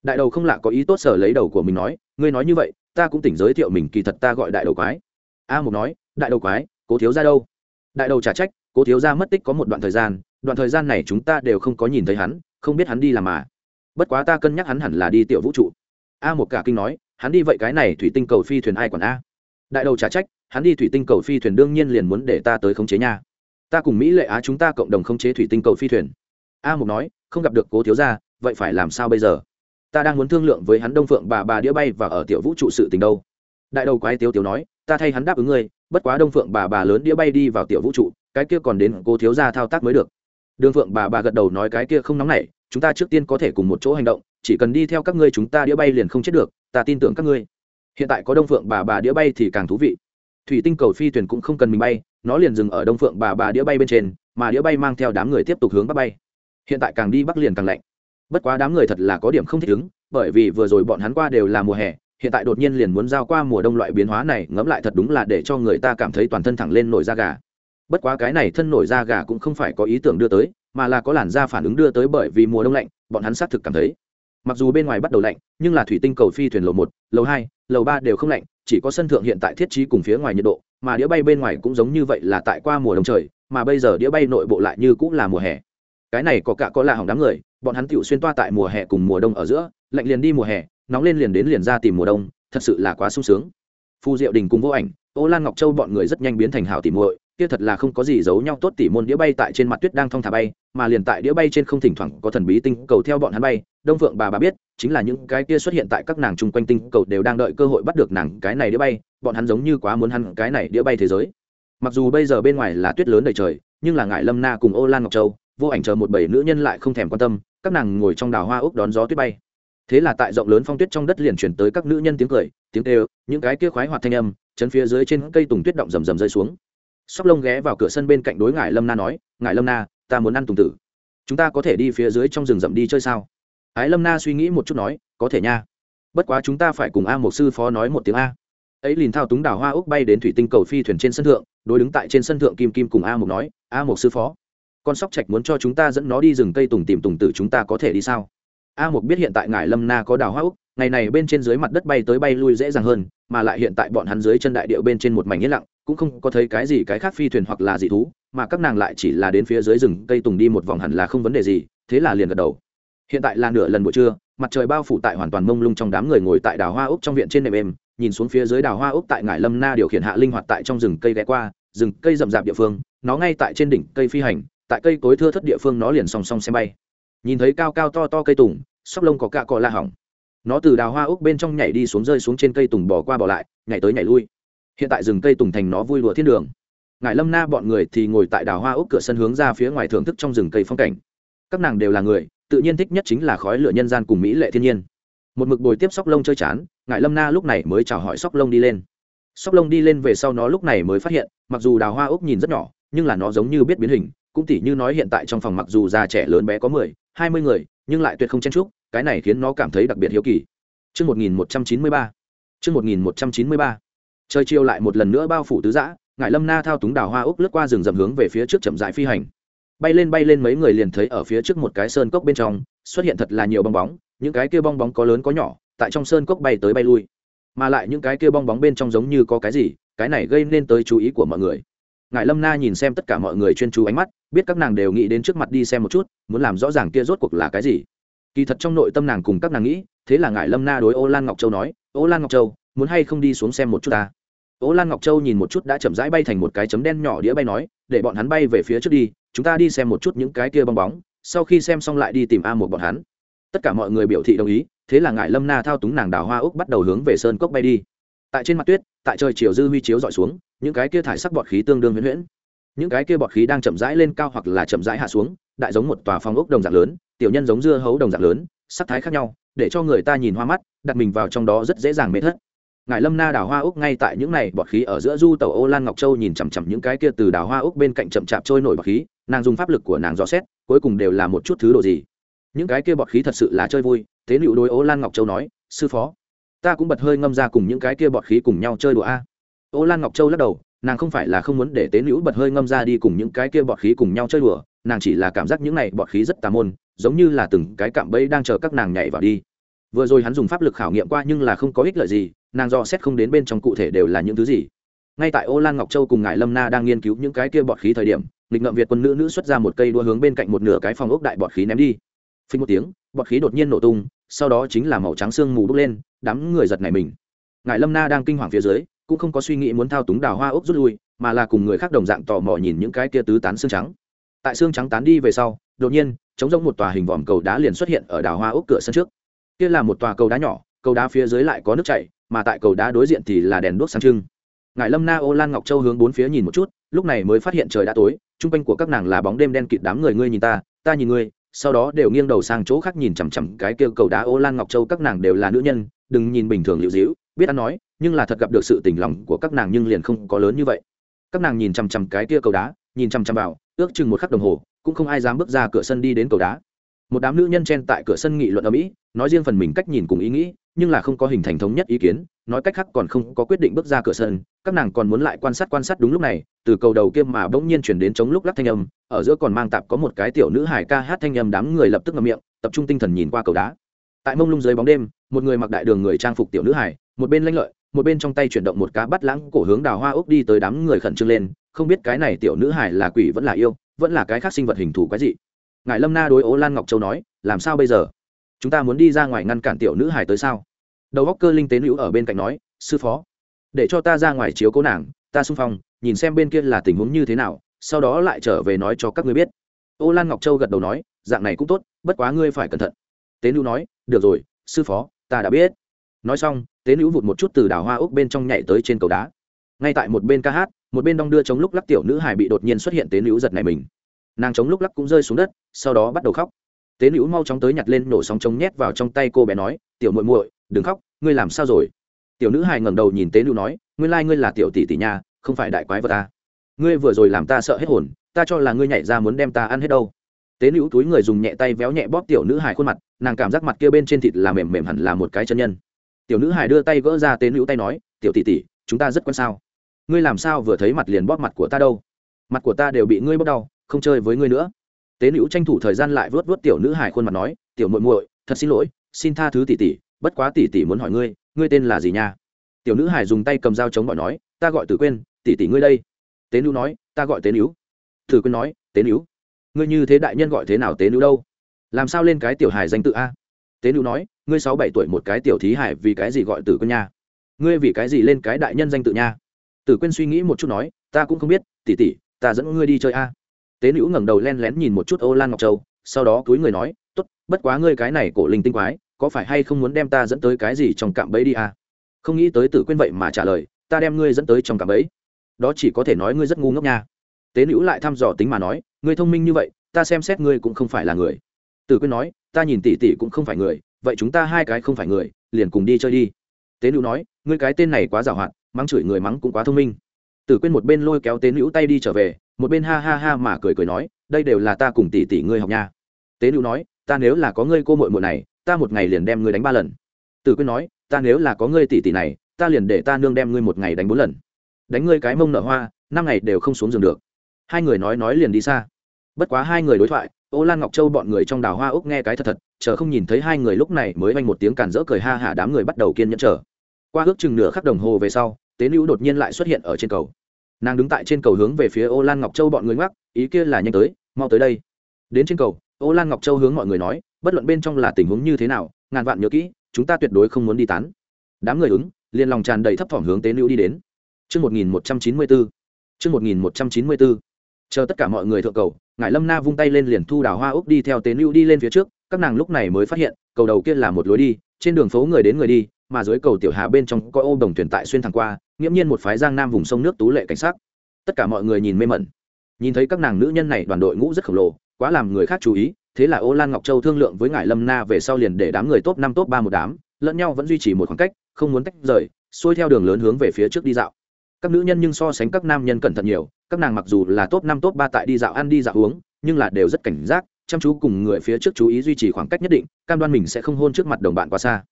Đại đầu không lạ có ý tốt sở lấy đầu của mình nói, ngươi nói như vậy, ta cũng tỉnh giới thiệu mình, kỳ thật ta gọi đại đầu quái. A mục nói, đại đầu quái, cố thiếu ra đâu? Đại đầu trả trách, cố thiếu ra mất tích có một đoạn thời gian đoạn thời gian này chúng ta đều không có nhìn thấy hắn không biết hắn đi làm mà. Bất quá ta cân nhắc hắn hẳn là đi tiểu vũ trụ. A một cả kinh nói hắn đi vậy cái này thủy tinh cầu phi thuyền ai còn a? Đại đầu trả trách hắn đi thủy tinh cầu phi thuyền đương nhiên liền muốn để ta tới khống chế nha. Ta cùng mỹ lệ á chúng ta cộng đồng khống chế thủy tinh cầu phi thuyền. A một nói không gặp được cố thiếu gia, vậy phải làm sao bây giờ? Ta đang muốn thương lượng với hắn đông phượng bà bà đĩa bay và ở tiểu vũ trụ sự tình đâu. Đại đầu quái tiếu tiếu nói ta thay hắn đáp ứng ngươi bất quá đông phượng bà bà lớn đĩa bay đi vào tiểu vũ trụ cái kia còn đến cố thiếu gia thao tác mới được đường phượng bà bà gật đầu nói cái kia không nóng nảy, chúng ta trước tiên có thể cùng một chỗ hành động, chỉ cần đi theo các ngươi chúng ta đĩa bay liền không chết được, ta tin tưởng các ngươi. Hiện tại có đông phượng bà bà đĩa bay thì càng thú vị. Thủy tinh cầu phi thuyền cũng không cần mình bay, nó liền dừng ở đông phượng bà bà đĩa bay bên trên, mà đĩa bay mang theo đám người tiếp tục hướng bắc bay. Hiện tại càng đi bắc liền càng lạnh. Bất quá đám người thật là có điểm không thích ứng, bởi vì vừa rồi bọn hắn qua đều là mùa hè, hiện tại đột nhiên liền muốn giao qua mùa đông loại biến hóa này, ngẫm lại thật đúng là để cho người ta cảm thấy toàn thân thẳng lên nổi da gà bất quá cái này thân nổi da gà cũng không phải có ý tưởng đưa tới, mà là có làn da phản ứng đưa tới bởi vì mùa đông lạnh, bọn hắn xác thực cảm thấy. Mặc dù bên ngoài bắt đầu lạnh, nhưng là thủy tinh cầu phi thuyền lầu một, lầu hai, lầu ba đều không lạnh, chỉ có sân thượng hiện tại thiết trí cùng phía ngoài nhiệt độ, mà đĩa bay bên ngoài cũng giống như vậy là tại qua mùa đông trời, mà bây giờ đĩa bay nội bộ lại như cũng là mùa hè. Cái này có cả có là hỏng đám người, bọn hắn tiểu xuyên toa tại mùa hè cùng mùa đông ở giữa, lạnh liền đi mùa hè, nóng lên liền đến liền ra tìm mùa đông, thật sự là quá sung sướng. Phù diệu đình cùng vô ảnh, ô lan ngọc châu bọn người rất nhanh biến thành hảo tìm muội kia thật là không có gì giấu nhau tốt tỉ môn đĩa bay tại trên mặt tuyết đang thong thả bay, mà liền tại đĩa bay trên không thỉnh thoảng có thần bí tinh cầu theo bọn hắn bay. Đông vượng bà bà biết, chính là những cái kia xuất hiện tại các nàng chung quanh tinh cầu đều đang đợi cơ hội bắt được nàng cái này đĩa bay. Bọn hắn giống như quá muốn hắn cái này đĩa bay thế giới. Mặc dù bây giờ bên ngoài là tuyết lớn đầy trời, nhưng là ngại lâm na cùng ô lan ngọc châu, vô ảnh chờ một bảy nữ nhân lại không thèm quan tâm, các nàng ngồi trong đào hoa úc đón gió tuyết bay. Thế là tại rộng lớn phong tuyết trong đất liền chuyển tới các nữ nhân tiếng cười, tiếng kêu, những cái kia khoái hoạt thanh âm chân phía dưới trên cây tùng tuyết động rầm rầm rơi xuống sóc lông ghé vào cửa sân bên cạnh đối ngải lâm na nói ngải lâm na, ta muốn ăn tùng tử. Chúng ta có thể đi phía dưới trong rừng rậm đi chơi sao? Ái lâm na suy nghĩ một chút nói, có thể nha. Bất quá chúng ta phải cùng a một sư phó nói một tiếng a. Ấy liền thao túng đào hoa úc bay đến thủy tinh cầu phi thuyền trên sân thượng, đối đứng tại trên sân thượng kim kim cùng a một nói, a một sư phó, con sóc trạch muốn cho chúng ta dẫn nó đi rừng cây tùng tìm tùng tử chúng ta có thể đi sao? A một biết hiện tại ngải lâm na có đào hoa úc ngày này bên trên dưới mặt đất bay tới bay lui dễ dàng hơn, mà lại hiện tại bọn hắn dưới chân đại điệu bên trên một mảnh yên lặng cũng không có thấy cái gì cái khác phi thuyền hoặc là dị thú, mà các nàng lại chỉ là đến phía dưới rừng, cây tùng đi một vòng hẳn là không vấn đề gì, thế là liền gật đầu. Hiện tại là nửa lần buổi trưa, mặt trời bao phủ tại hoàn toàn mông lung trong đám người ngồi tại đào hoa úc trong viện trên nệm êm, nhìn xuống phía dưới đào hoa úc tại ngải lâm na điều khiển hạ linh hoạt tại trong rừng cây ghé qua, rừng cây rậm rạp địa phương, nó ngay tại trên đỉnh cây phi hành, tại cây cối thưa thất địa phương nó liền song song xem bay. Nhìn thấy cao cao to to cây tùng, sóc lông có cạ cọ la hỏng. Nó từ đào hoa úc bên trong nhảy đi xuống rơi xuống trên cây tùng bỏ qua bỏ lại, nhảy tới nhảy lui hiện tại rừng cây tùng thành nó vui đùa thiên đường. Ngài lâm na bọn người thì ngồi tại đào hoa úc cửa sân hướng ra phía ngoài thưởng thức trong rừng cây phong cảnh. Các nàng đều là người, tự nhiên thích nhất chính là khói lửa nhân gian cùng mỹ lệ thiên nhiên. Một mực bồi tiếp sóc lông chơi chán ngài lâm na lúc này mới chào hỏi sóc lông đi lên. Sóc lông đi lên về sau nó lúc này mới phát hiện, mặc dù đào hoa úc nhìn rất nhỏ, nhưng là nó giống như biết biến hình, cũng tỉ như nói hiện tại trong phòng mặc dù già trẻ lớn bé có mười, hai mươi người, nhưng lại tuyệt không chen trúc cái này khiến nó cảm thấy đặc biệt hiếu kỳ. Trước 1193. Trước 1193. Trời chiều lại một lần nữa bao phủ tứ dã, ngải lâm na thao túng đào hoa úc lướt qua rừng rậm hướng về phía trước chậm rãi phi hành. Bay lên bay lên mấy người liền thấy ở phía trước một cái sơn cốc bên trong xuất hiện thật là nhiều bong bóng những cái kia bong bóng có lớn có nhỏ tại trong sơn cốc bay tới bay lui. Mà lại những cái kia bong bóng bên trong giống như có cái gì cái này gây nên tới chú ý của mọi người. Ngài lâm na nhìn xem tất cả mọi người chuyên chú ánh mắt biết các nàng đều nghĩ đến trước mặt đi xem một chút muốn làm rõ ràng kia rốt cuộc là cái gì. Kỳ thật trong nội tâm nàng cùng các nàng nghĩ thế là ngài lâm na đối ô lan ngọc châu nói ô lan ngọc châu muốn hay không đi xuống xem một chút ta? Ô Lan Ngọc Châu nhìn một chút đã chậm rãi bay thành một cái chấm đen nhỏ đĩa bay nói, để bọn hắn bay về phía trước đi, chúng ta đi xem một chút những cái kia bong bóng, sau khi xem xong lại đi tìm A một bọn hắn. Tất cả mọi người biểu thị đồng ý, thế là ngải Lâm Na thao túng nàng đào hoa úc bắt đầu hướng về sơn cốc bay đi. Tại trên mặt tuyết, tại trời chiều dư huy chiếu dọi xuống, những cái kia thải sắc bọt khí tương đương huyễn huyễn. Những cái kia bọt khí đang chậm rãi lên cao hoặc là chậm rãi hạ xuống, đại giống một tòa phong ốc đồng dạng lớn, tiểu nhân giống dưa hấu đồng dạng lớn, sắc thái khác nhau, để cho người ta nhìn hoa mắt, đặt mình vào trong đó rất dễ dàng mê thất ngài lâm na đào hoa úc ngay tại những này bọt khí ở giữa du tàu ô lan ngọc châu nhìn chằm chằm những cái kia từ đào hoa úc bên cạnh chậm chạp trôi nổi bọt khí, nàng dùng pháp lực của nàng dò xét, cuối cùng đều là một chút thứ đồ gì. Những cái kia bọt khí thật sự là chơi vui, thế liệu đối ô lan ngọc châu nói, sư phó, ta cũng bật hơi ngâm ra cùng những cái kia bọt khí cùng nhau chơi đùa a. Ô lan ngọc châu lắc đầu, nàng không phải là không muốn để tế nữ bật hơi ngâm ra đi cùng những cái kia bọt khí cùng nhau chơi đùa, nàng chỉ là cảm giác những này bọt khí rất tà môn, giống như là từng cái cạm bẫy đang chờ các nàng nhảy vào đi. Vừa rồi hắn dùng pháp lực khảo nghiệm qua nhưng là không có ích lợi gì nàng do xét không đến bên trong cụ thể đều là những thứ gì. Ngay tại ô lan ngọc châu cùng ngài lâm na đang nghiên cứu những cái kia bọt khí thời điểm lịch ngậm việt quân nữ nữ xuất ra một cây đua hướng bên cạnh một nửa cái phòng ốc đại bọt khí ném đi. Phình một tiếng, bọt khí đột nhiên nổ tung, sau đó chính là màu trắng sương mù bốc lên, đám người giật này mình. Ngài lâm na đang kinh hoàng phía dưới, cũng không có suy nghĩ muốn thao túng đào hoa ốc rút lui, mà là cùng người khác đồng dạng tò mò nhìn những cái kia tứ tán xương trắng. Tại xương trắng tán đi về sau, đột nhiên chống rỗng một tòa hình vòm cầu đá liền xuất hiện ở đào hoa ốc cửa sân trước. Kia là một tòa cầu đá nhỏ, cầu đá phía dưới lại có nước chảy mà tại cầu đá đối diện thì là đèn đuốc sáng trưng. Ngài lâm na ô lan ngọc châu hướng bốn phía nhìn một chút, lúc này mới phát hiện trời đã tối, chung quanh của các nàng là bóng đêm đen kịt đám người, ngươi nhìn ta ta nhìn ngươi, sau đó đều nghiêng đầu sang chỗ khác nhìn chằm chằm cái kêu cầu đá ô lan ngọc châu, các nàng đều là nữ nhân, đừng nhìn bình thường liệu dĩu biết ăn nói, nhưng là thật gặp được sự tình lòng của các nàng nhưng liền không có lớn như vậy. Các nàng nhìn chằm chằm cái kia cầu đá, nhìn chằm chằm vào, ước chừng một khắc đồng hồ, cũng không ai dám bước ra cửa sân đi đến cầu đá. Một đám nữ nhân chen tại cửa sân nghị luận ở mỹ nói riêng phần mình cách nhìn cùng ý nghĩ, nhưng là không có hình thành thống nhất ý kiến, nói cách khác còn không có quyết định bước ra cửa sân, các nàng còn muốn lại quan sát quan sát đúng lúc này, từ cầu đầu kia mà bỗng nhiên chuyển đến chống lúc lắc thanh âm, ở giữa còn mang tạp có một cái tiểu nữ hải ca hát thanh âm đám người lập tức ngậm miệng, tập trung tinh thần nhìn qua cầu đá. Tại mông lung dưới bóng đêm, một người mặc đại đường người trang phục tiểu nữ hải một bên lanh lợi, một bên trong tay chuyển động một cá bắt lãng cổ hướng đào hoa ốc đi tới đám người khẩn trương lên, không biết cái này tiểu nữ hải là quỷ vẫn là yêu, vẫn là cái khác sinh vật hình thù quái dị. Ngài lâm na đối ố lan ngọc châu nói, làm sao bây giờ? Chúng ta muốn đi ra ngoài ngăn cản tiểu nữ hải tới sao? Đầu góc cơ linh tế nữ ở bên cạnh nói, sư phó, để cho ta ra ngoài chiếu cố nàng, ta xung phong, nhìn xem bên kia là tình huống như thế nào, sau đó lại trở về nói cho các ngươi biết. Ô lan ngọc châu gật đầu nói, dạng này cũng tốt, bất quá ngươi phải cẩn thận. Tế nữ nói, được rồi, sư phó, ta đã biết. Nói xong, tế nữ vụt một chút từ đảo hoa úc bên trong nhảy tới trên cầu đá. Ngay tại một bên ca hát, một bên đong đưa chống lúc lắc tiểu nữ hải bị đột nhiên xuất hiện tế nữ giật này mình. Nàng chống lúc lắc cũng rơi xuống đất, sau đó bắt đầu khóc tế nữ mau chóng tới nhặt lên nổ sóng chống nhét vào trong tay cô bé nói, tiểu muội muội, đừng khóc, ngươi làm sao rồi? Tiểu nữ hải ngẩng đầu nhìn tế nữ nói, nguyên lai ngươi là tiểu tỷ tỷ nhà, không phải đại quái vật ta ngươi vừa rồi làm ta sợ hết hồn, ta cho là ngươi nhảy ra muốn đem ta ăn hết đâu. Tế nữ túi người dùng nhẹ tay véo nhẹ bóp tiểu nữ hải khuôn mặt, nàng cảm giác mặt kia bên trên thịt là mềm mềm hẳn là một cái chân nhân. Tiểu nữ hải đưa tay gỡ ra tế nữ tay nói, tiểu tỷ tỷ, chúng ta rất quan sao. Ngươi làm sao vừa thấy mặt liền bóp mặt của ta đâu? Mặt của ta đều bị ngươi bóp đau, không chơi với ngươi nữa tế nữ tranh thủ thời gian lại vớt vớt tiểu nữ hải khuôn mặt nói, tiểu muội muội, thật xin lỗi, xin tha thứ tỷ tỷ, bất quá tỷ tỷ muốn hỏi ngươi ngươi tên là gì nha? Tiểu nữ hải dùng tay cầm dao chống gọi nói, ta gọi tử quên tỷ tỷ ngươi đây. Tế nữ nói, ta gọi tế nữ. Tử quên nói, tế nữ, ngươi như thế đại nhân gọi thế nào tế nữ đâu? Làm sao lên cái tiểu hải danh tự a? Tế nữ nói, ngươi sáu bảy tuổi một cái tiểu thí hải vì cái gì gọi tử quên nha? Ngươi vì cái gì lên cái đại nhân danh tự nha? Tử quên suy nghĩ một chút nói, ta cũng không biết, tỷ tỷ, ta dẫn ngươi đi chơi a tế nữ ngẩng đầu len lén nhìn một chút ô lan ngọc châu, sau đó túi người nói t ố t bất quá ngươi cái này cổ linh tinh quái, có phải hay không muốn đem ta dẫn tới cái gì trong cạm bẫy đi à? không nghĩ tới tử quên vậy mà trả lời, ta đem ngươi dẫn tới trong cạm bẫy. Đó chỉ có thể nói ngươi rất ngu ngốc nha. Tế nữ lại thăm dò tính mà nói, ngươi thông minh như vậy, ta xem xét ngươi cũng không phải là người. Tử quên nói, ta nhìn tỷ tỷ cũng không phải người, vậy chúng ta hai cái không phải người, liền cùng đi chơi đi. Tế nữ nói, ngươi cái tên này quá giàu hạn mắng chửi người mắng cũng quá thông minh tử quên một bên lôi kéo tế nữ tay đi trở về, một bên ha ha ha mà cười cười nói, đây đều là ta cùng tỷ tỷ ngươi học nha. Tế nữ nói, ta nếu là có ngươi cô muội muội này, ta một ngày liền đem ngươi đánh ba lần. Tử quên nói, ta nếu là có ngươi tỷ tỷ này, ta liền để ta nương đem ngươi một ngày đánh bốn lần. Đánh ngươi cái mông nở hoa, năm ngày đều không xuống giường được. Hai người nói nói liền đi xa. Bất quá hai người đối thoại, ô lan ngọc châu bọn người trong đào hoa úc nghe cái thật thật, chờ không nhìn thấy hai người lúc này mới vanh một tiếng càn rỡ cười ha hả đám người bắt đầu kiên nhẫn chờ. Qua ước chừng nửa khắc đồng hồ về sau, tế nữ đột nhiên lại xuất hiện ở trên cầu nàng đứng tại trên cầu hướng về phía ô lan ngọc châu bọn người ngoắc ý kia là nhanh tới mau tới đây đến trên cầu ô lan ngọc châu hướng mọi người nói bất luận bên trong là tình huống như thế nào ngàn vạn nhớ kỹ chúng ta tuyệt đối không muốn đi tán đám người ứng liền lòng tràn đầy thấp thỏm hướng tế nữ đi đến Trước 1194. Trước 1194. Chờ tất cả mọi người thượng cầu, ngải lâm na vung tay lên liền thu đào hoa úc đi theo tế nữ đi lên phía trước các nàng lúc này mới phát hiện cầu đầu kia là một lối đi trên đường phố người đến người đi mà dưới cầu tiểu hà bên trong có ô đồng thuyền tại xuyên thẳng qua nghiễm nhiên một phái giang nam vùng sông nước tú lệ cảnh sắc, tất cả mọi người nhìn mê mẩn. Nhìn thấy các nàng nữ nhân này đoàn đội ngũ rất khổng lồ quá làm người khác chú ý thế là ô lan ngọc châu thương lượng với ngải lâm na về sau liền để đám người top năm top ba một đám lẫn nhau vẫn duy trì một khoảng cách không muốn tách rời xuôi theo đường lớn hướng về phía trước đi dạo. Các nữ nhân nhưng so sánh các nam nhân cẩn thận nhiều các nàng mặc dù là top năm top ba tại đi dạo ăn đi dạo uống nhưng là đều rất cảnh giác chăm chú cùng người phía trước chú ý duy trì khoảng cách nhất định cam đoan mình sẽ không hôn trước mặt đồng bạn quá xa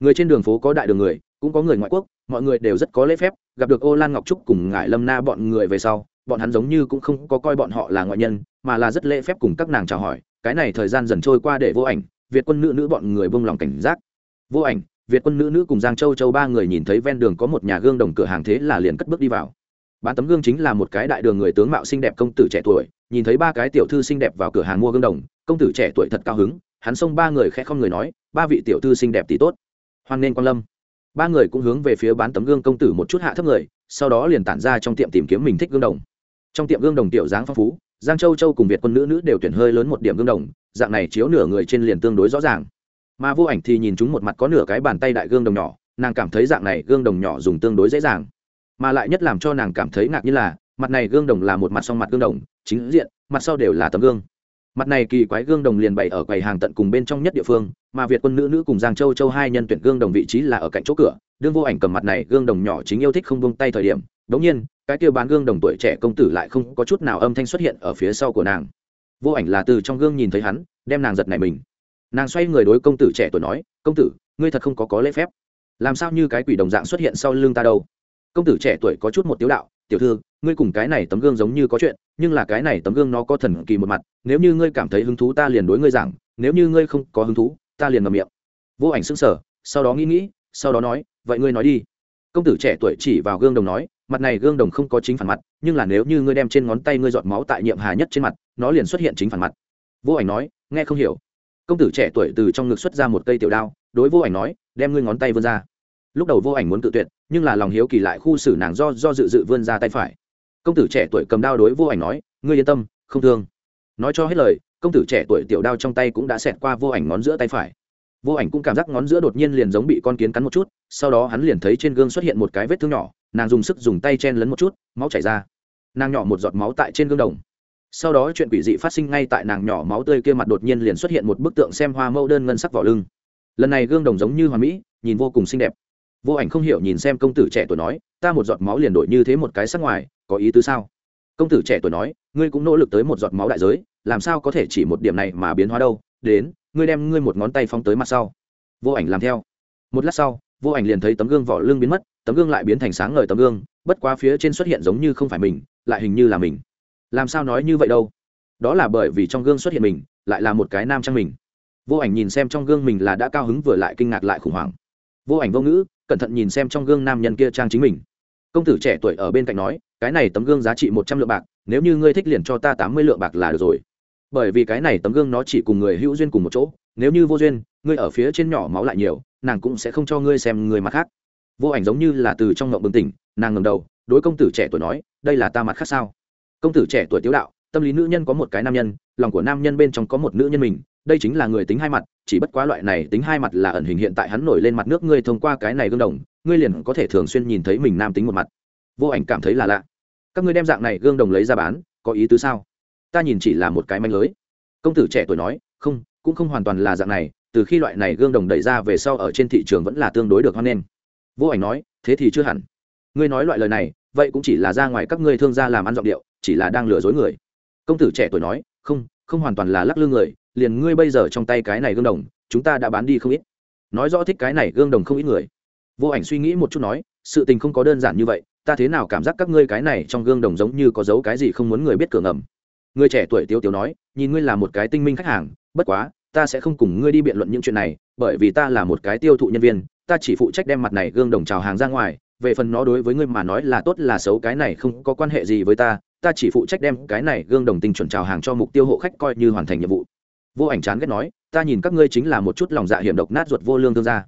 người trên đường phố có đại đường người, cũng có người ngoại quốc, mọi người đều rất có lễ phép. Gặp được ô lan ngọc trúc cùng ngải lâm na bọn người về sau, bọn hắn giống như cũng không có coi bọn họ là ngoại nhân, mà là rất lễ phép cùng các nàng chào hỏi. Cái này thời gian dần trôi qua để vô ảnh, việt quân nữ nữ bọn người bông lòng cảnh giác. Vô ảnh, việt quân nữ nữ cùng giang châu châu ba người nhìn thấy ven đường có một nhà gương đồng cửa hàng thế là liền cất bước đi vào. Bán tấm gương chính là một cái đại đường người tướng mạo xinh đẹp công tử trẻ tuổi, nhìn thấy ba cái tiểu thư xinh đẹp vào cửa hàng mua gương đồng, công tử trẻ tuổi thật cao hứng, hắn xông ba người khẽ không người nói, ba vị tiểu thư xinh đẹp tỷ tốt hoan nên quan lâm. Ba người cũng hướng về phía bán tấm gương công tử một chút hạ thấp người, sau đó liền tản ra trong tiệm tìm kiếm mình thích gương đồng. Trong tiệm gương đồng tiểu dáng phong phú, giang châu châu cùng việt quân nữ nữ đều tuyển hơi lớn một điểm gương đồng, dạng này chiếu nửa người trên liền tương đối rõ ràng. Mà vô ảnh thì nhìn chúng một mặt có nửa cái bàn tay đại gương đồng nhỏ, nàng cảm thấy dạng này gương đồng nhỏ dùng tương đối dễ dàng. Mà lại nhất làm cho nàng cảm thấy ngạc như là, mặt này gương đồng là một mặt song mặt gương đồng, chính diện, mặt sau đều là tấm gương. Mặt này kỳ quái gương đồng liền bày ở quầy hàng tận cùng bên trong nhất địa phương mà việt quân nữ nữ cùng giang châu châu hai nhân tuyển gương đồng vị trí là ở cạnh chỗ cửa. Đương vô ảnh cầm mặt này gương đồng nhỏ chính yêu thích không buông tay thời điểm đống nhiên cái tiêu bán gương đồng tuổi trẻ công tử lại không có chút nào âm thanh xuất hiện ở phía sau của nàng. Vô ảnh là từ trong gương nhìn thấy hắn đem nàng giật này mình. Nàng xoay người đối công tử trẻ tuổi nói công tử ngươi thật không có có lễ phép. Làm sao như cái quỷ đồng dạng xuất hiện sau lưng ta đâu? Công tử trẻ tuổi có chút một tiếu đạo tiểu thư ngươi cùng cái này tấm gương giống như có chuyện nhưng là cái này tấm gương nó có thần kỳ một mặt nếu như ngươi cảm thấy hứng thú ta liền đối ngươi rằng, nếu như ngươi không có hứng thú ta liền ngậm miệng. Vô ảnh sững sờ, sau đó nghĩ nghĩ, sau đó nói, vậy ngươi nói đi. Công tử trẻ tuổi chỉ vào gương đồng nói, mặt này gương đồng không có chính phản mặt, nhưng là nếu như ngươi đem trên ngón tay ngươi giọt máu tại nhiệm hà nhất trên mặt, nó liền xuất hiện chính phản mặt. Vô ảnh nói, nghe không hiểu. Công tử trẻ tuổi từ trong ngực xuất ra một cây tiểu đao, đối vô ảnh nói, đem ngươi ngón tay vươn ra. Lúc đầu vô ảnh muốn tự tuyệt, nhưng là lòng hiếu kỳ lại khu xử nàng do do dự dự vươn ra tay phải. Công tử trẻ tuổi cầm đao đối vô ảnh nói, ngươi yên tâm, không thương. Nói cho hết lời công tử trẻ tuổi tiểu đao trong tay cũng đã xẹt qua vô ảnh ngón giữa tay phải. Vô ảnh cũng cảm giác ngón giữa đột nhiên liền giống bị con kiến cắn một chút, sau đó hắn liền thấy trên gương xuất hiện một cái vết thương nhỏ, nàng dùng sức dùng tay chen lấn một chút, máu chảy ra. Nàng nhỏ một giọt máu tại trên gương đồng. Sau đó chuyện quỷ dị phát sinh ngay tại nàng nhỏ máu tươi kia mặt đột nhiên liền xuất hiện một bức tượng xem hoa mẫu đơn ngân sắc vỏ lưng. Lần này gương đồng giống như hoa mỹ, nhìn vô cùng xinh đẹp. Vô ảnh không hiểu nhìn xem công tử trẻ tuổi nói, ta một giọt máu liền đổi như thế một cái sắc ngoài, có ý tứ sao? Công tử trẻ tuổi nói, ngươi cũng nỗ lực tới một giọt máu đại giới làm sao có thể chỉ một điểm này mà biến hóa đâu, đến, ngươi đem ngươi một ngón tay phóng tới mặt sau. Vô ảnh làm theo. Một lát sau, vô ảnh liền thấy tấm gương vỏ lưng biến mất, tấm gương lại biến thành sáng ngời tấm gương, bất quá phía trên xuất hiện giống như không phải mình, lại hình như là mình. Làm sao nói như vậy đâu? Đó là bởi vì trong gương xuất hiện mình, lại là một cái nam trang mình. Vô ảnh nhìn xem trong gương mình là đã cao hứng vừa lại kinh ngạc lại khủng hoảng. Vô ảnh vô ngữ, cẩn thận nhìn xem trong gương nam nhân kia trang chính mình. Công tử trẻ tuổi ở bên cạnh nói, cái này tấm gương giá trị một trăm lượng bạc, nếu như ngươi thích liền cho ta tám mươi lượng bạc là được rồi bởi vì cái này tấm gương nó chỉ cùng người hữu duyên cùng một chỗ, nếu như vô duyên, ngươi ở phía trên nhỏ máu lại nhiều, nàng cũng sẽ không cho ngươi xem người mặt khác. Vô ảnh giống như là từ trong ngộng bừng tỉnh, nàng ngầm đầu, đối công tử trẻ tuổi nói, đây là ta mặt khác sao? Công tử trẻ tuổi tiếu đạo, tâm lý nữ nhân có một cái nam nhân, lòng của nam nhân bên trong có một nữ nhân mình, đây chính là người tính hai mặt, chỉ bất quá loại này tính hai mặt là ẩn hình hiện tại hắn nổi lên mặt nước, ngươi thông qua cái này gương đồng, ngươi liền có thể thường xuyên nhìn thấy mình nam tính một mặt. Vô ảnh cảm thấy là lạ. Các ngươi đem dạng này gương đồng lấy ra bán, có ý tứ sao? Ta nhìn chỉ là một cái manh lưới. Công tử trẻ tuổi nói, không, cũng không hoàn toàn là dạng này, từ khi loại này gương đồng đẩy ra về sau ở trên thị trường vẫn là tương đối được hoan nghênh. Vô ảnh nói, thế thì chưa hẳn. Ngươi nói loại lời này, vậy cũng chỉ là ra ngoài các ngươi thương gia làm ăn giọng điệu, chỉ là đang lừa dối người. Công tử trẻ tuổi nói, không không hoàn toàn là lắc lư người, liền ngươi bây giờ trong tay cái này gương đồng, chúng ta đã bán đi không ít. Nói rõ thích cái này gương đồng không ít người. Vô ảnh suy nghĩ một chút nói, sự tình không có đơn giản như vậy, ta thế nào cảm giác các ngươi cái này trong gương đồng giống như có dấu cái gì không muốn người biết cửa ngầm người trẻ tuổi tiêu tiêu nói, nhìn ngươi là một cái tinh minh khách hàng, bất quá, ta sẽ không cùng ngươi đi biện luận những chuyện này, bởi vì ta là một cái tiêu thụ nhân viên, ta chỉ phụ trách đem mặt này gương đồng trào hàng ra ngoài, về phần nó đối với ngươi mà nói là tốt là xấu cái này không có quan hệ gì với ta ta chỉ phụ trách đem cái này gương đồng tinh chuẩn trào hàng cho mục tiêu hộ khách coi như hoàn thành nhiệm vụ. Vô ảnh chán ghét nói, ta nhìn các ngươi chính là một chút lòng dạ hiểm độc nát ruột vô lương thương gia.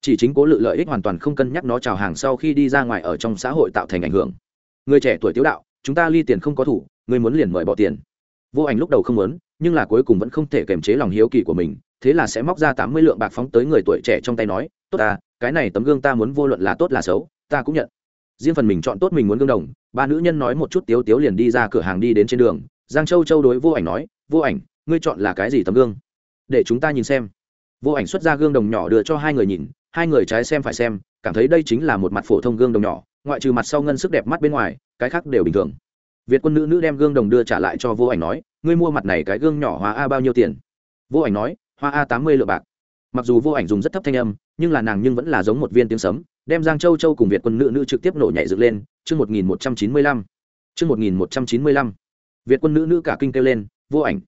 Chỉ chính cố lự lợi ích hoàn toàn không cân nhắc nó trào hàng sau khi đi ra ngoài ở trong xã hội tạo thành ảnh hưởng. Người trẻ tuổi tiếu đạo, chúng ta ly tiền không có thủ, người muốn liền mời bỏ tiền vô ảnh lúc đầu không muốn, nhưng là cuối cùng vẫn không thể kiềm chế lòng hiếu kỳ của mình, thế là sẽ móc ra tám mươi lượng bạc phóng tới người tuổi trẻ trong tay nói, tốt ta, cái này tấm gương ta muốn vô luận là tốt là xấu, ta cũng nhận. Riêng phần mình chọn tốt mình muốn gương đồng, ba nữ nhân nói một chút tiếu tiếu liền đi ra cửa hàng đi đến trên đường. Giang châu châu đối vô ảnh nói, vô ảnh, ngươi chọn là cái gì tấm gương? Để chúng ta nhìn xem. Vô ảnh xuất ra gương đồng nhỏ đưa cho hai người nhìn, hai người trái xem phải xem, cảm thấy đây chính là một mặt phổ thông gương đồng nhỏ, ngoại trừ mặt sau ngân sức đẹp mắt bên ngoài, cái khác đều bình thường việt quân nữ nữ đem gương đồng đưa trả lại cho vô ảnh nói, ngươi mua mặt này cái gương nhỏ hoa a bao nhiêu tiền? Vô ảnh nói hoa a tám mươi lượng bạc. Mặc dù vô ảnh dùng rất thấp thanh âm, nhưng là nàng nhưng vẫn là giống một viên tiếng sấm, đem giang châu châu cùng việt quân nữ nữ trực tiếp nổ nhảy dựng lên, chương một nghìn một trăm chín mươi lăm, chương một nghìn một trăm chín mươi lăm. Việt quân nữ nữ cả kinh kêu lên, vô ảnh,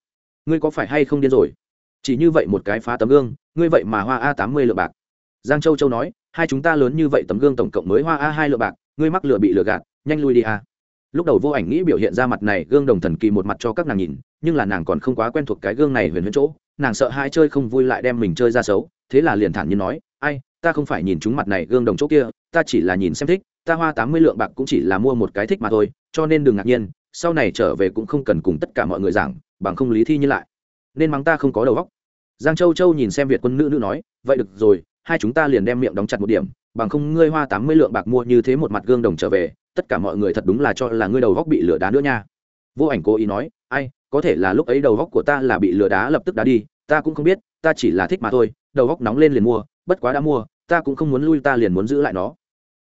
ngươi có phải hay không điên rồi? Chỉ như vậy một cái phá tấm gương, ngươi vậy mà hoa a tám mươi lượng bạc. Giang châu châu nói, hai chúng ta lớn như vậy tấm gương tổng cộng mới hoa a hai lượng bạc, ngươi mắc lửa bị lừa gạt, nhanh lui đi a lúc đầu vô ảnh nghĩ biểu hiện ra mặt này, gương đồng thần kỳ một mặt cho các nàng nhìn, nhưng là nàng còn không quá quen thuộc cái gương này huyền huyền chỗ, nàng sợ hai chơi không vui lại đem mình chơi ra xấu, thế là liền thản nhiên nói, ai, ta không phải nhìn chúng mặt này gương đồng chỗ kia, ta chỉ là nhìn xem thích, ta hoa tám mươi lượng bạc cũng chỉ là mua một cái thích mà thôi, cho nên đừng ngạc nhiên, sau này trở về cũng không cần cùng tất cả mọi người giảng, bằng không lý thi như lại. Nên mắng ta không có đầu óc. Giang châu châu nhìn xem việt quân nữ nữ nói, vậy được rồi hai chúng ta liền đem miệng đóng chặt một điểm, bằng không ngươi hoa tám mươi lượng bạc mua như thế một mặt gương đồng trở về, tất cả mọi người thật đúng là cho là ngươi đầu góc bị lửa đá nữa nha. Vô ảnh cố ý nói, ai, có thể là lúc ấy đầu góc của ta là bị lửa đá lập tức đá đi, ta cũng không biết, ta chỉ là thích mà thôi, đầu góc nóng lên liền mua, bất quá đã mua, ta cũng không muốn lui ta liền muốn giữ lại nó.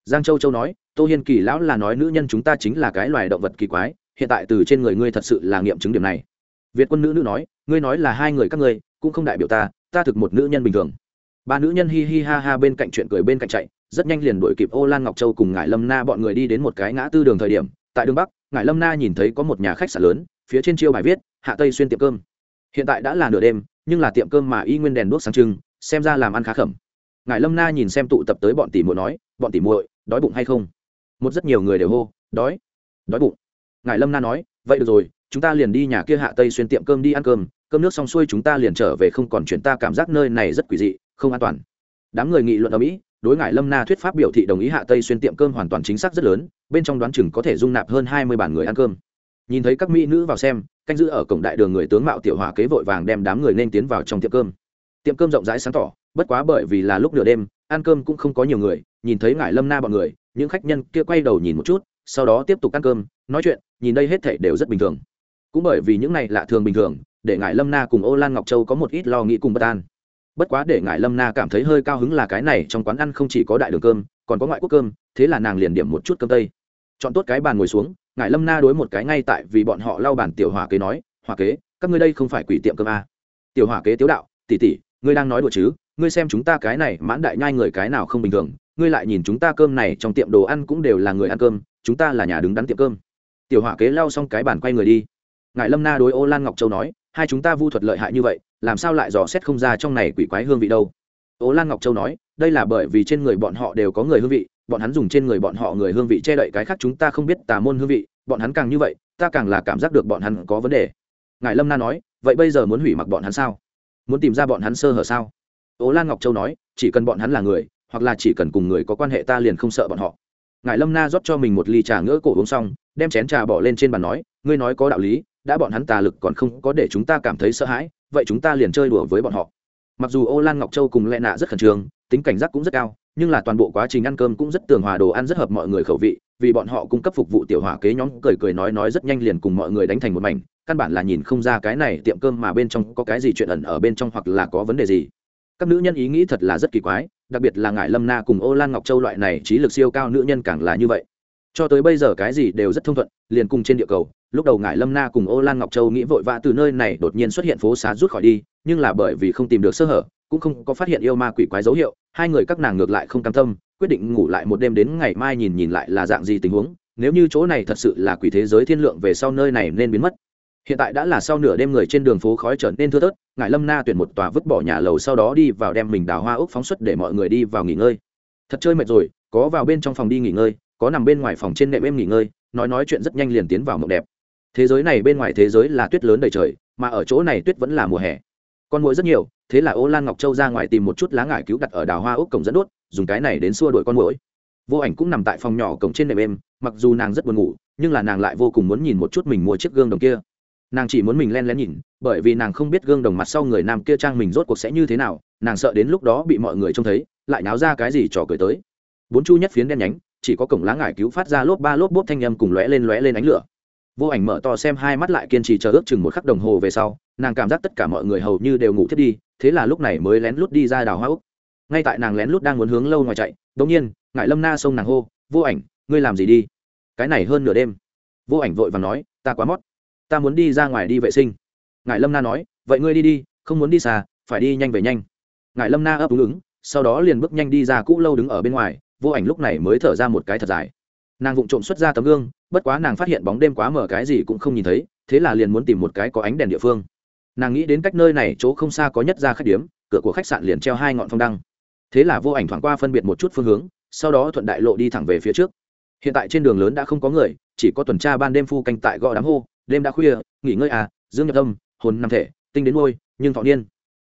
Giang châu châu nói, tô hiên kỳ lão là nói nữ nhân chúng ta chính là cái loài động vật kỳ quái, hiện tại từ trên người ngươi thật sự là nghiệm chứng điểm này. Việt quân nữ nữ nói, ngươi nói là hai người các ngươi, cũng không đại biểu ta ta thực một nữ nhân bình thường ba nữ nhân hi hi ha ha bên cạnh chuyện cười bên cạnh chạy, rất nhanh liền đuổi kịp ô lan ngọc châu cùng ngải lâm na bọn người đi đến một cái ngã tư đường thời điểm. Tại đường bắc, ngải lâm na nhìn thấy có một nhà khách sạn lớn, phía trên chiêu bài viết, hạ tây xuyên tiệm cơm. Hiện tại đã là nửa đêm, nhưng là tiệm cơm mà y nguyên đèn đuốc sáng trưng, xem ra làm ăn khá khẩm. Ngải lâm na nhìn xem tụ tập tới bọn tỷ muội nói, bọn tỷ muội, đói bụng hay không? Một rất nhiều người đều hô, đói đói bụng. Ngài lâm na nói, vậy được rồi, chúng ta liền đi nhà kia hạ tây xuyên tiệm cơm đi ăn cơm cơm nước xong xuôi chúng ta liền trở về, không còn chuyện ta cảm giác nơi này rất quỷ dị không an toàn. Đám người nghị luận ở mỹ, đối ngại lâm na thuyết pháp biểu thị đồng ý hạ tây xuyên tiệm cơm hoàn toàn chính xác rất lớn, bên trong đoán chừng có thể dung nạp hơn hai mươi bản người ăn cơm. Nhìn thấy các mỹ nữ vào xem, canh giữ ở cổng đại đường người tướng mạo tiểu hòa kế vội vàng đem đám người nên tiến vào trong tiệm cơm. Tiệm cơm rộng rãi sáng tỏ, bất quá bởi vì là lúc nửa đêm, ăn cơm cũng không có nhiều người, nhìn thấy ngại lâm na bọn người, những khách nhân kia quay đầu nhìn một chút, sau đó tiếp tục ăn cơm, nói chuyện, nhìn đây hết thảy đều rất bình thường. Cũng bởi vì những này lạ thường bình thường, để ngại lâm na cùng ô lan ngọc châu có một ít lo nghĩ cùng bất an bất quá để ngại lâm na cảm thấy hơi cao hứng là cái này, trong quán ăn không chỉ có đại đường cơm, còn có ngoại quốc cơm, thế là nàng liền điểm một chút cơm tây. Chọn tốt cái bàn ngồi xuống ngại lâm na đối một cái ngay tại vì bọn họ lau bàn tiểu hỏa kế nói, hỏa kế, các ngươi đây không phải quỷ tiệm cơm à. tiểu hỏa kế tiếu đạo tỉ tỉ ngươi đang nói đùa chứ? Ngươi xem chúng ta cái này mãn đại nhai người cái nào không bình thường, ngươi lại nhìn chúng ta cơm này trong tiệm đồ ăn cũng đều là người ăn cơm, chúng ta là nhà đứng đắn tiệm cơm. Tiểu hỏa kế lau xong cái bàn quay người đi. Ngại lâm na đối ô lan ngọc châu nói, hai chúng ta vu thuật lợi hại như vậy làm sao lại dò xét không ra trong này quỷ quái hương vị đâu? Ô lan ngọc châu nói, đây là bởi vì trên người bọn họ đều có người hương vị, bọn hắn dùng trên người bọn họ người hương vị che đậy cái khác chúng ta không biết tà môn hương vị, bọn hắn càng như vậy, ta càng là cảm giác được bọn hắn có vấn đề. Ngài lâm na nói, vậy bây giờ muốn hủy mặc bọn hắn sao? Muốn tìm ra bọn hắn sơ hở sao? Ố lan ngọc châu nói, chỉ cần bọn hắn là người, hoặc là chỉ cần cùng người có quan hệ ta liền không sợ bọn họ. Ngài lâm na rót cho mình một ly trà ngỡ cổ uống xong, đem chén trà bỏ lên trên bàn nói, ngươi nói có đạo lý, đã bọn hắn tà lực còn không có để chúng ta cảm thấy sợ hãi vậy chúng ta liền chơi đùa với bọn họ. Mặc dù ô lan ngọc châu cùng lệ nạ rất khẩn trương, tính cảnh giác cũng rất cao, nhưng là toàn bộ quá trình ăn cơm cũng rất tường hòa đồ ăn rất hợp mọi người khẩu vị, vì bọn họ cung cấp phục vụ tiểu hỏa kế nhóm, cười cười nói nói rất nhanh liền cùng mọi người đánh thành một mảnh, căn bản là nhìn không ra cái này tiệm cơm mà bên trong có cái gì chuyện ẩn ở bên trong hoặc là có vấn đề gì. Các nữ nhân ý nghĩ thật là rất kỳ quái, đặc biệt là ngải lâm na cùng ô lan ngọc châu loại này trí lực siêu cao nữ nhân càng là như vậy cho tới bây giờ cái gì đều rất thông thuận, liền cùng trên địa cầu, lúc đầu ngải lâm na cùng ô lan ngọc châu nghĩ vội vã từ nơi này đột nhiên xuất hiện phố xá rút khỏi đi, nhưng là bởi vì không tìm được sơ hở, cũng không có phát hiện yêu ma quỷ quái dấu hiệu, hai người các nàng ngược lại không cam tâm, quyết định ngủ lại một đêm đến ngày mai nhìn nhìn lại là dạng gì tình huống, nếu như chỗ này thật sự là quỷ thế giới thiên lượng về sau nơi này nên biến mất. Hiện tại đã là sau nửa đêm người trên đường phố khói trở nên thưa thớt ngài lâm na tuyển một tòa vứt bỏ nhà lầu sau đó đi vào đem mình đào hoa ốc phóng xuất để mọi người đi vào nghỉ ngơi. Thật chơi mệt rồi, có vào bên trong phòng đi nghỉ ngơi có nằm bên ngoài phòng trên nệm em nghỉ ngơi, nói nói chuyện rất nhanh liền tiến vào mộng đẹp. Thế giới này bên ngoài thế giới là tuyết lớn đầy trời, mà ở chỗ này tuyết vẫn là mùa hè. Con mũi rất nhiều, thế là ô lan ngọc châu ra ngoài tìm một chút lá ngải cứu đặt ở đào hoa úc cổng dẫn đốt, dùng cái này đến xua đuổi con mũi vô ảnh cũng nằm tại phòng nhỏ cổng trên nệm êm mặc dù nàng rất buồn ngủ, nhưng là nàng lại vô cùng muốn nhìn một chút mình mua chiếc gương đồng kia. Nàng chỉ muốn mình len lén nhìn, bởi vì nàng không biết gương đồng mặt sau người nam kia trang mình rốt cuộc sẽ như thế nào, nàng sợ đến lúc đó bị mọi người trông thấy, lại náo ra cái gì trò cười tới. Bốn chu nhất phiến đen nhánh chỉ có cổng lá ngải cứu phát ra lốp ba lốp bốp thanh âm cùng lóe lên lóe lên ánh lửa. Vô ảnh mở to xem hai mắt lại kiên trì chờ ước chừng một khắc đồng hồ về sau, nàng cảm giác tất cả mọi người hầu như đều ngủ thiết đi, thế là lúc này mới lén lút đi ra đào hoa úc. Ngay tại nàng lén lút đang muốn hướng lâu ngoài chạy đống nhiên ngại lâm na xông nàng hô, vô ảnh, ngươi làm gì đi? Cái này hơn nửa đêm. Vô ảnh vội và nói, ta quá mót. Ta muốn đi ra ngoài đi vệ sinh. Ngại lâm na nói, vậy ngươi đi đi, không muốn đi xa, phải đi nhanh về nhanh. Ngại lâm na ấp úng ứng, sau đó liền bước nhanh đi ra cũ lâu đứng ở bên ngoài vô ảnh lúc này mới thở ra một cái thật dài. Nàng vụng trộm xuất ra tấm gương bất quá nàng phát hiện bóng đêm quá mở cái gì cũng không nhìn thấy thế là liền muốn tìm một cái có ánh đèn địa phương. Nàng nghĩ đến cách nơi này chỗ không xa có nhất ra khách điếm cửa của khách sạn liền treo hai ngọn phong đăng. Thế là vô ảnh thoảng qua phân biệt một chút phương hướng sau đó thuận đại lộ đi thẳng về phía trước. Hiện tại trên đường lớn đã không có người chỉ có tuần tra ban đêm phu canh tại gõ đám hô đêm đã khuya nghỉ ngơi à dương nhập tâm hồn nằm thể tinh đến ngôi, nhưng thọ niên.